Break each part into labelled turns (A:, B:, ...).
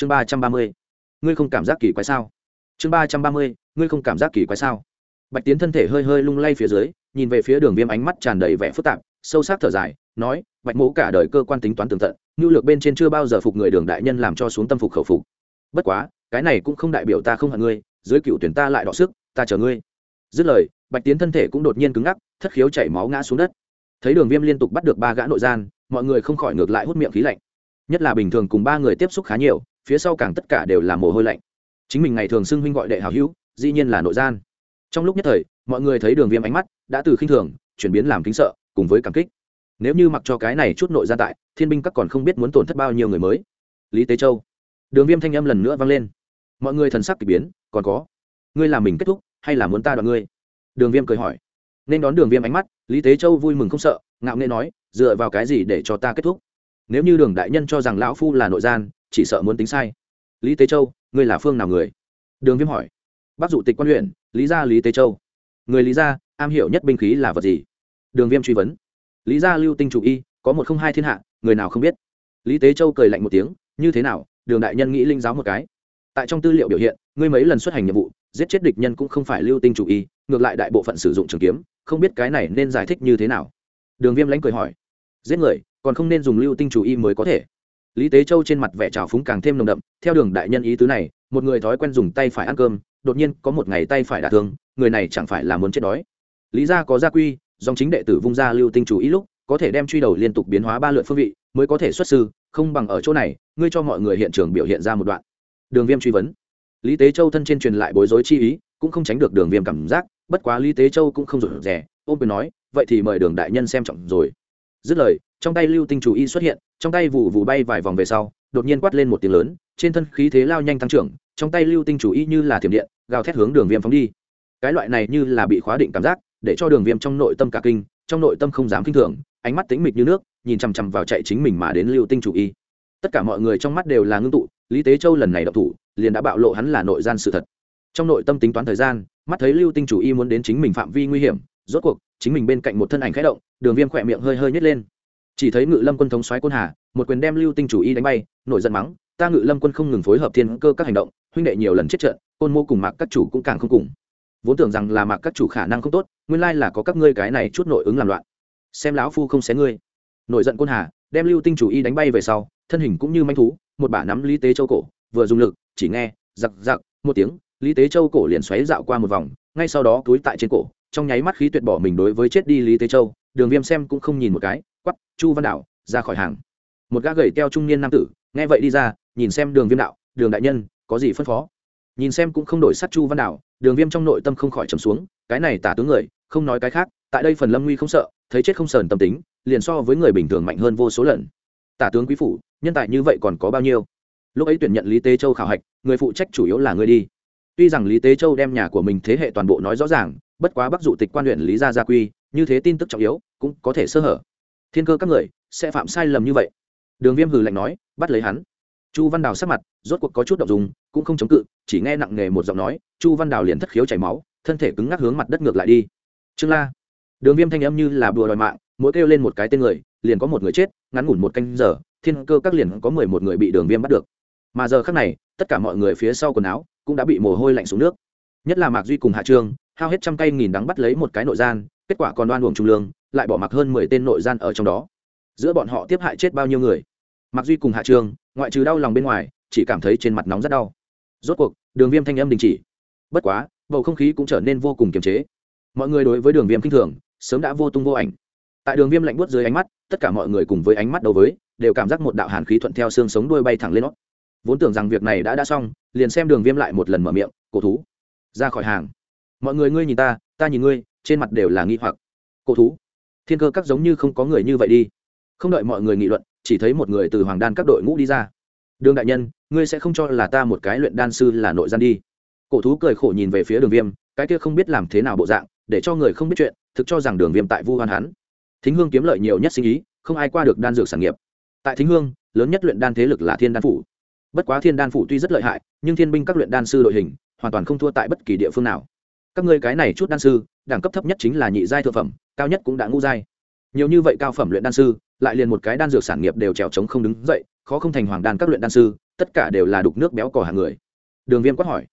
A: chương ba trăm ba mươi. Ngươi không cảm giác kỳ quái sao? Chương ba trăm ba mươi, ngươi không cảm giác kỳ quái sao? Bạch tiến thân thể hơi hơi lung lay phía dưới, nhìn về phía đường viêm ánh mắt tràn đầy vẻ phức tạp, sâu sắc thở dài, nói, bạch mỗ cả đời cơ quan tính toán tường tận, nhu lược bên trên chưa bao giờ phục người đường đại nhân làm cho xuống tâm phục khẩu phục. Bất quá, cái này cũng không đại biểu ta không hận ngươi, dưới cựu tuyển ta lại đọ sức, ta chờ ngươi. Dứt lời, bạch tiến thân thể cũng đột nhiên cứng ngắc, thất khiếu chảy máu ngã xuống đất. Thấy đường viêm liên tục bắt được ba gã nội gian, mọi người không khỏi ngược lại hút miệng khí lạnh. Nhất là bình thường cùng ba người tiếp xúc khá nhiều phía sau càng tất cả đều là mồ hôi lạnh. Chính mình ngày thường xưng huynh gọi đệ hào hữu, dĩ nhiên là nội gian. Trong lúc nhất thời, mọi người thấy đường viêm ánh mắt đã từ khinh thường, chuyển biến làm kính sợ, cùng với cảm kích. Nếu như mặc cho cái này chút nội gian tại, thiên binh các còn không biết muốn tổn thất bao nhiêu người mới. Lý tế châu. Đường viêm thanh âm lần nữa vang lên. Mọi người thần sắc k ỳ biến, còn có. Ngươi làm mình kết thúc, hay là muốn ta đoạn ngươi? Đường viêm cười hỏi. Nên đón đường viêm ánh mắt, lý tế châu vui mừng không sợ, ngạo nghê nói, dựa vào cái gì để cho ta kết thúc? Nếu như đường đại nhân cho rằng lão phu là nội gian chỉ sợ muốn tính sai. Lý tế châu, ngươi là phương nào người? Đường viêm hỏi. Bác dụ tịch quan huyện, lý gia lý tế châu. Người lý gia, am hiểu nhất binh khí là vật gì? Đường viêm truy vấn. Lý gia lưu tinh chủ y, có một không hai thiên hạ, người nào không biết? Lý tế châu cười lạnh một tiếng, như thế nào? Đường đại nhân nghĩ linh giáo một cái. Tại trong tư liệu biểu hiện, ngươi mấy lần xuất hành nhiệm vụ, giết chết địch nhân cũng không phải lưu tinh chủ y, ngược lại đại bộ phận sử dụng trường kiếm, không biết cái này nên giải thích như thế nào? Đường viêm lãnh cười hỏi. Giết người, còn không nên dùng lưu tinh chủ y mới có thể lý tế châu trên mặt vẻ trào phúng càng thêm nồng đậm, theo đường đại nhân ý tứ này, một người thói quen dùng tay phải ăn cơm, đột nhiên có một ngày tay phải đả thương, người này chẳng phải là muốn chết đói. Lý gia có gia quy, dòng chính đệ tử vung ra lưu tinh chủ ý lúc, có thể đem truy đầu liên tục biến hóa ba lượt phương vị, mới có thể xuất sư, không bằng ở chỗ này, ngươi cho mọi người hiện trường biểu hiện ra một đoạn. Đường viêm truy vấn. Lý tế châu thân trên truyền lại bối rối chi ý, cũng không tránh được đường viêm cảm giác, bất quá lý tế châu cũng không rụt rẻ ôm quyền nói, vậy thì mời đường đại nhân xem trọng rồi. Dứt lời, trong tay lưu tinh chủ y xuất hiện trong tay vụ vụ bay vài vòng về sau, đột nhiên quát lên một tiếng lớn, trên thân khí thế lao nhanh tăng trưởng, trong tay lưu tinh chủ y như là thiểm điện, gào thét hướng đường viêm phóng đi. Cái loại này như là bị khóa định cảm giác, để cho đường viêm trong nội tâm cả kinh, trong nội tâm không dám kinh thường, ánh mắt tính mịch như nước, nhìn chằm chằm vào chạy chính mình mà đến lưu tinh chủ y. Tất cả mọi người trong mắt đều là ngưng tụ, lý tế châu lần này đậu thủ, liền đã bạo lộ hắn là nội gian sự thật. Trong nội tâm tính toán thời gian, mắt thấy lưu tinh chủ y muốn đến chính mình phạm vi nguy hiểm, rốt cuộc, chính mình bên cạnh một thân ảnh khẽ động, đường viêm khỏe miệng hơi hơi nhét lên chỉ thấy ngự lâm quân thống xoáy côn hà, một quyền đem lưu tinh chủ y đánh bay, nổi giận mắng, ta ngự lâm quân không ngừng phối hợp thiên cơ các hành động, huynh đệ nhiều lần chết trận, côn mô cùng mạc các chủ cũng càng không cùng. Vốn tưởng rằng là mạc các chủ khả năng không tốt, nguyên lai là có các ngươi cái này chút nội ứng làm loạn. Xem lão phu không xé ngươi. Nổi giận côn hà, đem lưu tinh chủ y đánh bay về sau, thân hình cũng như manh thú, một bả nắm lý tế châu cổ, vừa dùng lực, chỉ nghe, giặc giặc, một tiếng, lý tế châu cổ liền xoáy dạo qua một vòng, ngay sau đó túi tại trên cổ, trong nháy mắt khí tuyệt bỏ mình đối với chết đi lý tế châu, đường viêm xem cũng không nhìn một cái quắp chu văn đạo ra khỏi hàng. Một gã gầy teo trung niên nam tử, nghe vậy đi ra, nhìn xem đường viêm đạo, đường đại nhân, có gì phân phó? Nhìn xem cũng không đổi sắc chu văn đạo đường viêm trong nội tâm không khỏi trầm xuống, cái này tả tướng người, không nói cái khác, tại đây phần lâm nguy không sợ, thấy chết không sờn tâm tính, liền so với người bình thường mạnh hơn vô số lần. Tả tướng quý phủ, nhân tài như vậy còn có bao nhiêu? Lúc ấy tuyển nhận lý tế châu khảo hạch, người phụ trách chủ yếu là người đi. Tuy rằng lý tế châu đem nhà của mình thế hệ toàn bộ nói rõ ràng, bất quá bắc dụ tịch quan huyện lý gia gia quy, như thế tin tức trọng yếu, cũng có thể sơ hở thiên cơ các người sẽ phạm sai lầm như vậy. Đường viêm hừ lạnh nói, bắt lấy hắn. Chu văn đào sắc mặt, rốt cuộc có chút động dùng cũng không chống cự, chỉ nghe nặng nề một giọng nói, chu văn đào liền thất khiếu chảy máu, thân thể cứng ngắc hướng mặt đất ngược lại đi. Trương la. Đường viêm thanh âm như là đùa đòi mạng, mỗi kêu lên một cái tên người, liền có một người chết, ngắn ngủn một canh giờ, thiên cơ các liền có mười một người bị đường viêm bắt được. Mà giờ khác này, tất cả mọi người phía sau quần áo cũng đã bị mồ hôi lạnh xuống nước. Nhất là mạc duy cùng hạ trương hao hết trăm cây nghìn đắng bắt lấy một cái nội gian, kết quả còn đoan luồng trung lương lại bỏ mặc hơn mười tên nội gian ở trong đó. Giữa bọn họ tiếp hại chết bao nhiêu người? Mạc duy cùng hạ trường, ngoại trừ đau lòng bên ngoài chỉ cảm thấy trên mặt nóng rất đau. Rốt cuộc đường viêm thanh âm đình chỉ. Bất quá bầu không khí cũng trở nên vô cùng kiềm chế. Mọi người đối với đường viêm k i n h thường sớm đã vô tung vô ảnh. Tại đường viêm lạnh buốt dưới ánh mắt tất cả mọi người cùng với ánh mắt đầu với đều cảm giác một đạo hàn khí thuận theo xương sống đuôi bay thẳng lên nót vốn tưởng rằng việc này đã đã xong liền xem đường viêm lại một lần mở miệng cổ thú ra khỏi hàng. Mọi người ngươi nhìn ta ta nhìn ngươi trên mặt đều là nghi hoặc. Cổ thú thiên cơ các giống như không có người như vậy đi. Không đợi mọi người nghị luận, chỉ thấy một người từ hoàng đan các đội ngũ đi ra. Đường đại nhân, ngươi sẽ không cho là ta một cái luyện đan sư là nội gian đi. Cổ thú cười khổ nhìn về phía đường viêm, cái kia không biết làm thế nào bộ dạng, để cho người không biết chuyện, thực cho rằng đường viêm tại vu hoan hắn. Thính hương kiếm lợi nhiều nhất sinh ý, không ai qua được đan dược sản nghiệp. Tại thính hương, lớn nhất luyện đan thế lực là thiên đan phủ. Bất quá thiên đan phủ tuy rất lợi hại, nhưng thiên binh các luyện đan sư đội hình, hoàn toàn không thua tại bất kỳ địa phương nào. Các ngươi cái này chút đan sư đẳng cấp thấp nhất chính là nhị giai thượng phẩm, cao nhất cũng đã ngũ giai. Nhiều như vậy cao phẩm luyện đan sư, lại liền một cái đan dược sản nghiệp đều trèo trống không đứng dậy, khó không thành hoàng đan các luyện đan sư, tất cả đều là đục nước béo cò hàng người. Đường viêm quát hỏi.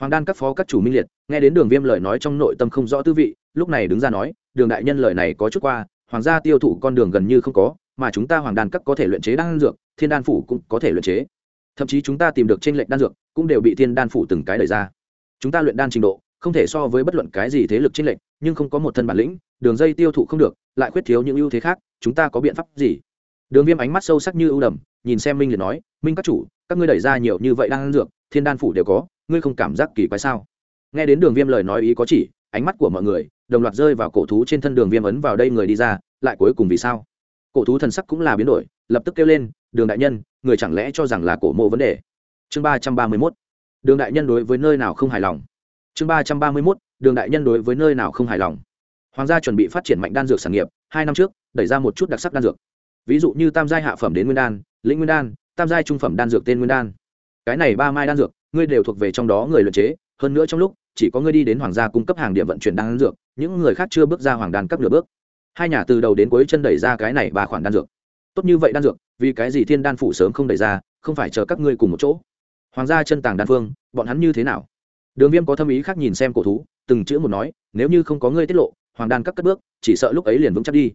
A: Hoàng đan các phó các chủ minh liệt, nghe đến đường viêm lời nói trong nội tâm không rõ tư vị, lúc này đứng ra nói, đường đại nhân lời này có chút qua, hoàng gia tiêu thụ con đường gần như không có, mà chúng ta hoàng đan các có thể luyện chế đan dược, thiên đan phủ cũng có thể luyện chế. Thậm chí chúng ta tìm được t r ê n lệch đan dược, cũng đều bị thiên đan phủ từng cái đẩy ra. Chúng ta luyện đan trình độ không thể so với bất luận cái gì thế lực trên lệnh, lệch nhưng không có một thân bản lĩnh đường dây tiêu thụ không được lại khuyết thiếu những ưu thế khác chúng ta có biện pháp gì? Đường viêm ánh mắt sâu sắc như ưu đầm nhìn xem minh liệt nói minh các chủ các ngươi đẩy ra nhiều như vậy đang ăn dược thiên đan phủ đều có ngươi không cảm giác kỳ quái sao? Nghe đến đường viêm lời nói ý có chỉ ánh mắt của mọi người đồng loạt rơi vào cổ thú trên thân đường viêm ấn vào đây người đi ra lại cuối cùng vì sao? Cổ thú thần sắc cũng là biến đổi lập tức kêu lên đường đại nhân người chẳng lẽ cho rằng là cổ mộ vấn đề? Chương ba trăm ba mươi mốt. Đường đại nhân đối với nơi nào không hài lòng? Chương ba trăm ba mươi mốt, đường đại nhân đối với nơi nào không hài lòng? Hoàng gia chuẩn bị phát triển mạnh đan dược sản nghiệp, hai năm trước, đẩy ra một chút đặc sắc đan dược. Ví dụ như tam giai hạ phẩm đến nguyên đan, lĩnh nguyên đan, tam giai trung phẩm đan dược tên nguyên đan. Cái này ba mai đan dược, ngươi đều thuộc về trong đó người luyện chế, hơn nữa trong lúc, chỉ có ngươi đi đến hoàng gia cung cấp hàng điểm vận chuyển đan dược, những người khác chưa bước ra hoàng đan cấp nửa bước. Hai nhà từ đầu đến cuối chân đẩy ra cái này ba khoản đan dược. Tốt như vậy đan dược, vì cái gì thiên đan phủ sớm không đẩy ra, không phải chờ các ngươi cùng một chỗ? Hoàng gia chân tàng đan phương, bọn hắn như thế nào? Đường viêm có thâm ý khác nhìn xem cổ thú, từng chữ một nói, nếu như không có ngươi tiết lộ, hoàng đan các cất bước, chỉ sợ lúc ấy liền vững chắc đi.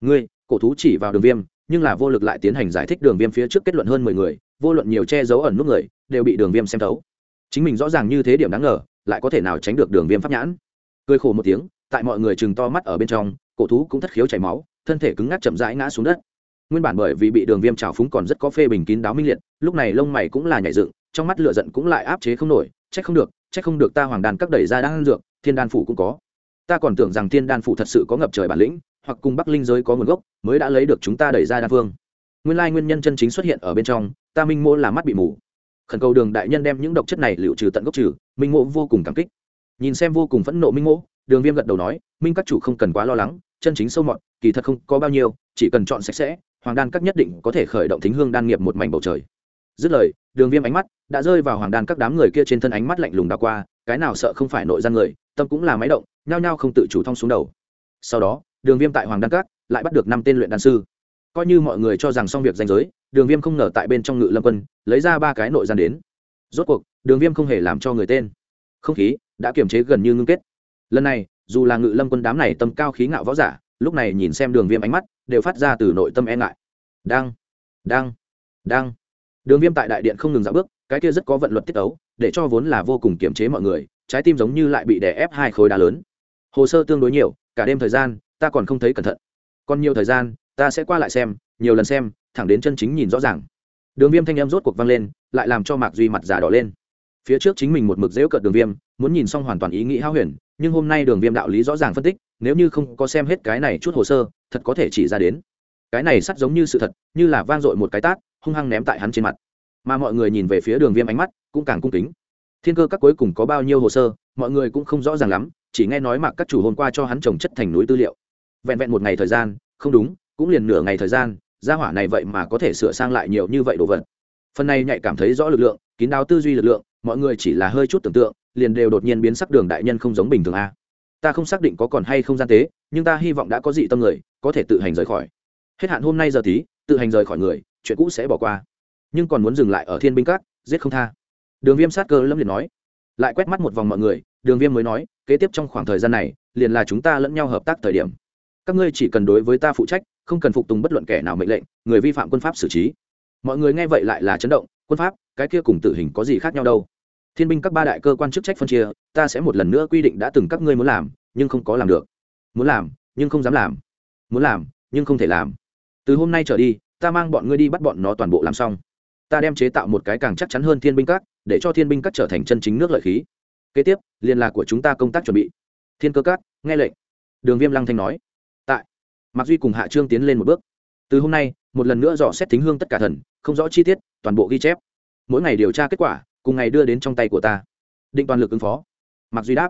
A: Ngươi, cổ thú chỉ vào đường viêm, nhưng là vô lực lại tiến hành giải thích đường viêm phía trước kết luận hơn mười người, vô luận nhiều che giấu ẩn nút người, đều bị đường viêm xem thấu. Chính mình rõ ràng như thế điểm đáng ngờ, lại có thể nào tránh được đường viêm pháp nhãn? Cười khổ một tiếng, tại mọi người chừng to mắt ở bên trong, cổ thú cũng thất khiếu chảy máu, thân thể cứng ngắc chậm rãi ngã xuống đất. Nguyên bản bởi vì bị đường viêm trào phúng còn rất có phê bình kín đáo minh liệt, lúc này lông mày cũng là nhảy dựng, trong mắt lửa giận cũng lại áp chế không nổi trách không được chắc không được ta hoàng đàn các đẩy ra đan dược, thiên đan phủ cũng có. Ta còn tưởng rằng thiên đan phủ thật sự có ngập trời bản lĩnh, hoặc cùng bắc linh giới có nguồn gốc, mới đã lấy được chúng ta đẩy ra đan phương nguyên lai nguyên nhân chân chính xuất hiện ở bên trong, ta minh mô là mắt bị mù. Khẩn cầu đường đại nhân đem những độc chất này liệu trừ tận gốc trừ, minh mô vô cùng cảm kích. Nhìn xem vô cùng phẫn nộ minh mô đường viêm gật đầu nói, minh các chủ không cần quá lo lắng, chân chính sâu mọt, kỳ thật không có bao nhiêu, chỉ cần chọn sạch sẽ, hoàng đan các nhất định có thể khởi động thính hương đan nghiệp một mảnh bầu trời dứt lời, đường viêm ánh mắt đã rơi vào hoàng đan các đám người kia trên thân ánh mắt lạnh lùng đ qua, cái nào sợ không phải nội gian người, tâm cũng là máy động, nhao nhao không tự chủ thong xuống đầu. Sau đó, đường viêm tại hoàng đan các lại bắt được năm tên luyện đan sư. Coi như mọi người cho rằng xong việc danh giới, đường viêm không ngờ tại bên trong ngự lâm quân, lấy ra ba cái nội gian đến. Rốt cuộc, đường viêm không hề làm cho người tên. Không khí đã kiềm chế gần như ngưng kết. Lần này, dù là ngự lâm quân đám này tâm cao khí ngạo võ giả, lúc này nhìn xem đường viêm ánh mắt, đều phát ra từ nội tâm e ngại. Đang đang đang đường viêm tại đại điện không ngừng dạo bước, cái kia rất có vận luật tiết ấu, để cho vốn là vô cùng kiềm chế mọi người, trái tim giống như lại bị đè ép hai khối đá lớn. Hồ sơ tương đối nhiều, cả đêm thời gian, ta còn không thấy cẩn thận. Còn nhiều thời gian, ta sẽ qua lại xem, nhiều lần xem, thẳng đến chân chính nhìn rõ ràng. Đường viêm thanh em rốt cuộc vang lên, lại làm cho mạc duy mặt giả đỏ lên. Phía trước chính mình một mực dễu cợt đường viêm, muốn nhìn xong hoàn toàn ý nghĩ hao huyền, nhưng hôm nay đường viêm đạo lý rõ ràng phân tích, nếu như không có xem hết cái này chút hồ sơ, thật có thể chỉ ra đến. Cái này sắt giống như sự thật, như là vang dội một cái tát hung hăng ném tại hắn trên mặt. Mà mọi người nhìn về phía đường viêm ánh mắt cũng càng cung kính. Thiên cơ các cuối cùng có bao nhiêu hồ sơ, mọi người cũng không rõ ràng lắm, chỉ nghe nói mặc các chủ hôm qua cho hắn trồng chất thành núi tư liệu. Vẹn vẹn một ngày thời gian, không đúng, cũng liền nửa ngày thời gian, gia hỏa này vậy mà có thể sửa sang lại nhiều như vậy đồ vật. Phần này nhạy cảm thấy rõ lực lượng, kín đáo tư duy lực lượng, mọi người chỉ là hơi chút tưởng tượng, liền đều đột nhiên biến sắc đường đại nhân không giống bình thường a. Ta không xác định có còn hay không gian tế, nhưng ta hy vọng đã có dị tâm người, có thể tự hành rời khỏi. Hết hạn hôm nay giờ tí, tự hành rời khỏi người chuyện cũ sẽ bỏ qua. Nhưng còn muốn dừng lại ở thiên binh các, giết không tha. Đường viêm sát cơ lâm liệt nói. Lại quét mắt một vòng mọi người, đường viêm mới nói, kế tiếp trong khoảng thời gian này, liền là chúng ta lẫn nhau hợp tác thời điểm. Các ngươi chỉ cần đối với ta phụ trách, không cần phục tùng bất luận kẻ nào mệnh lệnh, người vi phạm quân pháp xử trí. Mọi người nghe vậy lại là chấn động, quân pháp, cái kia cùng tử hình có gì khác nhau đâu? Thiên binh các ba đại cơ quan chức trách phân chia, ta sẽ một lần nữa quy định đã từng các ngươi muốn làm, nhưng không có làm được. Muốn làm, nhưng không dám làm. Muốn làm, nhưng không thể làm. Từ hôm nay trở đi ta mang bọn ngươi đi bắt bọn nó toàn bộ làm xong. Ta đem chế tạo một cái càng chắc chắn hơn thiên binh các, để cho thiên binh các trở thành chân chính nước lợi khí. Kế tiếp, liên lạc của chúng ta công tác chuẩn bị. Thiên cơ các, nghe lệnh. Đường viêm lăng thanh nói. Tại. Mặc duy cùng hạ trương tiến lên một bước. Từ hôm nay, một lần nữa dò xét thính hương tất cả thần, không rõ chi tiết, toàn bộ ghi chép. Mỗi ngày điều tra kết quả, cùng ngày đưa đến trong tay của ta. Định toàn lực ứng phó. Mặc duy đáp.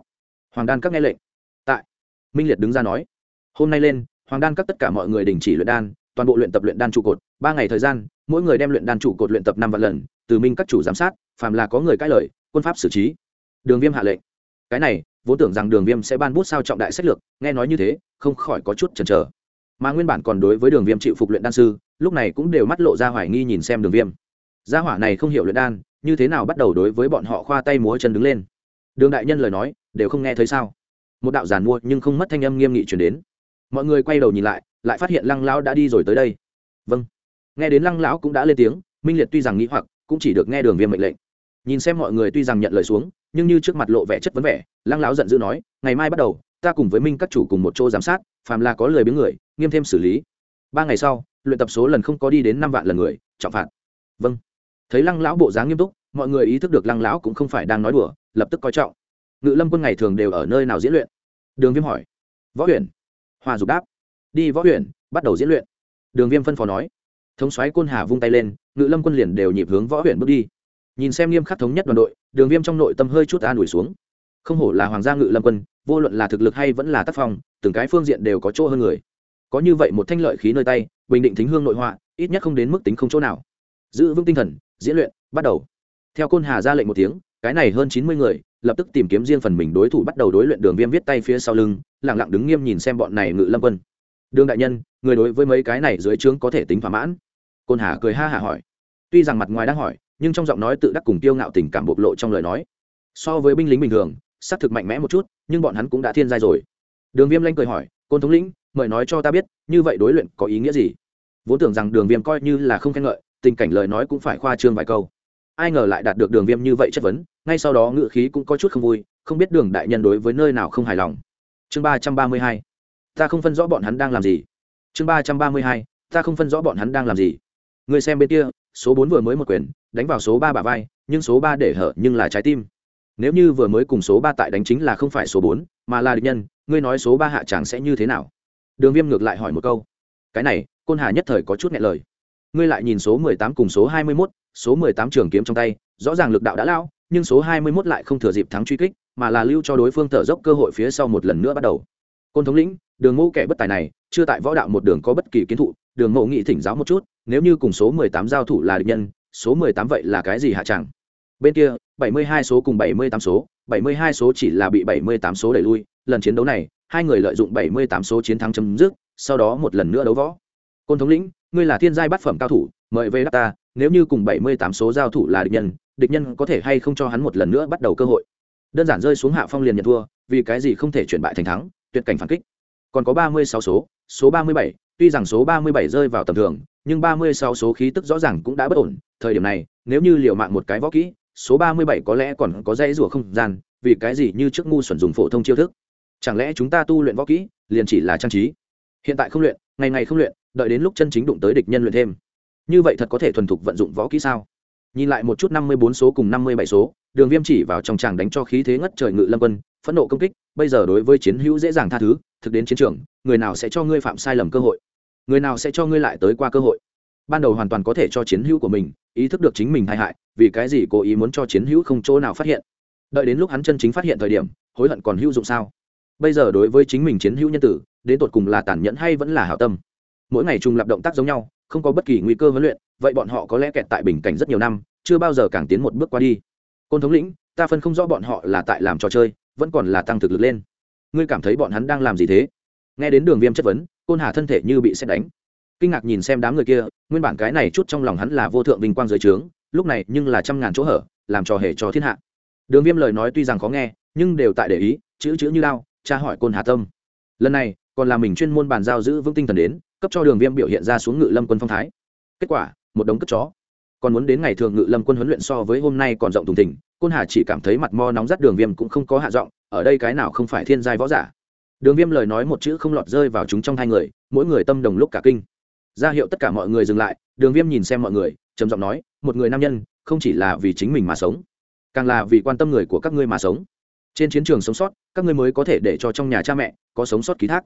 A: Hoàng đan các nghe lệnh. Tại. Minh liệt đứng ra nói. Hôm nay lên, hoàng đan các tất cả mọi người đình chỉ luyện đan toàn bộ luyện tập luyện đan trụ cột, ba ngày thời gian, mỗi người đem luyện đan trụ cột luyện tập năm vạn lần, từ minh các chủ giám sát, phàm là có người cãi lời, quân pháp xử trí. Đường viêm hạ lệnh. Cái này, vốn tưởng rằng đường viêm sẽ ban bút sao trọng đại sách lược, nghe nói như thế, không khỏi có chút chần chờ. Mà nguyên bản còn đối với đường viêm chịu phục luyện đan sư, lúc này cũng đều mắt lộ ra hoài nghi nhìn xem đường viêm. Gia hỏa này không hiểu luyện đan, như thế nào bắt đầu đối với bọn họ khoa tay múa chân đứng lên? Đường đại nhân lời nói, đều không nghe thấy sao? Một đạo giản mua nhưng không mất thanh âm nghiêm nghị chuyển đến. Mọi người quay đầu nhìn lại lại phát hiện lăng lão đã đi rồi tới đây. Vâng. Nghe đến lăng lão cũng đã lên tiếng, minh liệt tuy rằng nghĩ hoặc, cũng chỉ được nghe đường viêm mệnh lệnh. Nhìn xem mọi người tuy rằng nhận lời xuống, nhưng như trước mặt lộ vẻ chất vấn vẻ, lăng lão giận dữ nói, ngày mai bắt đầu, ta cùng với minh các chủ cùng một chỗ giám sát, phàm là có lời biếng người, nghiêm thêm xử lý. Ba ngày sau, luyện tập số lần không có đi đến năm vạn lần người, trọng phạt. Vâng. Thấy lăng lão bộ dáng nghiêm túc, mọi người ý thức được lăng lão cũng không phải đang nói đùa, lập tức coi trọng. Ngự lâm quân ngày thường đều ở nơi nào diễn luyện? Đường viêm hỏi. Võ huyền hòa dục đáp đi võ huyện, bắt đầu diễn luyện. Đường viêm phân phó nói. Thống xoáy côn hà vung tay lên, ngự lâm quân liền đều nhịp hướng võ huyện bước đi. Nhìn xem nghiêm khắc thống nhất đoàn đội, đường viêm trong nội tâm hơi chút an ủi xuống. Không hổ là hoàng gia ngự lâm quân, vô luận là thực lực hay vẫn là tác phong, từng cái phương diện đều có chỗ hơn người. Có như vậy một thanh lợi khí nơi tay, bình định thính hương nội họa, ít nhất không đến mức tính không chỗ nào. Giữ vững tinh thần, diễn luyện, bắt đầu. Theo côn hà ra lệnh một tiếng, cái này hơn chín mươi người, lập tức tìm kiếm riêng phần mình đối thủ bắt đầu đối luyện đường viêm viết tay phía sau lưng lẳng lặng đứng nghiêm nhìn xem bọn này ngự lâm quân đường đại nhân, người đối với mấy cái này dưới trướng có thể tính thỏa mãn. Côn hà cười ha hả hỏi. Tuy rằng mặt ngoài đang hỏi, nhưng trong giọng nói tự đắc cùng tiêu ngạo tình cảm bộc lộ trong lời nói. So với binh lính bình thường xác thực mạnh mẽ một chút, nhưng bọn hắn cũng đã thiên giai rồi. Đường viêm lanh cười hỏi, côn thống lĩnh, mời nói cho ta biết, như vậy đối luyện có ý nghĩa gì? Vốn tưởng rằng đường viêm coi như là không khen ngợi, tình cảnh lời nói cũng phải khoa trương vài câu. Ai ngờ lại đạt được đường viêm như vậy chất vấn, ngay sau đó ngự khí cũng có chút không vui, không biết đường đại nhân đối với nơi nào không hài lòng. Chương ba trăm ba mươi hai ta không phân rõ bọn hắn đang làm gì. Chương ba trăm ba mươi hai, ta không phân rõ bọn hắn đang làm gì. Người xem bên kia, số bốn vừa mới một quyền, đánh vào số ba bà vai, nhưng số ba để hở nhưng là trái tim. Nếu như vừa mới cùng số ba tại đánh chính là không phải số bốn, mà là địch nhân, ngươi nói số ba hạ tràng sẽ như thế nào? Đường viêm ngược lại hỏi một câu. Cái này, côn hà nhất thời có chút nhẹ lời. Ngươi lại nhìn số mười tám cùng số hai mươi mốt, số mười tám trường kiếm trong tay, rõ ràng lực đạo đã lao, nhưng số hai mươi mốt lại không thừa dịp thắng truy kích, mà là lưu cho đối phương thở dốc cơ hội phía sau một lần nữa bắt đầu. Côn thống lĩnh đường mẫu kẻ bất tài này, chưa tại võ đạo một đường có bất kỳ kiến thụ, đường mẫu nghị thỉnh giáo một chút, nếu như cùng số mười tám giao thủ là địch nhân, số mười tám vậy là cái gì hạ chẳng? Bên kia, bảy mươi hai số cùng bảy mươi tám số, bảy mươi hai số chỉ là bị bảy mươi tám số đẩy lui, lần chiến đấu này, hai người lợi dụng bảy mươi tám số chiến thắng chấm dứt, sau đó một lần nữa đấu võ. Côn thống lĩnh, ngươi là thiên giai bát phẩm cao thủ, mời về đáp ta, nếu như cùng bảy mươi tám số giao thủ là địch nhân địch nhân có thể hay không cho hắn một lần nữa bắt đầu cơ hội? Đơn giản rơi xuống hạ phong liền nhận thua, vì cái gì không thể chuyển bại thành thắng, tuyệt cảnh phản kích còn có ba mươi sáu số số ba mươi bảy, tuy rằng số ba mươi bảy rơi vào tầm thường, nhưng ba mươi sáu số khí tức rõ ràng cũng đã bất ổn. Thời điểm này, nếu như liều mạng một cái võ kỹ, số ba mươi bảy có lẽ còn có dãy rủa không gian, vì cái gì như trước ngu xuẩn dùng phổ thông chiêu thức? Chẳng lẽ chúng ta tu luyện võ kỹ, liền chỉ là trang trí? Hiện tại không luyện, ngày ngày không luyện, đợi đến lúc chân chính đụng tới địch nhân luyện thêm. Như vậy thật có thể thuần thục vận dụng võ kỹ sao? Nhìn lại một chút năm mươi bốn số cùng năm mươi bảy số, đường viêm chỉ vào trong tràng đánh cho khí thế ngất trời ngự lâm quân, phẫn nộ công kích bây giờ đối với chiến hữu dễ dàng tha thứ, thực đến chiến trường, người nào sẽ cho ngươi phạm sai lầm cơ hội? Người nào sẽ cho ngươi lại tới qua cơ hội? Ban đầu hoàn toàn có thể cho chiến hữu của mình ý thức được chính mình tai hại, vì cái gì cố ý muốn cho chiến hữu không chỗ nào phát hiện? Đợi đến lúc hắn chân chính phát hiện thời điểm, hối hận còn hữu dụng sao? Bây giờ đối với chính mình chiến hữu nhân tử, đến tột cùng là tàn nhẫn hay vẫn là hảo tâm? Mỗi ngày trùng lập động tác giống nhau, không có bất kỳ nguy cơ huấn luyện, vậy bọn họ có lẽ kẹt tại bình cảnh rất nhiều năm, chưa bao giờ càng tiến một bước qua đi. Côn thống lĩnh, ta phân không rõ bọn họ là tại làm trò chơi vẫn còn là tăng thực lực lên. Ngươi cảm thấy bọn hắn đang làm gì thế? Nghe đến đường viêm chất vấn, côn hà thân thể như bị xét đánh. Kinh ngạc nhìn xem đám người kia, nguyên bản cái này chút trong lòng hắn là vô thượng vinh quang dưới trướng, lúc này nhưng là trăm ngàn chỗ hở, làm trò hề cho thiên hạ. Đường viêm lời nói tuy rằng khó nghe, nhưng đều tại để ý, chữ chữ như lao, tra hỏi côn hà tâm. Lần này, còn là mình chuyên môn bàn giao giữ vững tinh thần đến, cấp cho đường viêm biểu hiện ra xuống ngự lâm quân phong thái. Kết quả, một đống cất chó còn muốn đến ngày thường ngự lâm quân huấn luyện so với hôm nay còn rộng thùng thỉnh côn hà chỉ cảm thấy mặt mo nóng rắt đường viêm cũng không có hạ giọng, ở đây cái nào không phải thiên giai võ giả. Đường viêm lời nói một chữ không lọt rơi vào chúng trong hai người, mỗi người tâm đồng lúc cả kinh. Ra hiệu tất cả mọi người dừng lại, đường viêm nhìn xem mọi người, trầm giọng nói, một người nam nhân, không chỉ là vì chính mình mà sống, càng là vì quan tâm người của các ngươi mà sống. Trên chiến trường sống sót, các ngươi mới có thể để cho trong nhà cha mẹ có sống sót ký thác.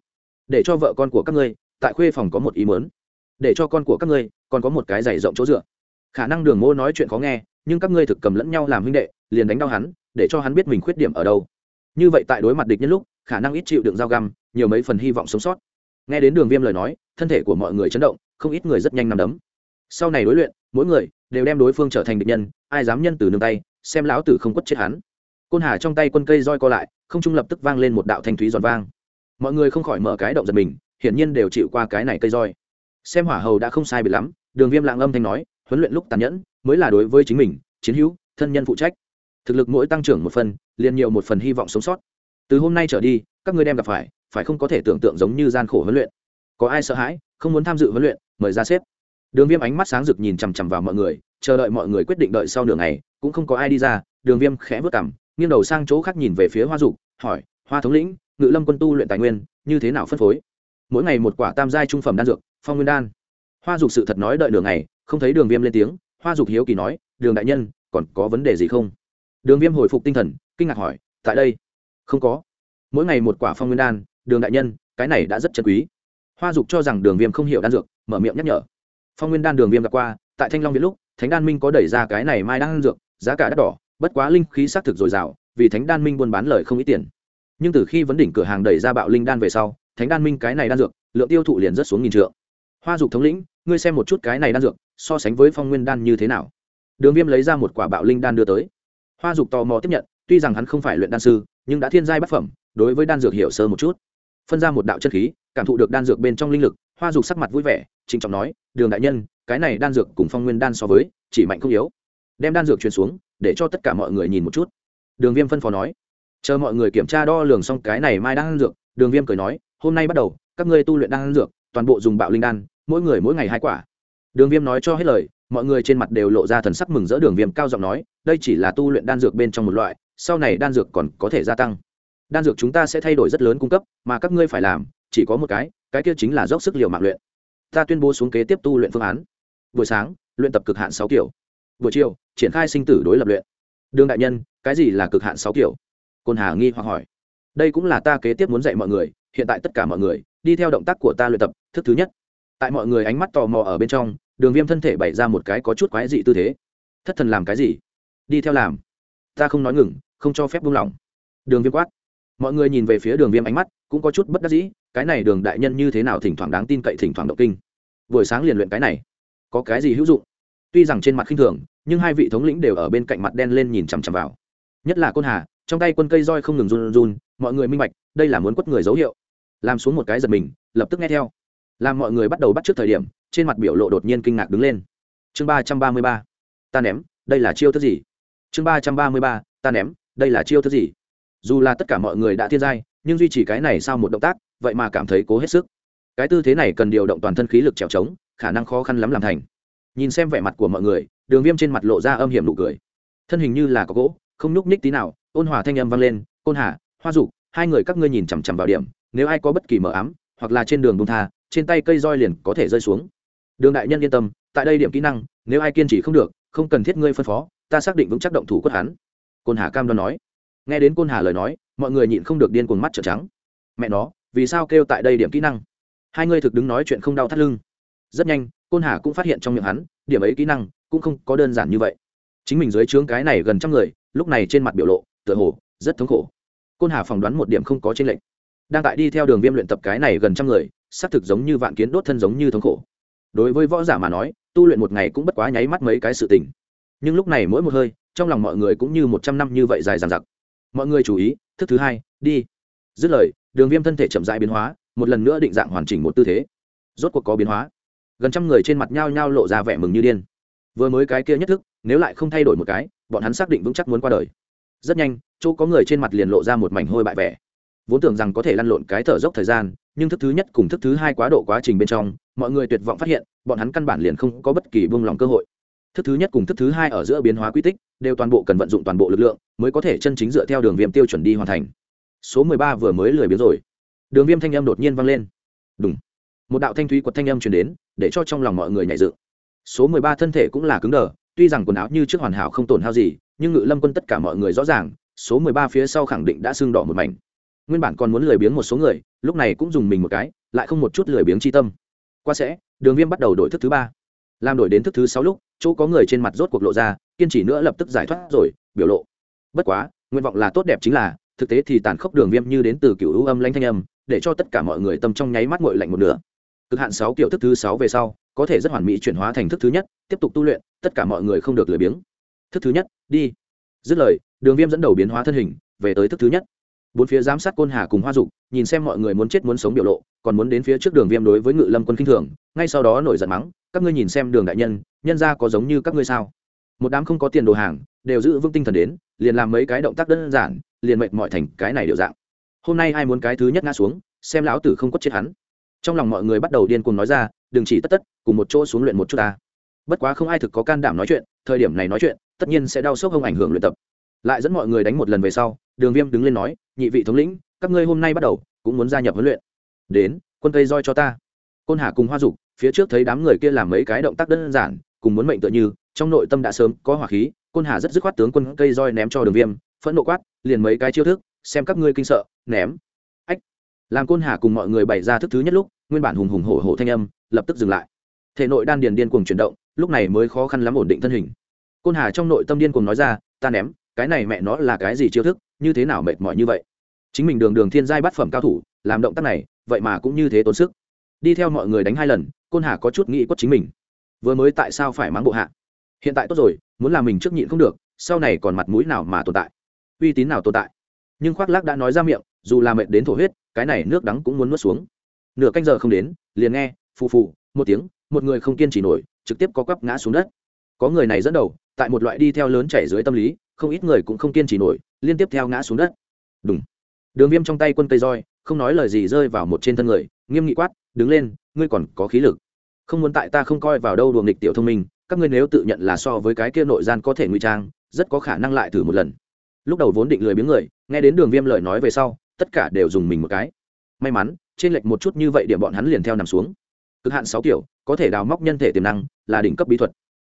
A: Để cho vợ con của các ngươi, tại khuê phòng có một ý mớn để cho con của các ngươi, còn có một cái giày rộng chỗ dựa khả năng đường mô nói chuyện khó nghe, nhưng các ngươi thực cầm lẫn nhau làm huynh đệ, liền đánh đau hắn, để cho hắn biết mình khuyết điểm ở đâu. Như vậy tại đối mặt địch nhân lúc, khả năng ít chịu đựng dao găm, nhiều mấy phần hy vọng sống sót. Nghe đến đường viêm lời nói, thân thể của mọi người chấn động, không ít người rất nhanh nằm đấm. Sau này đối luyện, mỗi người đều đem đối phương trở thành địch nhân, ai dám nhân từ nương tay, xem lão tử không quất chết hắn. Côn hà trong tay quân cây roi co lại, không trung lập tức vang lên một đạo thanh thúy giòn vang. Mọi người không khỏi mở cái động giật mình, hiển nhiên đều chịu qua cái này cây roi. Xem hỏa hầu đã không sai biệt lắm, đường viêm lạng âm thanh nói huấn luyện lúc tàn nhẫn, mới là đối với chính mình, chiến hữu, thân nhân phụ trách. Thực lực mỗi tăng trưởng một phần, liền nhiều một phần hy vọng sống sót. Từ hôm nay trở đi, các ngươi đem gặp phải phải không có thể tưởng tượng giống như gian khổ huấn luyện. Có ai sợ hãi, không muốn tham dự huấn luyện, mời ra xếp. Đường viêm ánh mắt sáng rực nhìn chằm chằm vào mọi người, chờ đợi mọi người quyết định đợi sau nửa ngày, cũng không có ai đi ra, đường viêm khẽ vất cảm nghiêng đầu sang chỗ khác nhìn về phía hoa dục, hỏi, hoa thống lĩnh, ngự lâm quân tu luyện tài nguyên, như thế nào phân phối? Mỗi ngày một quả tam giai trung phẩm đan dược, phong nguyên đan. Hoa dục sự thật nói đợi đường ngày không thấy đường viêm lên tiếng, hoa dục hiếu kỳ nói, đường đại nhân, còn có vấn đề gì không? Đường viêm hồi phục tinh thần, kinh ngạc hỏi, tại đây? Không có. Mỗi ngày một quả phong nguyên đan, đường đại nhân, cái này đã rất chân quý. Hoa dục cho rằng đường viêm không hiểu đan dược, mở miệng nhắc nhở. Phong nguyên đan đường viêm gặp qua, tại thanh long viết lúc, thánh đan minh có đẩy ra cái này mai đan dược, giá cả đắt đỏ, bất quá linh khí xác thực dồi dào, vì thánh đan minh buôn bán lời không ít tiền. Nhưng từ khi vấn đỉnh cửa hàng đẩy ra bạo linh đan về sau, thánh đan minh cái này đan dược, lượng tiêu thụ liền rất xuống nghìn trượng. Hoa dục thống lĩnh, ngươi xem một chút cái này đan dược so sánh với phong nguyên đan như thế nào. Đường viêm lấy ra một quả bạo linh đan đưa tới. Hoa dục tò mò tiếp nhận, tuy rằng hắn không phải luyện đan sư, nhưng đã thiên giai bất phẩm, đối với đan dược hiểu sơ một chút. Phân ra một đạo chân khí, cảm thụ được đan dược bên trong linh lực, hoa dục sắc mặt vui vẻ, trịnh trọng nói, đường đại nhân, cái này đan dược cùng phong nguyên đan so với, chỉ mạnh không yếu. Đem đan dược truyền xuống, để cho tất cả mọi người nhìn một chút. Đường viêm phân phó nói. Chờ mọi người kiểm tra đo lường xong cái này mai đan dược, đường viêm cười nói, hôm nay bắt đầu, các ngươi tu luyện đan dược, toàn bộ dùng bạo linh đan, mỗi người mỗi ngày hai quả đường viêm nói cho hết lời, mọi người trên mặt đều lộ ra thần sắc mừng rỡ. Đường viêm cao giọng nói, đây chỉ là tu luyện đan dược bên trong một loại, sau này đan dược còn có thể gia tăng. Đan dược chúng ta sẽ thay đổi rất lớn cung cấp, mà các ngươi phải làm, chỉ có một cái cái kia chính là dốc sức liều mạng luyện. Ta tuyên bố xuống kế tiếp tu luyện phương án. Buổi sáng, luyện tập cực hạn sáu kiểu. Buổi chiều, triển khai sinh tử đối lập luyện. Đường đại nhân, cái gì là cực hạn sáu kiểu? Côn hà nghi hoặc hỏi. Đây cũng là ta kế tiếp muốn dạy mọi người, hiện tại tất cả mọi người, đi theo động tác của ta luyện tập. Thức thứ nhất. Tại mọi người ánh mắt tò mò ở bên trong đường viêm thân thể bày ra một cái có chút quái dị tư thế. Thất thần làm cái gì? Đi theo làm. Ta không nói ngừng, không cho phép buông lỏng. Đường viêm quát. Mọi người nhìn về phía đường viêm ánh mắt, cũng có chút bất đắc dĩ, cái này đường đại nhân như thế nào thỉnh thoảng đáng tin cậy thỉnh thoảng động kinh. Buổi sáng liền luyện cái này. Có cái gì hữu dụng? Tuy rằng trên mặt khinh thường, nhưng hai vị thống lĩnh đều ở bên cạnh mặt đen lên nhìn chằm chằm vào. Nhất là côn hà, trong tay quân cây roi không ngừng run run, mọi người minh bạch, đây là muốn quất người dấu hiệu. Làm xuống một cái giật mình, lập tức nghe theo làm mọi người bắt đầu bắt trước thời điểm, trên mặt biểu lộ đột nhiên kinh ngạc đứng lên. Chương ba trăm ba mươi ba. Ta ném, đây là chiêu thức gì? Chương ba trăm ba mươi ba, ta ném, đây là chiêu thức gì? Dù là tất cả mọi người đã thiên giai, nhưng duy trì cái này sau một động tác, vậy mà cảm thấy cố hết sức. Cái tư thế này cần điều động toàn thân khí lực trèo trống, khả năng khó khăn lắm làm thành. Nhìn xem vẻ mặt của mọi người, đường viêm trên mặt lộ ra âm hiểm nụ cười. Thân hình như là có gỗ, không nhúc ních tí nào, ôn hòa thanh âm vang lên, côn hà, hoa dục, hai người các ngươi nhìn chằm chằm vào điểm, nếu ai có bất kỳ mờ ám, hoặc là trên đường bông tha trên tay cây roi liền có thể rơi xuống. Đường đại nhân yên tâm, tại đây điểm kỹ năng, nếu ai kiên trì không được, không cần thiết ngươi phân phó, ta xác định vững chắc động thủ quất hắn. Côn hà cam đoan nói. Nghe đến côn hà lời nói, mọi người nhịn không được điên cuồng mắt trợn trắng. Mẹ nó, vì sao kêu tại đây điểm kỹ năng? Hai ngươi thực đứng nói chuyện không đau thắt lưng. Rất nhanh, côn hà cũng phát hiện trong miệng hắn, điểm ấy kỹ năng cũng không có đơn giản như vậy. Chính mình dưới trướng cái này gần trăm người, lúc này trên mặt biểu lộ, tựa hồ rất thống khổ. Côn hà phỏng đoán một điểm không có trên lệnh đang tại đi theo đường viêm luyện tập cái này gần trăm người xác thực giống như vạn kiến đốt thân giống như thống khổ. Đối với võ giả mà nói, tu luyện một ngày cũng bất quá nháy mắt mấy cái sự tình. Nhưng lúc này mỗi một hơi, trong lòng mọi người cũng như một trăm năm như vậy dài dằng dặc. Mọi người chú ý, thức thứ hai, đi. Dứt lời, đường viêm thân thể chậm rãi biến hóa, một lần nữa định dạng hoàn chỉnh một tư thế. Rốt cuộc có biến hóa. Gần trăm người trên mặt nhao nhao lộ ra vẻ mừng như điên. Vừa mới cái kia nhất thức, nếu lại không thay đổi một cái, bọn hắn xác định vững chắc muốn qua đời. Rất nhanh, chỗ có người trên mặt liền lộ ra một mảnh hôi bại vẻ vốn tưởng rằng có thể lăn lộn cái thở dốc thời gian, nhưng thức thứ nhất cùng thức thứ hai quá độ quá trình bên trong, mọi người tuyệt vọng phát hiện, bọn hắn căn bản liền không có bất kỳ buông lỏng cơ hội. Thức thứ nhất cùng thức thứ hai ở giữa biến hóa quy tích, đều toàn bộ cần vận dụng toàn bộ lực lượng, mới có thể chân chính dựa theo đường viêm tiêu chuẩn đi hoàn thành. Số mười ba vừa mới lười biến rồi. Đường viêm thanh âm đột nhiên vang lên. Đúng một đạo thanh thúy quật thanh âm chuyển đến, để cho trong lòng mọi người nhảy dự số mười ba thân thể cũng là cứng đờ, tuy rằng quần áo như trước hoàn hảo không tổn hao gì, nhưng ngự lâm quân tất cả mọi người rõ ràng, số mười ba phía sau khẳng định đã sưng đỏ một mảnh nguyên bản còn muốn lười biếng một số người, lúc này cũng dùng mình một cái, lại không một chút lười biếng chi tâm. Qua sẽ, đường viêm bắt đầu đổi thức thứ ba. Làm đổi đến thức thứ sáu lúc, chỗ có người trên mặt rốt cuộc lộ ra, kiên trì nữa lập tức giải thoát rồi, biểu lộ. Bất quá, nguyện vọng là tốt đẹp chính là, thực tế thì tàn khốc đường viêm như đến từ cựu hữu âm lanh thanh âm, để cho tất cả mọi người tâm trong nháy mắt ngội lạnh một nửa. Cực hạn sáu kiểu thức thứ sáu về sau, có thể rất hoàn mỹ chuyển hóa thành thức thứ nhất, tiếp tục tu luyện, tất cả mọi người không được lười biếng. Thức thứ nhất, đi. Dứt lời, đường viêm dẫn đầu biến hóa thân hình, về tới thức thứ nhất bốn phía giám sát côn hà cùng hoa dục, nhìn xem mọi người muốn chết muốn sống biểu lộ, còn muốn đến phía trước đường viêm đối với ngự lâm quân k i n h thường, ngay sau đó nổi giận mắng, các ngươi nhìn xem đường đại nhân nhân ra có giống như các ngươi sao? Một đám không có tiền đồ hàng, đều giữ vững tinh thần đến, liền làm mấy cái động tác đơn giản, liền mệnh mọi thành cái này điệu dạng. Hôm nay ai muốn cái thứ nhất ngã xuống, xem lão tử không quất chết hắn. Trong lòng mọi người bắt đầu điên cuồng nói ra, đừng chỉ tất tất, cùng một chỗ xuống luyện một chút ta. Bất quá không ai thực có can đảm nói chuyện, thời điểm này nói chuyện, tất nhiên sẽ đau sốc không ảnh hưởng luyện tập. Lại dẫn mọi người đánh một lần về sau, đường viêm đứng lên nói nhị vị thống lĩnh, các ngươi hôm nay bắt đầu, cũng muốn gia nhập huấn luyện. Đến, quân cây roi cho ta. Côn hà cùng hoa dục, phía trước thấy đám người kia làm mấy cái động tác đơn giản, cùng muốn mệnh tựa như, trong nội tâm đã sớm có hỏa khí, côn hà rất dứt khoát tướng quân cây roi ném cho đường viêm, phẫn nộ quát, liền mấy cái chiêu thức, xem các ngươi kinh sợ, ném. Ách! Làm côn hà cùng mọi người bày ra thức thứ nhất lúc, nguyên bản hùng hùng hổ hổ thanh âm, lập tức dừng lại. Thể nội đan điền điên cuồng chuyển động, lúc này mới khó khăn lắm ổn định thân hình. Côn hà trong nội tâm điên cuồng nói ra, ta ném, cái này mẹ nó là cái gì chiêu thức? Như thế nào mệt mỏi như vậy? Chính mình đường đường thiên giai bát phẩm cao thủ, làm động tác này, vậy mà cũng như thế tốn sức. Đi theo mọi người đánh hai lần, côn hà có chút nghĩ quất chính mình. Vừa mới tại sao phải mắng bộ hạ? Hiện tại tốt rồi, muốn làm mình trước nhịn không được, sau này còn mặt mũi nào mà tồn tại? Uy tín nào tồn tại? Nhưng khoác lác đã nói ra miệng, dù là mệt đến thổ huyết, cái này nước đắng cũng muốn nuốt xuống. Nửa canh giờ không đến, liền nghe, phù phù, một tiếng, một người không kiên trì nổi, trực tiếp có quắp ngã xuống đất. Có người này dẫn đầu, tại một loại đi theo lớn chảy dưới tâm lý, không ít người cũng không kiên trì nổi liên tiếp theo ngã xuống đất. Đúng đường viêm trong tay quân cây roi, không nói lời gì rơi vào một trên thân người, nghiêm nghị quát, đứng lên, ngươi còn có khí lực. Không muốn tại ta không coi vào đâu đùa nghịch tiểu thông minh, các ngươi nếu tự nhận là so với cái kia nội gian có thể ngụy trang, rất có khả năng lại thử một lần. Lúc đầu vốn định lười biếng người, nghe đến đường viêm lời nói về sau, tất cả đều dùng mình một cái. May mắn, trên lệch một chút như vậy điểm bọn hắn liền theo nằm xuống. Cực hạn sáu kiểu, có thể đào móc nhân thể tiềm năng, là đỉnh cấp bí thuật.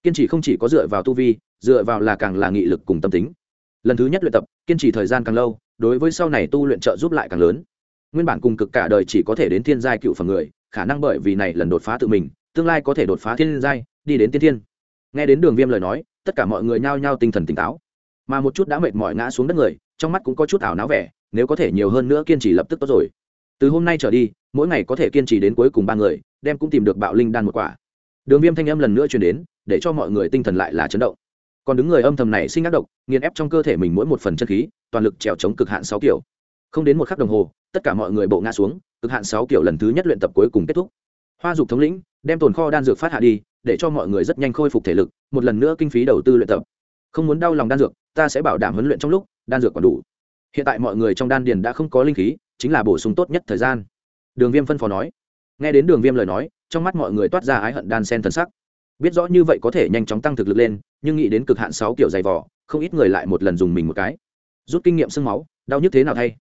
A: Kiên trì không chỉ có dựa vào tu vi, dựa vào là càng là nghị lực cùng tâm tính lần thứ nhất luyện tập, kiên trì thời gian càng lâu, đối với sau này tu luyện trợ giúp lại càng lớn. Nguyên bản cùng cực cả đời chỉ có thể đến thiên giai cựu phần người, khả năng bởi vì này lần đột phá tự mình, tương lai có thể đột phá thiên giai, đi đến tiên thiên. Nghe đến đường viêm lời nói, tất cả mọi người nhao nhao tinh thần tỉnh táo. Mà một chút đã mệt mỏi ngã xuống đất người, trong mắt cũng có chút ảo não vẻ, nếu có thể nhiều hơn nữa kiên trì lập tức tốt rồi. Từ hôm nay trở đi, mỗi ngày có thể kiên trì đến cuối cùng ba người, đem cũng tìm được bạo linh đan một quả. Đường viêm thanh âm lần nữa truyền đến, để cho mọi người tinh thần lại là chấn động còn đứng người âm thầm này sinh ác độc, nghiền ép trong cơ thể mình mỗi một phần chân khí, toàn lực trèo chống cực hạn sáu kiểu. Không đến một khắc đồng hồ, tất cả mọi người bộ ngã xuống, cực hạn sáu kiểu lần thứ nhất luyện tập cuối cùng kết thúc. Hoa dục thống lĩnh, đem tồn kho đan dược phát hạ đi, để cho mọi người rất nhanh khôi phục thể lực, một lần nữa kinh phí đầu tư luyện tập. Không muốn đau lòng đan dược, ta sẽ bảo đảm huấn luyện trong lúc, đan dược còn đủ. Hiện tại mọi người trong đan điền đã không có linh khí, chính là bổ sung tốt nhất thời gian. Đường viêm phân phó nói. Nghe đến đường viêm lời nói, trong mắt mọi người toát ra ái hận đan sen thần sắc biết rõ như vậy có thể nhanh chóng tăng thực lực lên, nhưng nghĩ đến cực hạn sáu kiểu dày vỏ không ít người lại một lần dùng mình một cái. Rút kinh nghiệm sương máu, đau nhức thế nào thay?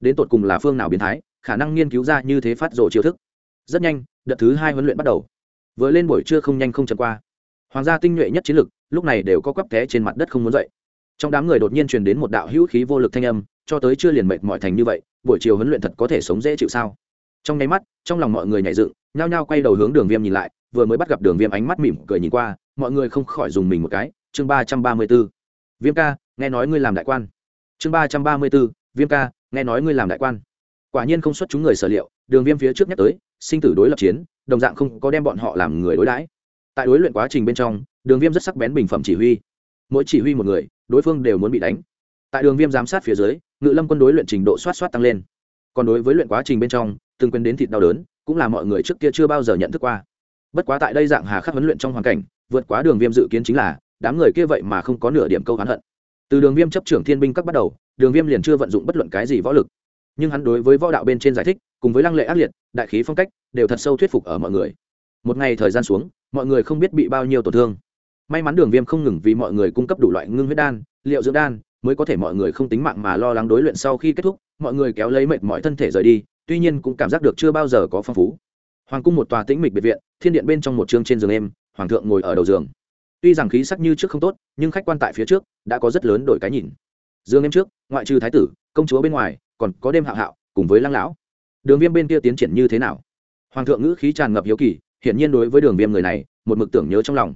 A: Đến tột cùng là phương nào biến thái, khả năng nghiên cứu ra như thế phát rộ chiêu thức. Rất nhanh, đợt thứ hai huấn luyện bắt đầu. Vừa lên buổi trưa không nhanh không chậm qua. Hoàng gia tinh nhuệ nhất chiến lực, lúc này đều có quắp té trên mặt đất không muốn dậy. Trong đám người đột nhiên truyền đến một đạo hữu khí vô lực thanh âm, cho tới chưa liền mệt mỏi thành như vậy, buổi chiều huấn luyện thật có thể sống dễ chịu sao? Trong nháy mắt, trong lòng mọi người nhảy dựng, nhao nhao quay đầu hướng đường viêm nhìn lại vừa mới bắt gặp đường viêm ánh mắt mỉm cười nhìn qua, mọi người không khỏi dùng mình một cái. Chương ba trăm ba mươi b ố viêm ca, nghe nói ngươi làm đại quan. Chương ba trăm ba mươi b ố viêm ca, nghe nói ngươi làm đại quan. Quả nhiên không xuất chúng người sở liệu, đường viêm phía trước nhắc tới, sinh tử đối lập chiến, đồng dạng không có đem bọn họ làm người đối đãi. Tại đối luyện quá trình bên trong, đường viêm rất sắc bén bình phẩm chỉ huy. Mỗi chỉ huy một người, đối phương đều muốn bị đánh. Tại đường viêm giám sát phía dưới, ngự lâm quân đối luyện trình độ soát soát tăng lên. Còn đối với luyện quá trình bên trong, từng quên đến thịt đau đớn, cũng là mọi người trước kia chưa bao giờ nhận thức qua bất quá tại đây dạng hà khắc huấn luyện trong hoàn cảnh, vượt quá đường viêm dự kiến chính là, đám người kia vậy mà không có nửa điểm câu hắn hận. Từ đường viêm chấp trưởng thiên binh các bắt đầu, đường viêm liền chưa vận dụng bất luận cái gì võ lực. Nhưng hắn đối với võ đạo bên trên giải thích, cùng với lăng lệ ác liệt, đại khí phong cách, đều thật sâu thuyết phục ở mọi người. Một ngày thời gian xuống, mọi người không biết bị bao nhiêu tổn thương. May mắn đường viêm không ngừng vì mọi người cung cấp đủ loại ngưng huyết đan, liệu dưỡng đan, mới có thể mọi người không tính mạng mà lo lắng đối luyện sau khi kết thúc, mọi người kéo lấy mệt mọi thân thể rời đi, tuy nhiên cũng cảm giác được chưa bao giờ có phong phú hoàng cung một tòa tĩnh mịch biệt viện, thiên điện bên trong một chương trên giường em hoàng thượng ngồi ở đầu giường. Tuy rằng khí sắc như trước không tốt, nhưng khách quan tại phía trước, đã có rất lớn đổi cái nhìn. Dương em trước, ngoại trừ thái tử, công chúa bên ngoài, còn có đêm hạo hạo, cùng với lăng lão. Đường viêm bên kia tiến triển như thế nào? Hoàng thượng ngữ khí tràn ngập hiếu kỳ, hiển nhiên đối với đường viêm người này, một mực tưởng nhớ trong lòng.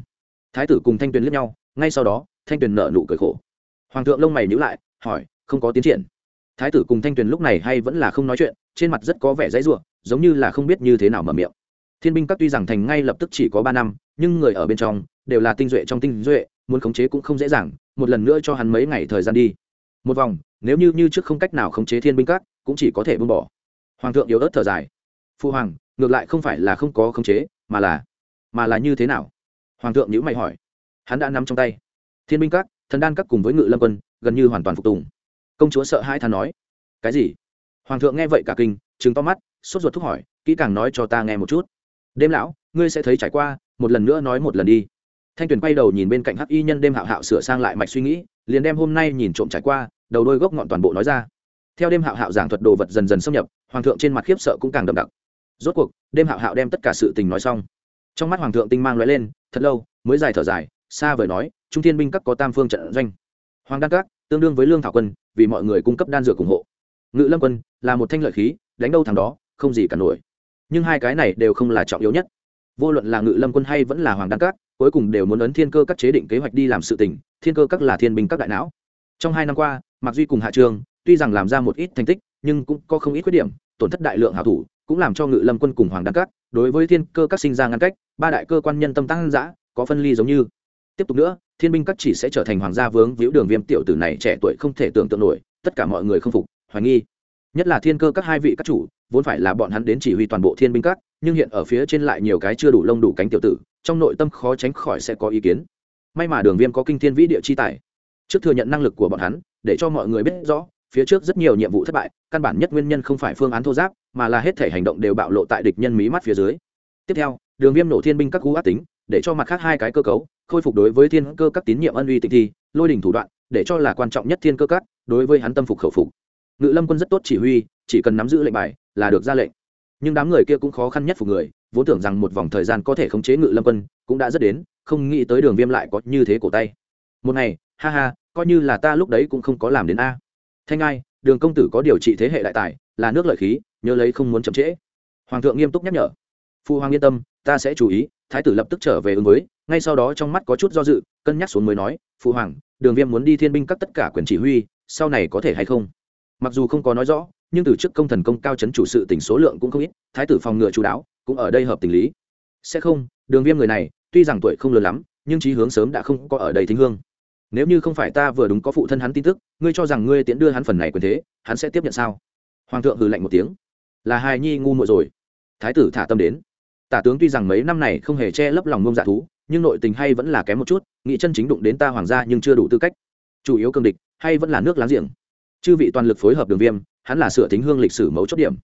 A: Thái tử cùng thanh tuyền liếc nhau, ngay sau đó, thanh tuyền nợ nụ cười khổ. Hoàng thượng lông mày nhữ lại, hỏi, không có tiến triển? Thái tử cùng thanh tuyền lúc này hay vẫn là không nói chuyện, trên mặt rất có vẻ dãy ruộng giống như là không biết như thế nào mở miệng. Thiên binh các tuy rằng thành ngay lập tức chỉ có ba năm, nhưng người ở bên trong đều là tinh duệ trong tinh duệ, muốn khống chế cũng không dễ dàng, một lần nữa cho hắn mấy ngày thời gian đi. Một vòng, nếu như như trước không cách nào khống chế thiên binh các, cũng chỉ có thể buông bỏ. Hoàng thượng yếu ớt thở dài. Phu hoàng, ngược lại không phải là không có khống chế, mà là mà là như thế nào? Hoàng thượng nhữ mày hỏi. Hắn đã nắm trong tay. Thiên binh các, thần đan các cùng với ngự lâm quân, gần như hoàn toàn phục tùng. Công chúa sợ hai than nói. Cái gì? Hoàng thượng nghe vậy cả kinh chứng to mắt sốt ruột thúc hỏi, kỹ càng nói cho ta nghe một chút. Đêm lão, ngươi sẽ thấy trải qua, một lần nữa nói một lần đi. Thanh tuyền quay đầu nhìn bên cạnh hắc y nhân đêm hạo hạo sửa sang lại mạch suy nghĩ, liền đem hôm nay nhìn trộm trải qua, đầu đôi gốc ngọn toàn bộ nói ra. Theo đêm hạo hạo giảng thuật đồ vật dần dần xâm nhập, hoàng thượng trên mặt khiếp sợ cũng càng đậm đặc. Rốt cuộc, đêm hạo hạo đem tất cả sự tình nói xong. Trong mắt hoàng thượng tinh mang lóe lên, thật lâu, mới dài thở dài, xa vời nói, trung thiên binh các có tam phương trận doanh. Hoàng đan các, tương đương với lương thảo quân, vì mọi người cung cấp đan dược ủng hộ. Ngự lâm quân, là một thanh lợi khí, đánh đâu thằng đó không gì cả nổi. Nhưng hai cái này đều không là trọng yếu nhất. Vô luận là ngự lâm quân hay vẫn là hoàng đan các, cuối cùng đều muốn ấn thiên cơ các chế định kế hoạch đi làm sự tình, thiên cơ các là thiên binh các đại não. Trong hai năm qua, mạc duy cùng hạ trường, tuy rằng làm ra một ít thành tích, nhưng cũng có không ít khuyết điểm, tổn thất đại lượng hảo thủ, cũng làm cho ngự lâm quân cùng hoàng đan các, đối với thiên cơ các sinh ra ngăn cách, ba đại cơ quan nhân tâm tăng giã có phân ly giống như. Tiếp tục nữa, thiên binh các chỉ sẽ trở thành hoàng gia vướng víu đường viêm tiểu tử này trẻ tuổi không thể tưởng tượng nổi, tất cả mọi người không phục, hoài nghi nhất là thiên cơ các hai vị các chủ, vốn phải là bọn hắn đến chỉ huy toàn bộ thiên binh các, nhưng hiện ở phía trên lại nhiều cái chưa đủ lông đủ cánh tiểu tử, trong nội tâm khó tránh khỏi sẽ có ý kiến. May mà đường viêm có kinh thiên vĩ địa chi tài. Trước thừa nhận năng lực của bọn hắn, để cho mọi người biết rõ, phía trước rất nhiều nhiệm vụ thất bại, căn bản nhất nguyên nhân không phải phương án thô giáp, mà là hết thể hành động đều bạo lộ tại địch nhân mí mắt phía dưới. Tiếp theo, đường viêm nổ thiên binh các cú ác tính, để cho mặt khác hai cái cơ cấu, khôi phục đối với thiên cơ các tín nhiệm ân uy tịnh thi, lôi đình thủ đoạn, để cho là quan trọng nhất thiên cơ các, đối với hắn tâm phục khẩu phục ngự lâm quân rất tốt chỉ huy, chỉ cần nắm giữ lệnh bài là được ra lệnh. Nhưng đám người kia cũng khó khăn nhất phục người, vốn tưởng rằng một vòng thời gian có thể khống chế ngự lâm quân cũng đã rất đến, không nghĩ tới đường viêm lại có như thế cổ tay. Một ngày, ha ha, coi như là ta lúc đấy cũng không có làm đến a. Thanh ai, đường công tử có điều trị thế hệ đại tài, là nước lợi khí, nhớ lấy không muốn chậm trễ. Hoàng thượng nghiêm túc nhắc nhở. Phu hoàng yên tâm, ta sẽ chú ý, thái tử lập tức trở về ứng với, ngay sau đó trong mắt có chút do dự, cân nhắc xuống mới nói phụ hoàng, đường viêm muốn đi thiên binh các tất cả quyền chỉ huy, sau này có thể hay không? Mặc dù không có nói rõ, nhưng từ chức công thần công cao chấn chủ sự tỉnh số lượng cũng không ít, thái tử phòng ngừa chú đáo, cũng ở đây hợp tình lý. Sẽ không, đường viêm người này, tuy rằng tuổi không lớn lắm, nhưng trí hướng sớm đã không có ở đây thính hương. Nếu như không phải ta vừa đúng có phụ thân hắn tin tức, ngươi cho rằng ngươi tiễn đưa hắn phần này quyền thế, hắn sẽ tiếp nhận sao? Hoàng thượng hừ lạnh một tiếng. Là hài nhi ngu muội rồi. Thái tử thả tâm đến. Tả tướng tuy rằng mấy năm này không hề che lấp lòng ngông dạ thú, nhưng nội tình hay vẫn là kém một chút, nghị chân chính đụng đến ta hoàng gia nhưng chưa đủ tư cách. Chủ yếu cương địch, hay vẫn là nước láng giềng chư vị toàn lực phối hợp đường viêm, hắn là sửa tính hương lịch sử mấu chốt điểm.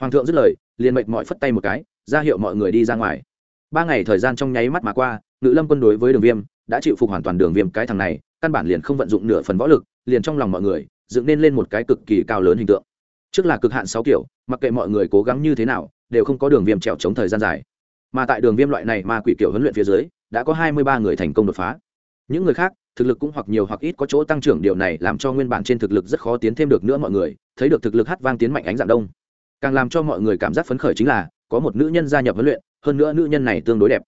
A: Hoàng thượng dứt lời, liền mệnh mọi phất tay một cái, ra hiệu mọi người đi ra ngoài. Ba ngày thời gian trong nháy mắt mà qua, ngự lâm quân đối với đường viêm, đã chịu phục hoàn toàn đường viêm cái thằng này, căn bản liền không vận dụng nửa phần võ lực, liền trong lòng mọi người, dựng nên lên một cái cực kỳ cao lớn hình tượng. Trước là cực hạn sáu kiểu, mặc kệ mọi người cố gắng như thế nào, đều không có đường viêm trèo chống thời gian dài. Mà tại đường viêm loại này mà quỷ kiểu huấn luyện phía dưới, đã có hai mươi ba người thành công đột phá. Những người khác thực lực cũng hoặc nhiều hoặc ít có chỗ tăng trưởng, điều này làm cho nguyên bản trên thực lực rất khó tiến thêm được nữa mọi người, thấy được thực lực hát vang tiến mạnh ánh dạng đông. Càng làm cho mọi người cảm giác phấn khởi chính là, có một nữ nhân gia nhập huấn luyện, hơn nữa nữ nhân này tương đối đẹp.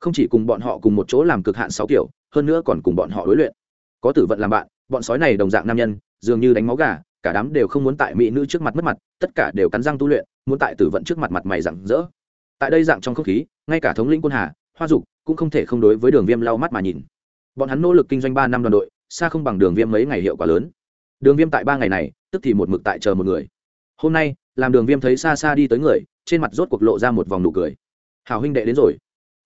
A: Không chỉ cùng bọn họ cùng một chỗ làm cực hạn sáu kiểu, hơn nữa còn cùng bọn họ đối luyện. Có tử vận làm bạn, bọn sói này đồng dạng nam nhân, dường như đánh máu gà, cả đám đều không muốn tại mỹ nữ trước mặt mất mặt, tất cả đều cắn răng tu luyện, muốn tại tử vận trước mặt mặt mày rặng rỡ. Tại đây dạng trong không khí, ngay cả thống lĩnh quân hà, hoa dục cũng không thể không đối với đường viêm lau mắt mà nhìn bọn hắn nỗ lực kinh doanh ba năm đoàn đội, xa không bằng đường viêm mấy ngày hiệu quả lớn. Đường viêm tại ba ngày này, tức thì một mực tại chờ một người. Hôm nay, làm đường viêm thấy xa xa đi tới người, trên mặt rốt cuộc lộ ra một vòng nụ cười. Hào huynh đệ đến rồi.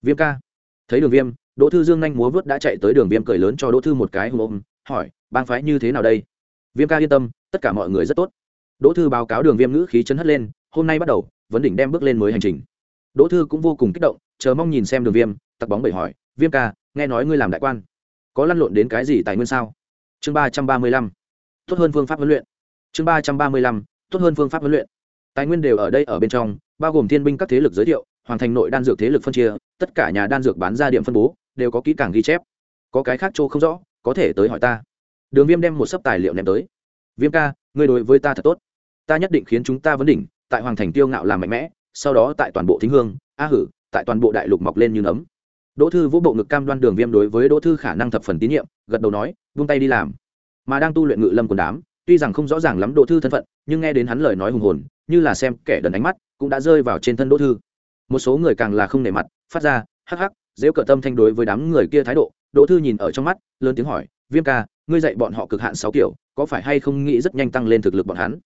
A: Viêm ca. Thấy đường viêm, đỗ thư dương nhanh múa vớt đã chạy tới đường viêm cười lớn cho đỗ thư một cái hùng ôm, hỏi, bang phái như thế nào đây? Viêm ca yên tâm, tất cả mọi người rất tốt. Đỗ thư báo cáo đường viêm ngữ khí chấn hất lên, hôm nay bắt đầu, vấn đỉnh đem bước lên mới hành trình. Đỗ thư cũng vô cùng kích động, chờ mong nhìn xem đường viêm tặc bóng bậy hỏi, viêm ca, nghe nói ngươi làm đại quan có lăn lộn đến cái gì tài nguyên sao? Chương ba trăm ba mươi lăm. Tốt hơn phương pháp huấn luyện. Chương ba trăm ba mươi lăm, tốt hơn phương pháp huấn luyện. Tài nguyên đều ở đây ở bên trong, bao gồm thiên binh các thế lực giới thiệu, hoàn thành nội đan dược thế lực phân chia, tất cả nhà đan dược bán ra điểm phân bố, đều có kỹ càng ghi chép. Có cái khác chỗ không rõ, có thể tới hỏi ta. Đường viêm đem một sấp tài liệu ném tới. Viêm ca, ngươi đối với ta thật tốt. Ta nhất định khiến chúng ta vấn đỉnh, tại hoàng thành tiêu ngạo làm mạnh mẽ, sau đó tại toàn bộ thính hương, a hử, tại toàn bộ đại lục mọc lên như nấm đỗ thư vũ bộ ngực cam đoan đường viêm đối với đỗ thư khả năng thập phần tín nhiệm, gật đầu nói, vung tay đi làm. Mà đang tu luyện ngự lâm quần đám, tuy rằng không rõ ràng lắm đỗ thư thân phận, nhưng nghe đến hắn lời nói hùng hồn, như là xem kẻ đần ánh mắt, cũng đã rơi vào trên thân đỗ thư. Một số người càng là không nể mặt, phát ra, hắc hắc dễ cờ tâm thanh đối với đám người kia thái độ. Đỗ thư nhìn ở trong mắt, lớn tiếng hỏi, viêm ca, ngươi dạy bọn họ cực hạn sáu kiểu, có phải hay không nghĩ rất nhanh tăng lên thực lực bọn hắn?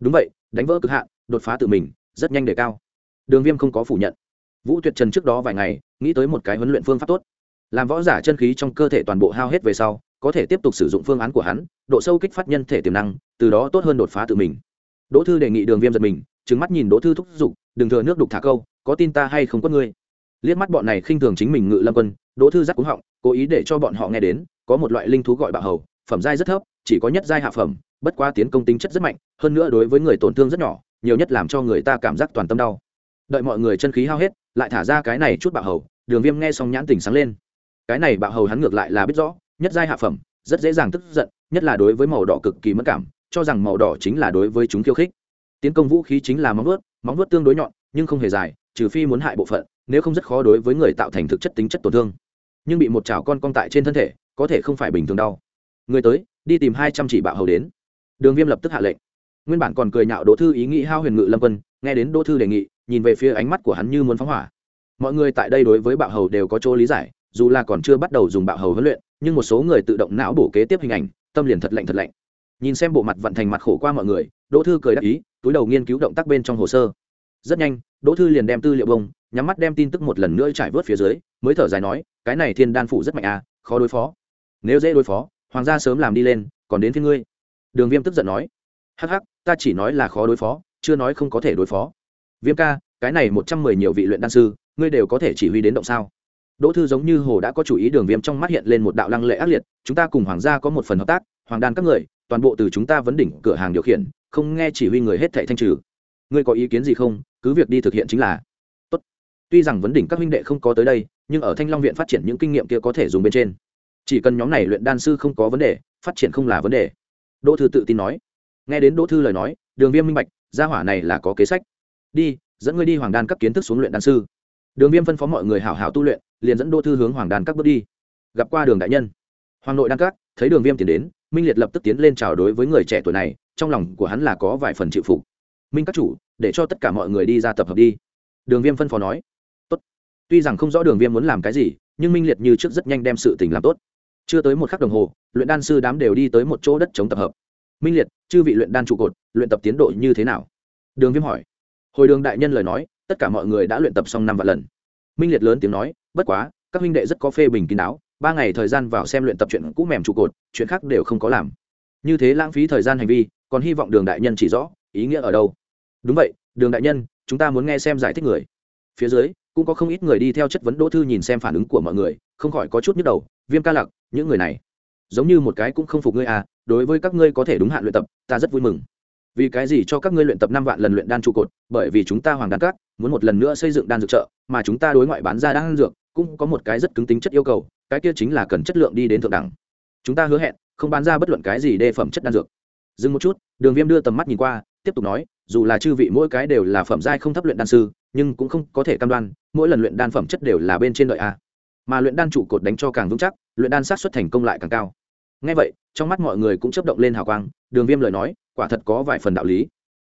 A: Đúng vậy, đánh vỡ cực hạn, đột phá tự mình, rất nhanh đề cao. Đường viêm không có phủ nhận vũ tuyệt trần trước đó vài ngày, nghĩ tới một cái huấn luyện phương pháp tốt. Làm võ giả chân khí trong cơ thể toàn bộ hao hết về sau, có thể tiếp tục sử dụng phương án của hắn, độ sâu kích phát nhân thể tiềm năng, từ đó tốt hơn đột phá tự mình. Đỗ thư đề nghị đường viêm giật mình trứng mắt nhìn đỗ thư thúc giục, đừng thừa nước đục thả câu, có tin ta hay không có ngươi? Liếc mắt bọn này khinh thường chính mình ngự lâm quân, đỗ thư giắc cúng họng, cố ý để cho bọn họ nghe đến, có một loại linh thú gọi bạo hầu, phẩm giai rất thấp, chỉ có nhất giai hạ phẩm, bất qua tiến công tính chất rất mạnh, hơn nữa đối với người tổn thương rất nhỏ, nhiều nhất làm cho người ta cảm giác toàn tâm đau. Đợi mọi người chân khí hao hết lại thả ra cái này chút bạo hầu, đường viêm nghe xong nhãn tình sáng lên. Cái này bạo hầu hắn ngược lại là biết rõ, nhất giai hạ phẩm, rất dễ dàng tức giận, nhất là đối với màu đỏ cực kỳ mất cảm, cho rằng màu đỏ chính là đối với chúng khiêu khích. Tiến công vũ khí chính là móng vuốt móng vuốt tương đối nhọn, nhưng không hề dài, trừ phi muốn hại bộ phận, nếu không rất khó đối với người tạo thành thực chất tính chất tổn thương. Nhưng bị một chảo con cong tại trên thân thể, có thể không phải bình thường đau. Người tới, đi tìm hai trăm chỉ bạo hầu đến. Đường viêm lập tức hạ lệnh nguyên bản còn cười nhạo đỗ thư ý nghĩ hao huyền ngự lâm quân, nghe đến đỗ thư đề nghị, nhìn về phía ánh mắt của hắn như muốn phóng hỏa. Mọi người tại đây đối với bạo hầu đều có chỗ lý giải, dù là còn chưa bắt đầu dùng bạo hầu huấn luyện, nhưng một số người tự động não bổ kế tiếp hình ảnh, tâm liền thật lạnh thật lạnh. Nhìn xem bộ mặt vận thành mặt khổ qua mọi người, đỗ thư cười đáp ý, túi đầu nghiên cứu động tác bên trong hồ sơ. Rất nhanh, đỗ thư liền đem tư liệu bông, nhắm mắt đem tin tức một lần nữa trải vớt phía dưới, mới thở dài nói, cái này thiên đan phủ rất mạnh à khó đối phó. Nếu dễ đối phó, hoàng gia sớm làm đi lên, còn đến phía ngươi. Đường viêm tức giận nói, hắc hắc ta chỉ nói là khó đối phó, chưa nói không có thể đối phó. Viêm ca, cái này một trăm mười nhiều vị luyện đan sư, ngươi đều có thể chỉ huy đến động sao? Đỗ thư giống như hồ đã có chủ ý đường viêm trong mắt hiện lên một đạo lăng lệ ác liệt, chúng ta cùng hoàng gia có một phần hợp tác, hoàng đan các người, toàn bộ từ chúng ta vấn đỉnh cửa hàng điều khiển, không nghe chỉ huy người hết thảy thanh trừ. Ngươi có ý kiến gì không? Cứ việc đi thực hiện chính là. Tốt. Tuy rằng vấn đỉnh các huynh đệ không có tới đây, nhưng ở thanh long viện phát triển những kinh nghiệm kia có thể dùng bên trên. Chỉ cần nhóm này luyện đan sư không có vấn đề, phát triển không là vấn đề. Đỗ thư tự tin nói nghe đến đỗ thư lời nói, đường viêm minh bạch, gia hỏa này là có kế sách. Đi, dẫn ngươi đi hoàng đan cấp kiến thức xuống luyện đan sư. Đường viêm phân phó mọi người hảo hảo tu luyện, liền dẫn đỗ thư hướng hoàng đan các bước đi. Gặp qua đường đại nhân. Hoàng nội đan các, thấy đường viêm tiến đến, minh liệt lập tức tiến lên chào đối với người trẻ tuổi này, trong lòng của hắn là có vài phần chịu phục. Minh các chủ, để cho tất cả mọi người đi ra tập hợp đi. Đường viêm phân phó nói. Tốt. Tuy rằng không rõ đường viêm muốn làm cái gì, nhưng minh liệt như trước rất nhanh đem sự tình làm tốt. Chưa tới một khắc đồng hồ, luyện đan sư đám đều đi tới một chỗ đất chống tập hợp minh liệt, chư vị luyện đan trụ cột, luyện tập tiến độ như thế nào? Đường viêm hỏi. Hồi đường đại nhân lời nói, tất cả mọi người đã luyện tập xong năm vạn lần. Minh liệt lớn tiếng nói, bất quá, các huynh đệ rất có phê bình kín đáo, ba ngày thời gian vào xem luyện tập chuyện cũ mềm trụ cột, chuyện khác đều không có làm. Như thế lãng phí thời gian hành vi, còn hy vọng đường đại nhân chỉ rõ, ý nghĩa ở đâu. Đúng vậy, đường đại nhân, chúng ta muốn nghe xem giải thích người. Phía dưới, cũng có không ít người đi theo chất vấn đỗ thư nhìn xem phản ứng của mọi người, không khỏi có chút nhức đầu, viêm ca lặc, những người này giống như một cái cũng không phục ngươi à đối với các ngươi có thể đúng hạn luyện tập ta rất vui mừng. Vì cái gì cho các ngươi luyện tập năm vạn lần luyện đan trụ cột? Bởi vì chúng ta hoàng đan các muốn một lần nữa xây dựng đan dược chợ, mà chúng ta đối ngoại bán ra đan dược cũng có một cái rất cứng tính chất yêu cầu cái kia chính là cần chất lượng đi đến thượng đẳng. Chúng ta hứa hẹn không bán ra bất luận cái gì đề phẩm chất đan dược. Dừng một chút đường viêm đưa tầm mắt nhìn qua tiếp tục nói dù là chư vị mỗi cái đều là phẩm giai không thấp luyện đan sư nhưng cũng không có thể cam đoan mỗi lần luyện đan phẩm chất đều là bên trên đợi a. Mà luyện đan trụ cột đánh cho càng vững chắc luyện đan sát xuất thành công lại càng cao. Ngay vậy, trong mắt mọi người cũng chấp động lên hào quang, đường viêm lời nói, quả thật có vài phần đạo lý.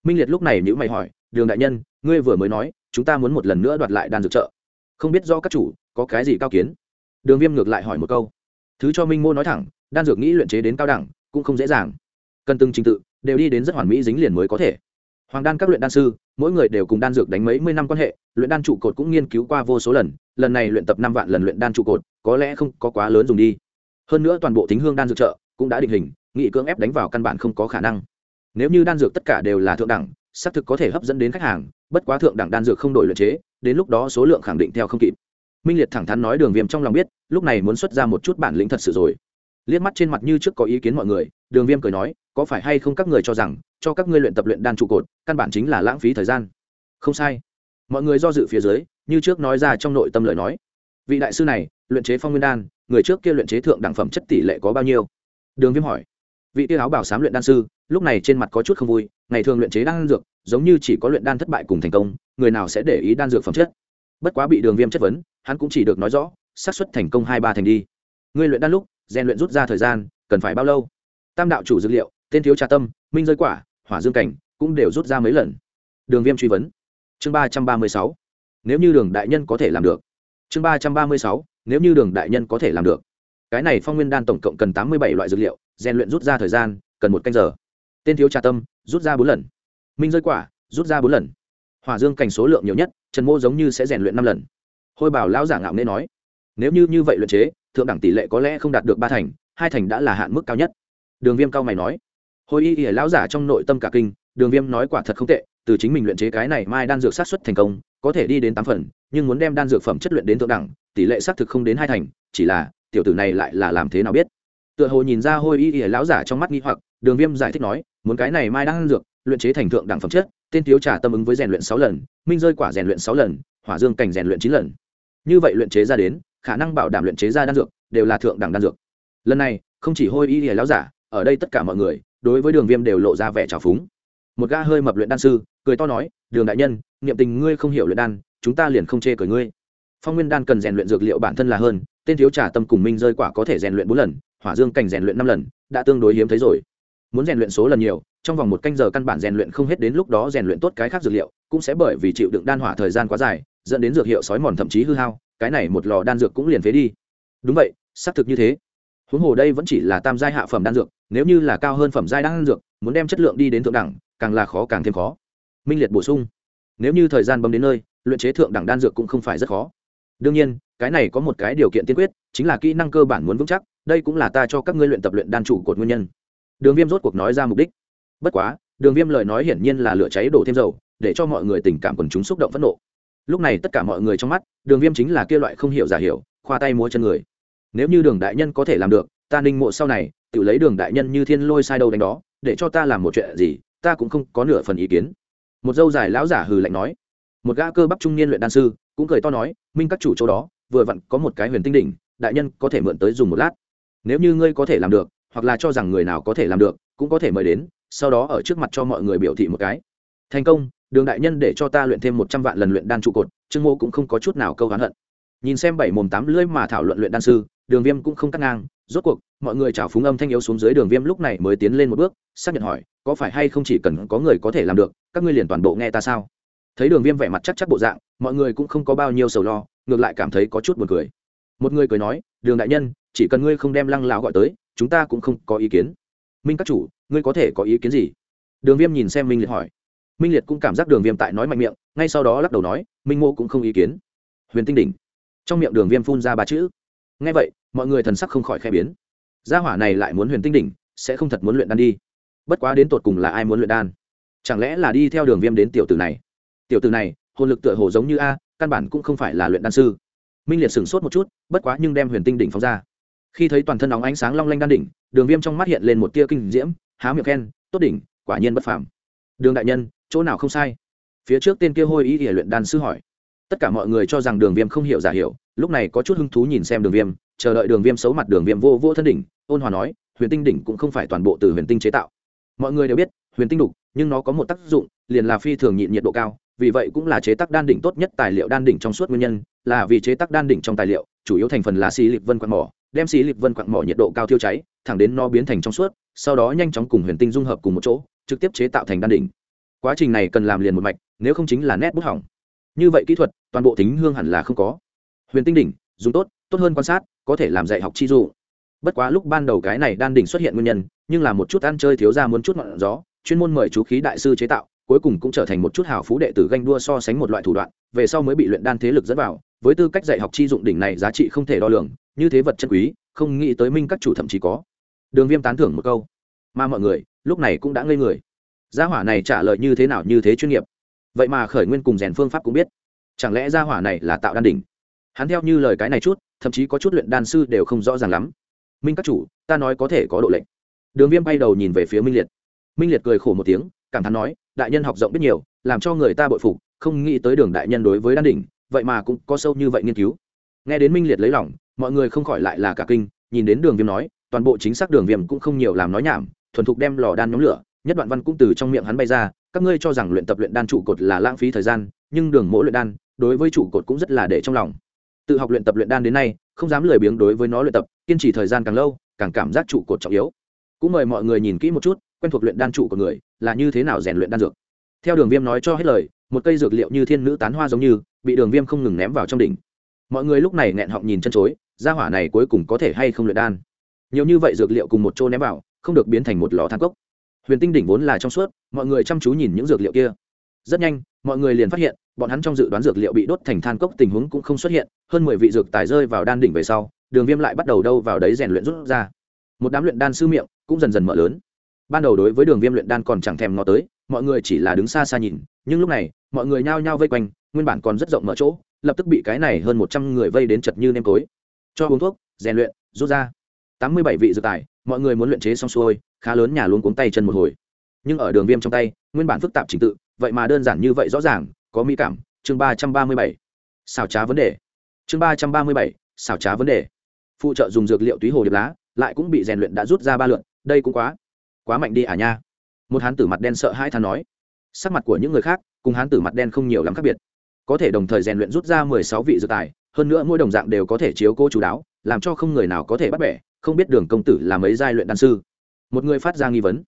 A: Minh liệt lúc này nhữ mày hỏi, đường đại nhân, ngươi vừa mới nói, chúng ta muốn một lần nữa đoạt lại đan dược trợ. Không biết do các chủ, có cái gì cao kiến? Đường viêm ngược lại hỏi một câu. Thứ cho minh mô nói thẳng, đan dược nghĩ luyện chế đến cao đẳng, cũng không dễ dàng. Cần từng trình tự, đều đi đến rất hoàn mỹ dính liền mới có thể. Hoàng đan các luyện đan sư, mỗi người đều cùng đan dược đánh mấy mươi năm quan hệ, luyện đan trụ cột cũng nghiên cứu qua vô số lần lần này luyện tập năm vạn lần luyện đan trụ cột, có lẽ không có quá lớn dùng đi. Hơn nữa toàn bộ tính hương đan dược trợ cũng đã định hình, nghị cưỡng ép đánh vào căn bản không có khả năng. Nếu như đan dược tất cả đều là thượng đẳng, xác thực có thể hấp dẫn đến khách hàng, bất quá thượng đẳng đan dược không đổi luyện chế, đến lúc đó số lượng khẳng định theo không kịp. Minh liệt thẳng thắn nói đường viêm trong lòng biết, lúc này muốn xuất ra một chút bản lĩnh thật sự rồi. Liếc mắt trên mặt như trước có ý kiến mọi người, đường viêm cười nói, có phải hay không các người cho rằng, cho các ngươi luyện tập luyện đan trụ cột, căn bản chính là lãng phí thời gian. Không sai. Mọi người do dự phía dưới như trước nói ra trong nội tâm lời nói. Vị đại sư này, luyện chế phong nguyên đan, người trước kia luyện chế thượng đẳng phẩm chất tỷ lệ có bao nhiêu? Đường viêm hỏi. Vị tiêu áo bảo sám luyện đan sư, lúc này trên mặt có chút không vui, ngày thường luyện chế đan dược, giống như chỉ có luyện đan thất bại cùng thành công, người nào sẽ để ý đan dược phẩm chất? Bất quá bị đường viêm chất vấn, hắn cũng chỉ được nói rõ, xác suất thành công hai ba thành đi. Người luyện đan lúc, rèn luyện rút ra thời gian, cần phải bao lâu? Tam đạo chủ dược liệu, tên thiếu trà tâm, minh rơi quả, hỏa dương cảnh, cũng đều rút ra mấy lần. Đường viêm truy vấn. Chương ba trăm ba mươi sáu nếu như đường đại nhân có thể làm được. Chương ba trăm ba mươi sáu, nếu như đường đại nhân có thể làm được. Cái này phong nguyên đan tổng cộng cần tám mươi bảy loại dược liệu, rèn luyện rút ra thời gian, cần một canh giờ. Tên thiếu trà tâm, rút ra bốn lần. Minh rơi quả, rút ra bốn lần. Hỏa dương cảnh số lượng nhiều nhất, trần mô giống như sẽ rèn luyện năm lần. Hôi bảo lão giả ngạo nên nói, nếu như như vậy luyện chế, thượng đẳng tỷ lệ có lẽ không đạt được ba thành, hai thành đã là hạn mức cao nhất. Đường viêm cao mày nói hồi y y lão giả trong nội tâm cả kinh, đường viêm nói quả thật không tệ từ chính mình luyện chế cái này mai đan dược sát xuất thành công, có thể đi đến tám phần, nhưng muốn đem đan dược phẩm chất luyện đến thượng đẳng, tỷ lệ xác thực không đến hai thành, chỉ là, tiểu tử này lại là làm thế nào biết? Tựa hồ nhìn ra hôi y y lão giả trong mắt nghi hoặc, đường viêm giải thích nói, muốn cái này mai đan dược, luyện chế thành thượng đẳng phẩm chất, tên thiếu trà tâm ứng với rèn luyện sáu lần, minh rơi quả rèn luyện sáu lần, hỏa dương cảnh rèn luyện chín lần. Như vậy luyện chế ra đến, khả năng bảo đảm luyện chế ra đan dược, đều là thượng đẳng đan dược. Lần này, không chỉ hôi y y lão giả, ở đây tất cả mọi người, đối với đường viêm đều lộ ra vẻ trào phúng một ga hơi mập luyện đan sư, cười to nói, đường đại nhân, niệm tình ngươi không hiểu luyện đan, chúng ta liền không chê cười ngươi. Phong nguyên đan cần rèn luyện dược liệu bản thân là hơn, tên thiếu trà tâm cùng minh rơi quả có thể rèn luyện bốn lần, hỏa dương cảnh rèn luyện năm lần, đã tương đối hiếm thấy rồi. Muốn rèn luyện số lần nhiều, trong vòng một canh giờ căn bản rèn luyện không hết đến lúc đó rèn luyện tốt cái khác dược liệu, cũng sẽ bởi vì chịu đựng đan hỏa thời gian quá dài, dẫn đến dược hiệu sói mòn thậm chí hư hao, cái này một lò đan dược cũng liền phế đi. Đúng vậy, xác thực như thế. Huống hồ đây vẫn chỉ là tam giai hạ phẩm đan dược, nếu như là cao hơn phẩm giai đan dược, muốn đem chất lượng đi đến thượng đẳng càng là khó càng thêm khó. Minh liệt bổ sung, nếu như thời gian bấm đến nơi, luyện chế thượng đẳng đan dược cũng không phải rất khó. Đương nhiên, cái này có một cái điều kiện tiên quyết, chính là kỹ năng cơ bản muốn vững chắc, đây cũng là ta cho các ngươi luyện tập luyện đan chủ cột nguyên nhân. Đường viêm rốt cuộc nói ra mục đích. Bất quá, đường viêm lời nói hiển nhiên là lửa cháy đổ thêm dầu, để cho mọi người tình cảm quần chúng xúc động phẫn nộ. Lúc này tất cả mọi người trong mắt, đường viêm chính là kia loại không hiểu giả hiểu, khoa tay múa chân người. Nếu như đường đại nhân có thể làm được, ta ninh mộ sau này, tự lấy đường đại nhân như thiên lôi sai đâu đánh đó, để cho ta làm một chuyện gì ta cũng không có nửa phần ý kiến. Một dâu dài lão giả hừ lạnh nói. Một gã cơ bắp trung niên luyện đan sư, cũng cười to nói, minh các chủ chỗ đó, vừa vặn có một cái huyền tinh đỉnh, đại nhân có thể mượn tới dùng một lát. Nếu như ngươi có thể làm được, hoặc là cho rằng người nào có thể làm được, cũng có thể mời đến, sau đó ở trước mặt cho mọi người biểu thị một cái. Thành công, đường đại nhân để cho ta luyện thêm một trăm vạn lần luyện đan trụ cột, trương mô cũng không có chút nào câu hán hận. Nhìn xem bảy mồm tám lưỡi mà thảo luận luyện đan sư, đường viêm cũng không cắt ngang, rốt cuộc, mọi người chào phúng âm thanh yếu xuống dưới đường viêm lúc này mới tiến lên một bước, xác nhận hỏi có phải hay không chỉ cần có người có thể làm được, các ngươi liền toàn bộ nghe ta sao? Thấy đường viêm vẻ mặt chắc chắc bộ dạng, mọi người cũng không có bao nhiêu sầu lo, ngược lại cảm thấy có chút buồn cười. Một người cười nói, đường đại nhân, chỉ cần ngươi không đem lăng lão gọi tới, chúng ta cũng không có ý kiến. Minh các chủ, ngươi có thể có ý kiến gì? Đường viêm nhìn xem minh liệt hỏi. Minh liệt cũng cảm giác đường viêm tại nói mạnh miệng, ngay sau đó lắc đầu nói, minh Ngô cũng không ý kiến. Huyền tinh đỉnh. Trong miệng đường viêm phun ra ba chữ. Ngay vậy, mọi người thần sắc không khỏi khai biến. Gia hỏa này lại muốn huyền tinh đỉnh, sẽ không thật muốn luyện đan đi bất quá đến tột cùng là ai muốn luyện đan? Chẳng lẽ là đi theo đường viêm đến tiểu tử này? Tiểu tử này, hồn lực tựa hồ giống như a, căn bản cũng không phải là luyện đan sư. Minh liệt sửng sốt một chút, bất quá nhưng đem huyền tinh đỉnh phóng ra. Khi thấy toàn thân nóng ánh sáng long lanh đan đỉnh, đường viêm trong mắt hiện lên một tia kinh diễm, há miệng khen, tốt đỉnh, quả nhiên bất phàm. Đường đại nhân, chỗ nào không sai? Phía trước tên kia hôi ý ỉa luyện đan sư hỏi. Tất cả mọi người cho rằng đường viêm không hiểu giả hiểu, lúc này có chút hứng thú nhìn xem đường viêm, chờ đợi đường viêm xấu mặt đường viêm vô vô thân đỉnh, ôn hòa nói, huyền tinh đỉnh cũng không phải toàn bộ từ huyền tinh chế tạo mọi người đều biết, huyền tinh đục, nhưng nó có một tác dụng, liền là phi thường nhịn nhiệt độ cao, vì vậy cũng là chế tác đan đỉnh tốt nhất tài liệu đan đỉnh trong suốt nguyên nhân, là vì chế tác đan đỉnh trong tài liệu, chủ yếu thành phần là xì lịp vân quạng mỏ, đem xì lịp vân quạng mỏ nhiệt độ cao thiêu cháy, thẳng đến nó biến thành trong suốt, sau đó nhanh chóng cùng huyền tinh dung hợp cùng một chỗ, trực tiếp chế tạo thành đan đỉnh. Quá trình này cần làm liền một mạch, nếu không chính là nét bút hỏng. Như vậy kỹ thuật, toàn bộ tính hương hẳn là không có. Huyền tinh đỉnh, dùng tốt tốt hơn quan sát, có thể làm dạy học chi dụ. Bất quá lúc ban đầu cái này đan đỉnh xuất hiện nguyên nhân nhưng là một chút ăn chơi thiếu ra muốn chút ngọn gió, chuyên môn mời chú khí đại sư chế tạo, cuối cùng cũng trở thành một chút hào phú đệ tử ganh đua so sánh một loại thủ đoạn, về sau mới bị luyện đan thế lực dẫn vào, với tư cách dạy học chi dụng đỉnh này giá trị không thể đo lường, như thế vật chân quý, không nghĩ tới minh các chủ thậm chí có. Đường viêm tán thưởng một câu. Mà mọi người, lúc này cũng đã ngây người. Gia hỏa này trả lời như thế nào như thế chuyên nghiệp. Vậy mà khởi nguyên cùng rèn phương pháp cũng biết. Chẳng lẽ gia hỏa này là tạo đan đỉnh? Hắn theo như lời cái này chút, thậm chí có chút luyện đan sư đều không rõ ràng lắm. Minh các chủ, ta nói có thể có độ lệnh đường viêm bay đầu nhìn về phía minh liệt. Minh liệt cười khổ một tiếng, cảm thán nói, đại nhân học rộng biết nhiều, làm cho người ta bội phục, không nghĩ tới đường đại nhân đối với đan đỉnh, vậy mà cũng có sâu như vậy nghiên cứu. Nghe đến minh liệt lấy lòng, mọi người không khỏi lại là cả kinh, nhìn đến đường viêm nói, toàn bộ chính xác đường viêm cũng không nhiều làm nói nhảm, thuần thục đem lò đan nhóm lửa, nhất đoạn văn cũng từ trong miệng hắn bay ra, các ngươi cho rằng luyện tập luyện đan trụ cột là lãng phí thời gian, nhưng đường mỗi luyện đan, đối với trụ cột cũng rất là để trong lòng. Tự học luyện tập luyện đan đến nay, không dám lười biếng đối với nó luyện tập, kiên trì thời gian càng lâu, càng cảm giác trụ cột trọng yếu cũng mời mọi người nhìn kỹ một chút, quen thuộc luyện đan trụ của người là như thế nào rèn luyện đan dược. Theo đường viêm nói cho hết lời, một cây dược liệu như thiên nữ tán hoa giống như, bị đường viêm không ngừng ném vào trong đỉnh. Mọi người lúc này nghẹn họng nhìn chân chối, gia hỏa này cuối cùng có thể hay không luyện đan. Nhiều như vậy dược liệu cùng một chỗ ném vào, không được biến thành một lò than cốc. Huyền tinh đỉnh vốn là trong suốt, mọi người chăm chú nhìn những dược liệu kia. Rất nhanh, mọi người liền phát hiện, bọn hắn trong dự đoán dược liệu bị đốt thành than cốc tình huống cũng không xuất hiện, hơn mười vị dược tài rơi vào đan đỉnh về sau, đường viêm lại bắt đầu đâu vào đấy rèn luyện rút ra. Một đám luyện đan sư miệng cũng dần dần mở lớn. Ban đầu đối với đường viêm luyện đan còn chẳng thèm ngó tới, mọi người chỉ là đứng xa xa nhìn, nhưng lúc này, mọi người nhao nhao vây quanh, nguyên bản còn rất rộng mở chỗ, lập tức bị cái này hơn một trăm người vây đến chật như nêm tối. Cho uống thuốc, rèn luyện, rút ra. Tám mươi bảy vị dự tài, mọi người muốn luyện chế xong xuôi, khá lớn nhà luôn cuống tay chân một hồi. Nhưng ở đường viêm trong tay, nguyên bản phức tạp trình tự, vậy mà đơn giản như vậy rõ ràng, có mỹ cảm, chương ba trăm ba mươi bảy. Xào trá vấn đề. Chương ba trăm ba mươi bảy xào trá vấn đề. Phụ trợ dùng dược liệu túy hồ điệp lá, lại cũng bị rèn luyện đã rút ra ba lượn đây cũng quá quá mạnh đi à nha. Một hán tử mặt đen sợ hai than nói. Sắc mặt của những người khác cùng hán tử mặt đen không nhiều lắm khác biệt. Có thể đồng thời rèn luyện rút ra mười sáu vị dược tài, hơn nữa mỗi đồng dạng đều có thể chiếu cố chú đáo, làm cho không người nào có thể bắt bẻ, không biết đường công tử là mấy giai luyện đan sư. Một người phát ra nghi vấn.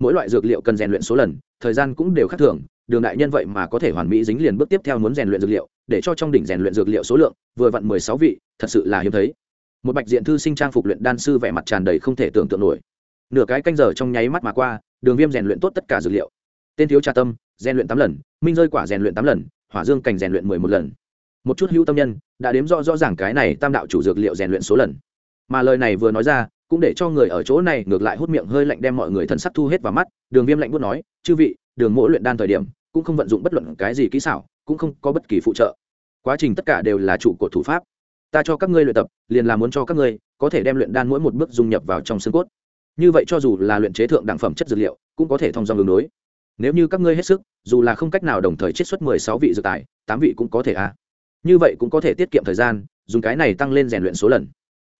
A: Mỗi loại dược liệu cần rèn luyện số lần, thời gian cũng đều khác thường, đường đại nhân vậy mà có thể hoàn mỹ dính liền bước tiếp theo muốn rèn luyện dược liệu, để cho trong đỉnh rèn luyện dược liệu số lượng vừa vặn mười sáu vị, thật sự là hiếm thấy. Một bạch diện thư sinh trang phục luyện đan sư vẻ mặt tràn đầy không thể tưởng tượng nổi nửa cái canh giờ trong nháy mắt mà qua, đường viêm rèn luyện tốt tất cả dược liệu. Tên thiếu trà tâm, rèn luyện tám lần, minh rơi quả rèn luyện tám lần, hỏa dương cành rèn luyện mười một lần. Một chút hữu tâm nhân đã đếm rõ rõ ràng cái này tam đạo chủ dược liệu rèn luyện số lần. Mà lời này vừa nói ra, cũng để cho người ở chỗ này ngược lại hút miệng hơi lạnh đem mọi người thần sắc thu hết vào mắt, đường viêm lạnh bút nói, chư vị, đường mỗi luyện đan thời điểm cũng không vận dụng bất luận cái gì kỹ xảo, cũng không có bất kỳ phụ trợ. Quá trình tất cả đều là trụ của thủ pháp. Ta cho các ngươi luyện tập, liền là muốn cho các ngươi có thể đem luyện đan mỗi một bước dung nhập vào trong xương cốt như vậy cho dù là luyện chế thượng đẳng phẩm chất dược liệu, cũng có thể thông do ngừng đối. Nếu như các ngươi hết sức, dù là không cách nào đồng thời chiết xuất mười sáu vị dược tài, tám vị cũng có thể a à. như vậy cũng có thể tiết kiệm thời gian, dùng cái này tăng lên rèn luyện số lần.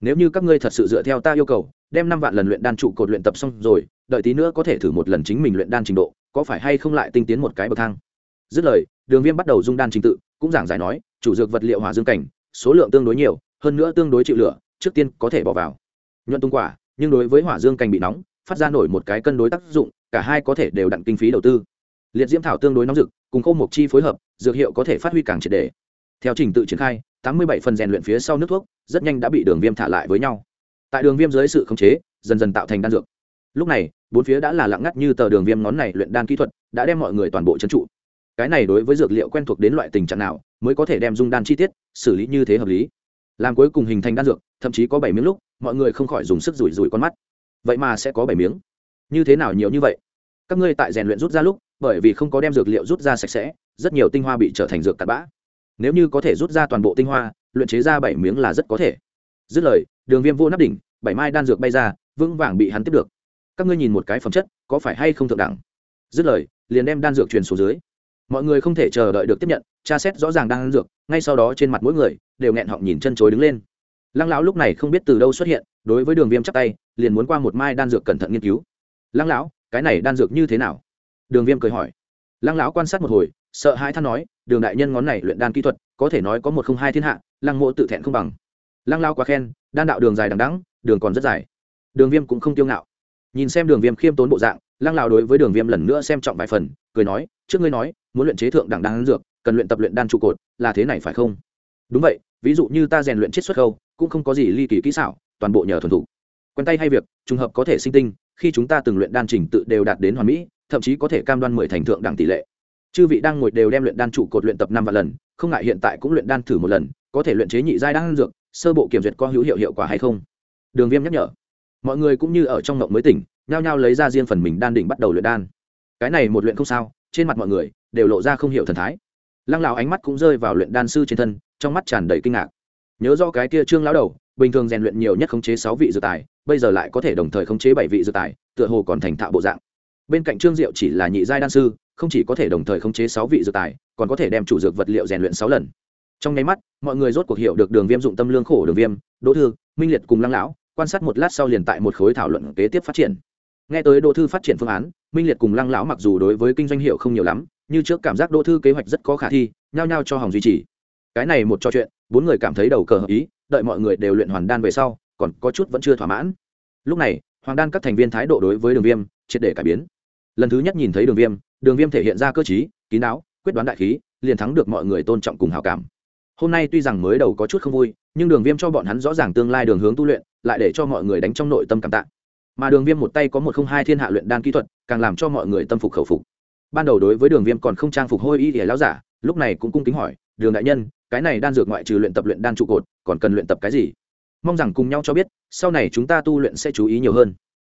A: Nếu như các ngươi thật sự dựa theo ta yêu cầu, đem năm vạn lần luyện đan trụ cột luyện tập xong rồi, đợi tí nữa có thể thử một lần chính mình luyện đan trình độ, có phải hay không lại tinh tiến một cái bậc thang? Dứt lời, đường viêm bắt đầu dung đan trình tự, cũng giảng giải nói, chủ dược vật liệu hỏa dương cảnh, số lượng tương đối nhiều, hơn nữa tương đối chịu lửa, trước tiên có thể bỏ vào. Nhuận tung quả nhưng đối với hỏa dương cành bị nóng, phát ra nổi một cái cân đối tác dụng, cả hai có thể đều đặn kinh phí đầu tư. Liệt diễm thảo tương đối nóng rực, cùng khô mộc chi phối hợp, dược hiệu có thể phát huy càng triệt đề theo trình tự triển khai, tám mươi bảy phần rèn luyện phía sau nước thuốc, rất nhanh đã bị đường viêm thả lại với nhau. Tại đường viêm dưới sự khống chế, dần dần tạo thành đan dược. Lúc này, bốn phía đã là lặng ngắt như tờ đường viêm ngón này luyện đan kỹ thuật, đã đem mọi người toàn bộ trấn trụ. Cái này đối với dược liệu quen thuộc đến loại tình trạng nào, mới có thể đem dung đan chi tiết, xử lý như thế hợp lý làm cuối cùng hình thành đan dược, thậm chí có bảy miếng lúc, mọi người không khỏi dùng sức rủi rủi con mắt. Vậy mà sẽ có bảy miếng. Như thế nào nhiều như vậy? Các ngươi tại rèn luyện rút ra lúc, bởi vì không có đem dược liệu rút ra sạch sẽ, rất nhiều tinh hoa bị trở thành dược cặn bã. Nếu như có thể rút ra toàn bộ tinh hoa, luyện chế ra bảy miếng là rất có thể. Dứt lời, đường viêm vô nắp đỉnh, bảy mai đan dược bay ra, vững vàng bị hắn tiếp được. Các ngươi nhìn một cái phẩm chất, có phải hay không thượng đẳng? Dứt lời, liền đem đan dược truyền xuống dưới. Mọi người không thể chờ đợi được tiếp nhận, tra xét rõ ràng đan dược, ngay sau đó trên mặt mỗi người đều nghẹn họng nhìn chân chối đứng lên. Lăng lão lúc này không biết từ đâu xuất hiện, đối với đường viêm chắc tay, liền muốn qua một mai đan dược cẩn thận nghiên cứu. Lăng lão, cái này đan dược như thế nào? Đường viêm cười hỏi. Lăng lão quan sát một hồi, sợ hai than nói, đường đại nhân ngón này luyện đan kỹ thuật, có thể nói có một không hai thiên hạ, lăng mộ tự thẹn không bằng. Lăng lao quá khen, đan đạo đường dài đằng đắng đường còn rất dài. Đường viêm cũng không tiêu ngạo. Nhìn xem đường viêm khiêm tốn bộ dạng, lăng lao đối với đường viêm lần nữa xem trọng vài phần, cười nói, trước ngươi nói, muốn luyện chế thượng đẳng đan dược, cần luyện tập luyện đan trụ cột, là thế này phải không? Đúng vậy ví dụ như ta rèn luyện chiết xuất khâu, cũng không có gì ly kỳ kỹ xảo, toàn bộ nhờ thuần thủ quen tay hay việc, trùng hợp có thể sinh tinh, khi chúng ta từng luyện đan trình tự đều đạt đến hoàn mỹ, thậm chí có thể cam đoan mười thành thượng đẳng tỷ lệ. Chư vị đang ngồi đều đem luyện đan trụ cột luyện tập năm vạn lần, không ngại hiện tại cũng luyện đan thử một lần, có thể luyện chế nhị giai đan dược, sơ bộ kiểm duyệt có hữu hiệu hiệu quả hay không? Đường viêm nhắc nhở. Mọi người cũng như ở trong ngộng mới tỉnh, nhao nhao lấy ra riêng phần mình đan đỉnh bắt đầu luyện đan. Cái này một luyện không sao, trên mặt mọi người đều lộ ra không hiểu thần thái. Lăng lão ánh mắt cũng rơi vào luyện đan sư trên thân trong mắt tràn đầy kinh ngạc. Nhớ do cái kia trương lão đầu, bình thường rèn luyện nhiều nhất khống chế sáu vị dự tài, bây giờ lại có thể đồng thời khống chế bảy vị dự tài, tựa hồ còn thành thạo bộ dạng. Bên cạnh trương diệu chỉ là nhị giai đan sư, không chỉ có thể đồng thời khống chế sáu vị dược tài, còn có thể đem chủ dược vật liệu rèn luyện sáu lần. Trong nháy mắt, mọi người rốt cuộc hiểu được đường viêm dụng tâm lương khổ đường viêm, đỗ thư, minh liệt cùng lăng lão, quan sát một lát sau liền tại một khối thảo luận kế tiếp phát triển. Nghe tới đỗ thư phát triển phương án, minh liệt cùng lăng lão mặc dù đối với kinh doanh hiệu không nhiều lắm, như trước cảm giác đỗ thư kế hoạch rất có khả thi, nhao nhao cho hỏng duy trì cái này một trò chuyện, bốn người cảm thấy đầu cờ hợp ý, đợi mọi người đều luyện hoàn đan về sau, còn có chút vẫn chưa thỏa mãn. Lúc này, hoàng đan các thành viên thái độ đối với đường viêm, triệt để cải biến. Lần thứ nhất nhìn thấy đường viêm đường viêm thể hiện ra cơ chí kín đáo, quyết đoán đại khí, liền thắng được mọi người tôn trọng cùng hào cảm. Hôm nay tuy rằng mới đầu có chút không vui, nhưng đường viêm cho bọn hắn rõ ràng tương lai đường hướng tu luyện, lại để cho mọi người đánh trong nội tâm cảm tạ. Mà đường viêm một tay có một không hai thiên hạ luyện đan kỹ thuật, càng làm cho mọi người tâm phục khẩu phục. Ban đầu đối với đường viêm còn không trang phục hôi y để láo giả, lúc này cũng cung kính hỏi, đường đại nhân cái này đan dược ngoại trừ luyện tập luyện đan trụ cột, còn cần luyện tập cái gì? Mong rằng cùng nhau cho biết, sau này chúng ta tu luyện sẽ chú ý nhiều hơn.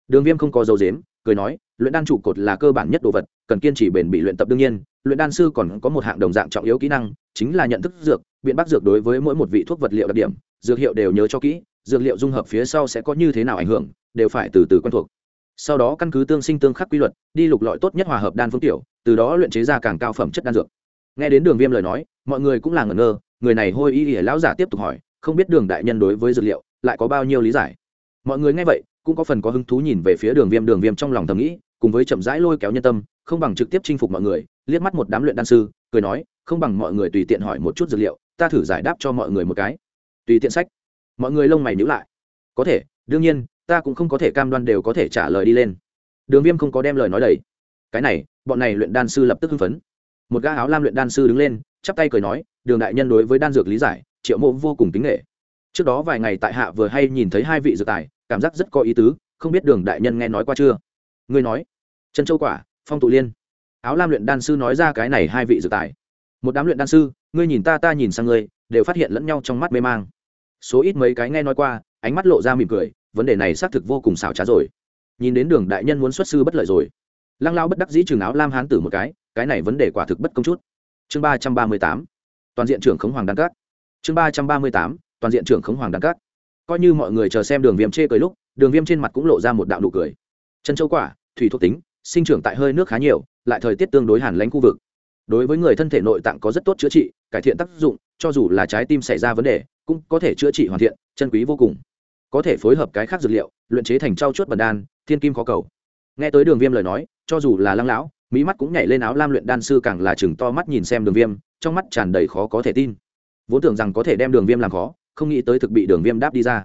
A: Đường viêm không có dấu dếm cười nói, luyện đan trụ cột là cơ bản nhất đồ vật, cần kiên trì bền bị luyện tập đương nhiên, luyện đan sư còn có một hạng đồng dạng trọng yếu kỹ năng, chính là nhận thức dược, biện bác dược đối với mỗi một vị thuốc vật liệu đặc điểm, dược hiệu đều nhớ cho kỹ, dược liệu dung hợp phía sau sẽ có như thế nào ảnh hưởng, đều phải từ từ quen thuộc. Sau đó căn cứ tương sinh tương khắc quy luật, đi lục lọi tốt nhất hòa hợp đan phương tiểu, từ đó luyện chế ra càng cao phẩm chất đan dược. Nghe đến đường viêm lời nói mọi người cũng là ngẩn ngơ, người này hôi y ỉa lão giả tiếp tục hỏi, không biết đường đại nhân đối với dược liệu, lại có bao nhiêu lý giải? Mọi người nghe vậy, cũng có phần có hứng thú nhìn về phía đường viêm đường viêm trong lòng thầm nghĩ, cùng với chậm rãi lôi kéo nhân tâm, không bằng trực tiếp chinh phục mọi người, liếc mắt một đám luyện đan sư, cười nói, không bằng mọi người tùy tiện hỏi một chút dược liệu, ta thử giải đáp cho mọi người một cái. Tùy tiện sách. Mọi người lông mày nhữ lại. Có thể, đương nhiên, ta cũng không có thể cam đoan đều có thể trả lời đi lên. Đường viêm không có đem lời nói đầy. Cái này, bọn này luyện đan sư lập tức hưng phấn. Một gã áo lam luyện đan sư đứng lên chắp tay cười nói, đường đại nhân đối với đan dược lý giải, triệu mộ vô cùng kính nghệ trước đó vài ngày tại hạ vừa hay nhìn thấy hai vị dược tài, cảm giác rất có ý tứ, không biết đường đại nhân nghe nói qua chưa? Ngươi nói. Trần châu quả, phong tụ liên. Áo lam luyện đan sư nói ra cái này hai vị dược tài. Một đám luyện đan sư, ngươi nhìn ta ta nhìn sang ngươi, đều phát hiện lẫn nhau trong mắt mê mang. Số ít mấy cái nghe nói qua, ánh mắt lộ ra mỉm cười, vấn đề này xác thực vô cùng xảo trá rồi. Nhìn đến đường đại nhân muốn xuất sư bất lợi rồi. Lăng lao bất đắc dĩ trường áo lam hán tử một cái cái này vấn đề quả thực bất công chút chương ba trăm ba mươi tám, toàn diện trưởng khống hoàng đan cát. Chương ba trăm ba mươi tám, toàn diện trưởng khống hoàng đan cát. Coi như mọi người chờ xem đường viêm chê cười lúc, đường viêm trên mặt cũng lộ ra một đạo nụ cười. Chân châu quả, thủy thuộc tính, sinh trưởng tại hơi nước khá nhiều, lại thời tiết tương đối hàn lánh khu vực. Đối với người thân thể nội tạng có rất tốt chữa trị, cải thiện tác dụng, cho dù là trái tim xảy ra vấn đề, cũng có thể chữa trị hoàn thiện, chân quý vô cùng. Có thể phối hợp cái khác dược liệu, luyện chế thành trao chuốt bần đan, thiên kim khó cầu. Nghe tới đường viêm lời nói, cho dù là lăng lão mỹ mắt cũng nhảy lên áo lam luyện đan sư càng là chừng to mắt nhìn xem đường viêm, trong mắt tràn đầy khó có thể tin. Vốn tưởng rằng có thể đem đường viêm làm khó, không nghĩ tới thực bị đường viêm đáp đi ra.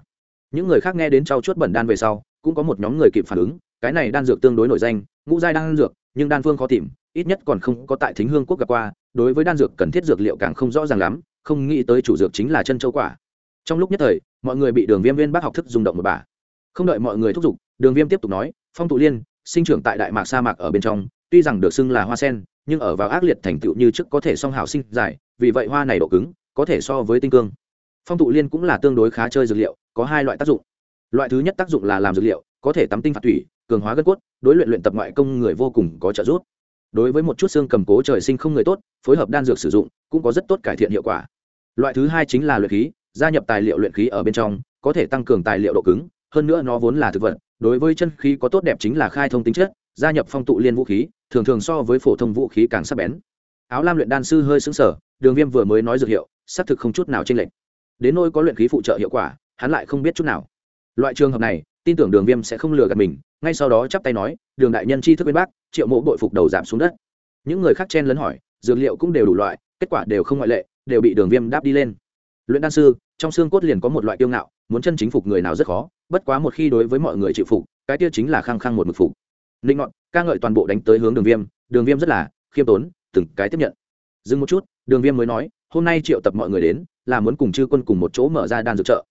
A: Những người khác nghe đến trao chuốt bẩn đan về sau, cũng có một nhóm người kịp phản ứng, cái này đan dược tương đối nổi danh, ngũ giai đan dược, nhưng đan phương khó tìm, ít nhất còn không có tại thính hương quốc gặp qua, đối với đan dược cần thiết dược liệu càng không rõ ràng lắm, không nghĩ tới chủ dược chính là chân châu quả. Trong lúc nhất thời, mọi người bị đường viêm viên bác học thức rung động một bà. Không đợi mọi người thúc giục, đường viêm tiếp tục nói, phong tụ liên, sinh trưởng tại đại mạc sa mạc ở bên trong tuy rằng được xưng là hoa sen, nhưng ở vào ác liệt thành tựu như trước có thể song hào sinh dài vì vậy hoa này độ cứng, có thể so với tinh cương. Phong tụ liên cũng là tương đối khá chơi dược liệu, có hai loại tác dụng. Loại thứ nhất tác dụng là làm dược liệu, có thể tắm tinh phạt thủy cường hóa gân cốt, đối luyện luyện tập ngoại công người vô cùng có trợ giúp. Đối với một chút xương cầm cố trời sinh không người tốt, phối hợp đan dược sử dụng, cũng có rất tốt cải thiện hiệu quả. Loại thứ hai chính là luyện khí, gia nhập tài liệu luyện khí ở bên trong, có thể tăng cường tài liệu độ cứng, hơn nữa nó vốn là thực vật, đối với chân khí có tốt đẹp chính là khai thông tính chất gia nhập phong tụ liên vũ khí, thường thường so với phổ thông vũ khí càng sắc bén. Áo lam luyện đan sư hơi xứng sở đường viêm vừa mới nói dược hiệu, xác thực không chút nào tranh lệch. Đến nôi có luyện khí phụ trợ hiệu quả, hắn lại không biết chút nào. Loại trường hợp này, tin tưởng đường viêm sẽ không lừa gạt mình, ngay sau đó chắp tay nói, đường đại nhân chi thức bên bác triệu mộ bội phục đầu giảm xuống đất. Những người khác chen lấn hỏi, dược liệu cũng đều đủ loại, kết quả đều không ngoại lệ, đều bị đường viêm đáp đi lên. Luyện đan sư, trong xương cốt liền có một loại kiêu ngạo, muốn chân chính phục người nào rất khó, bất quá một khi đối với mọi người chịu phục, cái tiêu chính là khăng khăng một mực phục linh ngọn, ca ngợi toàn bộ đánh tới hướng đường viêm đường viêm rất là khiêm tốn, từng cái tiếp nhận. Dừng một chút, đường viêm mới nói, hôm nay triệu tập mọi người đến, là muốn cùng chư quân cùng một chỗ mở ra đan dược chợ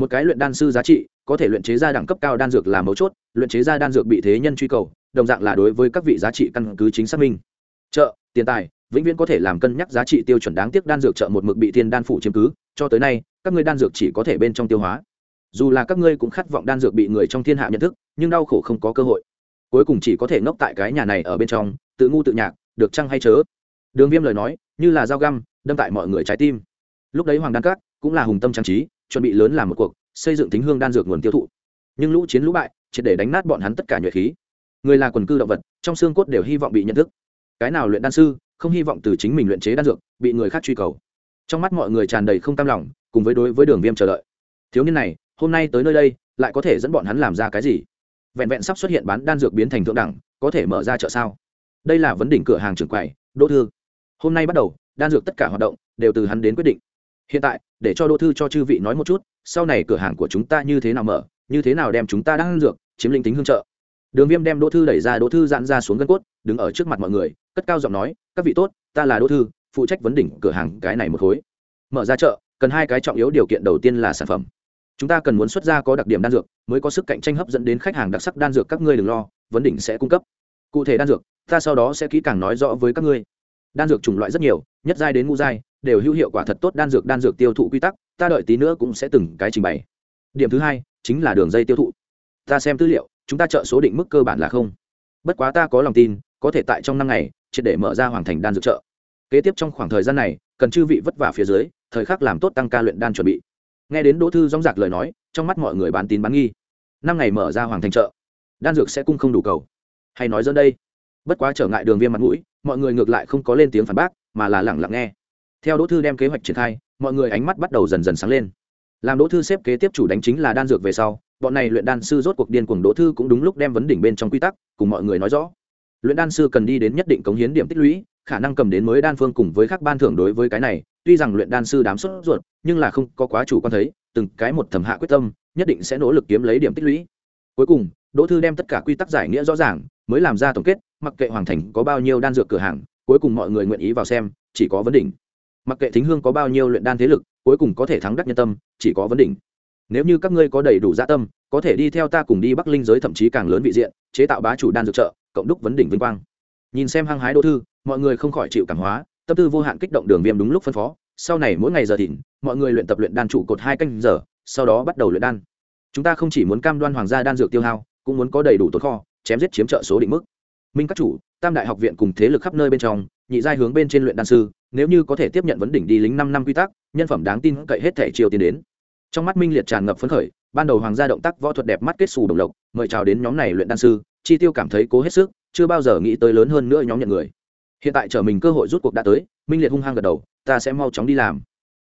A: một cái luyện đan sư giá trị, có thể luyện chế ra đẳng cấp cao đan dược là mấu chốt, luyện chế ra đan dược bị thế nhân truy cầu, đồng dạng là đối với các vị giá trị căn cứ chính xác minh. Chợ tiền tài, vĩnh viễn có thể làm cân nhắc giá trị tiêu chuẩn đáng tiếc đan dược chợ một mực bị thiên đan phủ chiếm cứ, cho tới nay, các ngươi đan dược chỉ có thể bên trong tiêu hóa. Dù là các ngươi cũng khát vọng đan dược bị người trong thiên hạ nhận thức, nhưng đau khổ không có cơ hội cuối cùng chỉ có thể ngốc tại cái nhà này ở bên trong, tự ngu tự nhạc, được chăng hay chớ? Đường viêm lời nói, như là dao găm, đâm tại mọi người trái tim. Lúc đấy hoàng đan cát cũng là hùng tâm trang trí, chuẩn bị lớn làm một cuộc, xây dựng tính hương đan dược nguồn tiêu thụ. Nhưng lũ chiến lũ bại, triệt để đánh nát bọn hắn tất cả nhuệ khí. Người là quần cư động vật, trong xương cốt đều hy vọng bị nhận thức. Cái nào luyện đan sư, không hy vọng từ chính mình luyện chế đan dược, bị người khác truy cầu. Trong mắt mọi người tràn đầy không cam lòng, cùng với đối với đường viêm chờ đợi. Thiếu niên này, hôm nay tới nơi đây, lại có thể dẫn bọn hắn làm ra cái gì? Vẹn vẹn sắp xuất hiện bán đan dược biến thành thượng đẳng, có thể mở ra chợ sao? Đây là vấn đỉnh cửa hàng trưởng quầy, đỗ thư. Hôm nay bắt đầu, đan dược tất cả hoạt động đều từ hắn đến quyết định. Hiện tại, để cho đỗ thư cho chư vị nói một chút, sau này cửa hàng của chúng ta như thế nào mở, như thế nào đem chúng ta đan dược chiếm linh tính hương trợ đường viêm đem đỗ thư đẩy ra, đỗ thư giãn ra xuống gân cốt, đứng ở trước mặt mọi người, cất cao giọng nói, các vị tốt, ta là đỗ thư, phụ trách vấn đỉnh cửa hàng cái này một khối. Mở ra chợ, cần hai cái trọng yếu điều kiện đầu tiên là sản phẩm chúng ta cần muốn xuất ra có đặc điểm đan dược, mới có sức cạnh tranh hấp dẫn đến khách hàng đặc sắc đan dược các ngươi đừng lo, vấn đỉnh sẽ cung cấp. Cụ thể đan dược, ta sau đó sẽ kỹ càng nói rõ với các ngươi. Đan dược chủng loại rất nhiều, nhất giai đến ngũ giai, đều hữu hiệu quả thật tốt đan dược đan dược tiêu thụ quy tắc, ta đợi tí nữa cũng sẽ từng cái trình bày. Điểm thứ hai, chính là đường dây tiêu thụ. Ta xem tư liệu, chúng ta chợ số định mức cơ bản là không. Bất quá ta có lòng tin, có thể tại trong năm ngày, triệt để mở ra hoàn thành đan dược chợ kế tiếp trong khoảng thời gian này, cần chư vị vất vả phía dưới, thời khắc làm tốt tăng ca luyện đan chuẩn bị nghe đến đỗ thư dóng dạc lời nói, trong mắt mọi người bán tín bán nghi. Năm ngày mở ra hoàng thành chợ, đan dược sẽ cung không đủ cầu. Hay nói dẫn đây, bất quá trở ngại đường viêm mặt mũi, mọi người ngược lại không có lên tiếng phản bác, mà là lẳng lặng nghe. Theo đỗ thư đem kế hoạch triển khai, mọi người ánh mắt bắt đầu dần dần sáng lên. Làm đỗ thư xếp kế tiếp chủ đánh chính là đan dược về sau, bọn này luyện đan sư rốt cuộc điên cuồng đỗ thư cũng đúng lúc đem vấn đỉnh bên trong quy tắc cùng mọi người nói rõ. Luyện đan sư cần đi đến nhất định cống hiến điểm tích lũy khả năng cầm đến mới đan phương cùng với các ban thưởng đối với cái này, tuy rằng luyện đan sư đám sốt ruột, nhưng là không có quá chủ quan thấy, từng cái một thẩm hạ quyết tâm, nhất định sẽ nỗ lực kiếm lấy điểm tích lũy. Cuối cùng, đỗ thư đem tất cả quy tắc giải nghĩa rõ ràng, mới làm ra tổng kết, mặc kệ hoàng thành có bao nhiêu đan dược cửa hàng, cuối cùng mọi người nguyện ý vào xem, chỉ có vấn đỉnh. Mặc kệ thính hương có bao nhiêu luyện đan thế lực, cuối cùng có thể thắng đắc nhân tâm, chỉ có vấn đỉnh. Nếu như các ngươi có đầy đủ dạ tâm, có thể đi theo ta cùng đi bắc linh giới thậm chí càng lớn vị diện, chế tạo bá chủ đan dược trợ, cộng đúc vấn đỉnh vinh quang. Nhìn xem hăng hái đỗ thư mọi người không khỏi chịu cảm hóa, tâm tư vô hạn kích động đường viêm đúng lúc phân phó, sau này mỗi ngày giờ thìn, mọi người luyện tập luyện đan trụ cột hai canh giờ, sau đó bắt đầu luyện đan. Chúng ta không chỉ muốn cam đoan hoàng gia đan dược tiêu hao, cũng muốn có đầy đủ tồn kho, chém giết chiếm trợ số định mức. Minh các chủ, tam đại học viện cùng thế lực khắp nơi bên trong, nhị giai hướng bên trên luyện đan sư, nếu như có thể tiếp nhận vấn đỉnh đi lính năm năm quy tắc, nhân phẩm đáng tin cậy hết thể chiều tiến đến. Trong mắt minh liệt tràn ngập phấn khởi, ban đầu hoàng gia động tác võ thuật đẹp mắt kết xù đồng lộc, mời chào đến nhóm này luyện đan sư, chi tiêu cảm thấy cố hết sức, chưa bao giờ nghĩ tới lớn hơn nữa nhóm nhận người hiện tại trở mình cơ hội rút cuộc đã tới, minh liệt hung hăng gật đầu, ta sẽ mau chóng đi làm.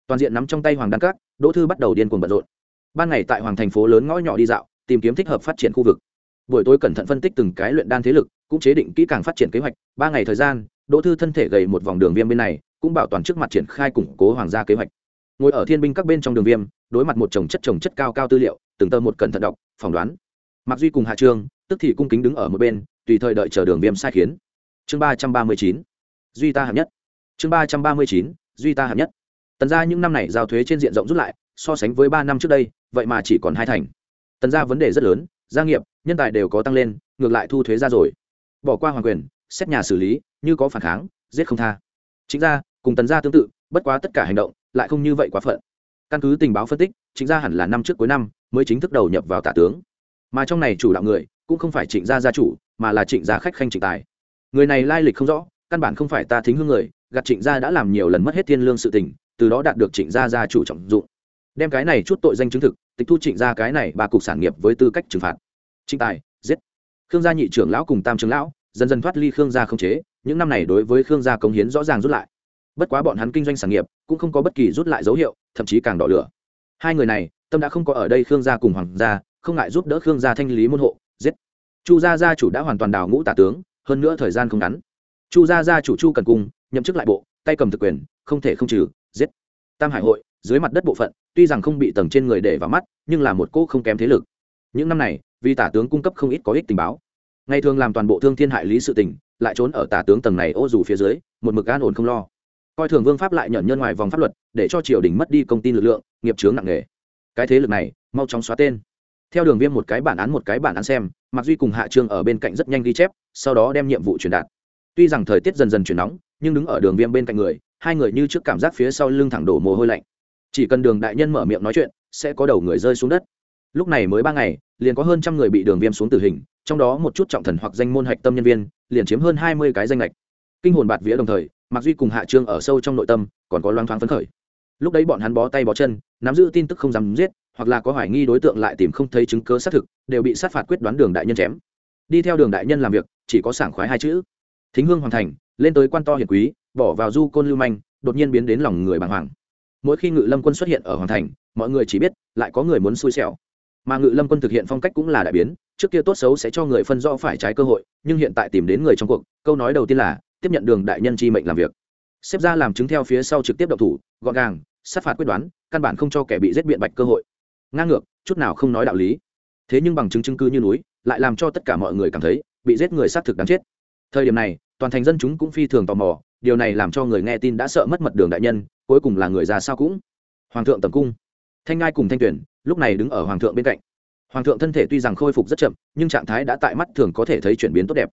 A: Toàn diện nắm trong tay hoàng đan các, đỗ thư bắt đầu điên cuồng bận rộn. Ban ngày tại hoàng thành phố lớn ngõ nhỏ đi dạo, tìm kiếm thích hợp phát triển khu vực. Buổi tối cẩn thận phân tích từng cái luyện đan thế lực, cũng chế định kỹ càng phát triển kế hoạch. Ba ngày thời gian, đỗ thư thân thể gầy một vòng đường viêm bên này, cũng bảo toàn trước mặt triển khai củng cố hoàng gia kế hoạch. Ngồi ở thiên binh các bên trong đường viêm, đối mặt một chồng chất chồng chất cao cao tư liệu, từng tơ một cẩn thận đọc, phỏng đoán. Mặc duy cùng hạ trương tức thì cung kính đứng ở một bên, tùy thời đợi chờ đường viêm sai khiến chương ba trăm ba mươi chín, duy ta hạng nhất. Chương ba trăm ba mươi chín, duy ta hạng nhất. Tần ra những năm này giao thuế trên diện rộng rút lại, so sánh với ba năm trước đây, vậy mà chỉ còn hai thành. Tần ra vấn đề rất lớn, gia nghiệp, nhân tài đều có tăng lên, ngược lại thu thuế ra rồi. Bỏ qua hoàng quyền, xét nhà xử lý, như có phản kháng, giết không tha. Chính ra, cùng tần gia tương tự, bất quá tất cả hành động, lại không như vậy quá phận. Căn cứ tình báo phân tích, chính ra hẳn là năm trước cuối năm mới chính thức đầu nhập vào tả tướng. Mà trong này chủ đạo người, cũng không phải trịnh gia gia chủ, mà là trịnh gia khách khanh trịnh tài người này lai lịch không rõ, căn bản không phải ta thính hương người gặt trịnh gia đã làm nhiều lần mất hết thiên lương sự tình, từ đó đạt được trịnh gia gia chủ trọng dụng. Đem cái này chút tội danh chứng thực, tịch thu trịnh gia cái này ba cục sản nghiệp với tư cách trừng phạt. Trịnh tài, giết. Khương gia nhị trưởng lão cùng tam trưởng lão, dần dần thoát ly khương gia không chế, những năm này đối với khương gia cống hiến rõ ràng rút lại. Bất quá bọn hắn kinh doanh sản nghiệp, cũng không có bất kỳ rút lại dấu hiệu, thậm chí càng đỏ lửa. Hai người này, tâm đã không có ở đây khương gia cùng hoàng gia, không ngại giúp đỡ khương gia thanh lý môn hộ, giết. Chu gia gia chủ đã hoàn toàn đào ngũ tả tướng hơn nữa thời gian không ngắn. Chu gia gia chủ chu cần cung, nhậm chức lại bộ, tay cầm thực quyền, không thể không trừ, giết. Tam hải hội, dưới mặt đất bộ phận, tuy rằng không bị tầng trên người để vào mắt, nhưng là một cỗ không kém thế lực. Những năm này, vì tả tướng cung cấp không ít có ích tình báo. Ngày thường làm toàn bộ thương thiên hại lý sự tình, lại trốn ở tả tướng tầng này ô dù phía dưới, một mực an ổn không lo. Coi thường vương pháp lại nhận nhân ngoài vòng pháp luật, để cho triều đình mất đi công ty lực lượng, nghiệp chướng nặng nề. Cái thế lực này, mau chóng xóa tên. Theo đường viêm một cái bản án một cái bản án xem mặc duy cùng hạ trương ở bên cạnh rất nhanh ghi chép sau đó đem nhiệm vụ truyền đạt. Tuy rằng thời tiết dần dần chuyển nóng, nhưng đứng ở đường viêm bên cạnh người, hai người như trước cảm giác phía sau lưng thẳng đổ mồ hôi lạnh. Chỉ cần đường đại nhân mở miệng nói chuyện, sẽ có đầu người rơi xuống đất. Lúc này mới ba ngày, liền có hơn trăm người bị đường viêm xuống tử hình, trong đó một chút trọng thần hoặc danh môn hạch tâm nhân viên, liền chiếm hơn hai mươi cái danh lệch kinh hồn bạt vía đồng thời mặc duy cùng hạ trương ở sâu trong nội tâm, còn có loáng thoáng phấn khởi. Lúc đấy bọn hắn bó tay bó chân, nắm giữ tin tức không dám giết, hoặc là có hoài nghi đối tượng lại tìm không thấy chứng cớ xác thực, đều bị sát phạt quyết đoán đường đại nhân chém đi theo đường đại nhân làm việc, chỉ có sảng khoái hai chữ. Thính hương hoàn thành, lên tới quan to hiền quý, bỏ vào du côn lưu manh, đột nhiên biến đến lòng người bàng hoàng. Mỗi khi ngự lâm quân xuất hiện ở hoàng thành, mọi người chỉ biết, lại có người muốn xui xẻo. Mà ngự lâm quân thực hiện phong cách cũng là đại biến, trước kia tốt xấu sẽ cho người phân rõ phải trái cơ hội, nhưng hiện tại tìm đến người trong cuộc, câu nói đầu tiên là, tiếp nhận đường đại nhân chi mệnh làm việc. Xếp ra làm chứng theo phía sau trực tiếp độc thủ, gọn gàng, sát phạt quyết đoán, căn bản không cho kẻ bị giết biện bạch cơ hội. Ngang ngược, chút nào không nói đạo lý. Thế nhưng bằng chứng chứng cứ như núi lại làm cho tất cả mọi người cảm thấy bị giết người xác thực đáng chết. Thời điểm này, toàn thành dân chúng cũng phi thường tò mò, điều này làm cho người nghe tin đã sợ mất mật đường đại nhân, cuối cùng là người già sao cũng. Hoàng thượng tầm cung. Thanh ngai cùng thanh tuyển, lúc này đứng ở hoàng thượng bên cạnh. Hoàng thượng thân thể tuy rằng khôi phục rất chậm, nhưng trạng thái đã tại mắt thường có thể thấy chuyển biến tốt đẹp.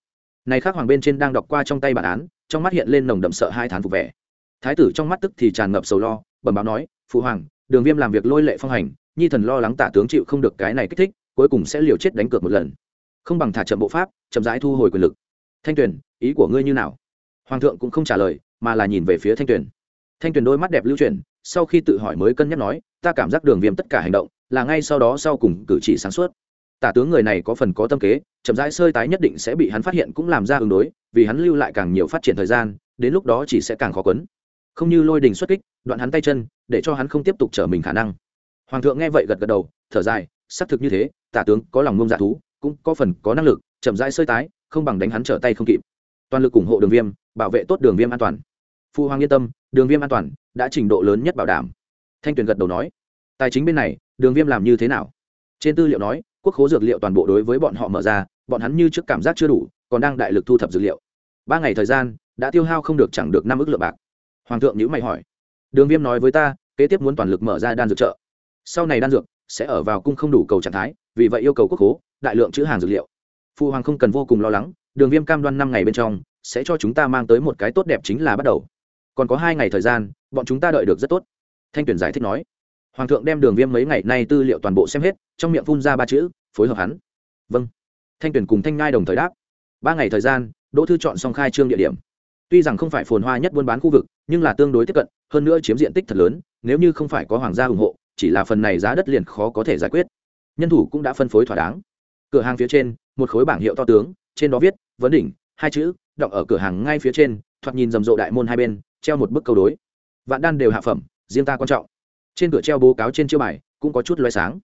A: Này khác hoàng bên trên đang đọc qua trong tay bản án, trong mắt hiện lên nồng đậm sợ hai thán phục vẻ. Thái tử trong mắt tức thì tràn ngập sầu lo, bẩm báo nói, phụ hoàng, đường viêm làm việc lôi lệ phong hành, nhi thần lo lắng tả tướng chịu không được cái này kích thích, cuối cùng sẽ liều chết đánh cược một lần không bằng thả chậm bộ pháp, chậm rãi thu hồi quyền lực. Thanh tuyền, ý của ngươi như nào? Hoàng thượng cũng không trả lời, mà là nhìn về phía thanh tuyền. Thanh tuyền đôi mắt đẹp lưu chuyển, sau khi tự hỏi mới cân nhắc nói, ta cảm giác đường viêm tất cả hành động, là ngay sau đó sau cùng cử chỉ sáng suốt. Tả tướng người này có phần có tâm kế, chậm rãi sơi tái nhất định sẽ bị hắn phát hiện cũng làm ra ứng đối, vì hắn lưu lại càng nhiều phát triển thời gian, đến lúc đó chỉ sẽ càng khó quấn. Không như lôi đình xuất kích, đoạn hắn tay chân, để cho hắn không tiếp tục trở mình khả năng. Hoàng thượng nghe vậy gật gật đầu, thở dài, xác thực như thế, tả tướng có lòng ngông dạ thú cũng có phần có năng lực, chậm rãi sơi tái, không bằng đánh hắn trở tay không kịp. Toàn lực ủng hộ đường viêm, bảo vệ tốt đường viêm an toàn. Phu hoàng yên tâm, đường viêm an toàn đã trình độ lớn nhất bảo đảm. Thanh tuyền gật đầu nói, tài chính bên này, đường viêm làm như thế nào? Trên tư liệu nói, quốc khố dược liệu toàn bộ đối với bọn họ mở ra, bọn hắn như trước cảm giác chưa đủ, còn đang đại lực thu thập dược liệu. Ba ngày thời gian, đã tiêu hao không được chẳng được năm ước lượng bạc. Hoàng thượng nhữ mày hỏi, đường viêm nói với ta, kế tiếp muốn toàn lực mở ra đan dược chợ. Sau này đan dược sẽ ở vào cung không đủ cầu trạng thái, vì vậy yêu cầu quốc khố đại lượng chữ hàng dược liệu. Phụ hoàng không cần vô cùng lo lắng, đường viêm cam đoan năm ngày bên trong, sẽ cho chúng ta mang tới một cái tốt đẹp chính là bắt đầu. Còn có hai ngày thời gian, bọn chúng ta đợi được rất tốt. Thanh tuyển giải thích nói. Hoàng thượng đem đường viêm mấy ngày nay tư liệu toàn bộ xem hết, trong miệng phun ra ba chữ, phối hợp hắn. Vâng. Thanh tuyển cùng thanh ngai đồng thời đáp. Ba ngày thời gian, đỗ thư chọn xong khai trương địa điểm. Tuy rằng không phải phồn hoa nhất buôn bán khu vực, nhưng là tương đối tiếp cận, hơn nữa chiếm diện tích thật lớn, nếu như không phải có hoàng gia ủng hộ, chỉ là phần này giá đất liền khó có thể giải quyết. Nhân thủ cũng đã phân phối thỏa đáng cửa hàng phía trên, một khối bảng hiệu to tướng, trên đó viết, vấn đỉnh, hai chữ đọng ở cửa hàng ngay phía trên, thoạt nhìn rầm rộ đại môn hai bên, treo một bức câu đối. Vạn đan đều hạ phẩm, riêng ta quan trọng. Trên cửa treo bố cáo trên chiêu bài, cũng có chút loay sáng.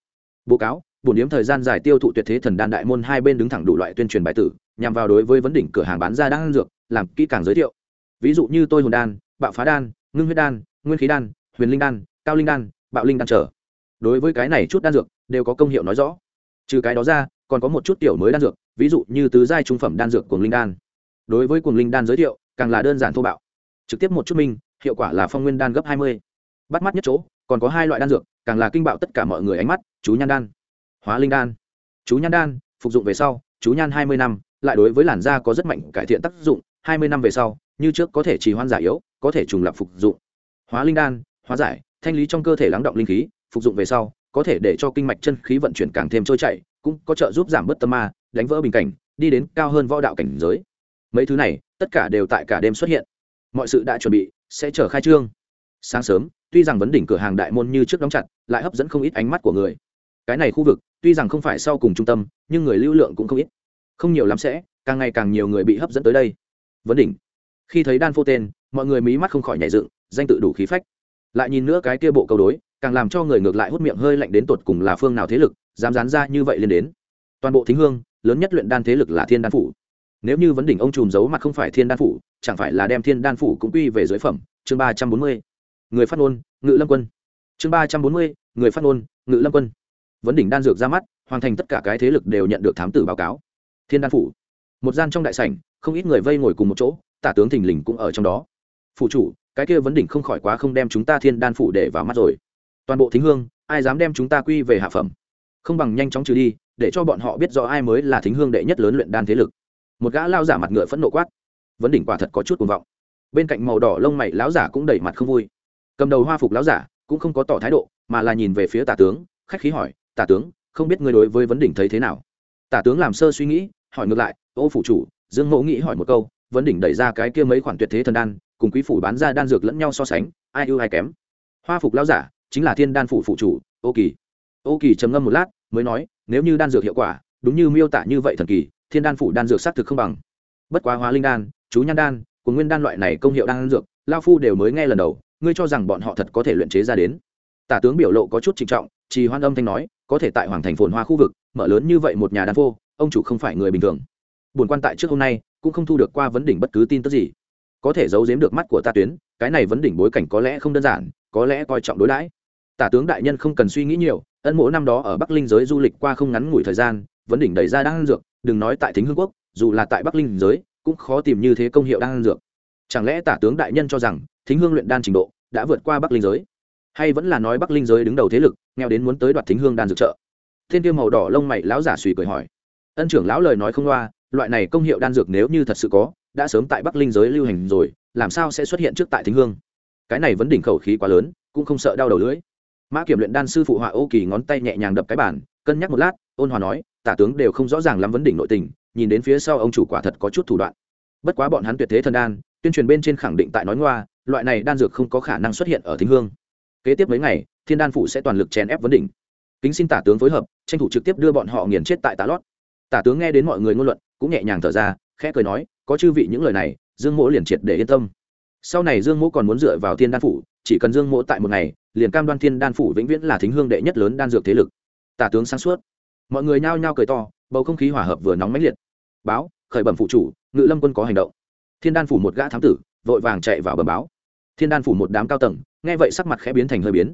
A: Bố cáo bổn điếm thời gian dài tiêu thụ tuyệt thế thần đan đại môn hai bên đứng thẳng đủ loại tuyên truyền bài tử, nhằm vào đối với vấn đỉnh cửa hàng bán ra đan dược, làm kỹ càng giới thiệu. Ví dụ như tôi hồn đan, bạo phá đan, ngưng huyết đan, nguyên khí đan, huyền linh đan, cao linh đan, bạo linh đan trở. Đối với cái này chút đan dược, đều có công hiệu nói rõ. Trừ cái đó ra còn có một chút tiểu mới đan dược, ví dụ như tứ giai trung phẩm đan dược cuồng linh đan. Đối với cuồng linh đan giới thiệu, càng là đơn giản thô bạo. Trực tiếp một chút minh, hiệu quả là phong nguyên đan gấp hai mươi. Bắt mắt nhất chỗ, còn có hai loại đan dược, càng là kinh bạo tất cả mọi người ánh mắt, chú nhan đan, hóa linh đan. Chú nhan đan, phục dụng về sau, chú nhan hai mươi năm, lại đối với làn da có rất mạnh cải thiện tác dụng, hai mươi năm về sau, như trước có thể trì hoãn giả yếu, có thể trùng lập phục dụng. Hóa linh đan, hóa giải, thanh lý trong cơ thể lắng động linh khí, phục dụng về sau, có thể để cho kinh mạch chân khí vận chuyển càng thêm trôi chảy cũng có trợ giúp giảm bớt tâm ma, đánh vỡ bình cảnh, đi đến cao hơn võ đạo cảnh giới. Mấy thứ này, tất cả đều tại cả đêm xuất hiện. Mọi sự đã chuẩn bị, sẽ chờ khai trương. Sáng sớm, tuy rằng vấn đỉnh cửa hàng đại môn như trước đóng chặt, lại hấp dẫn không ít ánh mắt của người. Cái này khu vực, tuy rằng không phải sau cùng trung tâm, nhưng người lưu lượng cũng không ít. Không nhiều lắm sẽ, càng ngày càng nhiều người bị hấp dẫn tới đây. Vấn đỉnh. Khi thấy đan phô tên, mọi người mí mắt không khỏi nhảy dựng, danh tự đủ khí phách. Lại nhìn nữa cái kia bộ câu đối càng làm cho người ngược lại hút miệng hơi lạnh đến tột cùng là phương nào thế lực, dám dán ra như vậy lên đến. Toàn bộ thính hương, lớn nhất luyện đan thế lực là thiên đan phủ. Nếu như vấn đỉnh ông trùm giấu mặt không phải thiên đan phủ, chẳng phải là đem thiên đan phủ cũng quy về giới phẩm? Chương ba trăm bốn mươi, người phát ngôn, ngự lâm quân. Chương ba trăm bốn mươi, người phát ngôn, ngự lâm quân. Vấn đỉnh đan dược ra mắt, hoàn thành tất cả cái thế lực đều nhận được thám tử báo cáo. Thiên đan phủ. Một gian trong đại sảnh, không ít người vây ngồi cùng một chỗ, tả tướng thình lình cũng ở trong đó. Phủ chủ, cái kia vấn đỉnh không khỏi quá không đem chúng ta thiên đan phủ để vào mắt rồi toàn bộ thính hương, ai dám đem chúng ta quy về hạ phẩm? Không bằng nhanh chóng trừ đi, để cho bọn họ biết rõ ai mới là thính hương đệ nhất lớn luyện đan thế lực. Một gã lao giả mặt ngựa phẫn nộ quát. Vấn đỉnh quả thật có chút cuồng vọng. Bên cạnh màu đỏ lông mày lão giả cũng đẩy mặt không vui. Cầm đầu hoa phục lão giả cũng không có tỏ thái độ, mà là nhìn về phía tả tướng, khách khí hỏi, tả tướng, không biết người đối với vấn đỉnh thấy thế nào? Tả tướng làm sơ suy nghĩ, hỏi ngược lại, ô phủ chủ, dương mẫu nghĩ hỏi một câu, vấn đỉnh đẩy ra cái kia mấy khoản tuyệt thế thần đan, cùng quý phủ bán ra đan dược lẫn nhau so sánh, ai ưu ai kém? Hoa phục lão giả chính là thiên đan phủ phụ chủ, ô kỳ. Ô kỳ trầm ngâm một lát, mới nói, nếu như đan dược hiệu quả, đúng như miêu tả như vậy thần kỳ, thiên đan phủ đan dược xác thực không bằng. Bất quá hóa linh đan, chú nhan đan, của nguyên đan loại này công hiệu đan dược, lao phu đều mới nghe lần đầu, ngươi cho rằng bọn họ thật có thể luyện chế ra đến. Tả tướng biểu lộ có chút trịnh trọng, trì hoan âm thanh nói, có thể tại hoàng thành phồn hoa khu vực, mở lớn như vậy một nhà đan phô, ông chủ không phải người bình thường. Buồn quan tại trước hôm nay, cũng không thu được qua vấn đỉnh bất cứ tin tức gì. Có thể giấu giếm được mắt của ta tuyến, cái này vấn đỉnh bối cảnh có lẽ không đơn giản, có lẽ coi trọng đối đãi tả tướng đại nhân không cần suy nghĩ nhiều, ân mỗ năm đó ở bắc linh giới du lịch qua không ngắn ngủi thời gian, vấn đỉnh đầy ra đang dược, đừng nói tại thính hương quốc, dù là tại bắc linh giới, cũng khó tìm như thế công hiệu đang dược. Chẳng lẽ tả tướng đại nhân cho rằng thính hương luyện đan trình độ đã vượt qua bắc linh giới? Hay vẫn là nói bắc linh giới đứng đầu thế lực, nghèo đến muốn tới đoạt thính hương đan dược trợ? Thiên tiêu màu đỏ lông mày lão giả suy cười hỏi. Ân trưởng lão lời nói không loa, loại này công hiệu đan dược nếu như thật sự có, đã sớm tại bắc linh giới lưu hành rồi, làm sao sẽ xuất hiện trước tại thính hương? Cái này vấn đỉnh khẩu khí quá lớn, cũng không sợ đau đầu lưỡi mã kiểm luyện đan sư phụ họa ô kỳ ngón tay nhẹ nhàng đập cái bản cân nhắc một lát, ôn hòa nói, tả tướng đều không rõ ràng lắm vấn đỉnh nội tình, nhìn đến phía sau ông chủ quả thật có chút thủ đoạn. Bất quá bọn hắn tuyệt thế thần đan, tuyên truyền bên trên khẳng định tại nói ngoa, loại này đan dược không có khả năng xuất hiện ở thính hương. Kế tiếp mấy ngày, thiên đan phụ sẽ toàn lực chèn ép vấn đỉnh. Kính xin tả tướng phối hợp, tranh thủ trực tiếp đưa bọn họ nghiền chết tại tá lót. Tả tướng nghe đến mọi người ngôn luận, cũng nhẹ nhàng thở ra, khẽ cười nói, có chư vị những lời này, dương mỗ liền triệt để yên tâm. Sau này dương mỗ còn muốn dựa vào thiên đan phủ chỉ cần dương mỗ tại một ngày liền cam đoan thiên đan phủ vĩnh viễn là thính hương đệ nhất lớn đan dược thế lực. Tả tướng sáng suốt. Mọi người nhao nhao cười to, bầu không khí hòa hợp vừa nóng mãnh liệt. Báo, khởi bẩm phụ chủ, ngự lâm quân có hành động. Thiên đan phủ một gã thám tử, vội vàng chạy vào bẩm báo. Thiên đan phủ một đám cao tầng, nghe vậy sắc mặt khẽ biến thành hơi biến.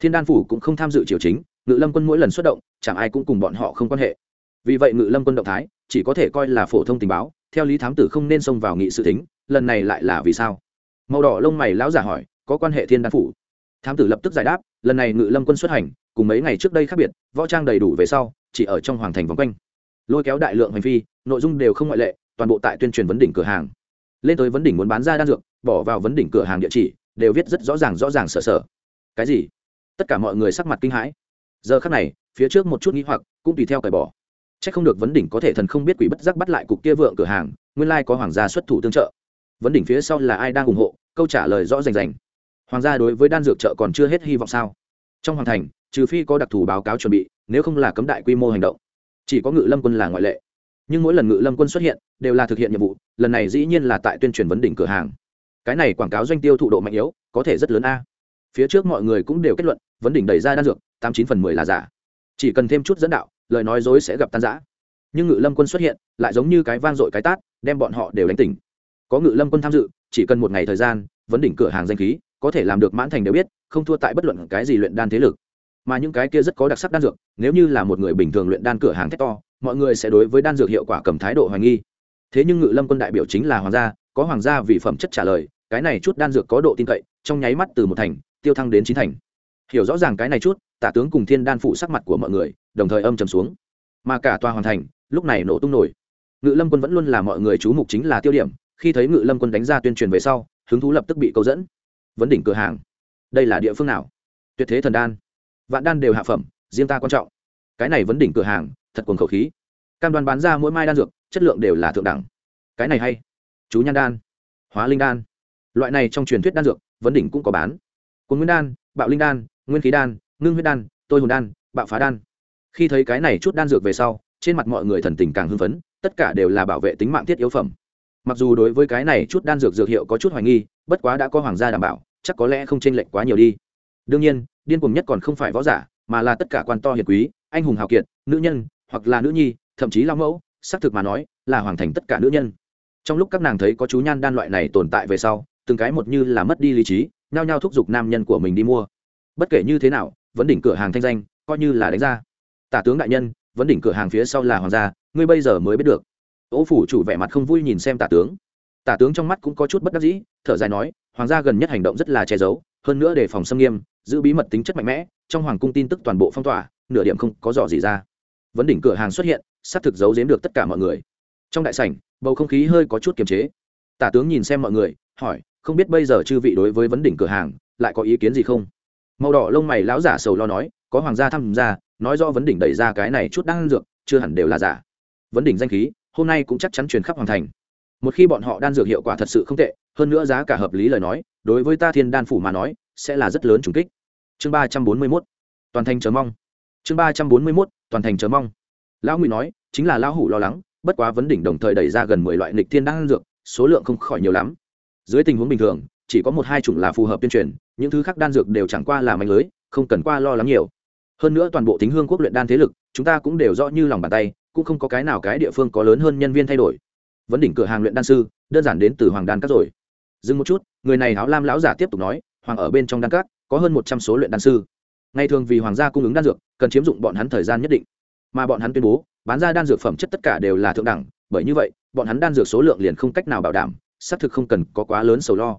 A: Thiên đan phủ cũng không tham dự triều chính, ngự lâm quân mỗi lần xuất động, chẳng ai cũng cùng bọn họ không quan hệ. Vì vậy ngự lâm quân động thái, chỉ có thể coi là phổ thông tình báo, theo lý thám tử không nên xông vào nghị sự thính, lần này lại là vì sao? Màu đỏ lông mày lão giả hỏi, có quan hệ thiên đan phủ? Thám tử lập tức giải đáp, lần này ngự lâm quân xuất hành, cùng mấy ngày trước đây khác biệt, võ trang đầy đủ về sau, chỉ ở trong hoàng thành vòng quanh. Lôi kéo đại lượng hành vi nội dung đều không ngoại lệ, toàn bộ tại tuyên truyền vấn đỉnh cửa hàng. Lên tới vấn đỉnh muốn bán ra đan dược, bỏ vào vấn đỉnh cửa hàng địa chỉ, đều viết rất rõ ràng rõ ràng sở sở. Cái gì? Tất cả mọi người sắc mặt kinh hãi. Giờ khác này, phía trước một chút nghĩ hoặc, cũng tùy theo cởi bỏ. C h ắ c không được vấn đỉnh có thể thần không biết quỷ bất giác bắt lại cục kia vượng cửa hàng, nguyên lai có hoàng gia xuất thủ tương trợ. Vấn đỉnh phía sau là ai đang ủng hộ? Câu trả lời rõ rành rành hoàng gia đối với đan dược chợ còn chưa hết hy vọng sao? Trong hoàng thành, trừ phi có đặc thù báo cáo chuẩn bị, nếu không là cấm đại quy mô hành động. Chỉ có ngự lâm quân là ngoại lệ. Nhưng mỗi lần ngự lâm quân xuất hiện, đều là thực hiện nhiệm vụ, lần này dĩ nhiên là tại tuyên truyền vấn đỉnh cửa hàng. Cái này quảng cáo doanh tiêu thụ độ mạnh yếu, có thể rất lớn a. Phía trước mọi người cũng đều kết luận, vấn đỉnh đẩy ra đan dược, tám chín phần mười là giả. Chỉ cần thêm chút dẫn đạo, lời nói dối sẽ gặp tan giã nhưng ngự lâm quân xuất hiện, lại giống như cái vang dội cái tát, đem bọn họ đều đánh tỉnh. Có ngự lâm quân tham dự, chỉ cần một ngày thời gian, vấn đỉnh cửa hàng danh khí có thể làm được mãn thành đều biết, không thua tại bất luận cái gì luyện đan thế lực. Mà những cái kia rất có đặc sắc đan dược, nếu như là một người bình thường luyện đan cửa hàng thét to, mọi người sẽ đối với đan dược hiệu quả cầm thái độ hoài nghi. Thế nhưng ngự lâm quân đại biểu chính là hoàng gia, có hoàng gia vì phẩm chất trả lời, cái này chút đan dược có độ tin cậy, trong nháy mắt từ một thành, tiêu thăng đến chín thành. Hiểu rõ ràng cái này chút, tả tướng cùng thiên đan phụ sắc mặt của mọi người, đồng thời âm trầm xuống. Mà cả tòa hoàn thành, lúc này nổ tung nổi. Ngự lâm quân vẫn luôn là mọi người chú mục chính là tiêu điểm, khi thấy ngự lâm quân đánh ra tuyên truyền về sau, hứng thú lập tức bị câu dẫn vấn đỉnh cửa hàng. Đây là địa phương nào? Tuyệt thế thần đan. Vạn đan đều hạ phẩm, riêng ta quan trọng. Cái này vấn đỉnh cửa hàng, thật cuồng khẩu khí. Cam đoan bán ra mỗi mai đan dược, chất lượng đều là thượng đẳng. Cái này hay. Chú nhan đan, hóa linh đan. Loại này trong truyền thuyết đan dược, vấn đỉnh cũng có bán. Quân nguyên đan, bạo linh đan, nguyên khí đan, ngưng huyết đan, tôi hồn đan, bạo phá đan. Khi thấy cái này chút đan dược về sau, trên mặt mọi người thần tình càng hưng phấn, tất cả đều là bảo vệ tính mạng thiết yếu phẩm mặc dù đối với cái này chút đan dược dược hiệu có chút hoài nghi, bất quá đã có hoàng gia đảm bảo, chắc có lẽ không chênh lệch quá nhiều đi. Đương nhiên, điên cuồng nhất còn không phải võ giả, mà là tất cả quan to hiền quý, anh hùng hào kiệt, nữ nhân, hoặc là nữ nhi, thậm chí lao mẫu, xác thực mà nói, là hoàn thành tất cả nữ nhân. Trong lúc các nàng thấy có chú nhan đan loại này tồn tại về sau, từng cái một như là mất đi lý trí, nhao nhao thúc giục nam nhân của mình đi mua. Bất kể như thế nào, vẫn đỉnh cửa hàng thanh danh, coi như là đánh ra. Tả tướng đại nhân, vẫn đỉnh cửa hàng phía sau là hoàng gia, ngươi bây giờ mới biết được ô phủ chủ vẻ mặt không vui nhìn xem tả tướng. Tả tướng trong mắt cũng có chút bất đắc dĩ, thở dài nói, hoàng gia gần nhất hành động rất là che giấu, hơn nữa để phòng xâm nghiêm, giữ bí mật tính chất mạnh mẽ, trong hoàng cung tin tức toàn bộ phong tỏa, nửa điểm không có dò gì ra. Vấn đỉnh cửa hàng xuất hiện, xác thực giấu giếm được tất cả mọi người. Trong đại sảnh, bầu không khí hơi có chút kiềm chế. Tả tướng nhìn xem mọi người, hỏi, không biết bây giờ chư vị đối với vấn đỉnh cửa hàng, lại có ý kiến gì không? Màu đỏ lông mày lão giả sầu lo nói, có hoàng gia tham gia, nói do vấn đỉnh đẩy ra cái này chút đang dược, chưa hẳn đều là giả. Vấn đỉnh danh khí hôm nay cũng chắc chắn truyền khắp hoàng thành. Một khi bọn họ đan dược hiệu quả thật sự không tệ, hơn nữa giá cả hợp lý lời nói, đối với ta thiên đan phủ mà nói, sẽ là rất lớn trùng kích. Chương ba trăm bốn mươi mốt, toàn thành chờ mong. Chương ba trăm bốn mươi mốt, toàn thành chờ mong. Lão ngụy nói, chính là lão hủ lo lắng, bất quá vấn đỉnh đồng thời đẩy ra gần mười loại nghịch thiên đan dược, số lượng không khỏi nhiều lắm. Dưới tình huống bình thường, chỉ có một hai chủng là phù hợp tuyên truyền, những thứ khác đan dược đều chẳng qua là mạnh lưới, không cần qua lo lắng nhiều. Hơn nữa toàn bộ tính hương quốc luyện đan thế lực, chúng ta cũng đều rõ như lòng bàn tay cũng không có cái nào cái địa phương có lớn hơn nhân viên thay đổi. Vấn đỉnh cửa hàng luyện đan sư, đơn giản đến từ hoàng đan các rồi. Dừng một chút, người này áo lam lão giả tiếp tục nói, hoàng ở bên trong đan các, có hơn một trăm số luyện đan sư. Ngày thường vì hoàng gia cung ứng đan dược, cần chiếm dụng bọn hắn thời gian nhất định. Mà bọn hắn tuyên bố, bán ra đan dược phẩm chất tất cả đều là thượng đẳng, bởi như vậy, bọn hắn đan dược số lượng liền không cách nào bảo đảm, xác thực không cần có quá lớn sầu lo.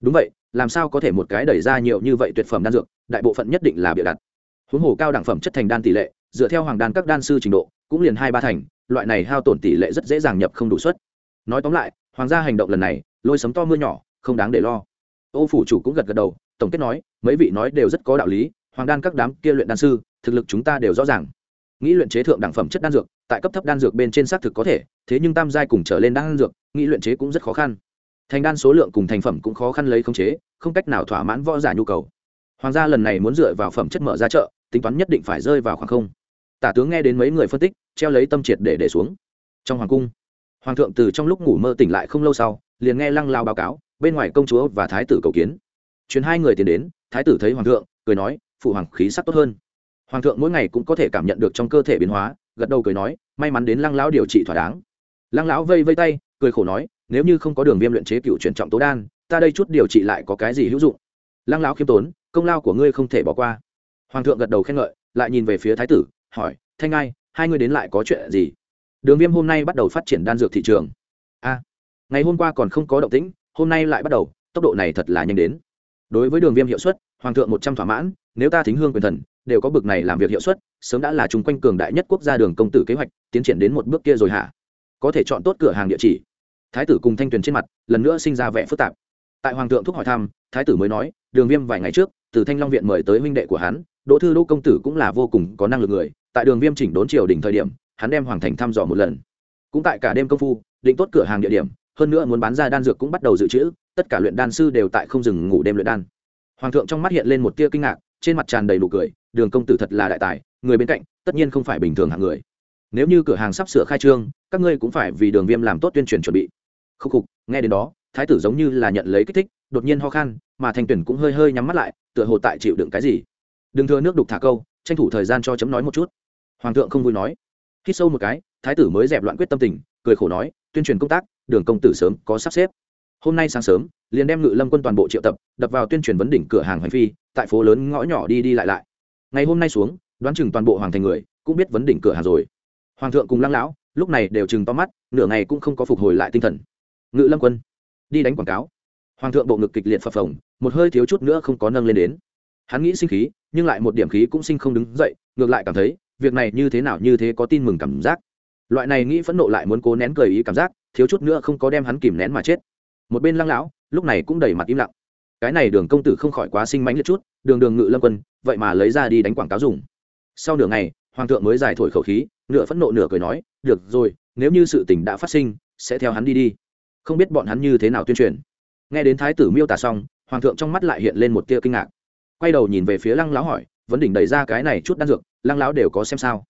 A: Đúng vậy, làm sao có thể một cái đẩy ra nhiều như vậy tuyệt phẩm đan dược, đại bộ phận nhất định là bịa đặt. Huống hồ cao đẳng phẩm chất thành đan tỷ lệ, dựa theo hoàng đan các đan sư trình độ cũng liền hai ba thành, loại này hao tổn tỷ lệ rất dễ dàng nhập không đủ suất. Nói tóm lại, hoàng gia hành động lần này, lôi sấm to mưa nhỏ, không đáng để lo. Ô phủ chủ cũng gật gật đầu, tổng kết nói, mấy vị nói đều rất có đạo lý, hoàng đan các đám kia luyện đan sư, thực lực chúng ta đều rõ ràng. Nghĩ luyện chế thượng đẳng phẩm chất đan dược, tại cấp thấp đan dược bên trên xác thực có thể, thế nhưng tam giai cùng trở lên đan dược, nghĩ luyện chế cũng rất khó khăn. Thành đan số lượng cùng thành phẩm cũng khó khăn lấy khống chế, không cách nào thỏa mãn võ giả nhu cầu. Hoàng gia lần này muốn dựa vào phẩm chất mở ra chợ, tính toán nhất định phải rơi vào khoảng không tả tướng nghe đến mấy người phân tích, treo lấy tâm triệt để để xuống. Trong hoàng cung, hoàng thượng từ trong lúc ngủ mơ tỉnh lại không lâu sau, liền nghe lăng lao báo cáo, bên ngoài công chúa và thái tử cầu kiến. Chuyến hai người tiến đến, thái tử thấy hoàng thượng, cười nói, phụ hoàng khí sắc tốt hơn. Hoàng thượng mỗi ngày cũng có thể cảm nhận được trong cơ thể biến hóa, gật đầu cười nói, may mắn đến lăng lão điều trị thỏa đáng. Lăng lão vây vây tay, cười khổ nói, nếu như không có đường viêm luyện chế cựu chuyển trọng tố đan, ta đây chút điều trị lại có cái gì hữu dụng? Lăng lão khiêm tốn, công lao của ngươi không thể bỏ qua. Hoàng thượng gật đầu khen ngợi, lại nhìn về phía thái tử hỏi, thanh ai hai người đến lại có chuyện gì? Đường viêm hôm nay bắt đầu phát triển đan dược thị trường. A, ngày hôm qua còn không có động tĩnh, hôm nay lại bắt đầu, tốc độ này thật là nhanh đến. Đối với đường viêm hiệu suất, hoàng thượng một trăm thỏa mãn, nếu ta thính hương quyền thần, đều có bực này làm việc hiệu suất, sớm đã là chung quanh cường đại nhất quốc gia đường công tử kế hoạch, tiến triển đến một bước kia rồi hả? Có thể chọn tốt cửa hàng địa chỉ. Thái tử cùng thanh tuyền trên mặt, lần nữa sinh ra vẻ phức tạp. Tại hoàng thượng thúc hỏi thăm, thái tử mới nói, đường viêm vài ngày trước, từ thanh long viện mời tới huynh đệ của hắn, đỗ thư đỗ công tử cũng là vô cùng có năng lực người tại đường viêm chỉnh đốn triều đỉnh thời điểm, hắn đem hoàng thành thăm dò một lần. Cũng tại cả đêm công phu, định tốt cửa hàng địa điểm, hơn nữa muốn bán ra đan dược cũng bắt đầu dự trữ, tất cả luyện đan sư đều tại không dừng ngủ đêm luyện đan. Hoàng thượng trong mắt hiện lên một tia kinh ngạc, trên mặt tràn đầy nụ cười, đường công tử thật là đại tài, người bên cạnh, tất nhiên không phải bình thường hạng người. Nếu như cửa hàng sắp sửa khai trương, các ngươi cũng phải vì đường viêm làm tốt tuyên truyền chuẩn bị. Khúc khục, nghe đến đó, thái tử giống như là nhận lấy kích thích, đột nhiên ho khan, mà thanh tuyển cũng hơi hơi nhắm mắt lại, tựa hồ tại chịu đựng cái gì. Đừng thưa nước đục thả câu, tranh thủ thời gian cho chấm nói một chút hoàng thượng không vui nói. Hít sâu một cái, thái tử mới dẹp loạn quyết tâm tình, cười khổ nói, tuyên truyền công tác, đường công tử sớm có sắp xếp. Hôm nay sáng sớm, liền đem ngự lâm quân toàn bộ triệu tập, đập vào tuyên truyền vấn đỉnh cửa hàng hành phi, tại phố lớn ngõ nhỏ đi đi lại lại. Ngày hôm nay xuống, đoán chừng toàn bộ hoàng thành người cũng biết vấn đỉnh cửa hàng rồi. Hoàng thượng cùng lăng lão, lúc này đều chừng to mắt, nửa ngày cũng không có phục hồi lại tinh thần. Ngự lâm quân, đi đánh quảng cáo. Hoàng thượng bộ ngực kịch liệt phập phồng, một hơi thiếu chút nữa không có nâng lên đến. Hắn nghĩ sinh khí, nhưng lại một điểm khí cũng sinh không đứng dậy, ngược lại cảm thấy việc này như thế nào như thế có tin mừng cảm giác. Loại này nghĩ phẫn nộ lại muốn cố nén cười ý cảm giác, thiếu chút nữa không có đem hắn kìm nén mà chết. Một bên lăng lão, lúc này cũng đầy mặt im lặng. Cái này đường công tử không khỏi quá sinh mãnh liệt chút, đường đường ngự lâm quân, vậy mà lấy ra đi đánh quảng cáo dùng. Sau nửa ngày, hoàng thượng mới giải thổi khẩu khí, nửa phẫn nộ nửa cười nói, được rồi, nếu như sự tình đã phát sinh, sẽ theo hắn đi đi. Không biết bọn hắn như thế nào tuyên truyền. Nghe đến thái tử miêu tả xong, hoàng thượng trong mắt lại hiện lên một tia kinh ngạc. Quay đầu nhìn về phía lăng lão hỏi, vấn đỉnh đẩy ra cái này chút đan dược lăng lão đều có xem sao?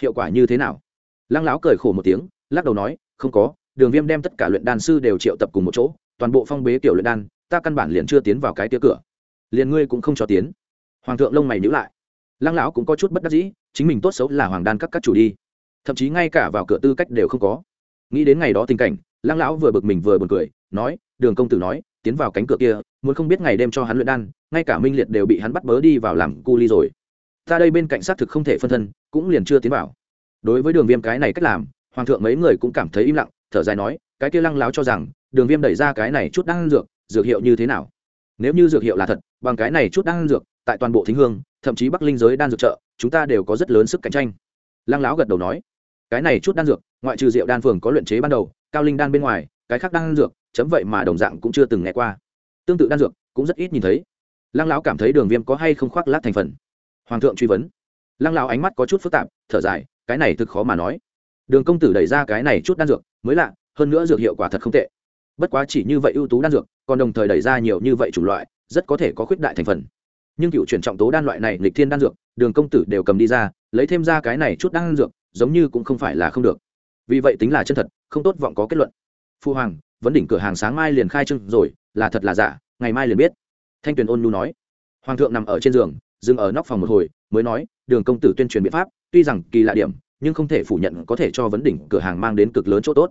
A: Hiệu quả như thế nào? Lăng lão cười khổ một tiếng, lắc đầu nói, không có, đường viêm đem tất cả luyện đan sư đều triệu tập cùng một chỗ, toàn bộ phong bế kiểu luyện đan, ta căn bản liền chưa tiến vào cái tia cửa. Liền ngươi cũng không cho tiến. Hoàng thượng lông mày nhữ lại. Lăng lão cũng có chút bất đắc dĩ, chính mình tốt xấu là hoàng đan các các chủ đi. Thậm chí ngay cả vào cửa tư cách đều không có. Nghĩ đến ngày đó tình cảnh, lăng lão vừa bực mình vừa buồn cười, nói, đường công tử nói, tiến vào cánh cửa kia, muốn không biết ngày đêm cho hắn luyện đan, ngay cả minh liệt đều bị hắn bắt bớ đi vào làm cu ly rồi ta đây bên cạnh xác thực không thể phân thân, cũng liền chưa tiến vào. Đối với đường viêm cái này cách làm, hoàng thượng mấy người cũng cảm thấy im lặng, thở dài nói, cái kia lăng láo cho rằng, đường viêm đẩy ra cái này chút đan dược dược hiệu như thế nào? Nếu như dược hiệu là thật, bằng cái này chút đan dược, tại toàn bộ thính hương, thậm chí bắc linh giới đan dược chợ, chúng ta đều có rất lớn sức cạnh tranh. Lăng láo gật đầu nói, cái này chút đan dược, ngoại trừ rượu đan phường có luyện chế ban đầu, cao linh đan bên ngoài, cái khác đan dược, chấm vậy mà đồng dạng cũng chưa từng nghe qua. Tương tự đan dược, cũng rất ít nhìn thấy. Lăng lão cảm thấy đường viêm có hay không khoác lát thành phần hoàng thượng truy vấn. Lăng lão ánh mắt có chút phức tạp, thở dài, cái này thực khó mà nói. Đường công tử đẩy ra cái này chút đan dược, mới lạ, hơn nữa dược hiệu quả thật không tệ. Bất quá chỉ như vậy ưu tú đan dược, còn đồng thời đẩy ra nhiều như vậy chủng loại, rất có thể có khuyết đại thành phần. Nhưng cựu chuyển trọng tố đan loại này lịch thiên đan dược, đường công tử đều cầm đi ra, lấy thêm ra cái này chút đan dược, giống như cũng không phải là không được. Vì vậy tính là chân thật, không tốt vọng có kết luận. Phu hoàng, vấn đỉnh cửa hàng sáng mai liền khai trưng rồi, là thật là giả, ngày mai liền biết. Thanh tuyền ôn nhu nói. Hoàng thượng nằm ở trên giường dừng ở nóc phòng một hồi, mới nói, đường công tử tuyên truyền biện pháp, tuy rằng kỳ lạ điểm, nhưng không thể phủ nhận có thể cho vấn đỉnh cửa hàng mang đến cực lớn chỗ tốt.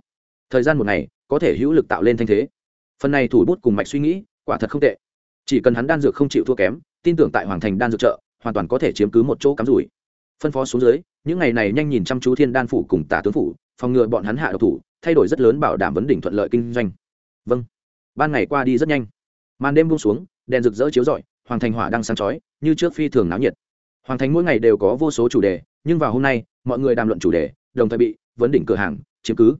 A: Thời gian một ngày, có thể hữu lực tạo lên thanh thế. Phần này thủ bút cùng mạch suy nghĩ, quả thật không tệ. Chỉ cần hắn đan dược không chịu thua kém, tin tưởng tại hoàng thành đan dược chợ, hoàn toàn có thể chiếm cứ một chỗ cắm rủi. Phân phó xuống dưới, những ngày này nhanh nhìn chăm chú thiên đan phủ cùng tả tướng phủ, phòng ngừa bọn hắn hạ độc thủ, thay đổi rất lớn bảo đảm vấn đỉnh thuận lợi kinh doanh. Vâng. Ban ngày qua đi rất nhanh. Màn đêm buông xuống, đèn rực rỡ chiếu rọi hoàng thành hỏa đang sáng chói, như trước phi thường náo nhiệt. Hoàng thành mỗi ngày đều có vô số chủ đề, nhưng vào hôm nay, mọi người đàm luận chủ đề, đồng thời bị vấn đỉnh cửa hàng chiếm cứ.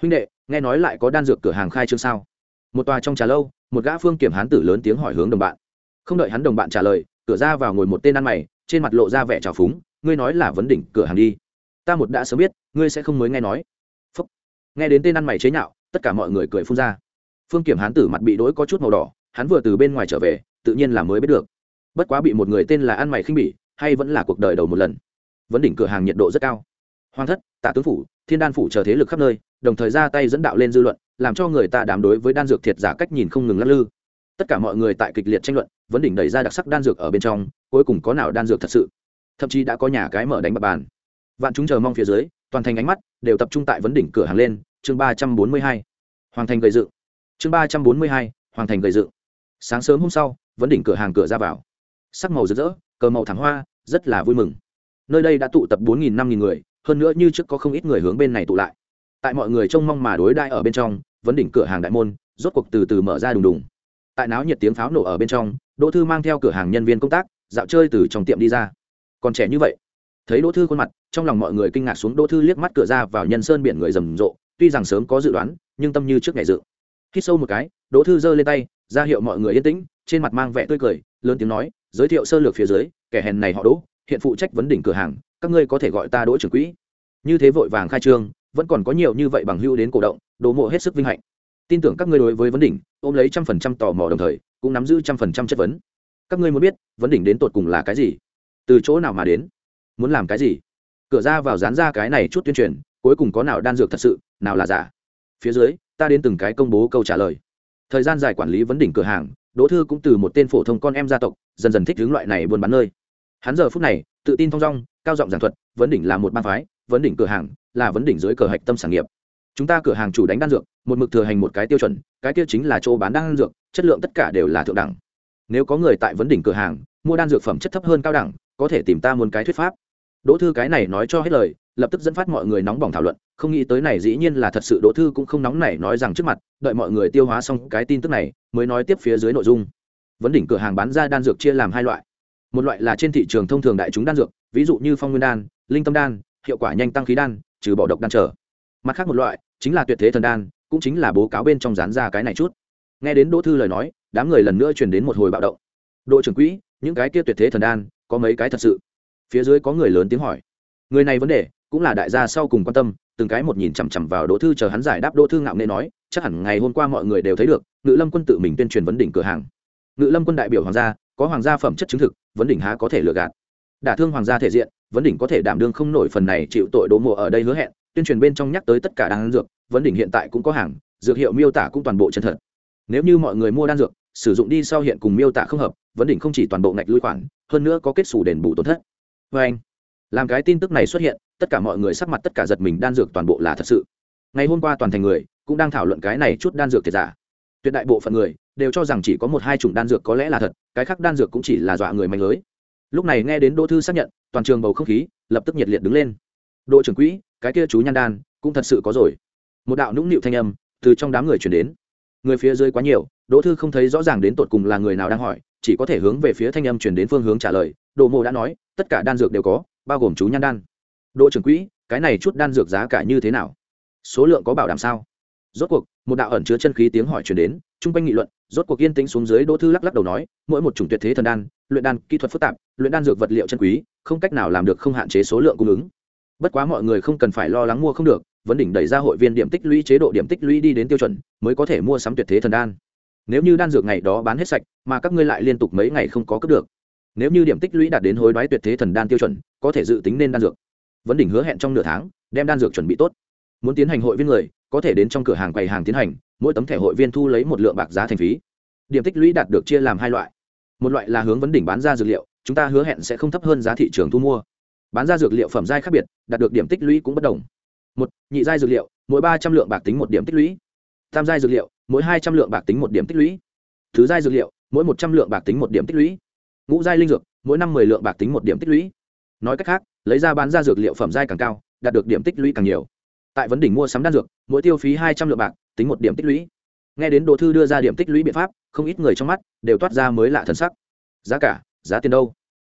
A: Huynh đệ, nghe nói lại có đan dược cửa hàng khai trương sao? Một tòa trong trà lâu, một gã phương kiểm hán tử lớn tiếng hỏi hướng đồng bạn. Không đợi hắn đồng bạn trả lời, cửa ra vào ngồi một tên ăn mày, trên mặt lộ ra vẻ trào phúng, ngươi nói là vấn đỉnh cửa hàng đi. Ta một đã sớm biết, ngươi sẽ không mới nghe nói. Phúc. nghe đến tên ăn mày chế nhạo, tất cả mọi người cười phun ra. Phương kiểm hán tử mặt bị đỗi có chút màu đỏ, hắn vừa từ bên ngoài trở về tự nhiên là mới biết được. Bất quá bị một người tên là ăn mày khinh bỉ, hay vẫn là cuộc đời đầu một lần. Vấn đỉnh cửa hàng nhiệt độ rất cao. Hoàng thất, tạ tướng phủ, thiên đan phủ chờ thế lực khắp nơi, đồng thời ra tay dẫn đạo lên dư luận, làm cho người ta đàm đối với đan dược thiệt giả cách nhìn không ngừng lắc lư. Tất cả mọi người tại kịch liệt tranh luận, vấn đỉnh đẩy ra đặc sắc đan dược ở bên trong, cuối cùng có nào đan dược thật sự. Thậm chí đã có nhà cái mở đánh bạc bàn. Vạn chúng chờ mong phía dưới, toàn thành ánh mắt đều tập trung tại vấn đỉnh cửa hàng lên, chương ba trăm bốn mươi hai. Hoàng thành gầy dựng chương ba trăm bốn mươi hai, hoàng thành gầy dựng sáng sớm hôm sau vấn đỉnh cửa hàng cửa ra vào. Sắc màu rực rỡ, cờ màu thẳng hoa, rất là vui mừng. Nơi đây đã tụ tập bốn nghìn năm nghìn người, hơn nữa như trước có không ít người hướng bên này tụ lại. Tại mọi người trông mong mà đối đại ở bên trong vấn đỉnh cửa hàng đại môn, rốt cuộc từ từ mở ra đùng đùng. Tại náo nhiệt tiếng pháo nổ ở bên trong, đỗ thư mang theo cửa hàng nhân viên công tác, dạo chơi từ trong tiệm đi ra. Còn trẻ như vậy, thấy đỗ thư khuôn mặt, trong lòng mọi người kinh ngạc xuống đỗ thư liếc mắt cửa ra vào nhân sơn biển người rầm rộ, tuy rằng sớm có dự đoán, nhưng tâm như trước ngày dự. Hít sâu một cái, đỗ thư giơ lên tay, ra hiệu mọi người yên tĩnh trên mặt mang vẻ tươi cười, lớn tiếng nói, giới thiệu sơ lược phía dưới, kẻ hèn này họ đỗ, hiện phụ trách vấn đỉnh cửa hàng, các ngươi có thể gọi ta đỗ trưởng quỹ. Như thế vội vàng khai trương, vẫn còn có nhiều như vậy bằng hưu đến cổ động đồ mộ hết sức vinh hạnh. Tin tưởng các ngươi đối với vấn đỉnh, ôm lấy trăm phần trăm tò mò đồng thời, cũng nắm giữ trăm phần trăm chất vấn. Các ngươi muốn biết, vấn đỉnh đến tột cùng là cái gì? Từ chỗ nào mà đến? Muốn làm cái gì? Cửa ra vào dán ra cái này chút tuyên truyền, cuối cùng có nào đan dược thật sự, nào là giả? Phía dưới, ta đến từng cái công bố câu trả lời. Thời gian dài quản lý vấn đỉnh cửa hàng đỗ thư cũng từ một tên phổ thông con em gia tộc, dần dần thích hướng loại này buôn bán nơi. Hắn giờ phút này, tự tin thong dong, cao giọng giảng thuật, vấn đỉnh là một ban phái, vấn đỉnh cửa hàng, là vấn đỉnh dưới cờ hạch tâm sản nghiệp. Chúng ta cửa hàng chủ đánh đan dược, một mực thừa hành một cái tiêu chuẩn, cái tiêu chính là chỗ bán đan dược, chất lượng tất cả đều là thượng đẳng. Nếu có người tại vấn đỉnh cửa hàng, mua đan dược phẩm chất thấp hơn cao đẳng, có thể tìm ta muốn cái thuyết pháp. Đỗ thư cái này nói cho hết lời lập tức dẫn phát mọi người nóng bỏng thảo luận, không nghĩ tới này dĩ nhiên là thật sự đỗ thư cũng không nóng nảy nói rằng trước mặt, đợi mọi người tiêu hóa xong cái tin tức này, mới nói tiếp phía dưới nội dung. Vấn đỉnh cửa hàng bán ra đan dược chia làm hai loại. Một loại là trên thị trường thông thường đại chúng đan dược, ví dụ như phong nguyên đan, linh tâm đan, hiệu quả nhanh tăng khí đan, trừ bỏ độc đan trở. Mặt khác một loại, chính là tuyệt thế thần đan, cũng chính là bố cáo bên trong dán ra cái này chút. Nghe đến đỗ thư lời nói, đám người lần nữa truyền đến một hồi bạo động. Đội trưởng quỹ, những cái kia tuyệt thế thần đan, có mấy cái thật sự? Phía dưới có người lớn tiếng hỏi. Người này vấn đề cũng là đại gia sau cùng quan tâm, từng cái một nhìn chằm chằm vào đỗ thư chờ hắn giải đáp đỗ thư ngạo nghệ nói, chắc hẳn ngày hôm qua mọi người đều thấy được, ngự lâm quân tự mình tuyên truyền vấn đỉnh cửa hàng. Ngự lâm quân đại biểu hoàng gia, có hoàng gia phẩm chất chứng thực, vấn đỉnh há có thể lừa gạt. Đả thương hoàng gia thể diện, vấn đỉnh có thể đảm đương không nổi phần này chịu tội đỗ mộ ở đây hứa hẹn, tuyên truyền bên trong nhắc tới tất cả đan dược, vấn đỉnh hiện tại cũng có hàng, dược hiệu miêu tả cũng toàn bộ chân thật. Nếu như mọi người mua đan dược, sử dụng đi sau hiện cùng miêu tả không hợp, vấn đỉnh không chỉ toàn bộ ngạch lui khoản, hơn nữa có kết xù đền bù tổn thất. Vê anh làm cái tin tức này xuất hiện, tất cả mọi người sắc mặt tất cả giật mình, đan dược toàn bộ là thật sự. Ngày hôm qua toàn thành người cũng đang thảo luận cái này chút đan dược thiệt giả. Tuyệt đại bộ phận người đều cho rằng chỉ có một hai chủng đan dược có lẽ là thật, cái khác đan dược cũng chỉ là dọa người mạnh lưới. Lúc này nghe đến đỗ thư xác nhận, toàn trường bầu không khí lập tức nhiệt liệt đứng lên. Đội trưởng quỹ, cái kia chú nhan đan cũng thật sự có rồi. Một đạo nũng nịu thanh âm từ trong đám người chuyển đến. Người phía dưới quá nhiều, đỗ thư không thấy rõ ràng đến tột cùng là người nào đang hỏi, chỉ có thể hướng về phía thanh âm chuyển đến phương hướng trả lời. Đồ mộ đã nói, tất cả đan dược đều có bao gồm chú nhan đan. Đỗ trưởng quỹ, cái này chút đan dược giá cả như thế nào? Số lượng có bảo đảm sao? Rốt cuộc, một đạo ẩn chứa chân khí tiếng hỏi chuyển đến, chung quanh nghị luận, rốt cuộc yên tĩnh xuống dưới đỗ thư lắc lắc đầu nói, mỗi một chủng tuyệt thế thần đan, luyện đan, kỹ thuật phức tạp, luyện đan dược vật liệu chân quý, không cách nào làm được không hạn chế số lượng cung ứng. Bất quá mọi người không cần phải lo lắng mua không được, vấn đỉnh đẩy ra hội viên điểm tích lũy chế độ điểm tích lũy đi đến tiêu chuẩn, mới có thể mua sắm tuyệt thế thần đan. Nếu như đan dược ngày đó bán hết sạch, mà các ngươi lại liên tục mấy ngày không có cấp được nếu như điểm tích lũy đạt đến hối đoái tuyệt thế thần đan tiêu chuẩn, có thể dự tính nên đan dược. Vấn đỉnh hứa hẹn trong nửa tháng, đem đan dược chuẩn bị tốt. Muốn tiến hành hội viên người, có thể đến trong cửa hàng quầy hàng tiến hành, mỗi tấm thẻ hội viên thu lấy một lượng bạc giá thành phí. Điểm tích lũy đạt được chia làm hai loại. Một loại là hướng vấn đỉnh bán ra dược liệu, chúng ta hứa hẹn sẽ không thấp hơn giá thị trường thu mua. Bán ra dược liệu phẩm giai khác biệt, đạt được điểm tích lũy cũng bất đồng. Một, nhị giai dược liệu, mỗi ba trăm lượng bạc tính một điểm tích lũy. Tam giai dược liệu, mỗi hai trăm lượng bạc tính một điểm tích lũy. Thứ giai dược liệu, mỗi một trăm lượng bạc tính một điểm tích lũy ngũ giai linh dược, mỗi năm mười lượng bạc tính một điểm tích lũy. Nói cách khác, lấy ra bán ra dược liệu phẩm giai càng cao, đạt được điểm tích lũy càng nhiều. Tại vấn đỉnh mua sắm đan dược, mỗi tiêu phí hai trăm lượng bạc, tính một điểm tích lũy. Nghe đến đồ thư đưa ra điểm tích lũy biện pháp, không ít người trong mắt đều toát ra mới lạ thân sắc. Giá cả, giá tiền đâu?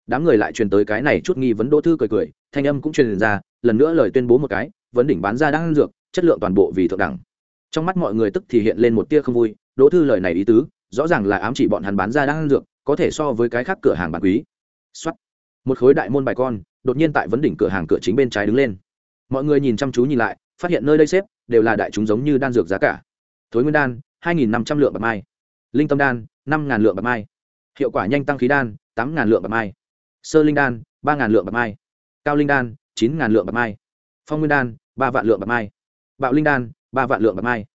A: Đám người lại truyền tới cái này chút nghi vấn đỗ thư cười cười, thanh âm cũng truyền ra, lần nữa lời tuyên bố một cái, vấn đỉnh bán ra đang dược, chất lượng toàn bộ vì thượng đẳng. Trong mắt mọi người tức thì hiện lên một tia không vui đỗ thư lời này ý tứ, rõ ràng là ám chỉ bọn hắn bán ra đang dược có thể so với cái khác cửa hàng bản quý. Xuất một khối đại môn bài con, đột nhiên tại vấn đỉnh cửa hàng cửa chính bên trái đứng lên. Mọi người nhìn chăm chú nhìn lại, phát hiện nơi đây xếp, đều là đại chúng giống như đan dược giá cả. Thối nguyên đan, hai nghìn năm trăm lượng bạc mai. Linh tâm đan, năm ngàn lượng bạc mai. Hiệu quả nhanh tăng khí đan, tám ngàn lượng bạc mai. Sơ linh đan, ba ngàn lượng bạc mai. Cao linh đan, chín ngàn lượng bạc mai. Phong nguyên đan, ba vạn lượng bạc mai. Bạo linh đan, ba vạn lượng bạc mai.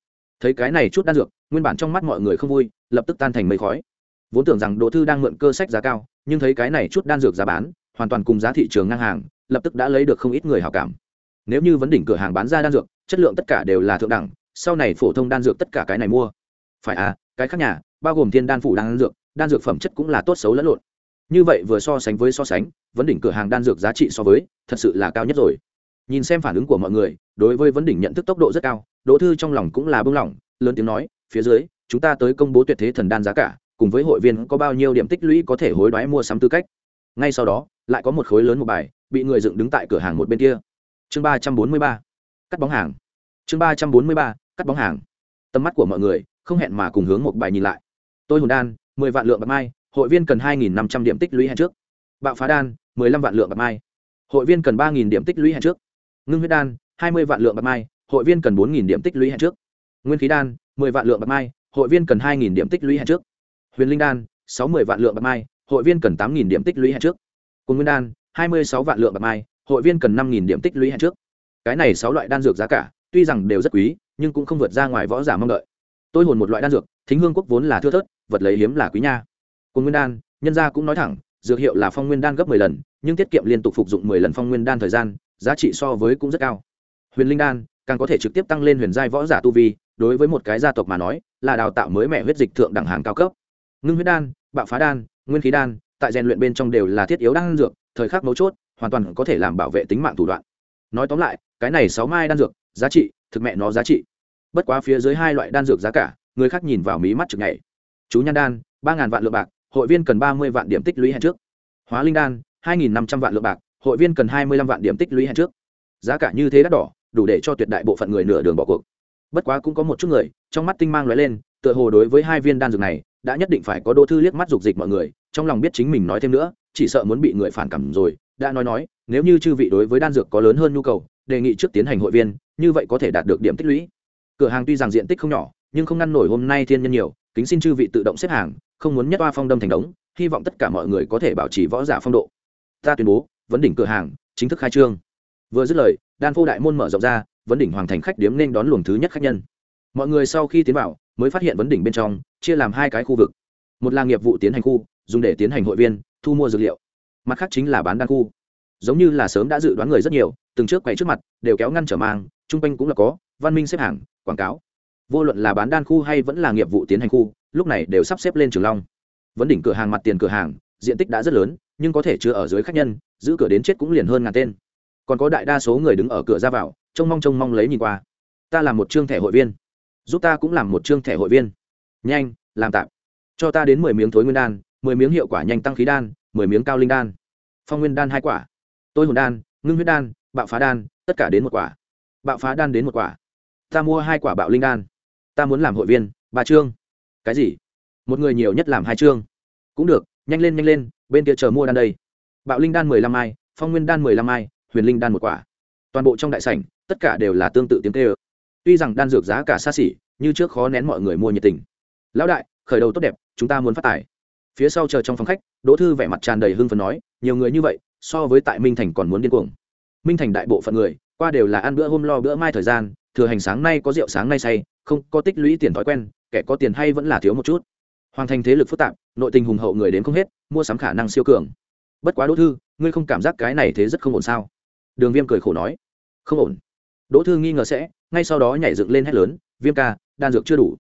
A: Thấy cái này chút đan dược, nguyên bản trong mắt mọi người không vui, lập tức tan thành mây khói vốn tưởng rằng đỗ thư đang mượn cơ sách giá cao, nhưng thấy cái này chút đan dược giá bán, hoàn toàn cùng giá thị trường ngang hàng, lập tức đã lấy được không ít người hào cảm. Nếu như vấn đỉnh cửa hàng bán ra đan dược, chất lượng tất cả đều là thượng đẳng, sau này phổ thông đan dược tất cả cái này mua. Phải à cái khác nhà, bao gồm thiên đan phủ đan dược đan dược phẩm chất cũng là tốt xấu lẫn lộn. Như vậy vừa so sánh với so sánh, vấn đỉnh cửa hàng đan dược giá trị so với, thật sự là cao nhất rồi. Nhìn xem phản ứng của mọi người, đối với vấn đỉnh nhận thức tốc độ rất cao, đỗ thư trong lòng cũng là bưng lỏng lớn tiếng nói, phía dưới, chúng ta tới công bố tuyệt thế thần đan giá cả cùng với hội viên có bao nhiêu điểm tích lũy có thể hối đoái mua sắm tư cách. Ngay sau đó, lại có một khối lớn một bài, bị người dựng đứng tại cửa hàng một bên kia. Chương ba trăm bốn mươi ba, cắt bóng hàng. Chương ba trăm bốn mươi ba, cắt bóng hàng. Tầm mắt của mọi người không hẹn mà cùng hướng một bài nhìn lại. Tôi hồn đan, mười vạn lượng bạc mai, hội viên cần hai nghìn năm trăm điểm tích lũy hẹn trước. Bạo phá đan, mười lăm vạn lượng bạc mai. Hội viên cần ba nghìn điểm tích lũy hẹn trước. Ngưng huyết đan, hai mươi vạn lượng bạc mai, hội viên cần bốn nghìn điểm tích lũy hẹn trước. Nguyên khí đan, mười vạn lượng bạc mai, hội viên cần hai nghìn điểm tích lũy hẹn trước huyền linh đan, sáu mươi vạn lượng bạc mai, hội viên cần tám nghìn điểm tích lũy hẹn trước. Cùng nguyên đan, hai mươi sáu vạn lượng bạc mai, hội viên cần năm nghìn điểm tích lũy hẹn trước. Cái này sáu loại đan dược giá cả, tuy rằng đều rất quý, nhưng cũng không vượt ra ngoài võ giả mong đợi. Tôi hồn một loại đan dược, thính hương quốc vốn là thưa thớt, vật lấy hiếm là quý nha. Cùng nguyên đan, nhân gia cũng nói thẳng, dược hiệu là phong nguyên đan gấp mười lần, nhưng tiết kiệm liên tục phục dụng mười lần phong nguyên đan thời gian, giá trị so với cũng rất cao. Huyền linh đan, càng có thể trực tiếp tăng lên huyền giai võ giả tu vi, đối với một cái gia tộc mà nói, là đào tạo mới mẹ huyết dịch thượng đẳng hàng cao cấp ngưng huyết đan, bạo phá đan, nguyên khí đan, tại rèn luyện bên trong đều là thiết yếu đan dược, thời khắc mấu chốt, hoàn toàn có thể làm bảo vệ tính mạng thủ đoạn. Nói tóm lại, cái này sáu mai đan dược, giá trị, thực mẹ nó giá trị. Bất quá phía dưới hai loại đan dược giá cả, người khác nhìn vào mí mắt chừng ngày chú nhan đan, ba ngàn vạn lượng bạc, hội viên cần ba mươi vạn điểm tích lũy hẹn trước. Hóa linh đan, hai nghìn năm trăm vạn lượng bạc, hội viên cần hai mươi lăm vạn điểm tích lũy hẹn trước. Giá cả như thế đắt đỏ, đủ để cho tuyệt đại bộ phận người nửa đường bỏ cuộc. Bất quá cũng có một chút người, trong mắt tinh mang lóe lên, tựa hồ đối với hai viên đan dược này đã nhất định phải có đô thư liếc mắt dục dịch mọi người, trong lòng biết chính mình nói thêm nữa, chỉ sợ muốn bị người phản cảm rồi, đã nói nói, nếu như chư vị đối với đan dược có lớn hơn nhu cầu, đề nghị trước tiến hành hội viên, như vậy có thể đạt được điểm tích lũy. Cửa hàng tuy rằng diện tích không nhỏ, nhưng không ngăn nổi hôm nay thiên nhân nhiều, kính xin chư vị tự động xếp hàng, không muốn nhất oa phong đâm thành đống, hy vọng tất cả mọi người có thể bảo trì võ giả phong độ. Ta tuyên bố, vấn đỉnh cửa hàng, chính thức khai trương. Vừa dứt lời, đan phô đại môn mở rộng ra, vấn đỉnh hoàng thành khách điếm nên đón luồng thứ nhất khách nhân mọi người sau khi tiến vào, mới phát hiện vấn đỉnh bên trong, chia làm hai cái khu vực. Một là nghiệp vụ tiến hành khu, dùng để tiến hành hội viên, thu mua dược liệu. Mặt khác chính là bán đan khu. Giống như là sớm đã dự đoán người rất nhiều, từng trước quay trước mặt, đều kéo ngăn trở mang chung quanh cũng là có, văn minh xếp hàng, quảng cáo. Vô luận là bán đan khu hay vẫn là nghiệp vụ tiến hành khu, lúc này đều sắp xếp lên trường long. Vấn đỉnh cửa hàng mặt tiền cửa hàng, diện tích đã rất lớn, nhưng có thể chưa ở dưới khách nhân, giữ cửa đến chết cũng liền hơn ngàn tên. Còn có đại đa số người đứng ở cửa ra vào, trông mong trông mong lấy nhìn qua. Ta là một chương thẻ hội viên giúp ta cũng làm một chương thẻ hội viên. Nhanh, làm tạm. Cho ta đến mười miếng thối nguyên đan, mười miếng hiệu quả nhanh tăng khí đan, mười miếng cao linh đan. Phong nguyên đan hai quả. Tôi hồn đan, ngưng huyết đan, bạo phá đan, tất cả đến một quả. Bạo phá đan đến một quả. Ta mua hai quả bạo linh đan. Ta muốn làm hội viên, ba chương. Cái gì? Một người nhiều nhất làm hai chương. Cũng được, nhanh lên nhanh lên, bên kia chờ mua đan đây. Bạo linh đan mười lăm mai, phong nguyên đan mười lăm mai, huyền linh đan một quả. Toàn bộ trong đại sảnh, tất cả đều là tương tự tiếng tê ơ tuy rằng đan dược giá cả xa xỉ, như trước khó nén mọi người mua nhiệt tình. Lão đại, khởi đầu tốt đẹp, chúng ta muốn phát tài. Phía sau chờ trong phòng khách, đỗ thư vẻ mặt tràn đầy hưng phấn nói, nhiều người như vậy, so với tại minh thành còn muốn điên cuồng. Minh thành đại bộ phận người, qua đều là ăn bữa hôm lo bữa mai thời gian, thừa hành sáng nay có rượu sáng nay say, không có tích lũy tiền thói quen, kẻ có tiền hay vẫn là thiếu một chút. Hoàng thành thế lực phức tạp, nội tình hùng hậu người đến không hết, mua sắm khả năng siêu cường. Bất quá đỗ thư, ngươi không cảm giác cái này thế rất không ổn sao? Đường viêm cười khổ nói, không ổn đỗ thư nghi ngờ sẽ, ngay sau đó nhảy dựng lên hét lớn, viêm ca, đan dược chưa đủ.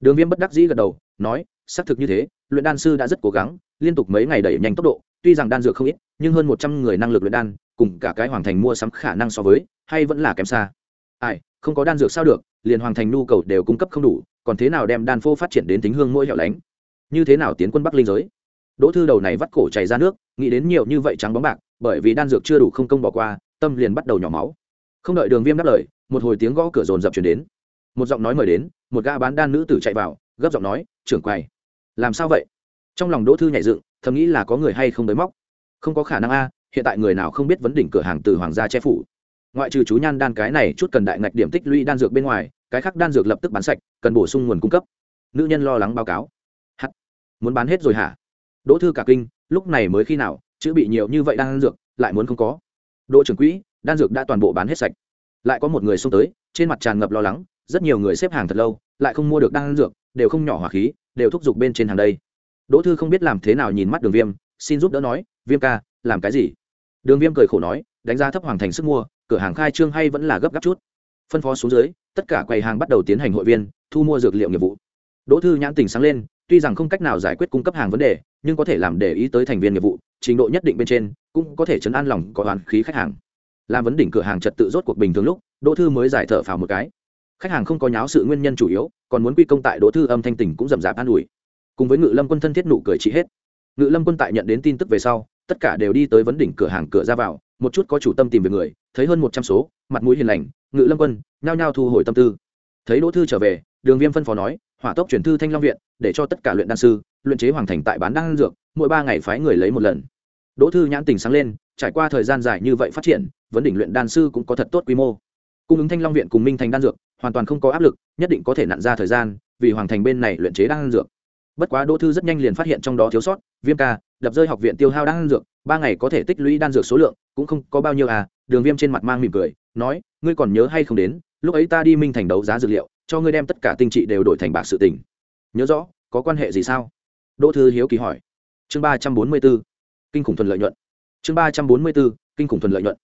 A: Đường viêm bất đắc dĩ gật đầu, nói, xác thực như thế, luyện đan sư đã rất cố gắng, liên tục mấy ngày đẩy nhanh tốc độ, tuy rằng đan dược không ít, nhưng hơn một trăm người năng lực luyện đan, cùng cả cái hoàng thành mua sắm khả năng so với, hay vẫn là kém xa. Ai, không có đan dược sao được, liền hoàng thành nhu cầu đều cung cấp không đủ, còn thế nào đem đan phô phát triển đến tính hương mỗi hẻo lánh? Như thế nào tiến quân bắc linh giới? Đỗ thư đầu này vắt cổ chảy ra nước, nghĩ đến nhiều như vậy trắng bóng bạc, bởi vì đan dược chưa đủ không công bỏ qua, tâm liền bắt đầu nhỏ máu không đợi đường viêm đáp lời, một hồi tiếng gõ cửa rồn rập chuyển đến. Một giọng nói mời đến, một gã bán đan nữ tử chạy vào, gấp giọng nói, trưởng quầy, làm sao vậy? Trong lòng đỗ thư nhảy dựng, thầm nghĩ là có người hay không tới móc. Không có khả năng a, hiện tại người nào không biết vấn đỉnh cửa hàng từ hoàng gia che phủ. Ngoại trừ chú nhan đan cái này chút cần đại ngạch điểm tích lũy đan dược bên ngoài, cái khác đan dược lập tức bán sạch, cần bổ sung nguồn cung cấp. Nữ nhân lo lắng báo cáo. Hắt muốn bán hết rồi hả? Đỗ thư cả kinh, lúc này mới khi nào, chữ bị nhiều như vậy đan dược, lại muốn không có. Đỗ trưởng quỹ đan dược đã toàn bộ bán hết sạch. Lại có một người xông tới, trên mặt tràn ngập lo lắng, rất nhiều người xếp hàng thật lâu, lại không mua được đan dược, đều không nhỏ hỏa khí, đều thúc giục bên trên hàng đây. Đỗ thư không biết làm thế nào nhìn mắt đường viêm, xin giúp đỡ nói, viêm ca, làm cái gì? Đường viêm cười khổ nói, đánh giá thấp hoàng thành sức mua, cửa hàng khai trương hay vẫn là gấp gáp chút. Phân phó xuống dưới, tất cả quầy hàng bắt đầu tiến hành hội viên, thu mua dược liệu nghiệp vụ. Đỗ thư nhãn tình sáng lên, tuy rằng không cách nào giải quyết cung cấp hàng vấn đề, nhưng có thể làm để ý tới thành viên nghiệp vụ, trình độ nhất định bên trên, cũng có thể chấn an lòng có đoàn khí khách hàng làm vấn đỉnh cửa hàng trật tự rốt cuộc bình thường lúc, đỗ thư mới giải thở phào một cái. Khách hàng không có nháo sự nguyên nhân chủ yếu, còn muốn quy công tại đỗ thư âm thanh tỉnh cũng rầm rạp an ủi. Cùng với ngự lâm quân thân thiết nụ cười trị hết. Ngự lâm quân tại nhận đến tin tức về sau, tất cả đều đi tới vấn đỉnh cửa hàng cửa ra vào, một chút có chủ tâm tìm về người, thấy hơn một trăm số, mặt mũi hiền lành, ngự lâm quân, nhao nhao thu hồi tâm tư. Thấy đỗ thư trở về, đường viêm phân phó nói, hỏa tốc chuyển thư thanh long viện, để cho tất cả luyện đan sư, luyện chế hoàng thành tại bán đan dược, mỗi ba ngày phái người lấy một lần. Đỗ thư nhãn tình sáng lên trải qua thời gian dài như vậy phát triển, vấn đỉnh luyện đan sư cũng có thật tốt quy mô. Cung ứng thanh long viện cùng minh thành đan dược, hoàn toàn không có áp lực, nhất định có thể nặn ra thời gian, vì hoàng thành bên này luyện chế đan dược. Bất quá đỗ thư rất nhanh liền phát hiện trong đó thiếu sót, viêm ca, đập rơi học viện tiêu hao đan dược, ba ngày có thể tích lũy đan dược số lượng, cũng không có bao nhiêu à đường viêm trên mặt mang mỉm cười, nói, ngươi còn nhớ hay không đến, lúc ấy ta đi minh thành đấu giá dược liệu, cho ngươi đem tất cả tinh trị đều đổi thành bạc sự tình. Nhớ rõ, có quan hệ gì sao? Đỗ thư hiếu kỳ hỏi. Chương ba trăm bốn mươi b ố kinh khủng thuần lợi nhuận chương ba trăm bốn mươi bốn, kinh khủng thuần lợi nhuận.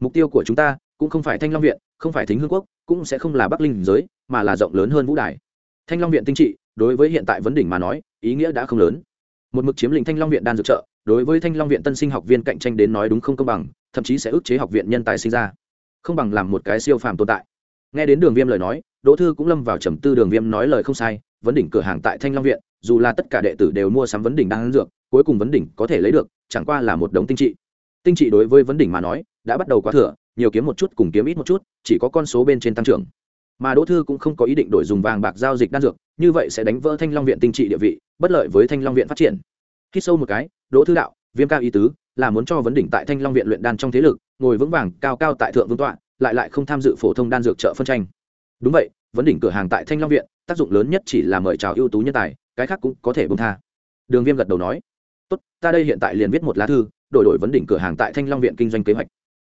A: Mục tiêu của chúng ta cũng không phải thanh long viện không phải thính hương quốc cũng sẽ không là bắc linh giới mà là rộng lớn hơn vũ đài. Thanh long viện tinh trị đối với hiện tại vấn đỉnh mà nói ý nghĩa đã không lớn. Một mực chiếm lĩnh thanh long viện đan dược trợ đối với thanh long viện tân sinh học viên cạnh tranh đến nói đúng không công bằng thậm chí sẽ ức chế học viện nhân tài sinh ra. Không bằng làm một cái siêu phàm tồn tại. Nghe đến đường viêm lời nói đỗ thư cũng lâm vào trầm tư đường viêm nói lời không sai vấn đỉnh cửa hàng tại thanh long viện dù là tất cả đệ tử đều mua sắm vấn đỉnh đan dược cuối cùng vấn đỉnh có thể lấy được chẳng qua là một đống tinh trị tinh trị đối với vấn đỉnh mà nói, đã bắt đầu quá thừa, nhiều kiếm một chút cùng kiếm ít một chút, chỉ có con số bên trên tăng trưởng. Mà đỗ thư cũng không có ý định đổi dùng vàng bạc giao dịch đan dược, như vậy sẽ đánh vỡ thanh long viện tinh trị địa vị, bất lợi với thanh long viện phát triển. Khi sâu một cái, đỗ thư đạo, viêm cao ý tứ, là muốn cho vấn đỉnh tại thanh long viện luyện đan trong thế lực, ngồi vững vàng, cao cao tại thượng vương tọa, lại lại không tham dự phổ thông đan dược chợ phân tranh. Đúng vậy, vấn đỉnh cửa hàng tại thanh long viện, tác dụng lớn nhất chỉ là mời chào ưu tú nhân tài, cái khác cũng có thể bông tha. Đường viêm gật đầu nói, tốt, ta đây hiện tại liền viết một lá thư đổi đổi vấn đỉnh cửa hàng tại thanh long viện kinh doanh kế hoạch.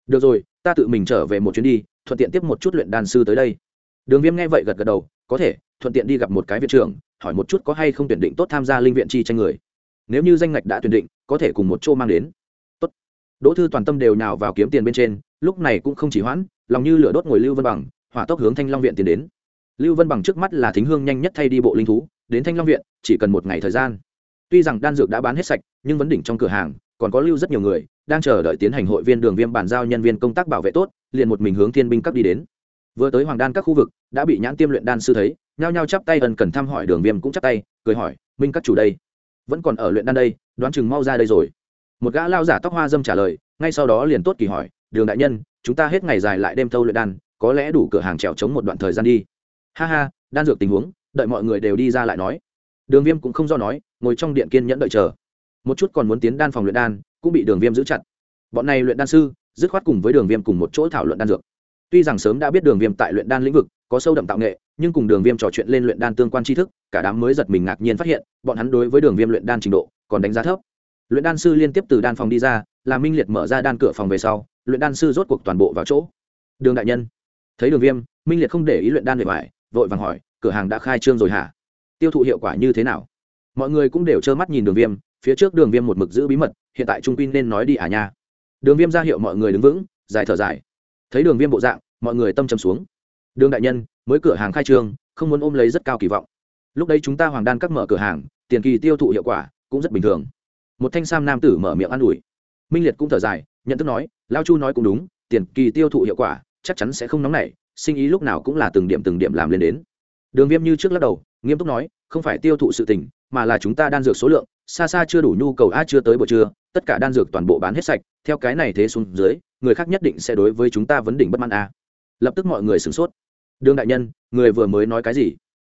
A: Được rồi, ta tự mình trở về một chuyến đi, thuận tiện tiếp một chút luyện đàn sư tới đây. Đường viêm nghe vậy gật gật đầu, có thể, thuận tiện đi gặp một cái viện trưởng, hỏi một chút có hay không tuyển định tốt tham gia linh viện chi tranh người. Nếu như danh ngạch đã tuyển định, có thể cùng một chỗ mang đến. Tốt. Đỗ thư toàn tâm đều nào vào kiếm tiền bên trên, lúc này cũng không chỉ hoãn, lòng như lửa đốt ngồi lưu vân bằng, hỏa tốc hướng thanh long viện tiến đến. Lưu vân bằng trước mắt là thính hương nhanh nhất thay đi bộ linh thú, đến thanh long viện, chỉ cần một ngày thời gian. Tuy rằng đan dược đã bán hết sạch, nhưng vấn đỉnh trong cửa hàng còn có lưu rất nhiều người đang chờ đợi tiến hành hội viên đường viêm bàn giao nhân viên công tác bảo vệ tốt, liền một mình hướng thiên binh cấp đi đến. Vừa tới hoàng đan các khu vực, đã bị nhãn tiêm luyện đan sư thấy, nhao nhao chắp tay ân cần thăm hỏi đường viêm cũng chắp tay, cười hỏi, minh các chủ đây, vẫn còn ở luyện đan đây, đoán chừng mau ra đây rồi. Một gã lao giả tóc hoa dâm trả lời, ngay sau đó liền tốt kỳ hỏi, đường đại nhân, chúng ta hết ngày dài lại đêm thâu luyện đan, có lẽ đủ cửa hàng trèo chống một đoạn thời gian đi. Ha ha, đan dược tình huống, đợi mọi người đều đi ra lại nói. Đường viêm cũng không do nói, ngồi trong điện kiên nhẫn đợi chờ một chút còn muốn tiến đan phòng luyện đan, cũng bị đường viêm giữ chặt. Bọn này luyện đan sư, dứt khoát cùng với đường viêm cùng một chỗ thảo luận đan dược. Tuy rằng sớm đã biết đường viêm tại luyện đan lĩnh vực có sâu đậm tạo nghệ, nhưng cùng đường viêm trò chuyện lên luyện đan tương quan tri thức, cả đám mới giật mình ngạc nhiên phát hiện, bọn hắn đối với đường viêm luyện đan trình độ còn đánh giá thấp. Luyện đan sư liên tiếp từ đan phòng đi ra làm minh liệt mở ra đan cửa phòng về sau, luyện đan sư rốt cuộc toàn bộ vào chỗ. Đường đại nhân, thấy đường viêm, minh liệt không để ý luyện đan về vải vội vàng hỏi, cửa hàng đã khai trương rồi hả? Tiêu thụ hiệu quả như thế nào? Mọi người cũng đều trơ mắt nhìn đường viêm phía trước đường viêm một mực giữ bí mật, hiện tại trung pin nên nói đi à nha. Đường viêm ra hiệu mọi người đứng vững dài thở dài. Thấy đường viêm bộ dạng, mọi người tâm trầm xuống. Đường đại nhân, mới cửa hàng khai trương, không muốn ôm lấy rất cao kỳ vọng. Lúc đấy chúng ta hoàng đan các mở cửa hàng, tiền kỳ tiêu thụ hiệu quả cũng rất bình thường. Một thanh sam nam tử mở miệng an ủi. Minh liệt cũng thở dài, nhận thức nói, lao chu nói cũng đúng, tiền kỳ tiêu thụ hiệu quả, chắc chắn sẽ không nóng nảy, sinh ý lúc nào cũng là từng điểm từng điểm làm lên đến. Đường viêm như trước lắc đầu, nghiêm túc nói, không phải tiêu thụ sự tình mà là chúng ta đan dược số lượng, xa xa chưa đủ nhu cầu a, chưa tới buổi trưa, tất cả đan dược toàn bộ bán hết sạch, theo cái này thế xuống dưới, người khác nhất định sẽ đối với chúng ta vấn đỉnh bất mãn a. Lập tức mọi người sửng sốt. Đương đại nhân, người vừa mới nói cái gì?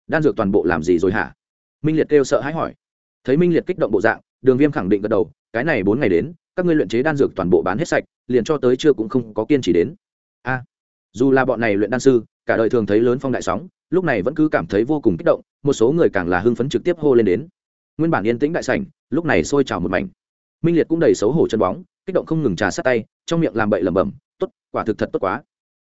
A: Đan dược toàn bộ làm gì rồi hả? Minh liệt kêu sợ hãi hỏi. Thấy minh liệt kích động bộ dạng, đường viêm khẳng định gật đầu, cái này bốn ngày đến, các ngươi luyện chế đan dược toàn bộ bán hết sạch, liền cho tới chưa cũng không có kiên trì đến. A, dù là bọn này luyện đan sư cả đời thường thấy lớn phong đại sóng, lúc này vẫn cứ cảm thấy vô cùng kích động, một số người càng là hưng phấn trực tiếp hô lên đến. Nguyên bản yên tĩnh đại sảnh, lúc này sôi trào một mảnh. Minh liệt cũng đầy xấu hổ chân bóng, kích động không ngừng trà sát tay, trong miệng làm bậy lẩm bẩm, tốt, quả thực thật tốt quá.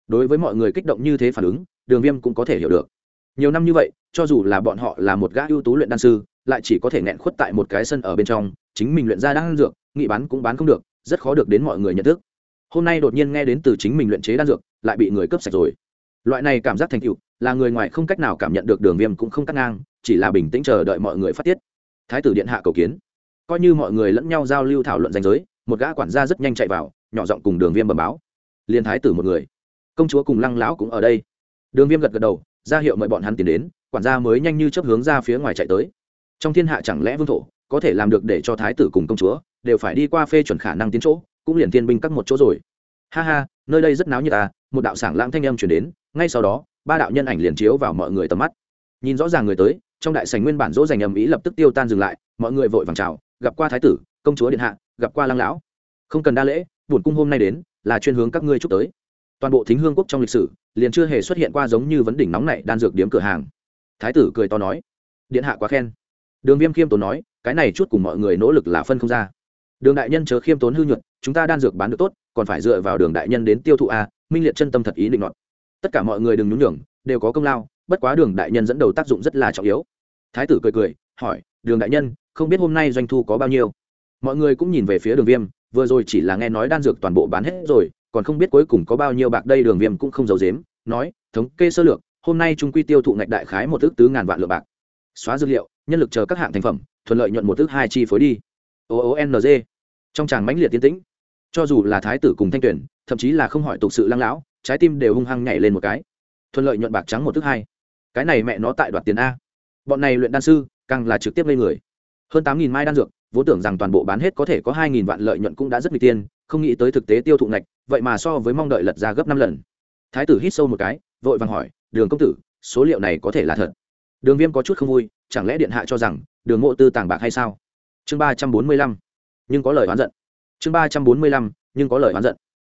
A: Đối với mọi người kích động như thế phản ứng, đường viêm cũng có thể hiểu được. Nhiều năm như vậy, cho dù là bọn họ là một gã ưu tú luyện đan sư, lại chỉ có thể nghẹn khuất tại một cái sân ở bên trong, chính mình luyện ra đan dược, nghị bán cũng bán không được, rất khó được đến mọi người nhận thức. Hôm nay đột nhiên nghe đến từ chính mình luyện chế đan dược, lại bị người cướp sạch rồi loại này cảm giác thành tựu, là người ngoài không cách nào cảm nhận được đường viêm cũng không cắt ngang, chỉ là bình tĩnh chờ đợi mọi người phát tiết. Thái tử điện hạ cầu kiến. Coi như mọi người lẫn nhau giao lưu thảo luận danh giới, một gã quản gia rất nhanh chạy vào, nhỏ giọng cùng đường viêm bầm báo. Liền thái tử một người. Công chúa cùng lăng lão cũng ở đây. Đường viêm gật gật đầu, ra hiệu mời bọn hắn tiến đến, quản gia mới nhanh như chấp hướng ra phía ngoài chạy tới. Trong thiên hạ chẳng lẽ vương thổ, có thể làm được để cho thái tử cùng công chúa đều phải đi qua phê chuẩn khả năng tiến chỗ, cũng liền thiên binh các một chỗ rồi. Ha ha, nơi đây rất náo như ta à, một đạo sảng lãng thanh âm chuyển đến ngay sau đó, ba đạo nhân ảnh liền chiếu vào mọi người tầm mắt. Nhìn rõ ràng người tới, trong đại sành nguyên bản dỗ dành ầm ĩ lập tức tiêu tan dừng lại, mọi người vội vàng chào, gặp qua thái tử, công chúa điện hạ, gặp qua lăng lão. Không cần đa lễ buồn cung hôm nay đến, là chuyên hướng các ngươi chúc tới. Toàn bộ thính hương quốc trong lịch sử, liền chưa hề xuất hiện qua giống như vấn đỉnh nóng này đan dược điếm cửa hàng. Thái tử cười to nói, điện hạ quá khen. Đường viêm khiêm tốn nói, cái này chút cùng mọi người nỗ lực là phân không ra. Đường đại nhân chớ khiêm tốn hư nhuận, chúng ta đan dược bán được tốt, còn phải dựa vào đường đại nhân đến tiêu thụ a, minh liệt chân tâm thật ý định luận tất cả mọi người đừng nhún nhường, đều có công lao, bất quá đường đại nhân dẫn đầu tác dụng rất là trọng yếu. Thái tử cười cười, hỏi, đường đại nhân, không biết hôm nay doanh thu có bao nhiêu? Mọi người cũng nhìn về phía đường viêm, vừa rồi chỉ là nghe nói đan dược toàn bộ bán hết rồi, còn không biết cuối cùng có bao nhiêu bạc đây đường viêm cũng không giấu dếm nói, thống kê sơ lược, hôm nay trung quy tiêu thụ ngạch đại khái một ước tứ ngàn vạn lượng bạc. Xóa dữ liệu, nhân lực chờ các hạng thành phẩm, thuận lợi nhuận một ước hai chi phối đi. O o n g. Trong tràng mãnh liệt tiến tĩnh. Cho dù là thái tử cùng thanh tuyển, thậm chí là không hỏi tục sự lăng lão trái tim đều hung hăng nhảy lên một cái. Thuận lợi nhuận bạc trắng một thứ hai. Cái này mẹ nó tại đoạt tiền a. Bọn này luyện đan sư, càng là trực tiếp lên người. Hơn tám nghìn mai đan dược, vốn tưởng rằng toàn bộ bán hết có thể có hai nghìn vạn lợi nhuận cũng đã rất n tiên, không nghĩ tới thực tế tiêu thụ ngạch, vậy mà so với mong đợi lật ra gấp năm lần. Thái tử hít sâu một cái, vội vàng hỏi, đường công tử, số liệu này có thể là thật? Đường viêm có chút không vui, chẳng lẽ điện hạ cho rằng, đường mộ tư tàng bạc hay sao? Chương ba trăm bốn mươi lăm, nhưng có lời oán giận. Chương ba trăm bốn mươi lăm, nhưng có lời oán giận.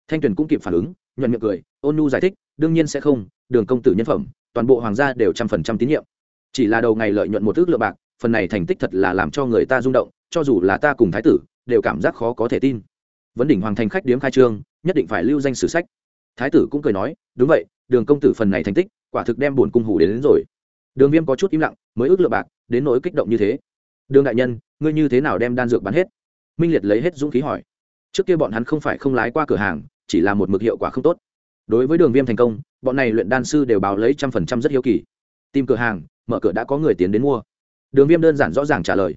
A: Thanh tuyền cũng kịp phản ứng nhuận miệng cười ôn nu giải thích đương nhiên sẽ không đường công tử nhân phẩm toàn bộ hoàng gia đều trăm phần trăm tín nhiệm. Chỉ là đầu ngày lợi nhuận một ước lượng bạc phần này thành tích thật là làm cho người ta rung động cho dù là ta cùng thái tử đều cảm giác khó có thể tin. Vấn đỉnh hoàng thành khách điếm khai trương nhất định phải lưu danh sử sách. Thái tử cũng cười nói đúng vậy đường công tử phần này thành tích quả thực đem buồn cung hủ đến, đến rồi. Đường viêm có chút im lặng mới ước lượng bạc đến nỗi kích động như thế. Đường đại nhân ngươi như thế nào đem đan dược bán hết? Minh liệt lấy hết dũng khí hỏi. Trước kia bọn hắn không phải không lái qua cửa hàng chỉ là một mực hiệu quả không tốt. Đối với đường viêm thành công, bọn này luyện đan sư đều báo lấy trăm phần trăm rất hiếu kỳ. Tìm cửa hàng, mở cửa đã có người tiến đến mua. Đường viêm đơn giản rõ ràng trả lời.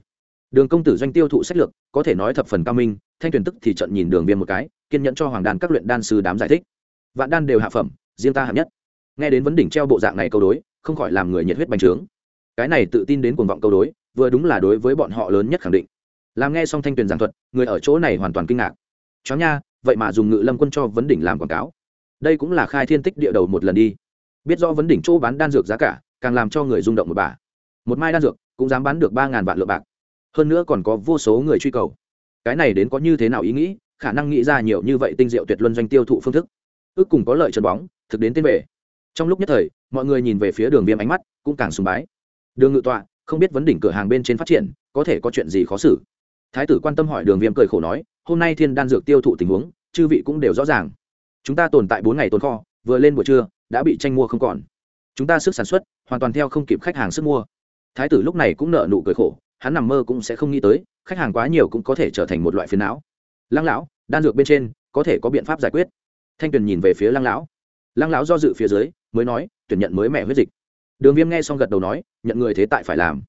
A: Đường công tử doanh tiêu thụ sách lược, có thể nói thập phần cao minh, thanh tuyền tức thì trận nhìn đường viêm một cái, kiên nhẫn cho hoàng đan các luyện đan sư đám giải thích. Vạn đan đều hạ phẩm, riêng ta hạng nhất. Nghe đến vấn đỉnh treo bộ dạng này câu đối, không khỏi làm người nhiệt huyết bành trướng. Cái này tự tin đến cuồng vọng câu đối, vừa đúng là đối với bọn họ lớn nhất khẳng định. Làm nghe xong thanh tuyền giảng thuật, người ở chỗ này hoàn toàn kinh ngạc. Chó nha vậy mà dùng ngự lâm quân cho vấn đỉnh làm quảng cáo. Đây cũng là khai thiên tích địa đầu một lần đi. Biết rõ vấn đỉnh chỗ bán đan dược giá cả, càng làm cho người rung động một bà. Một mai đan dược, cũng dám bán được ba ngàn vạn lượng bạc. Hơn nữa còn có vô số người truy cầu. Cái này đến có như thế nào ý nghĩ? Khả năng nghĩ ra nhiều như vậy tinh diệu tuyệt luân doanh tiêu thụ phương thức. Ước cùng có lợi trần bóng, thực đến tên về trong lúc nhất thời, mọi người nhìn về phía đường viêm ánh mắt cũng càng sùng bái. Đường ngự tọa, không biết vấn đỉnh cửa hàng bên trên phát triển, có thể có chuyện gì khó xử? Thái tử quan tâm hỏi đường viêm cười khổ nói, hôm nay thiên đan dược tiêu thụ tình huống chư vị cũng đều rõ ràng. Chúng ta tồn tại bốn ngày tồn kho, vừa lên buổi trưa, đã bị tranh mua không còn. Chúng ta sức sản xuất, hoàn toàn theo không kịp khách hàng sức mua. Thái tử lúc này cũng nợ nụ cười khổ, hắn nằm mơ cũng sẽ không nghĩ tới, khách hàng quá nhiều cũng có thể trở thành một loại phiền não. Lăng lão, đan dược bên trên, có thể có biện pháp giải quyết. Thanh tuyền nhìn về phía lăng lão. Lăng lão do dự phía dưới, mới nói, tuyển nhận mới mẹ huyết dịch. Đường viêm nghe xong gật đầu nói, nhận người thế tại phải làm.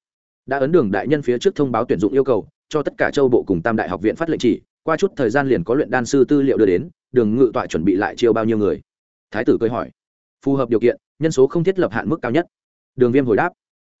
A: Đã ấn đường đại nhân phía trước thông báo tuyển dụng yêu cầu, cho tất cả châu bộ cùng tam đại học viện phát lệnh chỉ qua chút thời gian liền có luyện đan sư tư liệu đưa đến, đường ngự tọa chuẩn bị lại chiêu bao nhiêu người? Thái tử cười hỏi. Phù hợp điều kiện, nhân số không thiết lập hạn mức cao nhất. Đường viêm hồi đáp.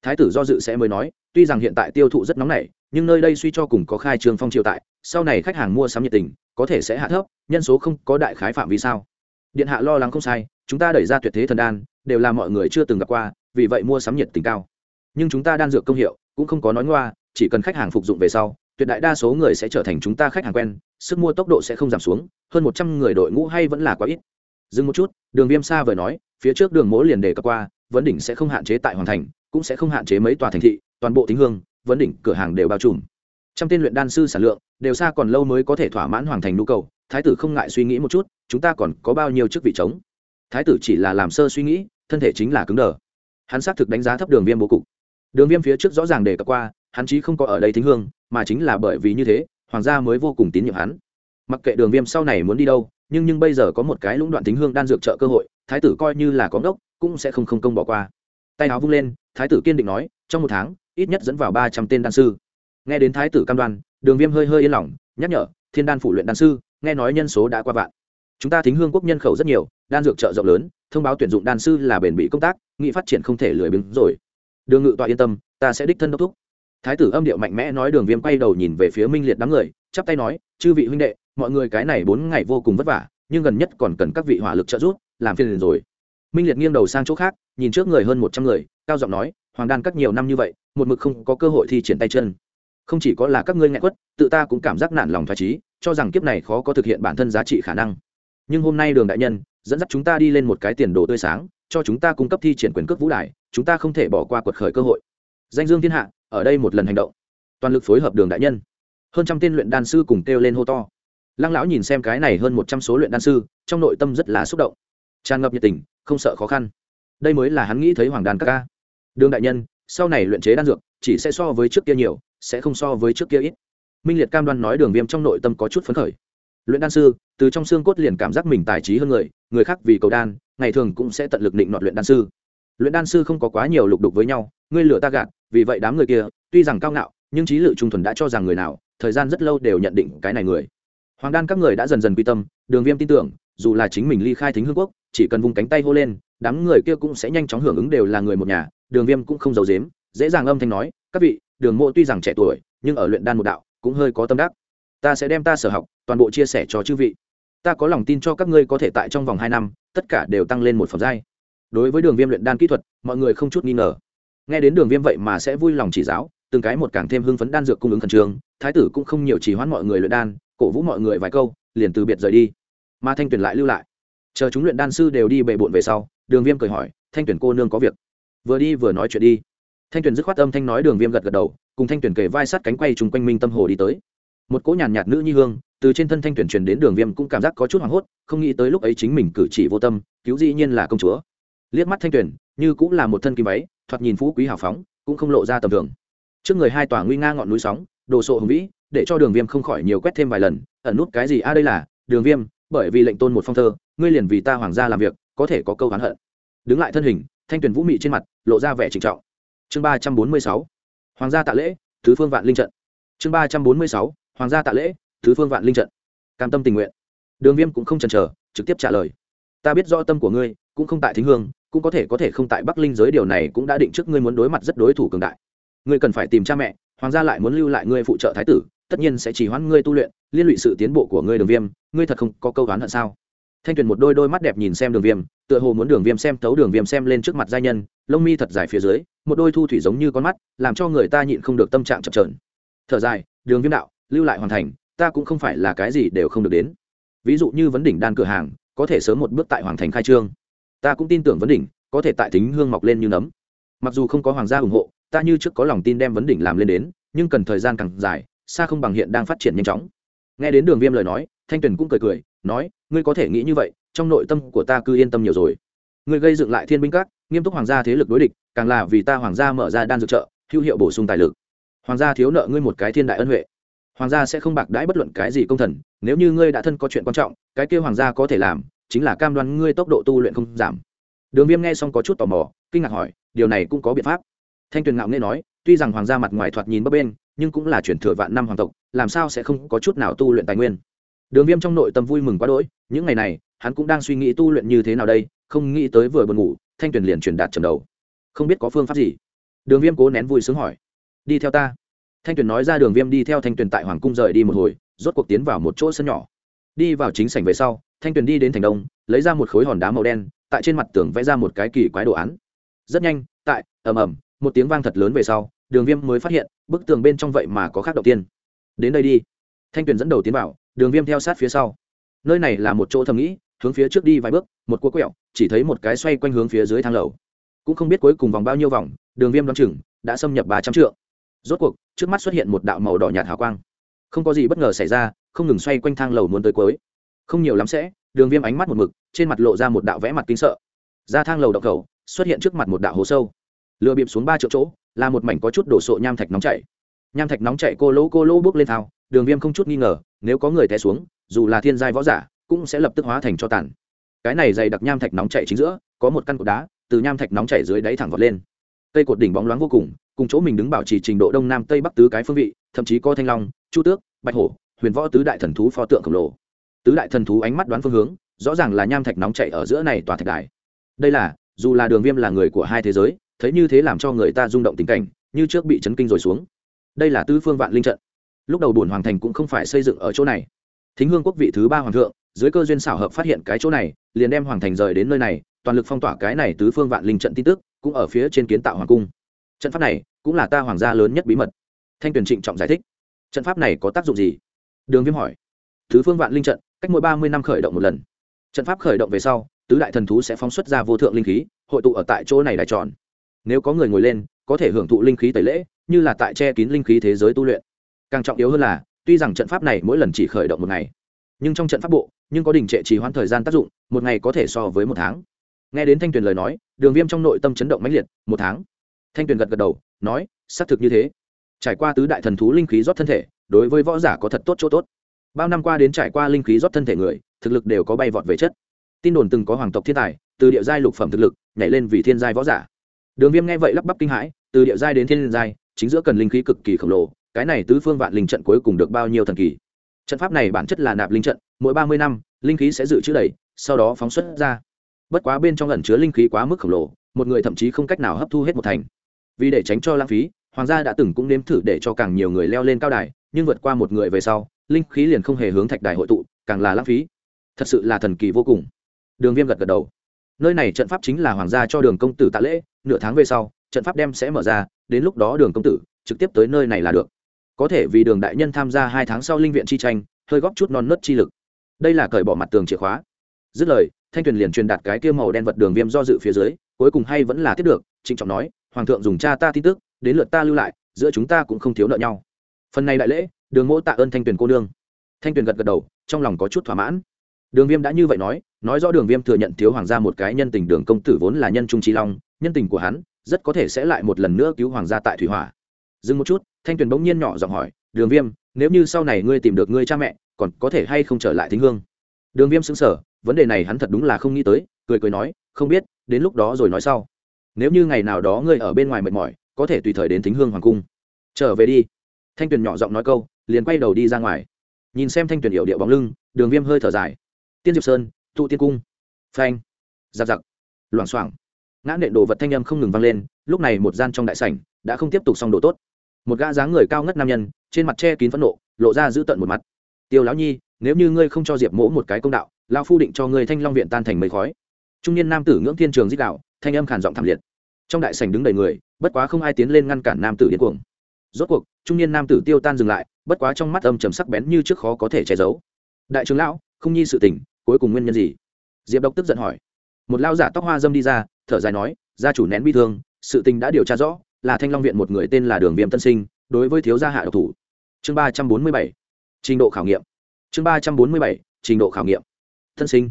A: Thái tử do dự sẽ mới nói, tuy rằng hiện tại tiêu thụ rất nóng nảy, nhưng nơi đây suy cho cùng có khai trường phong triều tại, sau này khách hàng mua sắm nhiệt tình, có thể sẽ hạ thấp, nhân số không có đại khái phạm vì sao? Điện hạ lo lắng không sai, chúng ta đẩy ra tuyệt thế thần đan, đều là mọi người chưa từng gặp qua, vì vậy mua sắm nhiệt tình cao. Nhưng chúng ta đan dược công hiệu cũng không có nói ngoa, chỉ cần khách hàng phục dụng về sau tuyệt đại đa số người sẽ trở thành chúng ta khách hàng quen, sức mua tốc độ sẽ không giảm xuống, hơn một trăm người đội ngũ hay vẫn là quá ít. Dừng một chút, đường viêm xa vời nói, phía trước đường mỗ liền đề cập qua, vấn đỉnh sẽ không hạn chế tại hoàn thành, cũng sẽ không hạn chế mấy tòa thành thị, toàn bộ tính hương, vấn đỉnh cửa hàng đều bao trùm. Trăm tên luyện đan sư sản lượng, đều xa còn lâu mới có thể thỏa mãn hoàn thành nhu cầu, thái tử không ngại suy nghĩ một chút, chúng ta còn có bao nhiêu chức vị trống? Thái tử chỉ là làm sơ suy nghĩ, thân thể chính là cứng đờ. Hắn xác thực đánh giá thấp đường viêm bố cục. Đường viêm phía trước rõ ràng đề cập qua, hắn chí không có ở đây thính hương mà chính là bởi vì như thế, hoàng gia mới vô cùng tín nhiệm hắn. Mặc kệ đường viêm sau này muốn đi đâu, nhưng nhưng bây giờ có một cái lũng đoạn tính hương đan dược trợ cơ hội, thái tử coi như là có ngốc cũng sẽ không không công bỏ qua. Tay áo vung lên, thái tử kiên định nói, trong một tháng, ít nhất dẫn vào ba trăm tên đan sư. Nghe đến thái tử cam đoan, đường viêm hơi hơi yên lòng, nhắc nhở, thiên đan phủ luyện đan sư, nghe nói nhân số đã qua vạn. Chúng ta thính hương quốc nhân khẩu rất nhiều, đan dược trợ rộng lớn, thông báo tuyển dụng đan sư là bền bỉ công tác, nghị phát triển không thể lười biếng rồi. Đường ngự tọa yên tâm, ta sẽ đích thân đốc thúc thái tử âm điệu mạnh mẽ nói đường viêm quay đầu nhìn về phía minh liệt đám người, chắp tay nói, chư vị huynh đệ, mọi người cái này bốn ngày vô cùng vất vả, nhưng gần nhất còn cần các vị hỏa lực trợ giúp, làm phiền liền rồi. Minh liệt nghiêng đầu sang chỗ khác, nhìn trước người hơn một trăm người, cao giọng nói, hoàng đan các nhiều năm như vậy, một mực không có cơ hội thi triển tay chân. Không chỉ có là các ngươi ngại quất, tự ta cũng cảm giác nản lòng thoải trí cho rằng kiếp này khó có thực hiện bản thân giá trị khả năng. Nhưng hôm nay đường đại nhân, dẫn dắt chúng ta đi lên một cái tiền đồ tươi sáng, cho chúng ta cung cấp thi triển quyền cước vũ đài, chúng ta không thể bỏ qua quật khởi cơ hội. Danh dương thiên hạ ở đây một lần hành động. Toàn lực phối hợp đường đại nhân. Hơn trăm tên luyện đan sư cùng kêu lên hô to. Lăng lão nhìn xem cái này hơn một trăm số luyện đan sư, trong nội tâm rất là xúc động. Tràn ngập nhiệt tình, không sợ khó khăn. Đây mới là hắn nghĩ thấy hoàng đàn các ca. Đường đại nhân, sau này luyện chế đan dược, chỉ sẽ so với trước kia nhiều, sẽ không so với trước kia ít. Minh liệt cam đoan nói đường viêm trong nội tâm có chút phấn khởi. Luyện đan sư, từ trong xương cốt liền cảm giác mình tài trí hơn người người khác vì cầu đan, ngày thường cũng sẽ tận lực định nọt luyện đan sư. Luyện đan sư không có quá nhiều lục đục với nhau, ngươi lửa ta gạt vì vậy đám người kia, tuy rằng cao ngạo, nhưng trí lự trung thuần đã cho rằng người nào, thời gian rất lâu đều nhận định cái này người. Hoàng đan các người đã dần dần quy tâm, đường viêm tin tưởng, dù là chính mình ly khai thính hương quốc, chỉ cần vùng cánh tay hô lên, đám người kia cũng sẽ nhanh chóng hưởng ứng đều là người một nhà, đường viêm cũng không giàu dếm dễ dàng âm thanh nói, các vị, đường mộ tuy rằng trẻ tuổi, nhưng ở luyện đan một đạo, cũng hơi có tâm đắc. Ta sẽ đem ta sở học, toàn bộ chia sẻ cho chư vị. Ta có lòng tin cho các ngươi có thể tại trong vòng hai năm, tất cả đều tăng lên một phẩm giai. Đối với đường viêm luyện đan kỹ thuật, mọi người không chút nghi ngờ nghe đến đường viêm vậy mà sẽ vui lòng chỉ giáo, từng cái một càng thêm hưng phấn đan dược cung ứng khẩn trương, thái tử cũng không nhiều chỉ hoãn mọi người luyện đan, cổ vũ mọi người vài câu, liền từ biệt rời đi. Mà thanh tuyển lại lưu lại. Chờ chúng luyện đan sư đều đi bệ bộn về sau, đường viêm cười hỏi, thanh tuyển cô nương có việc? Vừa đi vừa nói chuyện đi. Thanh tuyển dứt khoát âm thanh nói đường viêm gật gật đầu, cùng thanh tuyển kề vai sát cánh quay chung quanh minh tâm hồ đi tới. Một cỗ nhàn nhạt nữ nhi hương, từ trên thân thanh tuyển truyền đến đường viêm cũng cảm giác có chút hoảng hốt, không nghĩ tới lúc ấy chính mình cử chỉ vô tâm, cứu dĩ nhiên là công chúa. Liếc mắt thanh tuyển như cũng là một thân kim váy thoạt nhìn phú quý hào phóng, cũng không lộ ra tầm thường. Trước người hai tòa nguy nga ngọn núi sóng, đồ sộ hùng vĩ, để cho đường viêm không khỏi nhiều quét thêm vài lần, ẩn nút cái gì? A đây là, đường viêm, bởi vì lệnh tôn một phong thơ, ngươi liền vì ta hoàng gia làm việc, có thể có câu hắn hận. Đứng lại thân hình, thanh tuyển vũ mị trên mặt, lộ ra vẻ trịnh trọng. Chương ba trăm bốn mươi sáu, hoàng gia tạ lễ thứ phương vạn linh trận. Chương ba trăm bốn mươi sáu, hoàng gia tạ lễ thứ phương vạn linh trận. Cam tâm tình nguyện. Đường viêm cũng không chần chờ, trực tiếp trả lời. Ta biết rõ tâm của ngươi, cũng không tại thính hương cũng có thể có thể không tại bắc linh giới điều này cũng đã định trước ngươi muốn đối mặt rất đối thủ cường đại. Ngươi cần phải tìm cha mẹ, hoàng gia lại muốn lưu lại ngươi phụ trợ thái tử, tất nhiên sẽ chỉ hoãn ngươi tu luyện, liên lụy sự tiến bộ của ngươi đường viêm, ngươi thật không có câu đoán hận sao? Thanh tuyền một đôi đôi mắt đẹp nhìn xem đường viêm, tựa hồ muốn đường viêm xem tấu đường viêm xem lên trước mặt giai nhân, lông mi thật dài phía dưới, một đôi thu thủy giống như con mắt, làm cho người ta nhịn không được tâm trạng chập trờn thở dài, đường viêm đạo, lưu lại hoàn thành, ta cũng không phải là cái gì đều không được đến. Ví dụ như vấn đỉnh đan cửa hàng, có thể sớm một bước tại hoàng thành khai trương ta cũng tin tưởng vấn đỉnh, có thể tại tính hương mọc lên như nấm. Mặc dù không có hoàng gia ủng hộ, ta như trước có lòng tin đem vấn đỉnh làm lên đến, nhưng cần thời gian càng dài, xa không bằng hiện đang phát triển nhanh chóng. Nghe đến đường viêm lời nói, thanh tuyền cũng cười cười, nói, ngươi có thể nghĩ như vậy, trong nội tâm của ta cứ yên tâm nhiều rồi. Ngươi gây dựng lại thiên binh các, nghiêm túc hoàng gia thế lực đối địch, càng là vì ta hoàng gia mở ra đan dược trợ, hữu hiệu bổ sung tài lực. Hoàng gia thiếu nợ ngươi một cái thiên đại ân huệ. Hoàng gia sẽ không bạc đãi bất luận cái gì công thần, nếu như ngươi đã thân có chuyện quan trọng, cái kêu hoàng gia có thể làm chính là cam đoan ngươi tốc độ tu luyện không giảm. Đường viêm nghe xong có chút tò mò, kinh ngạc hỏi, điều này cũng có biện pháp. Thanh tuyền ngạo nghe nói, tuy rằng hoàng gia mặt ngoài thoạt nhìn bấp bên nhưng cũng là chuyển thừa vạn năm hoàng tộc, làm sao sẽ không có chút nào tu luyện tài nguyên? Đường viêm trong nội tâm vui mừng quá đỗi, những ngày này, hắn cũng đang suy nghĩ tu luyện như thế nào đây, không nghĩ tới vừa buồn ngủ, thanh tuyền liền truyền đạt trầm đầu. Không biết có phương pháp gì? Đường viêm cố nén vui sướng hỏi. Đi theo ta. Thanh tuyền nói ra đường viêm đi theo thanh tuyền tại hoàng cung rời đi một hồi, rốt cuộc tiến vào một chỗ sân nhỏ. Đi vào chính sảnh về sau thanh tuyền đi đến thành đông, lấy ra một khối hòn đá màu đen, tại trên mặt tường vẽ ra một cái kỳ quái đồ án. Rất nhanh, tại, ầm ầm, một tiếng vang thật lớn về sau, đường viêm mới phát hiện, bức tường bên trong vậy mà có khác đầu tiên. Đến đây đi. Thanh tuyền dẫn đầu tiến vào, đường viêm theo sát phía sau. Nơi này là một chỗ thầm nghĩ, hướng phía trước đi vài bước, một cua quẹo, chỉ thấy một cái xoay quanh hướng phía dưới thang lầu. Cũng không biết cuối cùng vòng bao nhiêu vòng, đường viêm đ o á n chừng, đã xâm nhập ba trăm triệu rốt cuộc, trước mắt xuất hiện một đạo màu đỏ nhạt hào quang. Không có gì bất ngờ xảy ra, không ngừng xoay quanh thang lầu muốn tới cuối không nhiều lắm sẽ, đường viêm ánh mắt một mực, trên mặt lộ ra một đạo vẽ mặt kinh sợ. Ra thang lầu đậu cầu xuất hiện trước mặt một đạo hố sâu. Lựa bịp xuống ba triệu chỗ, là một mảnh có chút đổ sộ nham thạch nóng chảy. Nham thạch nóng chảy cô lỗ cô lỗ bước lên thao, đường viêm không chút nghi ngờ, nếu có người té xuống, dù là thiên giai võ giả, cũng sẽ lập tức hóa thành cho tàn. Cái này dày đặc nham thạch nóng chảy chính giữa, có một căn cột đá, từ nham thạch nóng chảy dưới đáy thẳng vọt lên. Cây cột đỉnh bóng loáng vô cùng cùng chỗ mình đứng bảo trì trình độ đông nam tây bắc tứ cái phương vị, thậm chí có thanh long, chu tước, bạch hổ, huyền võ tứ đại thần thú pho tượng khổng lồ tứ đại thần thú ánh mắt đoán phương hướng, rõ ràng là nham thạch nóng chảy ở giữa này tòa thạch đài. Đây là, dù là đường viêm là người của hai thế giới, thấy như thế làm cho người ta rung động tình cảnh, như trước bị chấn kinh rồi xuống. Đây là tư phương vạn linh trận. Lúc đầu bổn hoàng thành cũng không phải xây dựng ở chỗ này. Thính hương quốc vị thứ ba hoàng thượng, dưới cơ duyên xảo hợp phát hiện cái chỗ này, liền đem hoàng thành rời đến nơi này, toàn lực phong tỏa cái này tứ phương vạn linh trận tin tức, cũng ở phía trên kiến tạo hoàng cung. Trận pháp này cũng là ta hoàng gia lớn nhất bí mật. Thanh tuyền trịnh trọng giải thích. Trận pháp này có tác dụng gì? Đường viêm hỏi. Thứ phương vạn linh trận, cách mỗi ba mươi năm khởi động một lần. Trận pháp khởi động về sau, tứ đại thần thú sẽ phóng xuất ra vô thượng linh khí, hội tụ ở tại chỗ này đại tròn. Nếu có người ngồi lên, có thể hưởng thụ linh khí tẩy lễ, như là tại che kín linh khí thế giới tu luyện. Càng trọng yếu hơn là, tuy rằng trận pháp này mỗi lần chỉ khởi động một ngày, nhưng trong trận pháp bộ, nhưng có đình trệ trì hoãn thời gian tác dụng, một ngày có thể so với một tháng. Nghe đến thanh tuyền lời nói, đường viêm trong nội tâm chấn động mãnh liệt, một tháng. Thanh tuyền gật gật đầu, nói, xác thực như thế. Trải qua tứ đại thần thú linh khí rót thân thể, đối với võ giả có thật tốt chỗ tốt bao năm qua đến trải qua linh khí rót thân thể người, thực lực đều có bay vọt về chất. Tin đồn từng có hoàng tộc thiên tài, từ địa giai lục phẩm thực lực, nhảy lên vì thiên giai võ giả. Đường viêm nghe vậy lắp bắp kinh hãi, từ địa giai đến thiên giai, chính giữa cần linh khí cực kỳ khổng lồ, cái này tứ phương vạn linh trận cuối cùng được bao nhiêu thần kỳ. Trận pháp này bản chất là nạp linh trận, mỗi ba mươi năm, linh khí sẽ dự trữ đầy, sau đó phóng xuất ra. Bất quá bên trong ẩn chứa linh khí quá mức khổng lồ, một người thậm chí không cách nào hấp thu hết một thành. Vì để tránh cho lãng phí, hoàng gia đã từng cũng nếm thử để cho càng nhiều người leo lên cao đài, nhưng vượt qua một người về sau linh khí liền không hề hướng thạch đài hội tụ, càng là lãng phí. Thật sự là thần kỳ vô cùng. Đường viêm gật gật đầu. Nơi này trận pháp chính là hoàng gia cho đường công tử tạ lễ, nửa tháng về sau, trận pháp đem sẽ mở ra, đến lúc đó đường công tử trực tiếp tới nơi này là được. Có thể vì đường đại nhân tham gia hai tháng sau linh viện chi tranh, hơi góp chút non nớt chi lực. Đây là cởi bỏ mặt tường chìa khóa. Dứt lời, thanh tuyền liền truyền đạt cái kia màu đen vật đường viêm do dự phía dưới, cuối cùng hay vẫn là tiếp được, trịnh trọng nói, hoàng thượng dùng cha ta tin tức, đến lượt ta lưu lại, giữa chúng ta cũng không thiếu nợ nhau. Phần này đại lễ đường mỗ tạ ơn thanh tuyền cô nương. Thanh tuyền gật gật đầu, trong lòng có chút thỏa mãn. Đường viêm đã như vậy nói nói rõ đường viêm thừa nhận thiếu hoàng gia một cái nhân tình đường công tử vốn là nhân trung trí long, nhân tình của hắn rất có thể sẽ lại một lần nữa cứu hoàng gia tại thủy hỏa. Dừng một chút, thanh tuyền bỗng nhiên nhỏ giọng hỏi, đường viêm, nếu như sau này ngươi tìm được ngươi cha mẹ, còn có thể hay không trở lại thính hương? Đường viêm xứng sở vấn đề này hắn thật đúng là không nghĩ tới, cười cười nói, không biết, đến lúc đó rồi nói sau. Nếu như ngày nào đó ngươi ở bên ngoài mệt mỏi, có thể tùy thời đến thính hương hoàng cung. Trở về đi. Thanh tuyền nhỏ giọng nói câu liền quay đầu đi ra ngoài. Nhìn xem thanh tuyển hiệu điệu bóng lưng, đường viêm hơi thở dài. Tiên diệp sơn thụ tiên cung. Phanh. Giặc giặc. Loảng xoảng. Ngã nện đồ vật thanh â m không ngừng vang lên, lúc này một gian trong đại sảnh đã không tiếp tục xong đồ tốt. Một gã dáng người cao ngất nam nhân, trên mặt che kín phẫn nộ, lộ ra giữ tận một mặt. Tiêu lão nhi, nếu như ngươi không cho diệp mỗ một cái công đạo lao phu định cho ngươi thanh long viện tan thành mấy khói. Trung niên nam tử ngưỡng thiên trường dích đạo thanh âm khản giọng thảm liệt. Trong đại sảnh đứng đầy người, bất quá không ai tiến lên ngăn cản nam tử điên cuồng. Rốt cuộc, trung niên nam tử tiêu tan dừng lại bất quá trong mắt âm trầm sắc bén như trước khó có thể che giấu. Đại trưởng lão, không nhi sự tình, cuối cùng nguyên nhân gì? Diệp độc tức giận hỏi. Một lao giả tóc hoa dâm đi ra, thở dài nói, gia chủ nén bi thương, sự tình đã điều tra rõ, là thanh long viện một người tên là đường viêm tân sinh, đối với thiếu gia hạ độc thủ. Chương ba trăm bốn mươi bảy, trình độ khảo nghiệm. Chương ba trăm bốn mươi bảy, trình độ khảo nghiệm. Tân sinh.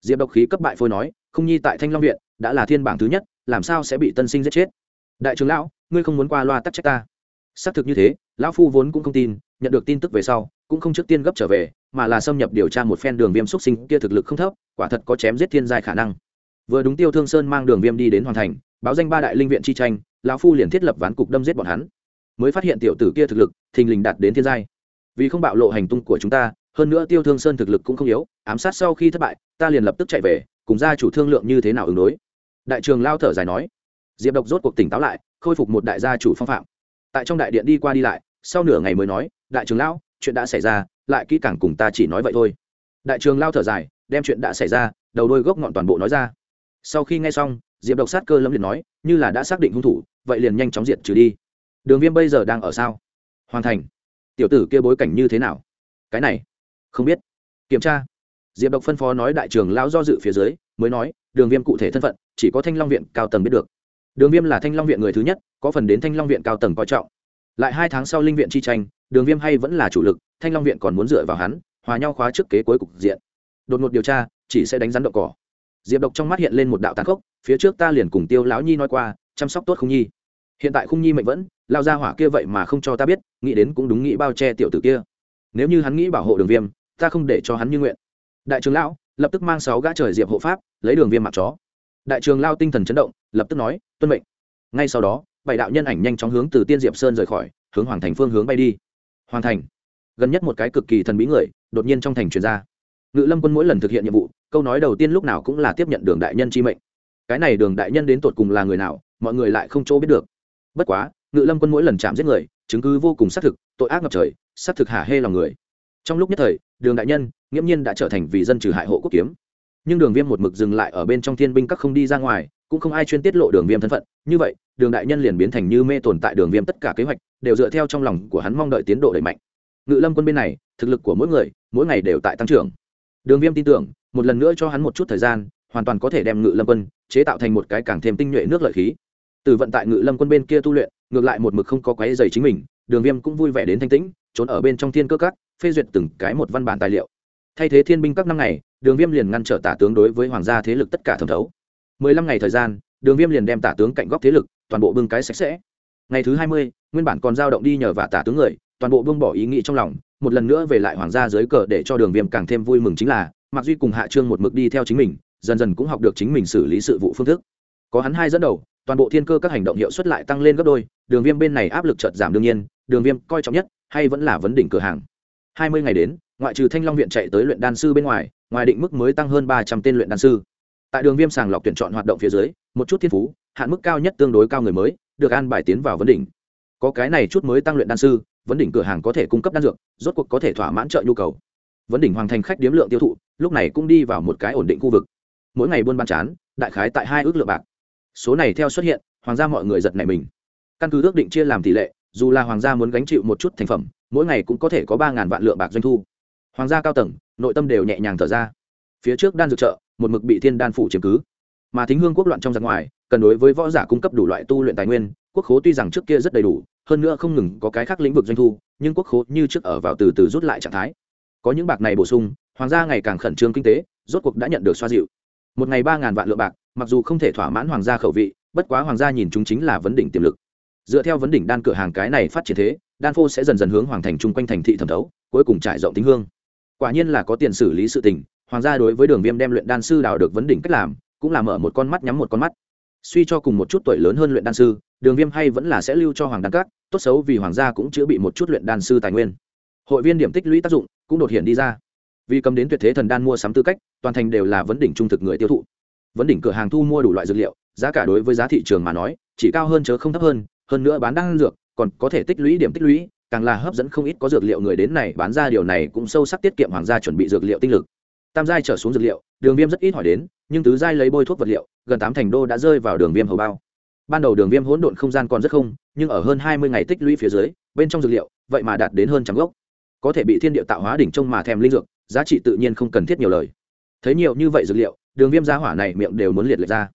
A: Diệp độc khí cấp bại phôi nói, không nhi tại thanh long viện, đã là thiên bảng thứ nhất, làm sao sẽ bị tân sinh giết chết? Đại trưởng lão, ngươi không muốn qua loa tắc trách ta. Xác thực như thế, lão phu vốn cũng không tin nhận được tin tức về sau, cũng không trước tiên gấp trở về, mà là xâm nhập điều tra một phen đường viêm xúc sinh kia thực lực không thấp, quả thật có chém giết thiên giai khả năng. Vừa đúng tiêu thương sơn mang đường viêm đi đến hoàn thành, báo danh ba đại linh viện chi tranh, lão phu liền thiết lập ván cục đâm giết bọn hắn. Mới phát hiện tiểu tử kia thực lực, thình lình đạt đến thiên giai. Vì không bạo lộ hành tung của chúng ta, hơn nữa tiêu thương sơn thực lực cũng không yếu, ám sát sau khi thất bại, ta liền lập tức chạy về, cùng gia chủ thương lượng như thế nào ứng đối. Đại trường lao thở dài nói. Diệp độc rốt cuộc tỉnh táo lại, khôi phục một đại gia chủ phong phạm. Tại trong đại điện đi qua đi lại sau nửa ngày mới nói, đại trường lão, chuyện đã xảy ra, lại kỹ càng cùng ta chỉ nói vậy thôi. Đại trường lao thở dài, đem chuyện đã xảy ra, đầu đôi gốc ngọn toàn bộ nói ra. Sau khi nghe xong, diệp độc sát cơ lâm liền nói, như là đã xác định hung thủ, vậy liền nhanh chóng diệt trừ đi. Đường viêm bây giờ đang ở sao? Hoàn thành. Tiểu tử kia bối cảnh như thế nào? Cái này, không biết. Kiểm tra. Diệp độc phân phó nói đại trường lão do dự phía dưới, mới nói, đường viêm cụ thể thân phận, chỉ có thanh long viện cao tầng biết được. Đường viêm là thanh long viện người thứ nhất, có phần đến thanh long viện cao tầng coi trọng lại hai tháng sau linh viện chi tranh, đường viêm hay vẫn là chủ lực, thanh long viện còn muốn dựa vào hắn, hòa nhau khóa trước kế cuối cục diện. Đột ngột điều tra, chỉ sẽ đánh rắn đậu cỏ. Diệp độc trong mắt hiện lên một đạo tàn khốc, phía trước ta liền cùng tiêu lão nhi nói qua, chăm sóc tốt không nhi. Hiện tại khung nhi mệnh vẫn, lao ra hỏa kia vậy mà không cho ta biết, nghĩ đến cũng đúng nghĩ bao che tiểu tử kia. Nếu như hắn nghĩ bảo hộ đường viêm, ta không để cho hắn như nguyện. Đại trường lão, lập tức mang sáu gã trời diệp hộ pháp, lấy đường viêm mặc chó. Đại trường lao tinh thần chấn động, lập tức nói, tuân mệnh. Ngay sau đó bảy đạo nhân ảnh nhanh chóng hướng từ tiên diệp sơn rời khỏi, hướng hoàng thành phương hướng bay đi. Hoàng thành, gần nhất một cái cực kỳ thần bí người, đột nhiên trong thành truyền ra. Ngự lâm quân mỗi lần thực hiện nhiệm vụ, câu nói đầu tiên lúc nào cũng là tiếp nhận đường đại nhân chi mệnh. Cái này đường đại nhân đến tột cùng là người nào, mọi người lại không chỗ biết được. Bất quá, ngự lâm quân mỗi lần chạm giết người, chứng cứ vô cùng xác thực, tội ác ngập trời, xác thực hả hê lòng người. Trong lúc nhất thời, đường đại nhân nghiễm nhiên đã trở thành vì dân trừ hại hộ quốc kiếm nhưng đường viêm một mực dừng lại ở bên trong thiên binh các không đi ra ngoài, cũng không ai chuyên tiết lộ đường viêm thân phận. Như vậy, đường đại nhân liền biến thành như mê tồn tại đường viêm tất cả kế hoạch, đều dựa theo trong lòng của hắn mong đợi tiến độ đẩy mạnh. Ngự lâm quân bên này, thực lực của mỗi người, mỗi ngày đều tại tăng trưởng. Đường viêm tin tưởng, một lần nữa cho hắn một chút thời gian, hoàn toàn có thể đem ngự lâm quân chế tạo thành một cái càng thêm tinh nhuệ nước lợi khí. Từ vận tại ngự lâm quân bên kia tu luyện, ngược lại một mực không có quái dày chính mình, đường viêm cũng vui vẻ đến thanh tĩnh, trốn ở bên trong thiên cơ các, phê duyệt từng cái một văn bản tài liệu thay thế thiên binh các năm ngày, đường viêm liền ngăn trở tả tướng đối với hoàng gia thế lực tất cả thẩm thấu. Mười lăm ngày thời gian, đường viêm liền đem tả tướng cạnh góc thế lực, toàn bộ bưng cái sạch sẽ. Ngày thứ hai mươi, nguyên bản còn giao động đi nhờ và tả tướng người, toàn bộ bưng bỏ ý nghĩ trong lòng, một lần nữa về lại hoàng gia dưới cờ để cho đường viêm càng thêm vui mừng chính là mặc duy cùng hạ trương một mực đi theo chính mình, dần dần cũng học được chính mình xử lý sự vụ phương thức. Có hắn hai dẫn đầu, toàn bộ thiên cơ các hành động hiệu suất lại tăng lên gấp đôi, đường viêm bên này áp lực chợt giảm đương nhiên, đường viêm coi trọng nhất, hay vẫn là vấn đỉnh cửa hàng. Hai mươi ngày đến ngoại trừ thanh long viện chạy tới luyện đan sư bên ngoài ngoài định mức mới tăng hơn ba trăm tên luyện đan sư. Tại đường viêm sàng lọc tuyển chọn hoạt động phía dưới, một chút thiên phú, hạn mức cao nhất tương đối cao người mới, được an bài tiến vào vấn đỉnh. Có cái này chút mới tăng luyện đan sư, vấn đỉnh cửa hàng có thể cung cấp đan dược, rốt cuộc có thể thỏa mãn trợ nhu cầu. Vấn đỉnh hoàn thành khách điếm lượng tiêu thụ, lúc này cũng đi vào một cái ổn định khu vực. Mỗi ngày buôn bán chán, đại khái tại hai ước lượng bạc. Số này theo xuất hiện, hoàng gia mọi người giật này mình. Căn cứ ước định chia làm tỷ lệ, dù là hoàng gia muốn gánh chịu một chút thành phẩm, mỗi ngày cũng có thể có ba ngàn vạn lượng bạc doanh thu hoàng gia cao tầng, nội tâm đều nhẹ nhàng thở ra. Phía trước đan dược trợ, một mực bị thiên đan phủ chiếm cứ. Mà thính hương quốc loạn trong giặc ngoài, cần đối với võ giả cung cấp đủ loại tu luyện tài nguyên, quốc khố tuy rằng trước kia rất đầy đủ, hơn nữa không ngừng có cái khác lĩnh vực doanh thu, nhưng quốc khố như trước ở vào từ từ rút lại trạng thái. Có những bạc này bổ sung, hoàng gia ngày càng khẩn trương kinh tế, rốt cuộc đã nhận được xoa dịu. Một ngày ba ngàn vạn lượng bạc, mặc dù không thể thỏa mãn hoàng gia khẩu vị, bất quá hoàng gia nhìn chúng chính là vấn đỉnh tiềm lực. Dựa theo vấn đỉnh đan cửa hàng cái này phát triển thế, đan phô sẽ dần dần hướng hoàng thành chung quanh thành thị thẩm thấu, cuối cùng trải rộng tính hương quả nhiên là có tiền xử lý sự tình, hoàng gia đối với đường viêm đem luyện đan sư đào được vấn đỉnh cách làm, cũng là mở một con mắt nhắm một con mắt. Suy cho cùng một chút tuổi lớn hơn luyện đan sư, đường viêm hay vẫn là sẽ lưu cho hoàng đan các, tốt xấu vì hoàng gia cũng chữa bị một chút luyện đan sư tài nguyên. Hội viên điểm tích lũy tác dụng cũng đột hiện đi ra. Vì cầm đến tuyệt thế thần đan mua sắm tư cách, toàn thành đều là vấn đỉnh trung thực người tiêu thụ. Vấn đỉnh cửa hàng thu mua đủ loại dược liệu, giá cả đối với giá thị trường mà nói, chỉ cao hơn chớ không thấp hơn hơn nữa bán đan dược, còn có thể tích lũy điểm tích lũy càng là hấp dẫn không ít có dược liệu người đến này bán ra điều này cũng sâu sắc tiết kiệm hoàng gia chuẩn bị dược liệu tinh lực. Tam giai trở xuống dược liệu, đường viêm rất ít hỏi đến, nhưng tứ giai lấy bôi thuốc vật liệu, gần tám thành đô đã rơi vào đường viêm hầu bao. Ban đầu đường viêm hỗn độn không gian còn rất không, nhưng ở hơn hai mươi ngày tích lũy phía dưới, bên trong dược liệu, vậy mà đạt đến hơn trăm gốc. Có thể bị thiên địa tạo hóa đỉnh trông mà thèm linh dược, giá trị tự nhiên không cần thiết nhiều lời. Thấy nhiều như vậy dược liệu, đường viêm giá hỏa này miệng đều muốn liệt liệt ra.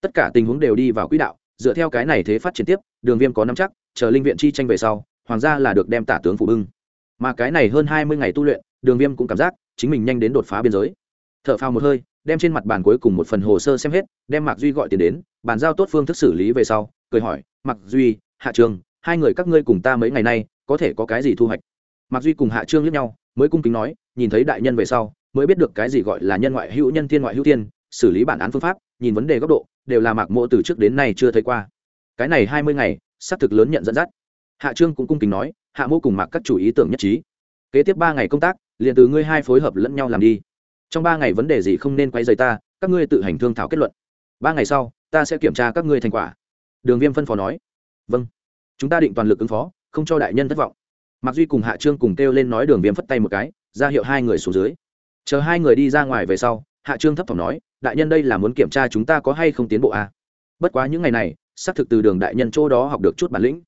A: Tất cả tình huống đều đi vào quỹ đạo, dựa theo cái này thế phát triển tiếp, đường viêm có năm chắc, chờ linh viện chi tranh về sau hoàng gia là được đem tả tướng phụ bưng. Mà cái này hơn hai mươi ngày tu luyện, đường viêm cũng cảm giác chính mình nhanh đến đột phá biên giới. T h ở phao một hơi, đem trên mặt bàn cuối cùng một phần hồ sơ xem hết, đem mạc duy gọi tiền đến, bàn giao tốt phương thức xử lý về sau, cười hỏi, mạc duy, hạ trường hai người các ngươi cùng ta mấy ngày nay, có thể có cái gì thu hoạch? Mạc duy cùng hạ trương lướt nhau, mới cung kính nói, nhìn thấy đại nhân về sau, mới biết được cái gì gọi là nhân ngoại hữu nhân thiên ngoại hữu thiên, xử lý bản án phương pháp, nhìn vấn đề góc độ, đều là mạc mộ từ trước đến nay chưa thấy qua. Cái này hai mươi ngày, xác thực lớn nhận dẫn dắt hạ trương cũng cung kính nói, hạ mô cùng mạc các chủ ý tưởng nhất trí. Kế tiếp ba ngày công tác, liền từ ngươi hai phối hợp lẫn nhau làm đi. Trong ba ngày vấn đề gì không nên quay dày ta, các ngươi tự hành thương thảo kết luận. Ba ngày sau, ta sẽ kiểm tra các ngươi thành quả. Đường viêm phân phó nói. Vâng. Chúng ta định toàn lực ứng phó, không cho đại nhân thất vọng. Mạc duy cùng hạ trương cùng kêu lên nói đường viêm phất tay một cái, ra hiệu hai người xuống dưới. Chờ hai người đi ra ngoài về sau, hạ trương thấp thỏm nói, đại nhân đây là muốn kiểm tra chúng ta có hay không tiến bộ à? bất quá những ngày này, xác thực từ đường đại nhân chỗ đó học được chút bản lĩnh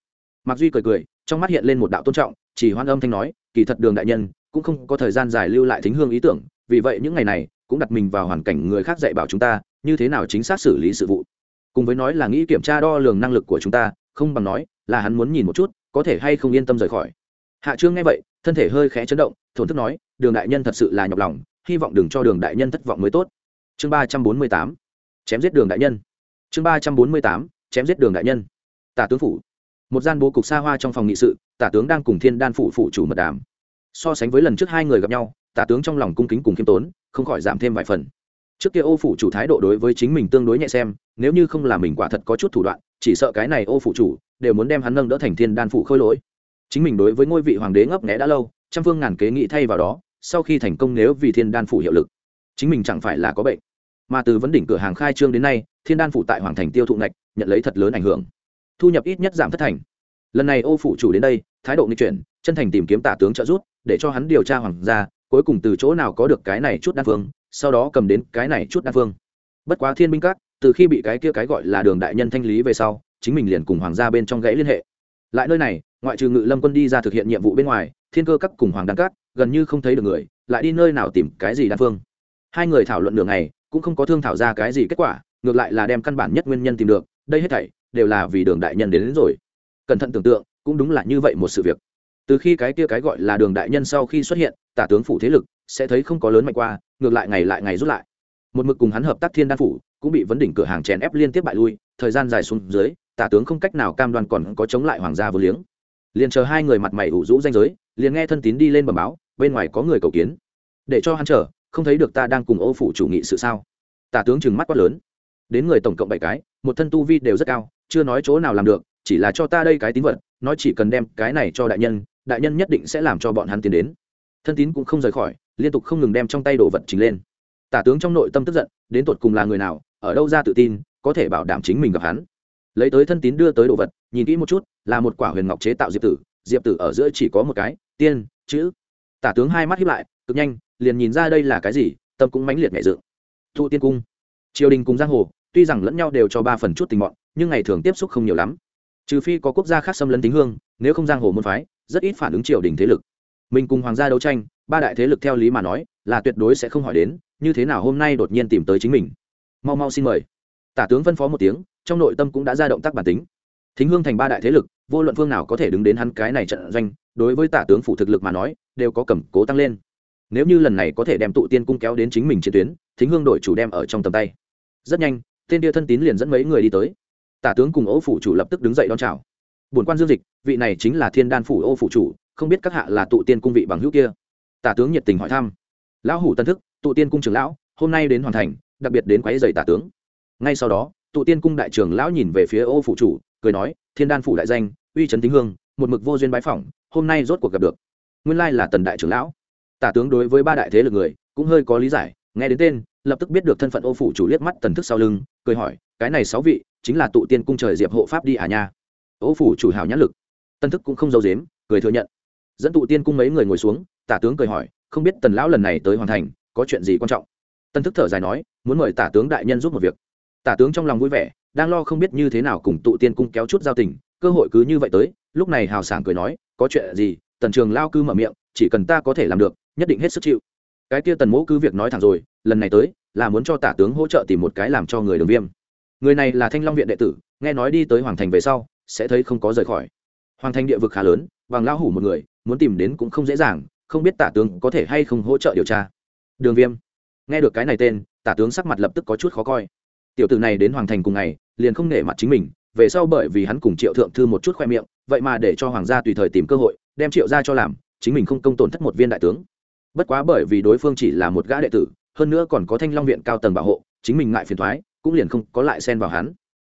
A: mặc duy cười cười, trong mắt hiện lên một đạo tôn trọng, chỉ hoan âm thanh nói, kỳ thật đường đại nhân, cũng không có thời gian dài lưu lại thính hương ý tưởng, vì vậy những ngày này, cũng đặt mình vào hoàn cảnh người khác dạy bảo chúng ta, như thế nào chính xác xử lý sự vụ. Cùng với nói là nghĩ kiểm tra đo lường năng lực của chúng ta, không bằng nói là hắn muốn nhìn một chút, có thể hay không yên tâm rời khỏi. Hạ trương nghe vậy, thân thể hơi khẽ chấn động, thổn thức nói, đường đại nhân thật sự là nhọc lòng, hy vọng đừng cho đường đại nhân thất vọng mới tốt. Chương ba trăm bốn mươi tám, chém giết đường đại nhân. Chương ba trăm bốn mươi tám, chém giết đường đại nhân. Tả tướng phủ một gian bố cục xa hoa trong phòng nghị sự, tả tướng đang cùng thiên đan Phụ phụ chủ mật đàm. So sánh với lần trước hai người gặp nhau, tả tướng trong lòng cung kính cùng khiêm tốn, không khỏi giảm thêm vài phần. Trước kia ô phụ chủ thái độ đối với chính mình tương đối nhẹ xem, nếu như không là mình quả thật có chút thủ đoạn, chỉ sợ cái này ô phụ chủ đều muốn đem hắn nâng đỡ thành thiên đan Phụ khôi lỗi. Chính mình đối với ngôi vị hoàng đế ngấp nghẽ đã lâu, trăm phương ngàn kế nghị thay vào đó, sau khi thành công nếu vì thiên đan Phụ hiệu lực, chính mình chẳng phải là có bệnh. Mà từ vấn đỉnh cửa hàng khai trương đến nay, thiên đan Phụ tại hoàng thành tiêu thụ ngạch, nhận lấy thật lớn ảnh hưởng thu nhập ít nhất giảm thất thành. Lần này ô phủ chủ đến đây, thái độ nghi chuyển, chân thành tìm kiếm tả tướng trợ giúp, để cho hắn điều tra hoàng gia, cuối cùng từ chỗ nào có được cái này chút đan phương sau đó cầm đến cái này chút đan phương bất quá thiên binh các, từ khi bị cái kia cái gọi là đường đại nhân thanh lý về sau, chính mình liền cùng hoàng gia bên trong gãy liên hệ. Lại nơi này, ngoại trừ ngự lâm quân đi ra thực hiện nhiệm vụ bên ngoài, thiên cơ các cùng hoàng đan các, gần như không thấy được người, lại đi nơi nào tìm cái gì đan phương hai người thảo luận đường này cũng không có thương thảo ra cái gì kết quả, ngược lại là đem căn bản nhất nguyên nhân tìm được, đây hết thảy đều là vì đường đại nhân đến, đến rồi. Cẩn thận tưởng tượng cũng đúng là như vậy một sự việc. Từ khi cái kia cái gọi là đường đại nhân sau khi xuất hiện tả tướng phủ thế lực sẽ thấy không có lớn mạnh qua ngược lại ngày lại ngày rút lại. Một mực cùng hắn hợp tác thiên đan phủ cũng bị vấn đỉnh cửa hàng chèn ép liên tiếp bại lui thời gian dài xuống dưới tả tướng không cách nào cam đoan còn có chống lại hoàng gia vô liếng. Liền chờ hai người mặt mày ủ rũ danh giới liền nghe thân tín đi lên bờ báo bên ngoài có người cầu kiến. Để cho hắn chờ không thấy được ta đang cùng ô phủ chủ nghị sự sao? Tả tướng trừng mắt quát lớn. Đến người tổng cộng bảy cái một thân tu vi đều rất cao chưa nói chỗ nào làm được, chỉ là cho ta đây cái tín vật, nói chỉ cần đem cái này cho đại nhân đại nhân nhất định sẽ làm cho bọn hắn tiến đến. Thân tín cũng không rời khỏi, liên tục không ngừng đem trong tay đồ vật trình lên. Tả tướng trong nội tâm tức giận, đến tột cùng là người nào, ở đâu ra tự tin, có thể bảo đảm chính mình gặp hắn. Lấy tới thân tín đưa tới đồ vật, nhìn kỹ một chút, là một quả huyền ngọc chế tạo diệp tử diệp tử ở giữa chỉ có một cái, tiên, chữ. Tả tướng hai mắt hiếp lại, cực nhanh, liền nhìn ra đây là cái gì, tâm cũng mãnh liệt nhẹ dự thụ tiên cung. Triều đình cùng giang hồ, tuy rằng lẫn nhau đều cho ba phần chút tình mọn nhưng ngày thường tiếp xúc không nhiều lắm. Trừ phi có quốc gia khác xâm lấn tính hương, nếu không giang hồ môn phái, rất ít phản ứng triều đình thế lực. Mình cùng hoàng gia đấu tranh, ba đại thế lực theo lý mà nói, là tuyệt đối sẽ không hỏi đến, như thế nào hôm nay đột nhiên tìm tới chính mình. Mau mau xin mời. Tả tướng phân phó một tiếng, trong nội tâm cũng đã ra động tác bản tính. Thính hương thành ba đại thế lực, vô luận phương nào có thể đứng đến hắn cái này trận doanh, đối với tả tướng phủ thực lực mà nói, đều có cầm cố tăng lên. Nếu như lần này có thể đem tụ tiên cung kéo đến chính mình chiến tuyến, thính hương đội chủ đem ở trong tầm tay. Rất nhanh, tên địa thân tín liền dẫn mấy người đi tới tả tướng cùng ô phủ chủ lập tức đứng dậy đón chào. Bổn quan dương dịch, vị này chính là thiên đan phủ ô phủ chủ, không biết các hạ là tụ tiên cung vị bằng hữu kia. Tả tướng nhiệt tình hỏi thăm. Lão hủ tân thức, tụ tiên cung trưởng lão, hôm nay đến hoàn thành, đặc biệt đến quấy dày tả tướng. Ngay sau đó, tụ tiên cung đại trưởng lão nhìn về phía ô phủ chủ, cười nói, thiên đan phủ đại danh, uy trấn tính hương, một mực vô duyên bái phỏng, hôm nay rốt cuộc gặp được. Nguyên lai là tần đại trưởng lão. Tả tướng đối với ba đại thế lực người, cũng hơi có lý giải, nghe đến tên, lập tức biết được thân phận ô phủ chủ liếc mắt tần thức sau lưng, cười hỏi, cái này sáu vị chính là tụ tiên cung trời diệp hộ pháp đi à nha. Ô phủ chủ hào nhãn lực. Tân thức cũng không giấu dếm cười thừa nhận. Dẫn tụ tiên cung mấy người ngồi xuống, tả tướng cười hỏi, không biết tần lão lần này tới hoàn thành, có chuyện gì quan trọng? Tân thức thở dài nói, muốn mời tả tướng đại nhân giúp một việc. Tả tướng trong lòng vui vẻ, đang lo không biết như thế nào cùng tụ tiên cung kéo chút giao tình, cơ hội cứ như vậy tới, lúc này hào sảng cười nói, có chuyện gì? Tần trường lao cư mở miệng, chỉ cần ta có thể làm được, nhất định hết sức chịu. Cái kia tần mỗ cứ việc nói thẳng rồi, lần này tới, là muốn cho tả tướng hỗ trợ tìm một cái làm cho người đường viêm người này là thanh long viện đệ tử, nghe nói đi tới hoàng thành về sau, sẽ thấy không có rời khỏi. Hoàng thành địa vực khá lớn, bằng lão hủ một người, muốn tìm đến cũng không dễ dàng, không biết tả tướng có thể hay không hỗ trợ điều tra. Đường viêm. Nghe được cái này tên, tả tướng sắc mặt lập tức có chút khó coi. Tiểu tử này đến hoàng thành cùng ngày, liền không nể mặt chính mình, về sau bởi vì hắn cùng triệu thượng thư một chút khoe miệng, vậy mà để cho hoàng gia tùy thời tìm cơ hội, đem triệu ra cho làm, chính mình không công tổn thất một viên đại tướng. Bất quá bởi vì đối phương chỉ là một gã đệ tử, hơn nữa còn có thanh long viện cao tầng bảo hộ, chính mình ngại phiền thoái cũng liền không có lại xen vào hắn.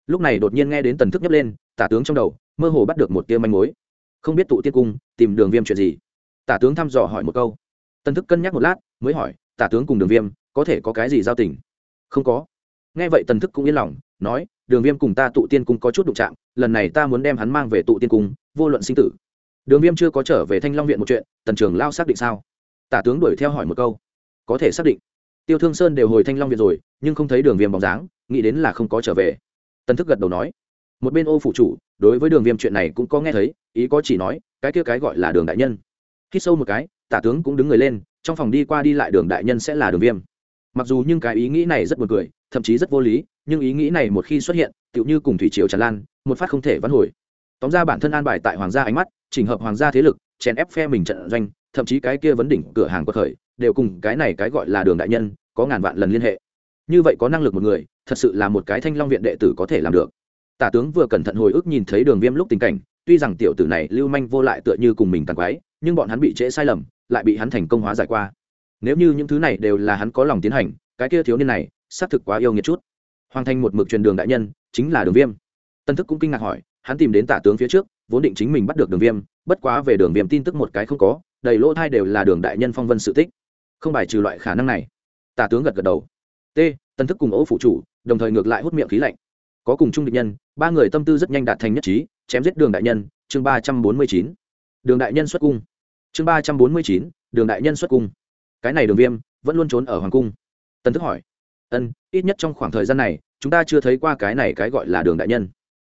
A: Lúc này đột nhiên nghe đến tần thức nhấp lên, tả tướng trong đầu, mơ hồ bắt được một tia manh mối. Không biết tụ tiên cung, tìm đường viêm chuyện gì? Tả tướng thăm dò hỏi một câu. Tần thức cân nhắc một lát, mới hỏi, tả tướng cùng đường viêm, có thể có cái gì giao tình? Không có. Nghe vậy tần thức cũng yên lòng, nói, đường viêm cùng ta tụ tiên cung có chút đụng chạm, lần này ta muốn đem hắn mang về tụ tiên cung, vô luận sinh tử. Đường viêm chưa có trở về thanh long viện một chuyện, tần trường lao xác định sao? Tả tướng đuổi theo hỏi một câu. Có thể xác định. Tiêu thương sơn đều hồi thanh long viện rồi, nhưng không thấy đường viêm bóng dáng nghĩ đến là không có trở về. Tần thức gật đầu nói, một bên ô phụ chủ, đối với đường viêm chuyện này cũng có nghe thấy, ý có chỉ nói, cái kia cái gọi là đường đại nhân. Khi sâu một cái, tả tướng cũng đứng người lên, trong phòng đi qua đi lại đường đại nhân sẽ là đường viêm. Mặc dù nhưng cái ý nghĩ này rất buồn cười, thậm chí rất vô lý, nhưng ý nghĩ này một khi xuất hiện, tựu như cùng thủy triều tràn lan, một phát không thể vãn hồi. Tóm ra bản thân an bài tại hoàng gia ánh mắt, chỉnh hợp hoàng gia thế lực, chèn ép phe mình trận doanh, thậm chí cái kia vấn đỉnh cửa hàng quật khởi, đều cùng cái này cái gọi là đường đại nhân, có ngàn vạn lần liên hệ như vậy có năng lực một người, thật sự là một cái thanh long viện đệ tử có thể làm được. Tả tướng vừa cẩn thận hồi ức nhìn thấy đường viêm lúc tình cảnh, tuy rằng tiểu tử này lưu manh vô lại tựa như cùng mình tàn quái, nhưng bọn hắn bị trễ sai lầm, lại bị hắn thành công hóa giải qua. Nếu như những thứ này đều là hắn có lòng tiến hành, cái kia thiếu niên này, xác thực quá yêu nghiệt chút. Hoàng thành một mực truyền đường đại nhân, chính là đường viêm. Tân thức cũng kinh ngạc hỏi, hắn tìm đến tả tướng phía trước, vốn định chính mình bắt được đường viêm, bất quá về đường viêm tin tức một cái không có, đầy lỗ thai đều là đường đại nhân phong vân sự tích. Không bài trừ loại khả năng này. Tả tướng gật gật đầu. T tân thức cùng ô phụ chủ, đồng thời ngược lại hút miệng khí lạnh. Có cùng chung địch nhân, ba người tâm tư rất nhanh đạt thành nhất trí, chém giết đường đại nhân, chương ba trăm bốn mươi chín. Đường đại nhân xuất cung. Chương ba trăm bốn mươi chín, đường đại nhân xuất cung. Cái này đường viêm, vẫn luôn trốn ở hoàng cung. Tân thức hỏi. Ân, ít nhất trong khoảng thời gian này, chúng ta chưa thấy qua cái này cái gọi là đường đại nhân.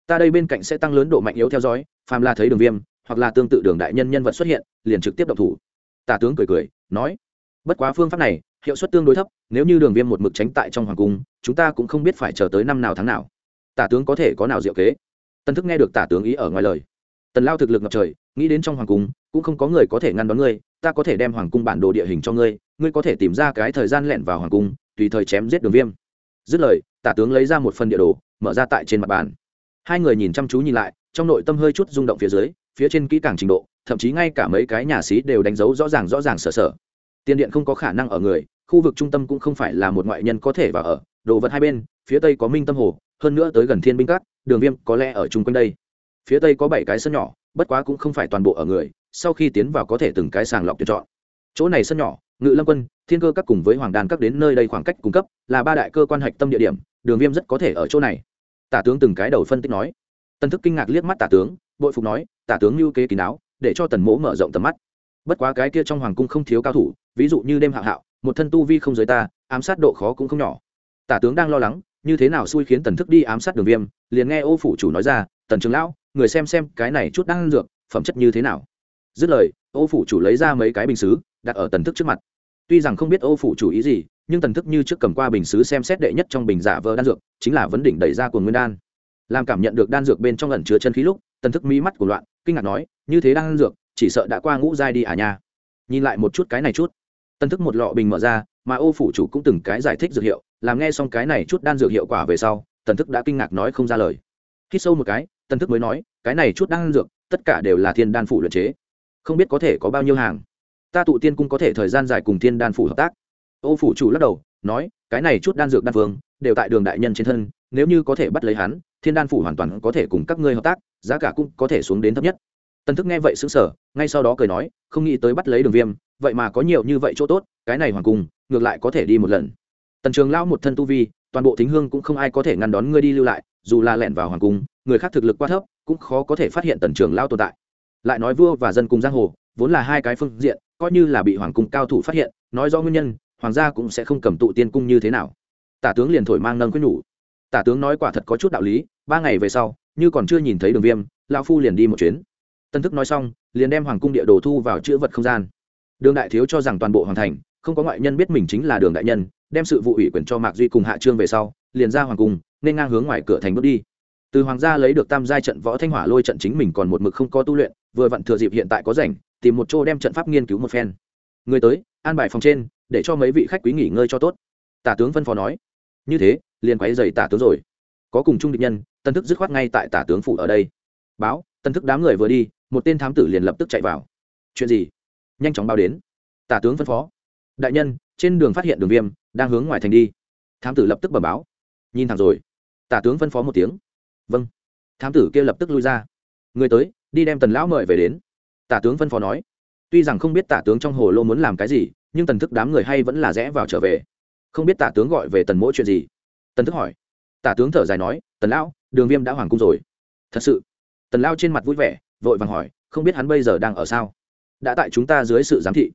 A: Ta đây bên cạnh sẽ tăng lớn độ mạnh yếu theo dõi, phàm là thấy đường viêm, hoặc là tương tự đường đại nhân nhân vật xuất hiện, liền trực tiếp độc thủ. Tả tướng cười cười, nói. Bất quá phương pháp này hiệu suất tương đối thấp, nếu như đường viêm một mực tránh tại trong hoàng cung, chúng ta cũng không biết phải chờ tới năm nào tháng nào. Tả tướng có thể có nào diệu kế? Tần thức nghe được tả tướng ý ở ngoài lời. Tần lao thực lực ngập trời, nghĩ đến trong hoàng cung, cũng không có người có thể ngăn đón ngươi, ta có thể đem hoàng cung bản đồ địa hình cho ngươi ngươi có thể tìm ra cái thời gian lẹn vào hoàng cung, tùy thời chém giết đường viêm. Dứt lời, tả tướng lấy ra một phần địa đồ, mở ra tại trên mặt bàn. Hai người nhìn chăm chú nhìn lại, trong nội tâm hơi chút rung động phía dưới, phía trên kỹ càng trình độ, thậm chí ngay cả mấy cái nhà xí đều đánh dấu rõ ràng rõ ràng sở sở tiền điện không có khả năng ở người, khu vực trung tâm cũng không phải là một ngoại nhân có thể vào ở. Đồ vật hai bên, phía tây có minh tâm hồ, hơn nữa tới gần thiên binh cát, đường viêm có lẽ ở chung quanh đây. Phía tây có bảy cái sân nhỏ, bất quá cũng không phải toàn bộ ở người, sau khi tiến vào có thể từng cái sàng lọc tuyển chọn. Chỗ này sân nhỏ, ngự lâm quân, thiên cơ các cùng với hoàng đàn các đến nơi đây khoảng cách cung cấp, là ba đại cơ quan hạch tâm địa điểm, đường viêm rất có thể ở chỗ này. Tả tướng từng cái đầu phân tích nói. Tần thức kinh ngạc liếc mắt tả tướng, bội phục nói, tả tướng lưu kế kín đáo, để cho tần mỗ mở rộng tầm mắt. Bất quá cái kia trong hoàng cung không thiếu cao thủ ví dụ như đêm hạo hạo, một thân tu vi không giới ta, ám sát độ khó cũng không nhỏ. Tả tướng đang lo lắng, như thế nào xui khiến tần thức đi ám sát đường viêm, liền nghe ô phủ chủ nói ra, tần trường lão, người xem xem cái này chút đang dược, phẩm chất như thế nào. Dứt lời, ô phủ chủ lấy ra mấy cái bình xứ, đặt ở tần thức trước mặt. Tuy rằng không biết ô phủ chủ ý gì, nhưng tần thức như trước cầm qua bình xứ xem xét đệ nhất trong bình giả vờ đan dược, chính là vấn đỉnh đẩy ra của nguyên đan. Làm cảm nhận được đan dược bên trong ẩn chứa chân khí lúc, tần thức mỹ mắt của loạn, kinh ngạc nói, như thế đan dược, chỉ sợ đã qua ngũ giai đi à nha. Nhìn lại một chút cái này chút Tân thức một lọ bình mở ra, mà ô phủ chủ cũng từng cái giải thích dược hiệu, làm nghe xong cái này chút đan dược hiệu quả về sau, tần thức đã kinh ngạc nói không ra lời. Khi sâu một cái, tần thức mới nói, cái này chút đan dược, tất cả đều là thiên đan phủ luyện chế. Không biết có thể có bao nhiêu hàng. Ta tụ tiên cung có thể thời gian dài cùng thiên đan phủ hợp tác. Ô phủ chủ lắc đầu, nói, cái này chút đan dược đan phương, đều tại đường đại nhân trên thân, nếu như có thể bắt lấy hắn, thiên đan phủ hoàn toàn có thể cùng các ngươi hợp tác, giá cả cũng có thể xuống đến thấp nhất. Tần thức nghe vậy xứng sở ngay sau đó cười nói, không nghĩ tới bắt lấy đường viêm vậy mà có nhiều như vậy chỗ tốt, cái này hoàng cung, ngược lại có thể đi một lần. Tần trường lão một thân tu vi, toàn bộ thính hương cũng không ai có thể ngăn đón ngươi đi lưu lại, dù là lẻn vào hoàng cung, người khác thực lực quá thấp, cũng khó có thể phát hiện tần trường lao tồn tại. Lại nói vua và dân cùng giang hồ, vốn là hai cái phương diện, coi như là bị hoàng cung cao thủ phát hiện, nói do nguyên nhân, hoàng gia cũng sẽ không cầm tụ tiên cung như thế nào. Tả tướng liền thổi mang nâng quyết nhủ. Tả tướng nói quả thật có chút đạo lý, ba ngày về sau, như còn chưa nhìn thấy đường viêm, lão phu liền đi một chuyến. Tân thức nói xong, liền đem hoàng cung địa đồ thu vào chữ vật không gian đường đại thiếu cho rằng toàn bộ hoàng thành, không có ngoại nhân biết mình chính là đường đại nhân, đem sự vụ ủy quyền cho mạc duy cùng hạ trương về sau, liền ra hoàng cung, nên ngang hướng ngoài cửa thành bước đi. Từ hoàng gia lấy được tam giai trận võ thanh hỏa lôi trận chính mình còn một mực không có tu luyện, vừa vặn thừa dịp hiện tại có rảnh, tìm một chỗ đem trận pháp nghiên cứu một phen. Người tới, an bài phòng trên, để cho mấy vị khách quý nghỉ ngơi cho tốt. Tả tướng phân phó nói. Như thế, liền quấy dày tả tướng rồi. Có cùng chung địch nhân, tân thức dứt khoát ngay tại tả tướng phủ ở đây. Báo, tân thức đám người vừa đi, một tên thám tử liền lập tức chạy vào. Chuyện gì? Nhanh chóng báo đến. Tả tướng phân phó. Đại nhân, trên đường phát hiện đường viêm, đang hướng ngoài thành đi. Thám tử lập tức bẩm báo. Nhìn thẳng rồi. Tả tướng phân phó một tiếng. Vâng. Thám tử kia lập tức lui ra. Người tới, đi đem tần lão mời về đến. Tả tướng phân phó nói. Tuy rằng không biết tả tướng trong hồ lô muốn làm cái gì, nhưng tần thức đám người hay vẫn là rẽ vào trở về. Không biết tả tướng gọi về tần mỗi chuyện gì. Tần thức hỏi. Tả tướng thở dài nói, tần lão, đường viêm đã hoàng cung rồi. Thật sự? Tần lao trên mặt vui vẻ, vội vàng hỏi, không biết hắn bây giờ đang ở sao? Đã tại chúng ta dưới sự giám thị.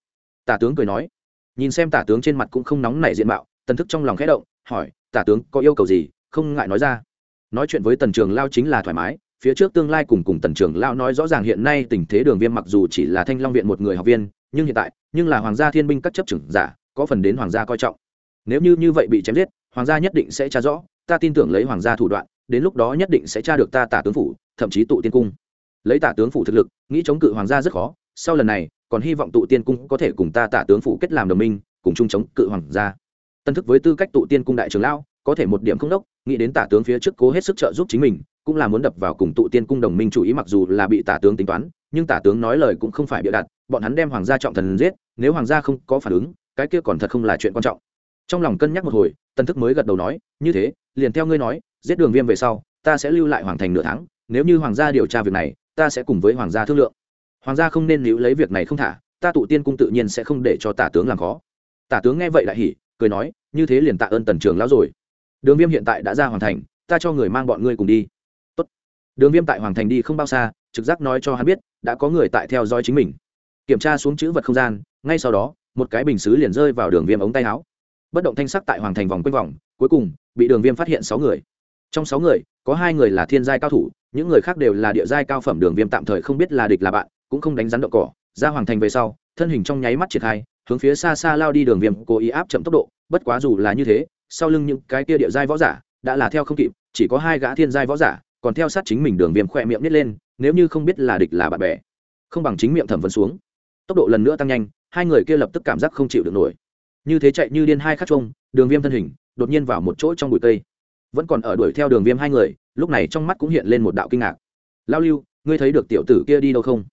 A: Tả tướng cười nói. Nhìn xem tả tướng trên mặt cũng không nóng nảy diện mạo, tần thức trong lòng khẽ động, hỏi, tả tướng, có yêu cầu gì? Không ngại nói ra. Nói chuyện với tần trường lao chính là thoải mái, phía trước tương lai cùng cùng tần trường lao nói rõ ràng hiện nay tình thế đường viêm mặc dù chỉ là thanh long viện một người học viên, nhưng hiện tại, nhưng là hoàng gia thiên binh các chấp trưởng giả, có phần đến hoàng gia coi trọng. Nếu như như vậy bị chém giết, hoàng gia nhất định sẽ tra rõ, ta tin tưởng lấy hoàng gia thủ đoạn, đến lúc đó nhất định sẽ tra được ta tả tướng phủ, thậm chí tụ tiên cung. Lấy tả tướng phủ thực lực, nghĩ chống cự hoàng gia rất khó sau lần này, còn hy vọng tụ tiên cung có thể cùng ta tả tướng phủ kết làm đồng minh, cùng chung chống cự hoàng gia. Tân thức với tư cách tụ tiên cung đại trưởng lão, có thể một điểm không đốc, nghĩ đến tả tướng phía trước cố hết sức trợ giúp chính mình, cũng là muốn đập vào cùng tụ tiên cung đồng minh chủ ý mặc dù là bị tả tướng tính toán, nhưng tả tướng nói lời cũng không phải bịa đặt, bọn hắn đem hoàng gia trọng thần giết, nếu hoàng gia không có phản ứng, cái kia còn thật không là chuyện quan trọng. Trong lòng cân nhắc một hồi, tân thức mới gật đầu nói, như thế, liền theo ngươi nói, giết đường viêm về sau, ta sẽ lưu lại hoàng thành nửa tháng, nếu như hoàng gia điều tra việc này, ta sẽ cùng với hoàng gia thương lượng hoàng gia không nên níu lấy việc này không thả, ta tụ tiên cung tự nhiên sẽ không để cho tả tướng làm khó. Tả tướng nghe vậy lại hỉ, cười nói, như thế liền tạ ơn tần trường lão rồi. Đường viêm hiện tại đã ra hoàn thành, ta cho người mang bọn ngươi cùng đi. Tốt. đường viêm tại hoàng thành đi không bao xa, trực giác nói cho hắn biết, đã có người tại theo dõi chính mình. Kiểm tra xuống chữ vật không gian, ngay sau đó, một cái bình xứ liền rơi vào đường viêm ống tay áo. Bất động thanh sắc tại hoàng thành vòng quanh vòng, cuối cùng, bị đường viêm phát hiện sáu người. Trong sáu người, có hai người là thiên giai cao thủ, những người khác đều là địa giai cao phẩm đường viêm tạm thời không biết là địch là bạn cũng không đánh rắn đậu cỏ, ra hoàng thành về sau, thân hình trong nháy mắt triển khai, hướng phía xa xa lao đi đường viêm, cố ý áp chậm tốc độ, bất quá dù là như thế, sau lưng những cái kia địa giai võ giả đã là theo không kịp, chỉ có hai gã thiên giai võ giả, còn theo sát chính mình đường viêm khỏe miệng nít lên, nếu như không biết là địch là bạn bè, không bằng chính miệng thẩm vấn xuống. Tốc độ lần nữa tăng nhanh, hai người kia lập tức cảm giác không chịu được nổi. Như thế chạy như điên hai khắc trông đường viêm thân hình đột nhiên vào một chỗ trong bụi cây. Vẫn còn ở đuổi theo đường viêm hai người, lúc này trong mắt cũng hiện lên một đạo kinh ngạc. Lao lưu, ngươi thấy được tiểu tử kia đi đâu không?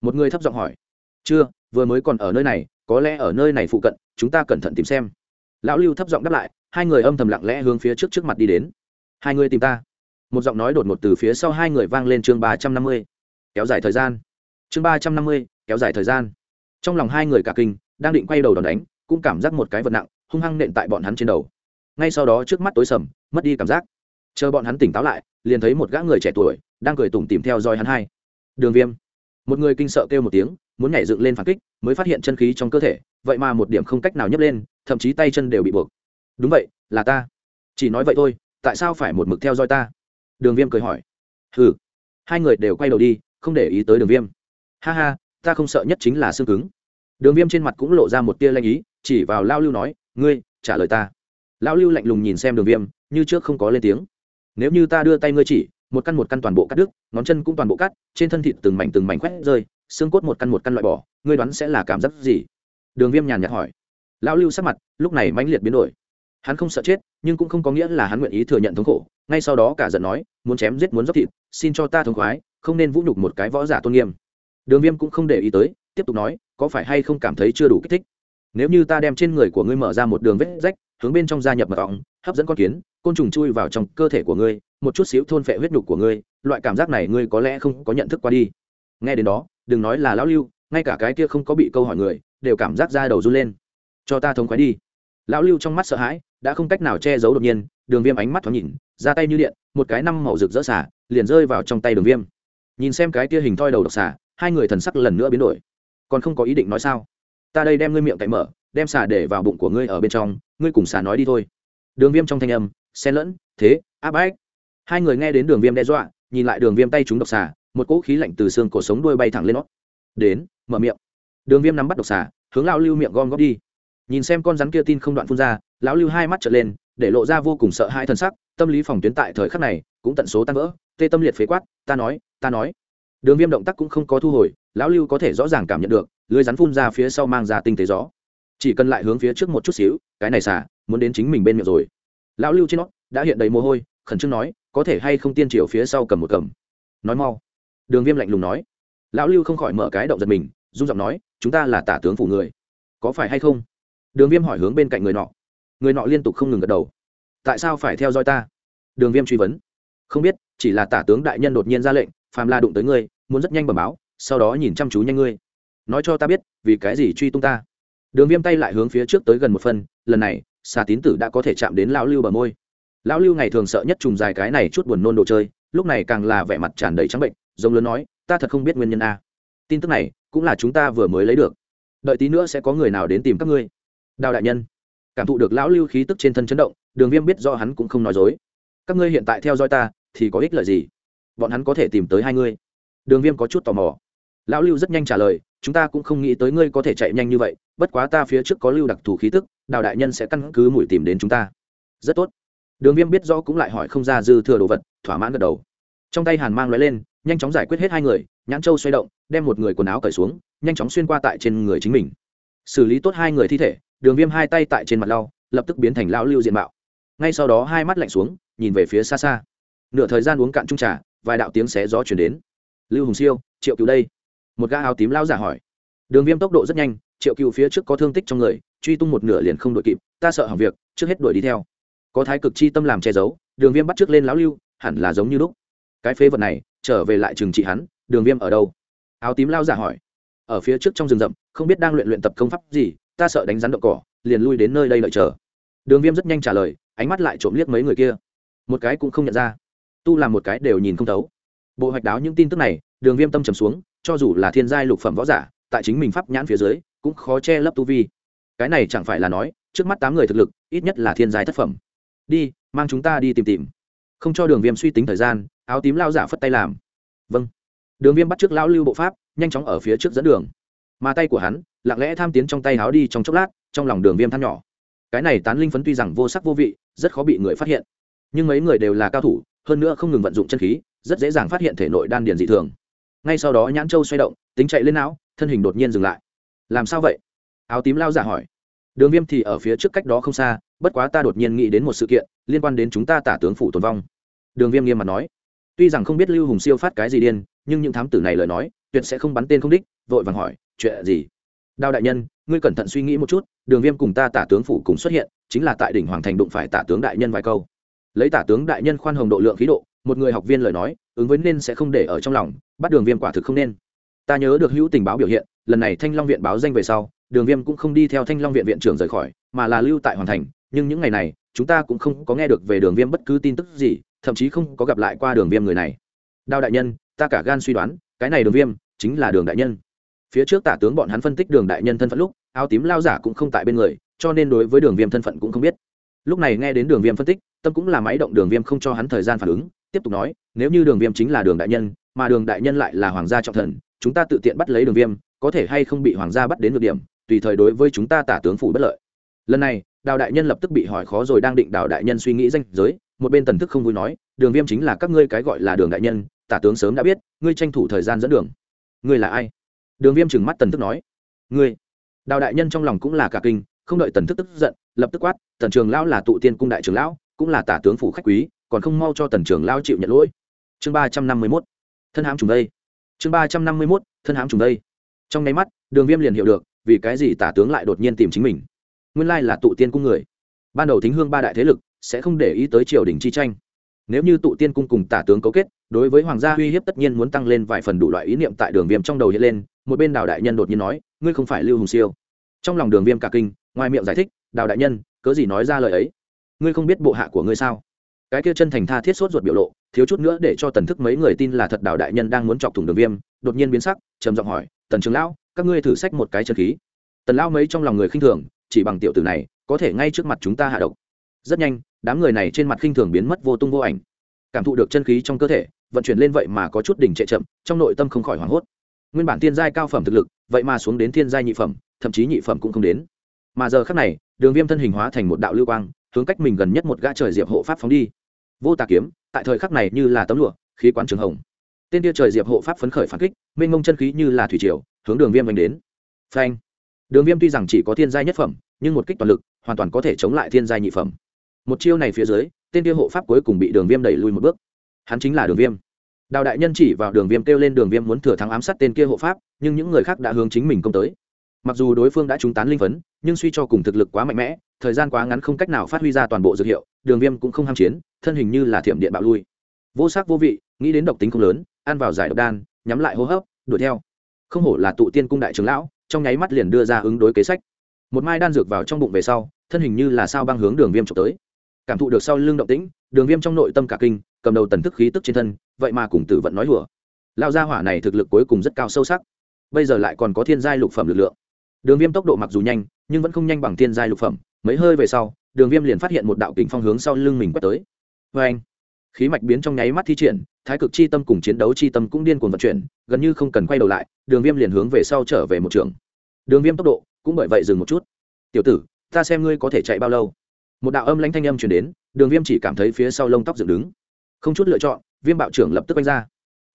A: Một người thấp giọng hỏi, chưa, vừa mới còn ở nơi này, có lẽ ở nơi này phụ cận, chúng ta cẩn thận tìm xem. Lão lưu thấp giọng đáp lại, hai người âm thầm lặng lẽ hướng phía trước trước mặt đi đến. Hai người tìm ta. Một giọng nói đột ngột từ phía sau hai người vang lên chương ba trăm năm mươi. Kéo dài thời gian. Chương ba trăm năm mươi, kéo dài thời gian. Trong lòng hai người cả kinh, đang định quay đầu đòn đánh, cũng cảm giác một cái vật nặng, hung hăng nện tại bọn hắn trên đầu. Ngay sau đó trước mắt tối sầm, mất đi cảm giác. Chờ bọn hắn tỉnh táo lại, liền thấy một gã người trẻ tuổi, đang cười tủm tìm theo dõi hắn hai. Đường viêm một người kinh sợ kêu một tiếng, muốn nhảy dựng lên phản kích, mới phát hiện chân khí trong cơ thể, vậy mà một điểm không cách nào nhấc lên, thậm chí tay chân đều bị buộc. Đúng vậy, là ta. Chỉ nói vậy thôi, tại sao phải một mực theo dõi ta? Đường viêm cười hỏi. Hừ. Hai người đều quay đầu đi, không để ý tới đường viêm. Ha ha, ta không sợ nhất chính là xương cứng. Đường viêm trên mặt cũng lộ ra một tia lanh ý, chỉ vào lao lưu nói, ngươi, trả lời ta. Lão lưu lạnh lùng nhìn xem đường viêm, như trước không có lên tiếng. Nếu như ta đưa tay ngươi chỉ một căn một căn toàn bộ cắt đứt, ngón chân cũng toàn bộ cắt, trên thân thịt từng mảnh từng mảnh khoét rơi, xương cốt một căn một căn loại bỏ, ngươi đoán sẽ là cảm giác gì? Đường viêm nhàn nhạt hỏi. Lão lưu sắc mặt, lúc này mãnh liệt biến đổi. Hắn không sợ chết, nhưng cũng không có nghĩa là hắn nguyện ý thừa nhận thống khổ. Ngay sau đó cả giận nói, muốn chém giết muốn dốc thịt, xin cho ta thống khoái, không nên vũ nhục một cái võ giả tôn nghiêm. Đường viêm cũng không để ý tới, tiếp tục nói, có phải hay không cảm thấy chưa đủ kích thích? Nếu như ta đem trên người của ngươi mở ra một đường vết rách hướng bên trong gia nhập mật ong, hấp dẫn con kiến, côn trùng chui vào trong cơ thể của ngươi, một chút xíu thôn phệ huyết nhục của ngươi, loại cảm giác này ngươi có lẽ không có nhận thức qua đi. Nghe đến đó, đừng nói là lão lưu, ngay cả cái kia không có bị câu hỏi người, đều cảm giác ra đầu run lên. Cho ta thống khoái đi. Lão lưu trong mắt sợ hãi, đã không cách nào che giấu đột nhiên, đường viêm ánh mắt thoáng nhìn, ra tay như điện, một cái năm màu rực rỡ xả liền rơi vào trong tay đường viêm. Nhìn xem cái kia hình thoi đầu độc xả hai người thần sắc lần nữa biến đổi. Còn không có ý định nói sao? Ta đây đem ngươi miệng cậy mở đem xả để vào bụng của ngươi ở bên trong, ngươi cùng xả nói đi thôi. Đường viêm trong thanh âm, xen lẫn, thế, áp bách. Hai người nghe đến đường viêm đe dọa, nhìn lại đường viêm tay chúng độc xả một cỗ khí lạnh từ xương cổ sống đuôi bay thẳng lên nó. đến, mở miệng. Đường viêm nắm bắt độc xả hướng lao lưu miệng gom góp đi. Nhìn xem con rắn kia tin không đoạn phun ra, lão lưu hai mắt trở lên, để lộ ra vô cùng sợ hai t sắc, tâm lý phòng tuyến tại thời khắc này cũng tận số tan vỡ, tê tâm liệt phế quát, ta nói ta nói. Đường viêm động tác cũng không có thu hồi, lão lưu có thể rõ ràng cảm nhận được, lưới rắn phun ra phía sau mang ra tinh tế gió chỉ cần lại hướng phía trước một chút xíu, cái này xả, muốn đến chính mình bên miệng rồi. Lão lưu trên nó, đã hiện đầy mồ hôi, khẩn trương nói, có thể hay không tiên triều phía sau cầm một cầm. Nói mau. Đường viêm lạnh lùng nói. Lão lưu không khỏi mở cái động giật mình dung giọng nói, chúng ta là tả tướng phủ người. Có phải hay không? Đường viêm hỏi hướng bên cạnh người nọ. Người nọ liên tục không ngừng gật đầu. Tại sao phải theo dõi ta? Đường viêm truy vấn. Không biết, chỉ là tả tướng đại nhân đột nhiên ra lệnh, phàm la đụng tới ngươi, muốn rất nhanh bẩm báo, sau đó nhìn chăm chú nhanh ngươi. Nói cho ta biết, vì cái gì truy tung ta? Đường viêm tay lại hướng phía trước tới gần một phân, lần này, xà tín tử đã có thể chạm đến lão lưu bờ môi. Lão lưu ngày thường sợ nhất trùng dài cái này chút buồn nôn đồ chơi, lúc này càng là vẻ mặt tràn đầy trắng bệnh, giống lớn nói, ta thật không biết nguyên nhân a. Tin tức này, cũng là chúng ta vừa mới lấy được. Đợi tí nữa sẽ có người nào đến tìm các ngươi. Đào đại nhân, cảm thụ được lão lưu khí tức trên thân chấn động, đường viêm biết do hắn cũng không nói dối. Các ngươi hiện tại theo dõi ta, thì có ích lợi gì? Bọn hắn có thể tìm tới hai ngươi. Đường viêm có chút tò mò. Lão lưu rất nhanh trả lời chúng ta cũng không nghĩ tới ngươi có thể chạy nhanh như vậy, bất quá ta phía trước có lưu đặc thù khí tức, đào đại nhân sẽ căn cứ mũi tìm đến chúng ta. Rất tốt. Đường viêm biết rõ cũng lại hỏi không ra dư thừa đồ vật, thỏa mãn gật đầu. Trong tay hàn mang l lên, nhanh chóng giải quyết hết hai người, nhãn châu xoay động, đem một người quần áo cởi xuống, nhanh chóng xuyên qua tại trên người chính mình. Xử lý tốt hai người thi thể, đường viêm hai tay tại trên mặt lau, lập tức biến thành lão lưu diện mạo. Ngay sau đó hai mắt lạnh xuống, nhìn về phía xa xa. Nửa thời gian uống cạn trung trà, vài đạo tiếng xé gió chuyển đến. Lưu hùng siêu, triệu cứu đây một gã áo tím lao giả hỏi. Đường viêm tốc độ rất nhanh, triệu cựu phía trước có thương tích trong người, truy tung một nửa liền không đội kịp, ta sợ hỏng việc, trước hết đuổi đi theo. Có thái cực chi tâm làm che giấu, đường viêm bắt trước lên lão lưu, hẳn là giống như lúc. Cái phế vật này, trở về lại trường trị hắn, đường viêm ở đâu? Áo tím lao giả hỏi. Ở phía trước trong rừng rậm, không biết đang luyện luyện tập công pháp gì, ta sợ đánh rắn đậu cỏ, liền lui đến nơi đây đợi chờ. Đường viêm rất nhanh trả lời, ánh mắt lại trộm liếc mấy người kia. Một cái cũng không nhận ra. Tu làm một cái đều nhìn không thấu. Bộ hoạch đáo những tin tức này, đường viêm tâm trầm xuống cho dù là thiên giai lục phẩm võ giả, tại chính mình pháp nhãn phía dưới, cũng khó che lấp tu vi. Cái này chẳng phải là nói, trước mắt tám người thực lực, ít nhất là thiên giai thất phẩm. Đi, mang chúng ta đi tìm tìm. Không cho đường viêm suy tính thời gian, áo tím lao giả phất tay làm. Vâng. Đường viêm bắt t r ư ớ c lão lưu bộ pháp, nhanh chóng ở phía trước dẫn đường. Mà tay của hắn, lặng lẽ tham tiến trong tay áo đi trong chốc lát, trong lòng đường viêm than nhỏ. Cái này tán linh phấn tuy rằng vô sắc vô vị, rất khó bị người phát hiện. Nhưng mấy người đều là cao thủ, hơn nữa không ngừng vận dụng chân khí, rất dễ dàng phát hiện thể nội đan điền dị thường ngay sau đó nhãn châu xoay động, tính chạy lên não, thân hình đột nhiên dừng lại. Làm sao vậy? Áo tím lao giả hỏi. Đường viêm thì ở phía trước cách đó không xa, bất quá ta đột nhiên nghĩ đến một sự kiện, liên quan đến chúng ta tả tướng phủ tồn vong. Đường viêm nghiêm mặt nói. Tuy rằng không biết lưu hùng siêu phát cái gì điên, nhưng những thám tử này lời nói, tuyệt sẽ không bắn tên không đích, vội vàng hỏi, chuyện gì? Đao đại nhân, ngươi cẩn thận suy nghĩ một chút, đường viêm cùng ta tả tướng phủ cùng xuất hiện, chính là tại đỉnh hoàng thành đụng phải tả tướng đại nhân vài câu. Lấy tả tướng đại nhân khoan hồng độ lượng khí độ, một người học viên lời nói ứng với nên sẽ không để ở trong lòng, bắt đường viêm quả thực không nên. Ta nhớ được hữu tình báo biểu hiện, lần này thanh long viện báo danh về sau, đường viêm cũng không đi theo thanh long viện viện trưởng rời khỏi, mà là lưu tại hoàn thành. Nhưng những ngày này, chúng ta cũng không có nghe được về đường viêm bất cứ tin tức gì, thậm chí không có gặp lại qua đường viêm người này. Đao đại nhân, ta cả gan suy đoán, cái này đường viêm chính là đường đại nhân. Phía trước tả tướng bọn hắn phân tích đường đại nhân thân phận lúc, áo tím lao giả cũng không tại bên người, cho nên đối với đường viêm thân phận cũng không biết. Lúc này nghe đến đường viêm phân tích, tâm cũng là máy động đường viêm không cho hắn thời gian phản ứng tiếp tục nói, nếu như đường viêm chính là đường đại nhân, mà đường đại nhân lại là hoàng gia trọng thần, chúng ta tự tiện bắt lấy đường viêm, có thể hay không bị hoàng gia bắt đến được điểm, tùy thời đối với chúng ta tả tướng phủ bất lợi. Lần này, đào đại nhân lập tức bị hỏi khó rồi đang định đào đại nhân suy nghĩ danh giới, một bên tần thức không vui nói, đường viêm chính là các ngươi cái gọi là đường đại nhân, tả tướng sớm đã biết, ngươi tranh thủ thời gian dẫn đường. Ngươi là ai? Đường viêm trừng mắt tần thức nói. Ngươi. Đào đại nhân trong lòng cũng là cả kinh, không đợi tần thức tức giận, lập tức quát, tần trường lão là tụ tiên cung đại trường lão, cũng là tả tướng phủ khách quý còn không mau cho tần trưởng lao chịu nhận lỗi. Chương ba trăm năm mươi mốt, thân hãm trùng đây. Chương ba trăm năm mươi mốt, thân hãm trùng đây. Trong nháy mắt, đường viêm liền hiểu được, vì cái gì tả tướng lại đột nhiên tìm chính mình. Nguyên lai là tụ tiên cung người. Ban đầu thính hương ba đại thế lực, sẽ không để ý tới triều đình chi tranh. Nếu như tụ tiên cung cùng tả tướng cấu kết, đối với hoàng gia uy hiếp tất nhiên muốn tăng lên vài phần đủ loại ý niệm tại đường viêm trong đầu hiện lên, một bên đào đại nhân đột nhiên nói, ngươi không phải lưu hùng siêu. Trong lòng đường viêm cả kinh, ngoài miệng giải thích, đào đại nhân, cớ gì nói ra lời ấy? Ngươi không biết bộ hạ của ngươi sao? Cái kia chân thành tha thiết sốt ruột biểu lộ, thiếu chút nữa để cho tần thức mấy người tin là thật đào đại nhân đang muốn chọc thủng đường viêm, đột nhiên biến sắc, trầm giọng hỏi, tần trường lão, các ngươi thử sách một cái chân khí. Tần lão mấy trong lòng người khinh thường, chỉ bằng tiểu tử này, có thể ngay trước mặt chúng ta hạ độc. Rất nhanh, đám người này trên mặt khinh thường biến mất vô tung vô ảnh. Cảm thụ được chân khí trong cơ thể, vận chuyển lên vậy mà có chút đỉnh trệ chậm, trong nội tâm không khỏi hoảng hốt. Nguyên bản thiên giai cao phẩm thực lực, vậy mà xuống đến thiên giai nhị phẩm, thậm chí nhị phẩm cũng không đến. Mà giờ khác này, đường viêm thân hình hóa thành một đạo lưu quang, hướng cách mình gần nhất một gã trời diệp hộ pháp phóng đi vô tà kiếm, tại thời khắc này như là tấm lụa, khí quán trường hồng. Tên tia trời diệp hộ pháp phấn khởi phản kích, mênh mông chân khí như là thủy triều, hướng đường viêm đánh đến. Phanh. Đường viêm tuy rằng chỉ có thiên giai nhất phẩm, nhưng một kích toàn lực, hoàn toàn có thể chống lại thiên giai nhị phẩm. Một chiêu này phía dưới, tên tia hộ pháp cuối cùng bị đường viêm đẩy lui một bước. Hắn chính là đường viêm. Đào đại nhân chỉ vào đường viêm kêu lên đường viêm muốn thừa thắng ám sát tên kia hộ pháp, nhưng những người khác đã hướng chính mình công tới mặc dù đối phương đã trúng tán linh phấn, nhưng suy cho cùng thực lực quá mạnh mẽ, thời gian quá ngắn không cách nào phát huy ra toàn bộ dược hiệu, đường viêm cũng không ham chiến, thân hình như là thiểm điện bạo lui. Vô sắc vô vị, nghĩ đến độc tính không lớn, ăn vào giải độc đan, nhắm lại hô hấp, đuổi theo. Không hổ là tụ tiên cung đại trưởng lão, trong nháy mắt liền đưa ra ứng đối kế sách. Một mai đan dược vào trong bụng về sau, thân hình như là sao băng hướng đường viêm trộm tới. Cảm thụ được sau lưng động tĩnh, đường viêm trong nội tâm cả kinh, cầm đầu tần thức khí tức trên thân, vậy mà cùng tử vận nói hùa. Lao gia hỏa này thực lực cuối cùng rất cao sâu sắc. Bây giờ lại còn có thiên giai lục phẩm lực lượng đường viêm tốc độ mặc dù nhanh, nhưng vẫn không nhanh bằng thiên giai lục phẩm. Mấy hơi về sau, đường viêm liền phát hiện một đạo kính phong hướng sau lưng mình quét tới. Vê anh, khí mạch biến trong nháy mắt thi triển, thái cực chi tâm cùng chiến đấu chi tâm cũng điên cuồng vận chuyển, gần như không cần quay đầu lại, đường viêm liền hướng về sau trở về một trường. Đường viêm tốc độ cũng bởi vậy dừng một chút. Tiểu tử, ta xem ngươi có thể chạy bao lâu. Một đạo âm lãnh thanh âm chuyển đến, đường viêm chỉ cảm thấy phía sau lông tóc dựng đứng. Không chút lựa chọn, viêm bạo trưởng lập tức quanh ra.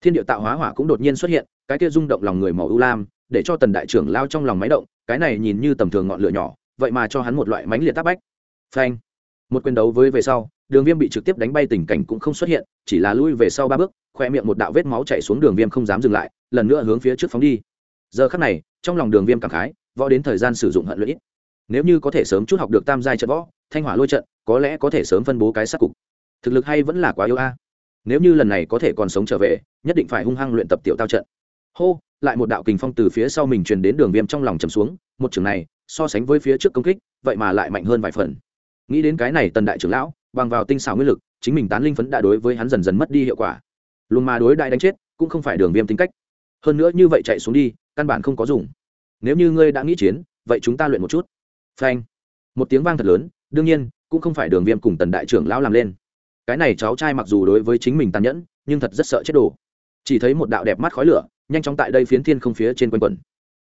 A: Thiên địa tạo hóa hỏa cũng đột nhiên xuất hiện, cái kia rung động lòng người màu ưu lam để cho tần đại trưởng lao trong lòng máy động, cái này nhìn như tầm thường ngọn lửa nhỏ, vậy mà cho hắn một loại mánh liệt tác bách. Phanh. Một quyền đấu với về sau, đường viêm bị trực tiếp đánh bay tình cảnh cũng không xuất hiện, chỉ là lui về sau ba bước, khoe miệng một đạo vết máu chảy xuống đường viêm không dám dừng lại, lần nữa hướng phía trước phóng đi. Giờ khắc này, trong lòng đường viêm cảm khái, võ đến thời gian sử dụng hận lũy nếu như có thể sớm chút học được tam giai trận võ, thanh hỏa lôi trận, có lẽ có thể sớm phân bố cái sắc cục. Thực lực hay vẫn là quá yếu a. Nếu như lần này có thể còn sống trở về, nhất định phải hung hăng luyện tập tiểu tao trận hô, lại một đạo kình phong từ phía sau mình truyền đến đường viêm trong lòng chầm xuống, một trường này, so sánh với phía trước công kích, vậy mà lại mạnh hơn vài phần. Nghĩ đến cái này tần đại trưởng lão, bằng vào tinh xảo nguyên lực, chính mình tán linh phấn đã đối với hắn dần dần mất đi hiệu quả. Luôn mà đối đại đánh chết, cũng không phải đường viêm tính cách. Hơn nữa như vậy chạy xuống đi, căn bản không có dùng. Nếu như ngươi đã nghĩ chiến, vậy chúng ta luyện một chút. Phanh. Một tiếng vang thật lớn, đương nhiên, cũng không phải đường viêm cùng tần đại trưởng lão làm lên. Cái này cháu trai mặc dù đối với chính mình tàn nhẫn, nhưng thật rất sợ chết đồ. Chỉ thấy một đạo đẹp mắt khói lửa nhanh chóng tại đây phiến thiên không phía trên quanh quẩn.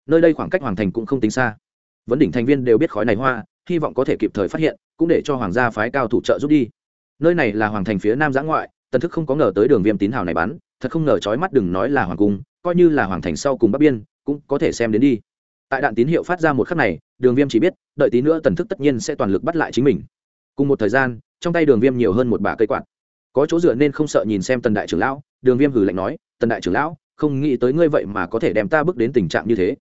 A: Nơi đây khoảng cách hoàng thành cũng không tính xa. Vấn đỉnh thành viên đều biết khói này hoa, hy vọng có thể kịp thời phát hiện, cũng để cho hoàng gia phái cao thủ trợ giúp đi. Nơi này là hoàng thành phía nam giã ngoại, tần thức không có ngờ tới đường viêm tín hào này bắn, thật không ngờ trói mắt đừng nói là hoàng cung, coi như là hoàng thành sau cùng bắc biên, cũng có thể xem đến đi. Tại đạn tín hiệu phát ra một khắc này, đường viêm chỉ biết, đợi tí nữa tần thức tất nhiên sẽ toàn lực bắt lại chính mình. Cùng một thời gian, trong tay đường viêm nhiều hơn một bả cây quạt. Có chỗ dựa nên không sợ nhìn xem tần đại trưởng lão, đường viêm hử lạnh nói, tần đại trưởng lão không nghĩ tới ngươi vậy mà có thể đem ta bước đến tình trạng như thế.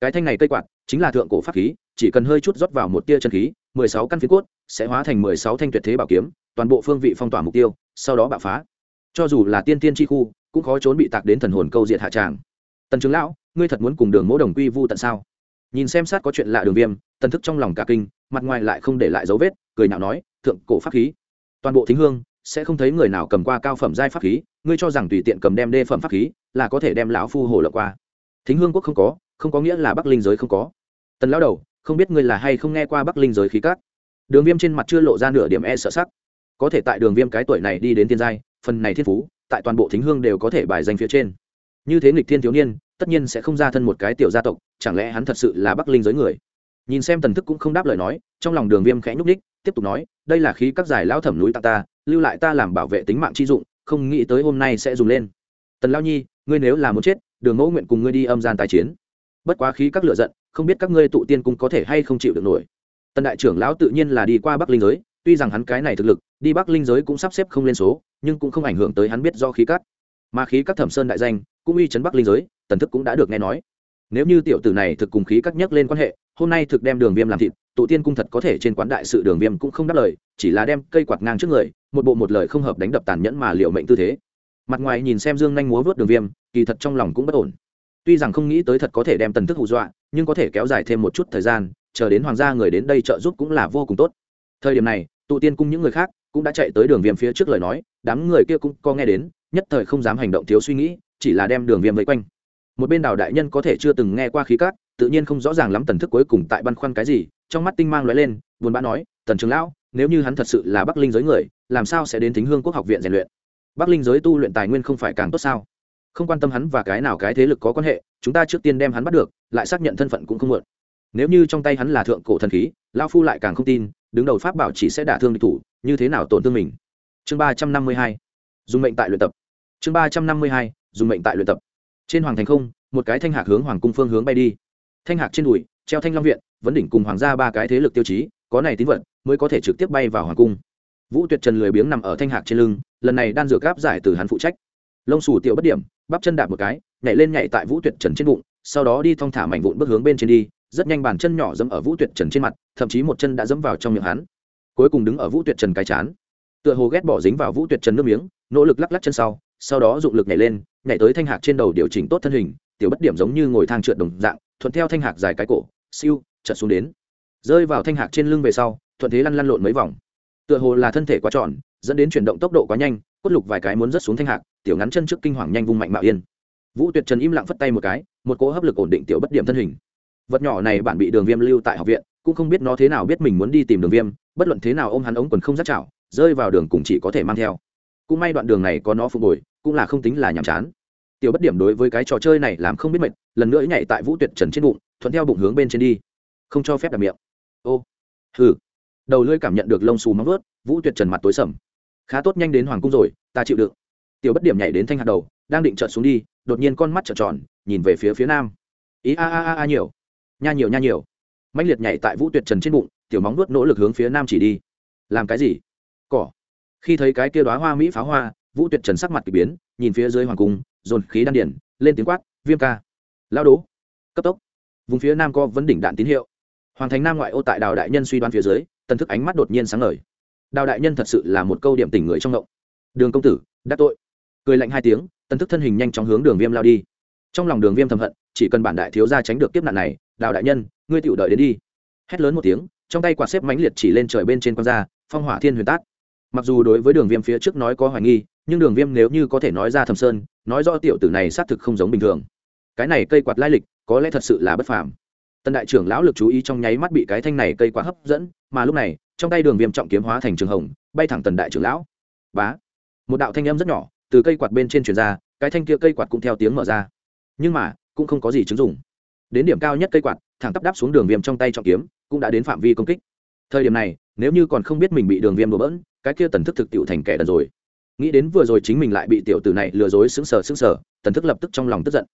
A: Cái thanh này cây quạt, chính là thượng cổ pháp khí, chỉ cần hơi chút rót vào một tia chân khí, mười sáu căn phiến cốt, sẽ hóa thành mười sáu thanh tuyệt thế bảo kiếm, toàn bộ phương vị phong tỏa mục tiêu, sau đó bạo phá. Cho dù là tiên tiên chi khu, cũng khó trốn bị tạc đến thần hồn câu diệt hạ tràng. Tần trưởng lão, ngươi thật muốn cùng đường mỗ đồng quy vu tận sao? Nhìn xem sát có chuyện lạ đường viêm, tần thức trong lòng cả kinh, mặt ngoài lại không để lại dấu vết, cười nhạo nói, thượng cổ pháp khí. Toàn bộ thính hương, sẽ không thấy người nào cầm qua cao phẩm giai pháp khí, ngươi cho rằng tùy tiện cầm đem đê phẩm pháp khí là có thể đem lão phu hồ lộ qua. Thính hương quốc không có không có nghĩa là bắc linh giới không có. Tần lão đầu, không biết ngươi là hay không nghe qua bắc linh giới khí cát đường viêm trên mặt chưa lộ ra nửa điểm e sợ sắc. Có thể tại đường viêm cái tuổi này đi đến thiên giai, phần này thiên phú, tại toàn bộ thính hương đều có thể bài danh phía trên. Như thế nghịch thiên thiếu niên, tất nhiên sẽ không ra thân một cái tiểu gia tộc, chẳng lẽ hắn thật sự là bắc linh giới người? Nhìn xem tần thức cũng không đáp lời nói, trong lòng đường viêm khẽ nhúc ních tiếp tục nói, đây là khí các giải lão thẩm núi tặng ta, lưu lại ta làm bảo vệ tính mạng chi dụng, không nghĩ tới hôm nay sẽ dùng lên. Tần lao nhi ngươi nếu là muốn chết, đường mẫu nguyện cùng ngươi đi âm gian tài chiến. Bất quá khí các lựa giận, không biết các ngươi tụ tiên cung có thể hay không chịu được nổi. Tần đại trưởng lão tự nhiên là đi qua bắc linh giới, tuy rằng hắn cái này thực lực, đi bắc linh giới cũng sắp xếp không lên số, nhưng cũng không ảnh hưởng tới hắn biết do khí các. Mà khí các thẩm sơn đại danh, cũng uy chấn bắc linh giới, tần thức cũng đã được nghe nói. Nếu như tiểu tử này thực cùng khí các nhắc lên quan hệ, hôm nay thực đem đường viêm làm thịt, tụ tiên cung thật có thể trên quán đại sự đường viêm cũng không đáp lời, chỉ là đem cây quạt ngang trước người, một bộ một lời không hợp đánh đập tàn nhẫn mà liệu mệnh tư thế mặt ngoài nhìn xem dương nhanh múa vớt đường viêm, kỳ thật trong lòng cũng bất ổn. Tuy rằng không nghĩ tới thật có thể đem tần thức hù dọa, nhưng có thể kéo dài thêm một chút thời gian, chờ đến hoàng gia người đến đây trợ giúp cũng là vô cùng tốt. Thời điểm này, tụ tiên cung những người khác cũng đã chạy tới đường viêm phía trước lời nói, đám người kia cũng có nghe đến, nhất thời không dám hành động thiếu suy nghĩ, chỉ là đem đường viêm vây quanh. Một bên đào đại nhân có thể chưa từng nghe qua khí cát, tự nhiên không rõ ràng lắm tần thức cuối cùng tại băn khoăn cái gì, trong mắt tinh mang lóe lên, buồn bã nói, tần trường lão, nếu như hắn thật sự là bắc linh giới người, làm sao sẽ đến thính hương quốc học viện rèn luyện? Bắc linh giới tu luyện tài nguyên không phải càng tốt sao? Không quan tâm hắn và cái nào cái thế lực có quan hệ, chúng ta trước tiên đem hắn bắt được, lại xác nhận thân phận cũng không muộn. Nếu như trong tay hắn là thượng cổ thần khí lao phu lại càng không tin, đứng đầu pháp bảo chỉ sẽ đả thương địch thủ, như thế nào tổn thương mình? Chương ba trăm năm mươi hai, dùng mệnh tại luyện tập. Chương ba trăm năm mươi hai, dùng mệnh tại luyện tập. Trên hoàng thành không, một cái thanh hạc hướng hoàng cung phương hướng bay đi. Thanh hạc trên đùi, treo thanh long viện, vấn đỉnh cùng hoàng gia ba cái thế lực tiêu chí, có này tín vật mới có thể trực tiếp bay vào hoàng cung vũ tuyệt trần lười biếng nằm ở thanh hạc trên lưng, lần này đan dược gáp giải từ hắn phụ trách. Lông xù tiểu bất điểm, bắp chân đạp một cái, nhảy lên nhảy tại vũ tuyệt trần trên bụng, sau đó đi thong thả mảnh vụn bước hướng bên trên đi, rất nhanh bàn chân nhỏ dẫm ở vũ tuyệt trần trên mặt, thậm chí một chân đã dẫm vào trong miệng hắn. Cuối cùng đứng ở vũ tuyệt trần cái chán. Tựa hồ ghét bỏ dính vào vũ tuyệt trần nước miếng, nỗ lực lắc lắc chân sau sau đó dụng lực nhảy lên, nhảy tới thanh hạc trên đầu điều chỉnh tốt thân hình, tiểu bất điểm giống như ngồi thang trượt đồng dạng, thuận theo thanh hạc dài cái cổ, siêu, chợt xuống đến. Rơi vào thanh hạc trên lưng về sau, thuận thế lăn lăn lộn mấy vòng tựa hồ là thân thể quá tròn dẫn đến chuyển động tốc độ quá nhanh, cốt lục vài cái muốn rớt xuống thanh hạc, tiểu ngắn chân trước kinh hoàng nhanh vung mạnh mạo yên. Vũ tuyệt trần im lặng phất tay một cái, một cỗ hấp lực ổn định tiểu bất điểm thân hình. Vật nhỏ này bạn bị đường viêm lưu tại học viện, cũng không biết nó thế nào biết mình muốn đi tìm đường viêm, bất luận thế nào ô m hắn ống quần không dắt chảo, rơi vào đường cùng chỉ có thể mang theo. Cũng may đoạn đường này có nó phục hồi, cũng là không tính là nhàm chán. Tiểu bất điểm đối với cái trò chơi này làm không biết mệt, lần nữa nhảy tại vũ tuyệt trần trên bụng, thuận theo bụng hướng bên trên đi. Không cho phép đặt miệng. Ô. Hừ đầu lưỡi cảm nhận được lông xù móng vớt vũ tuyệt trần mặt tối sầm. Khá tốt nhanh đến hoàng cung rồi, ta chịu đựng. Tiểu bất điểm nhảy đến thanh hạt đầu, đang định trợt xuống đi, đột nhiên con mắt trợn tròn, nhìn về phía phía nam. Ý a a a a nhiều. Nha nhiều nha nhiều. Mạnh liệt nhảy tại vũ tuyệt trần trên bụng, tiểu móng nuốt nỗ lực hướng phía nam chỉ đi. Làm cái gì? Cỏ. Khi thấy cái kia đoá hoa mỹ pháo hoa, vũ tuyệt trần sắc mặt k ỳ biến, nhìn phía dưới hoàng cung, dồn khí đan điển, lên tiếng quát, viêm ca. Lao đố. Cấp tốc. Vùng phía nam có vấn đỉnh đạn tín hiệu. Hoàng thành nam ngoại ô tại đào đại nhân suy đoán phía dưới tần thức ánh mắt đột nhiên sáng ngời. Đào đại nhân thật sự là một câu điểm tỉnh người trong ngộng. Đường công tử đắc tội. Cười lạnh hai tiếng, tần thức thân hình nhanh chóng hướng đường viêm lao đi. Trong lòng đường viêm thầm hận, chỉ cần bản đại thiếu gia tránh được kiếp nạn này, đào đại nhân, ngươi tựu đợi đến đi. Hét lớn một tiếng, trong tay quạt xếp mãnh liệt chỉ lên trời bên trên con da phong hỏa thiên huyền tát. Mặc dù đối với đường viêm phía trước nói có hoài nghi, nhưng đường viêm nếu như có thể nói ra thầm sơn, nói rõ tiểu tử này xác thực không giống bình thường. Cái này cây quạt lai lịch, có lẽ thật sự là bất phàm tần đại trưởng lão lực chú ý trong nháy mắt bị cái thanh này cây quá hấp dẫn, mà lúc này, trong tay đường viêm trọng kiếm hóa thành trường hồng, bay thẳng tần đại trưởng lão. Bá! Một đạo thanh âm rất nhỏ, từ cây quạt bên trên truyền ra, cái thanh kia cây quạt cũng theo tiếng mở ra. Nhưng mà, cũng không có gì chứng dụng. Đến điểm cao nhất cây quạt, thẳng tắp đáp xuống đường viêm trong tay trọng kiếm, cũng đã đến phạm vi công kích. Thời điểm này, nếu như còn không biết mình bị đường viêm đổ bỡn, cái kia tần thức thực tiệu thành kẻ đần rồi. Nghĩ đến vừa rồi chính mình lại bị tiểu tử này lừa dối xứng sờ xứng sờ, tần thức lập tức trong lòng tức giận.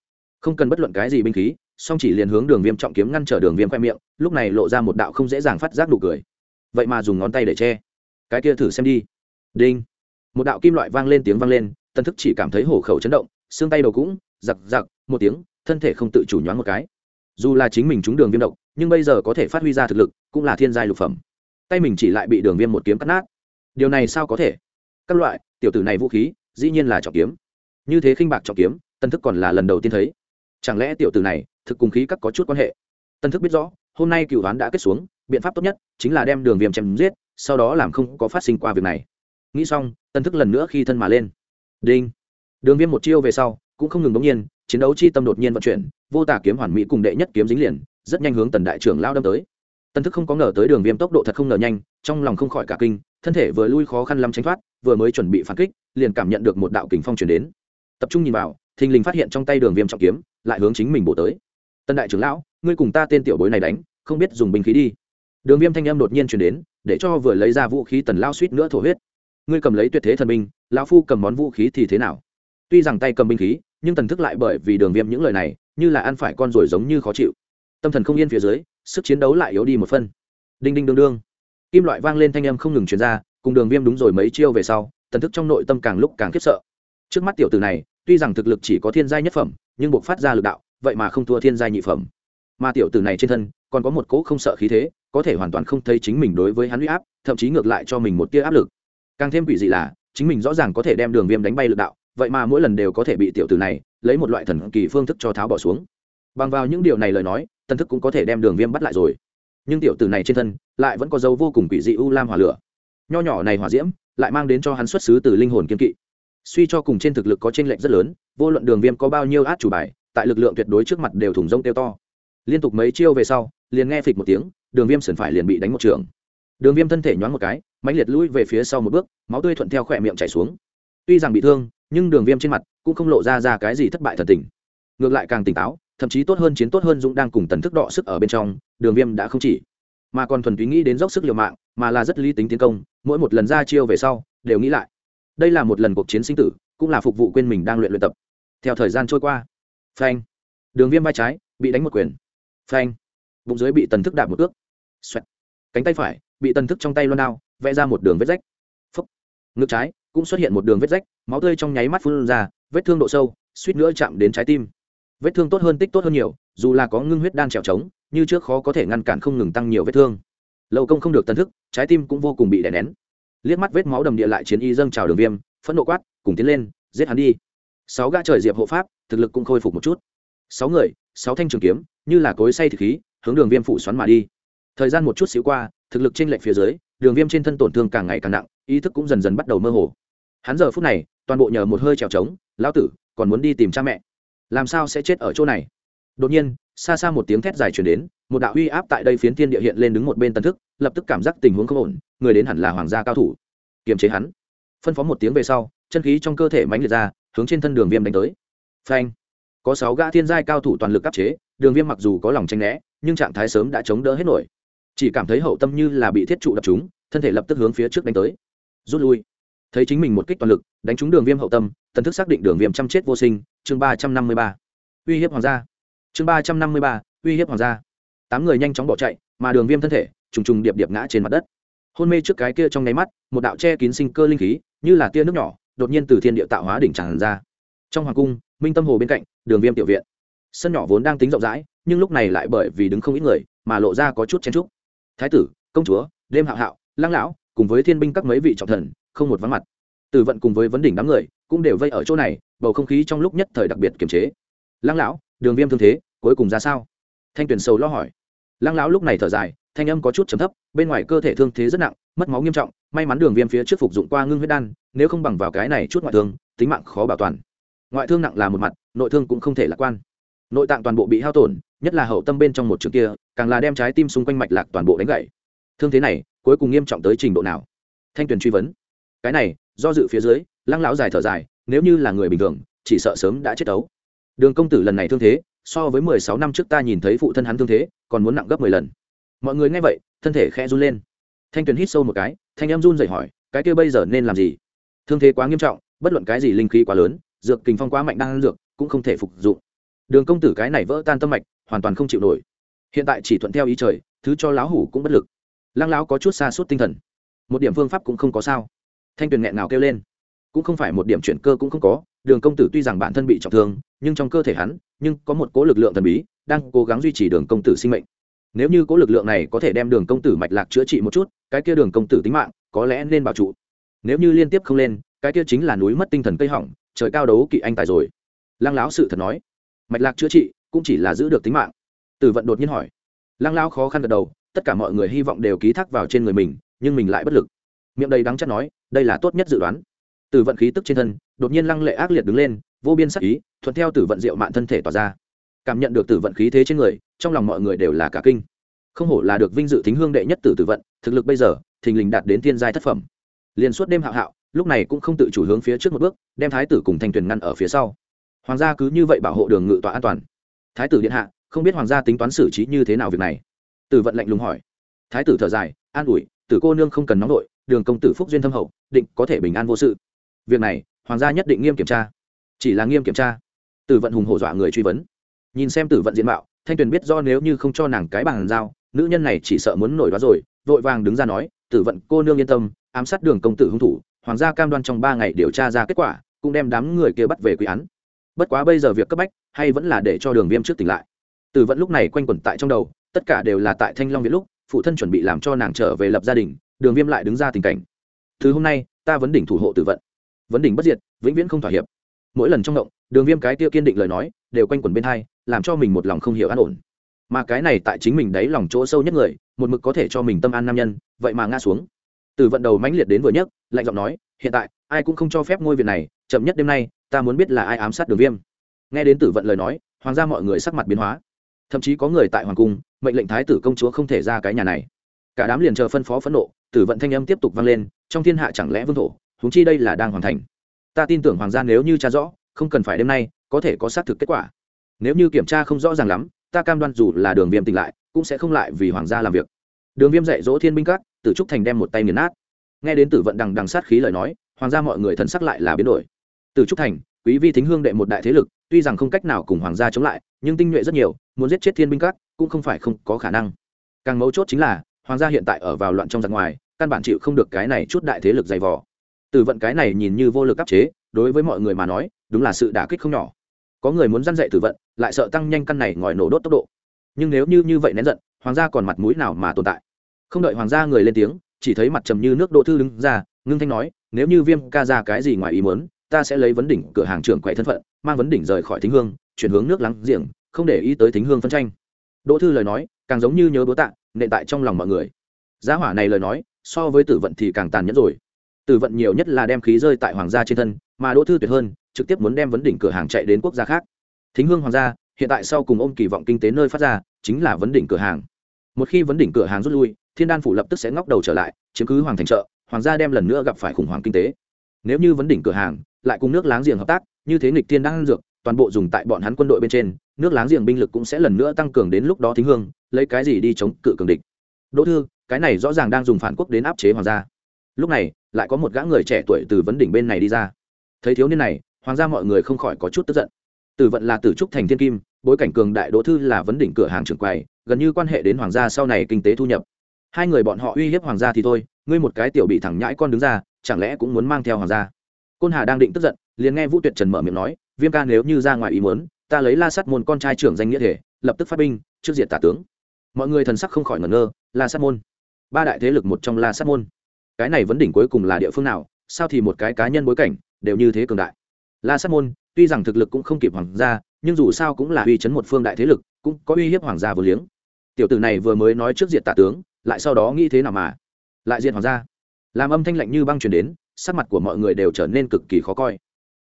A: Không cần bất luận cái gì binh khí song chỉ liền hướng đường viêm trọng kiếm ngăn trở đường viêm khoe miệng, lúc này lộ ra một đạo không dễ dàng phát giác nụ cười. Vậy mà dùng ngón tay để che. Cái kia thử xem đi. Đinh. Một đạo kim loại vang lên tiếng vang lên, tân thức chỉ cảm thấy hổ khẩu chấn động, xương tay đầu cũng giặc giặc, một tiếng, thân thể không tự chủ nhoáng một cái. Dù là chính mình trúng đường viêm độc, nhưng bây giờ có thể phát huy ra thực lực, cũng là thiên giai lục phẩm. Tay mình chỉ lại bị đường viêm một kiếm cắt nát. Điều này sao có thể? Các loại, tiểu tử này vũ khí, dĩ nhiên là trọng kiếm. Như thế khinh bạc trọng kiếm, tân thức còn là lần đầu tiên thấy. Chẳng lẽ tiểu tử này thực cùng khí các có chút quan hệ. Tân thức biết rõ, hôm nay cựu đoán đã kết xuống, biện pháp tốt nhất chính là đem đường viêm chém giết, sau đó làm không có phát sinh qua việc này. Nghĩ xong, tân thức lần nữa khi thân mà lên. Đinh. Đường viêm một chiêu về sau, cũng không ngừng đống nhiên, chiến đấu chi tâm đột nhiên vận chuyển, vô tả kiếm hoàn mỹ cùng đệ nhất kiếm dính liền, rất nhanh hướng tần đại trưởng lao đâm tới. Tân thức không có ngờ tới đường viêm tốc độ thật không ngờ nhanh, trong lòng không khỏi cả kinh, thân thể vừa lui khó khăn lắm tránh thoát, vừa mới chuẩn bị phản kích, liền cảm nhận được một đạo kình phong chuyển đến. Tập trung nhìn vào, thình lình phát hiện trong tay đường viêm trọng kiếm, lại hướng chính mình bổ tới tân đại trưởng lão, ngươi cùng ta tên tiểu bối này đánh, không biết dùng binh khí đi. Đường viêm thanh âm đột nhiên chuyển đến, để cho vừa lấy ra vũ khí tần lao suýt nữa thổ huyết. Ngươi cầm lấy tuyệt thế thần binh, lão phu cầm món vũ khí thì thế nào? Tuy rằng tay cầm binh khí, nhưng tần thức lại bởi vì đường viêm những lời này, như là ăn phải con rồi giống như khó chịu. Tâm thần không yên phía dưới, sức chiến đấu lại yếu đi một phân. Đinh đinh đương đương. Kim loại vang lên thanh âm không ngừng chuyển ra, cùng đường viêm đúng rồi mấy chiêu về sau, tần thức trong nội tâm càng lúc càng khiếp sợ. Trước mắt tiểu tử này, tuy rằng thực lực chỉ có thiên giai nhất phẩm, nhưng buộc phát ra lực đạo vậy mà không thua thiên giai nhị phẩm. Mà tiểu tử này trên thân, còn có một cỗ không sợ khí thế, có thể hoàn toàn không thấy chính mình đối với hắn huy áp, thậm chí ngược lại cho mình một tia áp lực. Càng thêm quỷ dị là, chính mình rõ ràng có thể đem đường viêm đánh bay lực đạo, vậy mà mỗi lần đều có thể bị tiểu tử này lấy một loại thần kỳ phương thức cho tháo bỏ xuống. Bằng vào những điều này lời nói tân thức cũng có thể đem đường viêm bắt lại rồi. Nhưng tiểu tử này trên thân, lại vẫn có dấu vô cùng quỷ dị u lam hỏa lửa. Nho nhỏ này hỏa diễm, lại mang đến cho hắn xuất xứ từ linh hồn kiên kỵ. Suy cho cùng trên thực lực có t r ê n lệch rất lớn, vô luận đường viêm có bao nhiêu át chủ bài tại lực lượng tuyệt đối trước mặt đều thủng rông tiêu to. Liên tục mấy chiêu về sau, liền nghe phịch một tiếng, đường viêm sườn phải liền bị đánh một trường. Đường viêm thân thể nhoáng một cái, mãnh liệt lui về phía sau một bước, máu tươi thuận theo khỏe miệng chảy xuống. Tuy rằng bị thương, nhưng đường viêm trên mặt cũng không lộ ra ra cái gì thất bại thần tình. Ngược lại càng tỉnh táo, thậm chí tốt hơn chiến tốt hơn dũng đang cùng tần thức đọ sức ở bên trong, đường viêm đã không chỉ. Mà còn thuần túy nghĩ đến dốc sức liều mạng, mà là rất lý tính tiến công, mỗi một lần ra chiêu về sau, đều nghĩ lại. Đây là một lần cuộc chiến sinh tử, cũng là phục vụ quên mình đang luyện luyện tập. Theo thời gian trôi qua phanh. Đường viêm vai trái, bị đánh một quyền. Phanh. Bụng dưới bị tần thức đạp một ước xoẹt. Cánh tay phải, bị tần thức trong tay loan đao, vẽ ra một đường vết rách. Phấp ngực trái, cũng xuất hiện một đường vết rách, máu tươi trong nháy mắt phun ra, vết thương độ sâu, suýt nữa chạm đến trái tim. Vết thương tốt hơn tích tốt hơn nhiều, dù là có ngưng huyết đan trèo trống, như trước khó có thể ngăn cản không ngừng tăng nhiều vết thương. Lâu công không được tần thức, trái tim cũng vô cùng bị đè nén. Liếc mắt vết máu đầm địa lại chiến y dâng trào đường viêm, phẫn nộ quát, cùng tiến lên, giết hắn đi. Sáu gã trời diệp hộ pháp thực lực cũng khôi phục một chút. Sáu người, sáu thanh trường kiếm, như là cối say thực khí, hướng đường viêm phủ xoắn mà đi. Thời gian một chút xíu qua, thực lực trên lệch phía dưới, đường viêm trên thân tổn thương càng ngày càng nặng, ý thức cũng dần dần bắt đầu mơ hồ. Hắn giờ phút này, toàn bộ nhờ một hơi trèo trống, lão tử, còn muốn đi tìm cha mẹ. Làm sao sẽ chết ở chỗ này? Đột nhiên, xa xa một tiếng thét dài chuyển đến, một đạo uy áp tại đây phiến thiên địa hiện lên đứng một bên tân thức, lập tức cảm giác tình huống không ổn, người đến hẳn là hoàng gia cao thủ. Kiềm chế hắn. Phân phó một tiếng về sau, chân khí trong cơ thể mãnh liệt ra, hướng trên thân đường viêm đánh tới phanh. Có sáu gã thiên giai cao thủ toàn lực áp chế, đường viêm mặc dù có lòng tranh né, nhưng trạng thái sớm đã chống đỡ hết nổi. Chỉ cảm thấy hậu tâm như là bị thiết trụ đập chúng thân thể lập tức hướng phía trước đánh tới. Rút lui. Thấy chính mình một kích toàn lực, đánh trúng đường viêm hậu tâm tần thức xác định đường viêm chăm chết vô sinh, chương ba trăm năm mươi ba. Uy hiếp hoàng gia. Chương ba trăm năm mươi ba, uy hiếp hoàng gia. Tám người nhanh chóng bỏ chạy, mà đường viêm thân thể, trùng trùng điệp điệp ngã trên mặt đất. Hôn mê trước cái kia trong nháy mắt, một đạo che kín sinh cơ linh khí, như là tia nước nhỏ, đột nhiên từ thiên địa tạo hóa đỉnh tràn ra. Trong hoàng cung minh tâm hồ bên cạnh, đường viêm tiểu viện. Sân nhỏ vốn đang tính rộng rãi, nhưng lúc này lại bởi vì đứng không ít người, mà lộ ra có chút chen trúc thái tử, công chúa, đêm hạo hạo, lăng lão, cùng với thiên binh các mấy vị trọng thần, không một vắng mặt. Tử vận cùng với vấn đỉnh đám người, cũng đều vây ở chỗ này, bầu không khí trong lúc nhất thời đặc biệt kiềm chế. Lăng lão, đường viêm thương thế, cuối cùng ra sao? Thanh tuyền sầu lo hỏi. Lăng lão lúc này thở dài, thanh âm có chút trầm thấp, bên ngoài cơ thể thương thế rất nặng, mất máu nghiêm trọng, may mắn đường viêm phía trước phục dụng qua ngưng huyết đan, nếu không bằng vào cái này chút ngoại thương, tính mạng khó bảo toàn ngoại thương nặng là một mặt, nội thương cũng không thể lạc quan. Nội tạng toàn bộ bị hao tổn, nhất là hậu tâm bên trong một trường kia, càng là đem trái tim xung quanh mạch lạc toàn bộ đánh gãy. Thương thế này, cuối cùng nghiêm trọng tới trình độ nào? Thanh tuyền truy vấn. Cái này, do dự phía dưới, lăng lão dài thở dài, nếu như là người bình thường, chỉ sợ sớm đã chết đấu đường công tử lần này thương thế, so với mười sáu năm trước ta nhìn thấy phụ thân hắn thương thế, còn muốn nặng gấp mười lần. Mọi người nghe vậy, thân thể khẽ run lên. Thanh tuyền hít sâu một cái, thanh em run dậy hỏi, cái kia bây giờ nên làm gì? Thương thế quá nghiêm trọng, bất luận cái gì linh khí quá lớn dược kình phong quá mạnh đang dược, cũng không thể phục dụng. Đường công tử cái này vỡ tan tâm mạch, hoàn toàn không chịu nổi. Hiện tại chỉ thuận theo ý trời, thứ cho lão hủ cũng bất lực. Lăng lão có chút xa suốt tinh thần. Một điểm phương pháp cũng không có sao. Thanh tuyền nghẹn nào kêu lên. Cũng không phải một điểm chuyển cơ cũng không có, đường công tử tuy rằng bản thân bị trọng thương, nhưng trong cơ thể hắn, nhưng có một cố lực lượng thần bí, đang cố gắng duy trì đường công tử sinh mệnh. Nếu như cố lực lượng này có thể đem đường công tử mạch lạc chữa trị một chút, cái kia đường công tử tính mạng, có lẽ nên bảo trụ. Nếu như liên tiếp không lên, cái kia chính là núi mất tinh thần cây hỏng trời cao đấu kỵ anh tài rồi. Lăng lão sự thật nói. Mạch lạc chữa trị cũng chỉ là giữ được tính mạng. Tử vận đột nhiên hỏi. Lăng lão khó khăn gật đầu, tất cả mọi người hy vọng đều ký thác vào trên người mình, nhưng mình lại bất lực. Miệng đầy đắng chắc nói, đây là tốt nhất dự đoán. Tử vận khí tức trên thân, đột nhiên lăng lệ ác liệt đứng lên, vô biên sắc ý, thuận theo tử vận diệu mạn thân thể tỏa ra. Cảm nhận được tử vận khí thế trên người, trong lòng mọi người đều là cả kinh. Không hổ là được vinh dự thính hương đệ nhất tử tử vận, thực lực bây giờ, thình lình đạt đến thiên giai thất phẩm. Liền suốt đêm hạo hạo lúc này cũng không tự chủ hướng phía trước một bước, đem thái tử cùng thanh tuyền ngăn ở phía sau. Hoàng gia cứ như vậy bảo hộ đường ngự tọa an toàn. Thái tử điện hạ, không biết hoàng gia tính toán xử trí như thế nào việc này? Tử vận lạnh lùng hỏi. Thái tử thở dài, an ủi, tử cô nương không cần nóng đội đường công tử phúc duyên thâm hậu, định có thể bình an vô sự. Việc này, hoàng gia nhất định nghiêm kiểm tra. Chỉ là nghiêm kiểm tra tử vận hùng hổ dọa người truy vấn. Nhìn xem tử vận diện mạo, thanh tuyền biết do nếu như không cho nàng cái bàn giao, nữ nhân này chỉ sợ muốn nổi đó rồi, vội vàng đứng ra nói, tử vận cô nương yên tâm, ám sát đường công tử hung thủ hoàng gia cam đoan trong ba ngày điều tra ra kết quả, cũng đem đám người kia bắt về quy án bất quá bây giờ việc cấp bách hay vẫn là để cho đường viêm trước tỉnh lại. Tử vận lúc này quanh quẩn tại trong đầu, tất cả đều là tại thanh long viện lúc, phụ thân chuẩn bị làm cho nàng trở về lập gia đình, đường viêm lại đứng ra tình cảnh. Thứ hôm nay, ta vấn đỉnh thủ hộ tử vận. Vấn đỉnh bất diệt, vĩnh viễn không thỏa hiệp. Mỗi lần trong động, đường viêm cái tiêu kiên định lời nói, đều quanh quẩn bên hai, làm cho mình một lòng không hiểu an ổn. Mà cái này tại chính mình đấy lòng chỗ sâu nhất người, một mực có thể cho mình tâm an nam nhân, vậy mà ngã xuống từ vận đầu mãnh liệt đến vừa nhất, lạnh giọng nói, hiện tại, ai cũng không cho phép ngôi viện này, chậm nhất đêm nay, ta muốn biết là ai ám sát đường viêm. Nghe đến tử vận lời nói, hoàng gia mọi người sắc mặt biến hóa. Thậm chí có người tại hoàng cung, mệnh lệnh thái tử công chúa không thể ra cái nhà này. Cả đám liền chờ phân phó phẫn nộ, tử vận thanh âm tiếp tục vang lên, trong thiên hạ chẳng lẽ vương thổ, huống chi đây là đang hoàn thành? Ta tin tưởng hoàng gia nếu như cha rõ, không cần phải đêm nay, có thể có xác thực kết quả. Nếu như kiểm tra không rõ ràng lắm, ta cam đoan dù là đường viêm tỉnh lại, cũng sẽ không lại vì hoàng gia làm việc. Đường viêm dạy dỗ thiên binh các tử trúc thành đem một tay nghiền nát. Nghe đến tử vận đằng đằng sát khí lời nói, hoàng gia mọi người thần sắc lại là biến đổi. Tử trúc thành, quý vi thính hương đệ một đại thế lực, tuy rằng không cách nào cùng hoàng gia chống lại, nhưng tinh nhuệ rất nhiều, muốn giết chết thiên binh các, cũng không phải không có khả năng. Càng mấu chốt chính là, hoàng gia hiện tại ở vào loạn trong giặc ngoài, căn bản chịu không được cái này chút đại thế lực dày vò. Tử vận cái này nhìn như vô lực áp chế, đối với mọi người mà nói, đúng là sự đả kích không nhỏ. Có người muốn dăn dạy tử vận, lại sợ tăng nhanh căn này ngòi nổ đốt tốc độ. Nhưng nếu như như vậy nén giận, hoàng gia còn mặt mũi nào mà tồn tại? Không đợi hoàng gia người lên tiếng, chỉ thấy mặt trầm như nước đỗ thư đứng ra, ngưng thanh nói, nếu như viêm ca ra cái gì ngoài ý muốn, ta sẽ lấy vấn đỉnh cửa hàng trưởng quậy thân phận, mang vấn đỉnh rời khỏi thính hương, chuyển hướng nước lắng giềng, không để ý tới thính hương phân tranh. Đỗ thư lời nói, càng giống như nhớ bố tạ, nện tại trong lòng mọi người. Giá hỏa này lời nói, so với tử vận thì càng tàn nhẫn rồi. Tử vận nhiều nhất là đem khí rơi tại hoàng gia trên thân, mà đỗ thư tuyệt hơn, trực tiếp muốn đem vấn đỉnh cửa hàng chạy đến quốc gia khác. Thính hương hoàng gia, hiện tại sau cùng ôm kỳ vọng kinh tế nơi phát ra, chính là vấn đỉnh cửa hàng. Một khi vấn đỉnh cửa hàng rút lui thiên đan phủ lập tức sẽ ngóc đầu trở lại chiếm cứ hoàng thành chợ, hoàng gia đem lần nữa gặp phải khủng hoảng kinh tế. Nếu như vấn đỉnh cửa hàng lại cùng nước láng giềng hợp tác như thế nghịch Thiên đang ăn dược toàn bộ dùng tại bọn hắn quân đội bên trên nước láng giềng binh lực cũng sẽ lần nữa tăng cường đến lúc đó thính hương lấy cái gì đi chống cự cường địch. Đỗ thư cái này rõ ràng đang dùng phản quốc đến áp chế hoàng gia. Lúc này lại có một gã người trẻ tuổi từ vấn đỉnh bên này đi ra. Thấy thiếu niên này hoàng gia mọi người không khỏi có chút tức giận. Tử vận là tử trúc thành thiên kim bối cảnh cường đại đỗ thư là vấn đỉnh cửa hàng trưởng quầy gần như quan hệ đến hoàng gia sau này kinh tế thu nhập hai người bọn họ uy hiếp hoàng gia thì thôi, ngươi một cái tiểu bị thẳng nhãi con đứng ra, chẳng lẽ cũng muốn mang theo hoàng gia? Côn hà đang định tức giận, liền nghe vũ tuyệt trần mở miệng nói, viêm ca nếu như ra ngoài ý muốn, ta lấy la sắt môn con trai trưởng danh nghĩa thể, lập tức phát binh, trước diện tả tướng. Mọi người thần sắc không khỏi ngẩn ngơ, la sắt môn. Ba đại thế lực một trong la sắt môn. Cái này vấn đỉnh cuối cùng là địa phương nào, sao thì một cái cá nhân bối cảnh, đều như thế cường đại? La sắt môn, tuy rằng thực lực cũng không kịp hoàng gia, nhưng dù sao cũng là uy chấn một phương đại thế lực, cũng có uy hiếp hoàng gia vừa liếng tiểu tử này vừa mới nói trước diệt tả tướng, lại sau đó nghĩ thế nào mà? Lại diện hoàng gia. Làm âm thanh lạnh như băng truyền đến, sắc mặt của mọi người đều trở nên cực kỳ khó coi.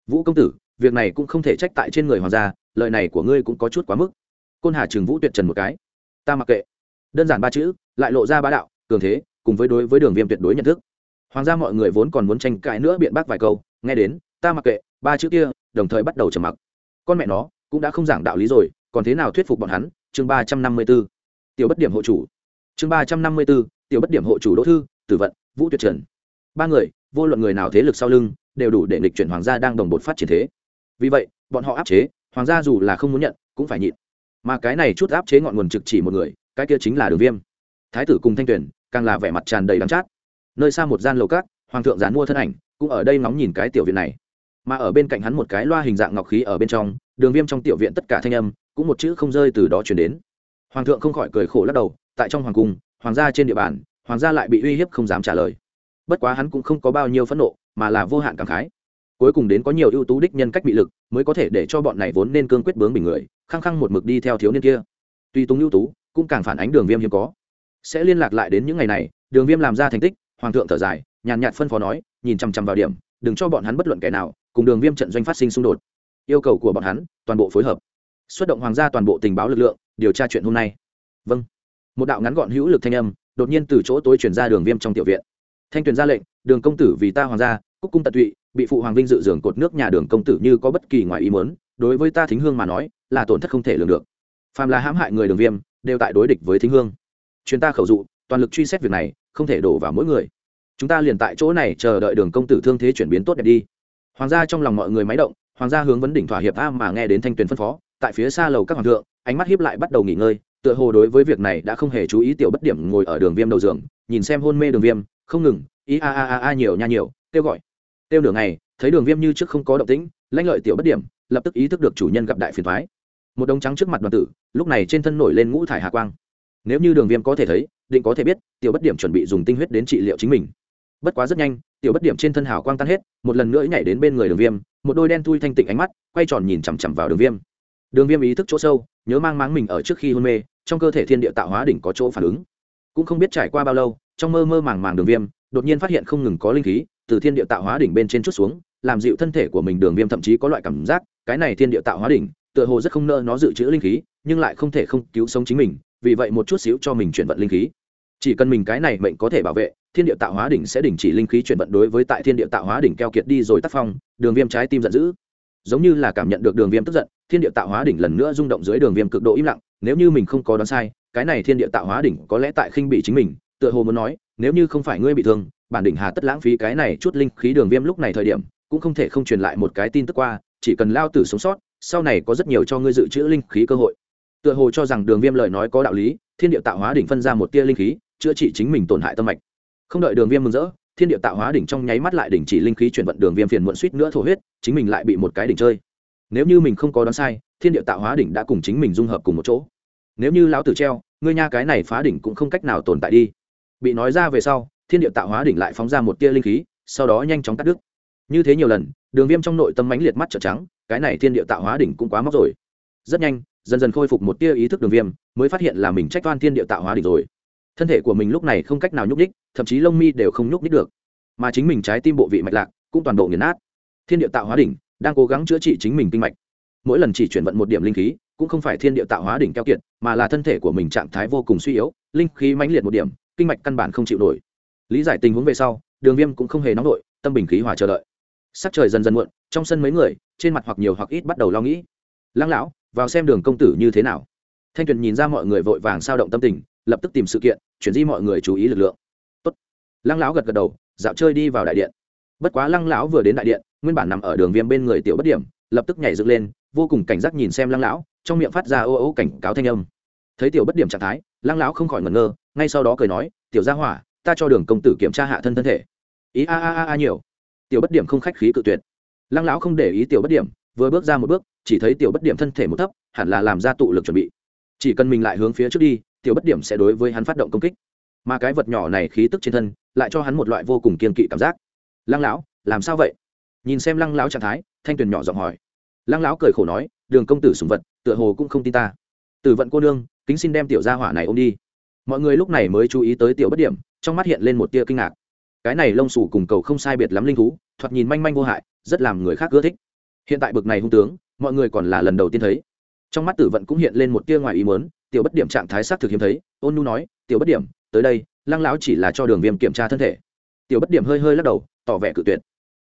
A: Vũ công tử, việc này cũng không thể trách tại trên người hoàng gia lợi này của ngươi cũng có chút quá mức. Côn hà trường vũ tuyệt trần một cái. Ta mặc kệ. Đơn giản ba chữ, lại lộ ra bá đạo, cường thế, cùng với đối với đường viêm tuyệt đối nhận thức. Hoàng gia mọi người vốn còn muốn tranh cãi nữa biện bác vài câu, nghe đến, ta mặc kệ, ba chữ kia, đồng thời bắt đầu trầm mặc. Con mẹ nó, cũng đã không giảng đạo lý rồi, còn thế nào thuyết phục bọn hắn? Chương ba trăm năm mươi b ố tiểu bất điểm hộ chủ. Chương ba trăm năm mươi b ố tiểu bất điểm hộ chủ đỗ thư, tử vận, vũ tuyệt trần. Ba người, vô luận người nào thế lực sau lưng, đều đủ để lịch chuyển hoàng gia đang đồng bột phát triển thế. Vì vậy, bọn họ áp chế, hoàng gia dù là không muốn nhận, cũng phải nhịn. Mà cái này chút áp chế ngọn nguồn trực chỉ một người, cái kia chính là đường viêm. Thái tử cùng thanh tuyển càng là vẻ mặt tràn đầy đắng chát. Nơi xa một gian lầu cát, hoàng thượng dán mua thân ảnh, cũng ở đây ngóng nhìn cái tiểu viện này. Mà ở bên cạnh hắn một cái loa hình dạng ngọc khí ở bên trong, đường viêm trong tiểu viện tất cả thanh âm, cũng một chữ không rơi từ đó chuyển đến hoàng thượng không khỏi cười khổ lắc đầu, tại trong hoàng cung, hoàng gia trên địa bàn, hoàng gia lại bị uy hiếp không dám trả lời. Bất quá hắn cũng không có bao nhiêu phẫn nộ, mà là vô hạn cảm khái. Cuối cùng đến có nhiều ưu tú đích nhân cách bị lực, mới có thể để cho bọn này vốn nên cương quyết bướng bình người, khăng khăng một mực đi theo thiếu niên kia. Tuy túng ưu tú, cũng càng phản ánh đường viêm hiếm có. Sẽ liên lạc lại đến những ngày này, đường viêm làm ra thành tích, hoàng thượng thở dài, nhàn nhạt phân phó nói, nhìn chằm chằm vào điểm, đừng cho bọn hắn bất luận kẻ nào, cùng đường viêm trận doanh phát sinh xung đột. Yêu cầu của bọn hắn, toàn bộ phối hợp. Xuất động hoàng gia toàn bộ tình báo lực lượng điều tra chuyện hôm nay. Vâng. Một đạo ngắn gọn hữu lực thanh âm đột nhiên từ chỗ tối chuyển ra đường viêm trong tiểu viện. Thanh tuyền ra lệnh, đường công tử vì ta hoàng gia, cúc cung tận tụy, bị phụ hoàng vinh dự dường cột nước nhà đường công tử như có bất kỳ ngoài ý muốn, đối với ta thính hương mà nói, là tổn thất không thể lường được. Phàm là hãm hại người đường viêm, đều tại đối địch với thính hương. Chuyên ta khẩu dụ, toàn lực truy xét việc này, không thể đổ vào mỗi người. Chúng ta liền tại chỗ này chờ đợi đường công tử thương thế chuyển biến tốt đẹp đi. Hoàng gia trong lòng mọi người máy động, hoàng gia hướng vấn đỉnh thỏa hiệp a mà nghe đến thanh tuyền phân phó, tại phía xa lầu các hoàng thượng ánh mắt hiếp lại bắt đầu nghỉ ngơi, tựa hồ đối với việc này đã không hề chú ý tiểu bất điểm ngồi ở đường viêm đầu giường, nhìn xem hôn mê đường viêm, không ngừng ý a a a a, nhiều nha nhiều, kêu gọi. Kêu nửa ngày, thấy đường viêm như trước không có động tĩnh lãnh lợi tiểu bất điểm, lập tức ý thức được chủ nhân gặp đại phiền thoái một đống trắng trước mặt đoàn tử, lúc này trên thân nổi lên ngũ thải hạ quang. Nếu như đường viêm có thể thấy, định có thể biết, tiểu bất điểm chuẩn bị dùng tinh huyết đến trị liệu chính mình. Bất quá rất nhanh, tiểu bất điểm trên thân hào quang tan hết, một lần nữa nhảy đến bên người đường viêm, một đôi đen thui thanh tịnh ánh mắt, quay tròn nhìn chằm chằm vào đường viêm đường viêm ý thức chỗ sâu, nhớ mang máng mình ở trước khi hôn mê, trong cơ thể thiên địa tạo hóa đỉnh có chỗ phản ứng. Cũng không biết trải qua bao lâu, trong mơ mơ màng màng đường viêm, đột nhiên phát hiện không ngừng có linh khí từ thiên địa tạo hóa đỉnh bên trên chút xuống, làm dịu thân thể của mình. Đường viêm thậm chí có loại cảm giác, cái này thiên địa tạo hóa đỉnh, tựa hồ rất không nỡ nó dự trữ linh khí, nhưng lại không thể không cứu sống chính mình, vì vậy một chút xíu cho mình chuyển vận linh khí. Chỉ cần mình cái này mệnh có thể bảo vệ, thiên địa tạo hóa đỉnh sẽ đình chỉ linh khí chuyển vận đối với tại thiên địa tạo hóa đỉnh keo kiệt đi rồi tác phong, đường viêm trái tim giận dữ giống như là cảm nhận được đường viêm tức giận, thiên địa tạo hóa đỉnh lần nữa rung động dưới đường viêm cực độ im lặng, nếu như mình không có đoán sai, cái này thiên địa tạo hóa đỉnh có lẽ tại khinh bị chính mình, tựa hồ muốn nói, nếu như không phải ngươi bị thương, bản đỉnh hà tất lãng phí cái này chút linh khí đường viêm lúc này thời điểm, cũng không thể không truyền lại một cái tin tức qua, chỉ cần lao tử sống sót, sau này có rất nhiều cho ngươi dự trữ linh khí cơ hội. Tựa hồ cho rằng đường viêm lời nói có đạo lý, thiên địa tạo hóa đỉnh phân ra một tia linh khí, chữa trị chính mình tổn hại tâm mạch. Không đợi đường viêm mừng rỡ thiên địa tạo hóa đỉnh trong nháy mắt lại đỉnh chỉ linh khí chuyển vận đường viêm phiền muộn suýt nữa thổ huyết, chính mình lại bị một cái đỉnh chơi. Nếu như mình không có đoán sai, thiên địa tạo hóa đỉnh đã cùng chính mình dung hợp cùng một chỗ. Nếu như lão tử treo, ngươi nha cái này phá đỉnh cũng không cách nào tồn tại đi. Bị nói ra về sau, thiên địa tạo hóa đỉnh lại phóng ra một tia linh khí, sau đó nhanh chóng cắt đứt. Như thế nhiều lần, đường viêm trong nội tâm mãnh liệt mắt trợt trắng, cái này thiên địa tạo hóa đỉnh cũng quá móc rồi. Rất nhanh, dần dần khôi phục một tia ý thức đường viêm, mới phát hiện là mình trách toan thiên địa tạo hóa đỉnh rồi thân thể của mình lúc này không cách nào nhúc ních thậm chí lông mi đều không nhúc ních được. Mà chính mình trái tim bộ vị mạch lạc cũng toàn bộ nghiền nát. Thiên địa tạo hóa đỉnh đang cố gắng chữa trị chính mình kinh mạch. Mỗi lần chỉ chuyển vận một điểm linh khí, cũng không phải thiên địa tạo hóa đỉnh keo kiệt, mà là thân thể của mình trạng thái vô cùng suy yếu, linh khí mãnh liệt một điểm, kinh mạch căn bản không chịu nổi. Lý giải tình huống về sau, đường viêm cũng không hề nóng nổi, tâm bình khí hòa chờ đợi. Sắc trời dần dần muộn, trong sân mấy người, trên mặt hoặc nhiều hoặc ít bắt đầu lo nghĩ. Lăng lão, vào xem đường công tử như thế nào. Thanh tuyền nhìn ra mọi người vội vàng sao động tâm tình lập tức tìm sự kiện, chuyển di mọi người chú ý lực lượng. Tốt. lăng lão gật gật đầu, dạo chơi đi vào đại điện. Bất quá lăng lão vừa đến đại điện, nguyên bản nằm ở đường viêm bên người tiểu bất điểm, lập tức nhảy dựng lên, vô cùng cảnh giác nhìn xem lăng lão, trong miệng phát ra ô ô cảnh cáo thanh âm. Thấy tiểu bất điểm trạng thái, lăng lão không khỏi ngẩn ngơ, ngay sau đó cười nói, tiểu gia hỏa, ta cho đường công tử kiểm tra hạ thân thân thể. Ý a a a a nhiều. Tiểu bất điểm không khách khí cự tuyệt. Lăng lão không để ý tiểu bất điểm, vừa bước ra một bước, chỉ thấy tiểu bất điểm thân thể một thấp, hẳn là làm ra tụ lực chuẩn bị. Chỉ cần mình lại hướng phía trước đi tiểu bất điểm sẽ đối với hắn phát động công kích. Mà cái vật nhỏ này khí tức trên thân, lại cho hắn một loại vô cùng kiên kỵ cảm giác. Lăng lão, làm sao vậy? Nhìn xem lăng lão trạng thái, thanh tuyền nhỏ giọng hỏi. Lăng lão cười khổ nói, đường công tử sùng vật, tựa hồ cũng không tin ta. Tử vận cô nương, kính xin đem tiểu gia hỏa này ôm đi. Mọi người lúc này mới chú ý tới tiểu bất điểm, trong mắt hiện lên một tia kinh ngạc. Cái này lông xù cùng cầu không sai biệt lắm linh thú, thoạt nhìn manh manh vô hại, rất làm người khác ưa thích. Hiện tại bực này hung tướng, mọi người còn là lần đầu tiên thấy. Trong mắt tử vận cũng hiện lên một tia ngoài ý mớn tiểu bất điểm trạng thái xác thực hiếm thấy, ôn nu nói, tiểu bất điểm, tới đây, lăng lão chỉ là cho đường viêm kiểm tra thân thể. Tiểu bất điểm hơi hơi lắc đầu, tỏ vẻ cự tuyệt.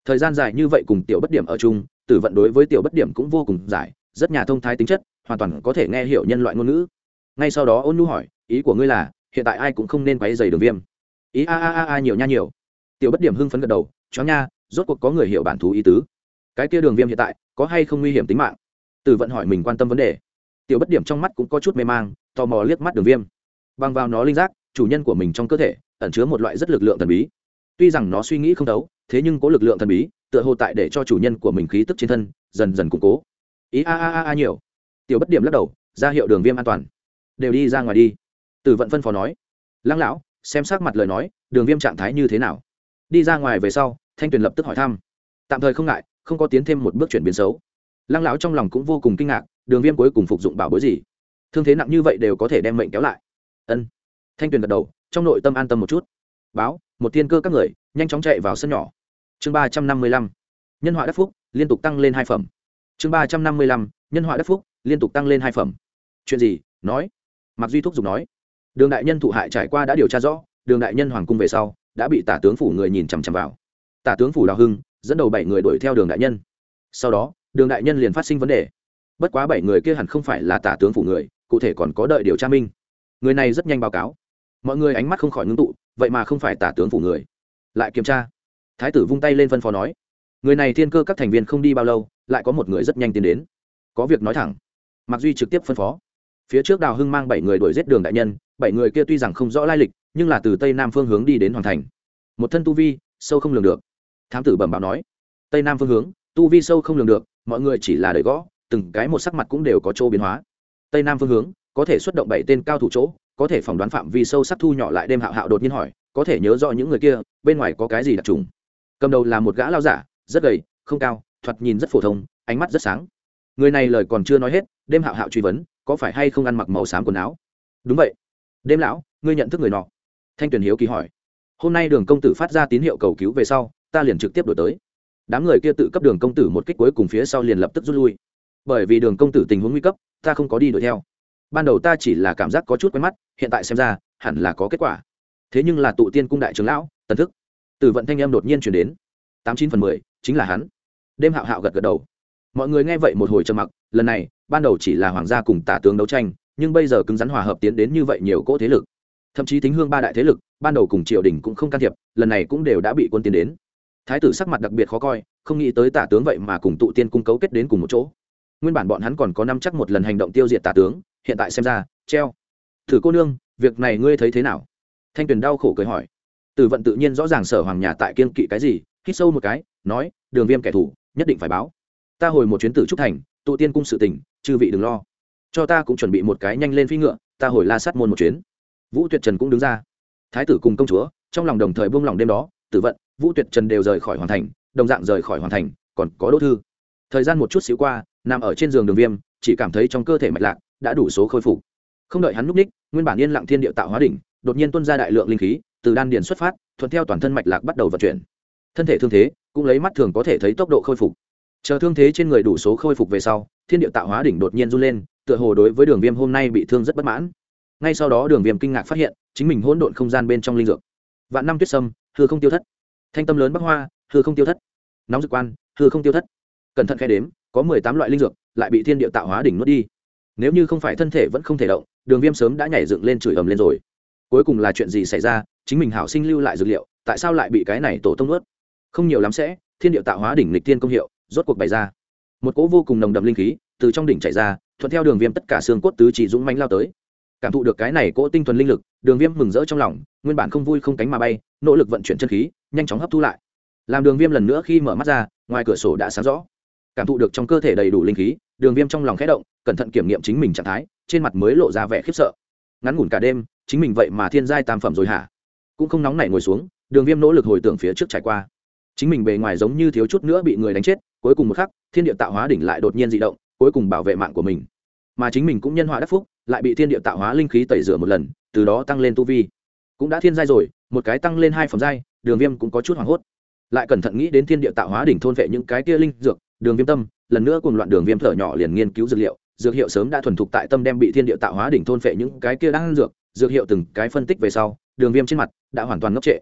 A: Thời gian dài như vậy cùng tiểu bất điểm ở chung, tử vận đối với tiểu bất điểm cũng vô cùng giải rất nhà thông thái tính chất, hoàn toàn có thể nghe hiểu nhân loại ngôn ngữ. Ngay sau đó ôn nu hỏi, ý của ngươi là, hiện tại ai cũng không nên quấy dày đường viêm? Ý a a a a nhiều nha nhiều. Tiểu bất điểm hưng phấn gật đầu, chó nha, rốt cuộc có người hiểu bản thú ý tứ. Cái kia đường viêm hiện tại, có hay không nguy hiểm tính mạng? Tử vận hỏi mình quan tâm vấn đề tiểu bất điểm trong mắt cũng có chút mê mang tò mò liếc mắt đường viêm. Băng vào nó linh giác chủ nhân của mình trong cơ thể ẩn chứa một loại rất lực lượng thần bí. Tuy rằng nó suy nghĩ không đấu, thế nhưng có lực lượng thần bí tựa hồ tại để cho chủ nhân của mình khí tức trên thân dần dần củng cố. Ý a a a a nhiều. Tiểu bất điểm lắc đầu ra hiệu đường viêm an toàn. Đều đi ra ngoài đi. Tử vận phân phó nói. Lăng lão xem sắc mặt lời nói đường viêm trạng thái như thế nào? Đi ra ngoài về sau thanh tuyền lập tức hỏi thăm. Tạm thời không ngại không có tiến thêm một bước chuyển biến xấu lăng lão trong lòng cũng vô cùng kinh ngạc, đường viêm cuối cùng phục dụng bảo bối gì? Thương thế nặng như vậy đều có thể đem mệnh kéo lại. Ân. Thanh tuyền gật đầu, trong nội tâm an tâm một chút. Báo, một thiên cơ các người, nhanh chóng chạy vào sân nhỏ. Chương ba trăm năm mươi lăm. Nhân họa đắc phúc, liên tục tăng lên hai phẩm. Chương ba trăm năm mươi lăm. Nhân họa đắc phúc, liên tục tăng lên hai phẩm. Chuyện gì? Nói. Mặc duy thúc dùng nói. Đường đại nhân thụ hại trải qua đã điều tra rõ, đường đại nhân hoàng cung về sau, đã bị tả tướng phủ người nhìn chằm chằm vào. Tả tướng phủ đào hưng, dẫn đầu bảy người đuổi theo đường đại nhân. Sau đó đường đại nhân liền phát sinh vấn đề. Bất quá bảy người kia hẳn không phải là tả tướng phủ người, cụ thể còn có đợi điều tra minh. Người này rất nhanh báo cáo. Mọi người ánh mắt không khỏi ngưng tụ, vậy mà không phải tả tướng phủ người. Lại kiểm tra. Thái tử vung tay lên phân phó nói, người này thiên cơ các thành viên không đi bao lâu, lại có một người rất nhanh tiến đến. Có việc nói thẳng. Mặc duy trực tiếp phân phó. Phía trước đào hưng mang bảy người đuổi giết đường đại nhân, bảy người kia tuy rằng không rõ lai lịch, nhưng là từ tây nam phương hướng đi đến hoàng thành. Một thân tu vi, sâu không lường được. Thám tử bẩm báo nói, tây nam phương hướng tu vi sâu không lường được, mọi người chỉ là đợi gõ, từng cái một sắc mặt cũng đều có chỗ biến hóa. Tây nam phương hướng, có thể xuất động bảy tên cao thủ chỗ, có thể phỏng đoán phạm vi sâu sắc thu nhỏ lại đêm hạo hạo đột nhiên hỏi, có thể nhớ rõ những người kia, bên ngoài có cái gì đặc trùng? Cầm đầu là một gã lao giả, rất gầy, không cao, thoạt nhìn rất phổ thông, ánh mắt rất sáng. Người này lời còn chưa nói hết, đêm hạo hạo truy vấn, có phải hay không ăn mặc màu xám quần áo? Đúng vậy. Đêm lão, ngươi nhận thức người nọ? Thanh tuyền hiếu kỳ hỏi. Hôm nay đường công tử phát ra tín hiệu cầu cứu về sau, ta liền trực tiếp đổi tới đám người kia tự cấp đường công tử một kích cuối cùng phía sau liền lập tức rút lui. Bởi vì đường công tử tình huống nguy cấp, ta không có đi đuổi theo. Ban đầu ta chỉ là cảm giác có chút quen mắt, hiện tại xem ra, hẳn là có kết quả. Thế nhưng là tụ tiên cung đại trưởng lão, tần thức. Từ vận thanh em đột nhiên chuyển đến. Tám chín phần mười, chính là hắn. Đêm hạo hạo gật gật đầu. Mọi người nghe vậy một hồi trầm mặc, lần này, ban đầu chỉ là hoàng gia cùng tả tướng đấu tranh, nhưng bây giờ cứng rắn hòa hợp tiến đến như vậy nhiều cỗ thế lực. Thậm chí tính hương ba đại thế lực, ban đầu cùng triều đình cũng không can thiệp, lần này cũng đều đã bị quân tiến đến thái tử sắc mặt đặc biệt khó coi, không nghĩ tới tả tướng vậy mà cùng tụ tiên cung cấu kết đến cùng một chỗ. Nguyên bản bọn hắn còn có năm chắc một lần hành động tiêu diệt tả tướng, hiện tại xem ra, treo. Thử cô nương, việc này ngươi thấy thế nào? Thanh tuyền đau khổ cười hỏi. Tử vận tự nhiên rõ ràng sở hoàng nhà tại kiên kỵ cái gì, hít sâu một cái, nói, đường viêm kẻ thù, nhất định phải báo. Ta hồi một chuyến tử trúc thành, tụ tiên cung sự tình, chư vị đừng lo. Cho ta cũng chuẩn bị một cái nhanh lên phi ngựa, ta hồi la sát môn một chuyến. Vũ tuyệt trần cũng đứng ra. Thái tử cùng công chúa, trong lòng đồng thời buông lòng đêm đó, tử vận vũ tuyệt trần đều rời khỏi hoàn thành, đồng dạng rời khỏi hoàn thành, còn có đỗ thư. Thời gian một chút xíu qua, nằm ở trên giường đường viêm, chỉ cảm thấy trong cơ thể mạch lạc, đã đủ số khôi phục. Không đợi hắn núp ních, nguyên bản yên lặng thiên địa tạo hóa đỉnh, đột nhiên tuôn ra đại lượng linh khí, từ đan điền xuất phát, thuận theo toàn thân mạch lạc bắt đầu vận chuyển. Thân thể thương thế, cũng lấy mắt thường có thể thấy tốc độ khôi phục. Chờ thương thế trên người đủ số khôi phục về sau, thiên địa tạo hóa đỉnh đột nhiên run lên, tựa hồ đối với đường viêm hôm nay bị thương rất bất mãn. Ngay sau đó, đường viêm kinh ngạc phát hiện, chính mình hỗn độn không gian bên trong linh dược. Vạn năm tuyết sâm, hư không tiêu thất thanh tâm lớn bắc hoa, hư không tiêu thất. Nóng dược quan, hư không tiêu thất. Cẩn thận khe đếm, có mười tám loại linh dược, lại bị thiên địa tạo hóa đỉnh nuốt đi. Nếu như không phải thân thể vẫn không thể động, đường viêm sớm đã nhảy dựng lên chửi ầm lên rồi. Cuối cùng là chuyện gì xảy ra, chính mình hảo sinh lưu lại dược liệu, tại sao lại bị cái này tổ tông nuốt? Không nhiều lắm sẽ, thiên địa tạo hóa đỉnh lịch tiên công hiệu, rốt cuộc bày ra. Một cỗ vô cùng nồng đậm linh khí, từ trong đỉnh chạy ra, thuận theo đường viêm tất cả xương cốt tứ chỉ dũng mánh lao tới. Cảm thụ được cái này cỗ tinh thuần linh lực, đường viêm mừng rỡ trong lòng, nguyên bản không vui không cánh mà bay, nỗ lực vận chuyển chân khí nhanh chóng hấp thu lại. Làm đường viêm lần nữa khi mở mắt ra, ngoài cửa sổ đã sáng rõ. Cảm thụ được trong cơ thể đầy đủ linh khí, đường viêm trong lòng khẽ động, cẩn thận kiểm nghiệm chính mình trạng thái, trên mặt mới lộ ra vẻ khiếp sợ. Ngắn ngủn cả đêm, chính mình vậy mà thiên giai tam phẩm rồi hả? Cũng không nóng nảy ngồi xuống, đường viêm nỗ lực hồi tưởng phía trước trải qua. Chính mình bề ngoài giống như thiếu chút nữa bị người đánh chết, cuối cùng một khắc, thiên địa tạo hóa đỉnh lại đột nhiên dị động, cuối cùng bảo vệ mạng của mình. Mà chính mình cũng nhân họa đắc phúc, lại bị thiên địa tạo hóa linh khí tẩy rửa một lần, từ đó tăng lên tu vi. Cũng đã thiên giai rồi, một cái tăng lên hai phẩm giai đường viêm cũng có chút hoảng hốt. Lại cẩn thận nghĩ đến thiên địa tạo hóa đỉnh thôn vệ những cái kia linh dược, đường viêm tâm, lần nữa cùng loạn đường viêm thở nhỏ liền nghiên cứu dược liệu, dược hiệu sớm đã thuần thục tại tâm đem bị thiên địa tạo hóa đỉnh thôn vệ những cái kia đang dược dược hiệu từng cái phân tích về sau, đường viêm trên mặt đã hoàn toàn ngốc trệ.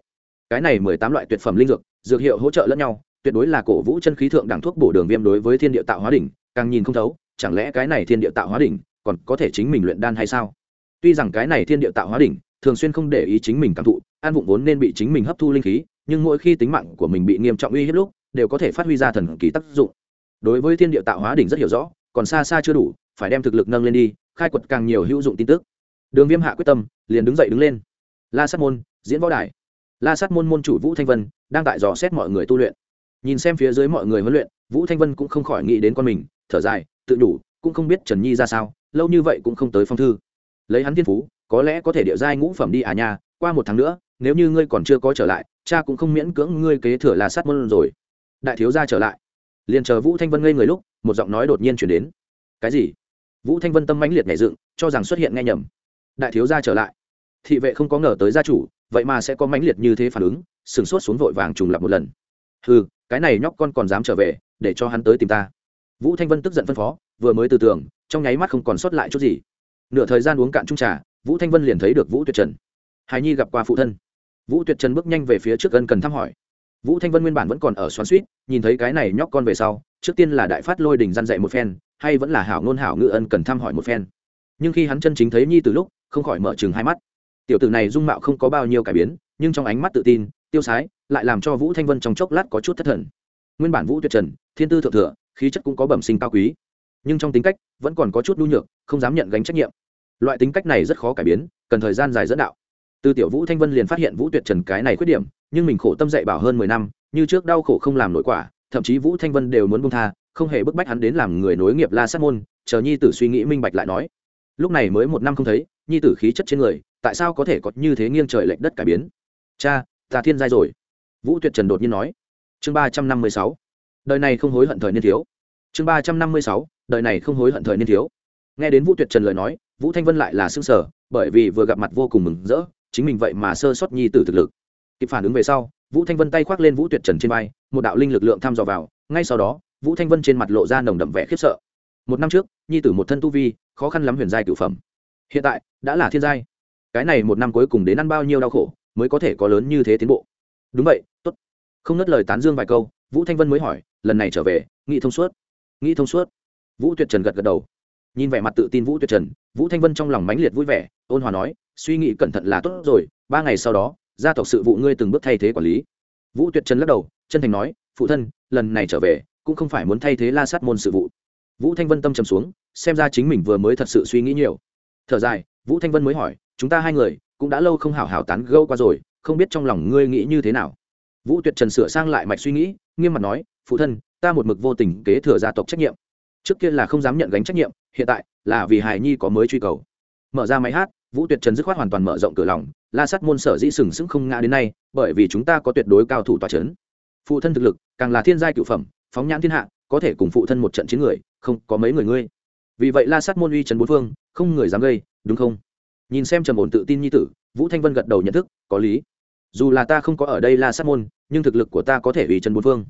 A: Cái này mười tám loại tuyệt phẩm linh dược dược hiệu hỗ trợ lẫn nhau, tuyệt đối là cổ vũ chân khí thượng đẳng thuốc bổ đường viêm đối với thiên địa tạo hóa đỉnh, càng nhìn không thấu, chẳng lẽ cái này thiên địa tạo hóa đỉnh còn có thể chính mình luyện đan hay sao? Tuy rằng cái này thiên địa tạo hóa đỉnh thường xuyên không để ý chính mình cảm thụ, an vụng vốn nên bị chính mình hấp thu linh khí, nhưng mỗi khi tính mạng của mình bị nghiêm trọng uy hiếp lúc, đều có thể phát huy ra thần kỳ tác dụng. Đối với thiên địa tạo hóa đỉnh rất hiểu rõ, còn xa xa chưa đủ, phải đem thực lực nâng lên đi, khai quật càng nhiều hữu dụng tin tức. Đường viêm hạ quyết tâm, liền đứng dậy đứng lên. La sát môn, diễn võ đài. La sát môn môn chủ vũ thanh vân, đang tại dò xét mọi người tu luyện. Nhìn xem phía dưới mọi người huấn luyện, vũ thanh vân cũng không khỏi nghĩ đến con mình, thở dài, tự đủ, cũng không biết trần nhi ra sao, lâu như vậy cũng không tới phong thư. Lấy hắn thiên phú có lẽ có thể địa giai ngũ phẩm đi à nha, qua một tháng nữa, nếu như ngươi còn chưa có trở lại, cha cũng không miễn cưỡng ngươi kế thừa là sát môn rồi. Đại thiếu gia trở lại. Liền chờ vũ thanh vân ngây người lúc, một giọng nói đột nhiên chuyển đến. Cái gì? Vũ thanh vân tâm mãnh liệt nhảy dựng, cho rằng xuất hiện nghe nhầm. Đại thiếu gia trở lại. Thị vệ không có ngờ tới gia chủ, vậy mà sẽ có mãnh liệt như thế phản ứng, sừng sốt xuống vội vàng trùng lập một lần. Ừ cái này nhóc con còn dám trở về, để cho hắn tới tìm ta. Vũ thanh vân tức giận phân phó, vừa mới từ tường, trong nháy mắt không còn sót lại chút gì nửa thời gian uống cạn trung trà, vũ thanh vân liền thấy được vũ tuyệt trần. Hài nhi gặp qua phụ thân. Vũ tuyệt trần bước nhanh về phía trước gần cần thăm hỏi. Vũ thanh vân nguyên bản vẫn còn ở xoắn suýt nhìn thấy cái này nhóc con về sau, trước tiên là đại phát lôi đình răn dạy một phen, hay vẫn là hảo ngôn hảo ngự ân cần thăm hỏi một phen. Nhưng khi hắn chân chính thấy nhi từ lúc, không khỏi mở chừng hai mắt. Tiểu tử này dung mạo không có bao nhiêu cải biến, nhưng trong ánh mắt tự tin, tiêu sái, lại làm cho vũ thanh vân trong chốc lát có chút thất thần. Nguyên bản vũ tuyệt trần, thiên tư thượng thừa, khí chất cũng có bẩm sinh cao quý. Nhưng trong tính cách, vẫn còn có chút nhu nhược, không dám nhận gánh trách nhiệm loại tính cách này rất khó cải biến, cần thời gian dài dẫn đạo. Từ tiểu vũ thanh vân liền phát hiện vũ tuyệt trần cái này khuyết điểm, nhưng mình khổ tâm dạy bảo hơn mười năm, như trước đau khổ không làm nội quả, thậm chí vũ thanh vân đều muốn bông tha, không hề bức bách hắn đến làm người nối nghiệp la sát môn, chờ nhi tử suy nghĩ minh bạch lại nói. Lúc này mới một năm không thấy, nhi tử khí chất trên người, tại sao có thể có như thế nghiêng trời lệch đất cải biến? Cha, ta thiên giai rồi. Vũ tuyệt trần đột nhiên nói. Chương ba trăm năm mươi sáu. Đời này không hối hận thời niên thiếu. Chương ba trăm năm mươi sáu. Đời này không hối hận thời niên thiếu. Nghe đến vũ tuyệt trần lời nói vũ thanh vân lại là xương sở bởi vì vừa gặp mặt vô cùng mừng rỡ, chính mình vậy mà sơ sót nhi tử thực lực. Kịp phản ứng về sau, vũ thanh vân tay khoác lên vũ tuyệt trần trên vai, một đạo linh lực lượng thăm dò vào, ngay sau đó, vũ thanh vân trên mặt lộ ra nồng đậm vẻ khiếp sợ. Một năm trước, nhi tử một thân tu vi, khó khăn lắm huyền giai cửu phẩm. Hiện tại, đã là thiên giai. Cái này một năm cuối cùng đến ăn bao nhiêu đau khổ, mới có thể có lớn như thế tiến bộ. Đúng vậy, tốt. Không ngất lời tán dương vài câu, vũ thanh vân mới hỏi, lần này trở về, nghĩ thông suốt? Nghĩ thông suốt. Vũ tuyệt trần gật gật đầu nhìn vẻ mặt tự tin vũ tuyệt trần, vũ thanh vân trong lòng mãnh liệt vui vẻ, ôn hòa nói, suy nghĩ cẩn thận là tốt rồi, ba ngày sau đó, gia tộc sự vụ ngươi từng bước thay thế quản lý. Vũ tuyệt trần lắc đầu, chân thành nói, phụ thân, lần này trở về, cũng không phải muốn thay thế la sát môn sự vụ. Vũ thanh vân tâm trầm xuống, xem ra chính mình vừa mới thật sự suy nghĩ nhiều. Thở dài, vũ thanh vân mới hỏi, chúng ta hai người, cũng đã lâu không hảo hảo tán gâu qua rồi, không biết trong lòng ngươi nghĩ như thế nào. Vũ tuyệt trần sửa sang lại mạch suy nghĩ, nghiêm mặt nói, phụ thân, ta một mực vô tình kế thừa gia tộc trách nhiệm trước kia là không dám nhận gánh trách nhiệm, hiện tại là vì hài nhi có mới truy cầu. Mở ra máy hát, vũ tuyệt trần dứt khoát hoàn toàn mở rộng cửa lòng, la sắt môn sở dĩ sừng sững không ngã đến nay, bởi vì chúng ta có tuyệt đối cao thủ tòa c h ấ n phụ thân thực lực, càng là thiên giai cựu phẩm, phóng nhãn thiên hạ, có thể cùng phụ thân một trận chiến người, không có mấy người ngươi. Vì vậy la sắt môn uy trần bốn phương, không người dám gây, đúng không? Nhìn xem trầm ổn tự tin nhi tử, vũ thanh vân gật đầu nhận thức, có lý. Dù là ta không có ở đây la sát môn, nhưng thực lực của ta có thể uy trần bốn phương.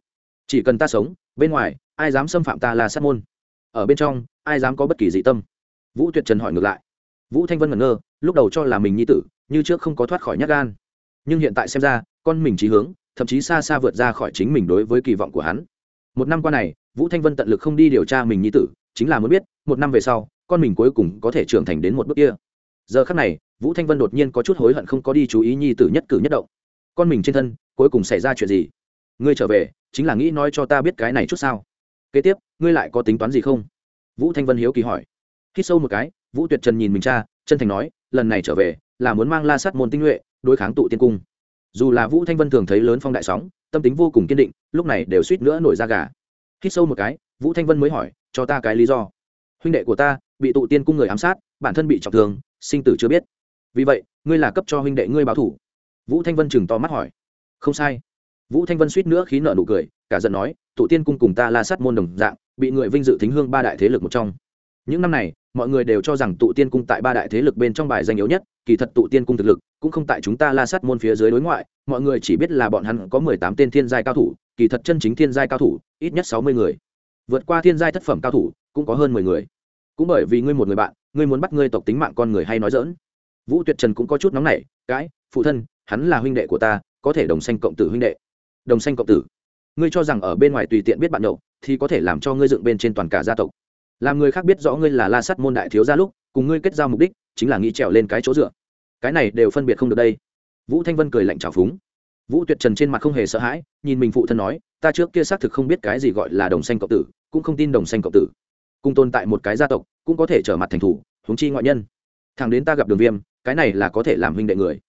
A: Chỉ cần ta sống, bên ngoài, ai dám xâm phạm ta la sát môn? Ở bên trong, ai dám có bất kỳ dị tâm? Vũ tuyệt trần hỏi ngược lại. Vũ thanh vân ngẩn ngơ, lúc đầu cho là mình nhi tử như trước không có thoát khỏi nhát gan. Nhưng hiện tại xem ra, con mình trí hướng, thậm chí xa xa vượt ra khỏi chính mình đối với kỳ vọng của hắn. Một năm qua này, vũ thanh vân tận lực không đi điều tra mình nhi tử, chính là muốn biết, một năm về sau, con mình cuối cùng có thể trưởng thành đến một bước kia. Giờ khắc này, vũ thanh vân đột nhiên có chút hối hận không có đi chú ý nhi tử nhất cử nhất động. Con mình trên thân, cuối cùng xảy ra chuyện gì? Ngươi trở về, chính là nghĩ nói cho ta biết cái này chút sao? Kế tiếp, ngươi lại có tính toán gì không? Vũ thanh vân hiếu kỳ hỏi. Khi sâu một cái, vũ tuyệt trần nhìn mình cha, chân thành nói, lần này trở về, là muốn mang la sát môn tinh nhuệ, đối kháng tụ tiên cung. Dù là vũ thanh vân thường thấy lớn phong đại sóng, tâm tính vô cùng kiên định, lúc này đều suýt nữa nổi ra gà. Khi sâu một cái, vũ thanh vân mới hỏi, cho ta cái lý do. Huynh đệ của ta, bị tụ tiên cung người ám sát, bản thân bị trọng thương, sinh tử chưa biết. Vì vậy, ngươi là cấp cho huynh đệ ngươi báo thủ. Vũ thanh vân chừng to mắt hỏi. Không sai vũ thanh vân suýt nữa khí nợ nụ cười, cả giận nói tụ tiên cung cùng ta la sát môn đồng dạng, bị người vinh dự thính hương ba đại thế lực một trong. Những năm này, mọi người đều cho rằng tụ tiên cung tại ba đại thế lực bên trong bài danh yếu nhất, kỳ thật tụ tiên cung thực lực cũng không tại chúng ta la sát môn phía dưới đối ngoại, mọi người chỉ biết là bọn hắn có mười tám tên thiên giai cao thủ, kỳ thật chân chính thiên giai cao thủ, ít nhất sáu mươi người. Vượt qua thiên giai thất phẩm cao thủ, cũng có hơn mười người. Cũng bởi vì ngươi một người bạn, ngươi muốn bắt ngươi tộc tính mạng con người hay nói dỡn vũ tuyệt trần cũng có chút nóng nảy cãi phụ thân, hắn là huynh đệ của ta, có thể đồng sanh cộng tử huynh đệ đồng sanh cộng tử. Ngươi cho rằng ở bên ngoài tùy tiện biết bạn nhậu, thì có thể làm cho ngươi dựng bên trên toàn cả gia tộc. Làm người khác biết rõ ngươi là la sắt môn đại thiếu gia lúc, cùng ngươi kết giao mục đích chính là nghĩ trèo lên cái chỗ dựa. Cái này đều phân biệt không được đây. Vũ thanh vân cười lạnh trào phúng. Vũ tuyệt trần trên mặt không hề sợ hãi, nhìn mình phụ thân nói, ta trước kia xác thực không biết cái gì gọi là đồng xanh cộng tử, cũng không tin đồng xanh cộng tử. Cùng tồn tại một cái gia tộc, cũng có thể trở mặt thành thủ, huống chi ngoại nhân. Thằng đến ta gặp đường viêm, cái này là có thể làm huynh đệ người.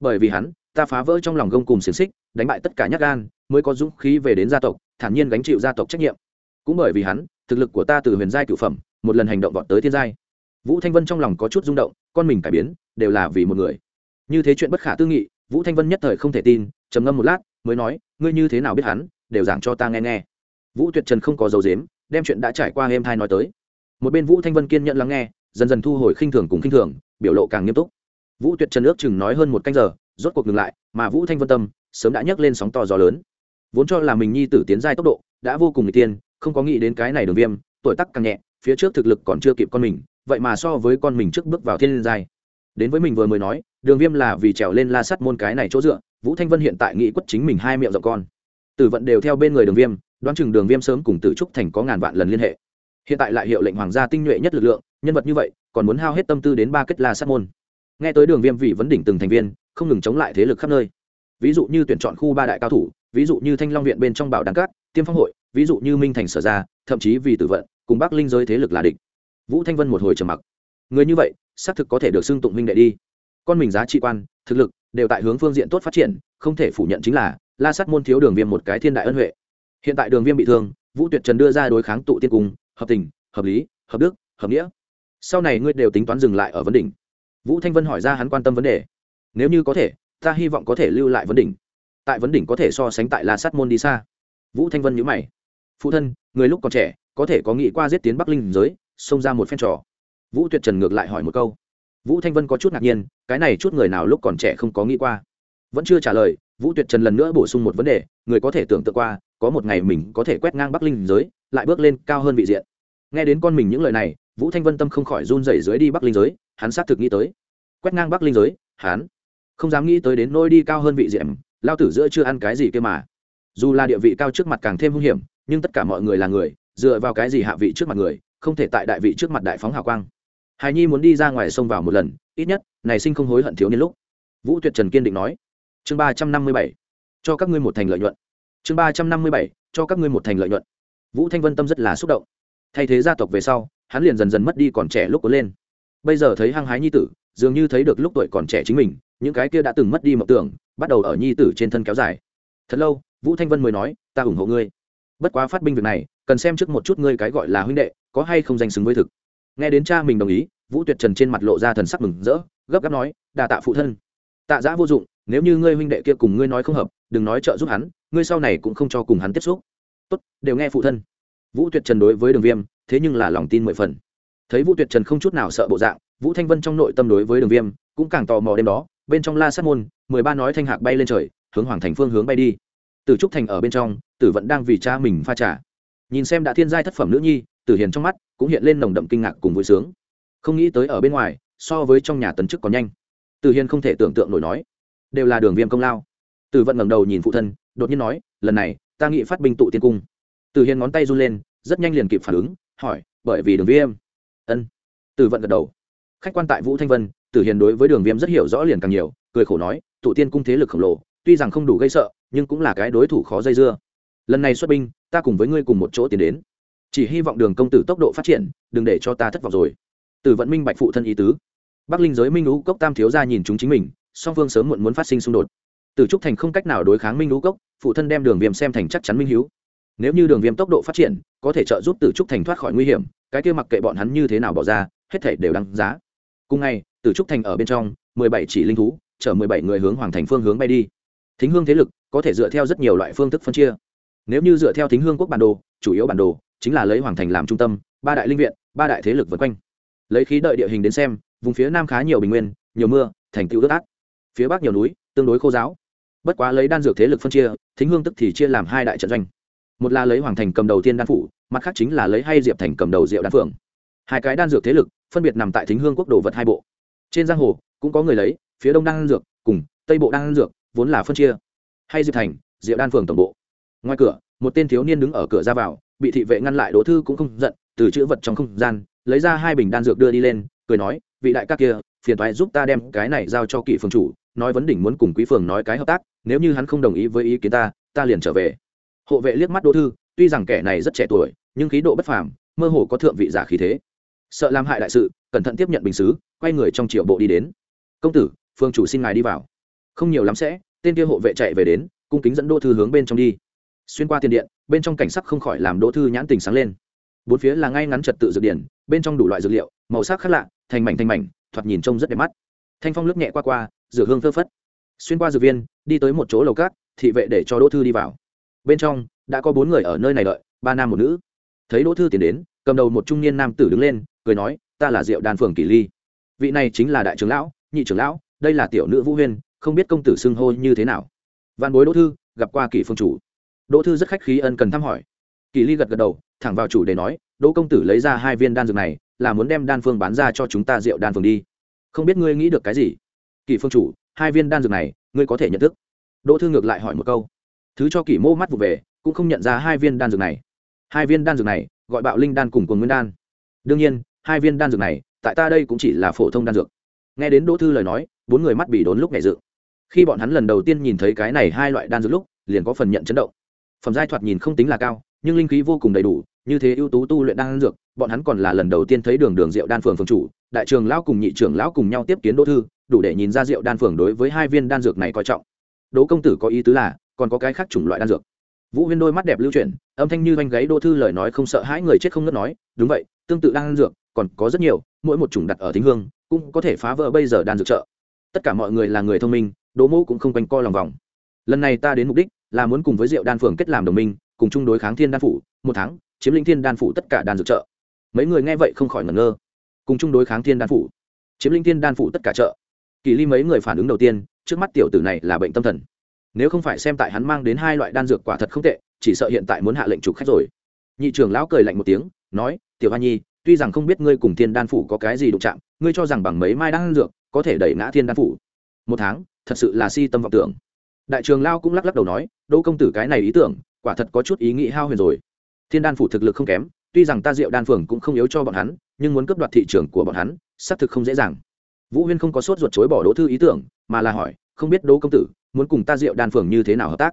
A: Bởi vì hắn ta phá vỡ trong lòng gông cùng xiềng xích, đánh bại tất cả nhát gan, mới có dũng khí về đến gia tộc, thản nhiên gánh chịu gia tộc trách nhiệm. Cũng bởi vì hắn, thực lực của ta từ huyền giai cửu phẩm, một lần hành động vọt tới thiên giai. Vũ thanh vân trong lòng có chút rung động, con mình cải biến, đều là vì một người. Như thế chuyện bất khả tư nghị, vũ thanh vân nhất thời không thể tin, trầm ngâm một lát, mới nói, ngươi như thế nào biết hắn, đều giảng cho ta nghe nghe. Vũ tuyệt trần không có dấu dếm đem chuyện đã trải qua em thai nói tới. Một bên vũ thanh vân kiên nhận lắng nghe, dần dần thu hồi khinh thường cùng khinh thường, biểu lộ càng nghiêm túc. Vũ tuyệt trần ước chừng nói hơn một canh giờ rốt cuộc ngừng lại, mà vũ thanh vân tâm sớm đã nhấc lên sóng to gió lớn. Vốn cho là mình nhi tử tiến giai tốc độ đã vô cùng n g tiên, không có nghĩ đến cái này đường viêm, tuổi tắc càng nhẹ, phía trước thực lực còn chưa kịp con mình, vậy mà so với con mình trước bước vào thiên giai. Đến với mình vừa mới nói, đường viêm là vì trèo lên la sắt môn cái này chỗ dựa, vũ thanh vân hiện tại nghĩ quất chính mình hai miệng rộng con. Tử vận đều theo bên người đường viêm, đoán chừng đường viêm sớm cùng tử trúc thành có ngàn vạn lần liên hệ. Hiện tại lại hiệu lệnh hoàng gia tinh nhuệ nhất lực lượng, nhân vật như vậy, còn muốn hao hết tâm tư đến ba kết la sát môn. Nghe tới đường viêm vị vấn đỉnh từng thành viên không ngừng chống lại thế lực khắp nơi. Ví dụ như tuyển chọn khu ba đại cao thủ, ví dụ như thanh long viện bên trong bảo đăng cát tiêm phong hội, ví dụ như minh thành sở ra, thậm chí vì tử vận, cùng bắc linh giới thế lực là địch. Vũ thanh vân một hồi trầm mặc. Người như vậy, xác thực có thể được xưng tụng minh đệ đi. Con mình giá trị quan, thực lực, đều tại hướng phương diện tốt phát triển, không thể phủ nhận chính là, la sát môn thiếu đường viêm một cái thiên đại ân huệ. Hiện tại đường viêm bị thương, vũ tuyệt trần đưa ra đối kháng tụ tiên cung, hợp tình, hợp lý, hợp đức, hợp nghĩa. Sau này ngươi đều tính toán dừng lại ở vấn đỉnh. Vũ thanh vân hỏi ra hắn quan tâm vấn đề nếu như có thể, ta hy vọng có thể lưu lại vấn đỉnh. Tại vấn đỉnh có thể so sánh tại la sát môn đi xa. Vũ thanh vân nhữ mày. Phụ thân, người lúc còn trẻ, có thể có nghĩ qua giết tiến bắc linh giới, xông ra một phen trò. Vũ tuyệt trần ngược lại hỏi một câu. Vũ thanh vân có chút ngạc nhiên, cái này chút người nào lúc còn trẻ không có nghĩ qua. Vẫn chưa trả lời, vũ tuyệt trần lần nữa bổ sung một vấn đề, người có thể tưởng tượng qua, có một ngày mình có thể quét ngang bắc linh giới, lại bước lên cao hơn vị diện. Nghe đến con mình những lời này, vũ thanh vân tâm không khỏi run rẩy dưới đi bắc linh giới, hắn xác thực nghĩ tới. Quét ngang bắc linh giới, hắn không dám nghĩ tới đến nôi đi cao hơn vị diệm, lao tử giữa chưa ăn cái gì kia mà. Dù là địa vị cao trước mặt càng thêm hung hiểm nhưng tất cả mọi người là người dựa vào cái gì hạ vị trước mặt người không thể tại đại vị trước mặt đại phóng hào quang. Hài nhi muốn đi ra ngoài sông vào một lần ít nhất này sinh không hối hận thiếu niên lúc. Vũ tuyệt trần kiên định nói. Chương ba trăm năm mươi bảy. Cho các ngươi một thành lợi nhuận. Chương ba trăm năm mươi bảy. Cho các ngươi một thành lợi nhuận. Vũ thanh vân tâm rất là xúc động. Thay thế gia tộc về sau hắn liền dần dần mất đi còn trẻ lúc có lên. Bây giờ thấy hăng hái nhi tử dường như thấy được lúc tuổi còn trẻ chính mình, những cái kia đã từng mất đi mộng tưởng, bắt đầu ở nhi tử trên thân kéo dài. Thật lâu, vũ thanh vân mới nói, ta ủng hộ ngươi. Bất quá phát binh việc này, cần xem trước một chút ngươi cái gọi là huynh đệ, có hay không danh xứng với thực. Nghe đến cha mình đồng ý, vũ tuyệt trần trên mặt lộ ra thần sắc mừng rỡ, gấp gáp nói, đà tạ phụ thân. Tạ giã vô dụng, nếu như ngươi huynh đệ kia cùng ngươi nói không hợp, đừng nói trợ giúp hắn, ngươi sau này cũng không cho cùng hắn tiếp xúc. Tốt, đều nghe phụ thân. Vũ tuyệt trần đối với đường viêm, thế nhưng là lòng tin mười phần. Thấy vũ tuyệt trần không chút nào sợ bộ dạng vũ thanh vân trong nội tâm đối với đường viêm cũng càng tò mò đêm đó, bên trong la sát môn, mười ba nói thanh hạc bay lên trời, hướng hoàng thành phương hướng bay đi. Tử trúc thành ở bên trong, tử vẫn đang vì cha mình pha trả nhìn xem đã thiên giai thất phẩm nữ nhi, tử hiền trong mắt cũng hiện lên nồng đậm kinh ngạc cùng vui sướng. Không nghĩ tới ở bên ngoài, so với trong nhà tấn chức còn nhanh. Tử hiền không thể tưởng tượng nổi nói, đều là đường viêm công lao. Tử vận ngẩng đầu nhìn phụ thân, đột nhiên nói, lần này, ta nghĩ phát binh tụ tiên cung. Tử hiền ngón tay run lên, rất nhanh liền kịp phản ứng, hỏi, bởi vì đường viêm? Ân. Tử vận gật đầu khách quan tại vũ thanh vân, tử hiền đối với đường viêm rất hiểu rõ liền càng nhiều, cười khổ nói, tụ tiên cung thế lực khổng lồ, tuy rằng không đủ gây sợ, nhưng cũng là cái đối thủ khó dây dưa. Lần này xuất binh, ta cùng với ngươi cùng một chỗ tiến đến. Chỉ hy vọng đường công tử tốc độ phát triển, đừng để cho ta thất vọng rồi. Tử vận minh bạch phụ thân ý tứ. Bắc linh giới minh lũ cốc tam thiếu ra nhìn chúng chính mình, song phương sớm muộn muốn phát sinh xung đột. Từ trúc thành không cách nào đối kháng minh lũ cốc, phụ thân đem đường viêm xem thành chắc chắn minh hiếu. Nếu như đường viêm tốc độ phát triển, có thể trợ giúp tử trúc thành thoát khỏi nguy hiểm, cái kia mặc kệ bọn hắn như thế nào bỏ ra, hết thể đều đáng giá cùng ngày từ trúc thành ở bên trong, mười bảy chỉ linh thú, chở mười bảy người hướng hoàng thành phương hướng bay đi. Thính hương thế lực có thể dựa theo rất nhiều loại phương thức phân chia. Nếu như dựa theo thính hương quốc bản đồ, chủ yếu bản đồ chính là lấy hoàng thành làm trung tâm, ba đại linh viện, ba đại thế lực vượt quanh. Lấy khí đợi địa hình đến xem, vùng phía nam khá nhiều bình nguyên, nhiều mưa, thành tựu đất át phía bắc nhiều núi, tương đối khô giáo. Bất quá lấy đan dược thế lực phân chia, thính hương tức thì chia làm hai đại trận doanh. Một là lấy hoàng thành cầm đầu tiên đan phủ, mặt khác chính là lấy hay diệp thành cầm đầu diệu đan phượng. Hai cái đan dược thế lực phân biệt nằm tại thính hương quốc đồ vật hai bộ. Trên giang hồ, cũng có người lấy, phía đông đan dược, cùng tây bộ đan dược, vốn là phân chia. Hay diệp thành diệu đan phường tổng bộ. Ngoài cửa, một tên thiếu niên đứng ở cửa ra vào, bị thị vệ ngăn lại đỗ thư cũng không giận, từ chữ vật trong không gian, lấy ra hai bình đan dược đưa đi lên, cười nói, vị đại các kia, phiền thoái giúp ta đem cái này giao cho kỵ phường chủ, nói vấn đỉnh muốn cùng quý phường nói cái hợp tác, nếu như hắn không đồng ý với ý kiến ta ta liền trở về. Hộ vệ liếc mắt đỗ thư, tuy rằng kẻ này rất trẻ tuổi, nhưng khí độ bất phàm, mơ hồ có thượng vị giả khí thế sợ làm hại đại sự, cẩn thận tiếp nhận bình xứ, quay người trong triệu bộ đi đến. Công tử, phương chủ xin ngài đi vào. Không nhiều lắm sẽ, tên kia hộ vệ chạy về đến, cung kính dẫn đỗ thư hướng bên trong đi. Xuyên qua tiền điện, bên trong cảnh sắc không khỏi làm đỗ thư nhãn tình sáng lên. Bốn phía là ngay ngắn trật tự dược điển, bên trong đủ loại dược liệu, màu sắc khác lạ, thành mảnh thành mảnh, thoạt nhìn trông rất đẹp mắt. Thanh phong lướt nhẹ qua qua rửa hương phơ phất. Xuyên qua dược viên, đi tới một chỗ lầu cát, thị vệ để cho đỗ thư đi vào. Bên trong, đã có bốn người ở nơi này đợi, ba nam một nữ. Thấy đỗ thư tiến đến, cầm đầu một trung niên nam tử đứng lên cười nói, ta là diệu đan phường kỳ ly. Vị này chính là đại trưởng lão, nhị trưởng lão, đây là tiểu nữ vũ huyên, không biết công tử xưng hô như thế nào. Văn bối đỗ thư, gặp qua kỳ phương chủ. Đỗ thư rất khách khí ân cần thăm hỏi. Kỳ ly gật gật đầu, thẳng vào chủ để nói, đỗ công tử lấy ra hai viên đan dược này, là muốn đem đan phương bán ra cho chúng ta rượu đan phương đi. Không biết ngươi nghĩ được cái gì? Kỳ phương chủ, hai viên đan dược này, ngươi có thể nhận thức. Đỗ thư ngược lại hỏi một câu. Thứ cho kỳ mô mắt vụ về, cũng không nhận ra hai viên đan dược này. Hai viên đan dược này, gọi bạo linh đan cùng quần nguyên đan. Đương nhiên hai viên đan dược này, tại ta đây cũng chỉ là phổ thông đan dược. Nghe đến đỗ thư lời nói, bốn người mắt bị đốn lúc nhảy dự khi bọn hắn lần đầu tiên nhìn thấy cái này hai loại đan dược lúc, liền có phần nhận chấn động. Phẩm giai thoạt nhìn không tính là cao, nhưng linh khí vô cùng đầy đủ, như thế ưu tú tu luyện đan dược, bọn hắn còn là lần đầu tiên thấy đường đường rượu đan phường phường chủ, đại trường lão cùng nhị trưởng lão cùng nhau tiếp kiến đỗ thư, đủ để nhìn ra rượu đan phường đối với hai viên đan dược này coi trọng. Đỗ công tử có ý tứ là, còn có cái khác chủng loại đan dược. Vũ huyên đôi mắt đẹp lưu chuyển, âm thanh như vanh gáy đỗ thư lời nói không sợ hãi người chết không ngất nói, đúng vậy, tương tự đan dược còn có rất nhiều, mỗi một chủng đặt ở thính hương, cũng có thể phá vỡ bây giờ đan dược trợ. Tất cả mọi người là người thông minh, đỗ mẫu cũng không quanh co lòng vòng. Lần này ta đến mục đích là muốn cùng với diệu đan phường kết làm đồng minh, cùng chung đối kháng thiên đan phủ, một tháng, chiếm lĩnh thiên đan phủ tất cả đan dược trợ. Mấy người nghe vậy không khỏi ngẩn ngơ. Cùng chung đối kháng thiên đan phủ, chiếm lĩnh thiên đan phủ tất cả chợ kỳ ly mấy người phản ứng đầu tiên, trước mắt tiểu tử này là bệnh tâm thần. Nếu không phải xem tại hắn mang đến hai loại đan dược quả thật không tệ, chỉ sợ hiện tại muốn hạ lệnh trục khách rồi. Nhị trưởng lão cười lạnh một tiếng, nói, tiểu hoa nhi tuy rằng không biết ngươi cùng thiên đan phủ có cái gì đụng chạm, ngươi cho rằng bằng mấy mai đan dược có thể đẩy ngã thiên đan phủ. Một tháng, thật sự là si tâm vọng tưởng. Đại trường lao cũng lắc lắc đầu nói, đỗ công tử cái này ý tưởng, quả thật có chút ý nghĩ hao huyền rồi. Thiên đan phủ thực lực không kém, tuy rằng ta diệu đan phường cũng không yếu cho bọn hắn, nhưng muốn cấp đoạt thị trường của bọn hắn, xác thực không dễ dàng. Vũ huyên không có sốt ruột chối bỏ đỗ thư ý tưởng, mà là hỏi, không biết đỗ công tử, muốn cùng ta diệu đan phường như thế nào hợp tác?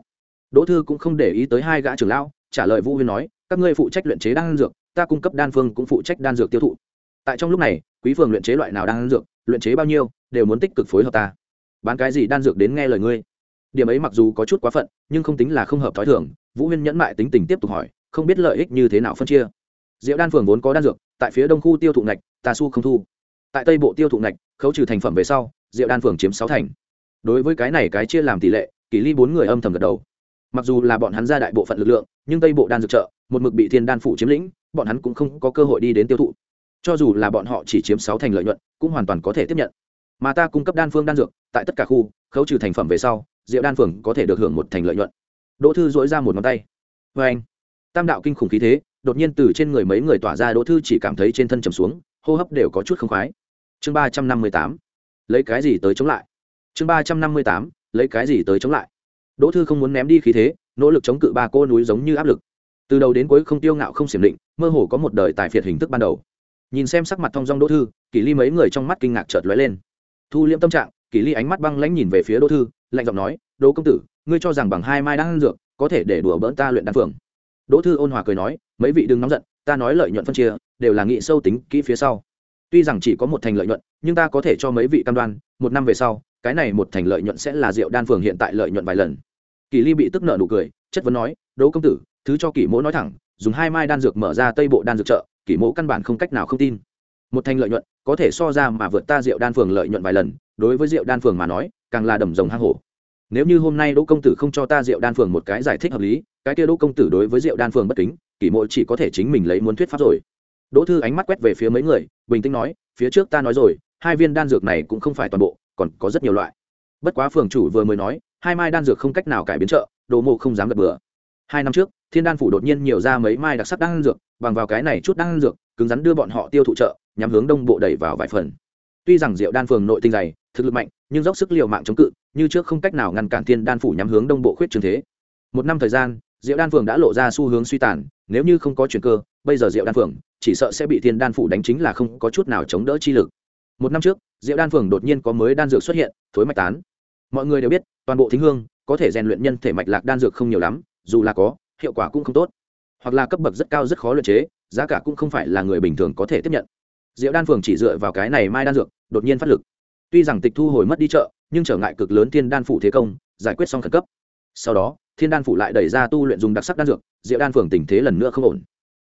A: Đỗ thư cũng không để ý tới hai gã trưởng lão, trả lời vũ huyên nói, các ngươi phụ trách luyện chế đan dược ta cung cấp đan phương cũng phụ trách đan dược tiêu thụ. Tại trong lúc này, quý phường luyện chế loại nào đan dược, luyện chế bao nhiêu, đều muốn tích cực phối hợp ta. Bán cái gì đan dược đến nghe lời ngươi. Điểm ấy mặc dù có chút quá phận, nhưng không tính là không hợp t h ó i thường, vũ huyên nhẫn mại tính tình tiếp tục hỏi, không biết lợi ích như thế nào phân chia. Diệu đan phường vốn có đan dược, tại phía đông khu tiêu thụ ngạch, ta su không thu. Tại tây bộ tiêu thụ ngạch, khấu trừ thành phẩm về sau, diệu đan phường chiếm sáu thành. Đối với cái này cái chia làm tỷ lệ kỷ ly bốn người âm thầm gật đầu. Mặc dù là bọn hắn ra đại bộ phận lực lượng, nhưng tây bộ đan dược trợ, một mực bị thiên đan phủ chiếm lĩnh bọn hắn cũng không có cơ hội đi đến tiêu thụ. Cho dù là bọn họ chỉ chiếm sáu thành lợi nhuận, cũng hoàn toàn có thể tiếp nhận. Mà ta cung cấp đan phương đan dược, tại tất cả khu, khấu trừ thành phẩm về sau, rượu đan phường có thể được hưởng một thành lợi nhuận. Đỗ thư dỗi ra một ngón tay. Vê anh, tam đạo kinh khủng khí thế, đột nhiên từ trên người mấy người tỏa ra, đỗ thư chỉ cảm thấy trên thân trầm xuống, hô hấp đều có chút không khoái. Chương ba trăm năm mươi tám, lấy cái gì tới chống lại? Chương ba trăm năm mươi tám, lấy cái gì tới chống lại? Đỗ thư không muốn ném đi khí thế, nỗ lực chống cự ba cô núi giống như áp lực từ đầu đến cuối không tiêu ngạo không xiểm định, mơ hồ có một đời tài phiệt hình thức ban đầu. Nhìn xem sắc mặt thong dong đỗ thư, kỷ ly mấy người trong mắt kinh ngạc chợt lóe lên. Thu liễm tâm trạng, kỷ ly ánh mắt băng lãnh nhìn về phía đỗ thư, lạnh giọng nói, đỗ công tử, ngươi cho rằng bằng hai mai đang dược có thể để đùa bỡn ta luyện đan phường đỗ thư ôn hòa cười nói, mấy vị đừng nóng giận, ta nói lợi nhuận phân chia, đều là nghị sâu tính kỹ phía sau. Tuy rằng chỉ có một thành lợi nhuận, nhưng ta có thể cho mấy vị cam đoan, một năm về sau, cái này một thành lợi nhuận sẽ là rượu đan phường hiện tại lợi nhuận vài lần. Kỳ ly bị tức nợ nụ cười, chất vấn nói, đỗ công tử thứ cho kỷ mỗ nói thẳng, dùng hai mai đan dược mở ra tây bộ đan dược chợ, kỷ mỗ căn bản không cách nào không tin. Một thành lợi nhuận, có thể so ra mà vượt ta rượu đan phường lợi nhuận vài lần, đối với rượu đan phường mà nói, càng là đầm rồng hang hổ. Nếu như hôm nay đỗ công tử không cho ta rượu đan phường một cái giải thích hợp lý, cái kia đỗ công tử đối với rượu đan phường bất kính, kỷ mộ chỉ có thể chính mình lấy muốn thuyết pháp rồi. Đỗ thư ánh mắt quét về phía mấy người, bình tĩnh nói, phía trước ta nói rồi, hai viên đan dược này cũng không phải toàn bộ, còn có rất nhiều loại. Bất quá phường chủ vừa mới nói, hai mai đan dược không cách nào cải biến chợ đồ mộ không dám gật bừa hai năm trước, thiên đan phủ đột nhiên nhiều ra mấy mai đặc sắc đan dược, bằng vào cái này chút đan dược, cứng rắn đưa bọn họ tiêu thụ chợ nhắm hướng đông bộ đẩy vào vài phần. Tuy rằng diệu đan phường nội tinh dày, thực lực mạnh, nhưng dốc sức liều mạng chống cự, như trước không cách nào ngăn cản thiên đan phủ nhắm hướng đông bộ khuyết trường thế. Một năm thời gian, diệu đan phường đã lộ ra xu hướng suy tàn, nếu như không có chuyện cơ, bây giờ diệu đan phường chỉ sợ sẽ bị thiên đan phủ đánh chính là không có chút nào chống đỡ chi lực. Một năm trước, diệu đan phường đột nhiên có mới đan dược xuất hiện, thối mạch tán. Mọi người đều biết, toàn bộ thính hương, có thể rèn luyện nhân thể mạch lạc đan dược không nhiều lắm dù là có, hiệu quả cũng không tốt. Hoặc là cấp bậc rất cao rất khó luyện chế, giá cả cũng không phải là người bình thường có thể tiếp nhận. Diệu đan phường chỉ dựa vào cái này mai đan dược, đột nhiên phát lực. Tuy rằng tịch thu hồi mất đi chợ, nhưng trở ngại cực lớn thiên đan phủ thế công, giải quyết xong khẩn cấp. Sau đó, thiên đan phủ lại đẩy ra tu luyện dùng đặc sắc đan dược, diệu đan phường tình thế lần nữa không ổn.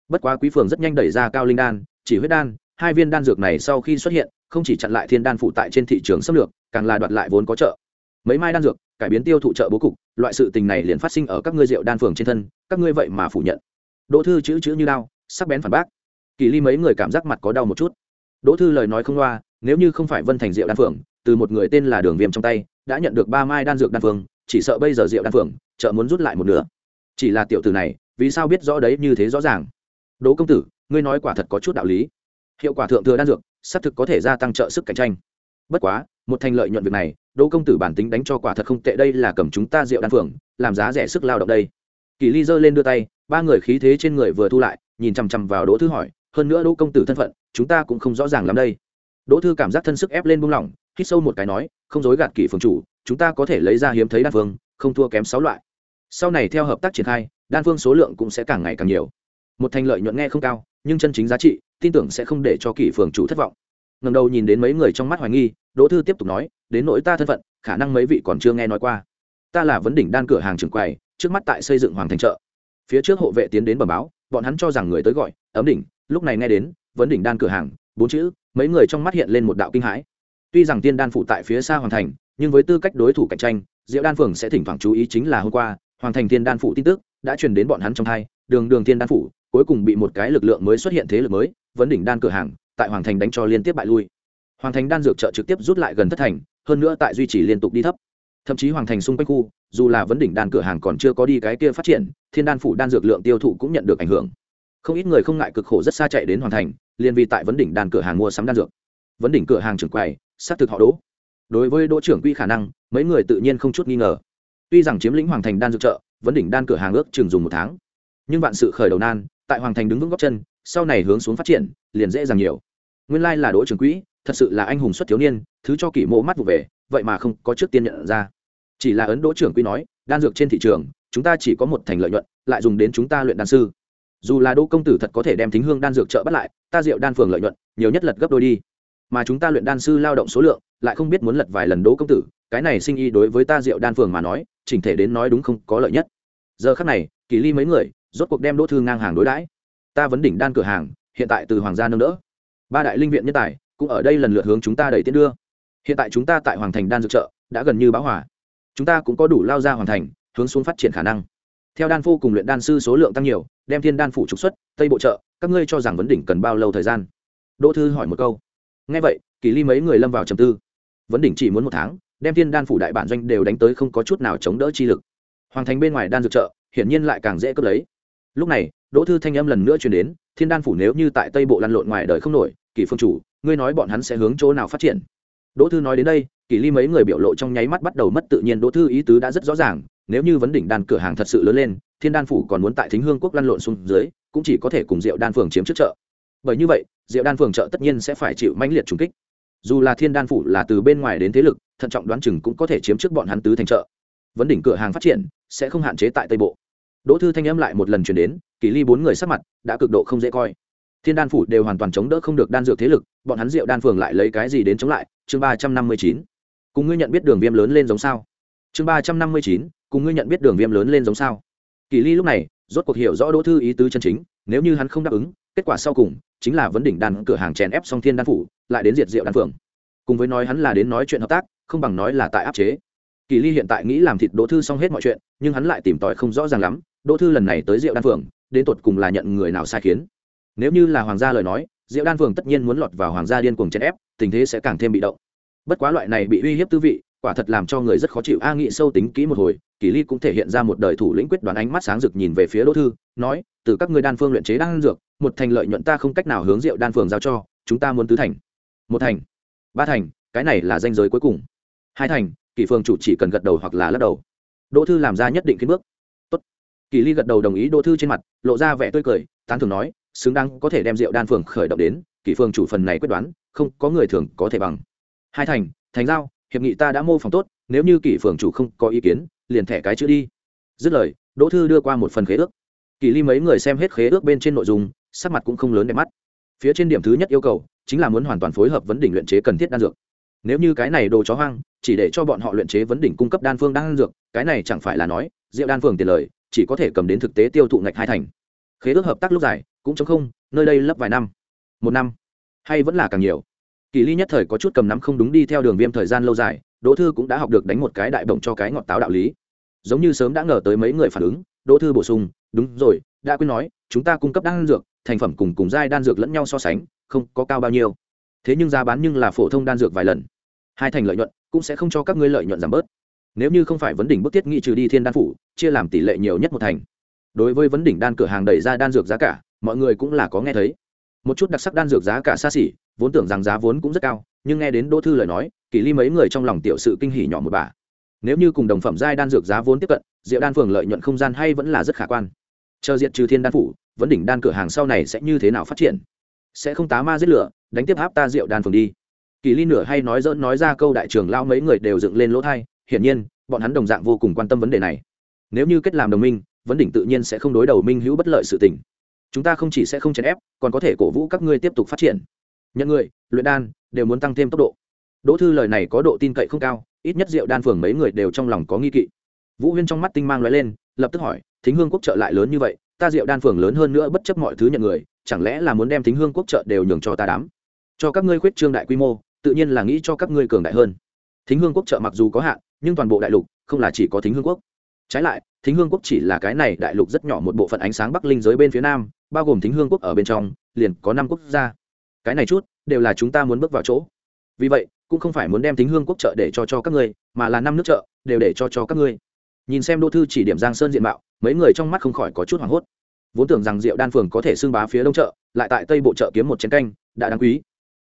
A: Bất quá quý phường rất nhanh đẩy ra cao linh đan, chỉ huyết đan, hai viên đan dược này sau khi xuất hiện, không chỉ chặn lại thiên đan phụ tại trên thị trường xâm lược, càng là đoạt lại vốn có chợ. Mấy mai đan dược, cải biến tiêu thụ chợ bố cục loại sự tình này liền phát sinh ở các ngươi rượu đan phường trên thân, các ngươi vậy mà phủ nhận. Đỗ thư chữ chữ như đao, sắc bén phản bác. Kỳ ly mấy người cảm giác mặt có đau một chút. Đỗ thư lời nói không loa, nếu như không phải vân thành rượu đan phường, từ một người tên là đường viêm trong tay, đã nhận được ba mai đan dược đan phường, chỉ sợ bây giờ rượu đan phường, chợ muốn rút lại một nửa. Chỉ là tiểu tử này, vì sao biết rõ đấy như thế rõ ràng? Đỗ công tử, ngươi nói quả thật có chút đạo lý. Hiệu quả thượng thừa đan dược, xác thực có thể gia tăng trợ sức cạnh tranh bất quá, một thành lợi nhuận việc này, đỗ công tử bản tính đánh cho quả thật không tệ, đây là cầm chúng ta rượu đan phường làm giá rẻ sức lao động đây. Kỳ ly giơ lên đưa tay, ba người khí thế trên người vừa thu lại, nhìn chằm chằm vào đỗ thư hỏi, hơn nữa đỗ công tử thân phận, chúng ta cũng không rõ ràng lắm đây. Đỗ thư cảm giác thân sức ép lên buông lỏng, hít sâu một cái nói, không dối gạt kỷ phường chủ, chúng ta có thể lấy ra hiếm thấy đan phương không thua kém sáu loại. Sau này theo hợp tác triển khai, đan phương số lượng cũng sẽ càng ngày càng nhiều. Một thành lợi nhuận nghe không cao, nhưng chân chính giá trị, tin tưởng sẽ không để cho kỷ phường chủ thất vọng ngầm đầu nhìn đến mấy người trong mắt hoài nghi, đỗ thư tiếp tục nói, đến nỗi ta thân phận, khả năng mấy vị còn chưa nghe nói qua. Ta là vấn đỉnh đan cửa hàng trường quầy, trước mắt tại xây dựng hoàng thành chợ. Phía trước hộ vệ tiến đến bẩm báo, bọn hắn cho rằng người tới gọi, ấm đỉnh. Lúc này nghe đến, vấn đỉnh đan cửa hàng, bốn chữ. Mấy người trong mắt hiện lên một đạo kinh hãi. Tuy rằng tiên đan phụ tại phía xa hoàng thành, nhưng với tư cách đối thủ cạnh tranh, diệu đan phường sẽ thỉnh thoảng chú ý chính là hôm qua, hoàng thành tiên đan phụ tin tức đã truyền đến bọn hắn trong thai đường đường tiên đan phụ cuối cùng bị một cái lực lượng mới xuất hiện thế lực mới, vấn đỉnh đan cửa hàng tại hoàng thành đánh cho liên tiếp bại lui. Hoàng thành đan dược trợ trực tiếp rút lại gần thất thành, hơn nữa tại duy trì liên tục đi thấp. Thậm chí hoàng thành xung quanh khu, dù là vấn đỉnh đan cửa hàng còn chưa có đi cái kia phát triển, thiên đan phủ đan dược lượng tiêu thụ cũng nhận được ảnh hưởng. Không ít người không ngại cực khổ rất xa chạy đến hoàng thành, liền vì tại vấn đỉnh đan cửa hàng mua sắm đan dược. Vấn đỉnh cửa hàng trưởng quầy, xác thực họ đỗ. Đối với đỗ trưởng quy khả năng, mấy người tự nhiên không chút nghi ngờ. Tuy rằng chiếm lĩnh hoàng thành đan dược chợ, vấn đỉnh đan cửa hàng ước chừng dùng một tháng. Nhưng vạn sự khởi đầu nan, tại hoàng thành đứng vững góc chân, sau này hướng xuống phát triển, liền dễ dàng nhiều nguyên lai là đỗ trưởng quỹ, thật sự là anh hùng xuất thiếu niên, thứ cho kỷ mộ mắt vụ về, vậy mà không có trước tiên nhận ra. Chỉ là ấn đỗ trưởng quỹ nói, đan dược trên thị trường, chúng ta chỉ có một thành lợi nhuận, lại dùng đến chúng ta luyện đan sư. Dù là đỗ công tử thật có thể đem thính hương đan dược trợ bắt lại, ta rượu đan phường lợi nhuận, nhiều nhất lật gấp đôi đi. Mà chúng ta luyện đan sư lao động số lượng, lại không biết muốn lật vài lần đỗ công tử, cái này sinh y đối với ta rượu đan phường mà nói, chỉnh thể đến nói đúng không có lợi nhất. Giờ khắc này, kỳ ly mấy người, rốt cuộc đem đỗ thư ngang hàng đối đãi. Ta vấn đỉnh đan cửa hàng, hiện tại từ hoàng gia nâng đỡ ba đại linh viện nhân tài cũng ở đây lần lượt hướng chúng ta đẩy tiến đưa. Hiện tại chúng ta tại hoàng thành đan dược trợ đã gần như báo hỏa chúng ta cũng có đủ lao ra hoàn thành, hướng xuống phát triển khả năng. Theo đan phu cùng luyện đan sư số lượng tăng nhiều, đem thiên đan phủ trục xuất, tây bộ trợ các ngươi cho rằng vấn đỉnh cần bao lâu thời gian? Đỗ thư hỏi một câu. Ngay vậy, kỳ ly mấy người lâm vào trầm tư. Vấn đỉnh chỉ muốn một tháng, đem thiên đan phủ đại bản doanh đều đánh tới không có chút nào chống đỡ chi lực. Hoàng thành bên ngoài đan dược trợ hiển nhiên lại càng dễ cướp lấy lúc này, đỗ thư thanh âm lần nữa chuyển đến, thiên đan phủ nếu như tại tây bộ lăn lộn ngoài đời không nổi kỳ phương chủ, ngươi nói bọn hắn sẽ hướng chỗ nào phát triển? Đỗ thư nói đến đây kỳ ly mấy người biểu lộ trong nháy mắt bắt đầu mất tự nhiên, đỗ thư ý tứ đã rất rõ ràng, nếu như vấn đỉnh đan cửa hàng thật sự lớn lên, thiên đan phủ còn muốn tại thính hương quốc lăn lộn xuống dưới, cũng chỉ có thể cùng rượu đan phường chiếm trước chợ bởi như vậy rượu đan phường chợ tất nhiên sẽ phải chịu mãnh liệt trùng kích. Dù là thiên đan phủ là từ bên ngoài đến thế lực, thận trọng đoán chừng cũng có thể chiếm trước bọn hắn tứ thành chợ vấn đỉnh cửa hàng phát triển, sẽ không hạn chế tại tây bộ đỗ thư thanh âm lại một lần chuyển đến, kỳ ly bốn người sắc mặt đã cực độ không dễ coi. Thiên đan phủ đều hoàn toàn chống đỡ không được đan dược thế lực, bọn hắn rượu đan phường lại lấy cái gì đến chống lại? Chương ba trăm năm mươi chín. Cùng ngươi nhận biết đường viêm lớn lên giống sao? Chương ba trăm năm mươi chín, cùng ngươi nhận biết đường viêm lớn lên giống sao? Kỳ ly lúc này, rốt cuộc hiểu rõ đỗ thư ý tứ chân chính, nếu như hắn không đáp ứng, kết quả sau cùng chính là vấn đỉnh đan cửa hàng chèn ép song thiên đan phủ, lại đến diệt rượu đan phường. Cùng với nói hắn là đến nói chuyện hợp tác, không bằng nói là tại áp chế. Kỳ ly hiện tại nghĩ làm thịt đỗ thư xong hết mọi chuyện, nhưng hắn lại tìm tòi không rõ ràng lắm đỗ thư lần này tới Diệu đan phường đến tột cùng là nhận người nào sai khiến? Nếu như là hoàng gia lời nói, diệu đan phường tất nhiên muốn lọt vào hoàng gia điên cuồng chèn ép, tình thế sẽ càng thêm bị động. Bất quá loại này bị uy hiếp tư vị, quả thật làm cho người rất khó chịu. A nghị sâu tính kỹ một hồi, kỳ ly cũng thể hiện ra một đời thủ lĩnh quyết đoán ánh mắt sáng rực nhìn về phía đỗ thư, nói, từ các ngươi đan phương luyện chế đan dược, một thành lợi nhuận ta không cách nào hướng rượu đan phường giao cho, chúng ta muốn tứ thành, một thành, ba thành, cái này là danh giới cuối cùng. Hai thành, kỳ phương chủ chỉ cần gật đầu hoặc là lắc đầu. Đỗ thư làm ra nhất định kiến bước kỳ ly gật đầu đồng ý đỗ thư trên mặt, lộ ra vẻ tươi cười, tán thường nói, xứng đáng có thể đem rượu đan phường khởi động đến kỳ phương chủ phần này quyết đoán, không có người thường có thể bằng. Hai thành thành giao, hiệp nghị ta đã mô phỏng tốt, nếu như kỷ phường chủ không có ý kiến, liền thẻ cái chữ đi. Dứt lời, đỗ thư đưa qua một phần khế ước. Kỳ ly mấy người xem hết khế ước bên trên nội dung, sắc mặt cũng không lớn đẹp mắt. Phía trên điểm thứ nhất yêu cầu, chính là muốn hoàn toàn phối hợp vấn đỉnh luyện chế cần thiết đan dược. Nếu như cái này đồ chó hoang, chỉ để cho bọn họ luyện chế vấn đỉnh cung cấp đan phương đan dược, cái này chẳng phải là nói, rượu đan phương tiền lời chỉ có thể cầm đến thực tế tiêu thụ ngạch hai thành. Khế ước hợp tác lúc dài, cũng chống không, nơi đây lấp vài năm. Một năm, hay vẫn là càng nhiều. Kỳ ly nhất thời có chút cầm nắm không đúng đi theo đường viêm thời gian lâu dài, đỗ thư cũng đã học được đánh một cái đại bổng cho cái ngọt táo đạo lý. Giống như sớm đã ngờ tới mấy người phản ứng, đỗ thư bổ sung, đúng rồi, đã quên nói, chúng ta cung cấp đan dược, thành phẩm cùng cùng giai đan dược lẫn nhau so sánh, không có cao bao nhiêu. Thế nhưng giá bán nhưng là phổ thông đan dược vài lần. Hai thành lợi nhuận, cũng sẽ không cho các ngươi lợi nhuận giảm bớt nếu như không phải vấn đỉnh bức thiết nghị trừ đi thiên đan phủ, chia làm tỷ lệ nhiều nhất một thành. Đối với vấn đỉnh đan cửa hàng đẩy ra đan dược giá cả, mọi người cũng là có nghe thấy. Một chút đặc sắc đan dược giá cả xa xỉ, vốn tưởng rằng giá vốn cũng rất cao, nhưng nghe đến đỗ thư lời nói kỳ ly mấy người trong lòng tiểu sự kinh hỉ nhỏ một bà. Nếu như cùng đồng phẩm giai đan dược giá vốn tiếp cận diệu đan phường lợi nhuận không gian hay vẫn là rất khả quan. Chờ diện trừ thiên đan phủ, vấn đỉnh đan cửa hàng sau này sẽ như thế nào phát triển? Sẽ không tá ma giết lửa, đánh tiếp áp ta diệu đan phường đi. Kỳ ly nửa hay nói dỡn nói ra câu đại trưởng lao mấy người đều dựng lên lỗ thai hiển nhiên, bọn hắn đồng dạng vô cùng quan tâm vấn đề này. Nếu như kết làm đồng minh, vấn đỉnh tự nhiên sẽ không đối đầu minh hữu bất lợi sự tình. Chúng ta không chỉ sẽ không chèn ép, còn có thể cổ vũ các ngươi tiếp tục phát triển. Nhận người, luyện đan, đều muốn tăng thêm tốc độ. Đỗ thư lời này có độ tin cậy không cao, ít nhất rượu đan phường mấy người đều trong lòng có nghi kỵ. Vũ huyên trong mắt tinh mang l lên, lập tức hỏi, thính hương quốc trợ lại lớn như vậy, ta rượu đan phường lớn hơn nữa bất chấp mọi thứ nhận người, chẳng lẽ là muốn đem thính hương quốc trợ đều nhường cho ta đám? Cho các ngươi khuyết trương đại quy mô, tự nhiên là nghĩ cho các ngươi cường đại hơn. Thính hương quốc trợ mặc dù có hạn nhưng toàn bộ đại lục không là chỉ có thính hương quốc. Trái lại, thính hương quốc chỉ là cái này đại lục rất nhỏ một bộ phận ánh sáng bắc linh giới bên phía nam, bao gồm thính hương quốc ở bên trong, liền có năm quốc gia. Cái này chút, đều là chúng ta muốn bước vào chỗ. Vì vậy, cũng không phải muốn đem thính hương quốc trợ để cho cho các ngươi, mà là năm nước trợ đều để cho cho các ngươi. Nhìn xem đô thư chỉ điểm giang sơn diện mạo, mấy người trong mắt không khỏi có chút hoảng hốt. Vốn tưởng rằng diệu đan phường có thể xưng bá phía đông chợ, lại tại tây bộ chợ kiếm một chén canh, đã đáng quý.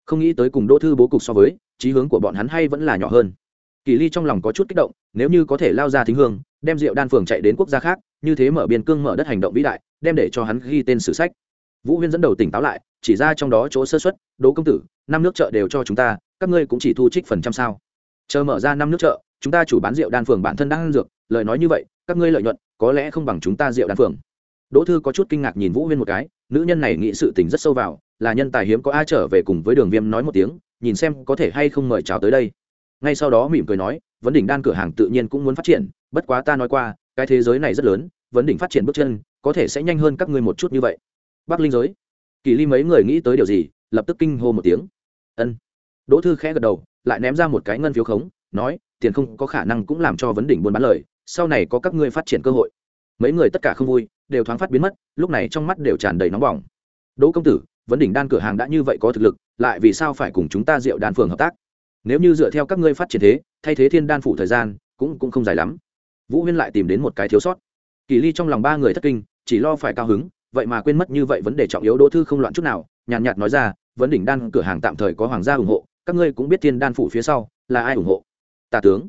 A: Không nghĩ tới cùng đô thư bố cục so với trí hướng của bọn hắn hay vẫn là nhỏ hơn kỳ ly trong lòng có chút kích động, nếu như có thể lao ra thính hương, đem rượu đan phường chạy đến quốc gia khác, như thế mở biên cương mở đất hành động vĩ đại, đem để cho hắn ghi tên sử sách. Vũ huyên dẫn đầu tỉnh táo lại, chỉ ra trong đó chỗ sơ xuất đỗ công tử, năm nước chợ đều cho chúng ta, các ngươi cũng chỉ thu trích phần trăm sao? Chờ mở ra năm nước chợ, chúng ta chủ bán rượu đan phường bản thân đang ăn dược, lời nói như vậy, các ngươi lợi nhuận, có lẽ không bằng chúng ta rượu đan phường. Đỗ thư có chút kinh ngạc nhìn vũ huyên một cái, nữ nhân này nghĩ sự tình rất sâu vào, là nhân tài hiếm có ai trở về cùng với đường viêm nói một tiếng, nhìn xem có thể hay không mời chào tới đây ngay sau đó mỉm cười nói, vấn đỉnh đan cửa hàng tự nhiên cũng muốn phát triển, bất quá ta nói qua, cái thế giới này rất lớn, vấn đỉnh phát triển bước chân, có thể sẽ nhanh hơn các ngươi một chút như vậy. Bắc linh giới. Kỳ ly mấy người nghĩ tới điều gì, lập tức kinh hô một tiếng. Ân. Đỗ thư khẽ gật đầu, lại ném ra một cái ngân phiếu khống, nói, tiền không có khả năng cũng làm cho vấn đỉnh buôn bán lời, sau này có các ngươi phát triển cơ hội. Mấy người tất cả không vui, đều thoáng phát biến mất, lúc này trong mắt đều tràn đầy nóng bỏng. Đỗ công tử, vấn đỉnh đan cửa hàng đã như vậy có thực lực, lại vì sao phải cùng chúng ta rượu đan phường hợp tác? Nếu như dựa theo các ngươi phát triển thế, thay thế thiên đan phủ thời gian, cũng cũng không dài lắm. Vũ huyên lại tìm đến một cái thiếu sót. Kỳ ly trong lòng ba người thất kinh, chỉ lo phải cao hứng, vậy mà quên mất như vậy vấn đề trọng yếu đỗ thư không loạn chút nào, nhàn nhạt nói ra, vấn đỉnh đan cửa hàng tạm thời có hoàng gia ủng hộ, các ngươi cũng biết thiên đan phủ phía sau là ai ủng hộ. Tả tướng,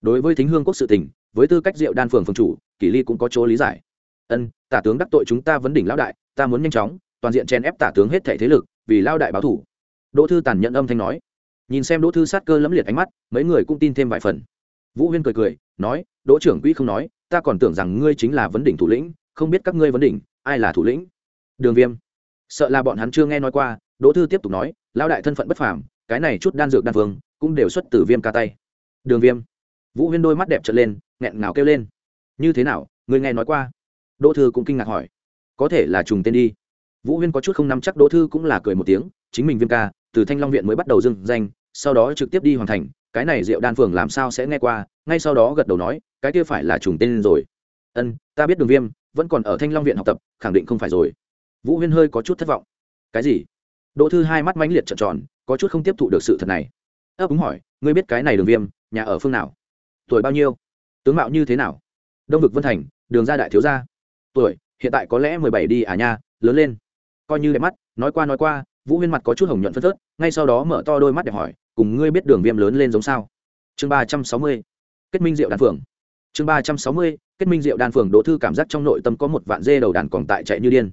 A: đối với thính hương quốc sự tình, với tư cách diệu đan phường phường chủ kỷ ly cũng có chỗ lý giải. Ân tả tướng đắc tội chúng ta vấn đỉnh lão đại, ta muốn nhanh chóng, toàn diện chen ép tả tướng hết thể thế lực, vì lao đại báo thủ. Đỗ thư tàn nhận âm thanh nói nhìn xem đỗ thư sát cơ lẫm liệt ánh mắt, mấy người cũng tin thêm vài phần. Vũ huyên cười cười, nói, đỗ trưởng quỹ không nói, ta còn tưởng rằng ngươi chính là vấn đỉnh thủ lĩnh, không biết các ngươi vấn đỉnh, ai là thủ lĩnh? Đường viêm, sợ là bọn hắn chưa nghe nói qua, đỗ thư tiếp tục nói lao đại thân phận bất phàm, cái này chút đan dược đan vương, cũng đều xuất từ viêm ca tay. Đường viêm, vũ huyên đôi mắt đẹp trợn lên, nghẹn ngào kêu lên, như thế nào người nghe nói qua? Đỗ thư cũng kinh ngạc hỏi, có thể là trùng tên đi. Vũ huyên có chút không nắm chắc, đỗ thư cũng là cười một tiếng chính mình viêm ca, từ thanh long viện mới bắt đầu dưng danh, sau đó trực tiếp đi hoàn thành, cái này rượu đan phường làm sao sẽ nghe qua, ngay sau đó gật đầu nói, cái kia phải là trùng tên rồi. Ân, ta biết đường viêm, vẫn còn ở thanh long viện học tập, khẳng định không phải rồi. Vũ huyên hơi có chút thất vọng. Cái gì? Đỗ thư hai mắt mãnh liệt trợn tròn, có chút không tiếp thụ được sự thật này. Ấp úng hỏi, ngươi biết cái này đường viêm, nhà ở phương nào? Tuổi bao nhiêu? Tướng mạo như thế nào? Đông vực vân thành, đường ra đại thiếu gia. Tuổi, hiện tại có lẽ mười bảy đi à nha, lớn lên. Coi như đẹp mắt, nói qua nói qua vũ huyên mặt có chút hồng nhuận phân phớt, ngay sau đó mở to đôi mắt để hỏi, cùng ngươi biết đường viêm lớn lên giống sao? Chương ba trăm sáu mươi, kết minh diệu đan phường chương ba trăm sáu mươi, kết minh diệu đan phường đỗ thư cảm giác trong nội tâm có một vạn dê đầu đàn còn tại chạy như điên.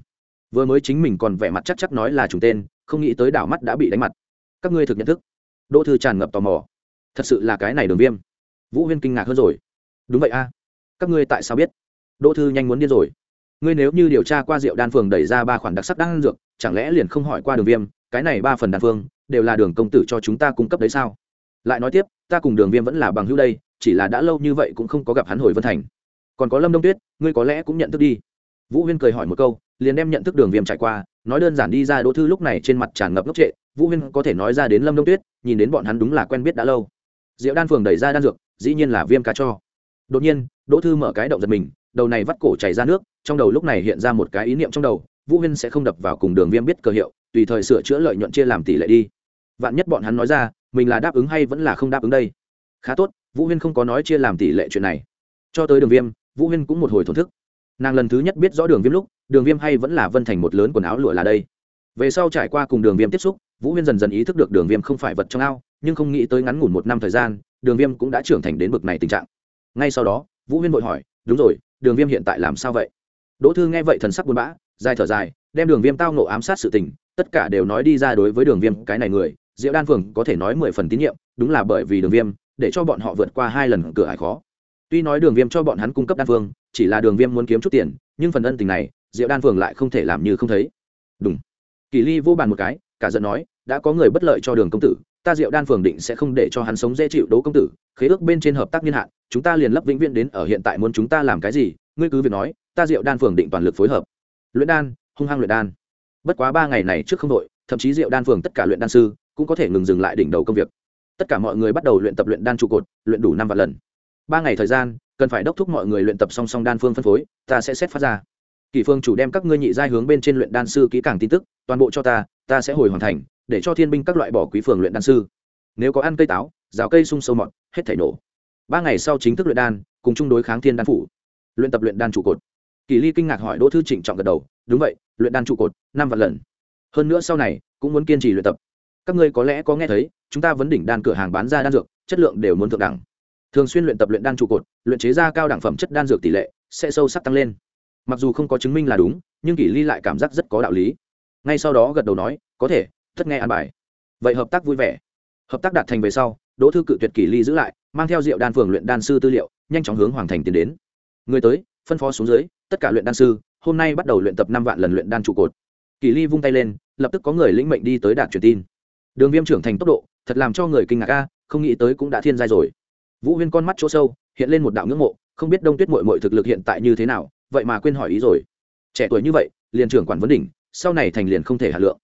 A: Vừa mới chính mình còn vẻ mặt chắc chắc nói là trùng tên, không nghĩ tới đảo mắt đã bị đánh mặt. Các ngươi thực nhận thức? Đỗ thư tràn ngập tò mò. Thật sự là cái này đường viêm? Vũ huyên kinh ngạc hơn rồi. Đúng vậy a. Các ngươi tại sao biết? Đỗ thư nhanh muốn điên rồi ngươi nếu như điều tra qua rượu đan phường đẩy ra ba khoản đặc sắc đan dược, chẳng lẽ liền không hỏi qua đường viêm, cái này ba phần đan phương, đều là đường công tử cho chúng ta cung cấp đấy sao? Lại nói tiếp, ta cùng đường viêm vẫn là bằng hữu đây, chỉ là đã lâu như vậy cũng không có gặp hắn hồi vân thành. Còn có lâm đông tuyết, ngươi có lẽ cũng nhận thức đi. Vũ huyên cười hỏi một câu, liền đem nhận thức đường viêm trải qua, nói đơn giản đi ra đỗ thư lúc này trên mặt tràn ngập ngốc trệ, vũ huyên có thể nói ra đến lâm đông tuyết, nhìn đến bọn hắn đúng là quen biết đã lâu. Diệu đan phường đẩy ra đan dược, dĩ nhiên là viêm cá cho. Đột nhiên, đỗ thư mở cái động giật mình đầu này vắt cổ chảy ra nước, trong đầu lúc này hiện ra một cái ý niệm trong đầu, vũ huyên sẽ không đập vào cùng đường viêm biết cơ hiệu, tùy thời sửa chữa lợi nhuận chia làm tỷ lệ đi. Vạn nhất bọn hắn nói ra, mình là đáp ứng hay vẫn là không đáp ứng đây? Khá tốt, vũ huyên không có nói chia làm tỷ lệ chuyện này. Cho tới đường viêm, vũ huyên cũng một hồi thổn thức. Nàng lần thứ nhất biết rõ đường viêm lúc, đường viêm hay vẫn là vân thành một lớn quần áo lụa là đây. Về sau trải qua cùng đường viêm tiếp xúc, vũ huyên dần dần ý thức được đường viêm không phải vật trong ao, nhưng không nghĩ tới ngắn ngủn một năm thời gian, đường viêm cũng đã trưởng thành đến bực này tình trạng. Ngay sau đó, vũ huyên vội hỏi đúng rồi, đường viêm hiện tại làm sao vậy? Đỗ thư nghe vậy thần sắc buồn bã, dài thở dài, đem đường viêm tao nộ ám sát sự tình, tất cả đều nói đi ra đối với đường viêm, cái này người, diệu đan phường có thể nói mười phần tín nhiệm, đúng là bởi vì đường viêm, để cho bọn họ vượt qua hai lần cửa hải khó. Tuy nói đường viêm cho bọn hắn cung cấp đan phương, chỉ là đường viêm muốn kiếm chút tiền, nhưng phần ân tình này, diệu đan phường lại không thể làm như không thấy. Đúng kỳ ly vô bàn một cái, cả giận nói, đã có người bất lợi cho đường công tử ta diệu đan phường định sẽ không để cho hắn sống dễ chịu đấu công tử, khế ước bên trên hợp tác niên hạn, chúng ta liền lấp vĩnh viễn đến ở hiện tại muốn chúng ta làm cái gì, ngươi cứ việc nói, ta diệu đan phường định toàn lực phối hợp. Luyện đan, hung hăng luyện đan. Bất quá ba ngày này trước không đội, thậm chí diệu đan phường tất cả luyện đan sư cũng có thể ngừng dừng lại đỉnh đầu công việc. Tất cả mọi người bắt đầu luyện tập luyện đan trụ cột, luyện đủ năm vạn lần. Ba ngày thời gian, cần phải đốc thúc mọi người luyện tập song song đan phương phân phối, ta sẽ xét phát ra. Kỷ phương chủ đem các ngươi nhị giai hướng bên trên luyện đan sư kỹ càng tin tức, toàn bộ cho ta ta sẽ hồi hoàn thành để cho thiên binh các loại bỏ quý phường luyện đan sư. Nếu có ăn cây táo, rào cây sung sâu mọt, hết thể nổ. Ba ngày sau chính thức luyện đan, cùng chung đối kháng thiên đan phủ. Luyện tập luyện đan trụ cột. Kỳ ly kinh ngạc hỏi đỗ thư trịnh trọng gật đầu, đúng vậy, luyện đan trụ cột, năm vạn lần. Hơn nữa sau này, cũng muốn kiên trì luyện tập. Các ngươi có lẽ có nghe thấy, chúng ta vấn đỉnh đan cửa hàng bán ra đan dược, chất lượng đều muốn thượng đẳng. Thường xuyên luyện tập luyện đan trụ cột, luyện chế ra cao đẳng phẩm chất đan dược tỷ lệ sẽ sâu sắc tăng lên. Mặc dù không có chứng minh là đúng, nhưng kỷ ly lại cảm giác rất có đạo lý. Ngay sau đó gật đầu nói, có thể tất nghe an bài. Vậy hợp tác vui vẻ. Hợp tác đạt thành về sau, đỗ thư cự tuyệt kỷ ly giữ lại, mang theo rượu đan phường luyện đan sư tư liệu, nhanh chóng hướng hoàng thành tiến đến. Người tới, phân phó xuống dưới, tất cả luyện đan sư, hôm nay bắt đầu luyện tập năm vạn lần luyện đan trụ cột. Kỷ ly vung tay lên, lập tức có người lĩnh mệnh đi tới đạt truyền tin. Đường viêm trưởng thành tốc độ, thật làm cho người kinh ngạc ca không nghĩ tới cũng đã thiên giai rồi. Vũ huyên con mắt chỗ sâu, hiện lên một đạo ngưỡng mộ, không biết đông tuyết mội mội thực lực hiện tại như thế nào, vậy mà quên hỏi ý rồi. Trẻ tuổi như vậy, liền trưởng quản vấn đỉnh, sau này thành liền không thể hà lượng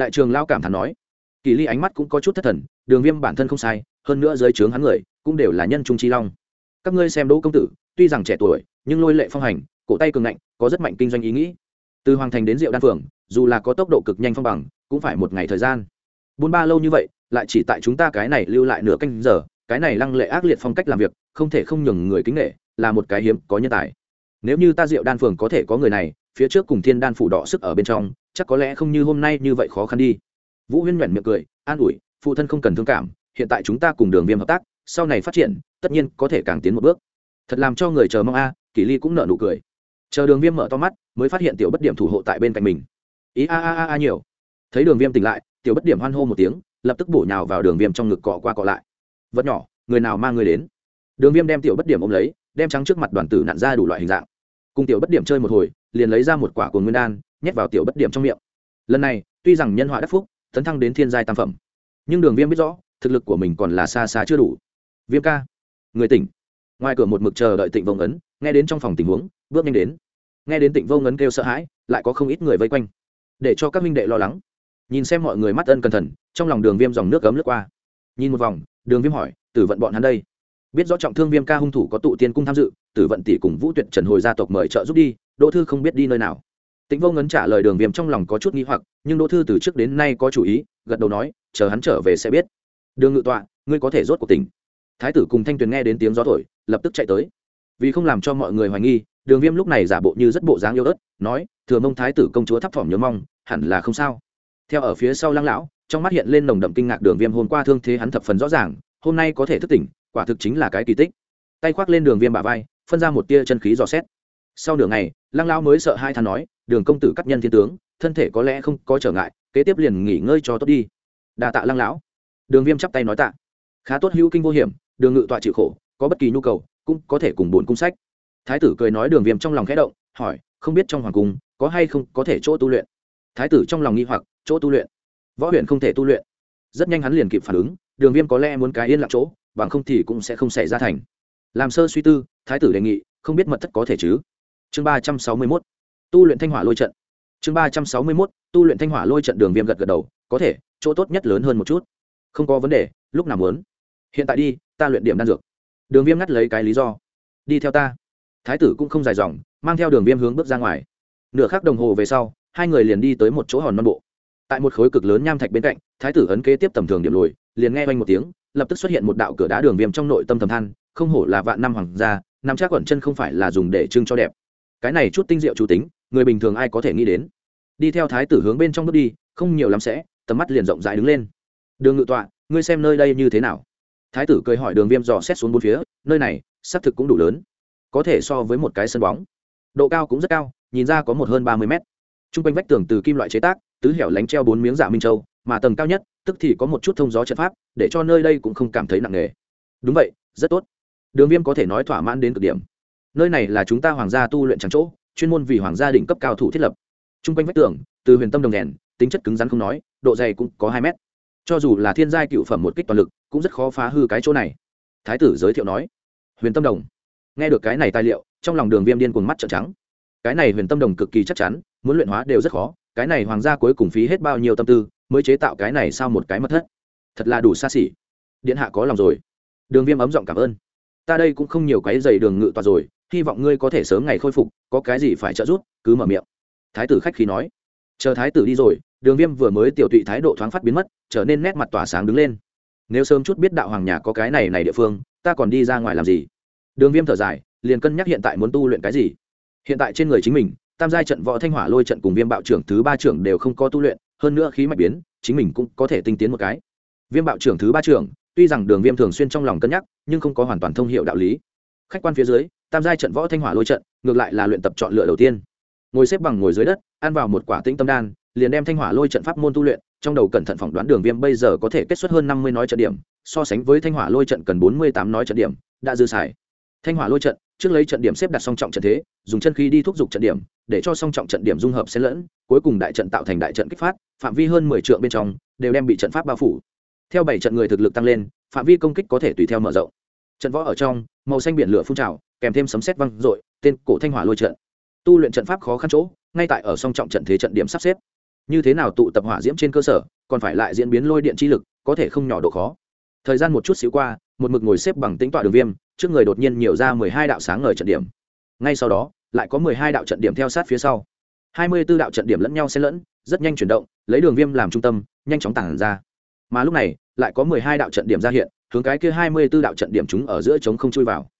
A: đại trường lao cảm thán nói, kỳ ly ánh mắt cũng có chút thất thần, đường viêm bản thân không sai, hơn nữa dưới trướng hắn người, cũng đều là nhân trung chi long. Các ngươi xem đỗ công tử, tuy rằng trẻ tuổi, nhưng lôi lệ phong hành, cổ tay cường ngạnh, có rất mạnh kinh doanh ý nghĩ. Từ hoàng thành đến diệu đan phường, dù là có tốc độ cực nhanh phong bằng, cũng phải một ngày thời gian. Bốn ba lâu như vậy, lại chỉ tại chúng ta cái này lưu lại nửa canh giờ, cái này lăng lệ ác liệt phong cách làm việc, không thể không nhường người kính nghệ là một cái hiếm có nhân tài. Nếu như ta diệu đan phường có thể có người này, phía trước cùng thiên đan phủ đỏ sức ở bên trong chắc có lẽ không như hôm nay như vậy khó khăn đi. Vũ huyên nhuận miệng cười, an ủi, phụ thân không cần thương cảm, hiện tại chúng ta cùng đường viêm hợp tác, sau này phát triển, tất nhiên có thể càng tiến một bước. Thật làm cho người chờ mong a kỷ ly cũng nợ nụ cười. Chờ đường viêm mở to mắt, mới phát hiện tiểu bất điểm thủ hộ tại bên cạnh mình. Ý a a a a nhiều. Thấy đường viêm tỉnh lại, tiểu bất điểm hoan hô một tiếng, lập tức bổ nhào vào đường viêm trong ngực cọ qua cọ lại. Vật nhỏ, người nào mang người đến? Đường viêm đem tiểu bất điểm ôm lấy, đem trắng trước mặt đoàn tử nặn ra đủ loại hình dạng. Cùng tiểu bất điểm chơi một hồi liền lấy ra một quả cồn nguyên đan, nhét vào tiểu bất điểm trong miệng. Lần này, tuy rằng nhân họa đắc phúc, tấn thăng đến thiên giai tam phẩm, nhưng đường viêm biết rõ, thực lực của mình còn là xa xa chưa đủ. Viêm ca, người tỉnh. Ngoài cửa một mực chờ đợi tịnh vông ấn nghe đến trong phòng tình huống, bước nhanh đến. Nghe đến tịnh vô ngấn kêu sợ hãi, lại có không ít người vây quanh. Để cho các minh đệ lo lắng. Nhìn xem mọi người mắt ân cẩn thận, trong lòng đường viêm dòng nước cấm lướt qua. Nhìn một vòng, đường viêm hỏi, tử vận bọn hắn đây? Biết rõ trọng thương viêm ca hung thủ có tụ tiên cung tham dự, tử vận tỷ cùng vũ tuyệt trần hồi gia tộc mời trợ giúp đi đỗ thư không biết đi nơi nào. Tĩnh vô ngấn trả lời đường viêm trong lòng có chút nghi hoặc, nhưng đỗ thư từ trước đến nay có chủ ý, gật đầu nói, chờ hắn trở về sẽ biết. Đường ngự tọa, ngươi có thể rốt cuộc tỉnh. Thái tử cùng thanh tuyền nghe đến tiếng gió thổi, lập tức chạy tới. Vì không làm cho mọi người hoài nghi, đường viêm lúc này giả bộ như rất bộ dáng yêu ớt, nói, thừa mông thái tử công chúa thấp thỏm nhớ mong, hẳn là không sao. Theo ở phía sau lăng lão, trong mắt hiện lên nồng đậm kinh ngạc đường viêm hôm qua thương thế hắn thập phần rõ ràng, hôm nay có thể thức tỉnh, quả thực chính là cái kỳ tích. Tay khoác lên đường viêm bả vai, phân ra một tia chân khí dò xét. Sau nửa ngày lăng lao mới sợ hai thằng nói, đường công tử cắt nhân thiên tướng, thân thể có lẽ không có trở ngại, kế tiếp liền nghỉ ngơi cho tốt đi. Đà tạ lăng lão. Đường viêm chắp tay nói tạ. Khá tốt, hữu kinh vô hiểm, đường ngự tọa chịu khổ, có bất kỳ nhu cầu, cũng có thể cùng buồn cung sách. Thái tử cười nói, đường viêm trong lòng khẽ động, hỏi, không biết trong hoàng cung, có hay không có thể chỗ tu luyện? Thái tử trong lòng nghi hoặc, chỗ tu luyện? Võ huyện không thể tu luyện. Rất nhanh hắn liền kịp phản ứng, đường viêm có lẽ muốn cái yên lặng chỗ, bằng không thì cũng sẽ không xảy ra thành. Làm sơ suy tư, thái tử đề nghị, không biết mật thất có thể chứ? Chương ba trăm sáu mươi mốt, tu luyện thanh hỏa lôi trận. Chương ba trăm sáu mươi mốt, tu luyện thanh hỏa lôi trận đường viêm gật gật đầu, có thể, chỗ tốt nhất lớn hơn một chút. Không có vấn đề, lúc nào muốn. Hiện tại đi, ta luyện điểm đan dược. Đường viêm ngắt lấy cái lý do. Đi theo ta. Thái tử cũng không dài dòng, mang theo đường viêm hướng bước ra ngoài. Nửa khắc đồng hồ về sau, hai người liền đi tới một chỗ hòn non bộ. Tại một khối cực lớn nham thạch bên cạnh, thái tử ấn kế tiếp tầm thường điểm lùi, liền nghe oanh một tiếng, lập tức xuất hiện một đạo cửa đá đường viêm trong nội tâm thầm than, không hổ là vạn năm hoàng gia nằm chắc quẩn chân không phải là dùng để trưng cho đẹp cái này chút tinh diệu chủ tính, người bình thường ai có thể nghĩ đến? Đi theo thái tử hướng bên trong bước đi, không nhiều lắm sẽ, tầm mắt liền rộng rãi đứng lên. Đường ngự tọa, ngươi xem nơi đây như thế nào? Thái tử cười hỏi đường viêm dò xét xuống bốn phía, nơi này, xác thực cũng đủ lớn. Có thể so với một cái sân bóng. Độ cao cũng rất cao, nhìn ra có một hơn ba mươi mét. T r u n g quanh vách tường từ kim loại chế tác, tứ hẻo lánh treo bốn miếng dạ minh châu, mà tầng cao nhất, tức thì có một chút thông gió trận pháp, để cho nơi đây cũng không cảm thấy nặng nề. Đúng vậy, rất tốt. Đường viêm có thể nói thỏa mãn đến cực điểm nơi này là chúng ta hoàng gia tu luyện trắng chỗ, chuyên môn vì hoàng gia đỉnh cấp cao thủ thiết lập. T r u n g quanh vách tường, từ huyền tâm đồng đèn, tính chất cứng rắn không nói, độ dày cũng có hai mét. Cho dù là thiên giai cựu phẩm một kích toàn lực, cũng rất khó phá hư cái chỗ này. Thái tử giới thiệu nói. Huyền tâm đồng. Nghe được cái này tài liệu, trong lòng đường viêm điên cuồng mắt trợn trắng. Cái này huyền tâm đồng cực kỳ chắc chắn, muốn luyện hóa đều rất khó, cái này hoàng gia cuối cùng phí hết bao nhiêu tâm tư, mới chế tạo cái này sau một cái mất thất. Thật là đủ xa xỉ. Điện hạ có lòng rồi. Đường viêm ấm giọng cảm ơn. Ta đây cũng không nhiều cái giày đường ngự tọa rồi hy vọng ngươi có thể sớm ngày khôi phục, có cái gì phải trợ giúp, cứ mở miệng. Thái tử khách khí nói. Chờ thái tử đi rồi, đường viêm vừa mới tiểu tụy thái độ thoáng phát biến mất, trở nên nét mặt tỏa sáng đứng lên. Nếu sớm chút biết đạo hoàng nhà có cái này này địa phương, ta còn đi ra ngoài làm gì? Đường viêm thở dài, liền cân nhắc hiện tại muốn tu luyện cái gì. Hiện tại trên người chính mình, tam giai trận võ thanh hỏa lôi trận cùng viêm bạo trưởng thứ ba trưởng đều không có tu luyện, hơn nữa khí mạch biến, chính mình cũng có thể tinh tiến một cái. Viêm bạo trưởng thứ ba trưởng, tuy rằng đường viêm thường xuyên trong lòng cân nhắc, nhưng không có hoàn toàn thông hiệu đạo lý khách quan phía dưới, tam giai trận võ thanh hỏa lôi trận, ngược lại là luyện tập chọn lựa đầu tiên. Ngồi xếp bằng ngồi dưới đất, ăn vào một quả tĩnh tâm đan, liền đem thanh hỏa lôi trận pháp môn tu luyện, trong đầu cẩn thận phỏng đoán đường viêm bây giờ có thể kết xuất hơn năm mươi nói trận điểm, so sánh với thanh hỏa lôi trận cần bốn mươi tám nói trận điểm, đã dư xài. Thanh hỏa lôi trận, trước lấy trận điểm xếp đặt song trọng trận thế, dùng chân khí đi thúc giục trận điểm, để cho song trọng trận điểm dung hợp xen lẫn, cuối cùng đại trận tạo thành đại trận kích phát, phạm vi hơn mười triệu bên trong, đều đem bị trận pháp bao phủ. Theo bảy trận người thực lực tăng lên, phạm vi công kích có thể tùy theo mở rộng. Trận võ ở trong màu xanh biển lửa phun trào, kèm thêm sấm sét văng dội, tên cổ thanh hỏa lôi trận. Tu luyện trận pháp khó khăn chỗ, ngay tại ở song trọng trận thế trận điểm sắp xếp. Như thế nào tụ tập hỏa diễm trên cơ sở, còn phải lại diễn biến lôi điện chi lực, có thể không nhỏ độ khó. Thời gian một chút xíu qua, một mực ngồi xếp bằng tính tọa đường viêm, trước người đột nhiên nhiều ra mười hai đạo sáng ngời trận điểm. Ngay sau đó, lại có mười hai đạo trận điểm theo sát phía sau. hai mươi b ố đạo trận điểm lẫn nhau xen lẫn, rất nhanh chuyển động, lấy đường viêm làm trung tâm, nhanh chóng tản ra. Mà lúc này, lại có mười hai đạo trận điểm ra hiện hướng cái kia hai mươi b ố đạo trận điểm chúng ở giữa trống không chui vào.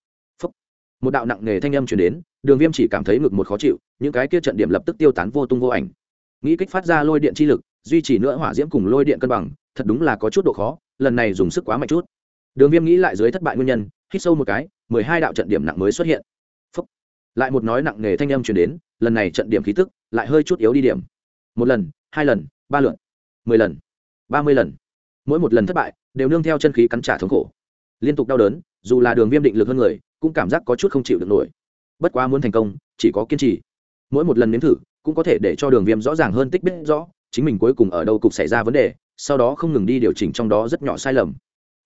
A: Phúc. một đạo nặng nề thanh âm chuyển đến, đường viêm chỉ cảm thấy ngực một khó chịu, những cái kia trận điểm lập tức tiêu tán vô tung vô ảnh. Nghĩ kích phát ra lôi điện chi lực, duy trì nữa hỏa diễm cùng lôi điện cân bằng, thật đúng là có chút độ khó, lần này dùng sức quá mạnh chút. Đường viêm nghĩ lại dưới thất bại nguyên nhân, hít sâu một cái, mười hai đạo trận điểm nặng mới xuất hiện. Phúc. lại một nói nặng nề thanh âm chuyển đến, lần này trận điểm khí tức lại hơi chút yếu đi điểm. Một lần, hai lần, ba lượn, mười lần, ba mươi lần. Mỗi một lần thất bại đều nương theo chân khí cắn trả thống khổ. Liên tục đau đớn, dù là đường viêm định lực hơn người, cũng cảm giác có chút không chịu được nổi. Bất quá muốn thành công, chỉ có kiên trì. Mỗi một lần nếm thử, cũng có thể để cho đường viêm rõ ràng hơn tích biết rõ, chính mình cuối cùng ở đâu cục xảy ra vấn đề, sau đó không ngừng đi điều chỉnh trong đó rất nhỏ sai lầm.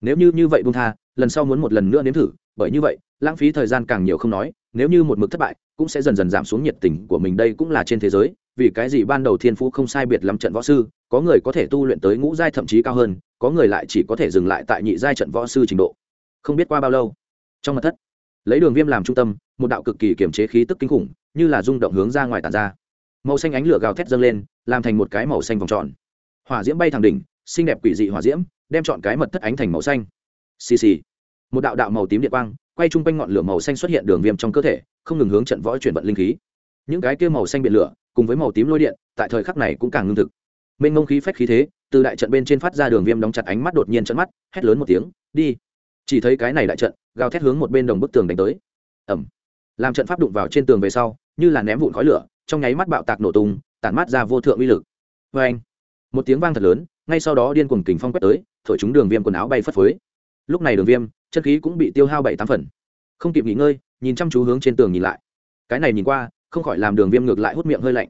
A: Nếu như như vậy buông tha, lần sau muốn một lần nữa nếm thử, bởi như vậy, lãng phí thời gian càng nhiều không nói, nếu như một mực thất bại, cũng sẽ dần dần giảm xuống nhiệt tình của mình đây cũng là trên thế giới, vì cái gì ban đầu thiên phú không sai biệt lắm trận võ sư, có người có thể tu luyện tới ngũ giai thậm chí cao hơn có người lại chỉ có thể dừng lại tại nhị giai trận võ sư trình độ. Không biết qua bao lâu, trong mặt thất, lấy đường viêm làm trung tâm, một đạo cực kỳ kiểm chế khí tức kinh khủng, như là rung động hướng ra ngoài tàn ra. Màu xanh ánh lửa gào thét dâng lên, làm thành một cái màu xanh vòng tròn. Hỏa diễm bay thẳng đỉnh, xinh đẹp quỷ dị hỏa diễm, đem chọn cái mật thất ánh thành màu xanh. Xì xì. Một đạo đạo màu tím điện quang, quay chung quanh ngọn lửa màu xanh xuất hiện đường viêm trong cơ thể, không ngừng hướng trận võ chuyển vận linh khí. Những cái kia màu xanh biển lửa, cùng với màu tím lôi điện, tại thời khắc này cũng càng ngưng thực mênh ngông khí phách khí thế, từ đại trận bên trên phát ra đường viêm đóng chặt ánh mắt đột nhiên trận mắt, hét lớn một tiếng, đi! Chỉ thấy cái này đại trận, gào thét hướng một bên đồng bức tường đánh tới. Ẩm làm trận pháp đụng vào trên tường về sau, như là ném vụn khói lửa, trong nháy mắt bạo tạc nổ tung, tản mát ra vô thượng uy lực. Vê anh một tiếng vang thật lớn, ngay sau đó điên cuồng kình phong quét tới, thổi chúng đường viêm quần áo bay phất phới. Lúc này đường viêm, chân khí cũng bị tiêu hao bảy tám phần. Không kịp nghỉ ngơi, nhìn chăm chú hướng trên tường nhìn lại. Cái này nhìn qua, không khỏi làm đường viêm ngược lại hút miệng hơi lạnh.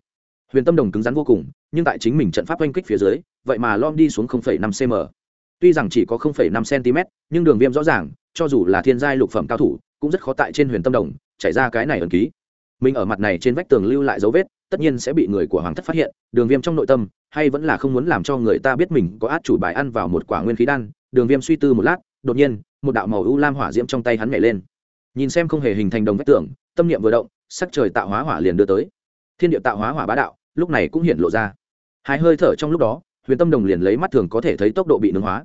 A: Huyền tâm đồng cứng rắn vô cùng nhưng tại chính mình trận pháp oanh kích phía dưới vậy mà lom đi xuống 0,5 cm tuy rằng chỉ có 0,5 cm nhưng đường viêm rõ ràng cho dù là thiên giai lục phẩm cao thủ cũng rất khó tại trên huyền tâm đồng chảy ra cái này ẩn ký. Mình ở mặt này trên vách tường lưu lại dấu vết tất nhiên sẽ bị người của hoàng thất phát hiện đường viêm trong nội tâm hay vẫn là không muốn làm cho người ta biết mình có át chủ bài ăn vào một quả nguyên khí đan đường viêm suy tư một lát đột nhiên một đạo màu u lam hỏa diễm trong tay hắn nhảy lên. Nhìn xem không hề hình thành đồng vách tường tâm niệm vừa động sắc trời tạo hóa hỏa liền đưa tới. Thiên địa tạo hóa hỏa bá đạo lúc này cũng hiện lộ ra hai hơi thở trong lúc đó, huyền tâm đồng liền lấy mắt thường có thể thấy tốc độ bị nướng hóa.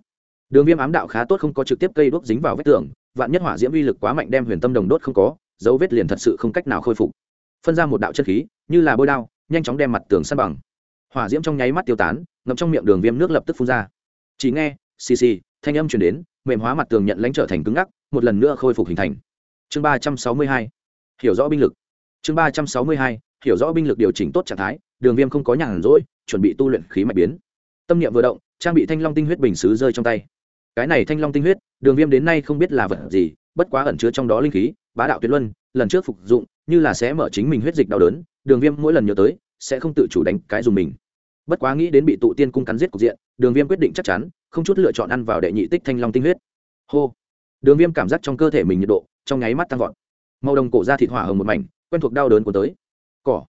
A: Đường viêm ám đạo khá tốt không có trực tiếp cây đuốc dính vào vết tường, vạn nhất hỏa diễm uy lực quá mạnh đem huyền tâm đồng đốt không có, dấu vết liền thật sự không cách nào khôi phục. Phân ra một đạo chân khí, như là bôi đao, nhanh chóng đem mặt tường săn bằng. Hỏa diễm trong nháy mắt tiêu tán ngậm trong miệng đường viêm nước lập tức phun ra. Chỉ nghe, xì xì, thanh âm chuyển đến, mềm hóa mặt tường nhận lãnh trở thành cứng ngắc, một lần nữa khôi phục hình thành. Chương ba trăm sáu mươi hai, hiểu rõ binh lực. Chương ba trăm sáu mươi hai, hiểu rõ binh lực điều chỉnh tốt trạng thái đường viêm không có nhàn rỗi, chuẩn bị tu luyện khí mạch biến. Tâm niệm vừa động, trang bị thanh long tinh huyết bình xứ rơi trong tay. Cái này thanh long tinh huyết, đường viêm đến nay không biết là vật gì, bất quá ẩn chứa trong đó linh khí, bá đạo tuyệt luân, lần trước phục dụng, như là sẽ mở chính mình huyết dịch đau đớn, đường viêm mỗi lần nhớ tới, sẽ không tự chủ đánh cái dùng mình. Bất quá nghĩ đến bị tụ tiên cung cắn giết cục diện, đường viêm quyết định chắc chắn, không chút lựa chọn ăn vào đệ nhị tích thanh long tinh huyết. Hô. Đường viêm cảm giác trong cơ thể mình nhiệt độ, trong nháy mắt tăng vọt. Màu đồng cổ ra thịt hỏa hồng một mảnh, quen thuộc đau đớn của tới. Cỏ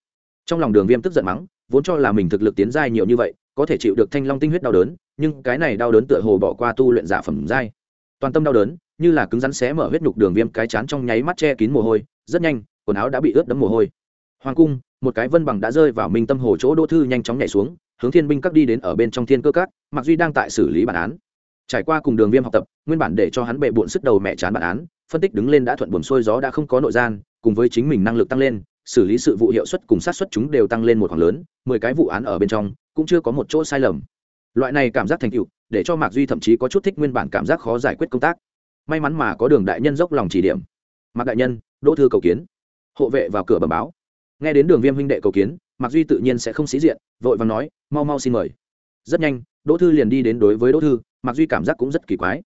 A: trong lòng đường viêm tức giận mắng, vốn cho là mình thực lực tiến giai nhiều như vậy, có thể chịu được thanh long tinh huyết đau đớn, nhưng cái này đau đớn tựa hồ bỏ qua tu luyện giả phẩm giai. Toàn tâm đau đớn, như là cứng rắn xé mở huyết nhục đường viêm cái chán trong nháy mắt che kín mồ hôi, rất nhanh, quần áo đã bị ướt đẫm mồ hôi. Hoàng cung, một cái vân bằng đã rơi vào minh tâm hồ chỗ đỗ thư nhanh chóng nhảy xuống, hướng thiên binh các đi đến ở bên trong thiên cơ các mặc duy đang tại xử lý bản án. Trải qua cùng đường viêm học tập, nguyên bản để cho hắn bệ bụn sức đầu mẹ chán bản án, phân tích đứng lên đã thuận buồn xuôi gió đã không có nội gian, cùng với chính mình năng lực tăng lên xử lý sự vụ hiệu suất cùng sát xuất chúng đều tăng lên một khoảng lớn, mười cái vụ án ở bên trong, cũng chưa có một chỗ sai lầm. Loại này cảm giác thành tựu, để cho mạc duy thậm chí có chút thích nguyên bản cảm giác khó giải quyết công tác. May mắn mà có đường đại nhân dốc lòng chỉ điểm. Mạc đại nhân, đỗ thư cầu kiến. Hộ vệ vào cửa bẩm báo. Nghe đến đường viêm huynh đệ cầu kiến, mạc duy tự nhiên sẽ không sĩ diện, vội và nói, mau mau xin mời. Rất nhanh, đỗ thư liền đi đến đối với đỗ thư, mạc duy cảm giác cũng rất kỳ quái.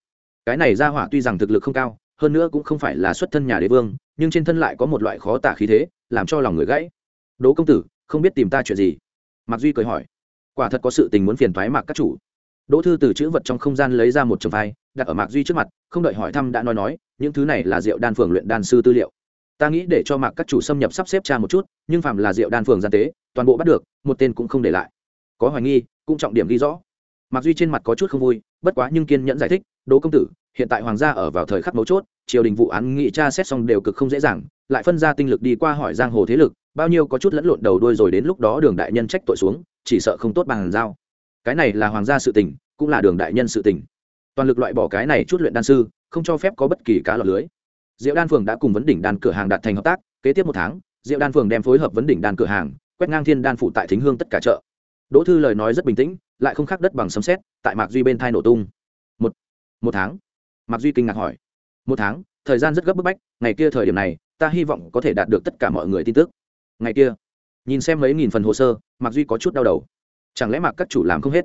A: Cái này ra hỏa tuy rằng thực lực không cao, hơn nữa cũng không phải là xuất thân nhà đế vương, nhưng trên thân lại có một loại khó tả khí thế làm cho lòng người gãy. Đỗ công tử, không biết tìm ta chuyện gì? Mạc duy cười hỏi. Quả thật có sự tình muốn phiền thoái mạc các chủ. Đỗ thư từ chữ vật trong không gian lấy ra một chồng vai, đặt ở mạc duy trước mặt, không đợi hỏi thăm đã nói nói, những thứ này là rượu đan phường luyện đan sư tư liệu. Ta nghĩ để cho mạc các chủ xâm nhập sắp xếp cha một chút, nhưng phạm là rượu đan phường gian tế, toàn bộ bắt được, một tên cũng không để lại. Có hoài nghi, cũng trọng điểm ghi rõ mặc duy trên mặt có chút không vui, bất quá nhưng kiên nhẫn giải thích, đỗ công tử, hiện tại hoàng gia ở vào thời khắc mấu chốt, triều đình vụ án nghị tra xét xong đều cực không dễ dàng, lại phân ra tinh lực đi qua hỏi giang hồ thế lực, bao nhiêu có chút lẫn lộn đầu đuôi rồi đến lúc đó đường đại nhân trách tội xuống, chỉ sợ không tốt bằng giao. Cái này là hoàng gia sự tình, cũng là đường đại nhân sự tình. Toàn lực loại bỏ cái này chút luyện đan sư, không cho phép có bất kỳ cá lọt lưới. Diệu đan phường đã cùng vấn đỉnh đan cửa hàng đạt thành hợp tác, kế tiếp một tháng, diệu đan phường đem phối hợp vấn đỉnh đan cửa hàng, quét ngang thiên đan phụ tại thính hương tất cả chợ. Đỗ thư lời nói rất bình tĩnh lại không khác đất bằng sấm xét tại mạc duy bên thai nổ tung. Một một tháng. Mạc duy kinh ngạc hỏi. Một tháng, thời gian rất gấp bức bách, ngày kia thời điểm này, ta hy vọng có thể đạt được tất cả mọi người tin tức. Ngày kia, nhìn xem mấy nghìn phần hồ sơ, mạc duy có chút đau đầu. Chẳng lẽ mạc các chủ làm không hết?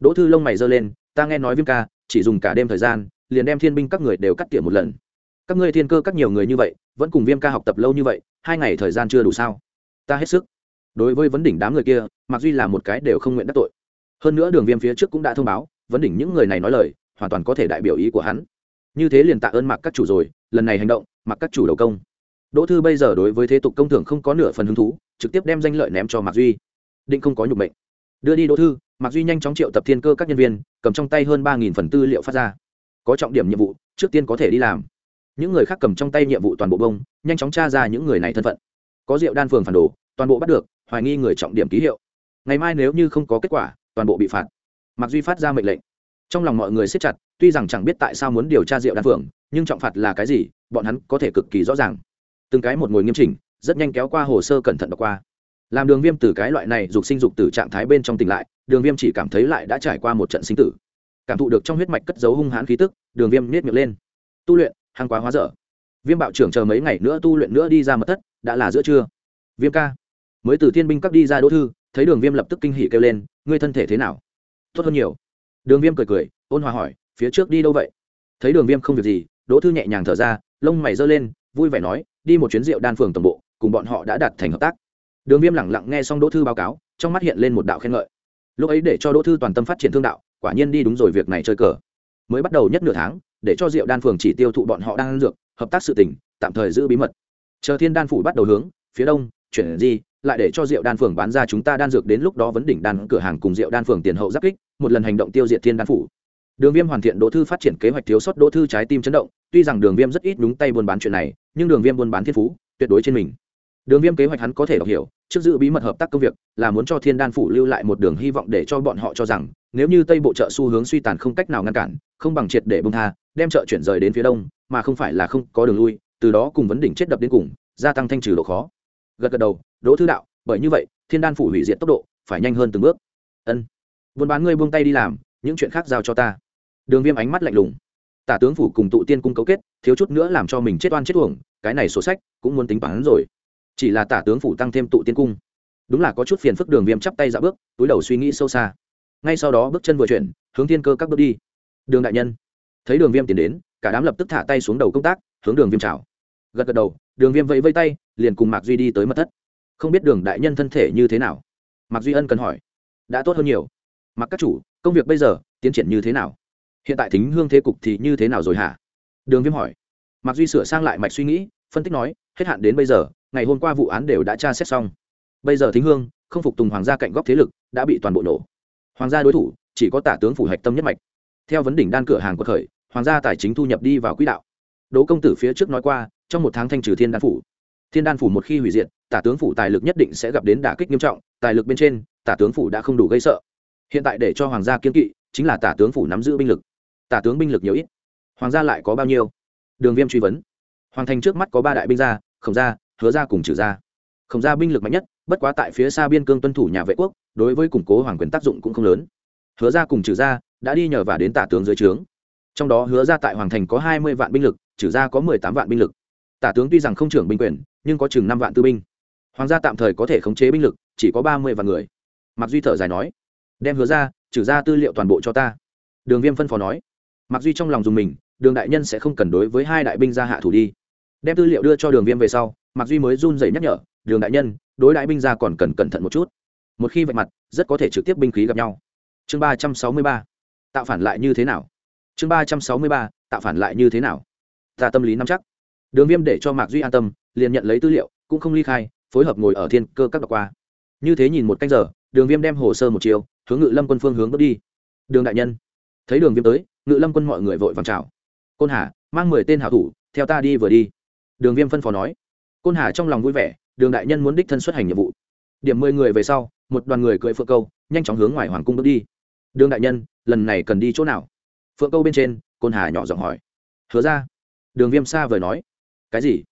A: Đỗ thư lông mày giơ lên, ta nghe nói viêm ca, chỉ dùng cả đêm thời gian, liền đem thiên binh các người đều cắt tiệm một lần. Các ngươi thiên cơ các nhiều người như vậy, vẫn cùng viêm ca học tập lâu như vậy, hai ngày thời gian chưa đủ sao? Ta hết sức. Đối với vấn đỉnh đám người kia, mạc duy là một cái đều không nguyện đắc tội hơn nữa đường viêm phía trước cũng đã thông báo, vấn đỉnh những người này nói lời, hoàn toàn có thể đại biểu ý của hắn. Như thế liền tạ ơn mặc các chủ rồi, lần này hành động mặc các chủ đầu công. Đỗ thư bây giờ đối với thế tục công thường không có nửa phần hứng thú, trực tiếp đem danh lợi ném cho mạc duy. Định không có nhục mệnh. Đưa đi đỗ thư, mạc duy nhanh chóng triệu tập thiên cơ các nhân viên, cầm trong tay hơn ba phần tư liệu phát ra. Có trọng điểm nhiệm vụ, trước tiên có thể đi làm. Những người khác cầm trong tay nhiệm vụ toàn bộ bông, nhanh chóng tra ra những người này thân phận. Có rượu đan phường phản đồ, toàn bộ bắt được, hoài nghi người trọng điểm ký hiệu. Ngày mai nếu như không có kết quả toàn bộ bị phạt. Mặc duy phát ra mệnh lệnh. Trong lòng mọi người siết chặt, tuy rằng chẳng biết tại sao muốn điều tra diệu đan phượng, nhưng trọng phạt là cái gì, bọn hắn có thể cực kỳ rõ ràng. Từng cái một ngồi nghiêm chỉnh, rất nhanh kéo qua hồ sơ cẩn thận đọc qua. Làm đường viêm từ cái loại này dục sinh dục từ trạng thái bên trong tỉnh lại, đường viêm chỉ cảm thấy lại đã trải qua một trận sinh tử. Cảm thụ được trong huyết mạch cất dấu hung hãn khí tức, đường viêm nết miệng lên. Tu luyện hàng quá hóa dở. Viêm bạo trưởng chờ mấy ngày nữa tu luyện nữa đi ra mật thất, đã là giữa trưa. Viêm ca. Mới từ thiên binh cấp đi ra đỗ thư, thấy đường viêm lập tức kinh hỉ kêu lên ngươi thân thể thế nào? Tốt hơn nhiều. Đường viêm cười cười, ôn hòa hỏi, phía trước đi đâu vậy? Thấy đường viêm không việc gì, đỗ thư nhẹ nhàng thở ra, lông mày giơ lên, vui vẻ nói, đi một chuyến rượu đan phường tổng bộ, cùng bọn họ đã đạt thành hợp tác. Đường viêm lẳng lặng nghe xong đỗ thư báo cáo, trong mắt hiện lên một đạo khen ngợi. Lúc ấy để cho đỗ thư toàn tâm phát triển thương đạo, quả nhiên đi đúng rồi việc này chơi cờ. Mới bắt đầu nhất nửa tháng, để cho rượu đan phường chỉ tiêu thụ bọn họ đang dược, hợp tác sự tỉnh tạm thời giữ bí mật. Chờ thiên đan phủ bắt đầu hướng, phía đông, chuyển gì lại để cho rượu đan phường bán ra chúng ta đan dược đến lúc đó vấn đỉnh đan cửa hàng cùng rượu đan phường tiền hậu giáp kích, một lần hành động tiêu diệt thiên đan phủ. Đường viêm hoàn thiện đỗ thư phát triển kế hoạch thiếu sót đỗ thư trái tim chấn động, tuy rằng đường viêm rất ít đúng tay buôn bán chuyện này, nhưng đường viêm buôn bán thiên phú, tuyệt đối trên mình. Đường viêm kế hoạch hắn có thể đọc hiểu, trước giữ bí mật hợp tác công việc, là muốn cho thiên đan phủ lưu lại một đường hy vọng để cho bọn họ cho rằng, nếu như tây bộ trợ xu hướng suy tàn không cách nào ngăn cản, không bằng triệt để bông tha, đem chợ chuyển rời đến phía đông, mà không phải là không có đường lui, từ đó cùng vấn đỉnh chết đập đến cùng, gia tăng thanh trừ độ khó gật gật đầu, đỗ thư đạo, bởi như vậy, thiên đan phủ hủy diệt tốc độ phải nhanh hơn từng bước. Ân, buôn bán ngươi buông tay đi làm, những chuyện khác giao cho ta. Đường viêm ánh mắt lạnh lùng. Tả tướng phủ cùng tụ tiên cung cấu kết, thiếu chút nữa làm cho mình chết oan chết uổng, cái này sổ sách cũng muốn tính toán rồi. Chỉ là tả tướng phủ tăng thêm tụ tiên cung. Đúng là có chút phiền phức đường viêm chắp tay ra bước, túi đầu suy nghĩ sâu xa. Ngay sau đó bước chân vừa chuyển, hướng thiên cơ các bước đi. Đường đại nhân. Thấy đường viêm tiến đến, cả đám lập tức thả tay xuống đầu công tác, hướng đường viêm chào. Gật gật đầu đường viêm vẫy vây tay, liền cùng mạc duy đi tới mật thất. Không biết đường đại nhân thân thể như thế nào? Mạc duy ân cần hỏi. Đã tốt hơn nhiều. Mặc các chủ, công việc bây giờ, tiến triển như thế nào? Hiện tại thính hương thế cục thì như thế nào rồi hả? Đường viêm hỏi. Mạc duy sửa sang lại mạch suy nghĩ, phân tích nói, hết hạn đến bây giờ, ngày hôm qua vụ án đều đã tra xét xong. Bây giờ thính hương, không phục tùng hoàng gia cạnh góc thế lực, đã bị toàn bộ nổ. Hoàng gia đối thủ, chỉ có tả tướng phủ hạch tâm nhất mạch. Theo vấn đỉnh đan cửa hàng của khởi, hoàng gia tài chính thu nhập đi vào quỹ đạo. Đỗ công tử phía trước nói qua trong một tháng thanh trừ thiên đan phủ. Thiên đan phủ một khi hủy diệt, tả tướng phủ tài lực nhất định sẽ gặp đến đả kích nghiêm trọng, tài lực bên trên, tả tướng phủ đã không đủ gây sợ. Hiện tại để cho hoàng gia kiên kỵ, chính là tả tướng phủ nắm giữ binh lực. Tả tướng binh lực nhiều ít, hoàng gia lại có bao nhiêu? Đường viêm truy vấn. Hoàng thành trước mắt có ba đại binh gia, khổng gia, hứa gia cùng trừ gia. Khổng gia binh lực mạnh nhất, bất quá tại phía xa biên cương tuân thủ nhà vệ quốc, đối với củng cố hoàng quyền tác dụng cũng không lớn. Hứa gia cùng trừ gia đã đi nhờ và đến tả tướng dưới trướng. Trong đó hứa gia tại hoàng thành có hai mươi vạn binh lực trừ gia có mười tám vạn binh lực tả tướng tuy rằng không trưởng binh quyền, nhưng có chừng năm vạn tư binh. Hoàng gia tạm thời có thể khống chế binh lực, chỉ có ba mươi vạn người. Mặc duy thở dài nói, đem hứa ra, trừ ra tư liệu toàn bộ cho ta. Đường viêm phân phó nói mặc duy trong lòng dùng mình, đường đại nhân sẽ không cần đối với hai đại binh ra hạ thủ đi. Đem tư liệu đưa cho đường viêm về sau mặc duy mới run dậy nhắc nhở, đường đại nhân, đối đại binh ra còn cần cẩn thận một chút. Một khi vạch mặt, rất có thể trực tiếp binh khí gặp nhau. Chương ba trăm sáu mươi ba, tạo phản lại như thế nào? Chương ba trăm sáu mươi ba, tạo phản lại như thế nào? Ta tâm lý nắm chắc đường viêm để cho mạc duy an tâm, liền nhận lấy tư liệu, cũng không ly khai, phối hợp ngồi ở thiên cơ các đọc qua. Như thế nhìn một canh giờ, đường viêm đem hồ sơ một chiều, hướng ngự lâm quân phương hướng bước đi. Đường đại nhân. Thấy đường viêm tới, ngự lâm quân mọi người vội vàng chào. Côn hà, mang mười tên hảo thủ, theo ta đi vừa đi. Đường viêm phân phó nói. Côn hà trong lòng vui vẻ, đường đại nhân muốn đích thân xuất hành nhiệm vụ. Điểm mười người về sau, một đoàn người cưỡi phượng câu, nhanh chóng hướng ngoài hoàng cung bước đi. Đường đại nhân, lần này cần đi chỗ nào? Phượng câu bên trên, côn hà nhỏ giọng hỏi. Hứa ra. Đường viêm xa vời nói cái gì?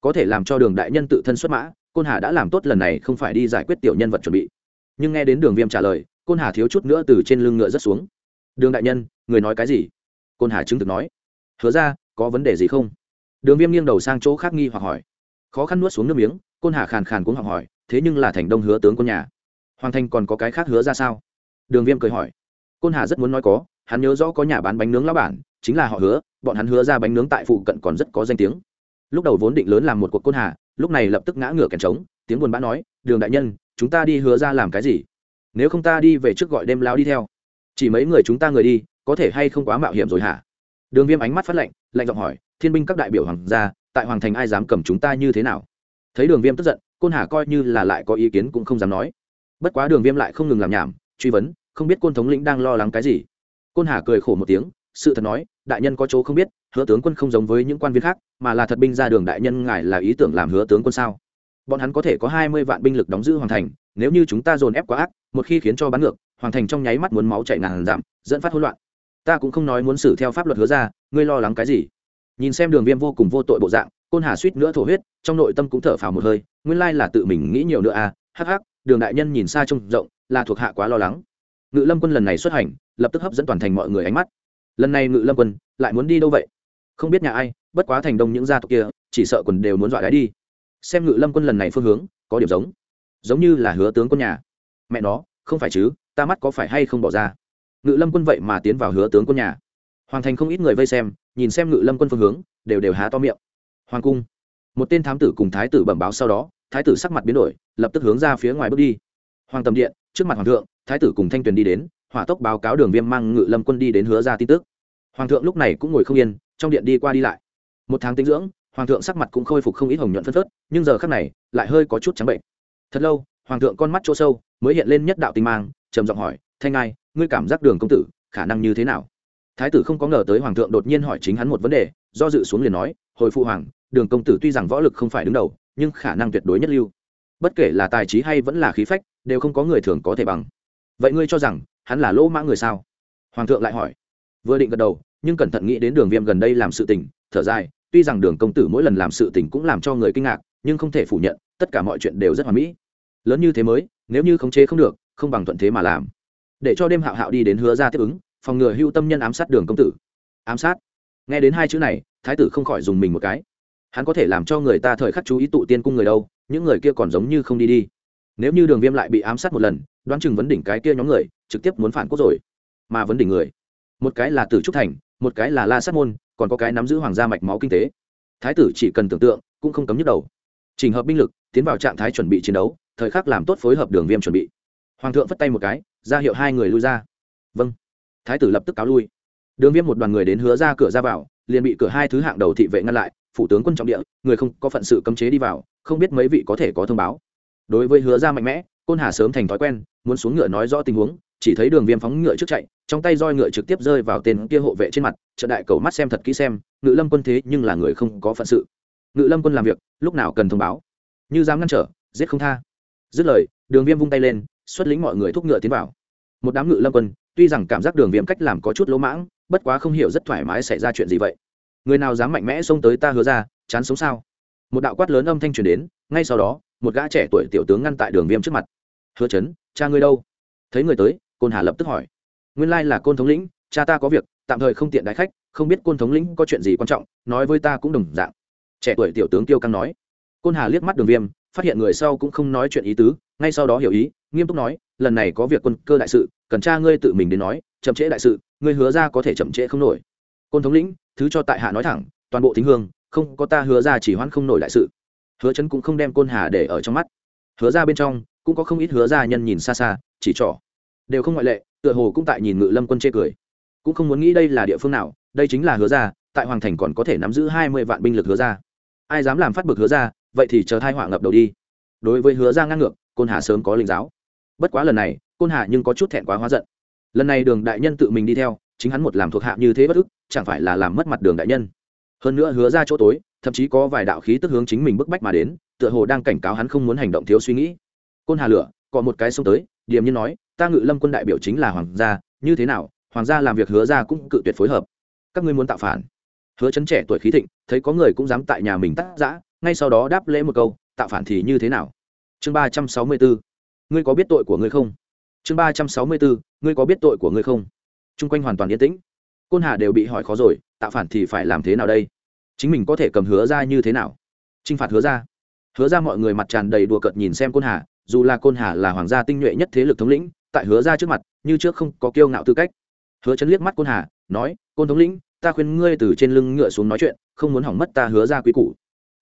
A: Có thể làm cho đường đại nhân tự thân xuất mã, côn hà đã làm tốt lần này không phải đi giải quyết tiểu nhân vật chuẩn bị. Nhưng nghe đến đường viêm trả lời, côn hà thiếu chút nữa từ trên lưng ngựa rất xuống. Đường đại nhân, người nói cái gì? Côn hà chứng thực nói. Hứa ra, có vấn đề gì không? Đường viêm nghiêng đầu sang chỗ khác nghi hoặc hỏi. Khó khăn nuốt xuống nước miếng, côn hà khàn khàn cũng học hỏi, thế nhưng là thành đông hứa tướng quân nhà. Hoàng thành còn có cái khác hứa ra sao? Đường viêm cười hỏi. Côn hà rất muốn nói có, hắn nhớ rõ có nhà bán bánh nướng lão bản, chính là họ hứa, bọn hắn hứa ra bánh nướng tại phụ cận còn rất có danh tiếng lúc đầu vốn định lớn làm một cuộc côn hà, lúc này lập tức ngã ngửa kèn trống, tiếng buồn bã nói, đường đại nhân, chúng ta đi hứa ra làm cái gì? Nếu không ta đi về trước gọi đêm lao đi theo. Chỉ mấy người chúng ta người đi, có thể hay không quá mạo hiểm rồi hả? Đường viêm ánh mắt phát lạnh lạnh giọng hỏi, thiên binh các đại biểu hoàng gia, tại hoàng thành ai dám cầm chúng ta như thế nào? Thấy đường viêm tức giận, côn hà coi như là lại có ý kiến cũng không dám nói. Bất quá đường viêm lại không ngừng làm nhảm, truy vấn, không biết côn thống lĩnh đang lo lắng cái gì. Côn hà cười khổ một tiếng, sự thật nói, đại nhân có chỗ không biết hứa tướng quân không giống với những quan viên khác, mà là thật binh ra đường đại nhân ngài là ý tưởng làm hứa tướng quân sao? Bọn hắn có thể có hai mươi vạn binh lực đóng giữ hoàng thành, nếu như chúng ta dồn ép quá ác, một khi khiến cho bắn ngược, hoàng thành trong nháy mắt muốn máu chạy ngàn giảm dẫn phát hỗn loạn. Ta cũng không nói muốn xử theo pháp luật hứa ra, ngươi lo lắng cái gì? Nhìn xem đường viêm vô cùng vô tội bộ dạng, côn hà suýt nữa thổ huyết, trong nội tâm cũng thở phào một hơi, nguyên lai là tự mình nghĩ nhiều nữa à hắc hắc, đường đại nhân nhìn xa trông rộng, là thuộc hạ quá lo lắng. Ngự lâm quân lần này xuất hành, lập tức hấp dẫn toàn thành mọi người ánh mắt. Lần này ngự lâm quân lại muốn đi đâu vậy? Không biết nhà ai, bất quá thành đông những gia tộc kia, chỉ sợ quần đều muốn dọa đáy đi. Xem ngự lâm quân lần này phương hướng, có điểm giống. Giống như là hứa tướng quân nhà. Mẹ nó, không phải chứ, ta mắt có phải hay không bỏ ra? Ngự lâm quân vậy mà tiến vào hứa tướng quân nhà. Hoàng thành không ít người vây xem, nhìn xem ngự lâm quân phương hướng, đều đều há to miệng. Hoàng cung. Một tên thám tử cùng thái tử bẩm báo sau đó, thái tử sắc mặt biến đổi, lập tức hướng ra phía ngoài bước đi. Hoàng tầm điện, trước mặt hoàng thượng, thái tử cùng thanh tuyền đi đến, hỏa tốc báo cáo đường viêm mang ngự lâm quân đi đến hứa ra tin tức hoàng thượng lúc này cũng ngồi không yên, trong điện đi qua đi lại. Một tháng tinh dưỡng, hoàng thượng sắc mặt cũng khôi phục không ít hồng nhuận phân phớt, nhưng giờ khắc này, lại hơi có chút trắng bệnh. Thật lâu, hoàng thượng con mắt chỗ sâu, mới hiện lên nhất đạo tinh mang, trầm giọng hỏi, thanh ai ngươi cảm giác đường công tử, khả năng như thế nào? Thái tử không có ngờ tới hoàng thượng đột nhiên hỏi chính hắn một vấn đề, do dự xuống liền nói, hồi phụ hoàng, đường công tử tuy rằng võ lực không phải đứng đầu, nhưng khả năng tuyệt đối nhất lưu. Bất kể là tài trí hay vẫn là khí phách, đều không có người thường có thể bằng. Vậy ngươi cho rằng, hắn là lỗ mã người sao? Hoàng thượng lại hỏi. Vừa định gật đầu nhưng cẩn thận nghĩ đến đường viêm gần đây làm sự tình, thở dài, tuy rằng đường công tử mỗi lần làm sự tình cũng làm cho người kinh ngạc, nhưng không thể phủ nhận, tất cả mọi chuyện đều rất hoàn mỹ. Lớn như thế mới, nếu như khống chế không được, không bằng thuận thế mà làm. Để cho đêm hạo hạo đi đến hứa ra tiếp ứng, phòng ngừa hưu tâm nhân ám sát đường công tử. Ám sát? Nghe đến hai chữ này, thái tử không khỏi dùng mình một cái. Hắn có thể làm cho người ta thời khắc chú ý tụ tiên cung người đâu, những người kia còn giống như không đi đi. Nếu như đường viêm lại bị ám sát một lần, đoán chừng vấn đỉnh cái kia nhóm người, trực tiếp muốn phản quốc rồi. Mà vấn đỉnh người, một cái là tử trúc thành một cái là la sát môn, còn có cái nắm giữ hoàng gia mạch máu kinh tế. Thái tử chỉ cần tưởng tượng, cũng không cấm nhức đầu. Trình hợp binh lực, tiến vào trạng thái chuẩn bị chiến đấu, thời khắc làm tốt phối hợp đường viêm chuẩn bị. Hoàng thượng phất tay một cái, ra hiệu hai người lui ra. Vâng. Thái tử lập tức cáo lui. Đường viêm một đoàn người đến hứa ra cửa ra vào, liền bị cửa hai thứ hạng đầu thị vệ ngăn lại, phủ tướng quân trọng địa, người không có phận sự cấm chế đi vào, không biết mấy vị có thể có thông báo. Đối với hứa ra mạnh mẽ, côn hà sớm thành thói quen, muốn xuống ngựa nói rõ tình huống chỉ thấy đường viêm phóng ngựa trước chạy, trong tay roi ngựa trực tiếp rơi vào tên kia hộ vệ trên mặt, trận đại cầu mắt xem thật kỹ xem, ngự lâm quân thế nhưng là người không có phận sự. Ngự lâm quân làm việc, lúc nào cần thông báo. Như dám ngăn trở, giết không tha. Dứt lời, đường viêm vung tay lên, xuất lĩnh mọi người thúc ngựa tiến vào. Một đám ngự lâm quân, tuy rằng cảm giác đường viêm cách làm có chút lỗ mãng, bất quá không hiểu rất thoải mái xảy ra chuyện gì vậy. Người nào dám mạnh mẽ xông tới ta hứa ra, chán sống sao? Một đạo quát lớn âm thanh truyền đến, ngay sau đó, một gã trẻ tuổi tiểu tướng ngăn tại đường viêm trước mặt. Hứa chấn, cha ngươi đâu? Thấy người tới côn hà lập tức hỏi. Nguyên lai là côn thống lĩnh, cha ta có việc, tạm thời không tiện đái khách, không biết côn thống lĩnh có chuyện gì quan trọng, nói với ta cũng đồng dạng. Trẻ tuổi tiểu tướng tiêu căng nói. Côn hà liếc mắt đường viêm, phát hiện người sau cũng không nói chuyện ý tứ, ngay sau đó hiểu ý, nghiêm túc nói, lần này có việc quân cơ đại sự, cần cha ngươi tự mình đến nói, chậm trễ đại sự, ngươi hứa ra có thể chậm trễ không nổi. Côn thống lĩnh, thứ cho tại hạ nói thẳng, toàn bộ thính hương, không có ta hứa ra chỉ hoãn không nổi đại sự. Hứa chấn cũng không đem côn hà để ở trong mắt. Hứa ra bên trong, cũng có không ít hứa ra nhân nhìn xa xa, chỉ trỏ đều không ngoại lệ, tựa hồ cũng tại nhìn ngự lâm quân chê cười. Cũng không muốn nghĩ đây là địa phương nào, đây chính là hứa ra tại hoàng thành còn có thể nắm giữ hai mươi vạn binh lực hứa ra ai dám làm phát bực hứa ra vậy thì chờ thai họa ngập đầu đi. Đối với hứa ra ngang ngược, côn hà sớm có linh giáo. Bất quá lần này, côn hà nhưng có chút thẹn quá hóa giận. Lần này đường đại nhân tự mình đi theo, chính hắn một làm thuộc hạ như thế bất ức, chẳng phải là làm mất mặt đường đại nhân. Hơn nữa hứa ra chỗ tối, thậm chí có vài đạo khí tức hướng chính mình bức bách mà đến, tựa hồ đang cảnh cáo hắn không muốn hành động thiếu suy nghĩ. Côn hà lửa còn một cái xông tới, điềm nhiên nói ta ngự lâm quân đại biểu chính là hoàng gia, như thế nào, hoàng gia làm việc hứa ra cũng cự tuyệt phối hợp. Các ngươi muốn tạo phản. Hứa chấn trẻ tuổi khí thịnh, thấy có người cũng dám tại nhà mình tắt giã, ngay sau đó đáp lễ một câu, tạo phản thì như thế nào? Chương ba trăm sáu mươi bốn, ngươi có biết tội của ngươi không? Chương ba trăm sáu mươi bốn, ngươi có biết tội của ngươi không? T r u n g quanh hoàn toàn yên tĩnh. Côn hà đều bị hỏi khó rồi, tạo phản thì phải làm thế nào đây? Chính mình có thể cầm hứa ra như thế nào? T r i n h phạt hứa ra. Hứa ra mọi người mặt tràn đầy đùa cợt nhìn xem côn hà, dù là côn hà là hoàng gia tinh nhuệ nhất thế lực thống lĩnh tại hứa ra trước mặt, như trước không có kiêu ngạo tư cách. Hứa chấn liếc mắt côn hà, nói, côn thống lĩnh, ta khuyên ngươi từ trên lưng ngựa xuống nói chuyện, không muốn hỏng mất ta hứa ra quý củ.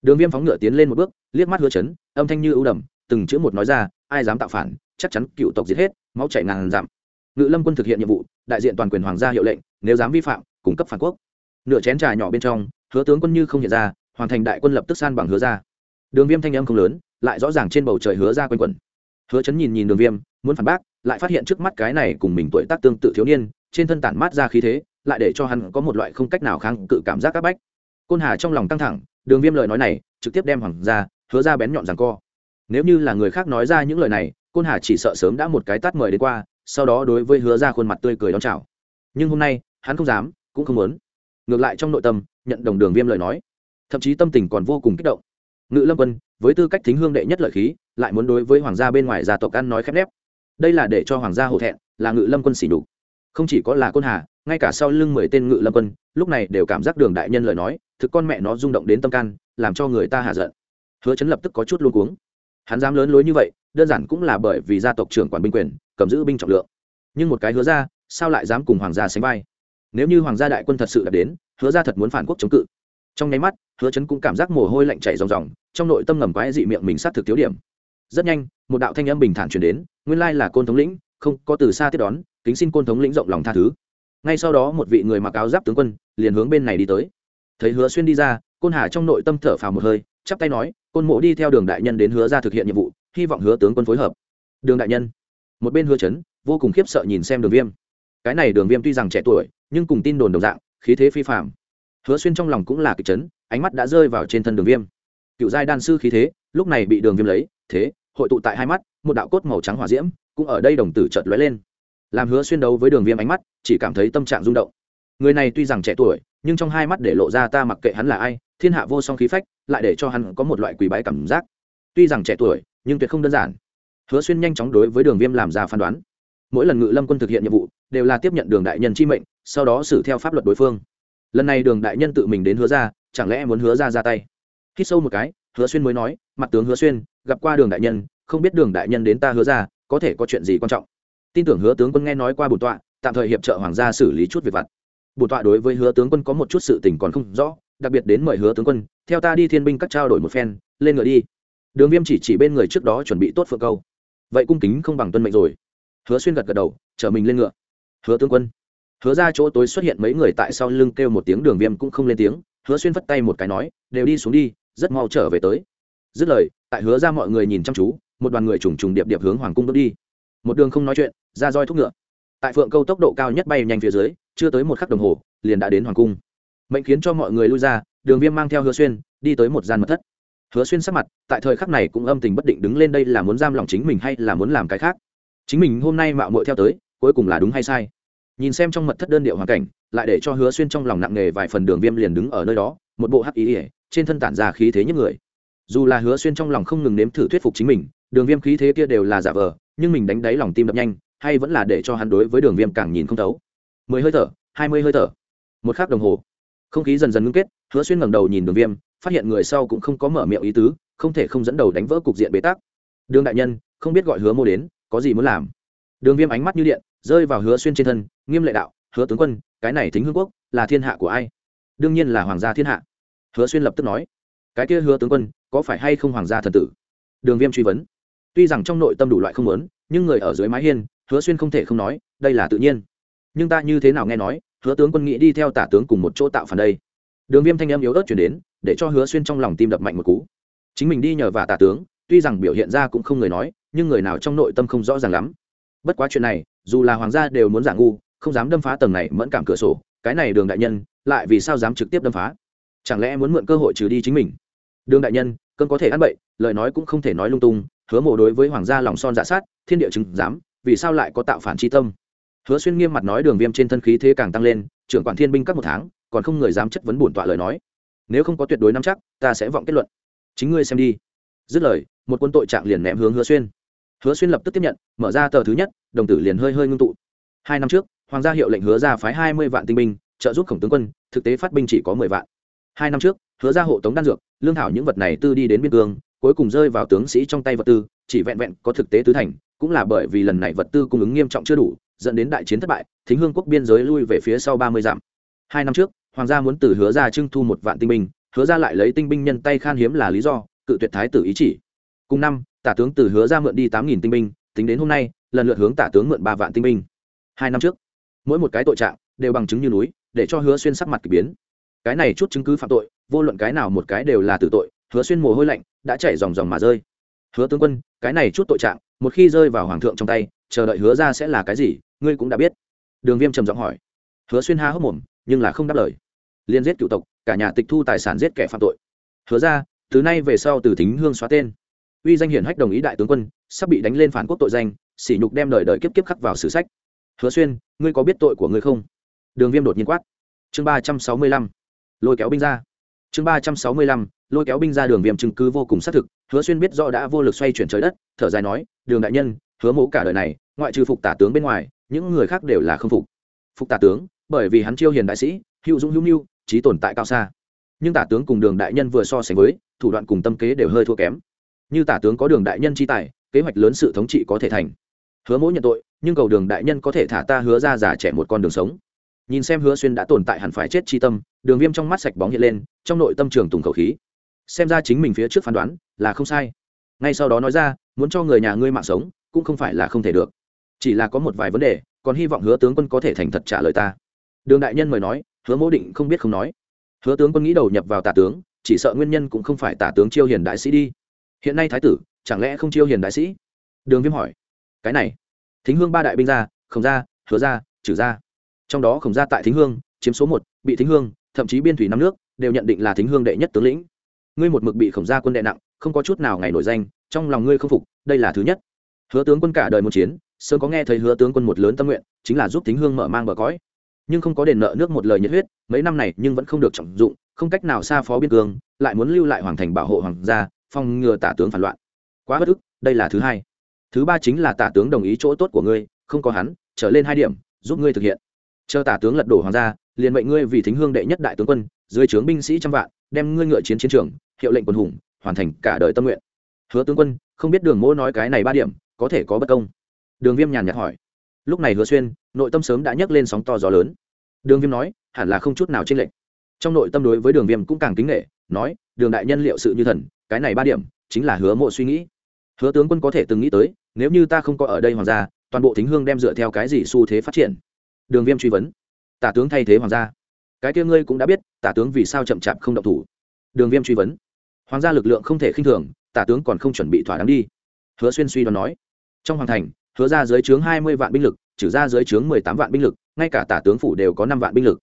A: Đường viêm phóng ngựa tiến lên một bước, liếc mắt hứa chấn, âm thanh như ưu đầm, từng chữ một nói ra, ai dám tạo phản, chắc chắn cựu tộc giết hết, máu chảy ngàn giảm ngự lâm quân thực hiện nhiệm vụ, đại diện toàn quyền hoàng gia hiệu lệnh, nếu dám vi phạm, cung cấp phản quốc. Nửa chén trà nhỏ bên trong, hứa tướng quân như không hiện ra hoàn thành đại quân lập tức san bằng hứa ra. Đường viêm thanh âm không lớn, lại rõ ràng trên bầu trời hứa ra quanh quẩn. Hứa chấn nhìn nhìn đường viêm, muốn phản bác lại phát hiện trước mắt cái này cùng mình tuổi tác tương tự thiếu niên, trên thân tản mát ra khí thế, lại để cho hắn có một loại không cách nào kháng cự cảm giác áp bách. Côn hà trong lòng căng thẳng, đường viêm lời nói này, trực tiếp đem hoàng ra hứa ra bén nhọn rằng co. Nếu như là người khác nói ra những lời này, côn hà chỉ sợ sớm đã một cái tát mời đến qua, sau đó đối với hứa ra khuôn mặt tươi cười đón chào. Nhưng hôm nay, hắn không dám, cũng không muốn. Ngược lại trong nội tâm, nhận đồng đường viêm lời nói. Thậm chí tâm tình còn vô cùng kích động. Ngự lâm quân, với tư cách thính hương đệ nhất lợi khí, lại muốn đối với hoàng gia bên ngoài gia tộc ăn nói khép nép đây là để cho hoàng gia hổ thẹn, là ngự lâm quân xỉ đục không chỉ có là côn hà, ngay cả sau lưng mười tên ngự lâm quân, lúc này đều cảm giác đường đại nhân lời nói, thực con mẹ nó rung động đến tâm can, làm cho người ta hạ giận. Hứa chấn lập tức có chút luôn cuống. Hắn dám lớn lối như vậy, đơn giản cũng là bởi vì gia tộc trưởng quản binh quyền, cầm giữ binh trọng lượng. Nhưng một cái hứa ra, sao lại dám cùng hoàng gia sánh vai? Nếu như hoàng gia đại quân thật sự đã đến, hứa ra thật muốn phản quốc chống cự. Trong nháy mắt, hứa chấn cũng cảm giác mồ hôi lạnh chảy ròng ròng, trong nội tâm ngầm quái dị miệng mình sát thực thiếu điểm rất nhanh, một đạo thanh âm bình thản truyền đến, nguyên lai là côn thống lĩnh, không, có từ xa tiếp đón, kính xin côn thống lĩnh rộng lòng tha thứ. Ngay sau đó một vị người mặc áo giáp tướng quân liền hướng bên này đi tới. Thấy hứa xuyên đi ra, côn hà trong nội tâm thở phào một hơi, chắp tay nói, côn mộ đi theo đường đại nhân đến hứa ra thực hiện nhiệm vụ, hy vọng hứa tướng quân phối hợp. Đường đại nhân? Một bên hứa chấn, vô cùng khiếp sợ nhìn xem đường viêm. Cái này đường viêm tuy rằng trẻ tuổi, nhưng cùng tin đồn đồng dạng, khí thế phi phạm hứa xuyên trong lòng cũng là kịch chấn, ánh mắt đã rơi vào trên thân đường viêm cựu giai đan sư khí thế, lúc này bị đường viêm lấy, thế, hội tụ tại hai mắt, một đạo cốt màu trắng hỏa diễm cũng ở đây đồng tử chợt lóe lên. Làm hứa xuyên đấu với đường viêm ánh mắt, chỉ cảm thấy tâm trạng rung động. Người này tuy rằng trẻ tuổi, nhưng trong hai mắt để lộ ra ta mặc kệ hắn là ai, thiên hạ vô song khí phách, lại để cho hắn có một loại quý bái cảm giác. Tuy rằng trẻ tuổi, nhưng tuyệt không đơn giản. Hứa xuyên nhanh chóng đối với đường viêm làm ra phán đoán. Mỗi lần ngự lâm quân thực hiện nhiệm vụ, đều là tiếp nhận đường đại nhân chi mệnh, sau đó xử theo pháp luật đối phương. Lần này đường đại nhân tự mình đến hứa ra, chẳng lẽ muốn hứa ra ra tay? Khi sâu một cái, hứa xuyên mới nói, mặt tướng hứa xuyên, gặp qua đường đại nhân, không biết đường đại nhân đến ta hứa ra, có thể có chuyện gì quan trọng? Tin tưởng hứa tướng quân nghe nói qua bổn tọa, tạm thời hiệp trợ hoàng gia xử lý chút việc vặt. Bổn tọa đối với hứa tướng quân có một chút sự tình còn không rõ, đặc biệt đến mời hứa tướng quân, theo ta đi thiên binh các trao đổi một phen, lên ngựa đi. Đường viêm chỉ chỉ bên người trước đó chuẩn bị tốt phượng câu. Vậy cung kính không bằng tuân mệnh rồi. Hứa xuyên gật gật đầu, chở mình lên ngựa. Hứa tướng quân. Hứa ra chỗ tối xuất hiện mấy người tại sau lưng kêu một tiếng, đường viêm cũng không lên tiếng. Hứa xuyên vất tay một cái nói, đều đi xuống đi rất mau trở về tới. Dứt lời, tại hứa ra mọi người nhìn chăm chú, một đoàn người trùng trùng điệp điệp hướng hoàng cung bước đi. Một đường không nói chuyện, ra roi thúc ngựa. Tại phượng câu tốc độ cao nhất bay nhanh phía dưới, chưa tới một khắc đồng hồ, liền đã đến hoàng cung. Mệnh khiến cho mọi người lui ra, đường viêm mang theo hứa xuyên, đi tới một gian mật thất. Hứa xuyên sắc mặt, tại thời khắc này cũng âm tình bất định đứng lên đây là muốn giam lòng chính mình hay là muốn làm cái khác. Chính mình hôm nay mạo muội theo tới, cuối cùng là đúng hay sai? Nhìn xem trong mật thất đơn điệu hoàn cảnh, lại để cho hứa xuyên trong lòng nặng nề vài phần đường viêm liền đứng ở nơi đó, một bộ hắc ý ỉa trên thân tản ra khí thế những người. Dù là hứa xuyên trong lòng không ngừng nếm thử thuyết phục chính mình, đường viêm khí thế kia đều là giả vờ, nhưng mình đánh đáy lòng tim đập nhanh, hay vẫn là để cho hắn đối với đường viêm càng nhìn không thấu. Mười hơi thở, hai mươi hơi thở. Một k h ắ c đồng hồ. Không khí dần dần ngưng kết, hứa xuyên ngẩng đầu nhìn đường viêm, phát hiện người sau cũng không có mở miệng ý tứ, không thể không dẫn đầu đánh vỡ cục diện bế tắc. Đường đại nhân, không biết gọi hứa mô đến, có gì muốn làm? Đường viêm ánh mắt như điện, rơi vào hứa xuyên trên thân, nghiêm lệ đạo, hứa tướng quân, cái này thính hương quốc là thiên hạ của ai? Đương nhiên là hoàng gia thiên hạ hứa xuyên lập tức nói, cái kia hứa tướng quân, có phải hay không hoàng gia thần tử? Đường viêm truy vấn, tuy rằng trong nội tâm đủ loại không lớn nhưng người ở dưới mái hiên, hứa xuyên không thể không nói, đây là tự nhiên. Nhưng ta như thế nào nghe nói, hứa tướng quân nghĩ đi theo tả tướng cùng một chỗ tạo phản đây? Đường viêm thanh âm yếu ớt chuyển đến, để cho hứa xuyên trong lòng tim đập mạnh một cú. Chính mình đi nhờ và tả tướng, tuy rằng biểu hiện ra cũng không người nói, nhưng người nào trong nội tâm không rõ ràng lắm. Bất quá chuyện này, dù là hoàng gia đều muốn giả ngu, không dám đâm phá tầng này mẫn cảm cửa sổ, cái này đường đại nhân, lại vì sao dám trực tiếp đâm phá? Chẳng lẽ muốn mượn cơ hội trừ đi chính mình? Đường đại nhân, cơn có thể ăn bậy, lời nói cũng không thể nói lung tung, hứa mộ đối với hoàng gia lòng son dạ sát, thiên địa chứng dám vì sao lại có tạo phản tri tâm? Hứa xuyên nghiêm mặt nói đường viêm trên thân khí thế càng tăng lên, trưởng quản thiên binh các một tháng, còn không người dám chất vấn bổn tọa lời nói. Nếu không có tuyệt đối nắm chắc, ta sẽ vọng kết luận. Chính ngươi xem đi. Dứt lời, một quân tội trạng liền ném hướng hứa xuyên. Hứa xuyên lập tức tiếp nhận, mở ra tờ thứ nhất, đồng tử liền hơi hơi ngưng tụ. Hai năm trước, hoàng gia hiệu lệnh hứa ra phái hai mươi vạn tinh binh, trợ giúp khổng tướng quân, thực tế phát binh chỉ có mười vạn hai năm trước, hứa ra hộ tống đan dược, lương thảo những vật này tư đi đến biên cương, cuối cùng rơi vào tướng sĩ trong tay vật tư, chỉ vẹn vẹn có thực tế tứ thành, cũng là bởi vì lần này vật tư cung ứng nghiêm trọng chưa đủ, dẫn đến đại chiến thất bại, thính hương quốc biên giới lui về phía sau ba mươi dặm. Hai năm trước, hoàng gia muốn từ hứa ra trưng thu một vạn tinh binh, hứa ra lại lấy tinh binh nhân tay khan hiếm là lý do, cự tuyệt thái tử ý chỉ. Cùng năm, tả tướng từ hứa ra mượn đi tám nghìn tinh binh, tính đến hôm nay, lần lượt hướng tả tướng mượn ba vạn tinh binh. Hai năm trước, mỗi một cái tội trạng đều bằng chứng như núi, để cho hứa xuyên sắc mặt k ỳ biến cái này chút chứng cứ phạm tội, vô luận cái nào một cái đều là tử tội, hứa xuyên mồ hôi lạnh, đã chảy dòng dòng mà rơi. Hứa tướng quân, cái này chút tội trạng, một khi rơi vào hoàng thượng trong tay, chờ đợi hứa ra sẽ là cái gì, ngươi cũng đã biết. Đường viêm trầm giọng hỏi. Hứa xuyên ha hốc mồm, nhưng là không đáp lời. Liên giết cựu tộc, cả nhà tịch thu tài sản giết kẻ phạm tội. Hứa ra, từ nay về sau từ thính hương xóa tên. Uy danh hiển hách đồng ý đại tướng quân, sắp bị đánh lên phản quốc tội danh, sỉ nhục đem đời đời kiếp kiếp khắc vào sử sách. Hứa xuyên, ngươi có biết tội của ngươi không? Đường viêm đột nhiên quát. Chương ba trăm sáu mươi lăm lôi kéo binh ra. Chương ba trăm sáu mươi lăm, lôi kéo binh ra đường viêm chứng cứ vô cùng xác thực, hứa xuyên biết rõ đã vô lực xoay chuyển trời đất, thở dài nói, đường đại nhân, hứa mẫu cả đời này, ngoại trừ phục tả tướng bên ngoài, những người khác đều là không phục. Phục tả tướng, bởi vì hắn chiêu hiền đại sĩ, hữu dũng hữu mưu trí tồn tại cao xa. Nhưng tả tướng cùng đường đại nhân vừa so sánh với, thủ đoạn cùng tâm kế đều hơi thua kém. Như tả tướng có đường đại nhân chi tài, kế hoạch lớn sự thống trị có thể thành. Hứa mỗi nhận tội, nhưng cầu đường đại nhân có thể thả ta hứa ra giả trẻ một con đường sống nhìn xem hứa xuyên đã tồn tại hẳn phải chết chi tâm, đường viêm trong mắt sạch bóng hiện lên, trong nội tâm trường tùng khẩu khí. Xem ra chính mình phía trước phán đoán là không sai. Ngay sau đó nói ra, muốn cho người nhà ngươi mạng sống, cũng không phải là không thể được. Chỉ là có một vài vấn đề, còn hy vọng hứa tướng quân có thể thành thật trả lời ta. Đường đại nhân mời nói, hứa mẫu định không biết không nói. Hứa tướng quân nghĩ đầu nhập vào tả tướng, chỉ sợ nguyên nhân cũng không phải tả tướng chiêu hiền đại sĩ đi. Hiện nay thái tử, chẳng lẽ không chiêu hiền đại sĩ? Đường viêm hỏi. Cái này, thính hương ba đại binh ra không ra hứa ra trừ ra trong đó khổng gia tại thính hương, chiếm số một, bị thính hương, thậm chí biên thủy năm nước, đều nhận định là thính hương đệ nhất tướng lĩnh. Ngươi một mực bị khổng gia quân đệ nặng, không có chút nào ngày nổi danh, trong lòng ngươi không phục, đây là thứ nhất. Hứa tướng quân cả đời một chiến, sớm có nghe thấy hứa tướng quân một lớn tâm nguyện, chính là giúp thính hương mở mang bờ cõi. Nhưng không có đền nợ nước một lời nhiệt huyết, mấy năm này nhưng vẫn không được trọng dụng, không cách nào xa phó biên cương, lại muốn lưu lại hoàng thành bảo hộ hoàng gia, phòng ngừa tả tướng phản loạn. Quá bất ức, đây là thứ hai. Thứ ba chính là tả tướng đồng ý chỗ tốt của ngươi, không có hắn, trở lên hai điểm, giúp ngươi thực hiện chờ tả tướng lật đổ hoàng gia, liền mệnh ngươi vì thính hương đệ nhất đại tướng quân, dưới trướng binh sĩ trăm vạn, đem ngươi ngựa chiến chiến trường, hiệu lệnh quân hùng, hoàn thành cả đời tâm nguyện. Hứa tướng quân, không biết đường mỗ nói cái này ba điểm, có thể có bất công. Đường viêm nhàn nhạt hỏi. Lúc này hứa xuyên, nội tâm sớm đã nhấc lên sóng to gió lớn. Đường viêm nói, hẳn là không chút nào chênh lệch. Trong nội tâm đối với đường viêm cũng càng kính nghệ nói, đường đại nhân liệu sự như thần, cái này ba điểm, chính là hứa mộ suy nghĩ. Hứa tướng quân có thể từng nghĩ tới, nếu như ta không có ở đây hoàng gia, toàn bộ thính hương đem dựa theo cái gì xu thế phát triển? Đường viêm truy vấn. Tả tướng thay thế hoàng gia. Cái kia ngươi cũng đã biết, tả tướng vì sao chậm chạp không động thủ. Đường viêm truy vấn. Hoàng gia lực lượng không thể khinh thường, tả tướng còn không chuẩn bị thỏa đáng đi. Hứa xuyên suy đoán nói. Trong hoàng thành, hứa ra dưới trướng hai mươi vạn binh lực, trừ ra dưới trướng mười tám vạn binh lực, ngay cả tả tướng phủ đều có năm vạn binh lực.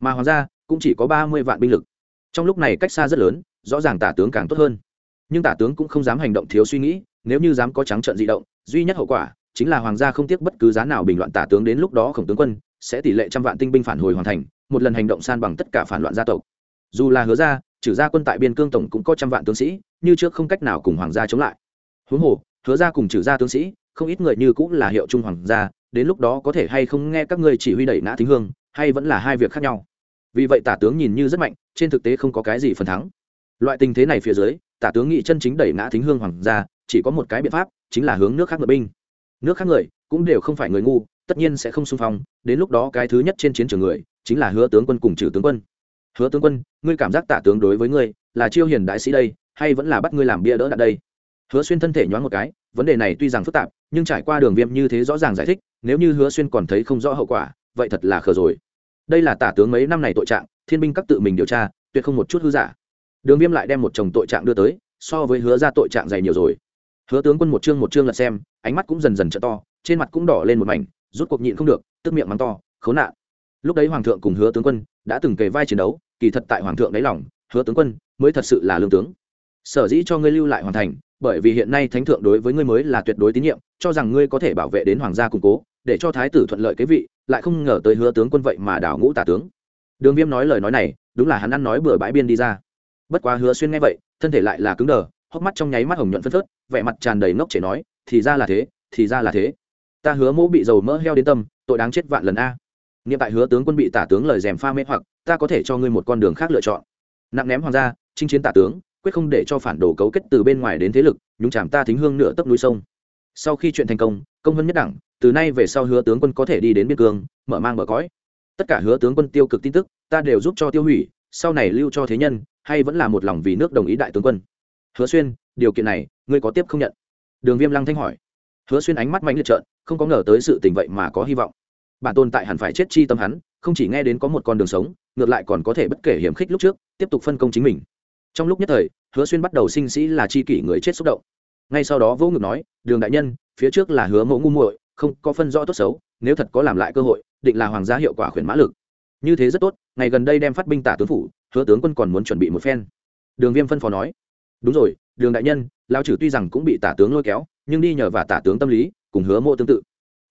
A: Mà hoàng gia cũng chỉ có ba mươi vạn binh lực. Trong lúc này cách xa rất lớn, rõ ràng tả tướng càng tốt hơn. Nhưng tả tướng cũng không dám hành động thiếu suy nghĩ, nếu như dám có trắng trợn di động, duy nhất hậu quả chính là hoàng gia không tiếc bất cứ giá nào bình loạn tả tướng đến lúc đó khổng tướng quân sẽ tỷ lệ trăm vạn tinh binh phản hồi hoàn thành, một lần hành động san bằng tất cả phản loạn gia tộc. Dù là hứa ra, trừ gia quân tại biên cương tổng cũng có trăm vạn tướng sĩ, như trước không cách nào cùng hoàng gia chống lại. Huống hồ, hứa ra cùng trừ gia tướng sĩ, không ít người như cũng là hiệu trung hoàng gia, đến lúc đó có thể hay không nghe các ngươi chỉ huy đẩy nã thính hương, hay vẫn là hai việc khác nhau. Vì vậy tả tướng nhìn như rất mạnh, trên thực tế không có cái gì phần thắng. Loại tình thế này phía dưới, tả tướng nghị chân chính đẩy ngã thính hương hoàng gia, chỉ có một cái biện pháp, chính là hướng nước khác ngựa binh. Nước khác người cũng đều không phải người ngu tất nhiên sẽ không xung phong, đến lúc đó cái thứ nhất trên chiến trường người, chính là hứa tướng quân cùng trừ tướng quân. Hứa tướng quân, ngươi cảm giác tả tướng đối với ngươi là chiêu hiền đại sĩ đây, hay vẫn là bắt ngươi làm bia đỡ đạn đây? Hứa xuyên thân thể nhoáng một cái, vấn đề này tuy rằng phức tạp, nhưng trải qua đường viêm như thế rõ ràng giải thích, nếu như hứa xuyên còn thấy không rõ hậu quả, vậy thật là khờ rồi. Đây là tả tướng mấy năm này tội trạng, thiên binh các tự mình điều tra, tuyệt không một chút hư giả. Đường viêm lại đem một chồng tội trạng đưa tới, so với hứa ra tội trạng dày nhiều rồi. Hứa tướng quân một chương một chương lật xem, ánh mắt cũng dần dần t to, trên mặt cũng đỏ lên một mảnh rút cuộc nhịn không được, tức miệng mắng to, khốn nạn. Lúc đấy hoàng thượng cùng hứa tướng quân đã từng kề vai chiến đấu, kỳ thật tại hoàng thượng đáy lòng, hứa tướng quân mới thật sự là lương tướng. Sở dĩ cho ngươi lưu lại hoàn thành, bởi vì hiện nay thánh thượng đối với ngươi mới là tuyệt đối tín nhiệm, cho rằng ngươi có thể bảo vệ đến hoàng gia củng cố, để cho thái tử thuận lợi kế vị, lại không ngờ tới hứa tướng quân vậy mà đảo ngũ tả tướng. Đường viêm nói lời nói này, đúng là hắn ăn nói bừa bãi biên đi ra. Bất quá hứa xuyên nghe vậy, thân thể lại là cứng đờ, hốc mắt trong nháy mắt hồng nhuận phân phớt, vẻ mặt tràn đầy ngốc trẻ nói, thì ra là thế, thì ra là thế ta hứa mỗ bị dầu mỡ heo đến tâm, tội đáng chết vạn lần a. Nghiệm tại hứa tướng quân bị tả tướng lời dèm pha mê hoặc, ta có thể cho ngươi một con đường khác lựa chọn. Nặng ném hoàng gia, chinh chiến tả tướng, quyết không để cho phản đồ cấu kết từ bên ngoài đến thế lực, nhúng chạm ta thính hương nửa tấc núi sông. Sau khi chuyện thành công công hơn nhất đẳng, từ nay về sau hứa tướng quân có thể đi đến biên cương, mở mang mở cõi. Tất cả hứa tướng quân tiêu cực tin tức, ta đều giúp cho tiêu hủy, sau này lưu cho thế nhân, hay vẫn là một lòng vì nước đồng ý đại tướng quân. Hứa xuyên, điều kiện này, ngươi có tiếp không nhận? Đường viêm lăng thanh hỏi. Hứa xuyên ánh mắt mạnh liệt trợn không có ngờ tới sự tình vậy mà có hy vọng. Bản tồn tại hẳn phải chết chi tâm hắn, không chỉ nghe đến có một con đường sống, ngược lại còn có thể bất kể hiểm khích lúc trước, tiếp tục phân công chính mình. Trong lúc nhất thời, hứa xuyên bắt đầu sinh sĩ là chi kỷ người chết xúc động. Ngay sau đó vô ngực nói, đường đại nhân, phía trước là hứa mẫu ngu muội, không có phân rõ tốt xấu, nếu thật có làm lại cơ hội, định là hoàng gia hiệu quả khuyển mã lực. Như thế rất tốt, ngày gần đây đem phát binh tả tướng phủ, hứa tướng quân còn muốn chuẩn bị một phen. Đường viêm phân phó nói, đúng rồi, đường đại nhân lao trừ tuy rằng cũng bị tả tướng lôi kéo, nhưng đi nhờ và tả tướng tâm lý cùng hứa mô tương tự.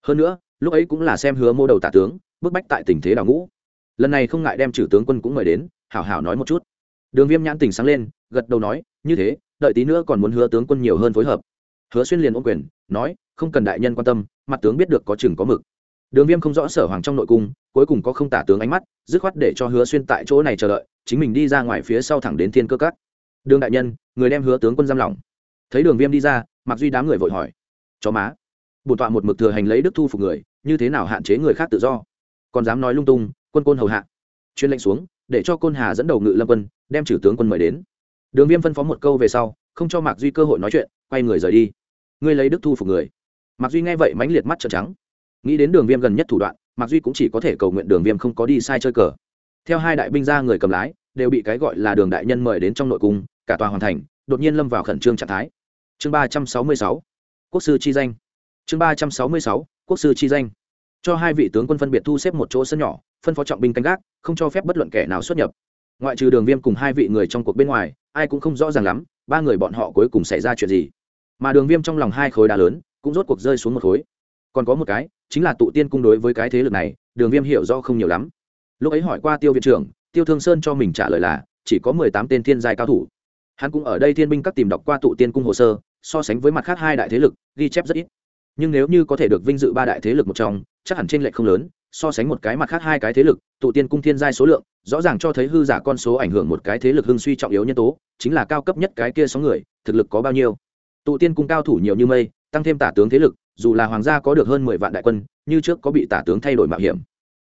A: Hơn nữa, lúc ấy cũng là xem hứa mô đầu tả tướng, bức bách tại tình thế đào ngũ. Lần này không ngại đem trừ tướng quân cũng mời đến, hảo hảo nói một chút. Đường viêm nhãn tình sáng lên, gật đầu nói, như thế, đợi tí nữa còn muốn hứa tướng quân nhiều hơn phối hợp. Hứa xuyên liền ôm quyền, nói, không cần đại nhân quan tâm, mặt tướng biết được có chừng có mực. Đường viêm không rõ sở hoàng trong nội cung, cuối cùng có không tả tướng ánh mắt, dứt khoát để cho hứa xuyên tại chỗ này chờ đợi, chính mình đi ra ngoài phía sau thẳng đến thiên cơ cắt đường đại nhân, người đem hứa tướng quân giam lỏng. Thấy đường viêm đi ra mặc duy đám người vội hỏi, chó má? Bổn tọa một mực thừa hành lấy đức thu phục người, như thế nào hạn chế người khác tự do? Còn dám nói lung tung, quân côn hầu hạ. Chuyên lệnh xuống, để cho côn hà dẫn đầu ngự lâm quân, đem trừ tướng quân mời đến. Đường viêm phân phó một câu về sau, không cho mạc duy cơ hội nói chuyện, quay người rời đi. Ngươi lấy đức thu phục người. Mạc duy nghe vậy mãnh liệt mắt trợn trắng. Nghĩ đến đường viêm gần nhất thủ đoạn, mạc duy cũng chỉ có thể cầu nguyện đường viêm không có đi sai chơi cờ. Theo hai đại binh ra người cầm lái, đều bị cái gọi là đường đại nhân mời đến trong nội cung, cả tòa hoàn thành, đột nhiên lâm vào khẩn trương trạng thái. Chương ba trăm sáu mươi sáu, quốc sư chi danh chương ba trăm sáu mươi sáu, quốc sư chi danh. Cho hai vị tướng quân phân biệt thu xếp một chỗ sân nhỏ, phân phó trọng binh canh gác, không cho phép bất luận kẻ nào xuất nhập. Ngoại trừ đường viêm cùng hai vị người trong cuộc bên ngoài, ai cũng không rõ ràng lắm, ba người bọn họ cuối cùng xảy ra chuyện gì. Mà đường viêm trong lòng hai khối đá lớn, cũng rốt cuộc rơi xuống một khối. Còn có một cái, chính là tụ tiên cung đối với cái thế lực này, đường viêm hiểu do không nhiều lắm. Lúc ấy hỏi qua tiêu viện trưởng, tiêu thương sơn cho mình trả lời là, chỉ có mười tám tên thiên giai cao thủ. Hắn cũng ở đây thiên binh các tìm đọc qua tụ tiên cung hồ sơ, so sánh với mặt khác hai đại thế lực, ghi chép rất ít nhưng nếu như có thể được vinh dự ba đại thế lực một trong, chắc hẳn t r ê n lệch không lớn, so sánh một cái mặt khác hai cái thế lực, tụ tiên cung thiên giai số lượng, rõ ràng cho thấy hư giả con số ảnh hưởng một cái thế lực hưng suy trọng yếu nhân tố, chính là cao cấp nhất cái kia sáu người, thực lực có bao nhiêu. Tụ tiên cung cao thủ nhiều như mây, tăng thêm tả tướng thế lực, dù là hoàng gia có được hơn mười vạn đại quân, như trước có bị tả tướng thay đổi mạo hiểm.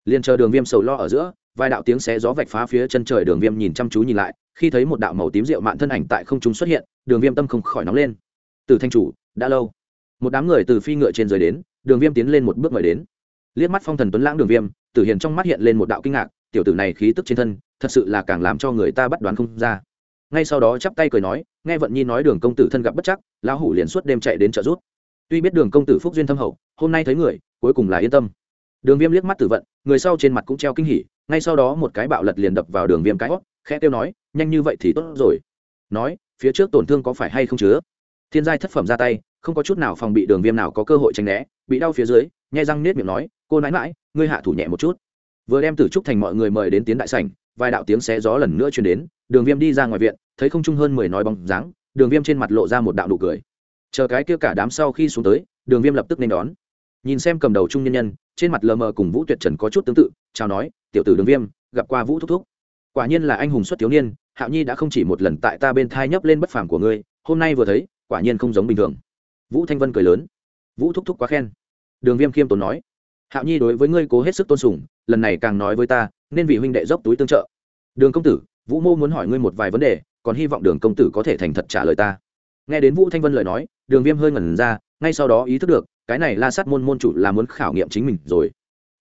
A: Liền chờ đường viêm sầu lo ở giữa, vài đạo tiếng xé gió vạch phá phía chân trời đường viêm nhìn chăm chú nhìn lại, khi thấy một đạo màu tím rượu mạn thân ảnh tại không trung xuất hiện, đường viêm tâm không khỏi nóng lên. Từ thanh chủ, đã lâu một đám người từ phi ngựa trên dưới đến, đường viêm tiến lên một bước mời đến. Liếc mắt phong thần tuấn lãng đường viêm, tử hiền trong mắt hiện lên một đạo kinh ngạc, tiểu tử này khí tức trên thân, thật sự là càng làm cho người ta bắt đoán không ra. Ngay sau đó chắp tay cười nói, nghe vận nhi nói đường công tử thân gặp bất chắc, lão hủ liền suốt đêm chạy đến trợ rút tuy biết đường công tử phúc duyên thâm hậu, hôm nay thấy người, cuối cùng là yên tâm. Đường viêm liếc mắt tử vận, người sau trên mặt cũng treo kinh hỉ, ngay sau đó một cái bạo lật liền đập vào đường viêm cái hót, khẽ kêu nói, nhanh như vậy thì tốt rồi. Nói, phía trước tổn thương có phải hay không chứa? Thiên giai thất phẩm ra tay không có chút nào phòng bị đường viêm nào có cơ hội tránh né, bị đau phía dưới, nhai răng nết miệng nói, cô nãi mãi ngươi hạ thủ nhẹ một chút. Vừa đem tử trúc thành mọi người mời đến tiến đại sảnh, vài đạo tiếng xé gió lần nữa chuyển đến, đường viêm đi ra ngoài viện, thấy không trung hơn mười nói bóng dáng, đường viêm trên mặt lộ ra một đạo nụ cười. Chờ cái kia cả đám sau khi xuống tới, đường viêm lập tức nên đón. Nhìn xem cầm đầu trung nhân nhân, trên mặt lờ mờ cùng vũ tuyệt trần có chút tương tự, chào nói, tiểu tử đường viêm, gặp qua vũ thúc thúc. Quả nhiên là anh hùng xuất thiếu niên, hạo nhi đã không chỉ một lần tại ta bên thai nhấp lên bất phàm của ngươi, hôm nay vừa thấy, quả nhiên không giống bình thường vũ thanh vân cười lớn. Vũ thúc thúc quá khen. Đường viêm khiêm tốn nói. Hạo nhi đối với ngươi cố hết sức tôn sùng, lần này càng nói với ta, nên vì huynh đệ dốc túi tương trợ. Đường công tử, vũ mô muốn hỏi ngươi một vài vấn đề, còn hy vọng đường công tử có thể thành thật trả lời ta. Nghe đến vũ thanh vân lời nói, đường viêm hơi ngẩn ra, ngay sau đó ý thức được, cái này la sát môn môn chủ là muốn khảo nghiệm chính mình rồi.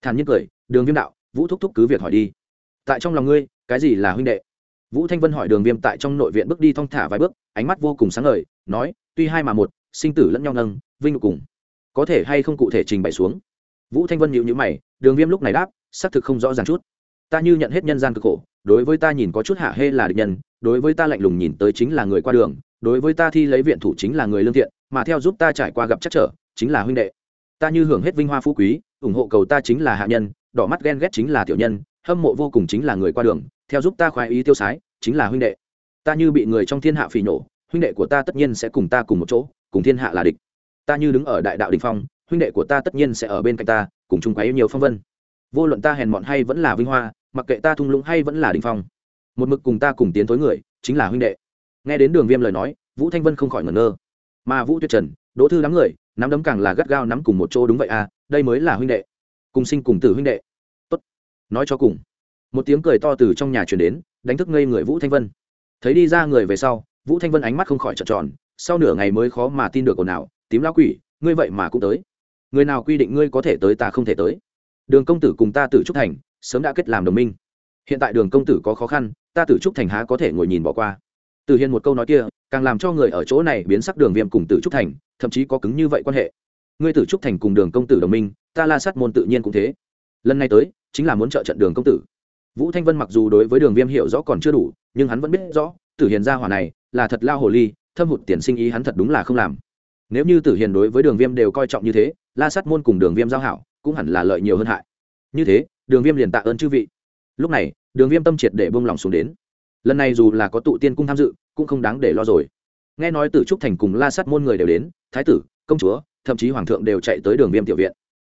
A: Thản nhiên cười, đường viêm đạo, vũ thúc thúc cứ việc hỏi đi. Tại trong lòng ngươi, cái gì là huynh đệ? Vũ thanh vân hỏi đường viêm tại trong nội viện bước đi thong thả vài bước, ánh mắt vô cùng sáng ngời nói, tuy hai mà một, sinh tử lẫn nhau nâng, vinh nhục cùng. Có thể hay không cụ thể trình bày xuống? Vũ thanh vân nhịu nhữ mày, đường viêm lúc này đáp, xác thực không rõ ràng chút. Ta như nhận hết nhân gian cực khổ, đối với ta nhìn có chút hạ hê là địch nhân, đối với ta lạnh lùng nhìn tới chính là người qua đường, đối với ta thi lấy viện thủ chính là người lương thiện, mà theo giúp ta trải qua gặp chắc trở, chính là huynh đệ. Ta như hưởng hết vinh hoa phú quý, ủng hộ cầu ta chính là hạ nhân, đỏ mắt ghen ghét chính là tiểu nhân, hâm mộ vô cùng chính là người qua đường, theo giúp ta khoái ý tiêu sái, chính là huynh đệ. Ta như bị người trong thiên hạ phỉ nổ huynh đệ của ta tất nhiên sẽ cùng ta cùng một chỗ, cùng thiên hạ là địch. Ta như đứng ở đại đạo đình phong, huynh đệ của ta tất nhiên sẽ ở bên cạnh ta, cùng chung quấy nhiều phong vân. Vô luận ta hèn mọn hay vẫn là vinh hoa, mặc kệ ta thung lũng hay vẫn là đình phong, một mực cùng ta cùng tiến thối người, chính là huynh đệ. Nghe đến đường viêm lời nói, vũ thanh vân không khỏi ngẩn ngơ. Mà vũ tuyệt trần, đỗ thư đám người, nắm đấm càng là gắt gao nắm cùng một chỗ đúng vậy à đây mới là huynh đệ. Cùng sinh cùng tử huynh đệ. Tốt. Nói cho cùng. Một tiếng cười to từ trong nhà truyền đến, đánh thức ngây người vũ thanh vân. Thấy đi ra người về sau vũ thanh vân ánh mắt không khỏi trợn tròn, sau nửa ngày mới khó mà tin được ồn ào, tím lão quỷ, ngươi vậy mà cũng tới. Người nào quy định ngươi có thể tới ta không thể tới. Đường công tử cùng ta tử trúc thành, sớm đã kết làm đồng minh. Hiện tại đường công tử có khó khăn, ta tử trúc thành há có thể ngồi nhìn bỏ qua. Từ hiền một câu nói kia, càng làm cho người ở chỗ này biến sắc đường viêm cùng tử trúc thành, thậm chí có cứng như vậy quan hệ. Ngươi tử trúc thành cùng đường công tử đồng minh, ta la sát môn tự nhiên cũng thế. Lần này tới, chính là muốn trợ trận đường công tử. Vũ thanh vân mặc dù đối với đường viêm hiểu rõ còn chưa đủ, nhưng hắn vẫn biết rõ, tử hiền gia hỏa này là thật lao hồ ly, thâm hụt tiền sinh ý hắn thật đúng là không làm. Nếu như tử hiền đối với đường viêm đều coi trọng như thế, la sát môn cùng đường viêm giao hảo, cũng hẳn là lợi nhiều hơn hại. Như thế, đường viêm liền tạ ơn chư vị. Lúc này, đường viêm tâm triệt để bông lòng xuống đến. Lần này dù là có tụ tiên cung tham dự, cũng không đáng để lo rồi. Nghe nói tử trúc thành cùng la sát môn người đều đến, thái tử, công chúa, thậm chí hoàng thượng đều chạy tới đường viêm tiểu viện.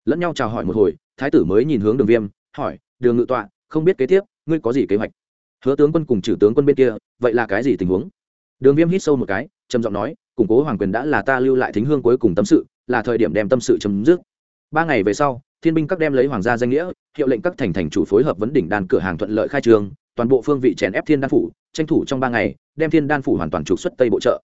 A: Lẫn nhau chào hỏi một hồi, thái tử mới nhìn hướng đường viêm, hỏi, đường ngự tọa, không biết kế tiếp, ngươi có gì kế hoạch? Hứa tướng quân cùng trừ tướng quân bên kia, vậy là cái gì tình huống? Đường viêm hít sâu một cái, trầm giọng nói, củng cố hoàng quyền đã là ta lưu lại thính hương cuối cùng tâm sự, là thời điểm đem tâm sự chấm dứt. Ba ngày về sau, thiên binh các đem lấy hoàng gia danh nghĩa, hiệu lệnh các thành thành chủ phối hợp vấn đỉnh đan cửa hàng thuận lợi khai trường, toàn bộ phương vị chèn ép thiên đan phủ, tranh thủ trong ba ngày, đem thiên đan phủ hoàn toàn trục xuất tây bộ trợ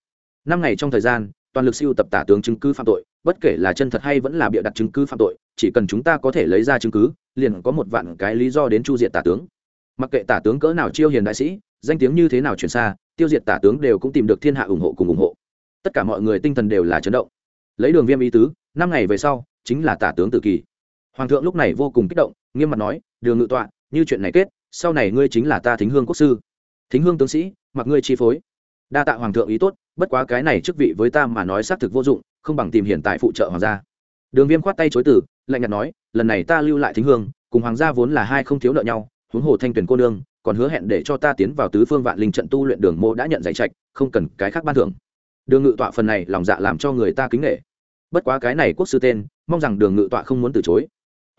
A: năm ngày trong thời gian, toàn lực siêu tập tả tướng chứng cứ phạm tội, bất kể là chân thật hay vẫn là bịa đặt chứng cứ phạm tội, chỉ cần chúng ta có thể lấy ra chứng cứ, liền có một vạn cái lý do đến chu diệt tả tướng. Mặc kệ tả tướng cỡ nào chiêu hiền đại sĩ, danh tiếng như thế nào chuyển xa tiêu diệt tả tướng đều cũng tìm được thiên hạ ủng hộ cùng ủng hộ. Tất cả mọi người tinh thần đều là chấn động. Lấy đường viêm ý tứ, năm ngày về sau, chính là tả tướng tự kỳ. Hoàng thượng lúc này vô cùng kích động, nghiêm mặt nói, đường ngự tọa, như chuyện này kết, sau này ngươi chính là ta thính hương quốc sư. Thính hương tướng sĩ, mặc ngươi chi phối. Đa tạ hoàng thượng ý tốt, bất quá cái này chức vị với ta mà nói xác thực vô dụng, không bằng tìm hiện tại phụ trợ hoàng gia. Đường viêm khoát tay chối từ, lạnh nhạt nói, lần này ta lưu lại thính hương, cùng hoàng gia vốn là hai không thiếu nợ nhau, huống hồ thanh tuyển cô nương còn hứa hẹn để cho ta tiến vào tứ phương vạn linh trận tu luyện đường mô đã nhận giải trạch, không cần cái khác ban thưởng. Đường ngự tọa phần này lòng dạ làm cho người ta kính nghệ bất quá cái này quốc sư tên, mong rằng đường ngự tọa không muốn từ chối.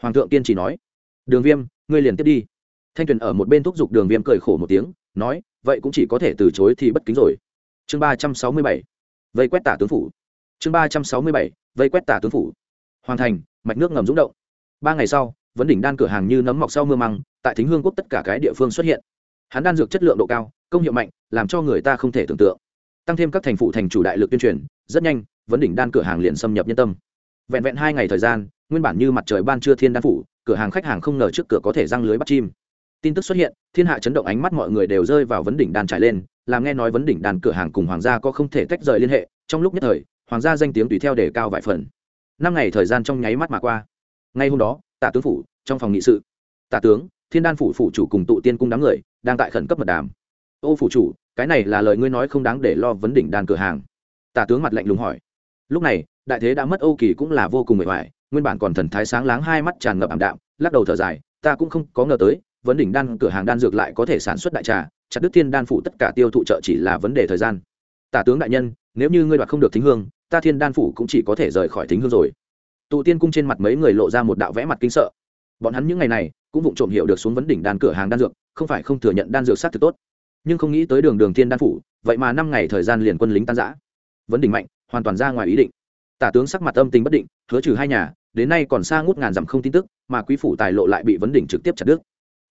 A: Hoàng thượng kiên trì nói, đường viêm, ngươi liền tiếp đi. Thanh tuyền ở một bên thúc giục đường viêm cười khổ một tiếng, nói, vậy cũng chỉ có thể từ chối thì bất kính rồi. Chương ba trăm sáu mươi bảy, vây quét tả tướng phủ. Chương ba trăm sáu mươi bảy, vây quét tả tướng phủ. Hoàn thành, mạch nước ngầm rúng động. Ba ngày sau, vấn đỉnh đan cửa hàng như nấm mọc sau mưa măng tại thính hương quốc tất cả cái địa phương xuất hiện. Hắn đan dược chất lượng độ cao, công hiệu mạnh, làm cho người ta không thể tưởng tượng. Tăng thêm các thành phụ thành chủ đại lực tuyên truyền, rất nhanh, vấn đỉnh đan cửa hàng liền xâm nhập nhân tâm. Vẹn vẹn hai ngày thời gian, nguyên bản như mặt trời ban trưa thiên đan phủ, cửa hàng khách hàng không ngờ trước cửa có thể răng lưới bắt chim. Tin tức xuất hiện, thiên hạ chấn động ánh mắt mọi người đều rơi vào vấn đỉnh đan trải lên, làm nghe nói vấn đỉnh đan cửa hàng cùng hoàng gia có không thể tách rời liên hệ, trong lúc nhất thời, hoàng gia danh tiếng tùy theo đề cao vài phần. Năm ngày thời gian trong nháy mắt mà qua. Ngay hôm đó tả tướng phủ, trong phòng nghị sự. Tả tướng thiên đan phủ phủ chủ cùng tụ tiên cung đám người đang tại khẩn cấp mật đàm. Ô phủ chủ, cái này là lời ngươi nói không đáng để lo vấn đỉnh đan cửa hàng. Tả tướng mặt lạnh lùng hỏi. Lúc này, đại thế đã mất âu kỳ cũng là vô cùng mệt mỏi, nguyên bản còn thần thái sáng láng hai mắt tràn ngập ảm đạm, lắc đầu thở dài, ta cũng không có ngờ tới, vấn đỉnh đan cửa hàng đan dược lại có thể sản xuất đại trà, chặt đức thiên đan phủ tất cả tiêu thụ trợ chỉ là vấn đề thời gian. Tả tướng đại nhân, nếu như ngươi đoạt không được thính hương, ta thiên đan phủ cũng chỉ có thể rời khỏi thính hương rồi. Tụ tiên cung trên mặt mấy người lộ ra một đạo vẽ mặt kinh sợ bọn hắn những ngày này cũng vụng trộm hiểu được xuống vấn đỉnh đan cửa hàng đan dược, không phải không thừa nhận đan dược sát thực tốt. Nhưng không nghĩ tới đường đường thiên đan phủ, vậy mà năm ngày thời gian liền quân lính tan giã vấn đỉnh mạnh, hoàn toàn ra ngoài ý định. Tả tướng sắc mặt âm tình bất định, hứa trừ hai nhà, đến nay còn xa ngút ngàn dặm không tin tức, mà quý phủ tài lộ lại bị vấn đỉnh trực tiếp chặt đứt.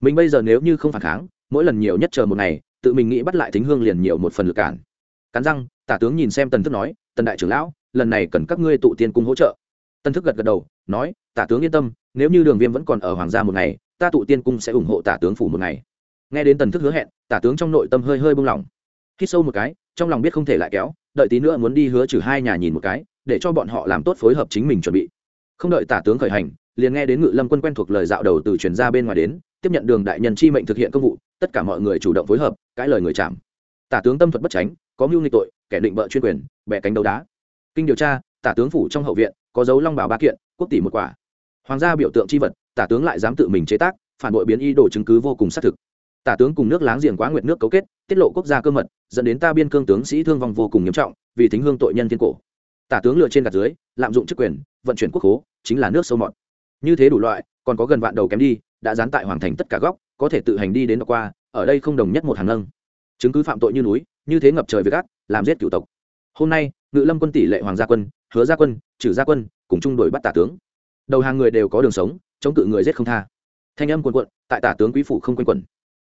A: Mình bây giờ nếu như không phản kháng, mỗi lần nhiều nhất chờ một ngày, tự mình nghĩ bắt lại thính hương liền nhiều một phần lực cản. Cắn răng, tả tướng nhìn xem tần thức nói, tần đại trưởng lão, lần này cần các ngươi tụ tiên cung hỗ trợ. Tân thức gật gật đầu, nói, tả tướng yên tâm, nếu như đường viêm vẫn còn ở hoàng gia một ngày, ta tụ tiên cung sẽ ủng hộ tả tướng phủ một ngày. Nghe đến tần thức hứa hẹn, tả tướng trong nội tâm hơi hơi bông lỏng khi sâu một cái, trong lòng biết không thể lại kéo, đợi tí nữa muốn đi hứa trừ hai nhà nhìn một cái, để cho bọn họ làm tốt phối hợp chính mình chuẩn bị. Không đợi tả tướng khởi hành, liền nghe đến ngự lâm quân quen thuộc lời dạo đầu từ truyền ra bên ngoài đến, tiếp nhận đường đại nhân chi mệnh thực hiện công vụ, tất cả mọi người chủ động phối hợp cãi lời người chạm. Tả tướng tâm thuật bất tránh, có mưu nghịch tội, kẻ định bợ chuyên quyền, bẻ cánh đấu đá. Kinh điều tra tả tướng phủ trong hậu viện, có dấu long bảo ba kiện, quốc tỷ một quả. Hoàng gia biểu tượng c h i vật, tả tướng lại dám tự mình chế tác, phản bội biến y đồ chứng cứ vô cùng xác thực. Tả tướng cùng nước láng giềng quá nguyệt nước cấu kết, tiết lộ quốc gia cơ mật, dẫn đến ta biên cương tướng sĩ thương vong vô cùng nghiêm trọng, vì thính hương tội nhân thiên cổ. Tả tướng lựa trên gạt dưới, lạm dụng chức quyền, vận chuyển quốc hố chính là nước sâu mọt. Như thế đủ loại, còn có gần vạn đầu kém đi, đã dán tại hoàng thành tất cả góc, có thể tự hành đi đến đọc qua, ở đây không đồng nhất một hàng lâng chứng cứ phạm tội như núi, như thế ngập trời với gác làm giết cựu tộc. Hôm nay, ngự lâm quân tỷ lệ hoàng gia quân hứa gia quân trừ gia quân cùng chung đội bắt tả tướng. Đầu hàng người đều có đường sống chống cự người giết không tha. Thanh âm quần quận tại tả tướng quý phủ không quanh quẩn.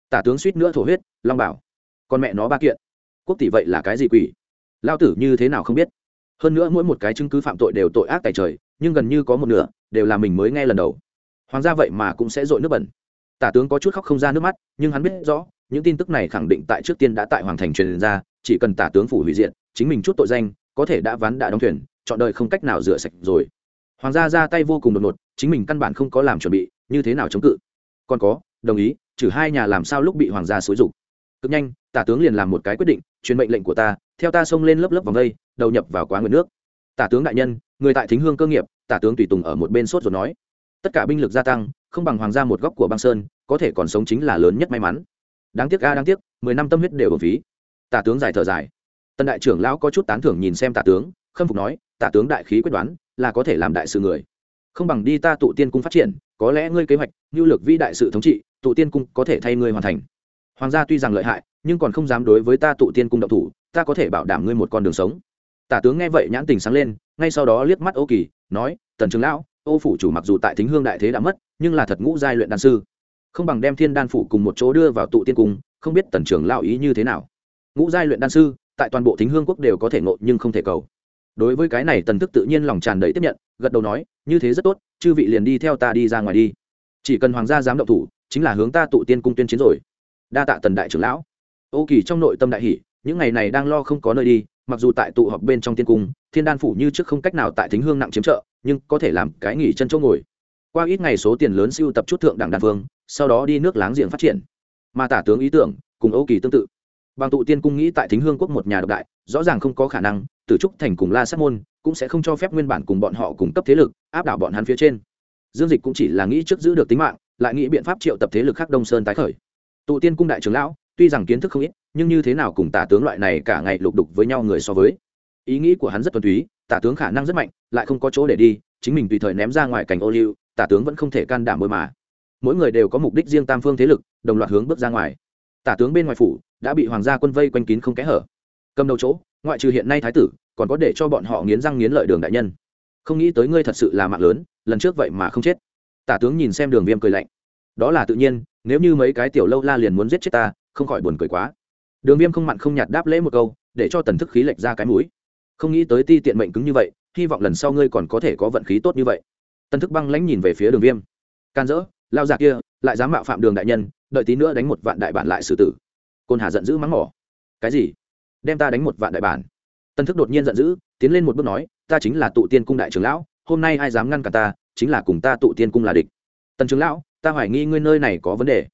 A: Tả tướng suýt nữa thổ huyết long bảo. Con mẹ nó ba kiện. Quốc tỷ vậy là cái gì quỷ? Lao tử như thế nào không biết? Hơn nữa mỗi một cái chứng cứ phạm tội đều tội ác tại trời nhưng gần như có một nửa đều là mình mới nghe lần đầu. Hoàng gia vậy mà cũng sẽ dội nước bẩn. Tả tướng có chút khóc không ra nước mắt nhưng hắn biết rõ những tin tức này khẳng định tại trước tiên đã tại hoàng thành truyền ra chỉ cần tả tướng phủ hủy diện, chính mình chút tội danh có thể đã ván đã đóng thuyền chọn đời không cách nào rửa sạch rồi. Hoàng gia ra tay vô cùng đột ngột, chính mình căn bản không có làm chuẩn bị, như thế nào chống cự? Còn có, đồng ý, trừ hai nhà làm sao lúc bị hoàng gia xúi dục. Cực nhanh, tả tướng liền làm một cái quyết định, truyền mệnh lệnh của ta, theo ta xông lên lớp lớp vòng đây, đầu nhập vào quá nguyện nước. Tả tướng đại nhân, người tại thính hương cơ nghiệp, tả tướng tùy tùng ở một bên sốt rồi nói. Tất cả binh lực gia tăng, không bằng hoàng gia một góc của băng sơn, có thể còn sống chính là lớn nhất may mắn. Đáng tiếc a, đáng tiếc, mười năm tâm huyết đều ở phí. Tả tướng dài thở dài. Tân đại trưởng lão có chút tán thưởng nhìn xem tả tướng, khâm phục nói tả tướng đại khí quyết đoán, là có thể làm đại sự người. Không bằng đi ta tụ tiên cung phát triển, có lẽ ngươi kế hoạch nhu lược vĩ đại sự thống trị, tụ tiên cung có thể thay ngươi hoàn thành. Hoàng gia tuy rằng lợi hại, nhưng còn không dám đối với ta tụ tiên cung động thủ, ta có thể bảo đảm ngươi một con đường sống. Tả tướng nghe vậy nhãn tình sáng lên, ngay sau đó liếc mắt ô kỳ, nói, tần trường lão, ô phủ chủ mặc dù tại thính hương đại thế đã mất, nhưng là thật ngũ giai luyện đan sư. Không bằng đem thiên đan phủ cùng một chỗ đưa vào tụ tiên cung, không biết tần trường lão ý như thế nào. Ngũ giai luyện đan sư, tại toàn bộ thính hương quốc đều có thể ngộ nhưng không thể cầu đối với cái này tần thức tự nhiên lòng tràn đầy tiếp nhận, gật đầu nói, như thế rất tốt, chư vị liền đi theo ta đi ra ngoài đi. Chỉ cần hoàng gia dám động thủ, chính là hướng ta tụ tiên cung tuyên chiến rồi. Đa tạ tần đại trưởng lão. Ô kỳ trong nội tâm đại hỷ những ngày này đang lo không có nơi đi, mặc dù tại tụ họp bên trong tiên cung, thiên đan phủ như trước không cách nào tại thính hương nặng chiếm trợ, nhưng có thể làm cái nghỉ chân chỗ ngồi. Qua ít ngày số tiền lớn siêu tập chút thượng đẳng đan phương sau đó đi nước láng giềng phát triển. Mà tả tướng ý tưởng, cùng ô kỳ tương tự bằng tụ tiên cung nghĩ tại thính hương quốc một nhà độc đại, rõ ràng không có khả năng, tử trúc thành cùng la sát môn cũng sẽ không cho phép nguyên bản cùng bọn họ cung cấp thế lực áp đảo bọn hắn phía trên. Dương dịch cũng chỉ là nghĩ trước giữ được tính mạng, lại nghĩ biện pháp triệu tập thế lực khác đông sơn tái khởi. Tụ tiên cung đại trưởng lão, tuy rằng kiến thức không ít, nhưng như thế nào cùng tả tướng loại này cả ngày lục đục với nhau người so với. Ý nghĩ của hắn rất tuần túy, tả tướng khả năng rất mạnh, lại không có chỗ để đi, chính mình tùy thời ném ra ngoài cảnh ô liu, tả tướng vẫn không thể can đảm bôi mà. Mỗi người đều có mục đích riêng tam phương thế lực, đồng loạt hướng bước ra ngoài. Tả tướng bên ngoài phủ đã bị hoàng gia quân vây quanh kín không kẽ hở. Cầm đầu chỗ, ngoại trừ hiện nay thái tử, còn có để cho bọn họ nghiến răng nghiến lợi đường đại nhân. Không nghĩ tới ngươi thật sự là mạng lớn, lần trước vậy mà không chết. Tả tướng nhìn xem đường viêm cười lạnh. Đó là tự nhiên, nếu như mấy cái tiểu lâu la liền muốn giết chết ta, không khỏi buồn cười quá. Đường viêm không mặn không nhạt đáp lễ một câu, để cho tần thức khí lệch ra cái mũi. Không nghĩ tới ti tiện mệnh cứng như vậy, hy vọng lần sau ngươi còn có thể có vận khí tốt như vậy. Tần thức băng lãnh nhìn về phía đường viêm. Can dỡ, lao già kia, lại dám mạo phạm đường đại nhân, đợi tí nữa đánh một vạn đại bản lại xử tử côn hà giận dữ mắng mỏ. Cái gì? Đem ta đánh một vạn đại bản. Tân thức đột nhiên giận dữ, tiến lên một bước nói, ta chính là tụ tiên cung đại trưởng lão, hôm nay ai dám ngăn cả ta, chính là cùng ta tụ tiên cung là địch. Tần trưởng lão, ta hoài nghi ngươi nơi này có vấn đề.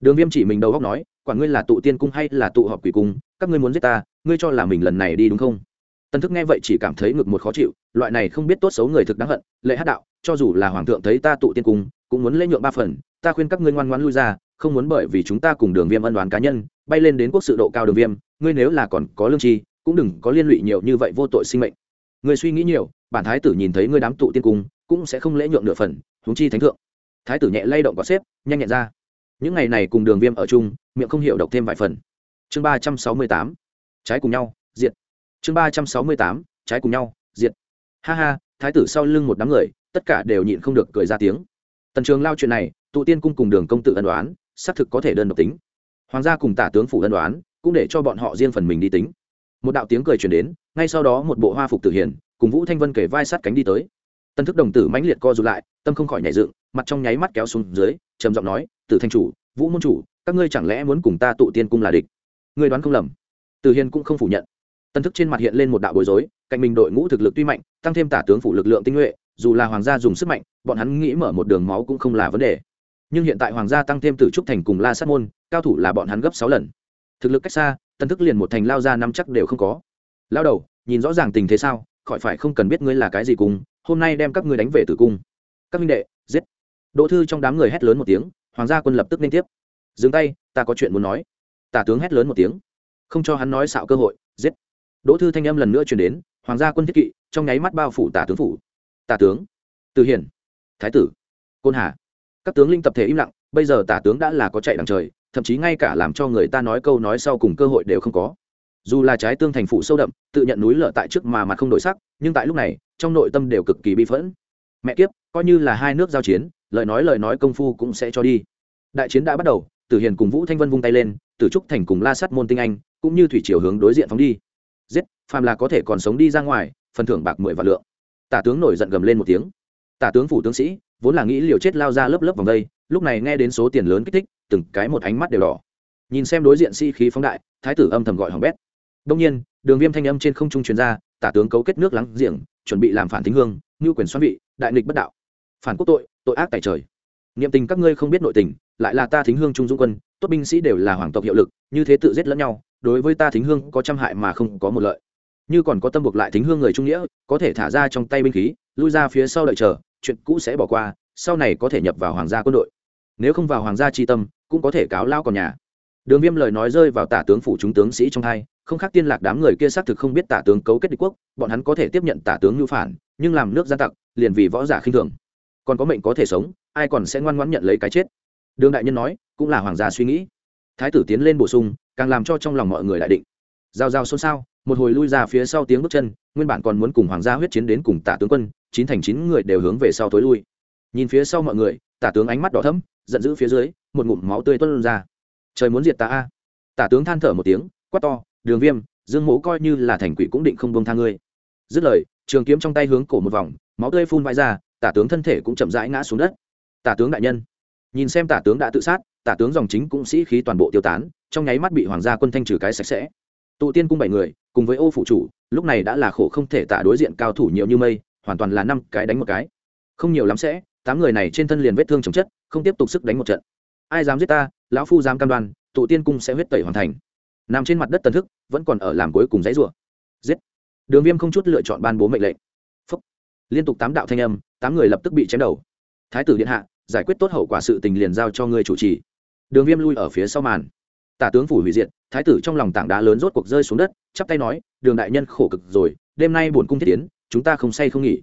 A: Đường viêm chỉ mình đầu góc nói quản ngươi là tụ tiên cung hay là tụ họp quỷ cung, các ngươi muốn giết ta, ngươi cho là mình lần này đi đúng không? Tần thức nghe vậy chỉ cảm thấy ngực một khó chịu, loại này không biết tốt xấu người thực đáng hận, lệ hát đạo, cho dù là hoàng thượng thấy ta tụ tiên cung, cũng muốn lễ nhượng ba phần, ta khuyên các ngươi ngoan ngoan lui ra không muốn bởi vì chúng ta cùng đường viêm ân đoán cá nhân, bay lên đến quốc sự độ cao đường viêm, ngươi nếu là còn có lương tri, cũng đừng có liên lụy nhiều như vậy vô tội sinh mệnh. Ngươi suy nghĩ nhiều, bản thái tử nhìn thấy ngươi đám tụ tiên cung, cũng sẽ không lễ nhượng nửa phần, huống chi thánh thượng. Thái tử nhẹ lay động có xếp, nhanh nhẹn ra. Những ngày này cùng đường viêm ở chung, miệng không hiểu độc thêm vài phần. Chương ba trăm sáu mươi tám, trái cùng nhau, diệt. Chương ba trăm sáu mươi tám, trái cùng nhau, diệt. Ha ha, thái tử sau lưng một đám người, tất cả đều nhịn không được cười ra tiếng. Tần trường lao chuyện này, tụ tiên cung cùng đường công tự ân đoán xác thực có thể đơn độc tính. Hoàng gia cùng tả tướng phủ đơn đoán, cũng để cho bọn họ riêng phần mình đi tính. Một đạo tiếng cười truyền đến, ngay sau đó một bộ hoa phục tử hiền, cùng vũ thanh vân kể vai sát cánh đi tới. Tân thức đồng tử mãnh liệt co r lại, tâm không khỏi nhảy dựng, mặt trong nháy mắt kéo xuống dưới, trầm giọng nói, tử thanh chủ, vũ môn chủ, các ngươi chẳng lẽ muốn cùng ta tụ tiên cung là địch? Ngươi đoán không lầm. Từ hiền cũng không phủ nhận. Tân thức trên mặt hiện lên một đạo bối rối, cạnh mình đội ngũ thực lực tuy mạnh, tăng thêm tả tướng phủ lực lượng tinh nhuệ, dù là hoàng gia dùng sức mạnh, bọn hắn nghĩ mở một đường máu cũng không là vấn đề nhưng hiện tại hoàng gia tăng thêm tử trúc thành cùng la sát môn, cao thủ là bọn hắn gấp sáu lần. Thực lực cách xa, tần thức liền một thành lao ra năm chắc đều không có. Lao đầu, nhìn rõ ràng tình thế sao, khỏi phải không cần biết ngươi là cái gì cùng, hôm nay đem các ngươi đánh về tử cung. Các minh đệ, giết. Đỗ thư trong đám người hét lớn một tiếng, hoàng gia quân lập tức liên tiếp. Dừng tay, ta có chuyện muốn nói. Tả tướng hét lớn một tiếng. Không cho hắn nói xạo cơ hội, giết. Đỗ thư thanh âm lần nữa chuyển đến, hoàng gia quân thiết kỵ, trong nháy mắt bao phủ tả tướng phủ. Tả tướng. Từ hiển. Thái tử. Côn hà các tướng linh tập thể im lặng, bây giờ tả tướng đã là có chạy đằng trời, thậm chí ngay cả làm cho người ta nói câu nói sau cùng cơ hội đều không có. Dù là trái tương thành phủ sâu đậm, tự nhận núi lở tại trước mà mặt không đổi sắc, nhưng tại lúc này, trong nội tâm đều cực kỳ bi phẫn. Mẹ kiếp, coi như là hai nước giao chiến, lời nói lời nói công phu cũng sẽ cho đi. Đại chiến đã bắt đầu, tử hiền cùng vũ thanh vân vung tay lên, tử trúc thành cùng la sắt môn tinh anh, cũng như thủy chiều hướng đối diện phóng đi. Giết, phàm là có thể còn sống đi ra ngoài, phần thưởng bạc mười vạn lượng. Tả tướng nổi giận gầm lên một tiếng. Tả tướng phủ tướng sĩ vốn là nghĩ liều chết lao ra lớp lớp vòng đây, lúc này nghe đến số tiền lớn kích thích, từng cái một ánh mắt đều đỏ. Nhìn xem đối diện si-khí phóng đại, thái tử âm thầm gọi hỏng bét. Đông nhiên, đường viêm thanh âm trên không trung truyền ra, tả tướng cấu kết nước lắng giềng, chuẩn bị làm phản tính hương, ngưu quyền xoan vị, đại nghịch bất đạo. Phản quốc tội tội ác tại trời. Niệm tình các ngươi không biết nội tình, lại là ta thính hương trung dũng quân, tốt binh sĩ đều là hoàng tộc hiệu lực, như thế tự giết lẫn nhau, đối với ta thính hương có trăm hại mà không có một lợi. Như còn có tâm buộc lại thính hương người trung nghĩa, có thể thả ra trong tay binh khí, lui ra phía sau đợi chờ chuyện cũ sẽ bỏ qua, sau này có thể nhập vào hoàng gia quân đội. Nếu không vào hoàng gia tri tâm, cũng có thể cáo lao còn nhà. Đường viêm lời nói rơi vào tả tướng phủ chúng tướng sĩ trong hai, không khác tiên lạc đám người kia xác thực không biết tả tướng cấu kết địch quốc, bọn hắn có thể tiếp nhận tả tướng ngưu phản, nhưng làm nước gian tặc, liền vì võ giả khinh thường. Còn có mệnh có thể sống, ai còn sẽ ngoan ngoãn nhận lấy cái chết? Đường đại nhân nói, cũng là hoàng gia suy nghĩ. Thái tử tiến lên bổ sung, càng làm cho trong lòng mọi người đại định. Giao giao xôn xao, một hồi lui ra phía sau tiếng bước chân, nguyên bản còn muốn cùng hoàng gia huyết chiến đến cùng tả tướng quân chín thành chín người đều hướng về sau tối lui. Nhìn phía sau mọi người, tả tướng ánh mắt đỏ thấm giận dữ phía dưới, một ngụm máu tươi tuôn ra. Trời muốn diệt ta a. Tả tướng than thở một tiếng, quát to, đường viêm, dương mố coi như là thành quỷ cũng định không bông tha ngươi. Dứt lời, trường kiếm trong tay hướng cổ một vòng, máu tươi phun vãi ra, tả tướng thân thể cũng chậm rãi ngã xuống đất. Tả tướng đại nhân, nhìn xem tả tướng đã tự sát, tả tướng dòng chính cũng sĩ khí toàn bộ tiêu tán, trong nháy mắt bị hoàng gia quân thanh trừ cái sạch sẽ. Tụ tiên cung bảy người, cùng với ô phụ chủ, lúc này đã là khổ không thể tả đối diện cao thủ nhiều như mây hoàn toàn là năm cái đánh một cái. Không nhiều lắm sẽ, tám người này trên thân liền vết thương chồng chất, không tiếp tục sức đánh một trận. Ai dám giết ta, lão phu dám cam đoan, tụ tiên cung sẽ huyết tẩy hoàn thành. Nằm trên mặt đất tần thức, vẫn còn ở làm cuối cùng dãy rủa. Giết. Đường viêm không chút lựa chọn ban bố mệnh lệnh. Phúc. liên tục tám đạo thanh âm, tám người lập tức bị chém đầu. Thái tử điện hạ, giải quyết tốt hậu quả sự tình liền giao cho ngươi chủ trì. Đường viêm lui ở phía sau màn. Tả tướng phủ hủy diệt, thái tử trong lòng tảng đá lớn rốt cuộc rơi xuống đất, chắp tay nói, đường đại nhân khổ cực rồi, đêm nay buồn cung thiết tiến chúng ta không say không nghỉ.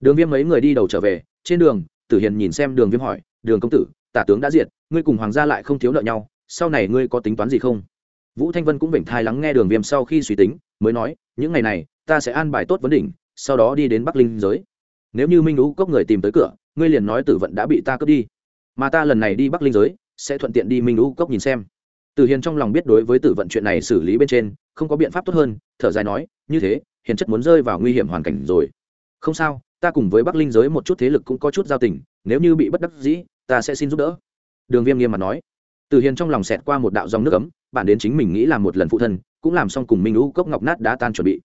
A: Đường viêm mấy người đi đầu trở về, trên đường, tử hiền nhìn xem đường viêm hỏi, đường công tử, tả tướng đã diệt, ngươi cùng hoàng gia lại không thiếu nợ nhau, sau này ngươi có tính toán gì không? Vũ thanh vân cũng vểnh thai lắng nghe đường viêm sau khi suy tính, mới nói, những ngày này, ta sẽ an bài tốt vấn đỉnh, sau đó đi đến bắc linh giới. Nếu như minh lũ cốc người tìm tới cửa, ngươi liền nói tử vận đã bị ta cướp đi. Mà ta lần này đi bắc linh giới, sẽ thuận tiện đi minh lũ cốc nhìn xem. Tử hiền trong lòng biết đối với tử vận chuyện này xử lý bên trên, không có biện pháp tốt hơn, thở dài nói, như thế hiền chất muốn rơi vào nguy hiểm hoàn cảnh rồi. Không sao, ta cùng với bắc linh giới một chút thế lực cũng có chút giao tình, nếu như bị bất đắc dĩ, ta sẽ xin giúp đỡ. Đường viêm nghiêm mặt nói. Từ hiền trong lòng xẹt qua một đạo dòng nước ấm, bản đến chính mình nghĩ làm một lần phụ thân, cũng làm xong cùng minh lũ cốc ngọc nát đã tan chuẩn bị.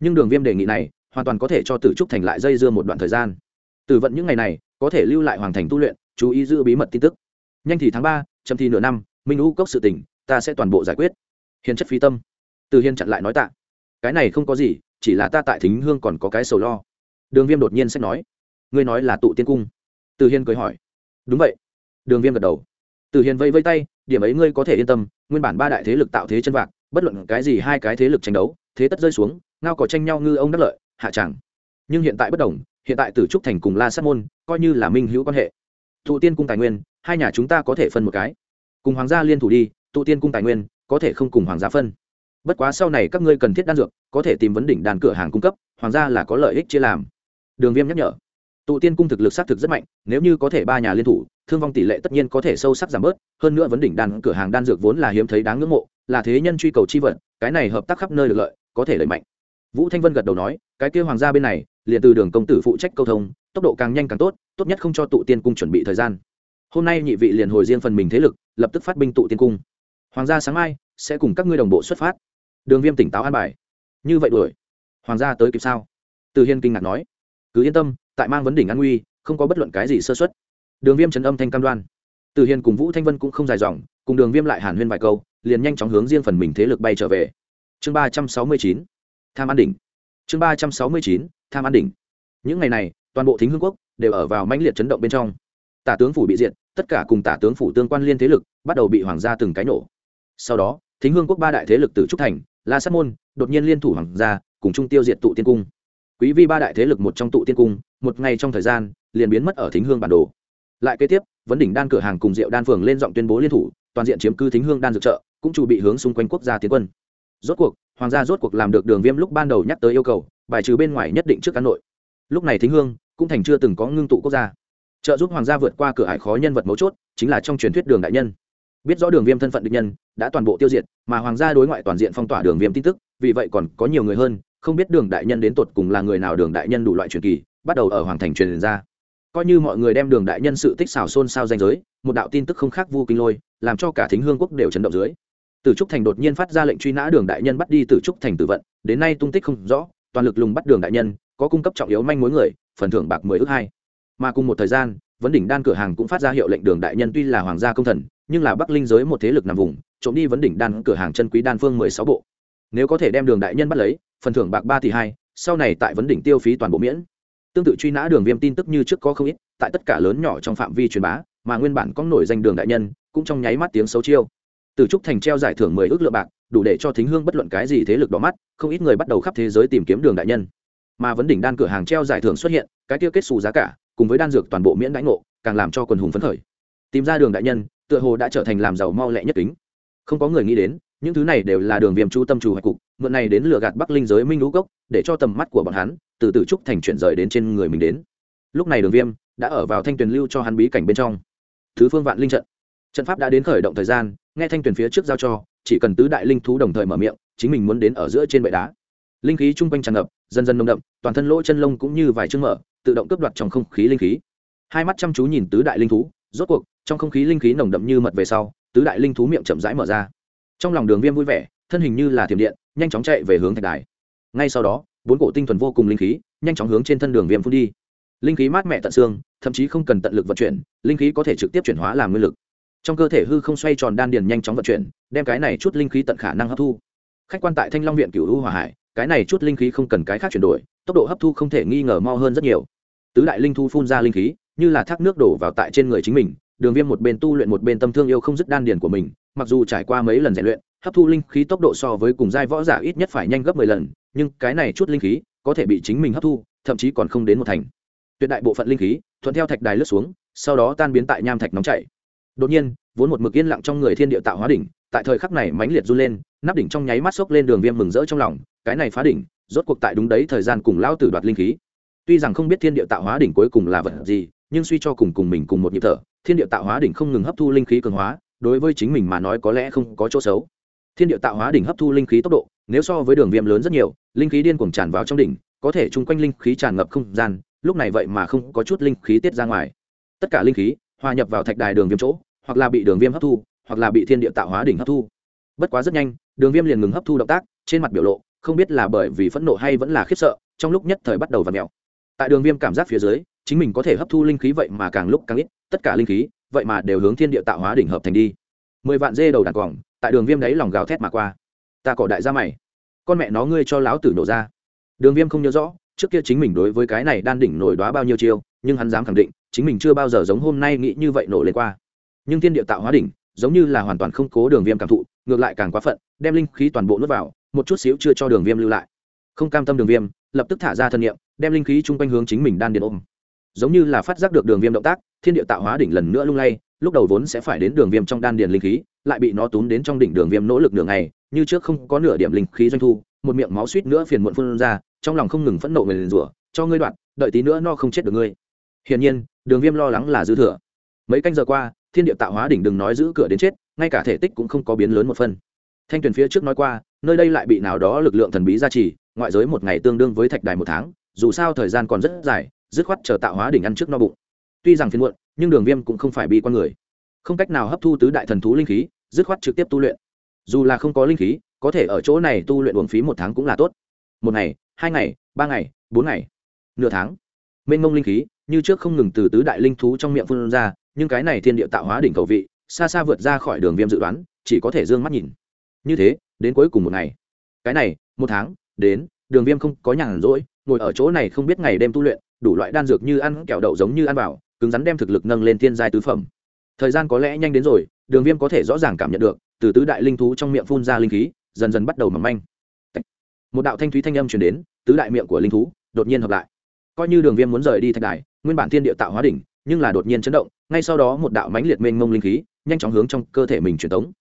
A: Nhưng đường viêm đề nghị này, hoàn toàn có thể cho tử trúc thành lại dây dưa một đoạn thời gian. Tử vận những ngày này, có thể lưu lại hoàng thành tu luyện, chú ý giữ bí mật tin tức. Nhanh thì tháng ba chậm thì nửa năm, minh lũ cốc sự tỉnh ta sẽ toàn bộ giải quyết. Hiền chất phi tâm. Từ Hiền chặn lại nói tạ. Cái này không có gì chỉ là ta tại thính hương còn có cái sầu lo. Đường viêm đột nhiên sẽ nói. Ngươi nói là tụ tiên cung. Từ hiên cười hỏi. Đúng vậy. Đường viêm gật đầu. Từ hiên vây vây tay, điểm ấy ngươi có thể yên tâm, nguyên bản ba đại thế lực tạo thế chân vạc, bất luận cái gì hai cái thế lực tranh đấu, thế tất rơi xuống, ngao có tranh nhau ngư ông đắc lợi, hạ chẳng. Nhưng hiện tại bất đồng, hiện tại tử trúc thành cùng la sát môn coi như là minh hữu quan hệ. Tụ tiên cung tài nguyên, hai nhà chúng ta có thể phân một cái. Cùng hoàng gia liên thủ đi, tụ tiên cung tài nguyên có thể không cùng hoàng gia phân bất quá sau này các ngươi cần thiết đan dược, có thể tìm vấn đỉnh đàn cửa hàng cung cấp, hoàng gia là có lợi ích chia làm. Đường viêm nhắc nhở. Tụ tiên cung thực lực xác thực rất mạnh, nếu như có thể ba nhà liên thủ, thương vong tỷ lệ tất nhiên có thể sâu sắc giảm bớt, hơn nữa vấn đỉnh đàn cửa hàng đan dược vốn là hiếm thấy đáng ngưỡng mộ, là thế nhân truy cầu chi vật, cái này hợp tác khắp nơi được lợi, có thể lợi mạnh. Vũ thanh vân gật đầu nói, cái kêu hoàng gia bên này, liền từ đường công tử phụ trách câu thông, tốc độ càng nhanh càng tốt tốt nhất không cho tụ tiên cung chuẩn bị thời gian. Hôm nay nhị vị liền hồi riêng phần mình thế lực, lập tức phát binh tụ tiên cung. Hoàng gia sáng mai, sẽ cùng các ngươi đồng bộ xuất phát đường viêm tỉnh táo an bài. Như vậy đuổi? Hoàng gia tới kịp sao? Từ hiên kinh ngạc nói. Cứ yên tâm tại mang vấn đỉnh an nguy không có bất luận cái gì sơ xuất đường viêm trấn âm thanh cam đoan. Từ hiên cùng vũ thanh vân cũng không dài dòng cùng đường viêm lại hàn huyên vài câu liền nhanh chóng hướng riêng phần mình thế lực bay trở về. Chương ba trăm sáu mươi chín tham an đỉnh. Chương ba trăm sáu mươi chín tham an đỉnh. Những ngày này toàn bộ thính hương quốc đều ở vào mãnh liệt chấn động bên trong. Tả tướng phủ bị diện, tất cả cùng tả tướng phủ tương quan liên thế lực bắt đầu bị hoàng gia từng cái nổ. Sau đó thính hương quốc ba đại thế lực từ trúc thành la sát môn đột nhiên liên thủ hoàng gia, cùng chung tiêu diệt tụ tiên cung. Quý vi ba đại thế lực một trong tụ tiên cung, một ngày trong thời gian, liền biến mất ở thính hương bản đồ. Lại kế tiếp, vấn đỉnh đan cửa hàng cùng rượu đan phường lên giọng tuyên bố liên thủ, toàn diện chiếm cư thính hương đan dược trợ cũng chủ bị hướng xung quanh quốc gia tiến quân. Rốt cuộc, hoàng gia rốt cuộc làm được đường viêm lúc ban đầu nhắc tới yêu cầu, bài trừ bên ngoài nhất định trước cán nội. Lúc này thính hương cũng thành chưa từng có ngưng tụ quốc gia. Trợ giúp hoàng gia vượt qua cửa ải khó nhân vật mấu chốt, chính là trong truyền thuyết đường đại nhân biết rõ đường viêm thân phận địch nhân, đã toàn bộ tiêu diệt, mà hoàng gia đối ngoại toàn diện phong tỏa đường viêm tin tức, vì vậy còn có nhiều người hơn, không biết đường đại nhân đến tột cùng là người nào đường đại nhân đủ loại truyền kỳ, bắt đầu ở hoàng thành truyền ra. Coi như mọi người đem đường đại nhân sự tích xào xôn xao danh giới, một đạo tin tức không khác vu kinh lôi, làm cho cả thính hương quốc đều chấn động dưới. Tử trúc thành đột nhiên phát ra lệnh truy nã đường đại nhân bắt đi tử trúc thành tử vận, đến nay tung tích không rõ, toàn lực lùng bắt đường đại nhân, có cung cấp trọng yếu manh mối người, phần thưởng bạc mười ước hai. Mà cùng một thời gian vấn đỉnh đan cửa hàng cũng phát ra hiệu lệnh đường đại nhân tuy là hoàng gia công thần, nhưng là bắc linh giới một thế lực nằm vùng, trộm đi vấn đỉnh đan cửa hàng chân quý đan phương mười sáu bộ. Nếu có thể đem đường đại nhân bắt lấy, phần thưởng bạc ba tỷ hai, sau này tại vấn đỉnh tiêu phí toàn bộ miễn. Tương tự truy nã đường viêm tin tức như trước có không ít, tại tất cả lớn nhỏ trong phạm vi truyền bá, mà nguyên bản có nổi danh đường đại nhân, cũng trong nháy mắt tiếng xấu chiêu. Từ trúc thành treo giải thưởng mười ước lượng bạc, đủ để cho thính hương bất luận cái gì thế lực đỏ mắt, không ít người bắt đầu khắp thế giới tìm kiếm đường đại nhân. Mà vấn đỉnh đan cửa hàng treo giải thưởng xuất hiện, cái tiêu kết xù giá cả cùng với đan dược toàn bộ miễn đãi ngộ, càng làm cho quần hùng phấn khởi. Tìm ra đường đại nhân, tựa hồ đã trở thành làm giàu mau lẹ nhất tính không có người nghĩ đến, những thứ này đều là đường viêm chu tâm chủ hoạch cục, mượn này đến lừa gạt bắc linh giới minh lũ gốc để cho tầm mắt của bọn hắn từ từ trúc thành chuyển rời đến trên người mình đến. Lúc này đường viêm đã ở vào thanh tuyền lưu cho hắn bí cảnh bên trong. Thứ phương vạn linh trận. Trận pháp đã đến khởi động thời gian, nghe thanh tuyền phía trước giao cho, chỉ cần tứ đại linh thú đồng thời mở miệng, chính mình muốn đến ở giữa trên bệ đá. Linh khí chung quanh tràn ngập, dần dần nồng đậm, toàn thân lỗ chân lông cũng như vài chương mở tự động cướp đoạt trong không khí linh khí. Hai mắt chăm chú nhìn tứ đại linh thú, rốt cuộc, trong không khí linh khí nồng đậm như mật về sau, tứ đại linh thú miệng chậm rãi mở ra. Trong lòng đường viêm vui vẻ, thân hình như là thiểm điện, nhanh chóng chạy về hướng thạch đài. Ngay sau đó, bốn cổ tinh thuần vô cùng linh khí, nhanh chóng hướng trên thân đường viêm phun đi. Linh khí mát mẹ tận xương, thậm chí không cần tận lực vận chuyển, linh khí có thể trực tiếp chuyển hóa làm nguyên lực. Trong cơ thể hư không xoay tròn đan điền nhanh chóng vận chuyển, đem cái này chút linh khí tận khả năng hấp thu. Khách quan tại thanh long viện cửu hữu hòa hải, cái này chút linh khí không cần cái khác chuyển đổi, tốc độ hấp thu không thể nghi ngờ mau hơn rất nhiều tứ đại linh thu phun ra linh khí, như là thác nước đổ vào tại trên người chính mình, đường viêm một bên tu luyện một bên tâm thương yêu không dứt đan điền của mình, mặc dù trải qua mấy lần rèn luyện, hấp thu linh khí tốc độ so với cùng giai võ giả ít nhất phải nhanh gấp mười lần, nhưng cái này chút linh khí có thể bị chính mình hấp thu, thậm chí còn không đến một thành. Tuyệt đại bộ phận linh khí thuận theo thạch đài lướt xuống, sau đó tan biến tại nham thạch nóng chảy. Đột nhiên, vốn một mực yên lặng trong người thiên địa tạo hóa đỉnh, tại thời khắc này mãnh liệt run lên, nắp đỉnh trong nháy mắt xốc lên đường viêm mừng rỡ trong lòng, cái này phá đỉnh, rốt cuộc tại đúng đấy thời gian cùng lão tử đoạt linh khí tuy rằng không biết thiên địa tạo hóa đỉnh cuối cùng là vật gì, nhưng suy cho cùng cùng mình cùng một nhịp thở, thiên địa tạo hóa đỉnh không ngừng hấp thu linh khí cường hóa, đối với chính mình mà nói có lẽ không có chỗ xấu. Thiên địa tạo hóa đỉnh hấp thu linh khí tốc độ, nếu so với đường viêm lớn rất nhiều, linh khí điên cuồng tràn vào trong đỉnh, có thể chung quanh linh khí tràn ngập không gian, lúc này vậy mà không có chút linh khí tiết ra ngoài. Tất cả linh khí hòa nhập vào thạch đài đường viêm chỗ, hoặc là bị đường viêm hấp thu, hoặc là bị thiên địa tạo hóa đỉnh hấp thu. Bất quá rất nhanh, đường viêm liền ngừng hấp thu động tác, trên mặt biểu lộ, không biết là bởi vì phẫn nộ hay vẫn là khiếp sợ, trong lúc nhất thời bắt đầu và mèo tại đường viêm cảm giác phía dưới, chính mình có thể hấp thu linh khí vậy mà càng lúc càng ít, tất cả linh khí, vậy mà đều hướng thiên địa tạo hóa đỉnh hợp thành đi. Mười vạn dê đầu đàn quòng, tại đường viêm đấy lòng gào thét mà qua. Ta cỏ đại gia mày. Con mẹ nó ngươi cho láo tử nổ ra. Đường viêm không nhớ rõ, trước kia chính mình đối với cái này đan đỉnh nổi đoá bao nhiêu chiêu, nhưng hắn dám khẳng định, chính mình chưa bao giờ giống hôm nay nghĩ như vậy nổ lên qua. Nhưng thiên địa tạo hóa đỉnh, giống như là hoàn toàn không cố đường viêm cảm thụ, ngược lại càng quá phận, đem linh khí toàn bộ nuốt vào, một chút xíu chưa cho đường viêm lưu lại. Không cam tâm đường viêm lập tức thả ra thân nhiệm đem linh khí chung quanh hướng chính mình đan điện ôm. Giống như là phát giác được đường viêm động tác, thiên địa tạo hóa đỉnh lần nữa lung lay, lúc đầu vốn sẽ phải đến đường viêm trong đan điền linh khí, lại bị nó túm đến trong đỉnh đường viêm nỗ lực đường này như trước không có nửa điểm linh khí doanh thu, một miệng máu suýt nữa phiền muộn phun ra, trong lòng không ngừng phẫn nộ người liền rủa, cho ngươi đoạn, đợi tí nữa no không chết được ngươi. Hiển nhiên, đường viêm lo lắng là dư thừa. Mấy canh giờ qua, thiên địa tạo hóa đỉnh đừng nói giữ cửa đến chết, ngay cả thể tích cũng không có biến lớn một phân thanh tuyền phía trước nói qua, nơi đây lại bị nào đó lực lượng thần bí gia trì ngoại giới một ngày tương đương với thạch đài một tháng, dù sao thời gian còn rất dài, dứt khoát chờ tạo hóa đỉnh ăn trước no bụng. Tuy rằng phiên muộn, nhưng đường viêm cũng không phải bị con người. Không cách nào hấp thu tứ đại thần thú linh khí, dứt khoát trực tiếp tu luyện. Dù là không có linh khí, có thể ở chỗ này tu luyện uống phí một tháng cũng là tốt. Một ngày, hai ngày, ba ngày, bốn ngày, nửa tháng. Mênh mông linh khí, như trước không ngừng từ tứ đại linh thú trong miệng phun ra, nhưng cái này thiên địa tạo hóa đỉnh cầu vị, xa xa vượt ra khỏi đường viêm dự đoán, chỉ có thể d ư ơ n g mắt nhìn. Như thế, đến cuối cùng một ngày. Cái này, một tháng đến, đường viêm không có nhàn rỗi, ngồi ở chỗ này không biết ngày đêm tu luyện, đủ loại đan dược như ăn, kẹo đậu giống như ăn vào, cứng rắn đem thực lực nâng lên thiên giai tứ phẩm. Thời gian có lẽ nhanh đến rồi, đường viêm có thể rõ ràng cảm nhận được, từ tứ đại linh thú trong miệng phun ra linh khí, dần dần bắt đầu mầm manh. Một đạo thanh thúy thanh âm chuyển đến, tứ đại miệng của linh thú đột nhiên hợp lại. Coi như đường viêm muốn rời đi thạch đài, nguyên bản thiên địa tạo hóa đỉnh, nhưng là đột nhiên chấn động, ngay sau đó một đạo mãnh liệt mênh mông linh khí, nhanh chóng hướng trong cơ thể mình truyền tống.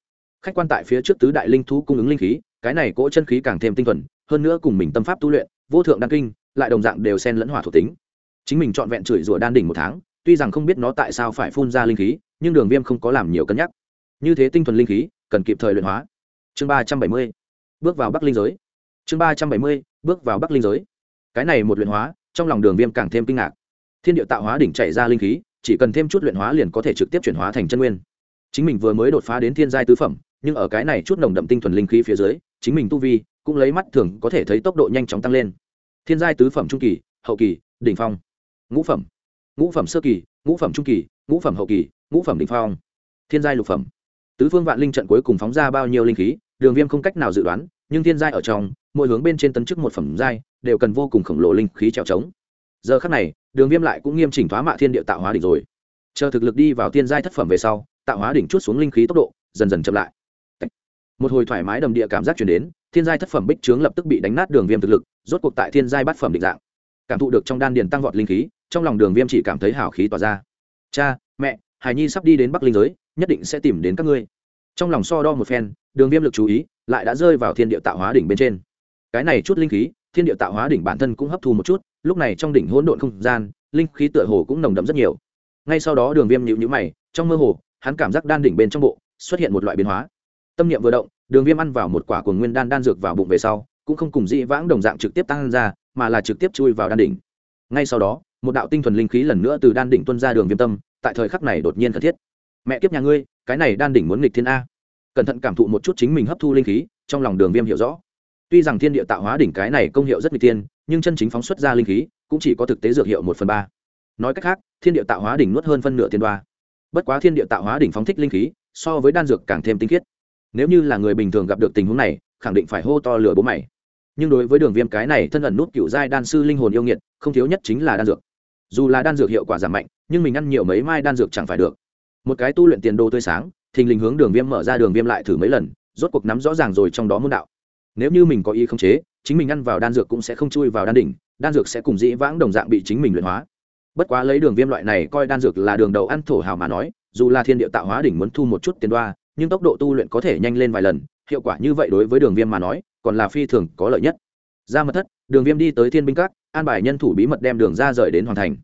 A: Khách quan tại phía trước tứ đại linh thú cung ứng linh khí, cái này cỗ chân khí càng thêm tinh thuần hơn nữa cùng mình tâm pháp tu luyện, vô thượng đan kinh, lại đồng dạng đều xen lẫn hỏa thuộc tính. Chính mình trọn vẹn chửi rủa đan đỉnh một tháng, tuy rằng không biết nó tại sao phải phun ra linh khí, nhưng đường viêm không có làm nhiều cân nhắc. Như thế tinh thuần linh khí, cần kịp thời luyện hóa. Chương ba trăm bảy mươi, bước vào bắc linh giới. Chương ba trăm bảy mươi, bước vào bắc linh giới. Cái này một luyện hóa, trong lòng đường viêm càng thêm kinh ngạc. Thiên địa tạo hóa đỉnh chảy ra linh khí, chỉ cần thêm chút luyện hóa liền có thể trực tiếp chuyển hóa thành chân nguyên. Chính mình vừa mới đột phá đến thiên giai tứ phẩm, nhưng ở cái này chút nồng đậm tinh thuần linh khí phía dưới chính mình tu vi, cũng lấy mắt thường có thể thấy tốc độ nhanh chóng tăng lên. Thiên giai tứ phẩm trung kỳ, hậu kỳ, đỉnh phong. Ngũ phẩm. Ngũ phẩm sơ kỳ, ngũ phẩm trung kỳ, ngũ phẩm hậu kỳ, ngũ phẩm đỉnh phong. Thiên giai lục phẩm. Tứ phương vạn linh trận cuối cùng phóng ra bao nhiêu linh khí, đường viêm không cách nào dự đoán, nhưng thiên giai ở trong, mỗi hướng bên trên tấn chức một phẩm giai, đều cần vô cùng khổng lồ linh khí trèo trống. Giờ khắc này, đường viêm lại cũng nghiêm chỉnh thoá mạ thiên địa tạo hóa đỉnh rồi. Chờ thực lực đi vào thiên giai thất phẩm về sau, tạo hóa đỉnh chút xuống linh khí tốc độ, dần dần chậm lại một hồi thoải mái đầm địa cảm giác chuyển đến, thiên giai thất phẩm bích trướng lập tức bị đánh nát đường viêm thực lực, rốt cuộc tại thiên giai bát phẩm định dạng. Cảm thụ được trong đan điền tăng vọt linh khí, trong lòng đường viêm chỉ cảm thấy hào khí tỏa ra. Cha, mẹ, hải nhi sắp đi đến bắc linh giới, nhất định sẽ tìm đến các ngươi. Trong lòng so đo một phen, đường viêm lực chú ý lại đã rơi vào thiên địa tạo hóa đỉnh bên trên. Cái này chút linh khí, thiên địa tạo hóa đỉnh bản thân cũng hấp thu một chút, lúc này trong đỉnh hỗn độn không gian, linh khí tựa hồ cũng nồng đậm rất nhiều. Ngay sau đó đường viêm nhịu nhữ mày, trong mơ hồ, hắn cảm giác đan đỉnh bên trong bộ xuất hiện một loại biến hóa tâm niệm vừa động, đường viêm ăn vào một quả cồn nguyên đan đan dược vào bụng về sau, cũng không cùng dị vãng đồng dạng trực tiếp tăng ra, mà là trực tiếp chui vào đan đỉnh. Ngay sau đó, một đạo tinh thuần linh khí lần nữa từ đan đỉnh tuân ra đường viêm tâm, tại thời khắc này đột nhiên cần thiết. Mẹ kiếp nhà ngươi, cái này đan đỉnh muốn nghịch thiên a. Cẩn thận cảm thụ một chút chính mình hấp thu linh khí, trong lòng đường viêm hiểu rõ. Tuy rằng thiên địa tạo hóa đỉnh cái này công hiệu rất nghịch tiên nhưng chân chính phóng xuất ra linh khí, cũng chỉ có thực tế dược hiệu một phần ba. Nói cách khác, thiên địa tạo hóa đỉnh nuốt hơn phân nửa tiền đoa. Bất quá thiên địa tạo hóa đỉnh phóng thích linh khí, so với đan dược càng thêm tinh khiết nếu như là người bình thường gặp được tình huống này, khẳng định phải hô to lửa bố mày. Nhưng đối với đường viêm cái này thân ẩn nút cựu giai đan sư linh hồn yêu nghiệt, không thiếu nhất chính là đan dược. Dù là đan dược hiệu quả giảm mạnh, nhưng mình ăn nhiều mấy mai đan dược chẳng phải được. Một cái tu luyện tiền đồ tươi sáng, thình lình hướng đường viêm mở ra đường viêm lại thử mấy lần, rốt cuộc nắm rõ ràng rồi trong đó môn đạo. Nếu như mình có ý khống chế, chính mình ăn vào đan dược cũng sẽ không chui vào đan đỉnh, đan dược sẽ cùng dĩ vãng đồng dạng bị chính mình luyện hóa. Bất quá lấy đường viêm loại này coi đan dược là đường đầu ăn thổ hào mà nói, dù là thiên địa tạo hóa đỉnh muốn thu một chút tiền đoa nhưng tốc độ tu luyện có thể nhanh lên vài lần, hiệu quả như vậy đối với đường viêm mà nói, còn là phi thường có lợi nhất. Ra mật thất, đường viêm đi tới thiên binh các, an bài nhân thủ bí mật đem đường ra rời đến hoàn thành.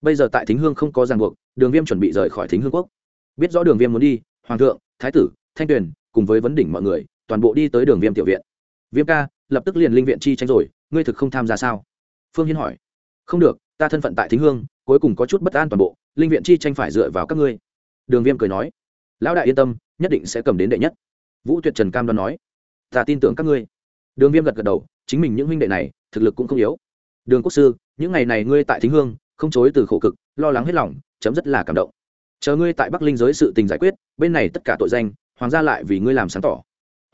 A: Bây giờ tại thính hương không có ràng buộc, đường viêm chuẩn bị rời khỏi thính hương quốc. Biết rõ đường viêm muốn đi, hoàng thượng, thái tử, thanh tuyền, cùng với vấn đỉnh mọi người, toàn bộ đi tới đường viêm tiểu viện. Viêm ca, lập tức liền linh viện chi tranh rồi, ngươi thực không tham gia sao? Phương Hiến hỏi. Không được, ta thân phận tại thính hương, cuối cùng có chút bất an toàn bộ, linh viện chi tranh phải dựa vào các ngươi. Đường viêm cười nói. Lão đại yên tâm nhất định sẽ cầm đến đệ nhất. Vũ tuyệt trần cam đoan nói, ta tin tưởng các ngươi. Đường viêm gật gật đầu, chính mình những huynh đệ này, thực lực cũng không yếu. Đường quốc sư, những ngày này ngươi tại thính hương, không chối từ khổ cực, lo lắng hết lòng, chấm rất là cảm động. Chờ ngươi tại bắc linh giới sự tình giải quyết, bên này tất cả tội danh, hoàng gia lại vì ngươi làm sáng tỏ.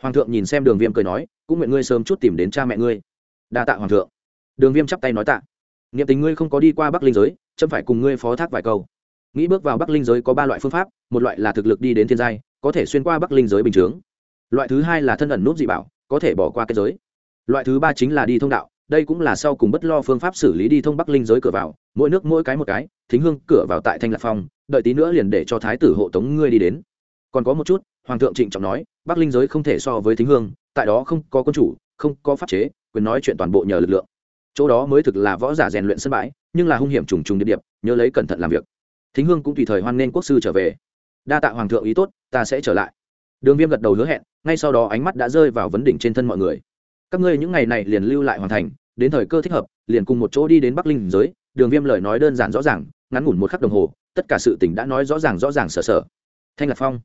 A: Hoàng thượng nhìn xem đường viêm cười nói, cũng nguyện ngươi sớm chút tìm đến cha mẹ ngươi. Đa tạ hoàng thượng. Đường viêm chắp tay nói tạ. Nghiệm tình ngươi không có đi qua bắc linh giới, chấm phải cùng ngươi phó thác vài câu. Nghĩ bước vào bắc linh giới có ba loại phương pháp, một loại là thực lực đi đến thiên giai có thể xuyên qua bắc linh giới bình chướng. Loại thứ hai là thân ẩn nút dị bảo, có thể bỏ qua cái giới. Loại thứ ba chính là đi thông đạo, đây cũng là sau cùng bất lo phương pháp xử lý đi thông bắc linh giới cửa vào, mỗi nước mỗi cái một cái, thính hương cửa vào tại thanh lạc phong, đợi tí nữa liền để cho thái tử hộ tống ngươi đi đến. Còn có một chút, hoàng thượng trịnh trọng nói, bắc linh giới không thể so với thính hương, tại đó không có quân chủ, không có pháp chế, quyền nói chuyện toàn bộ nhờ lực lượng. Chỗ đó mới thực là võ giả rèn luyện sân bãi, nhưng là hung hiểm trùng trùng địa điệp, nhớ lấy cẩn thận làm việc. Thính hương cũng tùy thời hoan nghênh quốc sư trở về đa tạ hoàng thượng ý tốt, ta sẽ trở lại. Đường viêm gật đầu hứa hẹn, ngay sau đó ánh mắt đã rơi vào vấn đỉnh trên thân mọi người. Các ngươi những ngày này liền lưu lại hoàn thành, đến thời cơ thích hợp, liền cùng một chỗ đi đến bắc linh giới. Đường viêm lời nói đơn giản rõ ràng, ngắn ngủn một khắc đồng hồ, tất cả sự tỉnh đã nói rõ ràng rõ ràng sở sở. Thanh lạc phong,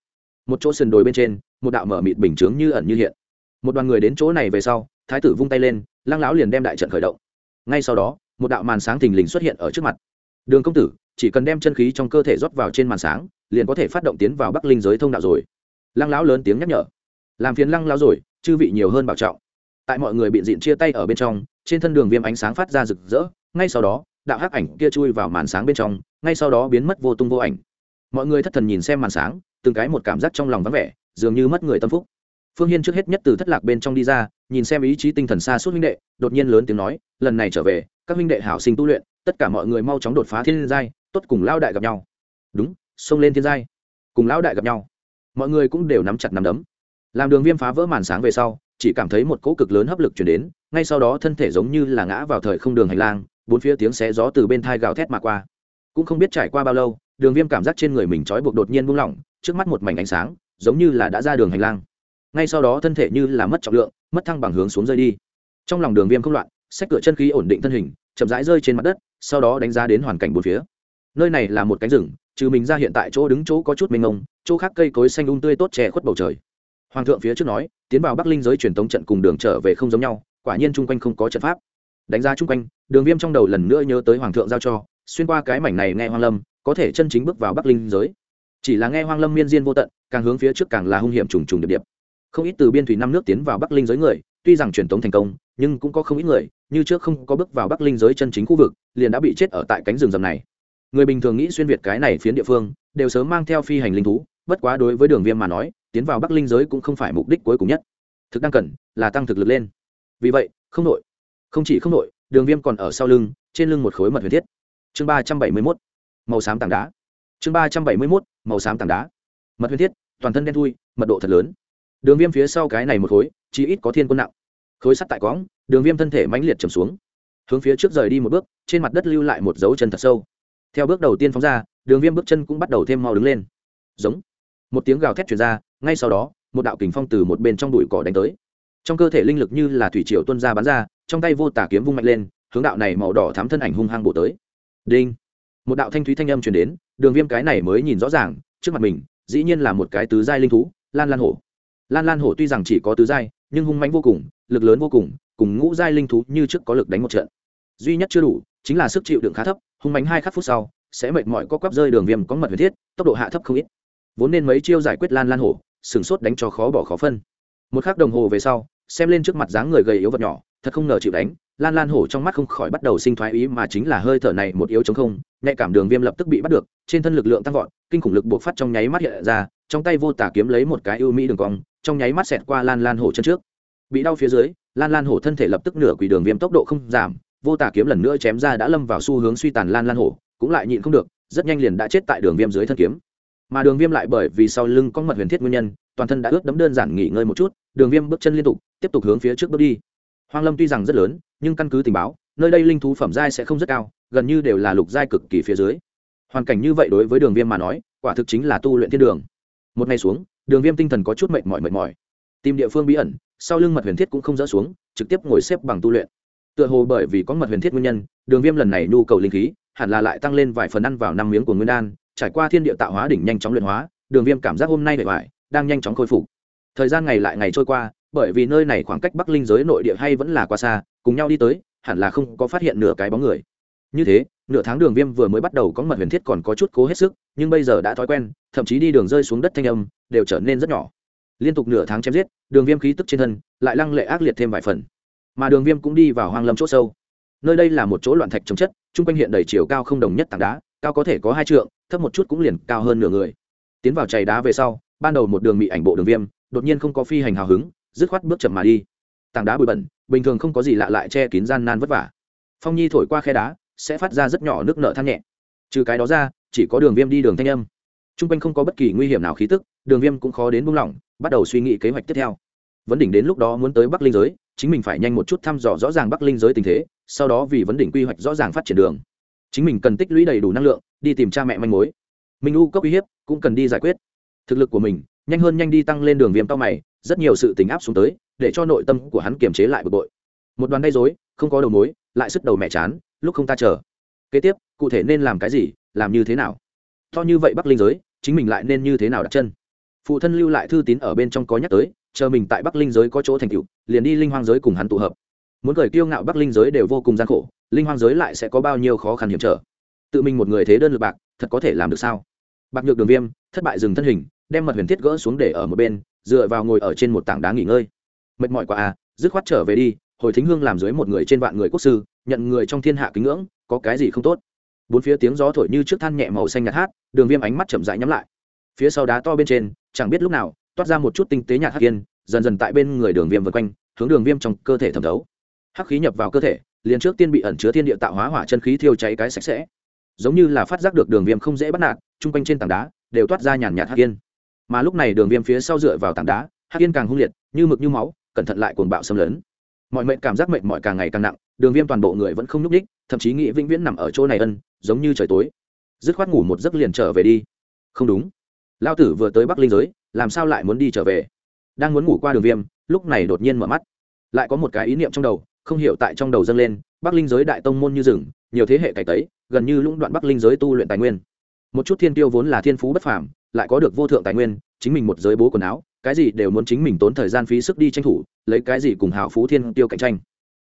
A: một chỗ sườn đồi bên trên, một đạo mở mịt bình chướng như ẩn như hiện. Một đoàn người đến chỗ này về sau, thái tử vung tay lên, lăng lão liền đem đại trận khởi động. Ngay sau đó, một đạo màn sáng thình lình xuất hiện ở trước mặt. Đường công tử, chỉ cần đem chân khí trong cơ thể rót vào trên màn sáng liền có thể phát động tiến vào bắc linh giới thông đạo rồi. Lăng lão lớn tiếng nhắc nhở. Làm phiền lăng lão rồi, chư vị nhiều hơn bảo trọng. Tại mọi người bị diện chia tay ở bên trong, trên thân đường viêm ánh sáng phát ra rực rỡ, ngay sau đó, đạo hắc ảnh kia chui vào màn sáng bên trong, ngay sau đó biến mất vô tung vô ảnh. Mọi người thất thần nhìn xem màn sáng, từng cái một cảm giác trong lòng vắng vẻ, dường như mất người tâm phúc. Phương hiên trước hết nhất từ thất lạc bên trong đi ra, nhìn xem ý chí tinh thần xa suốt huynh đệ, đột nhiên lớn tiếng nói, lần này trở về, các huynh đệ hảo sinh tu luyện, tất cả mọi người mau chóng đột phá thiên giai, tốt cùng lao đại gặp nhau. Đúng xông lên thiên giai, cùng lão đại gặp nhau, mọi người cũng đều nắm chặt nắm đấm. Làm đường viêm phá vỡ màn sáng về sau, chỉ cảm thấy một cỗ cực lớn hấp lực chuyển đến, ngay sau đó thân thể giống như là ngã vào thời không đường hành lang, bốn phía tiếng xé gió từ bên thai gào thét mà qua. Cũng không biết trải qua bao lâu, đường viêm cảm giác trên người mình trói buộc đột nhiên buông lỏng, trước mắt một mảnh ánh sáng, giống như là đã ra đường hành lang. Ngay sau đó thân thể như là mất trọng lượng, mất thăng bằng hướng xuống rơi đi. Trong lòng đường viêm không loạn, xách cửa chân khí ổn định thân hình, chậm rãi rơi trên mặt đất, sau đó đánh giá đến hoàn cảnh bốn phía nơi này là một cánh rừng, trừ mình ra hiện tại chỗ đứng chỗ có chút mênh mông, chỗ khác cây cối xanh ung um tươi tốt che khuất bầu trời. Hoàng thượng phía trước nói, tiến vào bắc linh giới truyền tống trận cùng đường trở về không giống nhau, quả nhiên chung quanh không có trận pháp. Đánh giá chung quanh, đường viêm trong đầu lần nữa nhớ tới hoàng thượng giao cho, xuyên qua cái mảnh này nghe hoang lâm, có thể chân chính bước vào bắc linh giới. Chỉ là nghe hoang lâm miên diên vô tận, càng hướng phía trước càng là hung hiểm trùng trùng điệp điệp. Không ít từ biên thủy năm nước tiến vào bắc linh giới người, tuy rằng truyền tống thành công, nhưng cũng có không ít người, như trước không có bước vào bắc linh giới chân chính khu vực, liền đã bị chết ở tại cánh rừng rầm này người bình thường nghĩ xuyên việt cái này phiến địa phương, đều sớm mang theo phi hành linh thú, bất quá đối với đường viêm mà nói, tiến vào bắc linh giới cũng không phải mục đích cuối cùng nhất. Thực đang cần là tăng thực lực lên. Vì vậy, không nội không chỉ không nội đường viêm còn ở sau lưng, trên lưng một khối mật huyền thiết. Chương ba trăm bảy mươi mốt, màu xám tảng đá. Chương ba trăm bảy mươi mốt, màu xám tảng đá. Mật huyền thiết, toàn thân đen thui, mật độ thật lớn. Đường viêm phía sau cái này một khối, chỉ ít có thiên quân nặng. Khối sắt tại cõng, đường viêm thân thể mãnh liệt trầm xuống. Hướng phía trước rời đi một bước, trên mặt đất lưu lại một dấu chân thật sâu theo bước đầu tiên phóng ra, đường viêm bước chân cũng bắt đầu thêm mau đứng lên. Giống. Một tiếng gào thét chuyển ra, ngay sau đó, một đạo kình phong từ một bên trong bụi cỏ đánh tới. Trong cơ thể linh lực như là thủy triều tuân ra bắn ra, trong tay vô tả kiếm vung mạnh lên, hướng đạo này màu đỏ thám thân ảnh hung hăng bổ tới. Đinh. Một đạo thanh thúy thanh âm chuyển đến, đường viêm cái này mới nhìn rõ ràng, trước mặt mình, dĩ nhiên là một cái tứ giai linh thú, lan lan hổ. Lan lan hổ tuy rằng chỉ có tứ giai, nhưng hung mãnh vô cùng, lực lớn vô cùng cùng ngũ giai linh thú như trước có lực đánh một trận. Duy nhất chưa đủ chính là sức chịu đựng khá thấp, hung mãnh hai khắc phút sau, sẽ mệt mỏi có quắp rơi đường viêm có mật huyền thiết, tốc độ hạ thấp không ít. Vốn nên mấy chiêu giải quyết lan lan hổ, sừng sốt đánh cho khó bỏ khó phân. Một khắc đồng hồ về sau, xem lên trước mặt dáng người gầy yếu vật nhỏ, thật không ngờ chịu đánh, lan lan hổ trong mắt không khỏi bắt đầu sinh thoái ý mà chính là hơi thở này một yếu chống không, nhạy cảm đường viêm lập tức bị bắt được, trên thân lực lượng tăng vọt, kinh khủng lực buộc phát trong nháy mắt hiện ra, trong tay vô tả kiếm lấy một cái ưu mỹ đường cong, trong nháy mắt xẹt qua lan lan hổ chân trước. Bị đau phía dưới, lan lan hổ thân thể lập tức nửa quỳ đường viêm tốc độ không giảm vô tả kiếm lần nữa chém ra đã lâm vào xu hướng suy tàn lan lan hổ, cũng lại nhịn không được, rất nhanh liền đã chết tại đường viêm dưới thân kiếm. Mà đường viêm lại bởi vì sau lưng có mật huyền thiết nguyên nhân, toàn thân đã ướt đấm đơn giản nghỉ ngơi một chút, đường viêm bước chân liên tục, tiếp tục hướng phía trước bước đi. Hoang lâm tuy rằng rất lớn, nhưng căn cứ tình báo, nơi đây linh thú phẩm giai sẽ không rất cao, gần như đều là lục giai cực kỳ phía dưới. Hoàn cảnh như vậy đối với đường viêm mà nói, quả thực chính là tu luyện thiên đường. Một ngày xuống, đường viêm tinh thần có chút mệt mỏi mệt mỏi. Tìm địa phương bí ẩn, sau lưng mật huyền thiết cũng không dỡ xuống, trực tiếp ngồi xếp bằng tu luyện tựa hồ bởi vì có mật huyền thiết nguyên nhân, đường viêm lần này nhu cầu linh khí, hẳn là lại tăng lên vài phần ăn vào năm miếng của nguyên đan, trải qua thiên địa tạo hóa đỉnh nhanh chóng luyện hóa, đường viêm cảm giác hôm nay bề ngoài, đang nhanh chóng khôi phục. Thời gian ngày lại ngày trôi qua, bởi vì nơi này khoảng cách bắc linh giới nội địa hay vẫn là quá xa, cùng nhau đi tới, hẳn là không có phát hiện nửa cái bóng người. Như thế, nửa tháng đường viêm vừa mới bắt đầu có mật huyền thiết còn có chút cố hết sức, nhưng bây giờ đã thói quen, thậm chí đi đường rơi xuống đất thanh âm, đều trở nên rất nhỏ. Liên tục nửa tháng chém giết, đường viêm khí tức trên thân, lại lăng lệ ác liệt thêm vài phần mà đường viêm cũng đi vào hoang lâm c h ỗ sâu. Nơi đây là một chỗ loạn thạch chống chất, chung quanh hiện đầy chiều cao không đồng nhất tảng đá, cao có thể có hai trượng, thấp một chút cũng liền cao hơn nửa người. Tiến vào chày đá về sau, ban đầu một đường bị ảnh bộ đường viêm, đột nhiên không có phi hành hào hứng, dứt khoát bước chậm mà đi. Tảng đá bụi bẩn, bình thường không có gì lạ lại che kín gian nan vất vả. Phong nhi thổi qua khe đá, sẽ phát ra rất nhỏ nước nợ than nhẹ. Trừ cái đó ra, chỉ có đường viêm đi đường thanh âm. T r u n g quanh không có bất kỳ nguy hiểm nào khí tức, đường viêm cũng khó đến buông lỏng, bắt đầu suy nghĩ kế hoạch tiếp theo. Vấn đỉnh đến lúc đó muốn tới bắc linh giới chính mình phải nhanh một chút thăm dò rõ ràng bắc linh giới tình thế, sau đó vì vấn đỉnh quy hoạch rõ ràng phát triển đường. Chính mình cần tích lũy đầy đủ năng lượng, đi tìm cha mẹ manh mối. Minh u cấp uy hiếp, cũng cần đi giải quyết. Thực lực của mình, nhanh hơn nhanh đi tăng lên đường viêm tao mày, rất nhiều sự tình áp xuống tới, để cho nội tâm của hắn kiềm chế lại bực bội. Một đoàn gây dối không có đầu mối, lại sức đầu mẹ chán, lúc không ta chờ. Kế tiếp, cụ thể nên làm cái gì, làm như thế nào? To như vậy bắc linh giới, chính mình lại nên như thế nào đặt chân? Phụ thân lưu lại thư tín ở bên trong có nhắc tới chờ mình tại bắc linh giới có chỗ thành tựu, liền đi linh hoang giới cùng hắn tụ hợp. Muốn cười kiêu ngạo bắc linh giới đều vô cùng gian khổ, linh hoang giới lại sẽ có bao nhiêu khó khăn hiểm trở? Tự mình một người thế đơn lực bạc, thật có thể làm được sao? Bạc nhược đường viêm, thất bại dừng thân hình, đem mật huyền thiết gỡ xuống để ở một bên, dựa vào ngồi ở trên một tảng đá nghỉ ngơi. Mệt mỏi quá à dứt khoát trở về đi, hồi thính hương làm dưới một người trên vạn người quốc sư, nhận người trong thiên hạ kính ngưỡng, có cái gì không tốt? Bốn phía tiếng gió thổi như trước than nhẹ màu xanh nhạt hát, đường viêm ánh mắt chậm rãi nhắm lại. Phía sau đá to bên trên, chẳng biết lúc nào toát ra một chút tinh tế nhạt hắc yên, dần dần tại bên người đường viêm vượt quanh, hướng đường viêm trong cơ thể thẩm thấu. Hắc khí nhập vào cơ thể, liền trước tiên bị ẩn chứa thiên địa tạo hóa hỏa chân khí thiêu cháy cái sạch sẽ. Giống như là phát giác được đường viêm không dễ bắt nạt, chung quanh trên tảng đá đều toát ra nhàn nhạt hắc yên. Mà lúc này đường viêm phía sau dựa vào tảng đá, hắc yên càng hung liệt, như mực như máu, cẩn thận lại cuồng bạo xâm lấn. Mọi mệnh cảm giác mệnh mọi càng ngày càng nặng, đường viêm toàn bộ người vẫn không nhúc ních thậm chí nghĩ vĩnh viễn nằm ở chỗ này ân, giống như trời tối. Dứt khoát ngủ một giấc liền trở về đi. Không đúng. Lao tử vừa tới bắc linh giới làm sao lại muốn đi trở về? Đang muốn ngủ qua đường viêm, lúc này đột nhiên mở mắt. Lại có một cái ý niệm trong đầu, không hiểu tại trong đầu dâng lên, bắc linh giới đại tông môn như rừng, nhiều thế hệ cày tấy, gần như lũng đoạn bắc linh giới tu luyện tài nguyên. Một chút thiên tiêu vốn là thiên phú bất phàm, lại có được vô thượng tài nguyên, chính mình một giới bố quần áo, cái gì đều muốn chính mình tốn thời gian phí sức đi tranh thủ, lấy cái gì cùng hào phú thiên tiêu cạnh tranh.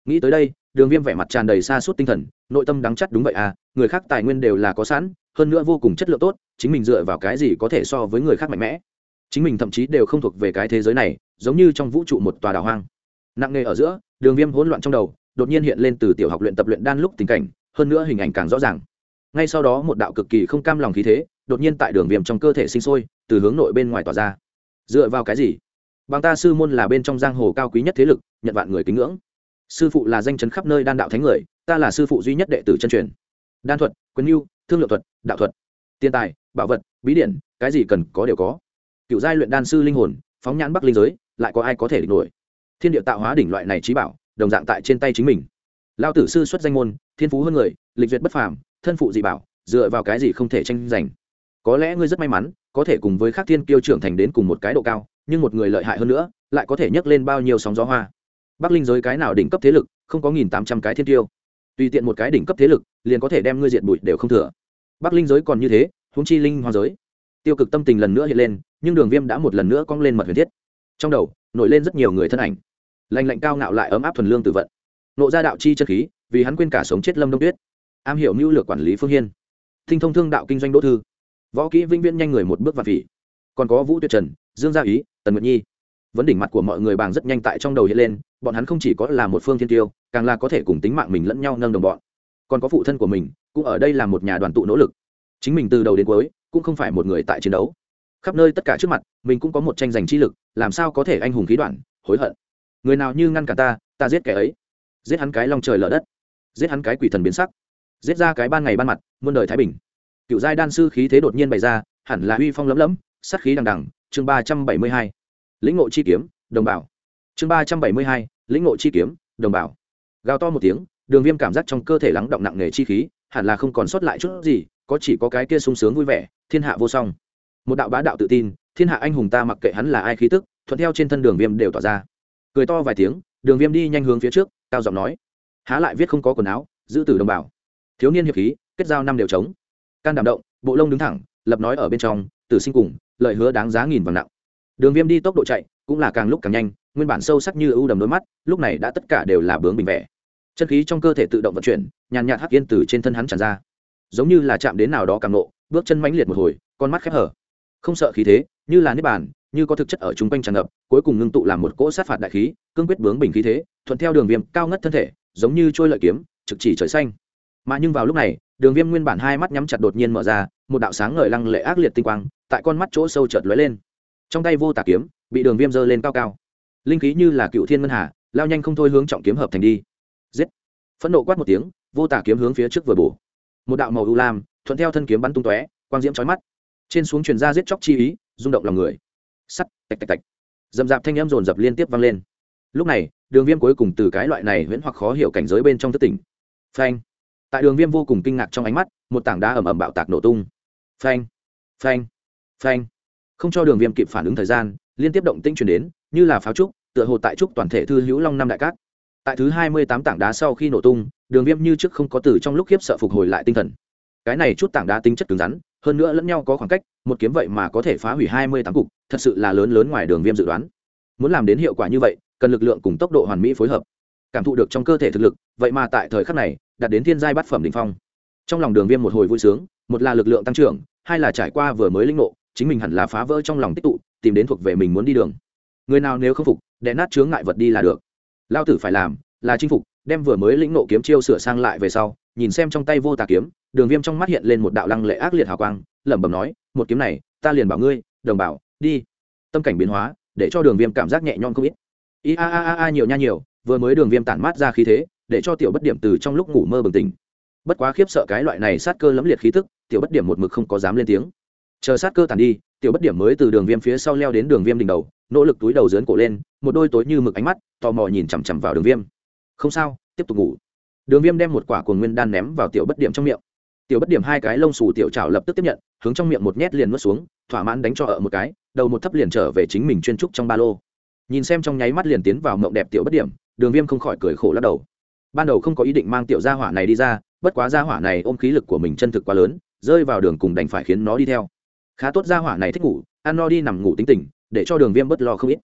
A: Nghĩ tới đây, đường viêm vẻ mặt tràn đầy xa suốt tinh thần, nội tâm đắng chắc đúng vậy à người khác tài nguyên đều là có sẵn, hơn nữa vô cùng chất lượng tốt, chính mình dựa vào cái gì có thể so với người khác mạnh mẽ chính mình thậm chí đều không thuộc về cái thế giới này, giống như trong vũ trụ một tòa đảo hoang. Nặng nề ở giữa, đường viêm hỗn loạn trong đầu, đột nhiên hiện lên từ tiểu học luyện tập luyện đan lúc tình cảnh, hơn nữa hình ảnh càng rõ ràng. Ngay sau đó một đạo cực kỳ không cam lòng khí thế, đột nhiên tại đường viêm trong cơ thể sinh sôi, từ hướng nội bên ngoài tỏa ra. Dựa vào cái gì? Bằng ta sư môn là bên trong giang hồ cao quý nhất thế lực, nhận vạn người kính ngưỡng. Sư phụ là danh chấn khắp nơi đan đạo thánh người, ta là sư phụ duy nhất đệ tử chân truyền. Đan thuật quân mưu, thương lượng thuật, đạo thuật. Tiền tài, bảo vật, bí điển, cái gì cần có đều có cựu giai luyện đan sư linh hồn, phóng nhãn bắc linh giới, lại có ai có thể địch nổi? Thiên địa tạo hóa đỉnh loại này trí bảo, đồng dạng tại trên tay chính mình. Lao tử sư xuất danh môn, thiên phú hơn người, lịch duyệt bất phàm, thân phụ dị bảo, dựa vào cái gì không thể tranh giành? Có lẽ ngươi rất may mắn, có thể cùng với các thiên kiêu trưởng thành đến cùng một cái độ cao, nhưng một người lợi hại hơn nữa, lại có thể nhấc lên bao nhiêu sóng gió hoa? Bắc linh giới cái nào đỉnh cấp thế lực, không có nghìn tám trăm cái thiên tiêu. Tùy tiện một cái đỉnh cấp thế lực, liền có thể đem ngươi diện bụi đều không thừa. Bắc linh giới còn như thế, huống chi linh hoa giới. Tiêu cực tâm tình lần nữa hiện lên nhưng đường viêm đã một lần nữa cong lên mật huyền thiết. Trong đầu, nổi lên rất nhiều người thân ảnh. Lành lạnh cao ngạo lại ấm áp thuần lương tự vận. Nộ ra đạo chi chân khí, vì hắn quên cả sống chết lâm đông tuyết. Am hiểu mưu lược quản lý phương hiên. Thinh thông thương đạo kinh doanh đỗ thư. Võ kỹ vĩnh viễn nhanh người một bước và vị còn có vũ tuyệt trần, dương gia ý, tần nguyệt nhi. Vấn đỉnh mặt của mọi người bàng rất nhanh tại trong đầu hiện lên, bọn hắn không chỉ có là một phương thiên tiêu, càng là có thể cùng tính mạng mình lẫn nhau nâng đồng bọn. Còn có phụ thân của mình, cũng ở đây là một nhà đoàn tụ nỗ lực. Chính mình từ đầu đến cuối, cũng không phải một người tại chiến đấu khắp nơi tất cả trước mặt, mình cũng có một tranh giành chi lực, làm sao có thể anh hùng khí đoạn, hối hận. Người nào như ngăn cả ta ta giết kẻ ấy. Giết hắn cái long trời lở đất. Giết hắn cái quỷ thần biến sắc. Giết ra cái ban ngày ban mặt, muôn đời thái bình. Cựu giai đan sư khí thế đột nhiên bày ra, hẳn là uy phong lấm lấm, sát khí đằng đằng, chương ba trăm bảy mươi hai. Lĩnh ngộ chi kiếm, đồng bào. Chương ba trăm bảy mươi hai, lĩnh ngộ chi kiếm, đồng bào. Gào to một tiếng, đường viêm cảm giác trong cơ thể lắng động nặng nề chi khí, hẳn là không còn sót lại chút gì, có chỉ có cái kia sung sướng vui vẻ, thiên hạ vô song một đạo bá đạo tự tin, thiên hạ anh hùng ta mặc kệ hắn là ai khí tức, thuận theo trên thân đường viêm đều tỏ ra. Cười to vài tiếng, đường viêm đi nhanh hướng phía trước, cao giọng nói, há lại viết không có quần áo, giữ tử đồng bào. Thiếu niên hiệp khí, kết giao năm đều trống. Can đảm động, bộ lông đứng thẳng, lập nói ở bên trong, tử sinh cùng, lợi hứa đáng giá nghìn vàng nặng. Đường viêm đi tốc độ chạy, cũng là càng lúc càng nhanh, nguyên bản sâu sắc như ưu đầm đôi mắt, lúc này đã tất cả đều là bướng bình vẽ chân khí trong cơ thể tự động vận chuyển, nhàn nhạt hắc yên từ trên thân hắn tràn ra. Giống như là chạm đến nào đó càng nộ bước chân mãnh liệt một hồi, con mắt khép hở không sợ khí thế, như là niết bàn, như có thực chất ở chung quanh tràn ngập, cuối cùng ngưng tụ làm một cỗ sát phạt đại khí, cương quyết bướng bình khí thế, thuận theo đường viêm cao ngất thân thể, giống như trôi lợi kiếm, trực chỉ trời xanh. Mà nhưng vào lúc này, đường viêm nguyên bản hai mắt nhắm chặt đột nhiên mở ra, một đạo sáng ngời lăng lệ ác liệt tinh quang, tại con mắt chỗ sâu chợt lóe lên. Trong tay vô tà kiếm, bị đường viêm giơ lên cao cao. Linh khí như là cựu thiên ngân hà, lao nhanh không thôi hướng trọng kiếm hợp thành đi. Giết! Phẫn nộ quát một tiếng, vô tà kiếm hướng phía trước vừa bổ. Một đạo màu u lam, thuận theo thân kiếm bắn tung tóe, quang diễm trói mắt trên xuống truyền ra giết chóc chi ý, rung động lòng người. Sắt, tạch tạch tạch. Dầm dạp thanh âm rồn rập liên tiếp vang lên. Lúc này, đường viêm cuối cùng từ cái loại này huyễn hoặc khó hiểu cảnh giới bên trong thất tỉnh. Phanh. Tại đường viêm vô cùng kinh ngạc trong ánh mắt, một tảng đá ẩm ẩm bạo tạc nổ tung. Phanh. Phanh. Phanh. Không cho đường viêm kịp phản ứng thời gian, liên tiếp động tĩnh chuyển đến, như là pháo trúc, tựa hồ tại trúc toàn thể thư hữu long năm đại cát. Tại thứ hai mươi tám tảng đá sau khi nổ tung, đường viêm như trước không có từ trong lúc khiếp sợ phục hồi lại tinh thần. Cái này chút tảng đá tính chất cứng rắn hơn nữa lẫn nhau có khoảng cách, một kiếm vậy mà có thể phá hủy hai mươi tám cục, thật sự là lớn lớn ngoài đường viêm dự đoán. Muốn làm đến hiệu quả như vậy, cần lực lượng cùng tốc độ hoàn mỹ phối hợp. Cảm thụ được trong cơ thể thực lực, vậy mà tại thời khắc này, đạt đến thiên giai bát phẩm đ ỉ n h phong. Trong lòng đường viêm một hồi vui sướng, một là lực lượng tăng trưởng, hai là trải qua vừa mới linh ngộ, chính mình hẳn là phá vỡ trong lòng tích tụ, tìm đến thuộc về mình muốn đi đường. Người nào nếu không phục, đè nát chướng ngại vật đi là được. Lao tử phải làm, là chinh phục, đem vừa mới lĩnh nộ kiếm chiêu sửa sang lại về sau, nhìn xem trong tay vô tà kiếm đường viêm trong mắt hiện lên một đạo lăng lệ ác liệt hào quang, lẩm bẩm nói, một kiếm này, ta liền bảo ngươi, đồng bảo đi. Tâm cảnh biến hóa, để cho đường viêm cảm giác nhẹ nhõm không ít. I a a a a, nhiều nha nhiều, vừa mới đường viêm tản mát ra khí thế, để cho tiểu bất điểm từ trong lúc ngủ mơ bừng tỉnh. Bất quá khiếp sợ cái loại này sát cơ lẫm liệt khí tức, tiểu bất điểm một mực không có dám lên tiếng. Chờ sát cơ tàn đi, tiểu bất điểm mới từ đường viêm phía sau leo đến đường viêm đỉnh đầu, nỗ lực túi đầu dớn cổ lên, một đôi tối như mực ánh mắt, tò mò nhìn chằm chằm vào đường viêm. Không sao, tiếp tục ngủ. Đường viêm đem một quả cồn nguyên đan ném vào tiểu bất điểm trong miệng tiểu bất điểm hai cái lông xù tiểu trảo lập tức tiếp nhận, hướng trong miệng một nhét liền nuốt xuống, thỏa mãn đánh cho ở một cái, đầu một thấp liền trở về chính mình chuyên trúc trong ba lô. Nhìn xem trong nháy mắt liền tiến vào mộng đẹp tiểu bất điểm, đường viêm không khỏi cười khổ lắc đầu. Ban đầu không có ý định mang tiểu gia hỏa này đi ra, bất quá gia hỏa này ôm khí lực của mình chân thực quá lớn, rơi vào đường cùng đành phải khiến nó đi theo. Khá tốt gia hỏa này thích ngủ, ăn no đi nằm ngủ tính tình, để cho đường viêm bất lo không ít.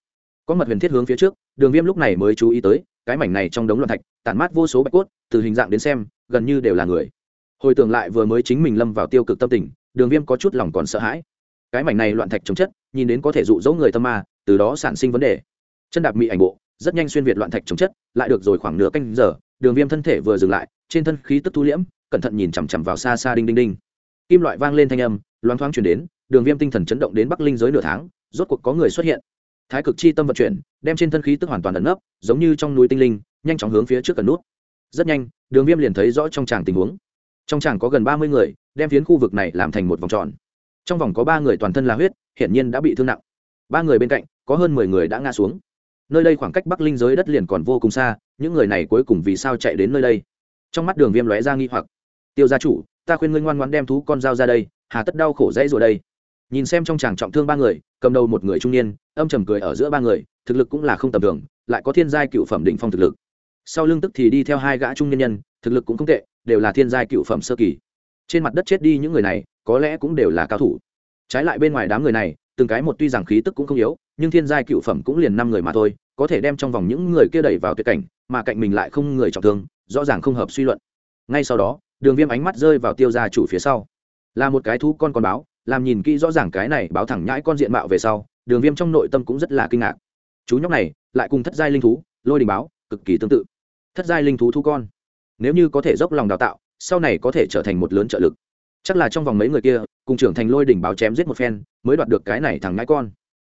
A: Có mật huyền thiết hướng phía trước, đường viêm lúc này mới chú ý tới, cái mảnh này trong đống loạn thạch, tản mát vô số bạch cốt, từ hình dạng đến xem, gần như đều là người hồi tưởng lại vừa mới chính mình lâm vào tiêu cực tâm tình, đường viêm có chút lòng còn sợ hãi. Cái mảnh này loạn thạch chống chất, nhìn đến có thể dụ dỗ người tâm ma, từ đó sản sinh vấn đề. Chân đạp mị ảnh bộ, rất nhanh xuyên việt loạn thạch chống chất, lại được rồi khoảng nửa canh giờ, đường viêm thân thể vừa dừng lại, trên thân khí tức thu liễm, cẩn thận nhìn chằm chằm vào xa xa đinh đinh đinh. Kim loại vang lên thanh âm, loáng thoáng chuyển đến, đường viêm tinh thần chấn động đến bắc linh giới nửa tháng, rốt cuộc có người xuất hiện. Thái cực chi tâm vận chuyển, đem trên thân khí tức hoàn toàn ẩn nấp, giống như trong núi tinh linh, nhanh chóng hướng phía trước cần nút. Rất nhanh, đường viêm liền thấy rõ trong tràng tình huống trong tràng có gần ba mươi người, đem phiến khu vực này làm thành một vòng tròn. Trong vòng có ba người toàn thân là huyết, hiển nhiên đã bị thương nặng. Ba người bên cạnh, có hơn mười người đã ngã xuống. Nơi đây khoảng cách bắc linh giới đất liền còn vô cùng xa, những người này cuối cùng vì sao chạy đến nơi đây? Trong mắt đường viêm lóe ra nghi hoặc. Tiêu gia chủ, ta khuyên ngươi ngoan ngoan đem thú con dao ra đây, hà tất đau khổ dãy rồi đây. Nhìn xem trong tràng trọng thương ba người, cầm đầu một người trung niên, âm trầm cười ở giữa ba người, thực lực cũng là không tầm thường, lại có thiên giai cựu phẩm định phong thực lực. Sau lưng tức thì đi theo hai gã trung nhân nhân, thực lực cũng không tệ đều là thiên giai cựu phẩm sơ kỳ. Trên mặt đất chết đi những người này, có lẽ cũng đều là cao thủ. Trái lại bên ngoài đám người này, từng cái một tuy rằng khí tức cũng không yếu, nhưng thiên giai cựu phẩm cũng liền năm người mà thôi, có thể đem trong vòng những người kia đẩy vào tuyệt cảnh, mà cạnh mình lại không người trọng thương, rõ ràng không hợp suy luận. Ngay sau đó, đường viêm ánh mắt rơi vào tiêu gia chủ phía sau. Là một cái thú con con báo, làm nhìn kỹ rõ ràng cái này báo thẳng nhãi con diện mạo về sau, đường viêm trong nội tâm cũng rất là kinh ngạc. Chú nhóc này, lại cùng thất giai linh thú, lôi đình báo, cực kỳ tương tự. Thất giai linh thú thu con nếu như có thể dốc lòng đào tạo, sau này có thể trở thành một lớn trợ lực. Chắc là trong vòng mấy người kia, cùng trưởng thành lôi đỉnh báo chém giết một phen, mới đoạt được cái này thằng ngãi con.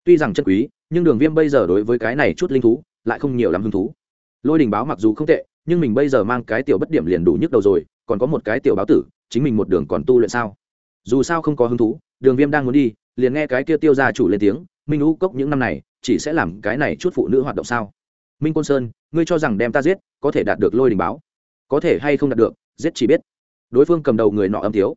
A: Tuy rằng chân quý, nhưng đường viêm bây giờ đối với cái này chút linh thú, lại không nhiều lắm hứng thú. Lôi đình báo mặc dù không tệ, nhưng mình bây giờ mang cái tiểu bất điểm liền đủ nhức đầu rồi, còn có một cái tiểu báo tử, chính mình một đường còn tu luyện sao? Dù sao không có hứng thú, đường viêm đang muốn đi, liền nghe cái kia tiêu ra chủ lên tiếng, minh ngũ cốc những năm này, chỉ sẽ làm cái này chút phụ nữ hoạt động sao? Minh côn sơn, ngươi cho rằng đem ta giết, có thể đạt được lôi đình báo? Có thể hay không đạt được, giết chỉ biết. Đối phương cầm đầu người nọ âm thiếu.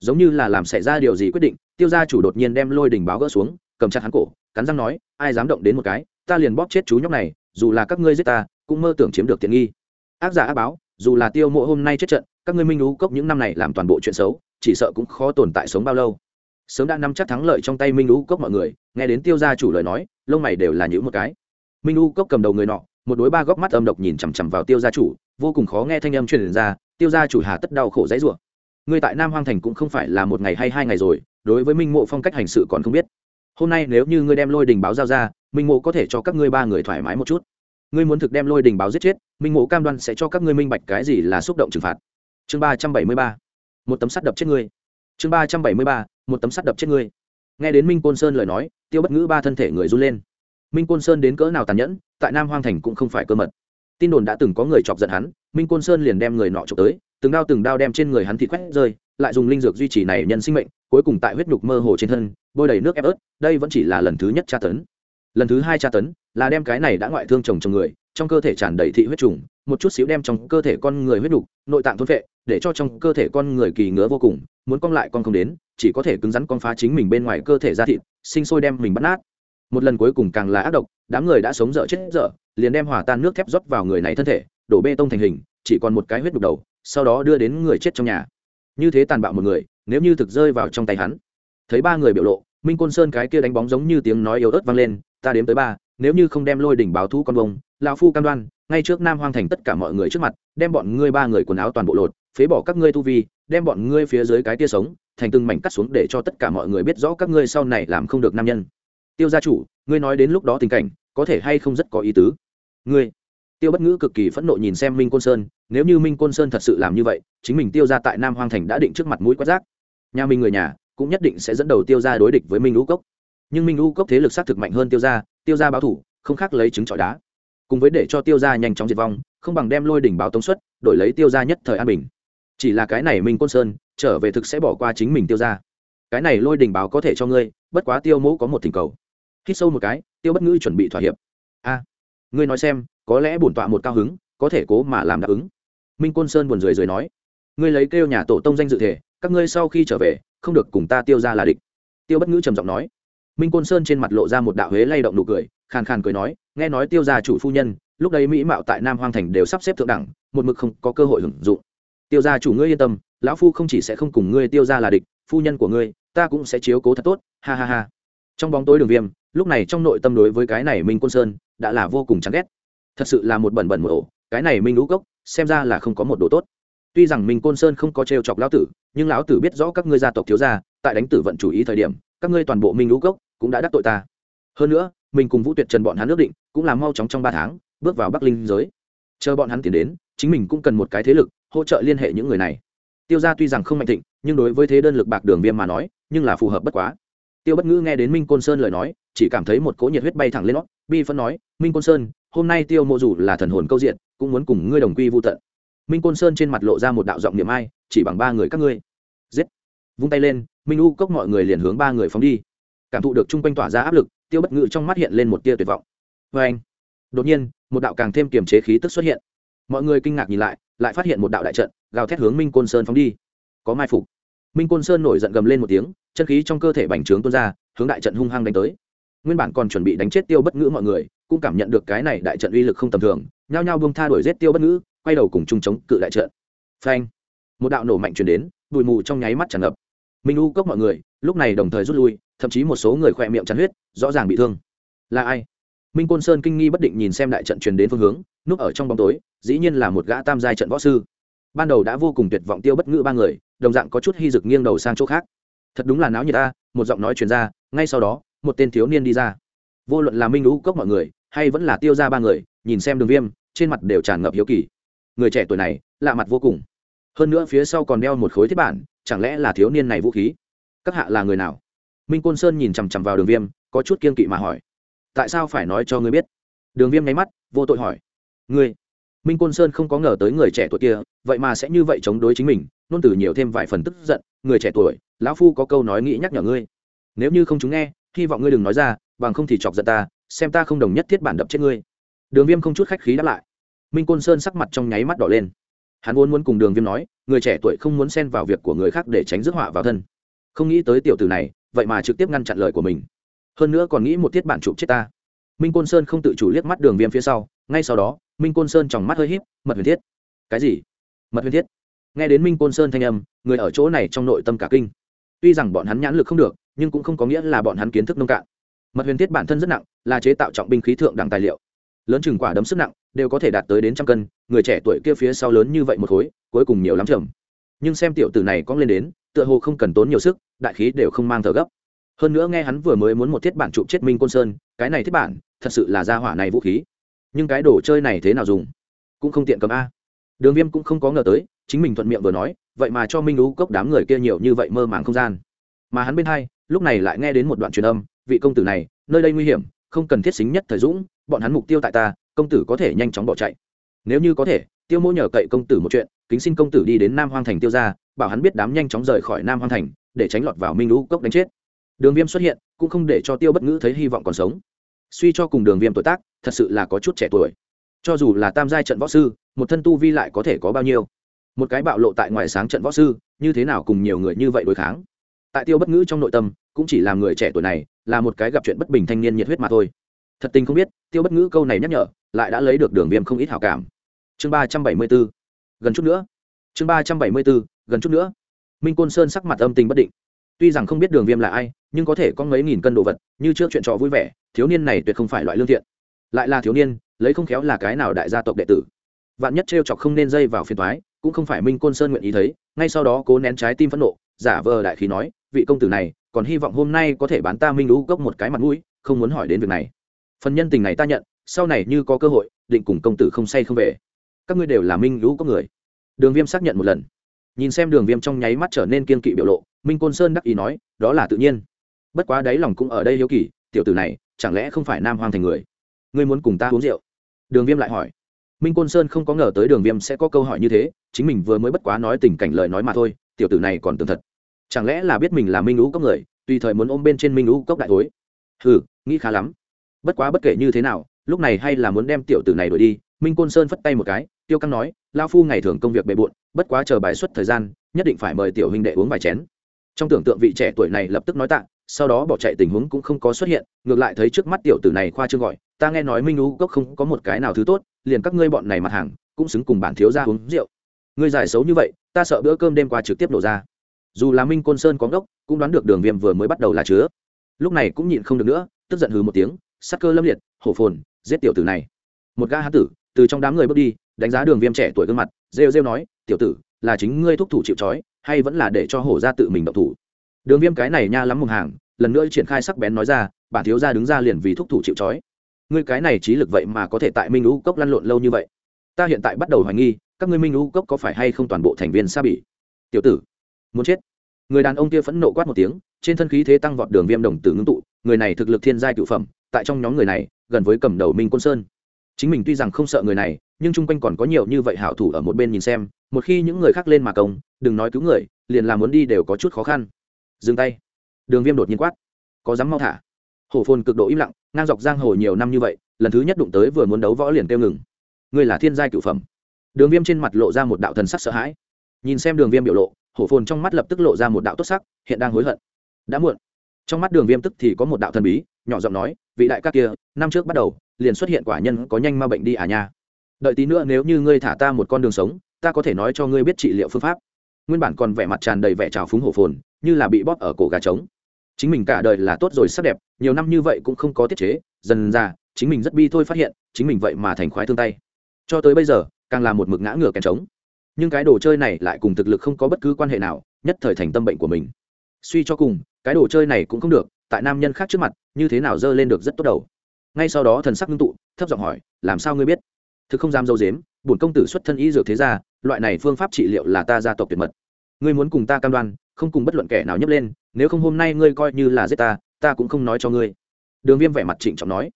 A: Giống như là làm xảy ra điều gì quyết định, tiêu gia chủ đột nhiên đem lôi đình báo gỡ xuống, cầm chặt hắn cổ, cắn răng nói, ai dám động đến một cái, ta liền bóp chết chú nhóc này, dù là các ngươi giết ta, cũng mơ tưởng chiếm được tiện nghi. Ác giả ác báo, dù là tiêu mộ hôm nay chết trận, các ngươi minh lũ cốc những năm này làm toàn bộ chuyện xấu, chỉ sợ cũng khó tồn tại sống bao lâu. Sớm đã nắm chắc thắng lợi trong tay minh lũ cốc mọi người, nghe đến tiêu gia chủ lời nói, lông mày đều là những một cái. Minh lũ cốc cầm đầu người nọ một đối ba góc mắt âm độc nhìn chằm chằm vào tiêu gia chủ, vô cùng khó nghe thanh âm truyền ra, tiêu gia chủ hà tất đau khổ dãy rủa. Người tại nam hoang thành cũng không phải là một ngày hay hai ngày rồi, đối với minh mộ phong cách hành sự còn không biết. Hôm nay nếu như ngươi đem lôi đình báo giao ra, minh mộ có thể cho các ngươi ba người thoải mái một chút. Ngươi muốn thực đem lôi đình báo giết chết, minh mộ cam đoan sẽ cho các ngươi minh bạch cái gì là xúc động trừng phạt. Chương ba trăm bảy mươi ba. Một tấm sắt đập chết ngươi. Chương ba trăm bảy mươi ba. Một tấm sắt đập chết ngươi. Nghe đến minh côn sơn lời nói, tiêu bất ngữ ba thân thể người run lên minh côn sơn đến cỡ nào tàn nhẫn tại nam hoang thành cũng không phải cơ mật. Tin đồn đã từng có người chọc giận hắn minh côn sơn liền đem người nọ chọc tới từng đao từng đao đem trên người hắn thịt quét rơi lại dùng linh dược duy trì này nhân sinh mệnh cuối cùng tại huyết nhục mơ hồ trên thân bôi đầy nước ép ớt đây vẫn chỉ là lần thứ nhất tra tấn. Lần thứ hai tra tấn là đem cái này đã ngoại thương chồng chồng người trong cơ thể tràn đầy thị huyết trùng một chút xíu đem trong cơ thể con người huyết nhục nội tạng thôn phệ, để cho trong cơ thể con người kỳ ngứa vô cùng muốn cong lại con không đến chỉ có thể cứng rắn con phá chính mình bên ngoài cơ thể ra thịt sinh sôi đem mình bắt nát một lần cuối cùng càng là ác độc, đám người đã sống dở chết dở, liền đem hòa tan nước thép rót vào người này thân thể, đổ bê tông thành hình, chỉ còn một cái huyết đục đầu, sau đó đưa đến người chết trong nhà. Như thế tàn bạo một người, nếu như thực rơi vào trong tay hắn. Thấy ba người biểu lộ, minh côn sơn cái kia đánh bóng giống như tiếng nói yếu ớt vang lên, ta đếm tới ba, nếu như không đem lôi đỉnh báo thu con bông lão phu cam đoan, ngay trước nam hoang thành tất cả mọi người trước mặt, đem bọn ngươi ba người quần áo toàn bộ lột, phế bỏ các ngươi tu vi, đem bọn ngươi phía dưới cái tia sống, thành từng mảnh cắt xuống để cho tất cả mọi người biết rõ các ngươi sau này làm không được nam nhân tiêu gia chủ, ngươi nói đến lúc đó tình cảnh, có thể hay không rất có ý tứ? Ngươi. Tiêu bất ngữ cực kỳ phẫn nộ nhìn xem minh côn sơn, nếu như minh côn sơn thật sự làm như vậy, chính mình tiêu ra tại nam hoang thành đã định trước mặt mũi quát giác nhà mình người nhà cũng nhất định sẽ dẫn đầu tiêu ra đối địch với minh lũ cốc. Nhưng minh lũ cốc thế lực s á t thực mạnh hơn tiêu ra tiêu ra báo thủ, không khác lấy trứng trọi đá. Cùng với để cho tiêu ra nhanh chóng diệt vong, không bằng đem lôi đỉnh báo tống suất đổi lấy tiêu ra nhất thời an bình. Chỉ là cái này minh côn sơn, trở về thực sẽ bỏ qua chính mình tiêu ra cái này lôi đình báo có thể cho ngươi, bất quá tiêu mẫu có một thỉnh cầu hít sâu một cái, tiêu bất ngữ chuẩn bị thỏa hiệp. A, ngươi nói xem, có lẽ bổn tọa một cao hứng, có thể cố mà làm đáp ứng. Minh côn sơn buồn rười rời nói. Ngươi lấy kêu nhà tổ tông danh dự thể, các ngươi sau khi trở về, không được cùng ta tiêu ra là địch. Tiêu bất ngữ trầm giọng nói. Minh côn sơn trên mặt lộ ra một đạo huế lay động nụ cười, khàn khàn cười nói, nghe nói tiêu gia chủ phu nhân, lúc đấy mỹ mạo tại nam hoang thành đều sắp xếp thượng đẳng, một mực không có cơ hội hưởng dụng. Tiêu gia chủ ngươi yên tâm, lão phu không chỉ sẽ không cùng ngươi tiêu ra là địch, phu nhân của ngươi, ta cũng sẽ chiếu cố thật tốt, ha ha ha. Trong bóng tối đường viêm lúc này trong nội tâm đối với cái này minh côn sơn đã là vô cùng chán ghét. Thật sự là một bẩn bẩn một ổ, cái này minh lũ cốc, xem ra là không có một đồ tốt. Tuy rằng minh côn sơn không có trêu chọc lão tử, nhưng lão tử biết rõ các ngươi gia tộc thiếu gia, tại đánh tử vận chủ ý thời điểm, các ngươi toàn bộ minh lũ cốc cũng đã đắc tội ta. Hơn nữa, mình cùng vũ tuyệt trần bọn hắn ước định, cũng là mau chóng trong ba tháng, bước vào bắc linh giới. Chờ bọn hắn tiến đến, chính mình cũng cần một cái thế lực, hỗ trợ liên hệ những người này. Tiêu gia tuy rằng không mạnh thịnh, nhưng đối với thế đơn lực bạc đường viêm mà nói, nhưng là phù hợp bất quá tiêu bất ngữ nghe đến minh côn sơn lời nói, chỉ cảm thấy một cỗ nhiệt huyết bay thẳng lên nó. Bi phân nói, minh côn sơn, hôm nay tiêu mộ dù là thần hồn câu diện, cũng muốn cùng ngươi đồng quy vô tận. Minh côn sơn trên mặt lộ ra một đạo giọng niệm ai, chỉ bằng ba người các ngươi. Giết! Vung tay lên, minh u cốc mọi người liền hướng ba người phóng đi. Cảm thụ được chung quanh tỏa ra áp lực, tiêu bất ngữ trong mắt hiện lên một tia tuyệt vọng. Vê anh đột nhiên, một đạo càng thêm kiềm chế khí tức xuất hiện. Mọi người kinh ngạc nhìn lại lại phát hiện một đạo đại trận, gào thét hướng minh côn sơn phóng đi. Có mai phục. Minh côn sơn nổi giận gầm lên một tiếng chân khí trong cơ thể bành trướng tuôn ra, hướng đại trận hung hăng đánh tới. Nguyên bản còn chuẩn bị đánh chết tiêu bất ngữ mọi người, cũng cảm nhận được cái này đại trận uy lực không tầm thường, nhao nhao buông tha đuổi giết tiêu bất ngữ, quay đầu cùng chung chống cự đại trận. Phanh! Một đạo nổ mạnh truyền đến, bụi mù trong nháy mắt tràn ngập. Minh u cốc mọi người, lúc này đồng thời rút lui, thậm chí một số người khỏe miệng chắn huyết, rõ ràng bị thương. Là ai? Minh côn sơn kinh nghi bất định nhìn xem đại trận truyền đến phương hướng, núp ở trong bóng tối, dĩ nhiên là một gã tam giai trận võ sư. Ban đầu đã vô cùng tuyệt vọng tiêu bất ngữ ba người, đồng dạng có chút hy dực nghiêng đầu sang chỗ khác thật đúng là náo nhiệt ta một giọng nói truyền ra, ngay sau đó, một tên thiếu niên đi ra. Vô luận là minh lũ cốc mọi người, hay vẫn là tiêu ra ba người, nhìn xem đường viêm, trên mặt đều tràn ngập hiếu kỳ. Người trẻ tuổi này, lạ mặt vô cùng. Hơn nữa phía sau còn đeo một khối thiết bản, chẳng lẽ là thiếu niên này vũ khí? Các hạ là người nào? Minh côn sơn nhìn chằm chằm vào đường viêm, có chút kiên kỵ mà hỏi. Tại sao phải nói cho ngươi biết? Đường viêm nháy mắt, vô tội hỏi. Ngươi minh côn sơn không có ngờ tới người trẻ tuổi kia, vậy mà sẽ như vậy chống đối chính mình, nôn từ nhiều thêm vài phần tức giận, người trẻ tuổi, lão phu có câu nói nghĩ nhắc nhở ngươi. Nếu như không chúng nghe, hy vọng ngươi đừng nói ra, bằng không thì chọc giận ta, xem ta không đồng nhất thiết bản đập chết ngươi. Đường viêm không chút khách khí đáp lại. Minh côn sơn sắc mặt trong nháy mắt đỏ lên. Hắn vốn muốn cùng đường viêm nói, người trẻ tuổi không muốn xen vào việc của người khác để tránh rước họa vào thân. Không nghĩ tới tiểu tử này, vậy mà trực tiếp ngăn chặn lời của mình. Hơn nữa còn nghĩ một tiết bản chụp chết ta. Minh côn sơn không tự chủ liếc mắt đường viêm phía sau, ngay sau đó minh côn sơn tròng mắt hơi h í p mật huyền thiết. Cái gì? Mật huyền thiết? Nghe đến minh côn sơn thanh âm, người ở chỗ này trong nội tâm cả kinh. Tuy rằng bọn hắn nhãn lực không được, nhưng cũng không có nghĩa là bọn hắn kiến thức nông cạn. Mật huyền thiết bản thân rất nặng, là chế tạo trọng binh khí thượng đẳng tài liệu. Lớn chừng quả đấm sức nặng, đều có thể đạt tới đến trăm cân, người trẻ tuổi kia phía sau lớn như vậy một khối, cuối cùng nhiều lắm trầm nhưng xem tiểu tử này cong lên đến, tựa hồ không cần tốn nhiều sức, đại khí đều không mang thở gấp. Hơn nữa nghe hắn vừa mới muốn một thiết bản trụ chết minh côn sơn, cái này thiết bản, thật sự là gia hỏa này vũ khí nhưng cái đồ chơi này thế nào dùng? Cũng không tiện cầm a. Đường viêm cũng không có ngờ tới, chính mình thuận miệng vừa nói, vậy mà cho minh lũ cốc đám người kia nhiều như vậy mơ màng không gian. Mà hắn bên hai, lúc này lại nghe đến một đoạn truyền âm, vị công tử này, nơi đây nguy hiểm, không cần thiết xính nhất thời dũng, bọn hắn mục tiêu tại ta, công tử có thể nhanh chóng bỏ chạy. Nếu như có thể, tiêu mô nhờ cậy công tử một chuyện, kính xin công tử đi đến nam hoang thành tiêu ra, bảo hắn biết đám nhanh chóng rời khỏi nam hoang thành, để tránh lọt vào minh lũ cốc đánh chết. Đường viêm xuất hiện, cũng không để cho tiêu bất ngữ thấy hy vọng còn sống suy cho cùng đường viêm tuổi tác, thật sự là có chút trẻ tuổi. Cho dù là tam giai trận võ sư, một thân tu vi lại có thể có bao nhiêu? Một cái bạo lộ tại ngoài sáng trận võ sư, như thế nào cùng nhiều người như vậy đối kháng? Tại tiêu bất ngữ trong nội tâm, cũng chỉ là người trẻ tuổi này, là một cái gặp chuyện bất bình thanh niên nhiệt huyết mà thôi. Thật tình không biết, tiêu bất ngữ câu này nhắc nhở, lại đã lấy được đường viêm không ít hào cảm. Chương ba trăm bảy mươi bốn gần chút nữa. Chương ba trăm bảy mươi bốn gần chút nữa. Minh côn sơn sắc mặt âm tình bất định tuy rằng không biết đường viêm là ai, nhưng có thể có mấy nghìn cân đồ vật, như trước chuyện trò vui vẻ, thiếu niên này tuyệt không phải loại lương thiện. Lại là thiếu niên, lấy không khéo là cái nào đại gia tộc đệ tử. Vạn nhất t r e o chọc không nên dây vào phiền thoái cũng không phải minh côn sơn nguyện ý thấy, ngay sau đó cố nén trái tim phẫn nộ, giả vờ đại khí nói, vị công tử này, còn hy vọng hôm nay có thể bán ta minh lũ gốc một cái mặt mũi, không muốn hỏi đến việc này. Phần nhân tình này ta nhận, sau này như có cơ hội, định cùng công tử không say không về. Các ngươi đều là minh lũ có người. Đường viêm xác nhận một lần. Nhìn xem đường viêm trong nháy mắt trở nên kiên kỵ biểu lộ minh côn sơn đắc ý nói, đó là tự nhiên. Bất quá đáy lòng cũng ở đây hiếu kỳ, tiểu tử này, chẳng lẽ không phải nam hoang thành người? Ngươi muốn cùng ta uống rượu? Đường viêm lại hỏi. Minh côn sơn không có ngờ tới đường viêm sẽ có câu hỏi như thế, chính mình vừa mới bất quá nói tình cảnh lời nói mà thôi, tiểu tử này còn tường thật. Chẳng lẽ là biết mình là minh lũ cốc người, tùy thời muốn ôm bên trên minh lũ cốc đại thối? Ừ nghĩ khá lắm. Bất quá bất kể như thế nào, lúc này hay là muốn đem tiểu tử này đuổi đi, minh côn sơn phất tay một cái, tiêu căng nói lao phu ngày thường công việc bề bộn, bất quá chờ bài xuất thời gian, nhất định phải mời tiểu huynh đệ uống vài chén trong tưởng tượng vị trẻ tuổi này lập tức nói tạ, sau đó bỏ chạy tình huống cũng không có xuất hiện, ngược lại thấy trước mắt tiểu tử này khoa trương gọi, ta nghe nói minh lũ cốc không có một cái nào thứ tốt, liền các ngươi bọn này mặt hàng, cũng xứng cùng bản thiếu ra uống rượu. Ngươi giải xấu như vậy, ta sợ bữa cơm đêm qua trực tiếp nổ ra. Dù là minh côn sơn có ngốc, cũng đoán được đường viêm vừa mới bắt đầu là chứa. Lúc này cũng nhịn không được nữa, tức giận hừ một tiếng, sắc cơ lâm liệt, hổ phồn, giết tiểu tử này. Một gã hán tử, từ trong đám người bước đi, đánh giá đường viêm trẻ tuổi gương mặt, rêu rêu nói, tiểu tử, là chính ngươi thúc thủ chịu trói hay vẫn là để cho hổ ra tự mình động thủ? Đường viêm cái này nha lắm mùng hàng, lần nữa triển khai sắc bén nói ra, bản thiếu ra đứng ra liền vì thúc thủ chịu trói. Ngươi cái này trí lực vậy mà có thể tại minh lũ cốc lăn lộn lâu như vậy? Ta hiện tại bắt đầu hoài nghi, các ngươi minh lũ cốc có phải hay không toàn bộ thành viên xa bỉ? Tiểu tử, muốn chết. Người đàn ông kia phẫn nộ quát một tiếng, trên thân khí thế tăng vọt đường viêm đồng tử ngưng tụ, người này thực lực thiên giai cựu phẩm, tại trong nhóm người này, gần với cầm đầu minh quân sơn. Chính mình tuy rằng không sợ người này, nhưng chung quanh còn có nhiều như vậy hảo thủ ở một bên nhìn xem một khi những người khác lên mà công, đừng nói cứu người, liền làm muốn đi đều có chút khó khăn. Dừng tay. Đường viêm đột nhiên quát. Có dám mau thả? Hổ phồn cực độ im lặng, ngang dọc giang hồ nhiều năm như vậy, lần thứ nhất đụng tới vừa muốn đấu võ liền kêu ngừng. Ngươi là thiên giai cựu phẩm. Đường viêm trên mặt lộ ra một đạo thần sắc sợ hãi. Nhìn xem đường viêm biểu lộ, hổ phồn trong mắt lập tức lộ ra một đạo tốt sắc, hiện đang hối hận. Đã muộn. Trong mắt đường viêm tức thì có một đạo thần bí, nhỏ giọng nói, vị đại các kia, năm trước bắt đầu, liền xuất hiện quả nhân có nhanh ma bệnh đi à nha. Đợi tí nữa nếu như ngươi thả ta một con đường sống ta có thể nói cho ngươi biết trị liệu phương pháp. Nguyên bản còn vẻ mặt tràn đầy vẻ trào phúng hổ phồn, như là bị bóp ở cổ gà trống. Chính mình cả đời là tốt rồi sắc đẹp, nhiều năm như vậy cũng không có tiết chế, dần ra, chính mình rất bi thôi phát hiện, chính mình vậy mà thành khoái thương tay. Cho tới bây giờ, càng là một mực ngã ngửa kèn trống. Nhưng cái đồ chơi này lại cùng thực lực không có bất cứ quan hệ nào, nhất thời thành tâm bệnh của mình. Suy cho cùng, cái đồ chơi này cũng không được, tại nam nhân khác trước mặt, như thế nào dơ lên được rất tốt đầu. Ngay sau đó thần sắc ngưng tụ, thấp giọng hỏi, làm sao ngươi biết? Thực không dám dâu dếm, bổn công tử xuất thân y dược thế gia loại này phương pháp trị liệu là ta gia tộc tuyệt mật. Ngươi muốn cùng ta cam đoan, không cùng bất luận kẻ nào nhấp lên, nếu không hôm nay ngươi coi như là giết ta ta cũng không nói cho ngươi. Đường viêm vẻ mặt trịnh trọng nói.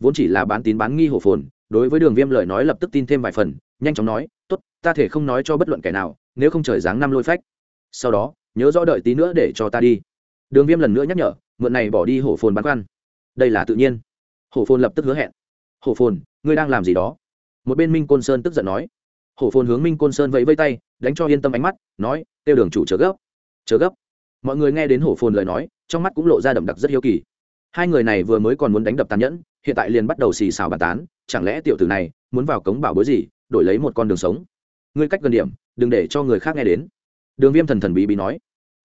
A: Vốn chỉ là bán tín bán nghi hổ phồn, đối với đường viêm lời nói lập tức tin thêm vài phần, nhanh chóng nói, tốt, ta thể không nói cho bất luận kẻ nào, nếu không trời dáng năm lôi phách. Sau đó, nhớ rõ đợi tí nữa để cho ta đi. Đường viêm lần nữa nhắc nhở, mượn này bỏ đi hổ phồn bán quan. Đây là tự nhiên. Hổ phồn lập tức hứa hẹn. Hổ phồn, ngươi đang làm gì đó? Một bên minh côn sơn tức giận nói hổ phồn hướng minh côn sơn vẫy vây tay, đánh cho yên tâm ánh mắt, nói kêu đường chủ chớ gấp chớ gấp. Mọi người nghe đến hổ phồn lời nói, trong mắt cũng lộ ra đậm đặc rất hiếu kỳ. Hai người này vừa mới còn muốn đánh đập tàn nhẫn, hiện tại liền bắt đầu xì xào bàn tán, chẳng lẽ tiểu tử này muốn vào cống bảo bối gì, đổi lấy một con đường sống? Ngươi cách gần điểm, đừng để cho người khác nghe đến. Đường viêm thần thần bí bí nói.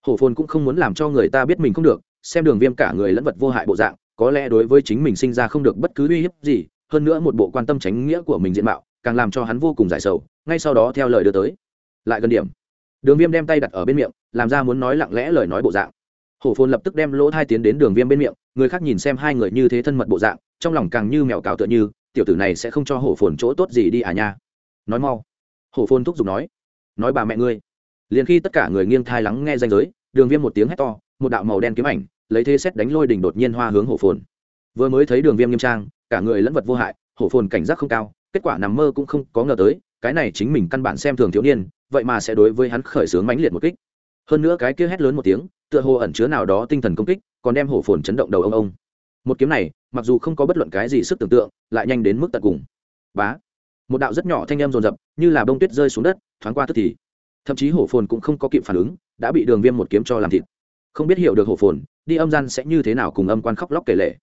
A: Hổ phồn cũng không muốn làm cho người ta biết mình không được, xem đường viêm cả người lẫn vật vô hại bộ dạng, có lẽ đối với chính mình sinh ra không được bất cứ uy hiếp gì, hơn nữa một bộ quan tâm tránh nghĩa của mình diện mạo, càng làm cho hắn vô cùng giải sầu ngay sau đó theo lời đưa tới. Lại gần điểm. Đường viêm đem tay đặt ở bên miệng, làm ra muốn nói lặng lẽ lời nói bộ dạng. Hổ phồn lập tức đem lỗ thai tiến đến đường viêm bên miệng, người khác nhìn xem hai người như thế thân mật bộ dạng, trong lòng càng như mèo cào tựa như, tiểu tử này sẽ không cho hổ phồn chỗ tốt gì đi à nha. Nói mau. Hổ phồn thúc giục nói. Nói bà mẹ ngươi. Liền khi tất cả người nghiêng thai lắng nghe danh giới, đường viêm một tiếng hét to, một đạo màu đen kiếm ảnh, lấy thế xét đánh lôi đỉnh đột nhiên hoa hướng hổ phồn. Vừa mới thấy đường viêm nghiêm trang, cả người lẫn vật vô hại, hổ phồn cảnh giác không cao, kết quả nằm mơ cũng không có ngờ tới cái này chính mình căn bản xem thường thiếu niên, vậy mà sẽ đối với hắn khởi xướng mãnh liệt một kích. Hơn nữa cái kia hét lớn một tiếng, tựa hồ ẩn chứa nào đó tinh thần công kích, còn đem hổ phồn chấn động đầu ông ông. Một kiếm này, mặc dù không có bất luận cái gì sức tưởng tượng, lại nhanh đến mức tận cùng. Bá. Một đạo rất nhỏ thanh em rồn rập như là bông tuyết rơi xuống đất, thoáng qua tức thì. Thậm chí hổ phồn cũng không có kịp phản ứng, đã bị đường viêm một kiếm cho làm thịt. Không biết hiểu được hổ phồn, đi âm gian sẽ như thế nào cùng âm quan khóc lóc kể lệ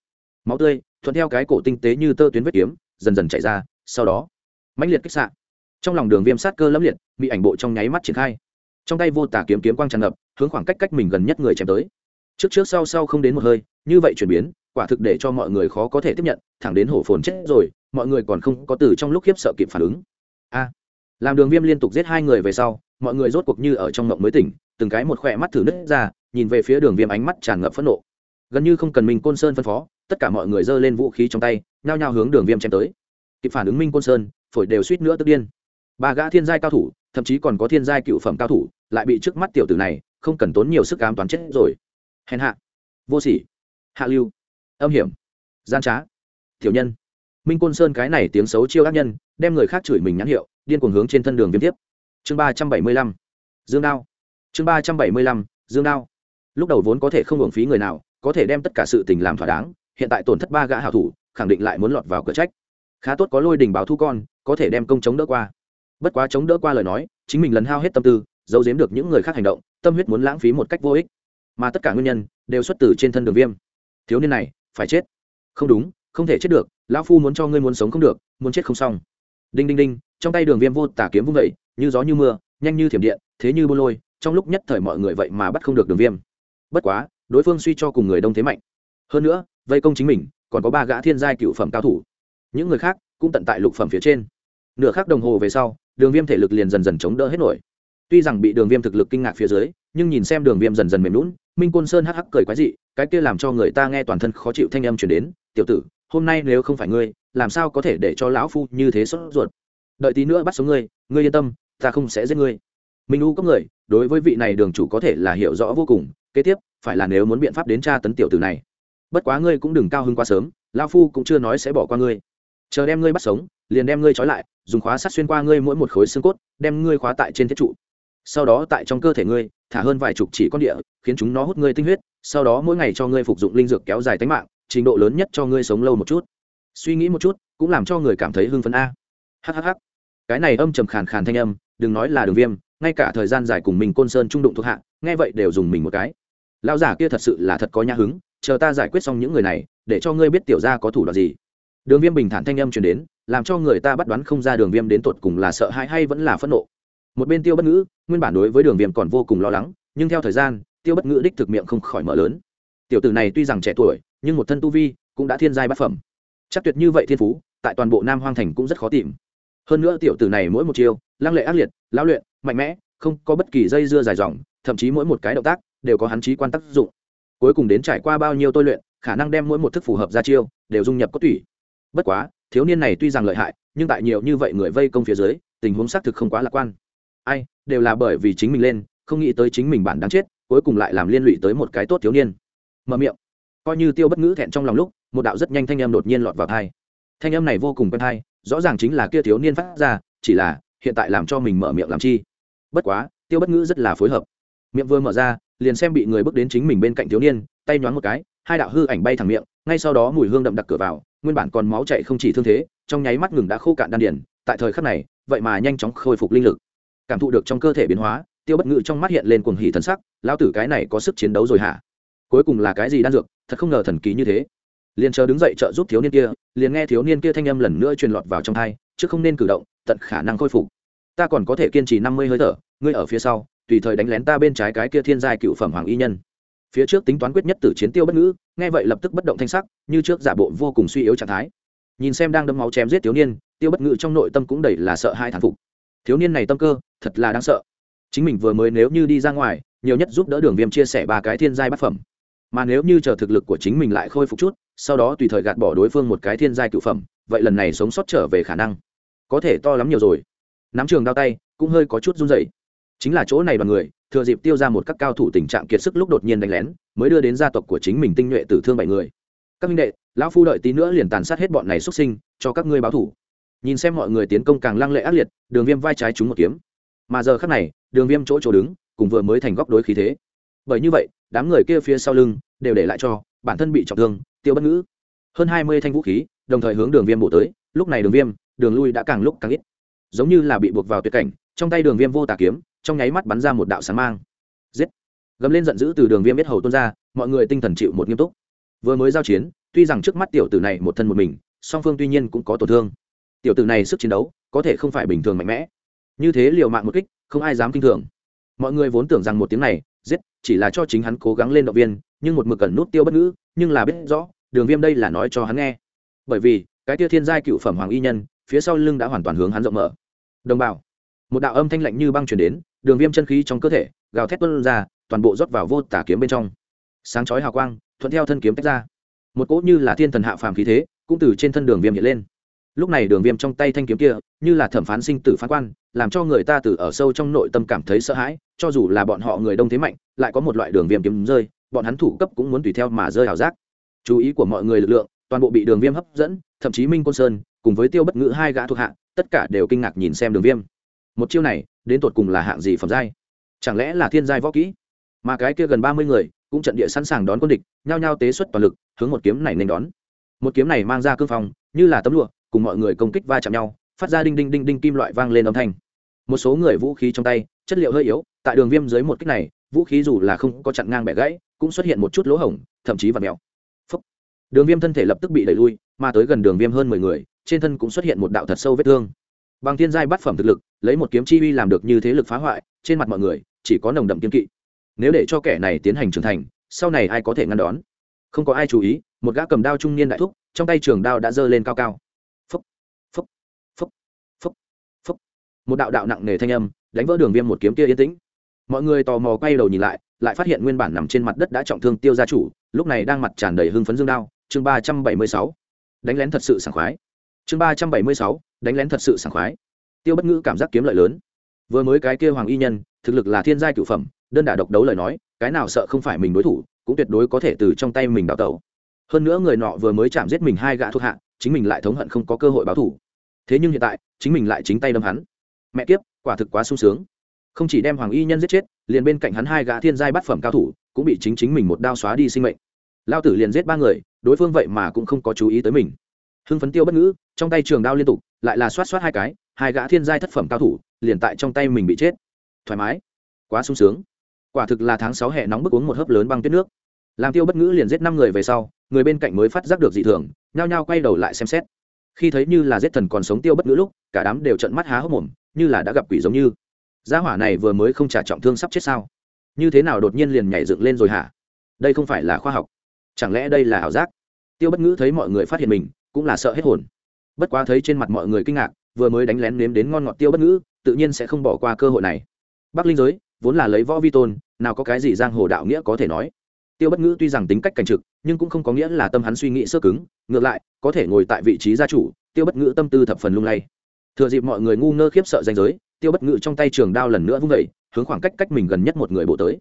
A: máu tươi, thuận theo cái cổ tinh tế như tơ tuyến vết kiếm, dần dần chạy ra, sau đó, mãnh liệt kích sạn trong lòng đường viêm sát cơ lẫm liệt bị ảnh bộ trong nháy mắt triển khai. Trong tay vô tả kiếm kiếm quang tràn ngập, hướng khoảng cách cách mình gần nhất người chém tới. Trước trước sau sau không đến một hơi, như vậy chuyển biến, quả thực để cho mọi người khó có thể tiếp nhận, thẳng đến hổ phồn chết rồi, mọi người còn không có từ trong lúc khiếp sợ kịp phản ứng. A! Làm đường viêm liên tục giết hai người về sau, mọi người rốt cuộc như ở trong mộng mới tỉnh, từng cái một khỏe mắt thử nứt ra, nhìn về phía đường viêm ánh mắt tràn ngập phẫn nộ. Gần như không cần mình côn sơn phân phó, tất cả mọi người giơ lên vũ khí trong tay, nhao nhao hướng đường viêm chém tới. Kịp phản ứng minh côn sơn, phổi đều suýt nữa tức điên ba gã thiên giai cao thủ, thậm chí còn có thiên giai cựu phẩm cao thủ, lại bị trước mắt tiểu tử này không cần tốn nhiều sức cám toán chết rồi. Hèn hạ. Vô sỉ. Hạ lưu. Âm hiểm. Gian trá. Tiểu nhân. Minh côn sơn cái này tiếng xấu chiêu ác nhân, đem người khác chửi mình nhãn hiệu, điên cuồng hướng trên thân đường viêm tiếp. Chương ba trăm bảy mươi lăm. Dương đao. Chương ba trăm bảy mươi lăm. Dương đao. Lúc đầu vốn có thể không hưởng phí người nào, có thể đem tất cả sự tình làm thỏa đáng, hiện tại tổn thất ba gã hảo thủ, khẳng định lại muốn lọt vào cửa trách. Khá tốt có lôi đình báo thu con, có thể đem công chống đỡ qua bất quá chống đỡ qua lời nói, chính mình lần hao hết tâm tư, giấu giếm được những người khác hành động, tâm huyết muốn lãng phí một cách vô ích. Mà tất cả nguyên nhân, đều xuất từ trên thân đường viêm. Thiếu niên này, phải chết. Không đúng, không thể chết được, lão phu muốn cho ngươi muốn sống không được, muốn chết không xong. Đinh đinh đinh, trong tay đường viêm vô tả kiếm vung vẩy như gió như mưa, nhanh như thiểm điện, thế như bô lôi, trong lúc nhất thời mọi người vậy mà bắt không được đường viêm. Bất quá, đối phương suy cho cùng người đông thế mạnh. Hơn nữa, vây công chính mình, còn có ba gã thiên giai cựu phẩm cao thủ. Những người khác cũng tận tại lục phẩm phía trên. Nửa khắc đồng hồ về sau đường viêm thể lực liền dần dần chống đỡ hết nổi. Tuy rằng bị đường viêm thực lực kinh ngạc phía dưới, nhưng nhìn xem đường viêm dần dần mềm lún minh côn sơn hắc hắc cười quái dị, cái kia làm cho người ta nghe toàn thân khó chịu thanh âm chuyển đến, tiểu tử, hôm nay nếu không phải ngươi, làm sao có thể để cho lão phu như thế sốt ruột? Đợi tí nữa bắt sống ngươi ngươi yên tâm, ta không sẽ giết ngươi. Minh u có người, đối với vị này đường chủ có thể là hiểu rõ vô cùng, kế tiếp, phải là nếu muốn biện pháp đến tra tấn tiểu tử này. Bất quá ngươi cũng đừng cao hơn quá sớm, lão phu cũng chưa nói sẽ bỏ qua ngươi chờ đem ngươi bắt sống, liền đem ngươi trói lại, dùng khóa sắt xuyên qua ngươi mỗi một khối xương cốt, đem ngươi khóa tại trên thiết trụ. Sau đó tại trong cơ thể ngươi, thả hơn vài chục chỉ con địa, khiến chúng nó hút ngươi tinh huyết, sau đó mỗi ngày cho ngươi phục dụng linh dược kéo dài tính mạng, trình độ lớn nhất cho ngươi sống lâu một chút. Suy nghĩ một chút, cũng làm cho người cảm thấy hưng phấn a. Hhh cái này âm trầm khàn khàn thanh âm, đừng nói là đường viêm, ngay cả thời gian dài cùng mình côn sơn trung đụng thuộc hạ, nghe vậy đều dùng mình một cái. Lão giả kia thật sự là thật có nhã hứng, chờ ta giải quyết xong những người này, để cho ngươi biết tiểu gia có thủ đoạn gì đường viêm bình thản thanh âm truyền đến, làm cho người ta bắt đoán không ra đường viêm đến tột cùng là sợ hãi hay vẫn là phẫn nộ. Một bên tiêu bất ngữ, nguyên bản đối với đường viêm còn vô cùng lo lắng, nhưng theo thời gian, tiêu bất ngữ đích thực miệng không khỏi mở lớn. Tiểu tử này tuy rằng trẻ tuổi, nhưng một thân tu vi cũng đã thiên giai bát phẩm. Chắc tuyệt như vậy thiên phú, tại toàn bộ nam hoang thành cũng rất khó tìm. Hơn nữa tiểu tử này mỗi một chiêu, lăng lệ ác liệt lao luyện, mạnh mẽ, không có bất kỳ dây dưa dài dòng, thậm chí mỗi một cái động tác đều có hắn trí quan tác dụng. Cuối cùng đến trải qua bao nhiêu tôi luyện, khả năng đem mỗi một thức phù hợp ra chiêu, đều dung nhập có tủy bất quá, thiếu niên này tuy rằng lợi hại, nhưng tại nhiều như vậy người vây công phía dưới, tình huống xác thực không quá lạc quan. Ai, đều là bởi vì chính mình lên, không nghĩ tới chính mình bản đáng chết, cuối cùng lại làm liên lụy tới một cái tốt thiếu niên. Mở miệng. Coi như tiêu bất ngữ thẹn trong lòng lúc, một đạo rất nhanh thanh âm đột nhiên lọt vào thai thanh âm này vô cùng quen thai rõ ràng chính là kia thiếu niên phát ra, chỉ là, hiện tại làm cho mình mở miệng làm chi. Bất quá, tiêu bất ngữ rất là phối hợp. Miệng vừa mở ra, liền xem bị người bước đến chính mình bên cạnh thiếu niên, tay nhoáng một cái, hai đạo hư ảnh bay thẳng miệng, ngay sau đó mùi hương đậm đặc cửa vào nguyên bản còn máu chạy không chỉ thương thế, trong nháy mắt ngừng đã khô cạn đan điển tại thời khắc này, vậy mà nhanh chóng khôi phục linh lực. Cảm thụ được trong cơ thể biến hóa, tiêu bất ngự trong mắt hiện lên cuồng hỉ thần sắc, lão tử cái này có sức chiến đấu rồi hả? Cuối cùng là cái gì đan dược, thật không ngờ thần kỳ như thế. Liền chờ đứng dậy trợ giúp thiếu niên kia, liền nghe thiếu niên kia thanh âm lần nữa truyền lọt vào trong thai chứ không nên cử động, tận khả năng khôi phục. Ta còn có thể kiên trì năm mươi hơi thở, ngươi ở phía sau, tùy thời đánh lén ta bên trái cái kia thiên giai cựu phẩm hoàng y nhân phía trước tính toán quyết nhất tử chiến tiêu bất ngữ, nghe vậy lập tức bất động thanh sắc, như trước giả bộ vô cùng suy yếu trạng thái. Nhìn xem đang đâm máu chém giết thiếu niên, tiêu bất ngữ trong nội tâm cũng đầy là sợ hai thản phục. Thiếu niên này tâm cơ, thật là đáng sợ. Chính mình vừa mới nếu như đi ra ngoài, nhiều nhất giúp đỡ đường viêm chia sẻ ba cái thiên giai bát phẩm. Mà nếu như chờ thực lực của chính mình lại khôi phục chút, sau đó tùy thời gạt bỏ đối phương một cái thiên giai cựu phẩm, vậy lần này sống sót trở về khả năng có thể to lắm nhiều rồi. Nắm trường đao tay, cũng hơi có chút run dậy chính là chỗ này đoàn người thừa dịp tiêu ra một các cao thủ tình trạng kiệt sức lúc đột nhiên đánh lén, mới đưa đến gia tộc của chính mình tinh nhuệ tử thương bảy người. Các minh đệ, lão phu đợi tí nữa liền tàn sát hết bọn này xuất sinh, cho các ngươi báo thủ. Nhìn xem mọi người tiến công càng lăng lệ ác liệt, đường viêm vai trái trúng một kiếm. Mà giờ khắc này, đường viêm chỗ chỗ đứng, cùng vừa mới thành góc đối khí thế. Bởi như vậy, đám người kia phía sau lưng, đều để lại cho, bản thân bị trọng thương, tiêu bất ngữ. Hơn hai mươi thanh vũ khí, đồng thời hướng đường viêm bổ tới, lúc này đường viêm, đường lui đã càng lúc càng ít. Giống như là bị buộc vào tuyệt cảnh, trong tay đường viêm vô tà kiếm trong nháy mắt bắn ra một đạo sáng mang. Giết. Gầm lên giận dữ từ đường viêm biết hầu tuôn ra, mọi người tinh thần chịu một nghiêm túc. Vừa mới giao chiến, tuy rằng trước mắt tiểu tử này một thân một mình, song phương tuy nhiên cũng có tổn thương. Tiểu tử này sức chiến đấu, có thể không phải bình thường mạnh mẽ. Như thế liều mạng một kích, không ai dám kinh thường. Mọi người vốn tưởng rằng một tiếng này, giết, chỉ là cho chính hắn cố gắng lên động viên, nhưng một mực cần nút tiêu bất ngữ, nhưng là biết rõ, đường viêm đây là nói cho hắn nghe. Bởi vì, cái tia thiên giai cựu phẩm hoàng y nhân, phía sau lưng đã hoàn toàn hướng hắn rộng mở. Đồng bào một đạo âm thanh lạnh như băng chuyển đến, đường viêm chân khí trong cơ thể, gào thét tuân ra, toàn bộ rót vào vô tả kiếm bên trong. Sáng chói hào quang, thuận theo thân kiếm tách ra. Một cỗ như là thiên thần hạ phàm khí thế, cũng từ trên thân đường viêm hiện lên. Lúc này đường viêm trong tay thanh kiếm kia, như là thẩm phán sinh tử phán quan, làm cho người ta từ ở sâu trong nội tâm cảm thấy sợ hãi, cho dù là bọn họ người đông thế mạnh, lại có một loại đường viêm kiếm rơi, bọn hắn thủ cấp cũng muốn tùy theo mà rơi ảo giác. Chú ý của mọi người lực lượng, toàn bộ bị đường viêm hấp dẫn, thậm chí minh côn sơn, cùng với tiêu bất ngữ hai gã thuộc hạ, tất cả đều kinh ngạc nhìn xem đường viêm một chiêu này, đến tột cùng là hạng gì phẩm giai? Chẳng lẽ là thiên giai võ kỹ? Mà cái kia gần ba mươi người, cũng trận địa sẵn sàng đón quân địch, nhao nhao tế xuất toàn lực, hướng một kiếm này nên đón. Một kiếm này mang ra cương phong, như là tấm lụa, cùng mọi người công kích va chạm nhau, phát ra đinh đinh đinh đinh kim loại vang lên âm thanh. Một số người vũ khí trong tay, chất liệu hơi yếu, tại đường viêm dưới một kích này, vũ khí dù là không có chặn ngang bẻ gãy, cũng xuất hiện một chút lỗ hổng, thậm chí và mèo. Đường viêm thân thể lập tức bị đẩy lui, mà tới gần đường viêm hơn mười người, trên thân cũng xuất hiện một đạo thật sâu vết thương bằng thiên giai bát phẩm thực lực lấy một kiếm chi uy làm được như thế lực phá hoại trên mặt mọi người chỉ có nồng đậm kiên kỵ. Nếu để cho kẻ này tiến hành trưởng thành sau này ai có thể ngăn đón? Không có ai chú ý một gã cầm đao trung niên đại thúc trong tay trường đao đã giơ lên cao cao. Phúc, phúc, phúc, phúc, phúc. một đạo đạo nặng nề thanh âm đánh vỡ đường viêm một kiếm kia yên tĩnh. Mọi người tò mò quay đầu nhìn lại lại phát hiện nguyên bản nằm trên mặt đất đã trọng thương tiêu gia chủ lúc này đang mặt tràn đầy hưng phấn dương đao chương ba trăm bảy mươi sáu. Đánh lén thật sự sảng khoái chương ba trăm bảy mươi sáu, đánh lén thật sự sảng khoái. Tiêu bất ngữ cảm giác kiếm lợi lớn. Vừa mới cái kia hoàng y nhân, thực lực là thiên giai cựu phẩm, đơn đả độc đấu lời nói, cái nào sợ không phải mình đối thủ, cũng tuyệt đối có thể từ trong tay mình đào tẩu. Hơn nữa người nọ vừa mới chạm giết mình hai gã thuộc hạ, chính mình lại thống hận không có cơ hội báo thủ. Thế nhưng hiện tại, chính mình lại chính tay đâm hắn. Mẹ kiếp, quả thực quá sung sướng. Không chỉ đem hoàng y nhân giết chết, liền bên cạnh hắn hai gã thiên giai bát phẩm cao thủ, cũng bị chính chính mình một đao xóa đi sinh mệnh. Lao tử liền giết ba người, đối phương vậy mà cũng không có chú ý tới mình. Hưng phấn tiêu bất ngữ trong tay trường đao liên tục, lại là xoát xoát hai cái, hai gã thiên giai thất phẩm cao thủ, liền tại trong tay mình bị chết. Thoải mái. Quá sung sướng. Quả thực là tháng sáu hè nóng bức uống một hớp lớn băng tuyết nước. Làm tiêu bất ngữ liền giết năm người về sau, người bên cạnh mới phát giác được dị thường, nhao nhao quay đầu lại xem xét. Khi thấy như là giết thần còn sống tiêu bất ngữ lúc, cả đám đều trận mắt há hốc mồm, như là đã gặp quỷ giống như. Gia hỏa này vừa mới không trả trọng thương sắp chết sao? Như thế nào đột nhiên liền nhảy dựng lên rồi hả? Đây không phải là khoa học. Chẳng lẽ đây là ảo giác? Tiêu bất ngữ thấy mọi người phát hiện mình, cũng là sợ hết hồn bất quá thấy trên mặt mọi người kinh ngạc, vừa mới đánh lén nếm đến ngon ngọt tiêu bất ngữ, tự nhiên sẽ không bỏ qua cơ hội này. Bắc linh giới, vốn là lấy võ vi tôn, nào có cái gì giang hồ đạo nghĩa có thể nói. Tiêu bất ngữ tuy rằng tính cách cảnh trực, nhưng cũng không có nghĩa là tâm hắn suy nghĩ sơ cứng, ngược lại, có thể ngồi tại vị trí gia chủ, tiêu bất ngữ tâm tư thập phần lung lay. Thừa dịp mọi người ngu ngơ khiếp sợ danh giới, tiêu bất ngữ trong tay trường đao lần nữa vung vẩy hướng khoảng cách cách mình gần nhất một người bộ tới.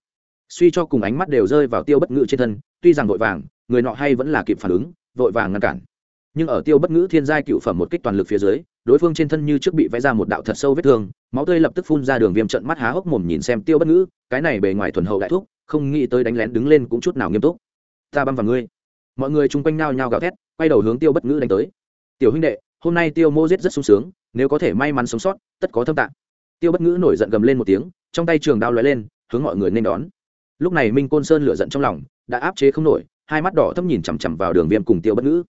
A: Suy cho cùng ánh mắt đều rơi vào tiêu bất ngữ trên thân, tuy rằng vội vàng, người nọ hay vẫn là kịp phản ứng, vội vàng ngăn cản nhưng ở tiêu bất ngữ thiên giai cựu phẩm một kích toàn lực phía dưới, đối phương trên thân như trước bị vẽ ra một đạo thật sâu vết thương, máu tươi lập tức phun ra đường viêm trận mắt há hốc mồm nhìn xem tiêu bất ngữ, cái này bề ngoài thuần hậu đại thúc, không nghĩ tới đánh lén đứng lên cũng chút nào nghiêm túc. Ta băm vào ngươi. Mọi người chung quanh nao nhao gào thét, quay đầu hướng tiêu bất ngữ đánh tới. Tiểu huynh đệ, hôm nay tiêu mô giết rất sung sướng, nếu có thể may mắn sống sót, tất có thâm tạng. Tiêu bất ngữ nổi giận gầm lên một tiếng, trong tay trường đao lóe lên, hướng mọi người nên đón. Lúc này minh côn sơn lửa giận trong lòng, đã áp chế không nổi, hai mắt đỏ thâm nhìn chằm chằm vào đường viêm cùng tiêu bất ngữ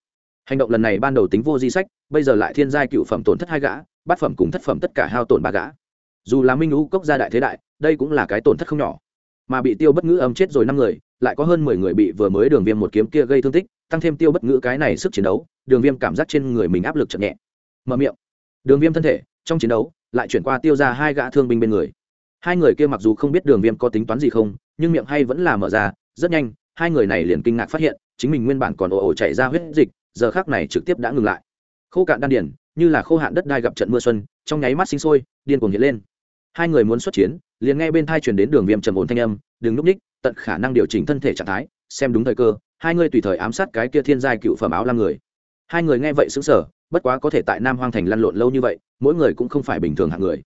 A: hành động lần này ban đầu tính vô di sách, bây giờ lại thiên giai cựu phẩm tổn thất hai gã, bát phẩm cùng thất phẩm tất cả hao tổn ba gã. Dù là minh ngũ cốc gia đại thế đại, đây cũng là cái tổn thất không nhỏ. Mà bị tiêu bất ngữ âm chết rồi năm người, lại có hơn mười người bị vừa mới đường viêm một kiếm kia gây thương tích, tăng thêm tiêu bất ngữ cái này sức chiến đấu, đường viêm cảm giác trên người mình áp lực chậm nhẹ. Mở miệng. Đường viêm thân thể, trong chiến đấu, lại chuyển qua tiêu ra hai gã thương binh bên người. Hai người kia mặc dù không biết đường viêm có tính toán gì không, nhưng miệng hay vẫn là mở ra, rất nhanh, hai người này liền kinh ngạc phát hiện chính mình nguyên bản còn ồ ồ chảy ra huyết dịch, giờ khác này trực tiếp đã ngừng lại. Khô cạn đan điển như là khô hạn đất đai gặp trận mưa xuân, trong nháy mắt sinh sôi, điên cuồng hiện lên. Hai người muốn xuất chiến, liền nghe bên thai truyền đến đường viêm trầm ổn thanh âm, đừng núp ních, tận khả năng điều chỉnh thân thể trạng thái, xem đúng thời cơ, hai người tùy thời ám sát cái kia thiên giai cựu phẩm áo lam người. Hai người nghe vậy xứng sở bất quá có thể tại nam hoang thành lăn lộn lâu như vậy, mỗi người cũng không phải bình thường hạng người.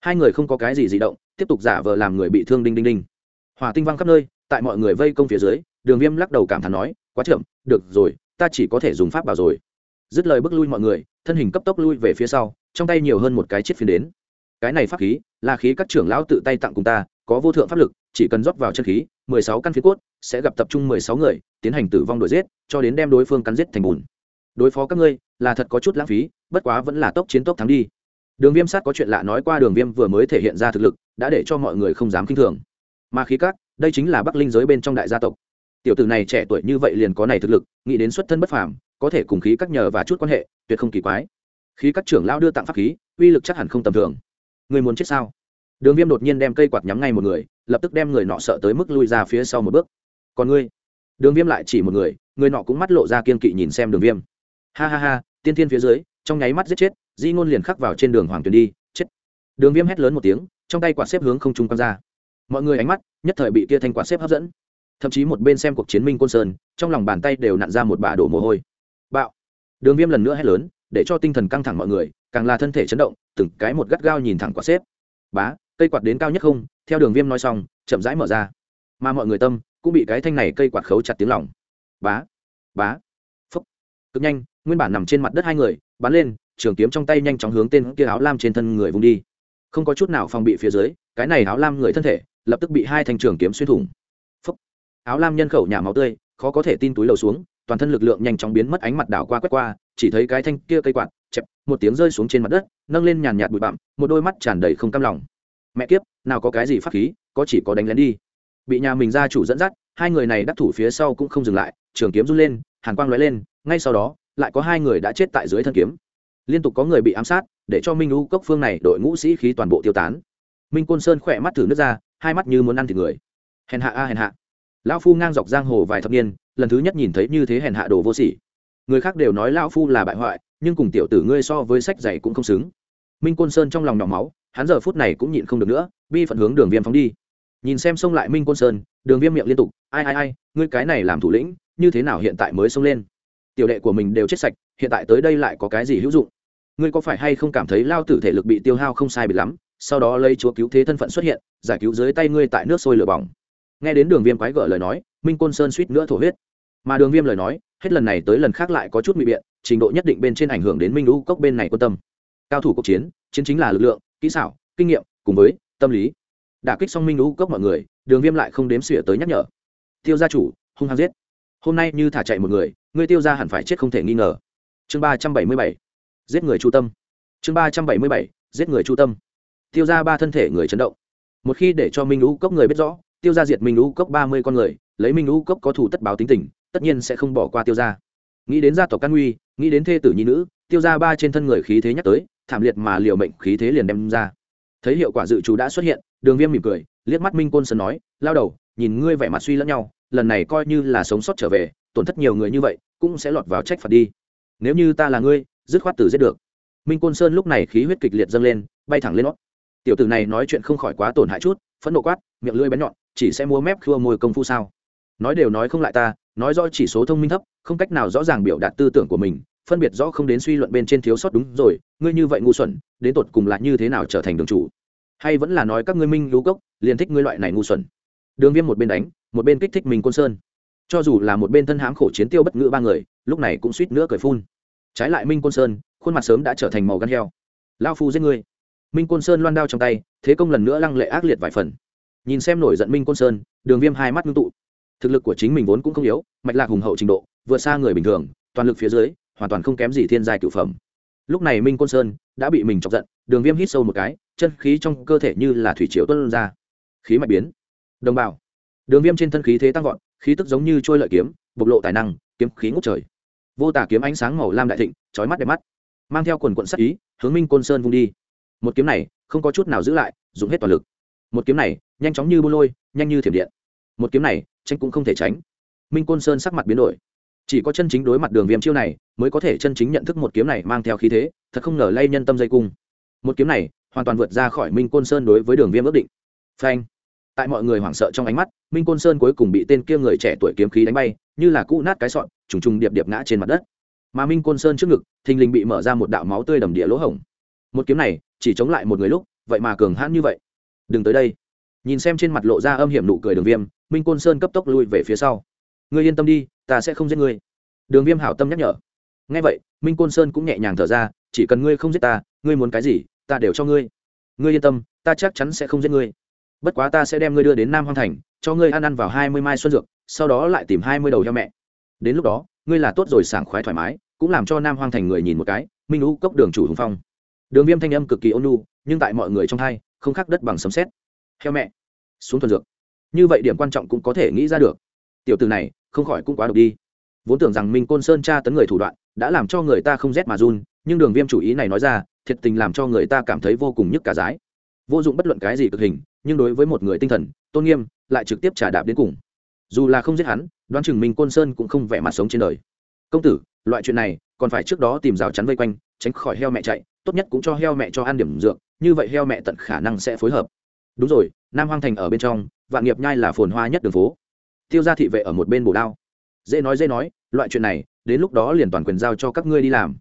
A: Hai người không có cái gì di động, tiếp tục giả vờ làm người bị thương đinh đinh đinh. Hòa tinh văng khắp nơi, tại mọi người vây công phía dưới, đường viêm lắc đầu cảm thán nói quá chậm, được rồi, ta chỉ có thể dùng pháp bảo rồi. Dứt lời bước lui mọi người, thân hình cấp tốc lui về phía sau, trong tay nhiều hơn một cái chiếc phiến đến. Cái này pháp khí, là khí các trưởng lão tự tay tặng cùng ta, có vô thượng pháp lực, chỉ cần rót vào chân khí, mười sáu căn phiến cốt, sẽ gặp tập trung mười sáu người, tiến hành tử vong đuổi giết, cho đến đem đối phương cắn giết thành bùn. Đối phó các ngươi, là thật có chút lãng phí, bất quá vẫn là tốc chiến tốc thắng đi. Đường viêm sát có chuyện lạ nói qua đường viêm vừa mới thể hiện ra thực lực, đã để cho mọi người không dám k i n h thường. Mà khí các, đây chính là bắc linh giới bên trong đại gia tộc tiểu tử này trẻ tuổi như vậy liền có này thực lực, nghĩ đến xuất thân bất phàm, có thể cùng khí các nhờ và chút quan hệ, tuyệt không kỳ quái. Khí các trưởng lão đưa tặng pháp khí, uy lực chắc hẳn không tầm thường. Người muốn chết sao? Đường viêm đột nhiên đem cây quạt nhắm ngay một người, lập tức đem người nọ sợ tới mức lui ra phía sau một bước. Còn ngươi? Đường viêm lại chỉ một người người nọ cũng mắt lộ ra kiên kỵ nhìn xem đường viêm. Ha ha ha, tiên thiên phía dưới, trong nháy mắt giết chết, di ngôn liền khắc vào trên đường hoàng tuyền đi, chết. Đường viêm hét lớn một tiếng, trong tay quạt xếp hướng không trung quăng ra. Mọi người ánh mắt, nhất thời bị kia thanh quạt xếp hấp dẫn thậm chí một bên xem cuộc chiến minh côn sơn trong lòng bàn tay đều nặn ra một bà đổ mồ hôi bạo đường viêm lần nữa hét lớn để cho tinh thần căng thẳng mọi người càng là thân thể chấn động từng cái một gắt gao nhìn thẳng quả xếp bá cây quạt đến cao nhất không theo đường viêm nói xong chậm rãi mở ra mà mọi người tâm cũng bị cái thanh này cây quạt khấu chặt tiếng lòng bá bá phúc cực nhanh nguyên bản nằm trên mặt đất hai người bắn lên trường kiếm trong tay nhanh chóng hướng tên kia áo lam trên thân người vùng đi không có chút nào phòng bị phía dưới cái này áo lam người thân thể lập tức bị hai thanh trường kiếm xuyên thủng áo lam nhân khẩu nhà máu tươi, khó có thể tin túi lầu xuống, toàn thân lực lượng nhanh chóng biến mất ánh mặt đảo qua quét qua, chỉ thấy cái thanh kia cây quạt, chẹp, một tiếng rơi xuống trên mặt đất, nâng lên nhàn nhạt bụi bặm, một đôi mắt tràn đầy không cam lòng. Mẹ kiếp, nào có cái gì pháp khí, có chỉ có đánh lén đi. Bị nhà mình gia chủ dẫn dắt, hai người này đắc thủ phía sau cũng không dừng lại, trường kiếm run lên, hàn quang lóe lên, ngay sau đó, lại có hai người đã chết tại dưới thân kiếm. Liên tục có người bị ám sát, để cho minh u cốc phương này đội ngũ sĩ khí toàn bộ tiêu tán. Minh côn sơn khỏe mắt thử nước ra, hai mắt như muốn ăn thịt người. Hèn hạ a, hèn hạ lão phu ngang dọc giang hồ vài thập niên, lần thứ nhất nhìn thấy như thế hèn hạ đồ vô sỉ. Người khác đều nói lão phu là bại hoại, nhưng cùng tiểu tử ngươi so với sách giày cũng không xứng. Minh côn sơn trong lòng nhỏ máu, hắn giờ phút này cũng nhịn không được nữa, bi phận hướng đường viêm phóng đi. Nhìn xem xông lại minh côn sơn, đường viêm miệng liên tục, ai ai ai, ngươi cái này làm thủ lĩnh, như thế nào hiện tại mới xông lên? Tiểu đệ của mình đều chết sạch, hiện tại tới đây lại có cái gì hữu dụng? Ngươi có phải hay không cảm thấy lao tử thể lực bị tiêu hao không sai bị lắm, sau đó lấy chúa cứu thế thân phận xuất hiện, giải cứu dưới tay ngươi tại nước sôi lửa bỏng? Nghe đến đường viêm quái gở lời nói, minh côn sơn suýt nữa thổ huyết. Mà đường viêm lời nói, hết lần này tới lần khác lại có chút bị biện, trình độ nhất định bên trên ảnh hưởng đến minh lũ cốc bên này quan tâm. Cao thủ cuộc chiến chiến chính là lực lượng, kỹ xảo, kinh nghiệm, cùng với tâm lý. Đả kích xong minh lũ cốc mọi người, đường viêm lại không đếm xỉa tới nhắc nhở. Tiêu gia chủ, hung hăng giết. Hôm nay như thả chạy một người, ngươi tiêu gia hẳn phải chết không thể nghi ngờ. Chương ba trăm bảy mươi bảy, giết người chu tâm. Chương ba trăm bảy mươi bảy, giết người chu tâm. Tiêu ra ba thân thể người chấn động. Một khi để cho minh lũ cốc người biết rõ tiêu gia diệt minh lũ cốc ba mươi con người, lấy minh lũ cốc có thủ tất báo tính tình, tất nhiên sẽ không bỏ qua tiêu gia. nghĩ đến gia tộc căn uy, nghĩ đến thê tử nhi nữ, tiêu gia ba trên thân người khí thế nhắc tới, thảm liệt mà liều mệnh khí thế liền đem ra. Thấy hiệu quả dự trù đã xuất hiện, đường viêm mỉm cười, liếc mắt minh côn sơn nói, lao đầu, nhìn ngươi vẻ mặt suy lẫn nhau, lần này coi như là sống sót trở về, tổn thất nhiều người như vậy, cũng sẽ lọt vào trách phạt đi. Nếu như ta là ngươi, dứt khoát tử giết được. Minh côn sơn lúc này khí huyết kịch liệt dâng lên, bay thẳng lên nót tiểu tử này nói chuyện không khỏi quá tổn hại chút, phẫn nộ quát, miệng lưỡi bén nhọn chỉ sẽ mua mép khua môi công phu sao? Nói đều nói không lại ta, nói rõ chỉ số thông minh thấp, không cách nào rõ ràng biểu đạt tư tưởng của mình, phân biệt rõ không đến suy luận bên trên thiếu sót đúng rồi, ngươi như vậy ngu xuẩn, đến tột cùng là như thế nào trở thành đường chủ? Hay vẫn là nói các ngươi minh lú cốc, liền thích ngươi loại này ngu xuẩn? Đường viêm một bên đánh, một bên kích thích mình côn sơn. Cho dù là một bên thân hãm khổ chiến tiêu bất ngữ ba người, lúc này cũng suýt nữa cười phun. Trái lại minh côn sơn, khuôn mặt sớm đã trở thành màu gan heo. Lao phu giết ngươi. Minh côn sơn loan đao trong tay, thế công lần nữa lăng lệ ác liệt vài phần nhìn xem nổi giận minh côn sơn, đường viêm hai mắt ngưng tụ. Thực lực của chính mình vốn cũng không yếu, mạch lạc hùng hậu trình độ, vượt xa người bình thường, toàn lực phía dưới, hoàn toàn không kém gì thiên giai Cựu phẩm. Lúc này minh côn sơn đã bị mình chọc giận, đường viêm hít sâu một cái, chân khí trong cơ thể như là thủy chiếu tuân ra. Khí mạch biến. Đồng bào. Đường viêm trên thân khí thế tăng vọt, khí tức giống như trôi lợi kiếm, bộc lộ tài năng, kiếm khí ngút trời. Vô tả kiếm ánh sáng màu lam đại thịnh trói mắt đẹp mắt. Mang theo quần quận sắc ý, hướng minh côn sơn vung đi. Một kiếm này không có chút nào giữ lại, dùng hết toàn lực một kiếm này nhanh chóng như bô lôi, nhanh như thiểm điện. Một kiếm này, tranh cũng không thể tránh. Minh côn sơn sắc mặt biến đổi. Chỉ có chân chính đối mặt đường viêm chiêu này, mới có thể chân chính nhận thức một kiếm này mang theo khí thế, thật không ngờ lay nhân tâm dây cung. Một kiếm này, hoàn toàn vượt ra khỏi minh côn sơn đối với đường viêm ước định. Phanh. Tại mọi người hoảng sợ trong ánh mắt, minh côn sơn cuối cùng bị tên kia người trẻ tuổi kiếm khí đánh bay, như là cũ nát cái sọn, trùng trùng điệp điệp ngã trên mặt đất. Mà minh côn sơn trước ngực, thình lình bị mở ra một đạo máu tươi đầm địa lỗ hổng. Một kiếm này, chỉ chống lại một người lúc, vậy mà cường hãn như vậy đừng tới đây. Nhìn xem trên mặt lộ ra âm hiểm nụ cười đường viêm, minh côn sơn cấp tốc lui về phía sau. Ngươi yên tâm đi, ta sẽ không giết ngươi. Đường viêm hảo tâm nhắc nhở. Ngay vậy, minh côn sơn cũng nhẹ nhàng thở ra, chỉ cần ngươi không giết ta, ngươi muốn cái gì, ta đều cho ngươi. Ngươi yên tâm, ta chắc chắn sẽ không giết ngươi. Bất quá ta sẽ đem ngươi đưa đến nam hoang thành, cho ngươi ăn ăn vào hai mươi mai xuân dược, sau đó lại tìm hai mươi đầu heo mẹ. Đến lúc đó, ngươi là tốt rồi, sảng khoái thoải mái, cũng làm cho nam hoang thành người nhìn một cái, minh lũ cốc đường chủ hùng phong. Đường viêm thanh âm cực kỳ ôn nhu, nhưng tại mọi người trong hai không khác đất bằng sấm xét heo mẹ, xuống thuần dược. Như vậy điểm quan trọng cũng có thể nghĩ ra được. Tiểu từ này, không khỏi cũng quá độc đi. Vốn tưởng rằng minh côn sơn tra tấn người thủ đoạn đã làm cho người ta không rét mà run, nhưng đường viêm chủ ý này nói ra, thiệt tình làm cho người ta cảm thấy vô cùng nhức cả dái. vô dụng bất luận cái gì cực hình, nhưng đối với một người tinh thần, tôn nghiêm, lại trực tiếp trả đạp đến cùng. Dù là không giết hắn, đoán chừng minh côn sơn cũng không vẻ mặt sống trên đời. Công tử, loại chuyện này, còn phải trước đó tìm rào chắn vây quanh, tránh khỏi heo mẹ chạy, tốt nhất cũng cho heo mẹ cho ăn điểm dược như vậy heo mẹ tận khả năng sẽ phối hợp. Đúng rồi, nam hoang thành ở bên trong, vạn nghiệp nhai là phồn hoa nhất đường phố. Tiêu gia thị vệ ở một bên bổ đao. Dễ nói dễ nói, loại chuyện này, đến lúc đó liền toàn quyền giao cho các ngươi đi làm.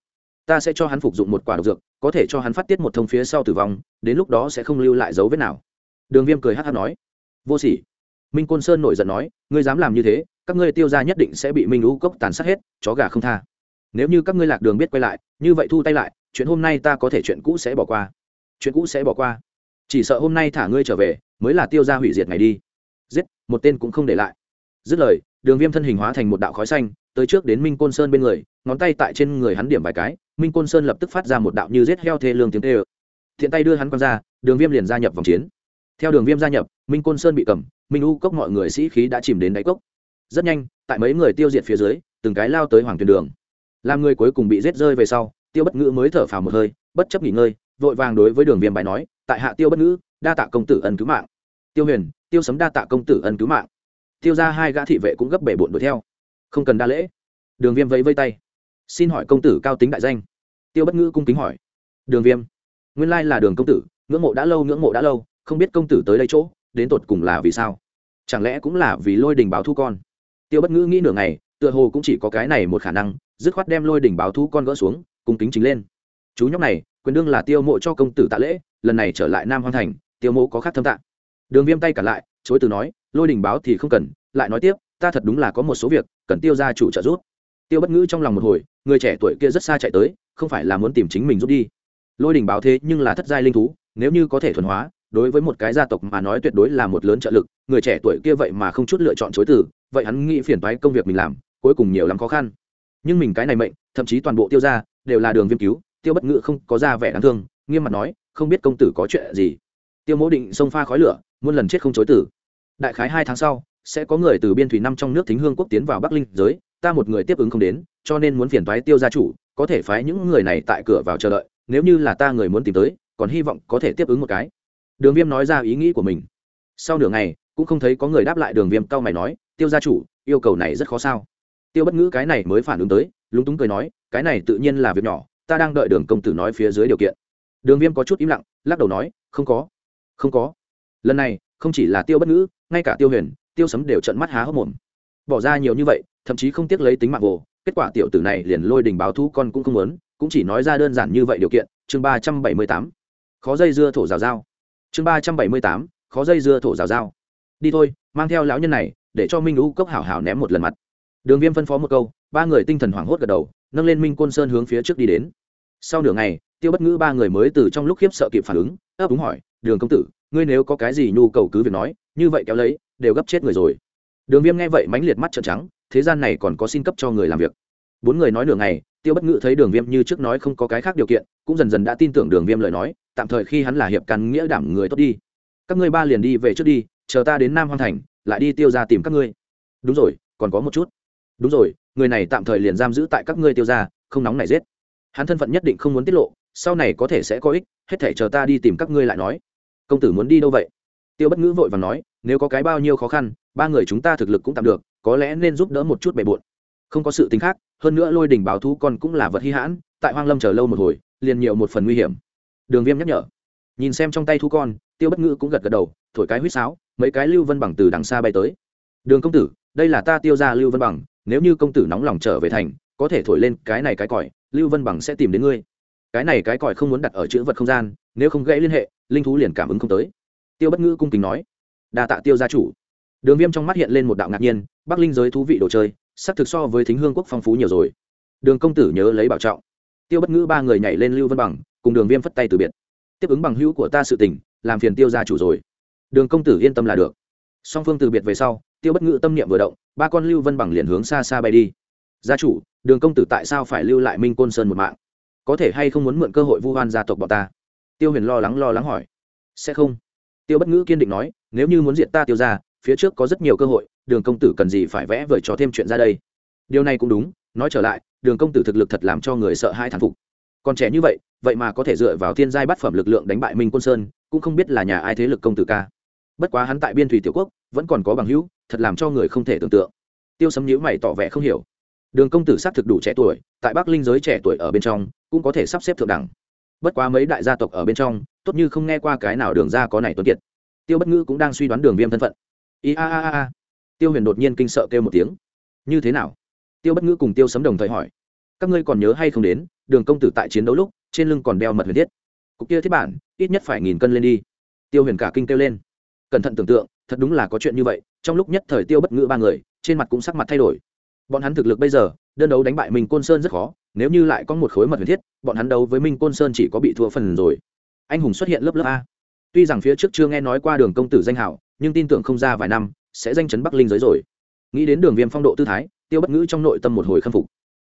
A: Ta sẽ cho hắn phục dụng một quả độc dược, có thể cho hắn phát tiết một thông phía sau tử vong, đến lúc đó sẽ không lưu lại dấu vết nào. Đường viêm cười hát hát nói. Vô sỉ. Minh côn sơn nổi giận nói, ngươi dám làm như thế, các ngươi tiêu ra nhất định sẽ bị minh lũ cốc tàn sát hết, chó gà không tha. Nếu như các ngươi lạc đường biết quay lại, như vậy thu tay lại, chuyện hôm nay ta có thể chuyện cũ sẽ bỏ qua chuyện cũ sẽ bỏ qua. Chỉ sợ hôm nay thả ngươi trở về, mới là tiêu ra hủy diệt ngày đi. Giết, một tên cũng không để lại. Dứt lời, đường viêm thân hình hóa thành một đạo khói xanh, tới trước đến minh côn sơn bên người, ngón tay tại trên người hắn điểm vài cái, minh côn sơn lập tức phát ra một đạo như rết heo thê lương tiếng tê ơ thiện tay đưa hắn quăng ra, đường viêm liền gia nhập vòng chiến. Theo đường viêm gia nhập, minh côn sơn bị cầm, minh u cốc mọi người sĩ khí đã chìm đến đáy cốc. Rất nhanh, tại mấy người tiêu diệt phía dưới, từng cái lao tới hoàng tuyền đường. Làm người cuối cùng bị rết rơi về sau, tiêu bất ngữ mới thở phào một hơi, bất chấp nghỉ ngơi vội vàng đối với đường viêm bài nói, tại hạ tiêu bất ngữ, đa tạ công tử ân cứu mạng. Tiêu huyền, tiêu sấm đa tạ công tử ân cứu mạng. Tiêu ra hai gã thị vệ cũng gấp bể bộn đuổi theo. Không cần đa lễ. Đường viêm vẫy vây tay. Xin hỏi công tử cao tính đại danh. Tiêu bất ngữ cung kính hỏi. Đường viêm, nguyên lai là đường công tử, ngưỡng mộ đã lâu, ngưỡng mộ đã lâu, không biết công tử tới đây chỗ, đến tột cùng là vì sao? Chẳng lẽ cũng là vì lôi đình báo thu con? Tiêu bất ngữ nghĩ nửa ngày, tựa hồ cũng chỉ có cái này một khả năng, dứt khoát đem lôi đình báo thu con gỡ xuống, cung kính chính lên. Chú nhóc này quyền đương là tiêu mộ cho công tử tạ lễ, lần này trở lại nam hoang thành, tiêu mộ có khác thâm tạ đường viêm tay cả lại, chối từ nói, lôi đình báo thì không cần, lại nói tiếp, ta thật đúng là có một số việc, cần tiêu ra chủ trợ giúp. Tiêu bất ngữ trong lòng một hồi, người trẻ tuổi kia rất xa chạy tới, không phải là muốn tìm chính mình giúp đi. Lôi đình báo thế nhưng là thất giai linh thú, nếu như có thể thuần hóa, đối với một cái gia tộc mà nói tuyệt đối là một lớn trợ lực, người trẻ tuổi kia vậy mà không chút lựa chọn chối từ, vậy hắn nghĩ phiền toái công việc mình làm, cuối cùng nhiều lắm khó khăn. Nhưng mình cái này mệnh, thậm chí toàn bộ tiêu ra đều là đường viêm cứu tiêu bất ngữ không có ra vẻ đáng thương, nghiêm mặt nói, không biết công tử có chuyện gì? Tiêu mỗ định xông pha khói lửa, muôn lần chết không chối tử đại khái hai tháng sau, sẽ có người từ biên thủy năm trong nước thính hương quốc tiến vào bắc linh giới, ta một người tiếp ứng không đến, cho nên muốn phiền thoái tiêu gia chủ, có thể phái những người này tại cửa vào chờ đợi, nếu như là ta người muốn tìm tới, còn hy vọng có thể tiếp ứng một cái. Đường viêm nói ra ý nghĩ của mình. Sau nửa ngày, cũng không thấy có người đáp lại đường viêm cao mày nói, tiêu gia chủ, yêu cầu này rất khó sao? Tiêu bất ngữ cái này mới phản ứng tới, lúng túng cười nói, cái này tự nhiên là việc nhỏ ta đang đợi đường công tử nói phía dưới điều kiện. Đường viêm có chút im lặng, lắc đầu nói, không có không có. Lần này, không chỉ là tiêu bất ngữ, ngay cả tiêu huyền, tiêu sấm đều trận mắt há hốc mồm. Bỏ ra nhiều như vậy, thậm chí không tiếc lấy tính mạng vồ, kết quả tiểu tử này liền lôi đình báo thu con cũng không muốn, cũng chỉ nói ra đơn giản như vậy điều kiện, chương ba trăm bảy mươi tám. Khó dây dưa thổ rào dao chương ba trăm bảy mươi tám, khó dây dưa thổ rào dao đi thôi, mang theo lão nhân này, để cho minh lũ cốc hảo hảo ném một lần mặt. Đường viêm phân phó một câu ba người tinh thần hoảng hốt gật đầu, nâng lên minh côn sơn hướng phía trước đi đến. Sau nửa ngày, tiêu bất ngữ ba người mới từ trong lúc khiếp sợ kịp phản ứng, ấp úng hỏi, đường công tử, ngươi nếu có cái gì nhu cầu cứ việc nói, như vậy kéo lấy, đều gấp chết người rồi. Đường viêm nghe vậy mánh liệt mắt trợn trắng, thế gian này còn có xin cấp cho người làm việc. Bốn người nói nửa ngày, tiêu bất ngữ thấy đường viêm như trước nói không có cái khác điều kiện, cũng dần dần đã tin tưởng đường viêm lời nói, tạm thời khi hắn là hiệp căn nghĩa đảm người tốt đi. Các ngươi ba liền đi về trước đi, chờ ta đến nam hoang thành, lại đi tiêu ra tìm các ngươi. Đúng rồi, còn có một chút. Đúng rồi người này tạm thời liền giam giữ tại các ngươi tiêu ra không nóng này giết. Hắn thân phận nhất định không muốn tiết lộ, sau này có thể sẽ có ích, hết thể chờ ta đi tìm các ngươi lại nói. Công tử muốn đi đâu vậy? Tiêu bất ngữ vội và nói, nếu có cái bao nhiêu khó khăn, ba người chúng ta thực lực cũng tạm được, có lẽ nên giúp đỡ một chút bề bộn. Không có sự tính khác, hơn nữa lôi đình báo thú con cũng là vật hy hãn, tại hoang lâm chờ lâu một hồi, liền nhiều một phần nguy hiểm. Đường viêm nhắc nhở. Nhìn xem trong tay thú con, tiêu bất ngữ cũng gật gật đầu, thổi cái huýt sáo, mấy cái lưu vân bằng từ đằng xa bay tới. Đường công tử, đây là ta tiêu ra lưu vân bằng nếu như công tử nóng lòng trở về thành, có thể thổi lên cái này cái còi, lưu vân bằng sẽ tìm đến ngươi. Cái này cái còi không muốn đặt ở chữ vật không gian, nếu không gãy liên hệ, linh thú liền cảm ứng không tới. Tiêu bất ngữ cung kính nói. Đa tạ tiêu gia chủ. Đường viêm trong mắt hiện lên một đạo ngạc nhiên, bắc linh giới thú vị đồ chơi sắc thực so với thính hương quốc phong phú nhiều rồi. Đường công tử nhớ lấy bảo trọng. Tiêu bất ngữ ba người nhảy lên lưu vân bằng, cùng đường viêm phất tay từ biệt. Tiếp ứng bằng hữu của ta sự tình, làm phiền tiêu gia chủ rồi. Đường công tử yên tâm là được. Song phương từ biệt về sau tiêu bất ngữ tâm niệm vừa động, ba con lưu vân bằng liền hướng xa xa bay đi. Gia chủ, đường công tử tại sao phải lưu lại minh côn sơn một mạng? Có thể hay không muốn mượn cơ hội vu hoan gia tộc bọn ta? Tiêu huyền lo lắng lo lắng hỏi. Sẽ không. Tiêu bất ngữ kiên định nói, nếu như muốn diệt ta tiêu ra phía trước có rất nhiều cơ hội, đường công tử cần gì phải vẽ vời cho thêm chuyện ra đây? Điều này cũng đúng, nói trở lại, đường công tử thực lực thật làm cho người sợ hai thán phục. Còn trẻ như vậy vậy mà có thể dựa vào thiên giai bát phẩm lực lượng đánh bại minh côn sơn, cũng không biết là nhà ai thế lực công tử ca bất quá hắn tại biên thủy tiểu quốc, vẫn còn có bằng hữu, thật làm cho người không thể tưởng tượng. Tiêu sấm nhữ mày tỏ vẻ không hiểu. Đường công tử xác thực đủ trẻ tuổi, tại bắc linh giới trẻ tuổi ở bên trong, cũng có thể sắp xếp thượng đẳng. Bất quá mấy đại gia tộc ở bên trong, tốt như không nghe qua cái nào đường ra có này tuấn kiệt. Tiêu bất ngữ cũng đang suy đoán đường viêm thân phận. I a a a. Tiêu huyền đột nhiên kinh sợ kêu một tiếng. Như thế nào? Tiêu bất ngữ cùng tiêu sấm đồng thời hỏi. Các ngươi còn nhớ hay không đến, đường công tử tại chiến đấu lúc, trên lưng còn đeo mật huyền thiết. Cục kia thiết bản, ít nhất phải nghìn cân lên đi. Tiêu huyền cả kinh kêu lên cẩn thận tưởng tượng, thật đúng là có chuyện như vậy, trong lúc nhất thời tiêu bất ngữ ba người, trên mặt cũng sắc mặt thay đổi. Bọn hắn thực lực bây giờ, đơn đấu đánh bại minh côn sơn rất khó, nếu như lại có một khối mật huyền thiết, bọn hắn đấu với minh côn sơn chỉ có bị thua phần rồi. Anh hùng xuất hiện lớp lớp a. Tuy rằng phía trước chưa nghe nói qua đường công tử danh hảo, nhưng tin tưởng không ra vài năm, sẽ danh chấn bắc linh giới rồi. Nghĩ đến đường viêm phong độ tư thái, tiêu bất ngữ trong nội tâm một hồi khâm phục.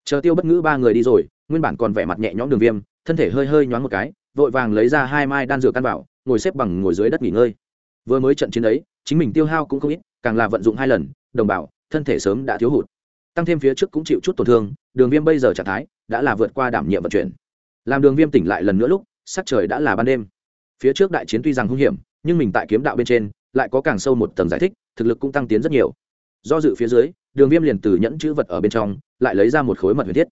A: Chờ tiêu bất ngữ ba người đi rồi, nguyên bản còn vẻ mặt nhẹ nhõm đường viêm, thân thể hơi hơi nhoáng một cái, vội vàng lấy ra hai mai đan dược căn bảo, ngồi xếp bằng ngồi dưới đất nghỉ ngơi vừa mới trận chiến ấy, chính mình tiêu hao cũng không ít, càng là vận dụng hai lần, đồng bào, thân thể sớm đã thiếu hụt. Tăng thêm phía trước cũng chịu chút tổn thương, đường viêm bây giờ trạng thái đã là vượt qua đảm nhiệm vận chuyển. Làm đường viêm tỉnh lại lần nữa lúc, sắc trời đã là ban đêm. Phía trước đại chiến tuy rằng hung hiểm, nhưng mình tại kiếm đạo bên trên lại có càng sâu một tầng giải thích, thực lực cũng tăng tiến rất nhiều. Do dự phía dưới, đường viêm liền từ nhẫn chữ vật ở bên trong, lại lấy ra một khối mật huyền thiết.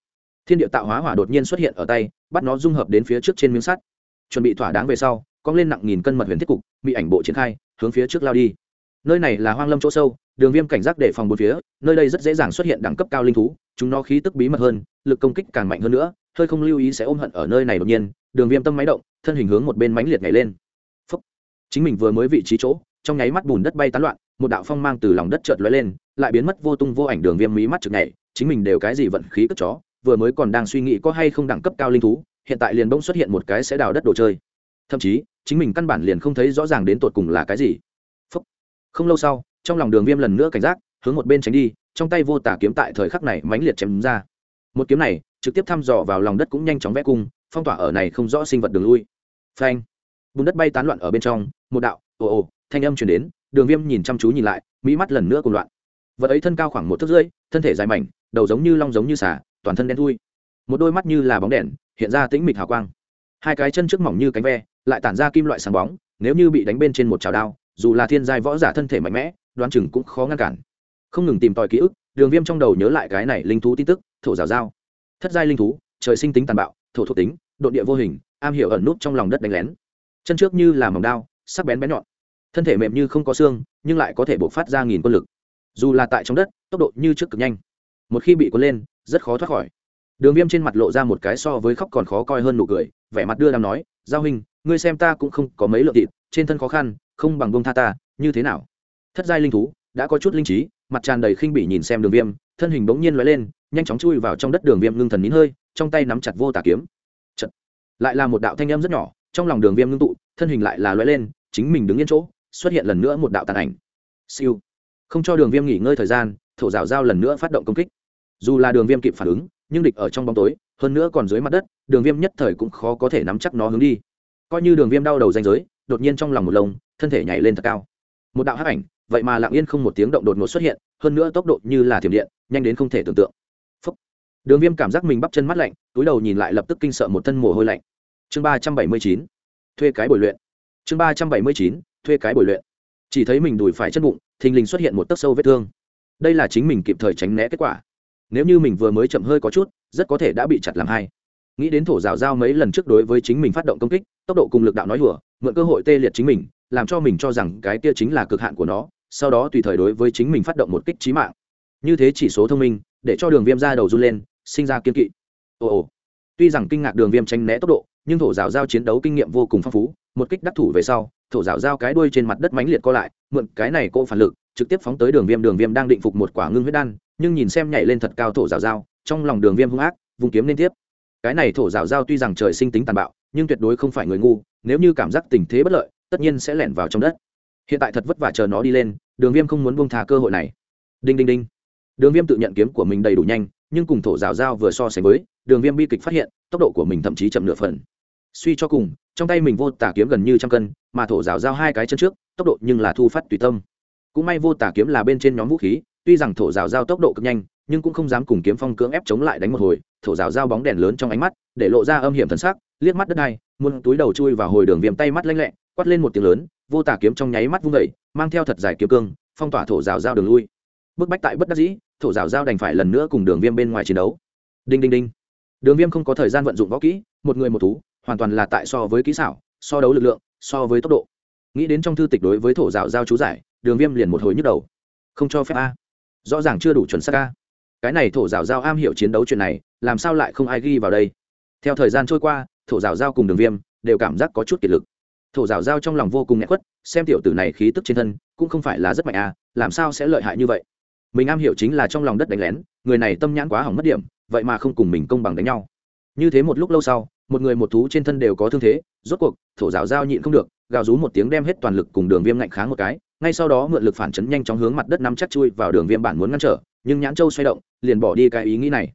A: Thiên địa tạo hóa hỏa đột nhiên xuất hiện ở tay, bắt nó dung hợp đến phía trước trên miếng sắt. Chuẩn bị thỏa đáng về sau, cong lên nặng nghìn cân mật huyền thiết cục bị ảnh bộ triển khai hướng phía trước lao đi. Nơi này là hoang lâm chỗ sâu, đường viêm cảnh giác để phòng bốn phía, nơi đây rất dễ dàng xuất hiện đẳng cấp cao linh thú, chúng nó khí tức bí mật hơn, lực công kích càng mạnh hơn nữa, hơi không lưu ý sẽ ôm hận ở nơi này đột nhiên, đường viêm tâm máy động, thân hình hướng một bên mánh liệt nhảy lên. Phúc. chính mình vừa mới vị trí chỗ, trong nháy mắt bùn đất bay tán loạn, một đạo phong mang từ lòng đất chợt lóe lên, lại biến mất vô tung vô ảnh đường viêm mí mắt trực nhảy, chính mình đều cái gì vận khí cất chó, vừa mới còn đang suy nghĩ có hay không đẳng cấp cao linh thú, hiện tại liền bỗng xuất hiện một cái sẽ đào đất đồ chơi. Thậm chí chính mình căn bản liền không thấy rõ ràng đến tột cùng là cái gì. Phúc. không lâu sau, trong lòng đường viêm lần nữa cảnh giác, hướng một bên tránh đi, trong tay vô tả kiếm tại thời khắc này mãnh liệt chém ra. Một kiếm này, trực tiếp thăm dò vào lòng đất cũng nhanh chóng vẽ cung, phong tỏa ở này không rõ sinh vật đường lui. Phanh. Bùn đất bay tán loạn ở bên trong, một đạo, ồ ồ, thanh âm chuyển đến, đường viêm nhìn chăm chú nhìn lại, mỹ mắt lần nữa cùng loạn. Vật ấy thân cao khoảng một thước rưỡi, thân thể dài mảnh, đầu giống như long giống như xả toàn thân đen thui. Một đôi mắt như là bóng đèn, hiện ra tĩnh mịch hào quang. Hai cái chân trước mỏng như cánh ve lại tản ra kim loại sáng bóng, nếu như bị đánh bên trên một chảo đao, dù là thiên giai võ giả thân thể mạnh mẽ, đoán chừng cũng khó ngăn cản. Không ngừng tìm tòi ký ức, đường viêm trong đầu nhớ lại cái này linh thú tin tức, thổ rào dao thất giai linh thú, trời sinh tính tàn bạo, thổ thuộc tính đ ộ địa vô hình, am hiểu ẩn nút trong lòng đất đánh lén. Chân trước như là mỏng đao, sắc bén bén nhọn. Thân thể mềm như không có xương, nhưng lại có thể buộc phát ra nghìn quân lực. Dù là tại trong đất, tốc độ như trước cực nhanh. Một khi bị cuốn lên, rất khó thoát khỏi. Đường viêm trên mặt lộ ra một cái so với khóc còn khó coi hơn nụ cười, vẻ mặt đưa đ nói, giao hình ngươi xem ta cũng không có mấy lượng thịt, trên thân khó khăn, không bằng bông tha ta, như thế nào? Thất giai linh thú, đã có chút linh trí, mặt tràn đầy khinh bỉ nhìn xem đường viêm, thân hình bỗng nhiên l lên, nhanh chóng chui vào trong đất đường viêm ngưng thần nín hơi, trong tay nắm chặt vô tà kiếm. Chật. lại là một đạo thanh âm rất nhỏ, trong lòng đường viêm ngưng tụ, thân hình lại là l lên, chính mình đứng yên chỗ, xuất hiện lần nữa một đạo tàn ảnh. Siêu. Không cho đường viêm nghỉ ngơi thời gian, thổ rào dao lần nữa phát động công kích. Dù là đường viêm kịp phản ứng, nhưng địch ở trong bóng tối, hơn nữa còn dưới mặt đất, đường viêm nhất thời cũng khó có thể nắm chắc nó hướng đi coi như đường viêm đau đầu danh giới, đột nhiên trong lòng một lông, thân thể nhảy lên thật cao. Một đạo hắc ảnh, vậy mà lặng yên không một tiếng động đột ngột xuất hiện, hơn nữa tốc độ như là thiểm điện, nhanh đến không thể tưởng tượng. Phúc. đường viêm cảm giác mình bắp chân mắt lạnh, túi đầu nhìn lại lập tức kinh sợ một thân mồ hôi lạnh. Chương ba trăm bảy mươi chín. Thuê cái bồi luyện. Chương ba trăm bảy mươi chín. Thuê cái bồi luyện. Chỉ thấy mình đùi phải chân bụng, thình lình xuất hiện một tấc sâu vết thương. Đây là chính mình kịp thời tránh né kết quả. Nếu như mình vừa mới chậm hơi có chút, rất có thể đã bị chặt làm hai nghĩ đến thổ rào giao mấy lần trước đối với chính mình phát động công kích, tốc độ cùng lực đạo nói hùa, mượn cơ hội tê liệt chính mình, làm cho mình cho rằng cái kia chính là cực hạn của nó, sau đó tùy thời đối với chính mình phát động một kích trí mạng. Như thế chỉ số thông minh, để cho đường viêm ra đầu run lên, sinh ra kiên kỵ. Ồ ồ. Tuy rằng kinh ngạc đường viêm tranh né tốc độ, nhưng thổ rào giao chiến đấu kinh nghiệm vô cùng phong phú, một kích đắc thủ về sau, thổ rào giao cái đuôi trên mặt đất mánh liệt co lại, mượn cái này cô phản lực, trực tiếp phóng tới đường viêm đường viêm đang định phục một quả ngưng huyết đan, nhưng nhìn xem nhảy lên thật cao thổ rào giao, trong lòng đường viêm hung ác, vùng kiếm liên tiếp cái này thổ rào giao tuy rằng trời sinh tính tàn bạo, nhưng tuyệt đối không phải người ngu, nếu như cảm giác tình thế bất lợi, tất nhiên sẽ lẻn vào trong đất. Hiện tại thật vất vả chờ nó đi lên, đường viêm không muốn buông thà cơ hội này. Đinh đinh đinh. Đường viêm tự nhận kiếm của mình đầy đủ nhanh, nhưng cùng thổ rào dao vừa so sánh với, đường viêm bi kịch phát hiện, tốc độ của mình thậm chí chậm nửa phần. Suy cho cùng, trong tay mình vô tả kiếm gần như trăm cân, mà thổ rào dao hai cái chân trước, tốc độ nhưng là thu phát tùy tâm. Cũng may vô tả kiếm là bên trên nhóm vũ khí, tuy rằng thổ rào dao tốc độ cực nhanh nhưng cũng không dám cùng kiếm phong cưỡng ép chống lại đánh một hồi, thổ rào dao bóng đèn lớn trong ánh mắt, để lộ ra âm hiểm thần sắc, liếc mắt đất này muôn túi đầu chui vào hồi đường viêm tay mắt lanh lẹ, quát lên một tiếng lớn, vô tả kiếm trong nháy mắt vung vẩy mang theo thật dài kiếm cương, phong tỏa thổ rào dao đường lui. Bức bách tại bất đắc dĩ, thổ rào dao đành phải lần nữa cùng đường viêm bên ngoài chiến đấu. Đinh đinh đinh. Đường viêm không có thời gian vận dụng võ kỹ, một người một thú, hoàn toàn là tại so với kỹ xảo, so đấu lực lượng, so với tốc độ. Nghĩ đến trong thư tịch đối với thổ rào giao chú giải, đường viêm liền một hồi nhức đầu. Không cho phép a. Rõ ràng chưa đủ chuẩn xác a cái này thổ rào giao am hiểu chiến đấu chuyện này, làm sao lại không ai ghi vào đây? Theo thời gian trôi qua, thổ rào giao cùng đường viêm đều cảm giác có chút kiệt lực. Thổ rào giao trong lòng vô cùng nhẹ khuất, xem tiểu tử này khí tức trên thân, cũng không phải là rất mạnh à làm sao sẽ lợi hại như vậy? Mình am hiểu chính là trong lòng đất đánh lén, người này tâm nhãn quá hỏng mất điểm, vậy mà không cùng mình công bằng đánh nhau. Như thế một lúc lâu sau, một người một thú trên thân đều có thương thế, rốt cuộc, thổ rào giao nhịn không được, gào rú một tiếng đem hết toàn lực cùng đường viêm ngạnh kháng một cái, ngay sau đó mượn lực phản chấn nhanh chóng hướng mặt đất nắm chắc chui vào đường viêm bản muốn ngăn trở nhưng nhãn châu xoay động, liền bỏ đi cái ý nghĩ này.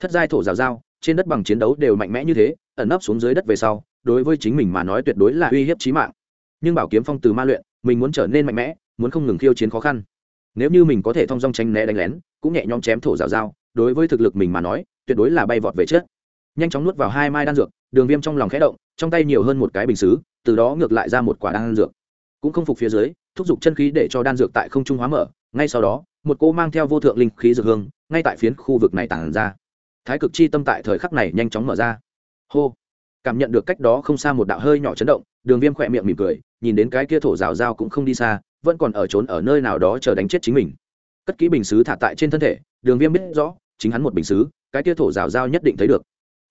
A: Thất giai thổ rào dao trên đất bằng chiến đấu đều mạnh mẽ như thế, ẩn nấp xuống dưới đất về sau, đối với chính mình mà nói tuyệt đối là uy hiếp chí mạng. Nhưng bảo kiếm phong từ ma luyện, mình muốn trở nên mạnh mẽ, muốn không ngừng khiêu chiến khó khăn. Nếu như mình có thể thong dong tránh né đánh lén, cũng nhẹ nhõm chém thổ rào dao đối với thực lực mình mà nói, tuyệt đối là bay vọt về chết nhanh chóng nuốt vào hai mai đan dược, đường viêm trong lòng khẽ động, trong tay nhiều hơn một cái bình xứ, từ đó ngược lại ra một quả đan dược. Cũng không phục phía dưới, thúc giục chân khí để cho đan dược tại không trung hóa mở ngay sau đó, một cô mang theo vô thượng linh khí dược hương, ngay tại phiến khu vực này tàn ra. Thái cực chi tâm tại thời khắc này nhanh chóng mở ra. Hô! Cảm nhận được cách đó không xa một đạo hơi nhỏ chấn động, đường viêm khỏe miệng mỉm cười, nhìn đến cái kia thổ rào dao cũng không đi xa, vẫn còn ở trốn ở nơi nào đó chờ đánh chết chính mình. Cất kỹ bình xứ thả tại trên thân thể, đường viêm biết rõ, chính hắn một bình xứ, cái kia thổ rào dao nhất định thấy được.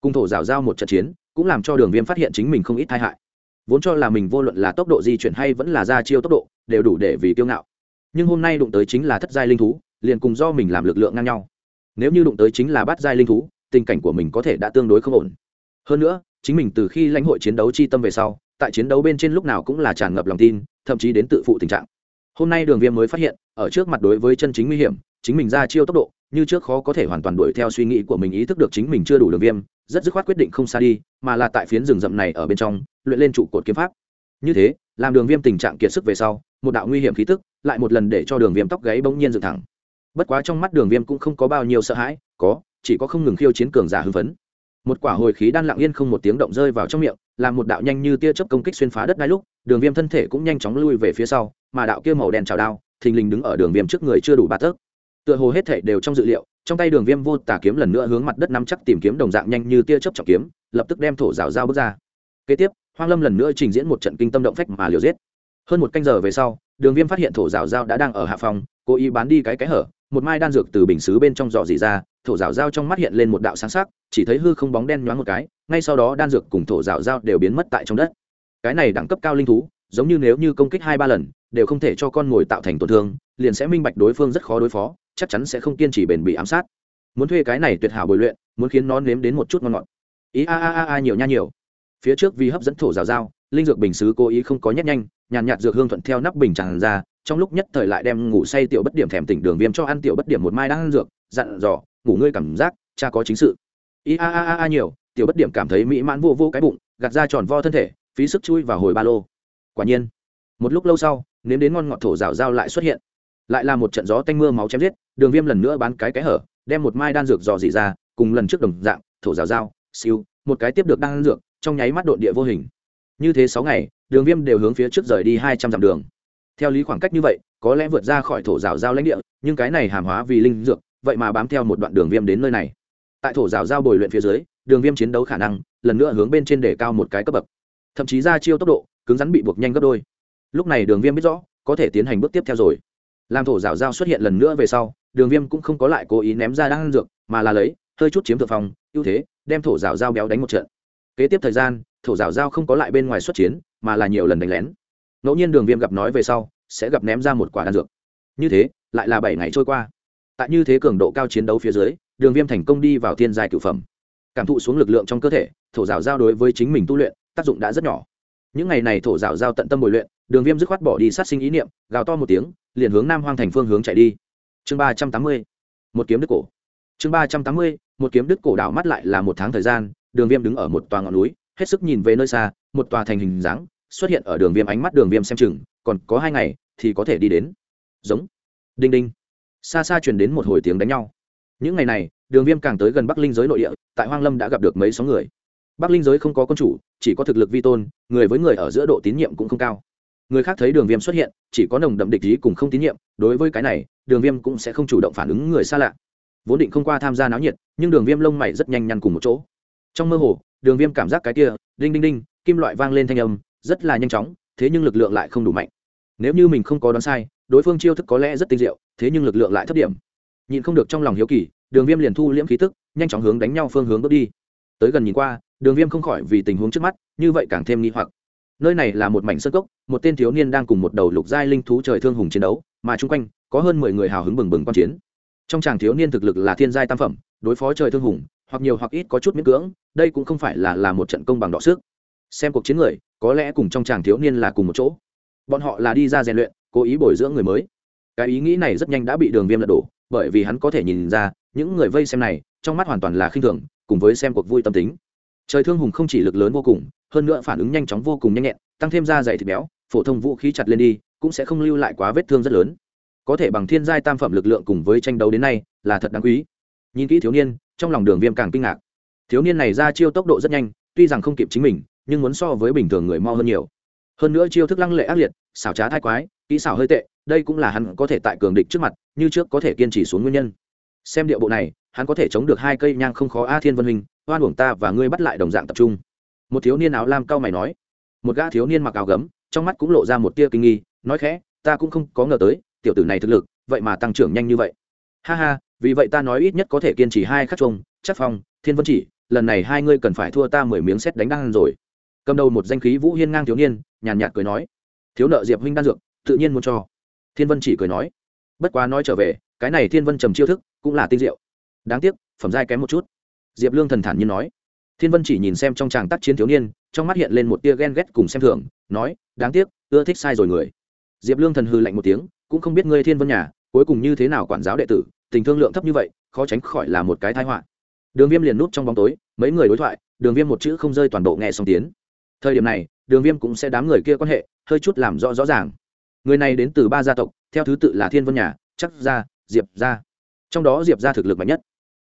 A: Cùng thổ rào dao một trận chiến, cũng làm cho đường viêm phát hiện chính mình không ít tai hại. Vốn cho là mình vô luận là tốc độ di chuyển hay vẫn là ra chiêu tốc độ, đều đủ để vì kiêu ngạo nhưng hôm nay đụng tới chính là thất giai linh thú, liền cùng do mình làm lực lượng ngang nhau. Nếu như đụng tới chính là bát giai linh thú, tình cảnh của mình có thể đã tương đối không ổn. Hơn nữa, chính mình từ khi lãnh hội chiến đấu chi tâm về sau, tại chiến đấu bên trên lúc nào cũng là tràn ngập lòng tin, thậm chí đến tự phụ tình trạng. Hôm nay đường viêm mới phát hiện, ở trước mặt đối với chân chính nguy hiểm, chính mình ra chiêu tốc độ, như trước khó có thể hoàn toàn đuổi theo suy nghĩ của mình ý thức được chính mình chưa đủ đường viêm, rất dứt khoát quyết định không xa đi, mà là tại phiến rừng rậm này ở bên trong, luyện lên trụ cột kiếm pháp. Như thế, làm đường viêm tình trạng kiệt sức về sau, một đạo nguy hiểm khí tức lại một lần để cho đường viêm tóc gáy bỗng nhiên dựng thẳng. Bất quá trong mắt đường viêm cũng không có bao nhiêu sợ hãi, có, chỉ có không ngừng khiêu chiến cường giả hưng phấn. Một quả hồi khí đan lặng yên không một tiếng động rơi vào trong miệng, làm một đạo nhanh như tia chớp công kích xuyên phá đất ngay lúc, đường viêm thân thể cũng nhanh chóng lui về phía sau, mà đạo kia màu đen trào đao, thình lình đứng ở đường viêm trước người chưa đủ ba tấc. Tựa hồ hết thể đều trong dự liệu, trong tay đường viêm vô tà kiếm lần nữa hướng mặt đất nắm chắc tìm kiếm đồng dạng nhanh như tia chớp trọng kiếm, lập tức đem thổ rào dao bước ra. Kế tiếp, hoang lâm lần nữa trình diễn một trận kinh tâm động phách mà liều giết. Hơn một canh giờ về sau đường viêm phát hiện thổ rào dao đã đang ở hạ phòng, cố ý bán đi cái cái hở, một mai đan dược từ bình xứ bên trong giỏ dỉ ra, thổ rào dao trong mắt hiện lên một đạo sáng sắc, chỉ thấy hư không bóng đen nhoáng một cái, ngay sau đó đan dược cùng thổ rào dao đều biến mất tại trong đất. Cái này đẳng cấp cao linh thú, giống như nếu như công kích hai ba lần, đều không thể cho con ngồi tạo thành tổn thương, liền sẽ minh bạch đối phương rất khó đối phó, chắc chắn sẽ không kiên trì bền bị ám sát. Muốn thuê cái này tuyệt hảo bồi luyện, muốn khiến nó nếm đến một chút ngon ngọt. Ý a a a a nhiều nha nhiều. Phía trước vì hấp dẫn thổ rào dao linh dược bình xứ cố ý không có nhét nhanh nhàn nhạt dược hương thuận theo nắp bình tràn ra, trong lúc nhất thời lại đem ngủ say tiểu bất điểm thèm tỉnh đường viêm cho ăn tiểu bất điểm một mai đang ăn dược, dặn dò, ngủ ngươi cảm giác, cha có chính sự. Ý a a a a nhiều. Tiểu bất điểm cảm thấy mỹ mãn vô vô cái bụng, gạt ra tròn vo thân thể, phí sức chui vào hồi ba lô. Quả nhiên, một lúc lâu sau, nếm đến ngon ngọt thổ rào dao lại xuất hiện. Lại là một trận gió tanh mưa máu chém giết, đường viêm lần nữa bán cái cái hở, đem một mai đan dược dò dỉ ra, cùng lần trước đồng dạng, thổ rào dao siêu, một cái tiếp được đan dược, trong nháy mắt độn địa vô hình. Như thế sáu ngày đường viêm đều hướng phía trước rời đi hai trăm dặm đường. Theo lý khoảng cách như vậy, có lẽ vượt ra khỏi thổ rào giao lãnh địa, nhưng cái này hàm hóa vì linh dược, vậy mà bám theo một đoạn đường viêm đến nơi này. Tại thổ rào giao bồi luyện phía dưới, đường viêm chiến đấu khả năng, lần nữa hướng bên trên để cao một cái cấp bậc. Thậm chí ra chiêu tốc độ, cứng rắn bị buộc nhanh gấp đôi. Lúc này đường viêm biết rõ, có thể tiến hành bước tiếp theo rồi. Làm thổ rào giao xuất hiện lần nữa về sau, đường viêm cũng không có lại cố ý ném ra đan dược, mà là lấy, hơi chút chiếm thượng phòng ưu thế, đem thổ rào giao béo đánh một trận. Kế tiếp thời gian, thổ rào giao không có lại bên ngoài xuất chiến mà là nhiều lần đánh lén. Ngẫu nhiên đường viêm gặp nói về sau, sẽ gặp ném ra một quả đan dược. Như thế, lại là bảy ngày trôi qua. Tại như thế cường độ cao chiến đấu phía dưới, đường viêm thành công đi vào thiên giai cửu phẩm. Cảm thụ xuống lực lượng trong cơ thể, thổ rào giao đối với chính mình tu luyện, tác dụng đã rất nhỏ. Những ngày này thổ rào giao tận tâm bồi luyện, đường viêm dứt khoát bỏ đi sát sinh ý niệm, gào to một tiếng, liền hướng nam hoang thành phương hướng chạy đi. Chương ba trăm tám mươi, một kiếm đức cổ. Chương ba trăm tám mươi, một kiếm đức cổ đảo mắt lại là một tháng thời gian, đường viêm đứng ở một tòa ngọn núi hết sức nhìn về nơi xa, một tòa thành hình dáng xuất hiện ở đường viêm ánh mắt đường viêm xem chừng, còn có hai ngày thì có thể đi đến. Giống. Đinh đinh. Xa xa truyền đến một hồi tiếng đánh nhau. Những ngày này, đường viêm càng tới gần bắc linh giới nội địa, tại hoang lâm đã gặp được mấy số người. Bắc linh giới không có quân chủ, chỉ có thực lực vi tôn, người với người ở giữa độ tín nhiệm cũng không cao. Người khác thấy đường viêm xuất hiện, chỉ có nồng đậm địch ý cùng không tín nhiệm, đối với cái này, đường viêm cũng sẽ không chủ động phản ứng người xa lạ. Vốn định không qua tham gia náo nhiệt, nhưng đường viêm lông mày rất nhanh nhăn cùng một chỗ. Trong mơ hồ đường viêm cảm giác cái kia, đinh đinh đinh, kim loại vang lên thanh âm, rất là nhanh chóng, thế nhưng lực lượng lại không đủ mạnh. Nếu như mình không có đoán sai, đối phương chiêu thức có lẽ rất tinh diệu, thế nhưng lực lượng lại thấp điểm. Nhìn không được trong lòng hiếu kỳ, đường viêm liền thu liễm khí tức, nhanh chóng hướng đánh nhau phương hướng bước đi. Tới gần nhìn qua, đường viêm không khỏi vì tình huống trước mắt, như vậy càng thêm nghi hoặc. Nơi này là một mảnh sân cốc, một tên thiếu niên đang cùng một đầu lục giai linh thú trời thương hùng chiến đấu, mà chung quanh, có hơn mười người hào hứng bừng bừng quan chiến. Trong chàng thiếu niên thực lực là thiên giai tam phẩm, đối phó trời thương hùng hoặc nhiều hoặc ít có chút miễn cưỡng, đây cũng không phải là là một trận công bằng đọ sức. Xem cuộc chiến người, có lẽ cùng trong chàng thiếu niên là cùng một chỗ. Bọn họ là đi ra rèn luyện, cố ý bồi dưỡng người mới. Cái ý nghĩ này rất nhanh đã bị đường viêm lật đổ, bởi vì hắn có thể nhìn ra, những người vây xem này, trong mắt hoàn toàn là khinh thường, cùng với xem cuộc vui tâm tính. Trời thương hùng không chỉ lực lớn vô cùng, hơn nữa phản ứng nhanh chóng vô cùng nhanh nhẹn, tăng thêm da dày thịt béo, phổ thông vũ khí chặt lên đi, cũng sẽ không lưu lại quá vết thương rất lớn. Có thể bằng thiên giai tam phẩm lực lượng cùng với tranh đấu đến nay, là thật đáng quý. Nhìn kỹ thiếu niên trong lòng đường viêm càng kinh ngạc. Thiếu niên này ra chiêu tốc độ rất nhanh, tuy rằng không kịp chính mình, nhưng muốn so với bình thường người mo hơn nhiều. Hơn nữa chiêu thức lăng lệ ác liệt, xảo trá thai quái, kỹ xảo hơi tệ, đây cũng là hắn có thể tại cường địch trước mặt, như trước có thể kiên trì xuống nguyên nhân. Xem điệu bộ này, hắn có thể chống được hai cây nhang không khó a thiên vân hình oan uổng ta và ngươi bắt lại đồng dạng tập trung. Một thiếu niên áo lam cao mày nói. Một gã thiếu niên mặc áo gấm, trong mắt cũng lộ ra một tia kinh nghi, nói khẽ, ta cũng không có ngờ tới, tiểu tử này thực lực, vậy mà tăng trưởng nhanh như vậy. Ha ha vì vậy ta nói ít nhất có thể kiên trì hai khắc chung, chắc phong, thiên vân chỉ, lần này hai ngươi cần phải thua ta mười miếng xét đánh đan rồi. Cầm đầu một danh khí vũ hiên ngang thiếu niên, nhàn nhạt cười nói. Thiếu nợ diệp huynh đan dược, tự nhiên muốn cho. Thiên vân chỉ cười nói. Bất quá nói trở về, cái này thiên vân trầm chiêu thức, cũng là tinh diệu. Đáng tiếc, phẩm giai kém một chút. Diệp lương thần thản nhiên nói. Thiên vân chỉ nhìn xem trong tràng tác chiến thiếu niên, trong mắt hiện lên một tia ghen ghét cùng xem thường, nói, đáng tiếc, ưa thích sai rồi người. Diệp lương thần hư lạnh một tiếng, cũng không biết ngươi thiên vân nhà, cuối cùng như thế nào quản giáo đệ tử tình thương lượng thấp như vậy, khó tránh khỏi là một cái thái họa. Đường viêm liền núp trong bóng tối, mấy người đối thoại, đường viêm một chữ không rơi toàn bộ nghe xong tiến. Thời điểm này, đường viêm cũng sẽ đám người kia quan hệ, hơi chút làm rõ rõ ràng. Người này đến từ ba gia tộc, theo thứ tự là thiên vân nhà, chắc gia, diệp gia. Trong đó diệp gia thực lực mạnh nhất.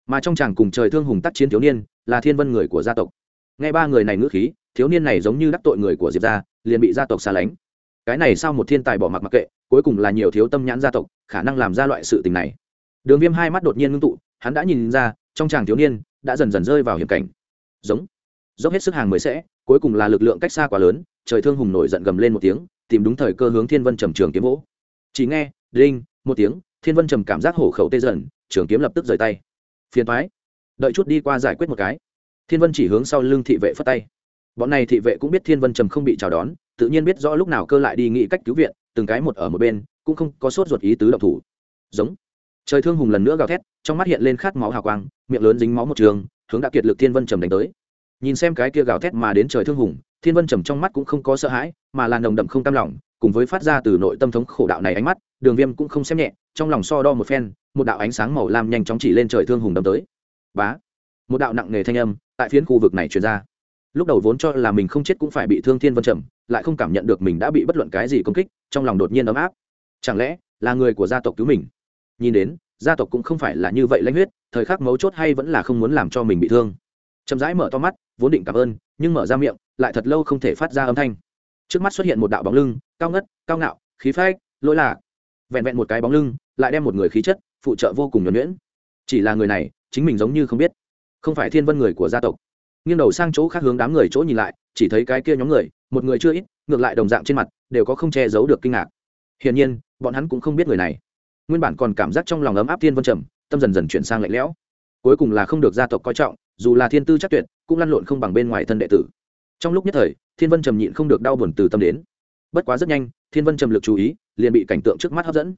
A: Mà trong chàng cùng trời thương hùng tác chiến thiếu niên, là thiên vân người của gia tộc. Nghe ba người này ngữ khí, thiếu niên này giống như đắc tội người của diệp gia, liền bị gia tộc xa lánh. Cái này sao một thiên tài bỏ mặc mặc kệ, cuối cùng là nhiều thiếu tâm nhãn gia tộc, khả năng làm ra loại sự tình này đường viêm hai mắt đột nhiên ngưng tụ, hắn đã nhìn ra, trong chàng thiếu niên đã dần dần rơi vào hiểm cảnh. Giống. Dốc hết sức hàng mới sẽ, cuối cùng là lực lượng cách xa quá lớn, trời thương hùng nổi giận gầm lên một tiếng, tìm đúng thời cơ hướng thiên vân trầm trường kiếm vỗ. Chỉ nghe đinh một tiếng, thiên vân trầm cảm giác hổ khẩu tê dần, trường kiếm lập tức rời tay. Phiền thoái đợi chút đi qua giải quyết một cái. Thiên vân chỉ hướng sau lưng thị vệ phất tay. Bọn này thị vệ cũng biết thiên vân trầm không bị chào đón, tự nhiên biết rõ lúc nào cơ lại đi nghĩ cách cứu viện, từng cái một ở một bên, cũng không có sốt ruột ý tứ độc thủ. Giống trời thương hùng lần nữa gào thét, trong mắt hiện lên khát máu hào quang, miệng lớn dính máu một trường, hướng đã kiệt lực thiên vân trầm đánh tới. Nhìn xem cái kia gào thét mà đến trời thương hùng, thiên vân trầm trong mắt cũng không có sợ hãi, mà là nồng đậm không tam lòng, cùng với phát ra từ nội tâm thống khổ đạo này ánh mắt, đường viêm cũng không xem nhẹ, trong lòng so đo một phen, một đạo ánh sáng màu lam nhanh chóng chỉ lên trời thương hùng đâm tới. Bá! Một đạo nặng nề thanh âm tại phiến khu vực này truyền ra. Lúc đầu vốn cho là mình không chết cũng phải bị thương thiên vân trầm, lại không cảm nhận được mình đã bị bất luận cái gì công kích, trong lòng đột nhiên ấm áp. Chẳng lẽ là người của gia tộc cứu mình? Nhìn đến, gia tộc cũng không phải là như vậy lãnh huyết, thời khắc mấu chốt hay vẫn là không muốn làm cho mình bị thương. Chậm rãi mở to mắt, vốn định cảm ơn, nhưng mở ra miệng, lại thật lâu không thể phát ra âm thanh. Trước mắt xuất hiện một đạo bóng lưng, cao ngất, cao ngạo, khí phách, lỗi lạc. Vẹn vẹn một cái bóng lưng, lại đem một người khí chất, phụ trợ vô cùng nhuẩn nhuyễn. Chỉ là người này, chính mình giống như không biết. Không phải thiên vân người của gia tộc. Nghiêng đầu sang chỗ khác hướng đám người chỗ nhìn lại, chỉ thấy cái kia nhóm người, một người chưa ít, ngược lại đồng dạng trên mặt, đều có không che giấu được kinh ngạc. Hiển nhiên, bọn hắn cũng không biết người này nguyên bản còn cảm giác trong lòng ấm áp thiên vân trầm, tâm dần dần chuyển sang lạnh lẽo. Cuối cùng là không được gia tộc coi trọng, dù là thiên tư chắc tuyệt, cũng lăn lộn không bằng bên ngoài thân đệ tử. Trong lúc nhất thời, thiên vân trầm nhịn không được đau buồn từ tâm đến. Bất quá rất nhanh, thiên vân trầm lực chú ý, liền bị cảnh tượng trước mắt hấp dẫn.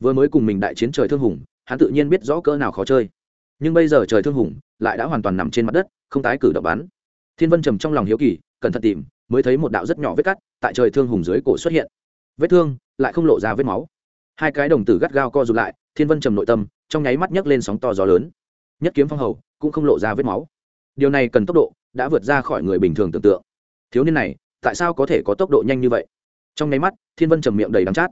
A: Vừa mới cùng mình đại chiến trời thương hùng, hắn tự nhiên biết rõ cỡ nào khó chơi. Nhưng bây giờ trời thương hùng, lại đã hoàn toàn nằm trên mặt đất, không tái cử động bắn. Thiên vân trầm trong lòng hiếu kỳ, cẩn thận tìm, mới thấy một đạo rất nhỏ vết cắt tại trời thương hùng dưới cổ xuất hiện. Vết thương lại không lộ ra vết máu hai cái đồng tử gắt gao co rụt lại, thiên vân trầm nội tâm, trong nháy mắt nhấc lên sóng to gió lớn. Nhất kiếm phong hầu, cũng không lộ ra vết máu. Điều này cần tốc độ, đã vượt ra khỏi người bình thường tưởng tượng. Thiếu niên này, tại sao có thể có tốc độ nhanh như vậy? Trong nháy mắt, thiên vân trầm miệng đầy đắng chát.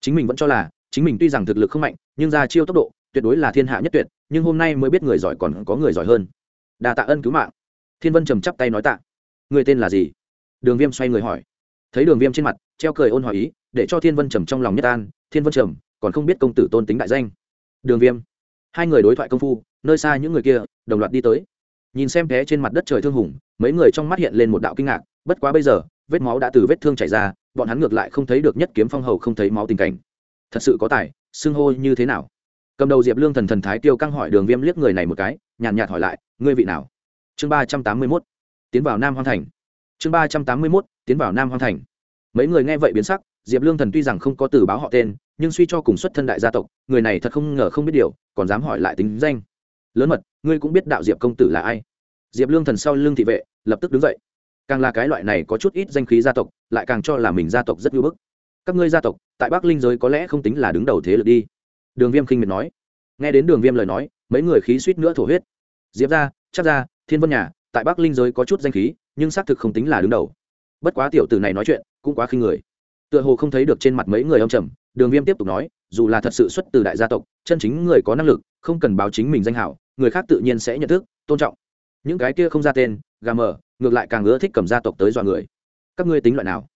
A: Chính mình vẫn cho là, chính mình tuy rằng thực lực không mạnh, nhưng ra chiêu tốc độ, tuyệt đối là thiên hạ nhất tuyệt, nhưng hôm nay mới biết người giỏi còn có người giỏi hơn. Đà tạ ân cứu mạng. Thiên vân trầm chắp tay nói tạ. Người tên là gì? Đường viêm xoay người hỏi. Thấy đường viêm trên mặt, treo cười ôn hỏi ý để cho thiên vân trầm trong lòng nhất an, thiên vân trầm, còn không biết công tử tôn tính đại danh. Đường viêm, hai người đối thoại công phu, nơi xa những người kia, đồng loạt đi tới. Nhìn xem té trên mặt đất trời thương hùng, mấy người trong mắt hiện lên một đạo kinh ngạc, bất quá bây giờ, vết máu đã từ vết thương chảy ra, bọn hắn ngược lại không thấy được nhất kiếm phong hầu, không thấy máu tình cảnh. Thật sự có tài, xưng hô như thế nào? Cầm đầu diệp lương thần thần thái tiêu căng hỏi đường viêm liếc người này một cái, nhàn nhạt hỏi lại, ngươi vị nào? Chương ba trăm tám mươi mốt, tiến vào nam hoang thành. Chương ba trăm tám mươi mốt, tiến vào nam hoang thành. Mấy người nghe vậy biến sắc diệp lương thần tuy rằng không có từ báo họ tên, nhưng suy cho cùng xuất thân đại gia tộc, người này thật không ngờ không biết điều, còn dám hỏi lại tính danh. Lớn mật, ngươi cũng biết đạo diệp công tử là ai? Diệp lương thần sau lưng thị vệ, lập tức đứng dậy. Càng là cái loại này có chút ít danh khí gia tộc, lại càng cho là mình gia tộc rất ngưỡng bức. Các ngươi gia tộc, tại bắc linh giới có lẽ không tính là đứng đầu thế lực đi. Đường viêm khinh miệt nói. Nghe đến đường viêm lời nói, mấy người khí suýt nữa thổ huyết. Diệp ra chắc ra thiên vân nhà, tại bắc linh giới có chút danh khí, nhưng xác thực không tính là đứng đầu. Bất quá tiểu tử này nói chuyện, cũng quá khinh người tựa hồ không thấy được trên mặt mấy người ông trầm, đường viêm tiếp tục nói, dù là thật sự xuất từ đại gia tộc, chân chính người có năng lực, không cần báo chính mình danh hảo, người khác tự nhiên sẽ nhận thức, tôn trọng. Những cái kia không ra tên, gà mờ, ngược lại càng ưa thích cầm gia tộc tới dọa người. Các ngươi tính loại nào?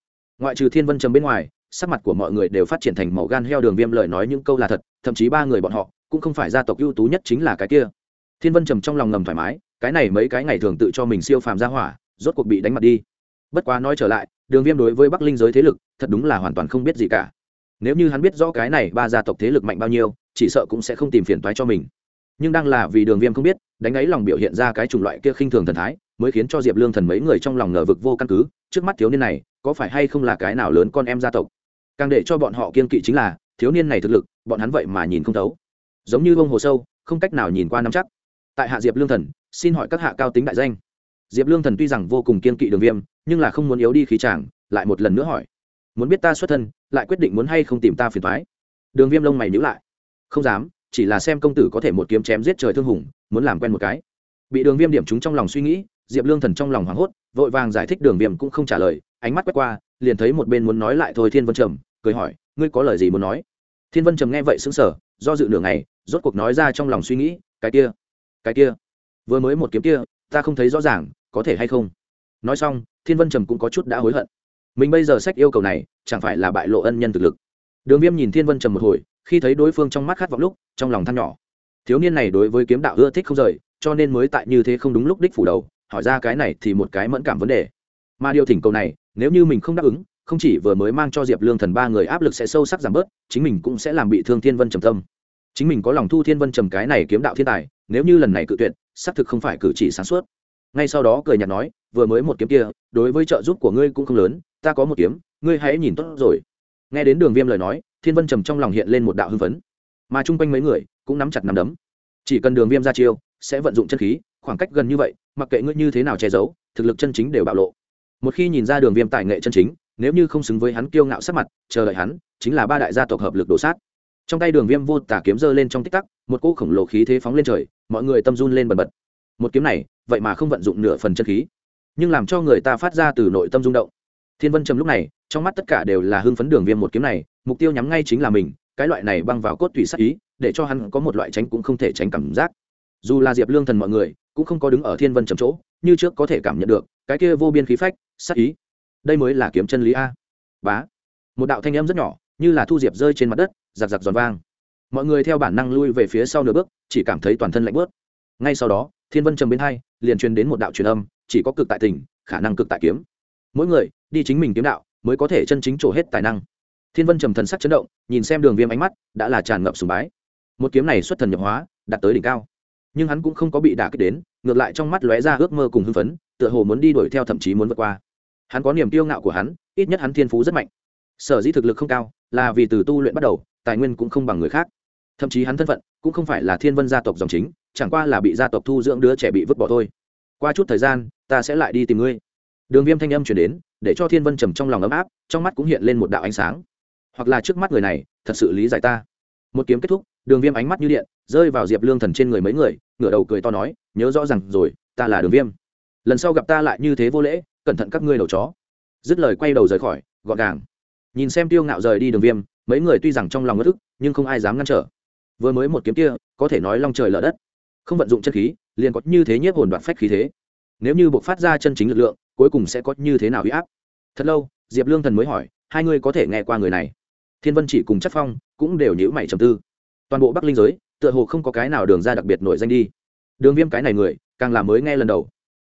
A: Ngoại trừ thiên vân trầm bên ngoài, sắc mặt của mọi người đều phát triển thành màu gan heo đường viêm lời nói những câu là thật, thậm chí ba người bọn họ cũng không phải gia tộc ưu tú nhất chính là cái kia. Thiên vân trầm trong lòng ngầm thoải mái, cái này mấy cái ngày thường tự cho mình siêu phàm ra hỏa, rốt cuộc bị đánh mặt đi. Bất quá nói trở lại đường viêm đối với bắc linh giới thế lực thật đúng là hoàn toàn không biết gì cả. Nếu như hắn biết rõ cái này ba gia tộc thế lực mạnh bao nhiêu, chỉ sợ cũng sẽ không tìm phiền toái cho mình. Nhưng đang là vì đường viêm không biết, đánh ấy lòng biểu hiện ra cái chủng loại kia khinh thường thần thái, mới khiến cho diệp lương thần mấy người trong lòng ngờ vực vô căn cứ, trước mắt thiếu niên này, có phải hay không là cái nào lớn con em gia tộc? Càng để cho bọn họ kiên kỵ chính là, thiếu niên này thực lực, bọn hắn vậy mà nhìn không thấu. Giống như bông hồ sâu, không cách nào nhìn qua năm chắc. Tại hạ diệp lương thần, xin hỏi các hạ cao tính đại danh. Diệp lương thần tuy rằng vô cùng kiên kỵ đường viêm nhưng là không muốn yếu đi khí chàng, lại một lần nữa hỏi, muốn biết ta xuất thân, lại quyết định muốn hay không tìm ta phiền thoái đường viêm lông mày nhữ lại. Không dám, chỉ là xem công tử có thể một kiếm chém giết trời thương hùng, muốn làm quen một cái. Bị đường viêm điểm trúng trong lòng suy nghĩ, diệp lương thần trong lòng hoảng hốt, vội vàng giải thích đường viêm cũng không trả lời, ánh mắt quét qua, liền thấy một bên muốn nói lại thôi thiên vân trầm, cười hỏi, ngươi có lời gì muốn nói? Thiên vân trầm nghe vậy xứng sở do dự nửa ngày, rốt cuộc nói ra trong lòng suy nghĩ, cái kia cái kia, vừa mới một kiếm kia, ta không thấy rõ ràng, có thể hay không? Nói xong thiên vân trầm cũng có chút đã hối hận. Mình bây giờ sách yêu cầu này, chẳng phải là bại lộ ân nhân thực lực. Đường viêm nhìn thiên vân trầm một hồi, khi thấy đối phương trong mắt khát vọng lúc, trong lòng than nhỏ. Thiếu niên này đối với kiếm đạo ưa thích không rời, cho nên mới tại như thế không đúng lúc đích phủ đầu, hỏi ra cái này thì một cái mẫn cảm vấn đề. Mà điều thỉnh cầu này, nếu như mình không đáp ứng, không chỉ vừa mới mang cho diệp lương thần ba người áp lực sẽ sâu sắc giảm bớt, chính mình cũng sẽ làm bị thương thiên vân trầm tâm. Chính mình có lòng thu thiên vân trầm cái này kiếm đạo thiên tài, nếu như lần này cự tuyệt, xác thực không phải cử chỉ sáng suốt ngay sau đó cười nhạt nói, vừa mới một kiếm kia, đối với trợ giúp của ngươi cũng không lớn, ta có một kiếm, ngươi hãy nhìn tốt rồi. Nghe đến đường viêm lời nói, thiên vân trầm trong lòng hiện lên một đạo hưng phấn. Mà chung quanh mấy người cũng nắm chặt nắm đấm. Chỉ cần đường viêm ra chiêu, sẽ vận dụng chân khí, khoảng cách gần như vậy, mặc kệ ngươi như thế nào che giấu, thực lực chân chính đều bạo lộ. Một khi nhìn ra đường viêm tài nghệ chân chính, nếu như không xứng với hắn kiêu ngạo sắc mặt, chờ đợi hắn chính là ba đại gia tộc hợp lực đổ sát. Trong tay đường viêm vô tả kiếm giơ lên trong tích tắc, một cỗ khổng lồ khí thế phóng lên trời, mọi người tâm run lên bần bật. Một kiếm này vậy mà không vận dụng nửa phần chân khí. Nhưng làm cho người ta phát ra từ nội tâm rung động. Thiên vân trầm lúc này, trong mắt tất cả đều là hưng phấn đường viêm một kiếm này, mục tiêu nhắm ngay chính là mình, cái loại này băng vào cốt tùy sắc ý, để cho hắn có một loại tránh cũng không thể tránh cảm giác. Dù là diệp lương thần mọi người, cũng không có đứng ở thiên vân trầm chỗ, như trước có thể cảm nhận được, cái kia vô biên khí phách sắc ý. Đây mới là kiếm chân lý a. Bá. Một đạo thanh âm rất nhỏ, như là thu diệp rơi trên mặt đất, giặc giặc giòn vang. Mọi người theo bản năng lui về phía sau nửa bước, chỉ cảm thấy toàn thân lạnh bớt ngay sau đó thiên vân trầm bên hai, liền truyền đến một đạo truyền âm, chỉ có cực tại tình, khả năng cực tại kiếm. Mỗi người, đi chính mình kiếm đạo, mới có thể chân chính trổ hết tài năng. Thiên vân trầm thần sắc chấn động, nhìn xem đường viêm ánh mắt, đã là tràn ngập sùng bái. Một kiếm này xuất thần nhập hóa, đạt tới đỉnh cao. Nhưng hắn cũng không có bị đả kích đến, ngược lại trong mắt lóe ra ước mơ cùng hưng phấn, tựa hồ muốn đi đuổi theo thậm chí muốn vượt qua. Hắn có niềm tiêu ngạo của hắn, ít nhất hắn thiên phú rất mạnh. Sở dĩ thực lực không cao, là vì từ tu luyện bắt đầu, tài nguyên cũng không bằng người khác. Thậm chí hắn thân phận, cũng không phải là thiên vân gia tộc dòng chính chẳng qua là bị gia tộc thu dưỡng đứa trẻ bị vứt bỏ thôi. Qua chút thời gian, ta sẽ lại đi tìm ngươi. Đường viêm thanh âm chuyển đến, để cho thiên vân trầm trong lòng ấm áp, trong mắt cũng hiện lên một đạo ánh sáng. Hoặc là trước mắt người này, thật sự lý giải ta. Một kiếm kết thúc, đường viêm ánh mắt như điện, rơi vào diệp lương thần trên người mấy người, ngửa đầu cười to nói, nhớ rõ rằng rồi, ta là đường viêm. Lần sau gặp ta lại như thế vô lễ, cẩn thận các ngươi đầu chó. Dứt lời quay đầu rời khỏi, gọn gàng. Nhìn xem tiêu ngạo rời đi đường viêm, mấy người tuy rằng trong lòng ngất ức, nhưng không ai dám ngăn trở. Vừa mới một kiếm kia, có thể nói long trời lở đất không vận dụng chân khí, liền có như thế nhiếp hồn đoạt phách khí thế. Nếu như buộc phát ra chân chính lực lượng, cuối cùng sẽ có như thế nào huy áp? Thật lâu, diệp lương thần mới hỏi, hai ngươi có thể nghe qua người này? Thiên vân chỉ cùng chắc phong cũng đều nhữ mày trầm tư. Toàn bộ bắc linh giới, tựa hồ không có cái nào đường ra đặc biệt nổi danh đi. Đường viêm cái này người, càng là mới nghe lần đầu.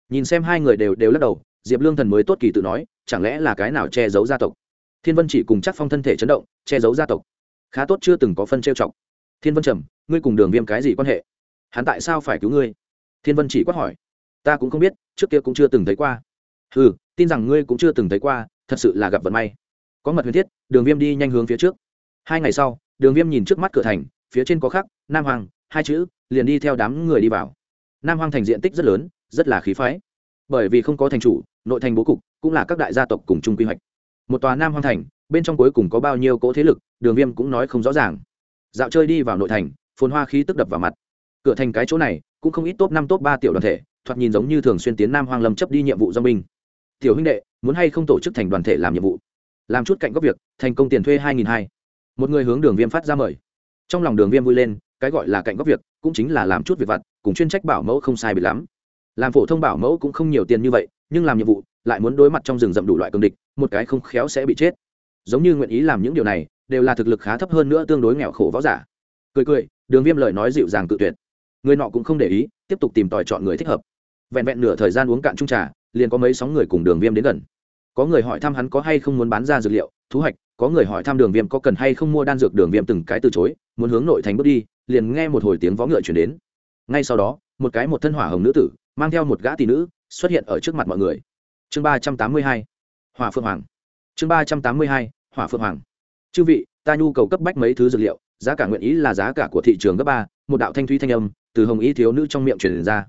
A: Nhìn xem hai người đều đều lắc đầu, diệp lương thần mới tốt kỳ tự nói, chẳng lẽ là cái nào che giấu gia tộc? Thiên vân chỉ cùng chắc phong thân thể chấn động, che giấu gia tộc. Khá tốt chưa từng có phân trêu chọc. Thiên vân trầm, ngươi cùng đường viêm cái gì quan hệ? Hắn tại sao phải cứu ngươi? Thiên vân chỉ quát hỏi. Ta cũng không biết, trước kia cũng chưa từng thấy qua. Ừ tin rằng ngươi cũng chưa từng thấy qua, thật sự là gặp vận may. Có mật huyền thiết, đường viêm đi nhanh hướng phía trước. Hai ngày sau, đường viêm nhìn trước mắt cửa thành, phía trên có khắc, nam hoàng, hai chữ, liền đi theo đám người đi vào. Nam hoàng thành diện tích rất lớn, rất là khí phái. Bởi vì không có thành chủ, nội thành bố cục cũng là các đại gia tộc cùng chung quy hoạch. Một tòa nam hoàng thành, bên trong cuối cùng có bao nhiêu cỗ thế lực, đường viêm cũng nói không rõ ràng. Dạo chơi đi vào nội thành, phồn hoa khí tức đập vào mặt cửa thành cái chỗ này, cũng không ít top năm, top ba tiểu đoàn thể, thoạt nhìn giống như thường xuyên tiến nam hoang lâm chấp đi nhiệm vụ do binh tiểu huynh đệ, muốn hay không tổ chức thành đoàn thể làm nhiệm vụ? Làm chút cạnh góc việc, thành công tiền thuê hai nghìn hai. Một người hướng đường viêm phát ra mời. Trong lòng đường viêm vui lên, cái gọi là cạnh góc việc, cũng chính là làm chút việc vặt, cùng chuyên trách bảo mẫu không sai bị lắm. Làm phổ thông bảo mẫu cũng không nhiều tiền như vậy, nhưng làm nhiệm vụ, lại muốn đối mặt trong rừng rậm đủ loại cường địch, một cái không khéo sẽ bị chết. Giống như nguyện ý làm những điều này, đều là thực lực khá thấp hơn nữa tương đối nghèo khổ võ giả. Cười cười, đường viêm lời nói dịu dàng tự tuyệt người nọ cũng không để ý, tiếp tục tìm tòi chọn người thích hợp. Vẹn vẹn nửa thời gian uống cạn trung trà, liền có mấy sóng người cùng đường viêm đến gần. Có người hỏi thăm hắn có hay không muốn bán ra dược liệu thu hoạch có người hỏi thăm đường viêm có cần hay không mua đan dược đường viêm từng cái từ chối, muốn hướng nội thành bước đi, liền nghe một hồi tiếng vó ngựa chuyển đến. Ngay sau đó, một cái một thân hỏa hồng nữ tử, mang theo một gã tỷ nữ, xuất hiện ở trước mặt mọi người. Chương ba trăm tám mươi hai, hỏa phượng hoàng. Chương ba trăm tám mươi hai, hỏa phượng hoàng. Chư vị, ta nhu cầu cấp bách mấy thứ dược liệu giá cả nguyện ý là giá cả của thị trường cấp ba, một đạo thanh thúy thanh âm từ hồng ý thiếu nữ trong miệng truyền ra.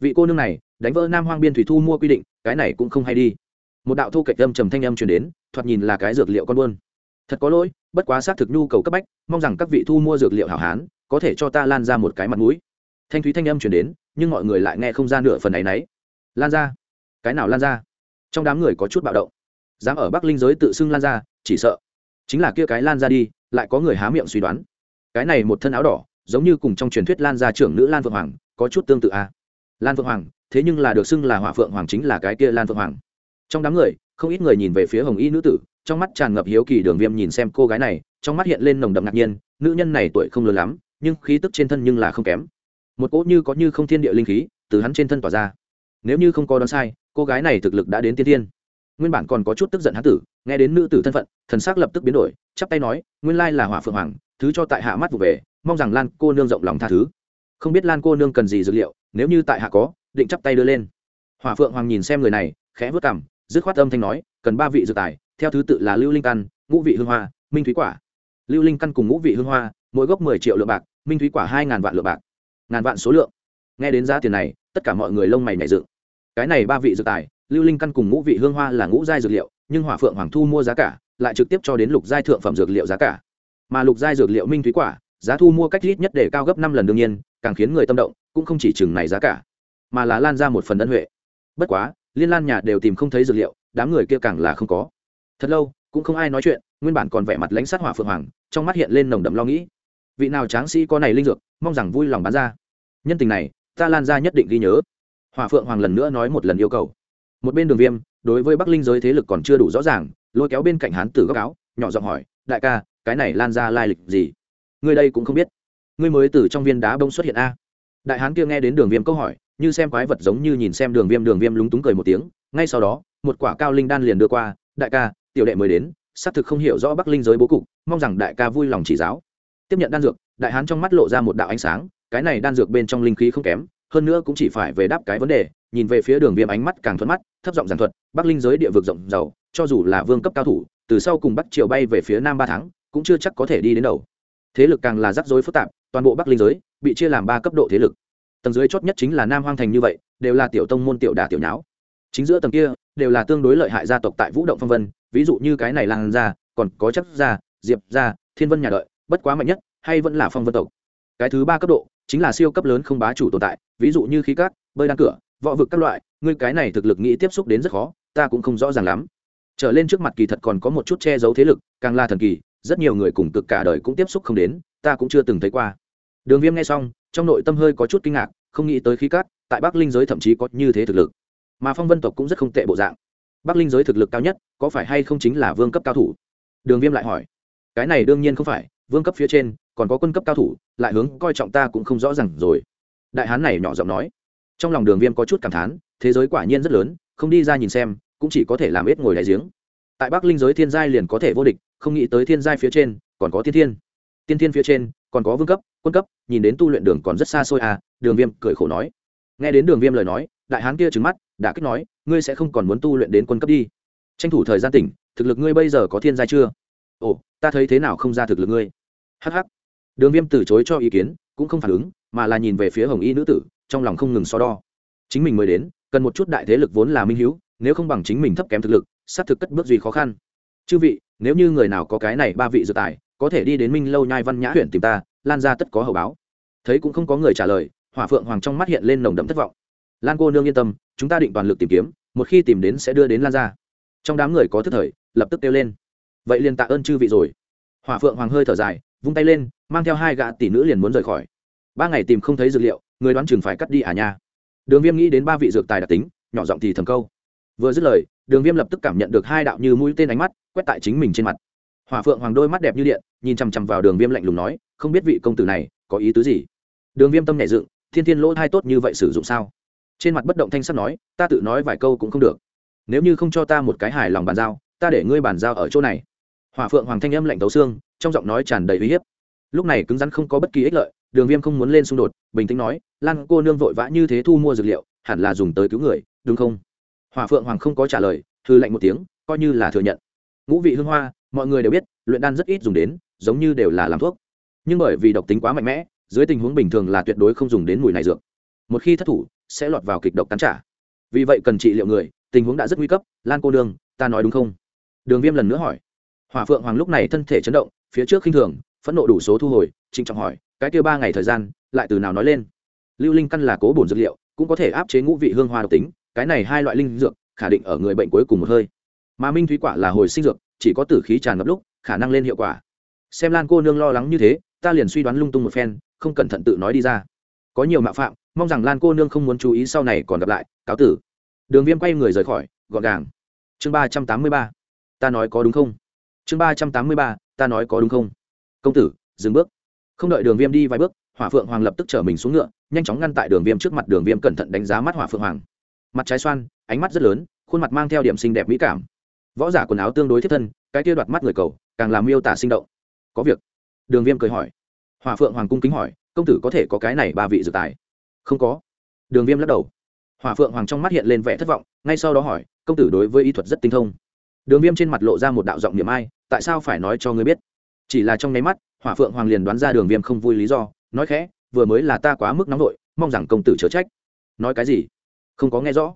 A: Vị cô nương này đánh vỡ nam hoang biên thủy thu mua quy định, cái này cũng không hay đi. Một đạo thu cạnh âm trầm thanh âm truyền đến, thoạt nhìn là cái dược liệu con buôn. Thật có lỗi, bất quá xác thực nhu cầu cấp bách, mong rằng các vị thu mua dược liệu hảo hán, có thể cho ta lan ra một cái mặt mũi. Thanh thúy thanh âm truyền đến, nhưng mọi người lại nghe không ra nửa phần này nấy. Lan ra? Cái nào lan ra? Trong đám người có chút bạo động. Dám ở bắc linh giới tự xưng lan ra, chỉ sợ. Chính là kia cái lan ra đi lại có người há miệng suy đoán. Cái này một thân áo đỏ, giống như cùng trong truyền thuyết lan gia trưởng nữ lan phượng hoàng, có chút tương tự a. À? lan phượng hoàng, thế nhưng là được xưng là hỏa phượng hoàng chính là cái kia lan phượng hoàng. Trong đám người, không ít người nhìn về phía hồng y nữ tử, trong mắt tràn ngập hiếu kỳ đường viêm nhìn xem cô gái này, trong mắt hiện lên nồng đậm ngạc nhiên, nữ nhân này tuổi không lớn lắm, nhưng khí tức trên thân nhưng là không kém. Một cỗ như có như không thiên địa linh khí từ hắn trên thân tỏa ra. Nếu như không có đoán sai, cô gái này thực lực đã đến tiên tiên nguyên bản còn có chút tức giận hán tử, nghe đến nữ tử thân phận, thần s ắ c lập tức biến đổi, chắp tay nói, nguyên lai là hỏa phượng hoàng, thứ cho tại hạ mắt vụ về, mong rằng lan cô nương rộng lòng tha thứ. Không biết lan cô nương cần gì dược liệu, nếu như tại hạ có, định chắp tay đưa lên. Hỏa phượng hoàng nhìn xem người này, khẽ vớt cảm dứt khoát âm thanh nói, cần ba vị dược tài, theo thứ tự là lưu linh căn, ngũ vị hương hoa, minh thúy quả. Lưu linh căn cùng ngũ vị hương hoa, mỗi gốc mười triệu lượng bạc, minh thúy quả hai ngàn vạn lượng bạc. Ngàn vạn số lượng. Nghe đến giá tiền này, tất cả mọi người lông mày nhảy dựng. Cái này ba vị dược tài lưu linh căn cùng ngũ vị hương hoa là ngũ giai dược liệu, nhưng hỏa phượng hoàng thu mua giá cả, lại trực tiếp cho đến lục giai thượng phẩm dược liệu giá cả. Mà lục giai dược liệu minh thúy quả, giá thu mua cách ít nhất để cao gấp năm lần đương nhiên, càng khiến người tâm động, cũng không chỉ chừng này giá cả, mà là lan ra một phần ân huệ. Bất quá, liên lan nhà đều tìm không thấy dược liệu, đám người kia càng là không có. Thật lâu, cũng không ai nói chuyện, nguyên bản còn vẻ mặt lãnh sát hỏa phượng hoàng, trong mắt hiện lên nồng đậm lo nghĩ. Vị nào tráng sĩ có này linh dược, mong rằng vui lòng bán ra. Nhân tình này, ta lan ra nhất định ghi nhớ. Hỏa phượng hoàng lần nữa nói một lần yêu cầu một bên đường viêm, đối với bắc linh giới thế lực còn chưa đủ rõ ràng, lôi kéo bên cạnh hán tử góc áo, nhỏ giọng hỏi, đại ca, cái này lan ra lai lịch gì? Người đây cũng không biết. Ngươi mới từ trong viên đá bông xuất hiện a. Đại hán kia nghe đến đường viêm câu hỏi, như xem quái vật giống như nhìn xem đường viêm đường viêm lúng túng cười một tiếng. Ngay sau đó, một quả cao linh đan liền đưa qua, đại ca, tiểu đệ mới đến, xác thực không hiểu rõ bắc linh giới bố cục, mong rằng đại ca vui lòng chỉ giáo. Tiếp nhận đan dược, đại hán trong mắt lộ ra một đạo ánh sáng, cái này đan dược bên trong linh khí không kém, hơn nữa cũng chỉ phải về đáp cái vấn đề, nhìn về phía đường viêm ánh mắt càng thuận mắt thấp giọng giản thuật, bắc linh giới địa vực rộng giàu, cho dù là vương cấp cao thủ, từ sau cùng bắc triều bay về phía nam ba tháng, cũng chưa chắc có thể đi đến đầu. Thế lực càng là rắc rối phức tạp, toàn bộ bắc linh giới bị chia làm ba cấp độ thế lực. Tầng dưới chót nhất chính là nam hoang thành như vậy, đều là tiểu tông môn, tiểu đà, tiểu nháo. Chính giữa tầng kia, đều là tương đối lợi hại gia tộc tại vũ động phong vân, ví dụ như cái này làng gia, còn có chắc gia, diệp gia, thiên vân nhà đợi, bất quá mạnh nhất, hay vẫn là phong vân tộc. Cái thứ ba cấp độ, chính là siêu cấp lớn không bá chủ tồn tại, ví dụ như khí cát, bơi đan cửa võ vực các loại, ngươi cái này thực lực nghĩ tiếp xúc đến rất khó, ta cũng không rõ ràng lắm. Trở lên trước mặt kỳ thật còn có một chút che giấu thế lực, càng là thần kỳ, rất nhiều người cùng cực cả đời cũng tiếp xúc không đến, ta cũng chưa từng thấy qua. Đường viêm nghe xong, trong nội tâm hơi có chút kinh ngạc, không nghĩ tới khí cát, tại bắc linh giới thậm chí có như thế thực lực. Mà phong vân tộc cũng rất không tệ bộ dạng. Bắc linh giới thực lực cao nhất, có phải hay không chính là vương cấp cao thủ? Đường viêm lại hỏi. Cái này đương nhiên không phải, vương cấp phía trên, còn có quân cấp cao thủ, lại hướng coi trọng ta cũng không rõ r à n g rồi. Đại hán này nhỏ giọng nói trong lòng đường viêm có chút cảm thán, thế giới quả nhiên rất lớn, không đi ra nhìn xem, cũng chỉ có thể làm ít ngồi đại giếng. Tại bắc linh giới thiên giai liền có thể vô địch, không nghĩ tới thiên giai phía trên, còn có thiên thiên. Tiên thiên phía trên, còn có vương cấp, quân cấp, nhìn đến tu luyện đường còn rất xa xôi à đường viêm cười khổ nói. Nghe đến đường viêm lời nói, đại hán kia trứng mắt, đã kích nói, ngươi sẽ không còn muốn tu luyện đến quân cấp đi. Tranh thủ thời gian tỉnh, thực lực ngươi bây giờ có thiên giai chưa? Ồ, ta thấy thế nào không ra thực lực ngươi? Hh đường viêm từ chối cho ý kiến, cũng không phản ứng, mà là nhìn về phía hồng y nữ tử trong lòng không ngừng so đo. Chính mình mới đến, cần một chút đại thế lực vốn là minh hữu nếu không bằng chính mình thấp kém thực lực xác thực cất bước duy khó khăn. Chư vị, nếu như người nào có cái này ba vị dự tài, có thể đi đến minh lâu nhai văn nhã huyện tìm ta, lan ra tất có hậu báo. Thấy cũng không có người trả lời, hỏa phượng hoàng trong mắt hiện lên nồng đậm thất vọng. Lan cô nương yên tâm, chúng ta định toàn lực tìm kiếm, một khi tìm đến sẽ đưa đến lan ra trong đám người có thức thời, lập tức kêu lên. Vậy liền tạ ơn chư vị rồi. Hỏa phượng hoàng hơi thở dài, vung tay lên, mang theo hai gã tỷ nữ liền muốn rời khỏi. Ba ngày tìm không thấy dược liệu người đoán chừng phải cắt đi à nha. Đường viêm nghĩ đến ba vị dược tài đặc tính, nhỏ giọng thì thầm câu. Vừa dứt lời, đường viêm lập tức cảm nhận được hai đạo như mũi tên ánh mắt quét tại chính mình trên mặt. Hòa phượng hoàng đôi mắt đẹp như điện, nhìn chằm chằm vào đường viêm lạnh lùng nói, không biết vị công tử này có ý tứ gì? Đường viêm tâm nhẹ dựng, thiên thiên lỗ hai tốt như vậy sử dụng sao? Trên mặt bất động thanh sắt nói, ta tự nói vài câu cũng không được. Nếu như không cho ta một cái hài lòng bàn giao, ta để ngươi bàn giao ở chỗ này. Hòa phượng hoàng thanh âm lạnh tấu xương, trong giọng nói tràn đầy uy hiếp. Lúc này cứng rắn không có bất kỳ ích lợi đường viêm không muốn lên xung đột, bình tĩnh nói, lan cô nương vội vã như thế thu mua dược liệu, hẳn là dùng tới cứu người, đúng không? Hòa phượng hoàng không có trả lời thư lạnh một tiếng, coi như là thừa nhận. Ngũ vị hương hoa, mọi người đều biết, luyện đan rất ít dùng đến, giống như đều là làm thuốc. Nhưng bởi vì độc tính quá mạnh mẽ, dưới tình huống bình thường là tuyệt đối không dùng đến mùi này dược. Một khi thất thủ, sẽ lọt vào kịch độc tán trả. Vì vậy cần trị liệu người, tình huống đã rất nguy cấp, lan cô nương, ta nói đúng không? Đường viêm lần nữa hỏi. Hòa phượng hoàng lúc này thân thể chấn động, phía trước khinh thường, phẫn nộ đủ số thu hồi, trịnh trọng hỏi cái kia ba ngày thời gian, lại từ nào nói lên? Lưu linh căn là cố bổn dược liệu, cũng có thể áp chế ngũ vị hương hoa độc tính, cái này hai loại linh dược, khả định ở người bệnh cuối cùng một hơi. Mà minh thúy quả là hồi sinh dược, chỉ có tử khí tràn ngập lúc, khả năng lên hiệu quả. Xem lan cô nương lo lắng như thế, ta liền suy đoán lung tung một phen, không cẩn thận tự nói đi ra. Có nhiều mạo phạm, mong rằng lan cô nương không muốn chú ý sau này còn gặp lại, cáo tử. Đường viêm quay người rời khỏi, gọn gàng. Chương ba trăm tám mươi ba. Ta nói có đúng không? Chương ba trăm tám mươi ba, ta nói có đúng không? Công tử, dừng bước không đợi đường viêm đi vài bước, hỏa phượng hoàng lập tức chở mình xuống ngựa, nhanh chóng ngăn tại đường viêm trước mặt, đường viêm cẩn thận đánh giá mắt hỏa phượng hoàng. Mặt trái xoan, ánh mắt rất lớn, khuôn mặt mang theo điểm xinh đẹp mỹ cảm. Võ giả quần áo tương đối thiết thân, cái kia đoạt mắt người cầu, càng làm miêu tả sinh động. Có việc. Đường viêm cười hỏi. Hỏa phượng hoàng cung kính hỏi, công tử có thể có cái này ba vị dự tài? Không có. Đường viêm lắc đầu. Hỏa phượng hoàng trong mắt hiện lên vẻ thất vọng, ngay sau đó hỏi, công tử đối với y thuật rất tinh thông. Đường viêm trên mặt lộ ra một đạo giọng niệm ai, tại sao phải nói cho ngươi biết? Chỉ là trong nháy mắt, hỏa phượng hoàng liền đoán ra đường viêm không vui lý do, nói khẽ, vừa mới là ta quá mức nóng vội mong rằng công tử chớ trách. Nói cái gì? Không có nghe rõ.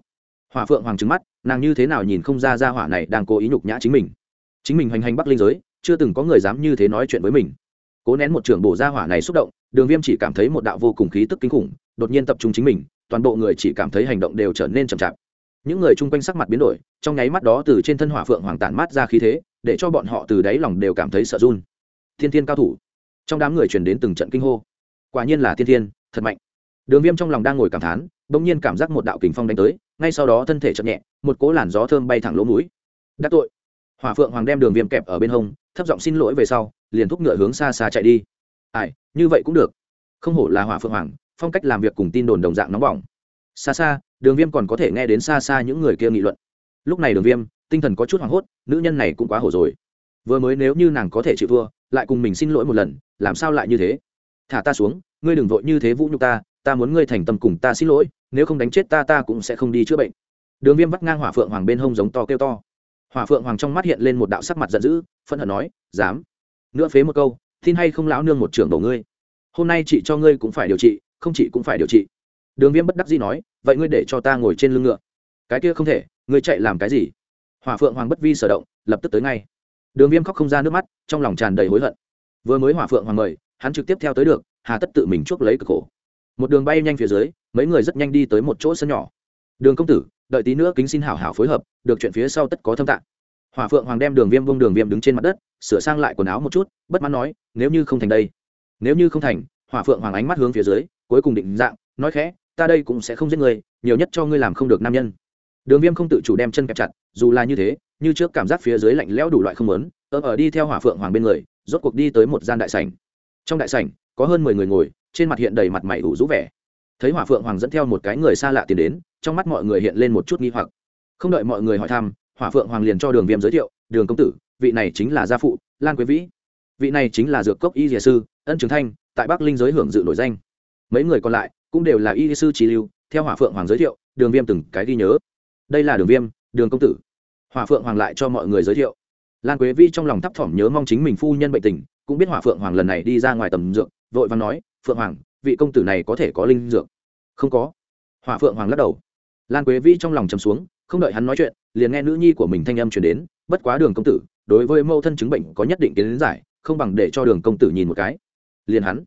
A: Hỏa phượng hoàng trứng mắt, nàng như thế nào nhìn không ra ra hỏa này đang cố ý nhục nhã chính mình. Chính mình hoành hành bắc linh giới, chưa từng có người dám như thế nói chuyện với mình. Cố nén một trưởng bổ ra hỏa này xúc động, đường viêm chỉ cảm thấy một đạo vô cùng khí tức kinh khủng, đột nhiên tập trung chính mình, toàn bộ người chỉ cảm thấy hành động đều trở nên chậm chạp. Những người chung quanh sắc mặt biến đổi, trong nháy mắt đó từ trên thân hỏa phượng hoàng tản mát ra khí thế, để cho bọn họ từ đáy lòng đều cảm thấy sợ run thiên thiên cao thủ. Trong đám người truyền đến từng trận kinh hô. Quả nhiên là thiên thiên, thật mạnh. Đường viêm trong lòng đang ngồi cảm thán, bỗng nhiên cảm giác một đạo kình phong đánh tới, ngay sau đó thân thể chậm nhẹ, một cỗ làn gió thơm bay thẳng lỗ mũi. Đắc tội. Hỏa phượng hoàng đem đường viêm kẹp ở bên hông, thấp giọng xin lỗi về sau, liền thúc ngựa hướng xa xa chạy đi. Ai, như vậy cũng được. Không hổ là hỏa phượng hoàng, phong cách làm việc cùng tin đồn đồng dạng nóng bỏng. Xa xa, đường viêm còn có thể nghe đến xa xa những người kia nghị luận. Lúc này đường viêm, tinh thần có chút hoảng hốt, nữ nhân này cũng quá hổ rồi. Vừa mới nếu như nàng có thể chịu thua lại cùng mình xin lỗi một lần, làm sao lại như thế? Thả ta xuống, ngươi đừng vội như thế vũ nhục ta ta muốn ngươi thành tâm cùng ta xin lỗi, nếu không đánh chết ta ta cũng sẽ không đi chữa bệnh. Đường viêm vắt ngang hỏa phượng hoàng bên hông giống to kêu to. Hỏa phượng hoàng trong mắt hiện lên một đạo sắc mặt giận dữ phân hận nói, dám nữa phế một câu, tin hay không lão nương một trưởng đổ ngươi? Hôm nay chị cho ngươi cũng phải điều trị, không chị cũng phải điều trị. Đường viêm bất đắc dĩ nói, vậy ngươi để cho ta ngồi trên lưng ngựa. Cái kia không thể, ngươi chạy làm cái gì? Hỏa phượng hoàng bất vi sở động, lập tức tới ngay đường viêm khóc không ra nước mắt, trong lòng tràn đầy hối hận. Vừa mới hỏa phượng hoàng mời, hắn trực tiếp theo tới được, hà tất tự mình chuốc lấy cực khổ. Một đường bay nhanh phía dưới, mấy người rất nhanh đi tới một chỗ sân nhỏ. Đường công tử, đợi tí nữa kính xin hảo hảo phối hợp, được chuyện phía sau tất có thâm tạng. Hỏa phượng hoàng đem đường viêm vông đường viêm đứng trên mặt đất, sửa sang lại quần áo một chút, bất mãn nói, nếu như không thành đây, nếu như không thành, hỏa phượng hoàng ánh mắt hướng phía dưới, cuối cùng định dạng, nói khẽ, ta đây cũng sẽ không giết người, nhiều nhất cho ngươi làm không được nam nhân. Đường viêm không tự chủ đem chân kẹp chặt, dù là như thế như trước cảm giác phía dưới lạnh lẽo đủ loại không lớn ơ ở đi theo hỏa phượng hoàng bên người, rốt cuộc đi tới một gian đại sảnh. Trong đại sảnh, có hơn mười người ngồi, trên mặt hiện đầy mặt mày ủ rũ vẻ. Thấy hỏa phượng hoàng dẫn theo một cái người xa lạ tiến đến, trong mắt mọi người hiện lên một chút nghi hoặc. Không đợi mọi người hỏi thăm, hỏa phượng hoàng liền cho đường viêm giới thiệu, đường công tử, vị này chính là gia phụ, lan quế vĩ. Vị này chính là dược cốc y dìa sư, ân trường thanh, tại bắc linh giới hưởng dự nổi danh. Mấy người còn lại cũng đều là y sư trí lưu, theo hỏa phượng hoàng giới thiệu, đường viêm từng cái ghi nhớ. Đây là đường viêm, đường công tử hòa phượng hoàng lại cho mọi người giới thiệu. Lan quế vi trong lòng thấp thỏm nhớ mong chính mình phu nhân bệnh tình, cũng biết hòa phượng hoàng lần này đi ra ngoài tầm dược, vội và nói, phượng hoàng, vị công tử này có thể có linh dược? Không có. Hòa phượng hoàng lắc đầu. Lan quế vi trong lòng chầm xuống, không đợi hắn nói chuyện, liền nghe nữ nhi của mình thanh âm truyền đến, bất quá đường công tử, đối với mâu thân chứng bệnh có nhất định kiến giải, không bằng để cho đường công tử nhìn một cái. Liền hắn.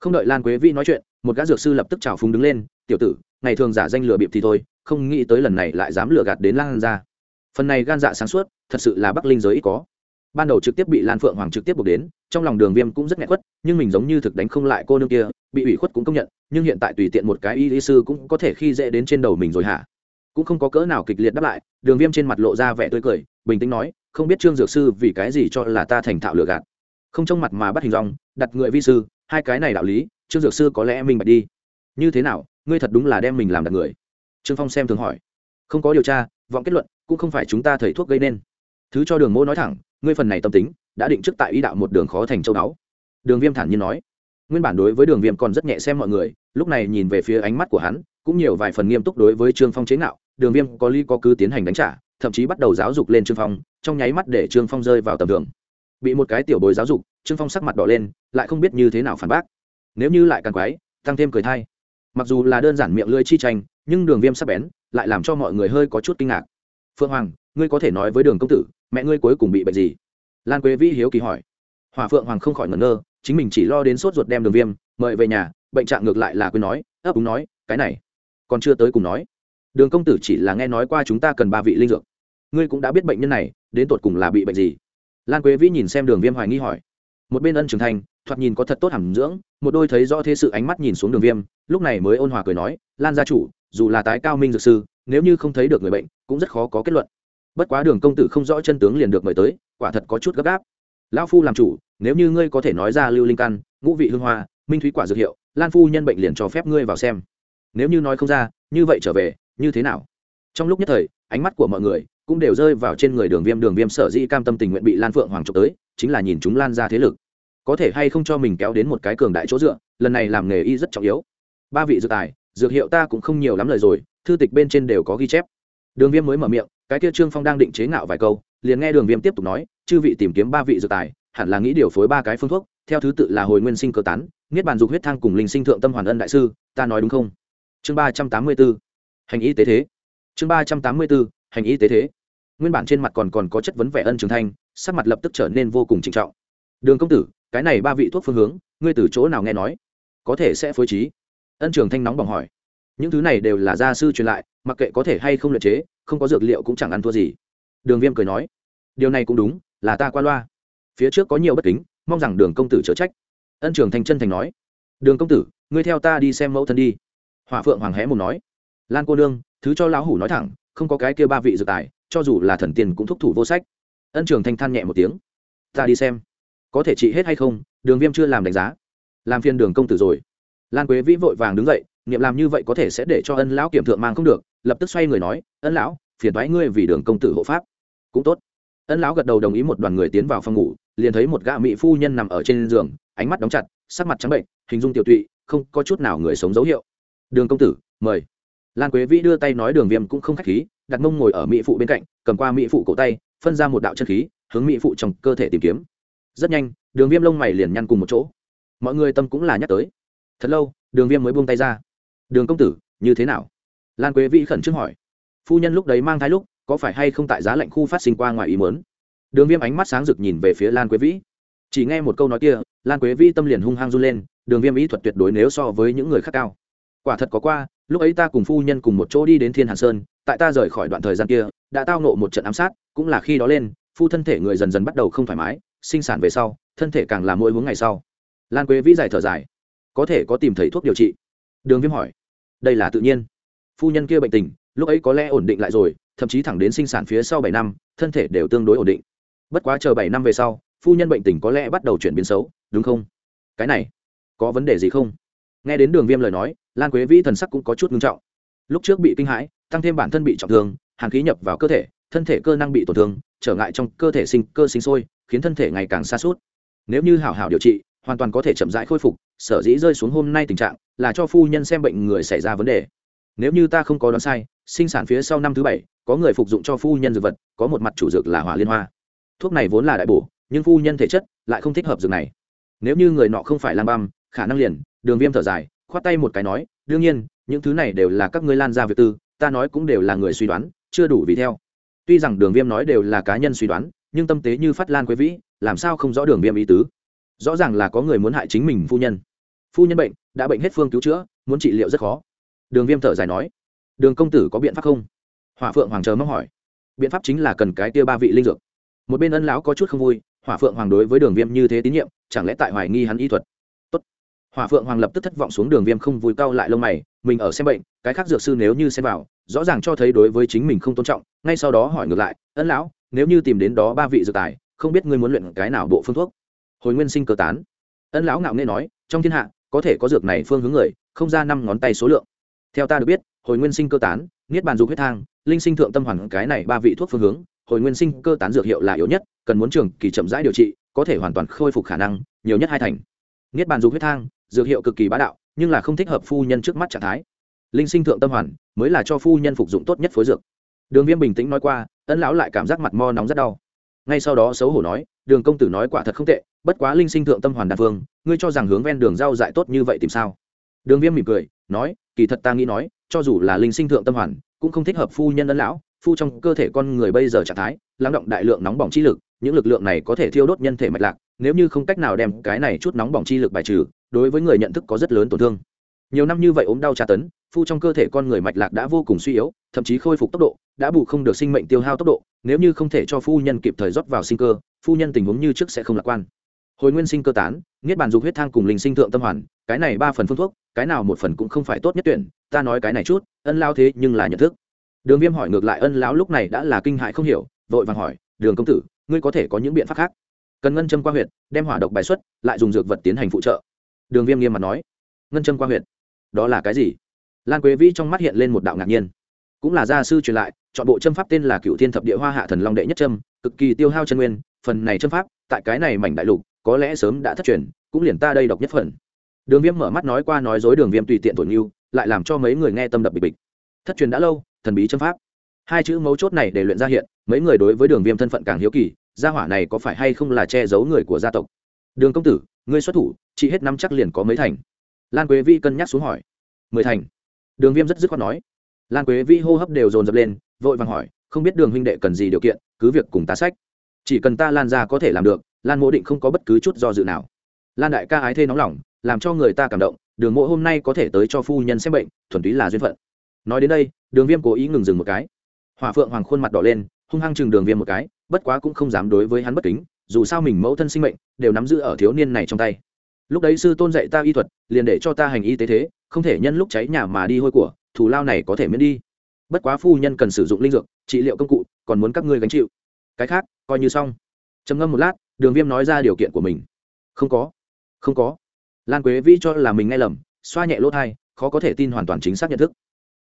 A: Không đợi lan quế vi nói chuyện, một gã dược sư lập tức trào phúng đứng lên, tiểu tử, ngày thường giả danh lừa bịp thì thôi, không nghĩ tới lần này lại dám lừa gạt đến lan ra phần này gan dạ sáng suốt, thật sự là bắc linh giới ít có. Ban đầu trực tiếp bị lan phượng hoàng trực tiếp buộc đến, trong lòng đường viêm cũng rất nghẹt khuất, nhưng mình giống như thực đánh không lại cô nương kia, bị ủy khuất cũng công nhận, nhưng hiện tại tùy tiện một cái y lý sư cũng có thể khi dễ đến trên đầu mình rồi hả? Cũng không có cỡ nào kịch liệt đáp lại, đường viêm trên mặt lộ ra vẻ tươi cười, bình tĩnh nói, không biết trương dược sư vì cái gì cho là ta thành thạo lừa gạt? Không trong mặt mà bắt hình dong, đặt người vi sư, hai cái này đạo lý, trương dược sư có lẽ mình bạch đi. Như thế nào, ngươi thật đúng là đem mình làm đặt người? Trương phong xem thường hỏi. Không có điều tra vọng kết luận, cũng không phải chúng ta thầy thuốc gây nên. Thứ cho đường mô nói thẳng, ngươi phần này tâm tính, đã định trước tại ý đạo một đường khó thành châu đáo đường viêm thản nhiên nói. Nguyên bản đối với đường viêm còn rất nhẹ xem mọi người, lúc này nhìn về phía ánh mắt của hắn, cũng nhiều vài phần nghiêm túc đối với trương phong chế ngạo, đường viêm có ly có cứ tiến hành đánh trả, thậm chí bắt đầu giáo dục lên trương phong, trong nháy mắt để trương phong rơi vào tầm thường. Bị một cái tiểu bồi giáo dục, trương phong sắc mặt đỏ lên, lại không biết như thế nào phản bác. Nếu như lại càng quái, tăng thêm cười thay. Mặc dù là đơn giản miệng lưỡi chi tranh, nhưng đường viêm sắc bén lại làm cho mọi người hơi có chút kinh ngạc. Phượng hoàng, ngươi có thể nói với đường công tử, mẹ ngươi cuối cùng bị bệnh gì? Lan quế vĩ hiếu kỳ hỏi. Hòa phượng hoàng không khỏi ngẩn ngơ, chính mình chỉ lo đến sốt ruột đem đường viêm mời về nhà, bệnh trạng ngược lại là quên nói, ấp úng nói, cái này, còn chưa tới cùng nói. Đường công tử chỉ là nghe nói qua chúng ta cần ba vị linh dược. Ngươi cũng đã biết bệnh nhân này, đến tột cùng là bị bệnh gì? Lan quế vĩ nhìn xem đường viêm hoài nghi hỏi. Một bên ân trưởng thành, thoạt nhìn có thật tốt hàm dưỡng, một đôi thấy rõ thế sự ánh mắt nhìn xuống đường viêm, lúc này mới ôn hòa cười nói, lan gia chủ dù là tái cao minh dược sư, nếu như không thấy được người bệnh, cũng rất khó có kết luận. Bất quá đường công tử không rõ chân tướng liền được mời tới, quả thật có chút gấp gáp. Lão phu làm chủ, nếu như ngươi có thể nói ra lưu linh căn, ngũ vị hương hoa, minh thúy quả dược hiệu, lan phu nhân bệnh liền cho phép ngươi vào xem. Nếu như nói không ra, như vậy trở về, như thế nào? Trong lúc nhất thời, ánh mắt của mọi người cũng đều rơi vào trên người đường viêm đường viêm sở dĩ cam tâm tình nguyện bị lan phượng hoàng trục tới, chính là nhìn chúng lan ra thế lực. Có thể hay không cho mình kéo đến một cái cường đại chỗ dựa, lần này làm nghề y rất trọng yếu. Ba vị dược tài dược hiệu ta cũng không nhiều lắm lời rồi, thư tịch bên trên đều có ghi chép. Đường viêm mới mở miệng, cái kia trương phong đang định chế ngạo vài câu, liền nghe đường viêm tiếp tục nói, chư vị tìm kiếm ba vị dược tài, hẳn là nghĩ điều phối ba cái phương thuốc, theo thứ tự là hồi nguyên sinh cơ tán, niết bàn dục huyết thang cùng linh sinh thượng tâm hoàn ân đại sư, ta nói đúng không? Chương ba trăm tám mươi b ố hành y tế thế. Chương ba trăm tám mươi b ố hành y tế thế. Nguyên bản trên mặt còn còn có chất vấn vẻ ân trường thanh, sắc mặt lập tức trở nên vô cùng trịnh trọng. Đường công tử, cái này ba vị thuốc phương hướng, ngươi từ chỗ nào nghe nói? Có thể sẽ phối trí ân trường thanh nóng bỏng hỏi. Những thứ này đều là gia sư truyền lại, mặc kệ có thể hay không luyện chế, không có dược liệu cũng chẳng ăn thua gì. Đường viêm cười nói. Điều này cũng đúng, là ta qua loa. Phía trước có nhiều bất kính, mong rằng đường công tử chở trách. Ân trường Thanh chân thành nói. Đường công tử, ngươi theo ta đi xem mẫu thân đi. Hòa phượng hoàng hé một nói. Lan cô nương, thứ cho lão hủ nói thẳng, không có cái kia ba vị dược tài, cho dù là thần tiền cũng thúc thủ vô sách. Ân trường thanh than nhẹ một tiếng. Ta đi xem. Có thể trị hết hay không, đường viêm chưa làm đánh giá. Làm phiên đường công tử rồi lan quế vĩ vội vàng đứng dậy, niệm làm như vậy có thể sẽ để cho ân lão kiểm thượng mang không được, lập tức xoay người nói, ân lão, phiền thoái ngươi vì đường công tử hộ pháp. Cũng tốt. Ân lão gật đầu đồng ý một đoàn người tiến vào phòng ngủ, liền thấy một gã mỹ phu nhân nằm ở trên giường, ánh mắt đóng chặt, sắc mặt trắng bệnh, hình dung tiểu tụy, không có chút nào người sống dấu hiệu. Đường công tử, mời. Lan quế vĩ đưa tay nói đường viêm cũng không k h á c h khí, đặt mông ngồi ở mỹ phụ bên cạnh, cầm qua mỹ phụ cổ tay, phân ra một đạo chân khí, hướng mỹ phụ trong cơ thể tìm kiếm. Rất nhanh, đường viêm lông mày liền nhăn cùng một chỗ. Mọi người tâm cũng là nhắc tới thật lâu, đường viêm mới buông tay ra. Đường công tử, như thế nào? Lan quế vĩ khẩn trương hỏi. Phu nhân lúc đấy mang thai lúc, có phải hay không tại giá lạnh khu phát sinh qua ngoài ý mớn đường viêm ánh mắt sáng rực nhìn về phía lan quế vĩ. Chỉ nghe một câu nói kia, lan quế vĩ tâm liền hung hăng run lên, đường viêm ý thuật tuyệt đối nếu so với những người khác cao. Quả thật có qua, lúc ấy ta cùng phu nhân cùng một chỗ đi đến thiên hàn sơn, tại ta rời khỏi đoạn thời gian kia, đã tao nộ một trận ám sát, cũng là khi đó lên, phu thân thể người dần dần bắt đầu không thoải mái, sinh sản về sau, thân thể càng làm mỗi hướng ngày sau. Lan quế vĩ dài thở dài có thể có tìm thấy thuốc điều trị. Đường viêm hỏi. Đây là tự nhiên. Phu nhân kia bệnh tình, lúc ấy có lẽ ổn định lại rồi, thậm chí thẳng đến sinh sản phía sau bảy năm, thân thể đều tương đối ổn định. Bất quá chờ bảy năm về sau, phu nhân bệnh tình có lẽ bắt đầu chuyển biến xấu, đúng không? Cái này, có vấn đề gì không? Nghe đến đường viêm lời nói, lan quế vĩ thần sắc cũng có chút ngưng trọng. Lúc trước bị kinh hãi, tăng thêm bản thân bị trọng thương, hàn khí nhập vào cơ thể, thân thể cơ năng bị tổn thương, trở ngại trong cơ thể sinh, cơ sinh sôi, khiến thân thể ngày càng xa suốt nếu như hảo hảo điều trị hoàn toàn có thể chậm rãi khôi phục, sở dĩ rơi xuống hôm nay tình trạng là cho phu nhân xem bệnh người xảy ra vấn đề. Nếu như ta không có đoán sai, sinh sản phía sau năm thứ bảy, có người phục dụng cho phu nhân dược vật, có một mặt chủ dược là hỏa liên hoa. Thuốc này vốn là đại bổ, nhưng phu nhân thể chất lại không thích hợp dược này. Nếu như người nọ không phải lang băm, khả năng liền, đường viêm thở dài, khoát tay một cái nói, đương nhiên, những thứ này đều là các ngươi lan ra việc tư, ta nói cũng đều là người suy đoán, chưa đủ vì theo. Tuy rằng đường viêm nói đều là cá nhân suy đoán, nhưng tâm tế như phát lan quế vĩ, làm sao không rõ đường viêm ý tứ? Rõ ràng là có người muốn hại chính mình phu nhân. Phu nhân bệnh, đã bệnh hết phương cứu chữa, muốn trị liệu rất khó. Đường viêm thở dài nói. Đường công tử có biện pháp không? Hỏa phượng hoàng chờ mong hỏi. Biện pháp chính là cần cái tia ba vị linh dược. Một bên ân lão có chút không vui, hỏa phượng hoàng đối với đường viêm như thế tín nhiệm, chẳng lẽ tại hoài nghi hắn y thuật? Tốt. hỏa phượng hoàng lập tức thất vọng xuống, đường viêm không vui cau lại lông mày, mình ở xem bệnh, cái khác dược sư nếu như xem vào, rõ ràng cho thấy đối với chính mình không tôn trọng, ngay sau đó hỏi ngược lại, ân lão, nếu như tìm đến đó ba vị dược tài, không biết ngươi muốn luyện cái nào bộ phương thuốc? Hồi nguyên sinh cơ tán. Ân lão ngạo nghe nói, trong thiên hạ, có thể có dược này phương hướng người, không ra năm ngón tay số lượng. Theo ta được biết, hồi nguyên sinh cơ tán, niết bàn dục huyết thang, linh sinh thượng tâm hoàn cái này ba vị thuốc phương hướng, hồi nguyên sinh cơ tán dược hiệu là yếu nhất, cần muốn trường kỳ chậm rãi điều trị, có thể hoàn toàn khôi phục khả năng, nhiều nhất hai thành. Niết bàn dục huyết thang, dược hiệu cực kỳ bá đạo, nhưng là không thích hợp phu nhân trước mắt trạng thái. Linh sinh thượng tâm hoàn, mới là cho phu nhân phục dụng tốt nhất phối dược. Đường viêm bình tĩnh nói qua, ân lão lại cảm giác mặt mo nóng rất đau ngay sau đó xấu hổ nói, đường công tử nói quả thật không tệ, bất quá linh sinh thượng tâm hoàn đa phương ngươi cho rằng hướng ven đường giao dại tốt như vậy tìm sao? Đường viêm mỉm cười, nói, kỳ thật ta nghĩ nói, cho dù là linh sinh thượng tâm hoàn, cũng không thích hợp phu nhân ân lão, phu trong cơ thể con người bây giờ trạng thái, lắng động đại lượng nóng bỏng chi lực, những lực lượng này có thể thiêu đốt nhân thể mạch lạc, nếu như không cách nào đem cái này chút nóng bỏng chi lực bài trừ, đối với người nhận thức có rất lớn tổn thương. Nhiều năm như vậy ốm đau tra tấn phu trong cơ thể con người mạch lạc đã vô cùng suy yếu, thậm chí khôi phục tốc độ, đã bù không được sinh mệnh tiêu hao tốc độ, nếu như không thể cho phu nhân kịp thời rót vào sinh cơ, phu nhân tình huống như trước sẽ không lạc quan. Hồi nguyên sinh cơ tán, niết bàn dục huyết thang cùng linh sinh thượng tâm hoàn, cái này ba phần phương thuốc, cái nào một phần cũng không phải tốt nhất tuyển, ta nói cái này chút, ân lao thế nhưng là nhận thức. Đường viêm hỏi ngược lại ân lão lúc này đã là kinh hại không hiểu, vội vàng hỏi, đường công tử, ngươi có thể có những biện pháp khác? Cần ngân châm qua huyệt, đem hỏa độc bài xuất, lại dùng dược vật tiến hành phụ trợ. Đường viêm nghiêm mặt nói, ngân châm qua huyệt, đó là cái gì? Lan quế vĩ trong mắt hiện lên một đạo ngạc nhiên. Cũng là gia sư truyền lại, chọn bộ châm pháp tên là cựu thiên thập địa hoa hạ thần long đệ nhất châm, cực kỳ tiêu hao chân nguyên, phần này châm pháp, tại cái này mảnh đại lục, có lẽ sớm đã thất truyền, cũng liền ta đây độc nhất phần. Đường viêm mở mắt nói qua nói dối đường viêm tùy tiện tổn yêu lại làm cho mấy người nghe tâm đập bịch bịch. Thất truyền đã lâu, thần bí châm pháp. Hai chữ mấu chốt này để luyện ra hiện, mấy người đối với đường viêm thân phận càng hiếu kỳ, gia hỏa này có phải hay không là che giấu người của gia tộc? Đường công tử, ngươi xuất thủ, chỉ hết năm chắc liền có mấy thành. Lan quế vi cân nhắc xuống hỏi. Mười thành đường viêm rất dứt khoát nói. Lan quế vi hô hấp đều dồn dập lên, vội vàng hỏi, không biết đường huynh đệ cần gì điều kiện, cứ việc cùng ta sách. Chỉ cần ta lan ra có thể làm được, lan mộ định không có bất cứ chút do dự nào. Lan đại ca ái thê nóng lòng, làm cho người ta cảm động, đường mộ hôm nay có thể tới cho phu nhân xem bệnh, thuần túy là duyên phận. Nói đến đây, đường viêm cố ý ngừng dừng một cái. Hòa phượng hoàng khuôn mặt đỏ lên, hung hăng chừng đường viêm một cái, bất quá cũng không dám đối với hắn bất kính, dù sao mình mẫu thân sinh mệnh, đều nắm giữ ở thiếu niên này trong tay lúc đấy sư tôn dạy ta y thuật, liền để cho ta hành y tế thế, không thể nhân lúc cháy nhà mà đi hôi của, thù lao này có thể miễn đi. Bất quá phu nhân cần sử dụng linh dược, trị liệu công cụ, còn muốn các ngươi gánh chịu. Cái khác, coi như xong. Trầm ngâm một lát, đường viêm nói ra điều kiện của mình. Không có. Không có. Lan quế vĩ cho là mình nghe lầm, xoa nhẹ lỗ thai, khó có thể tin hoàn toàn chính xác nhận thức.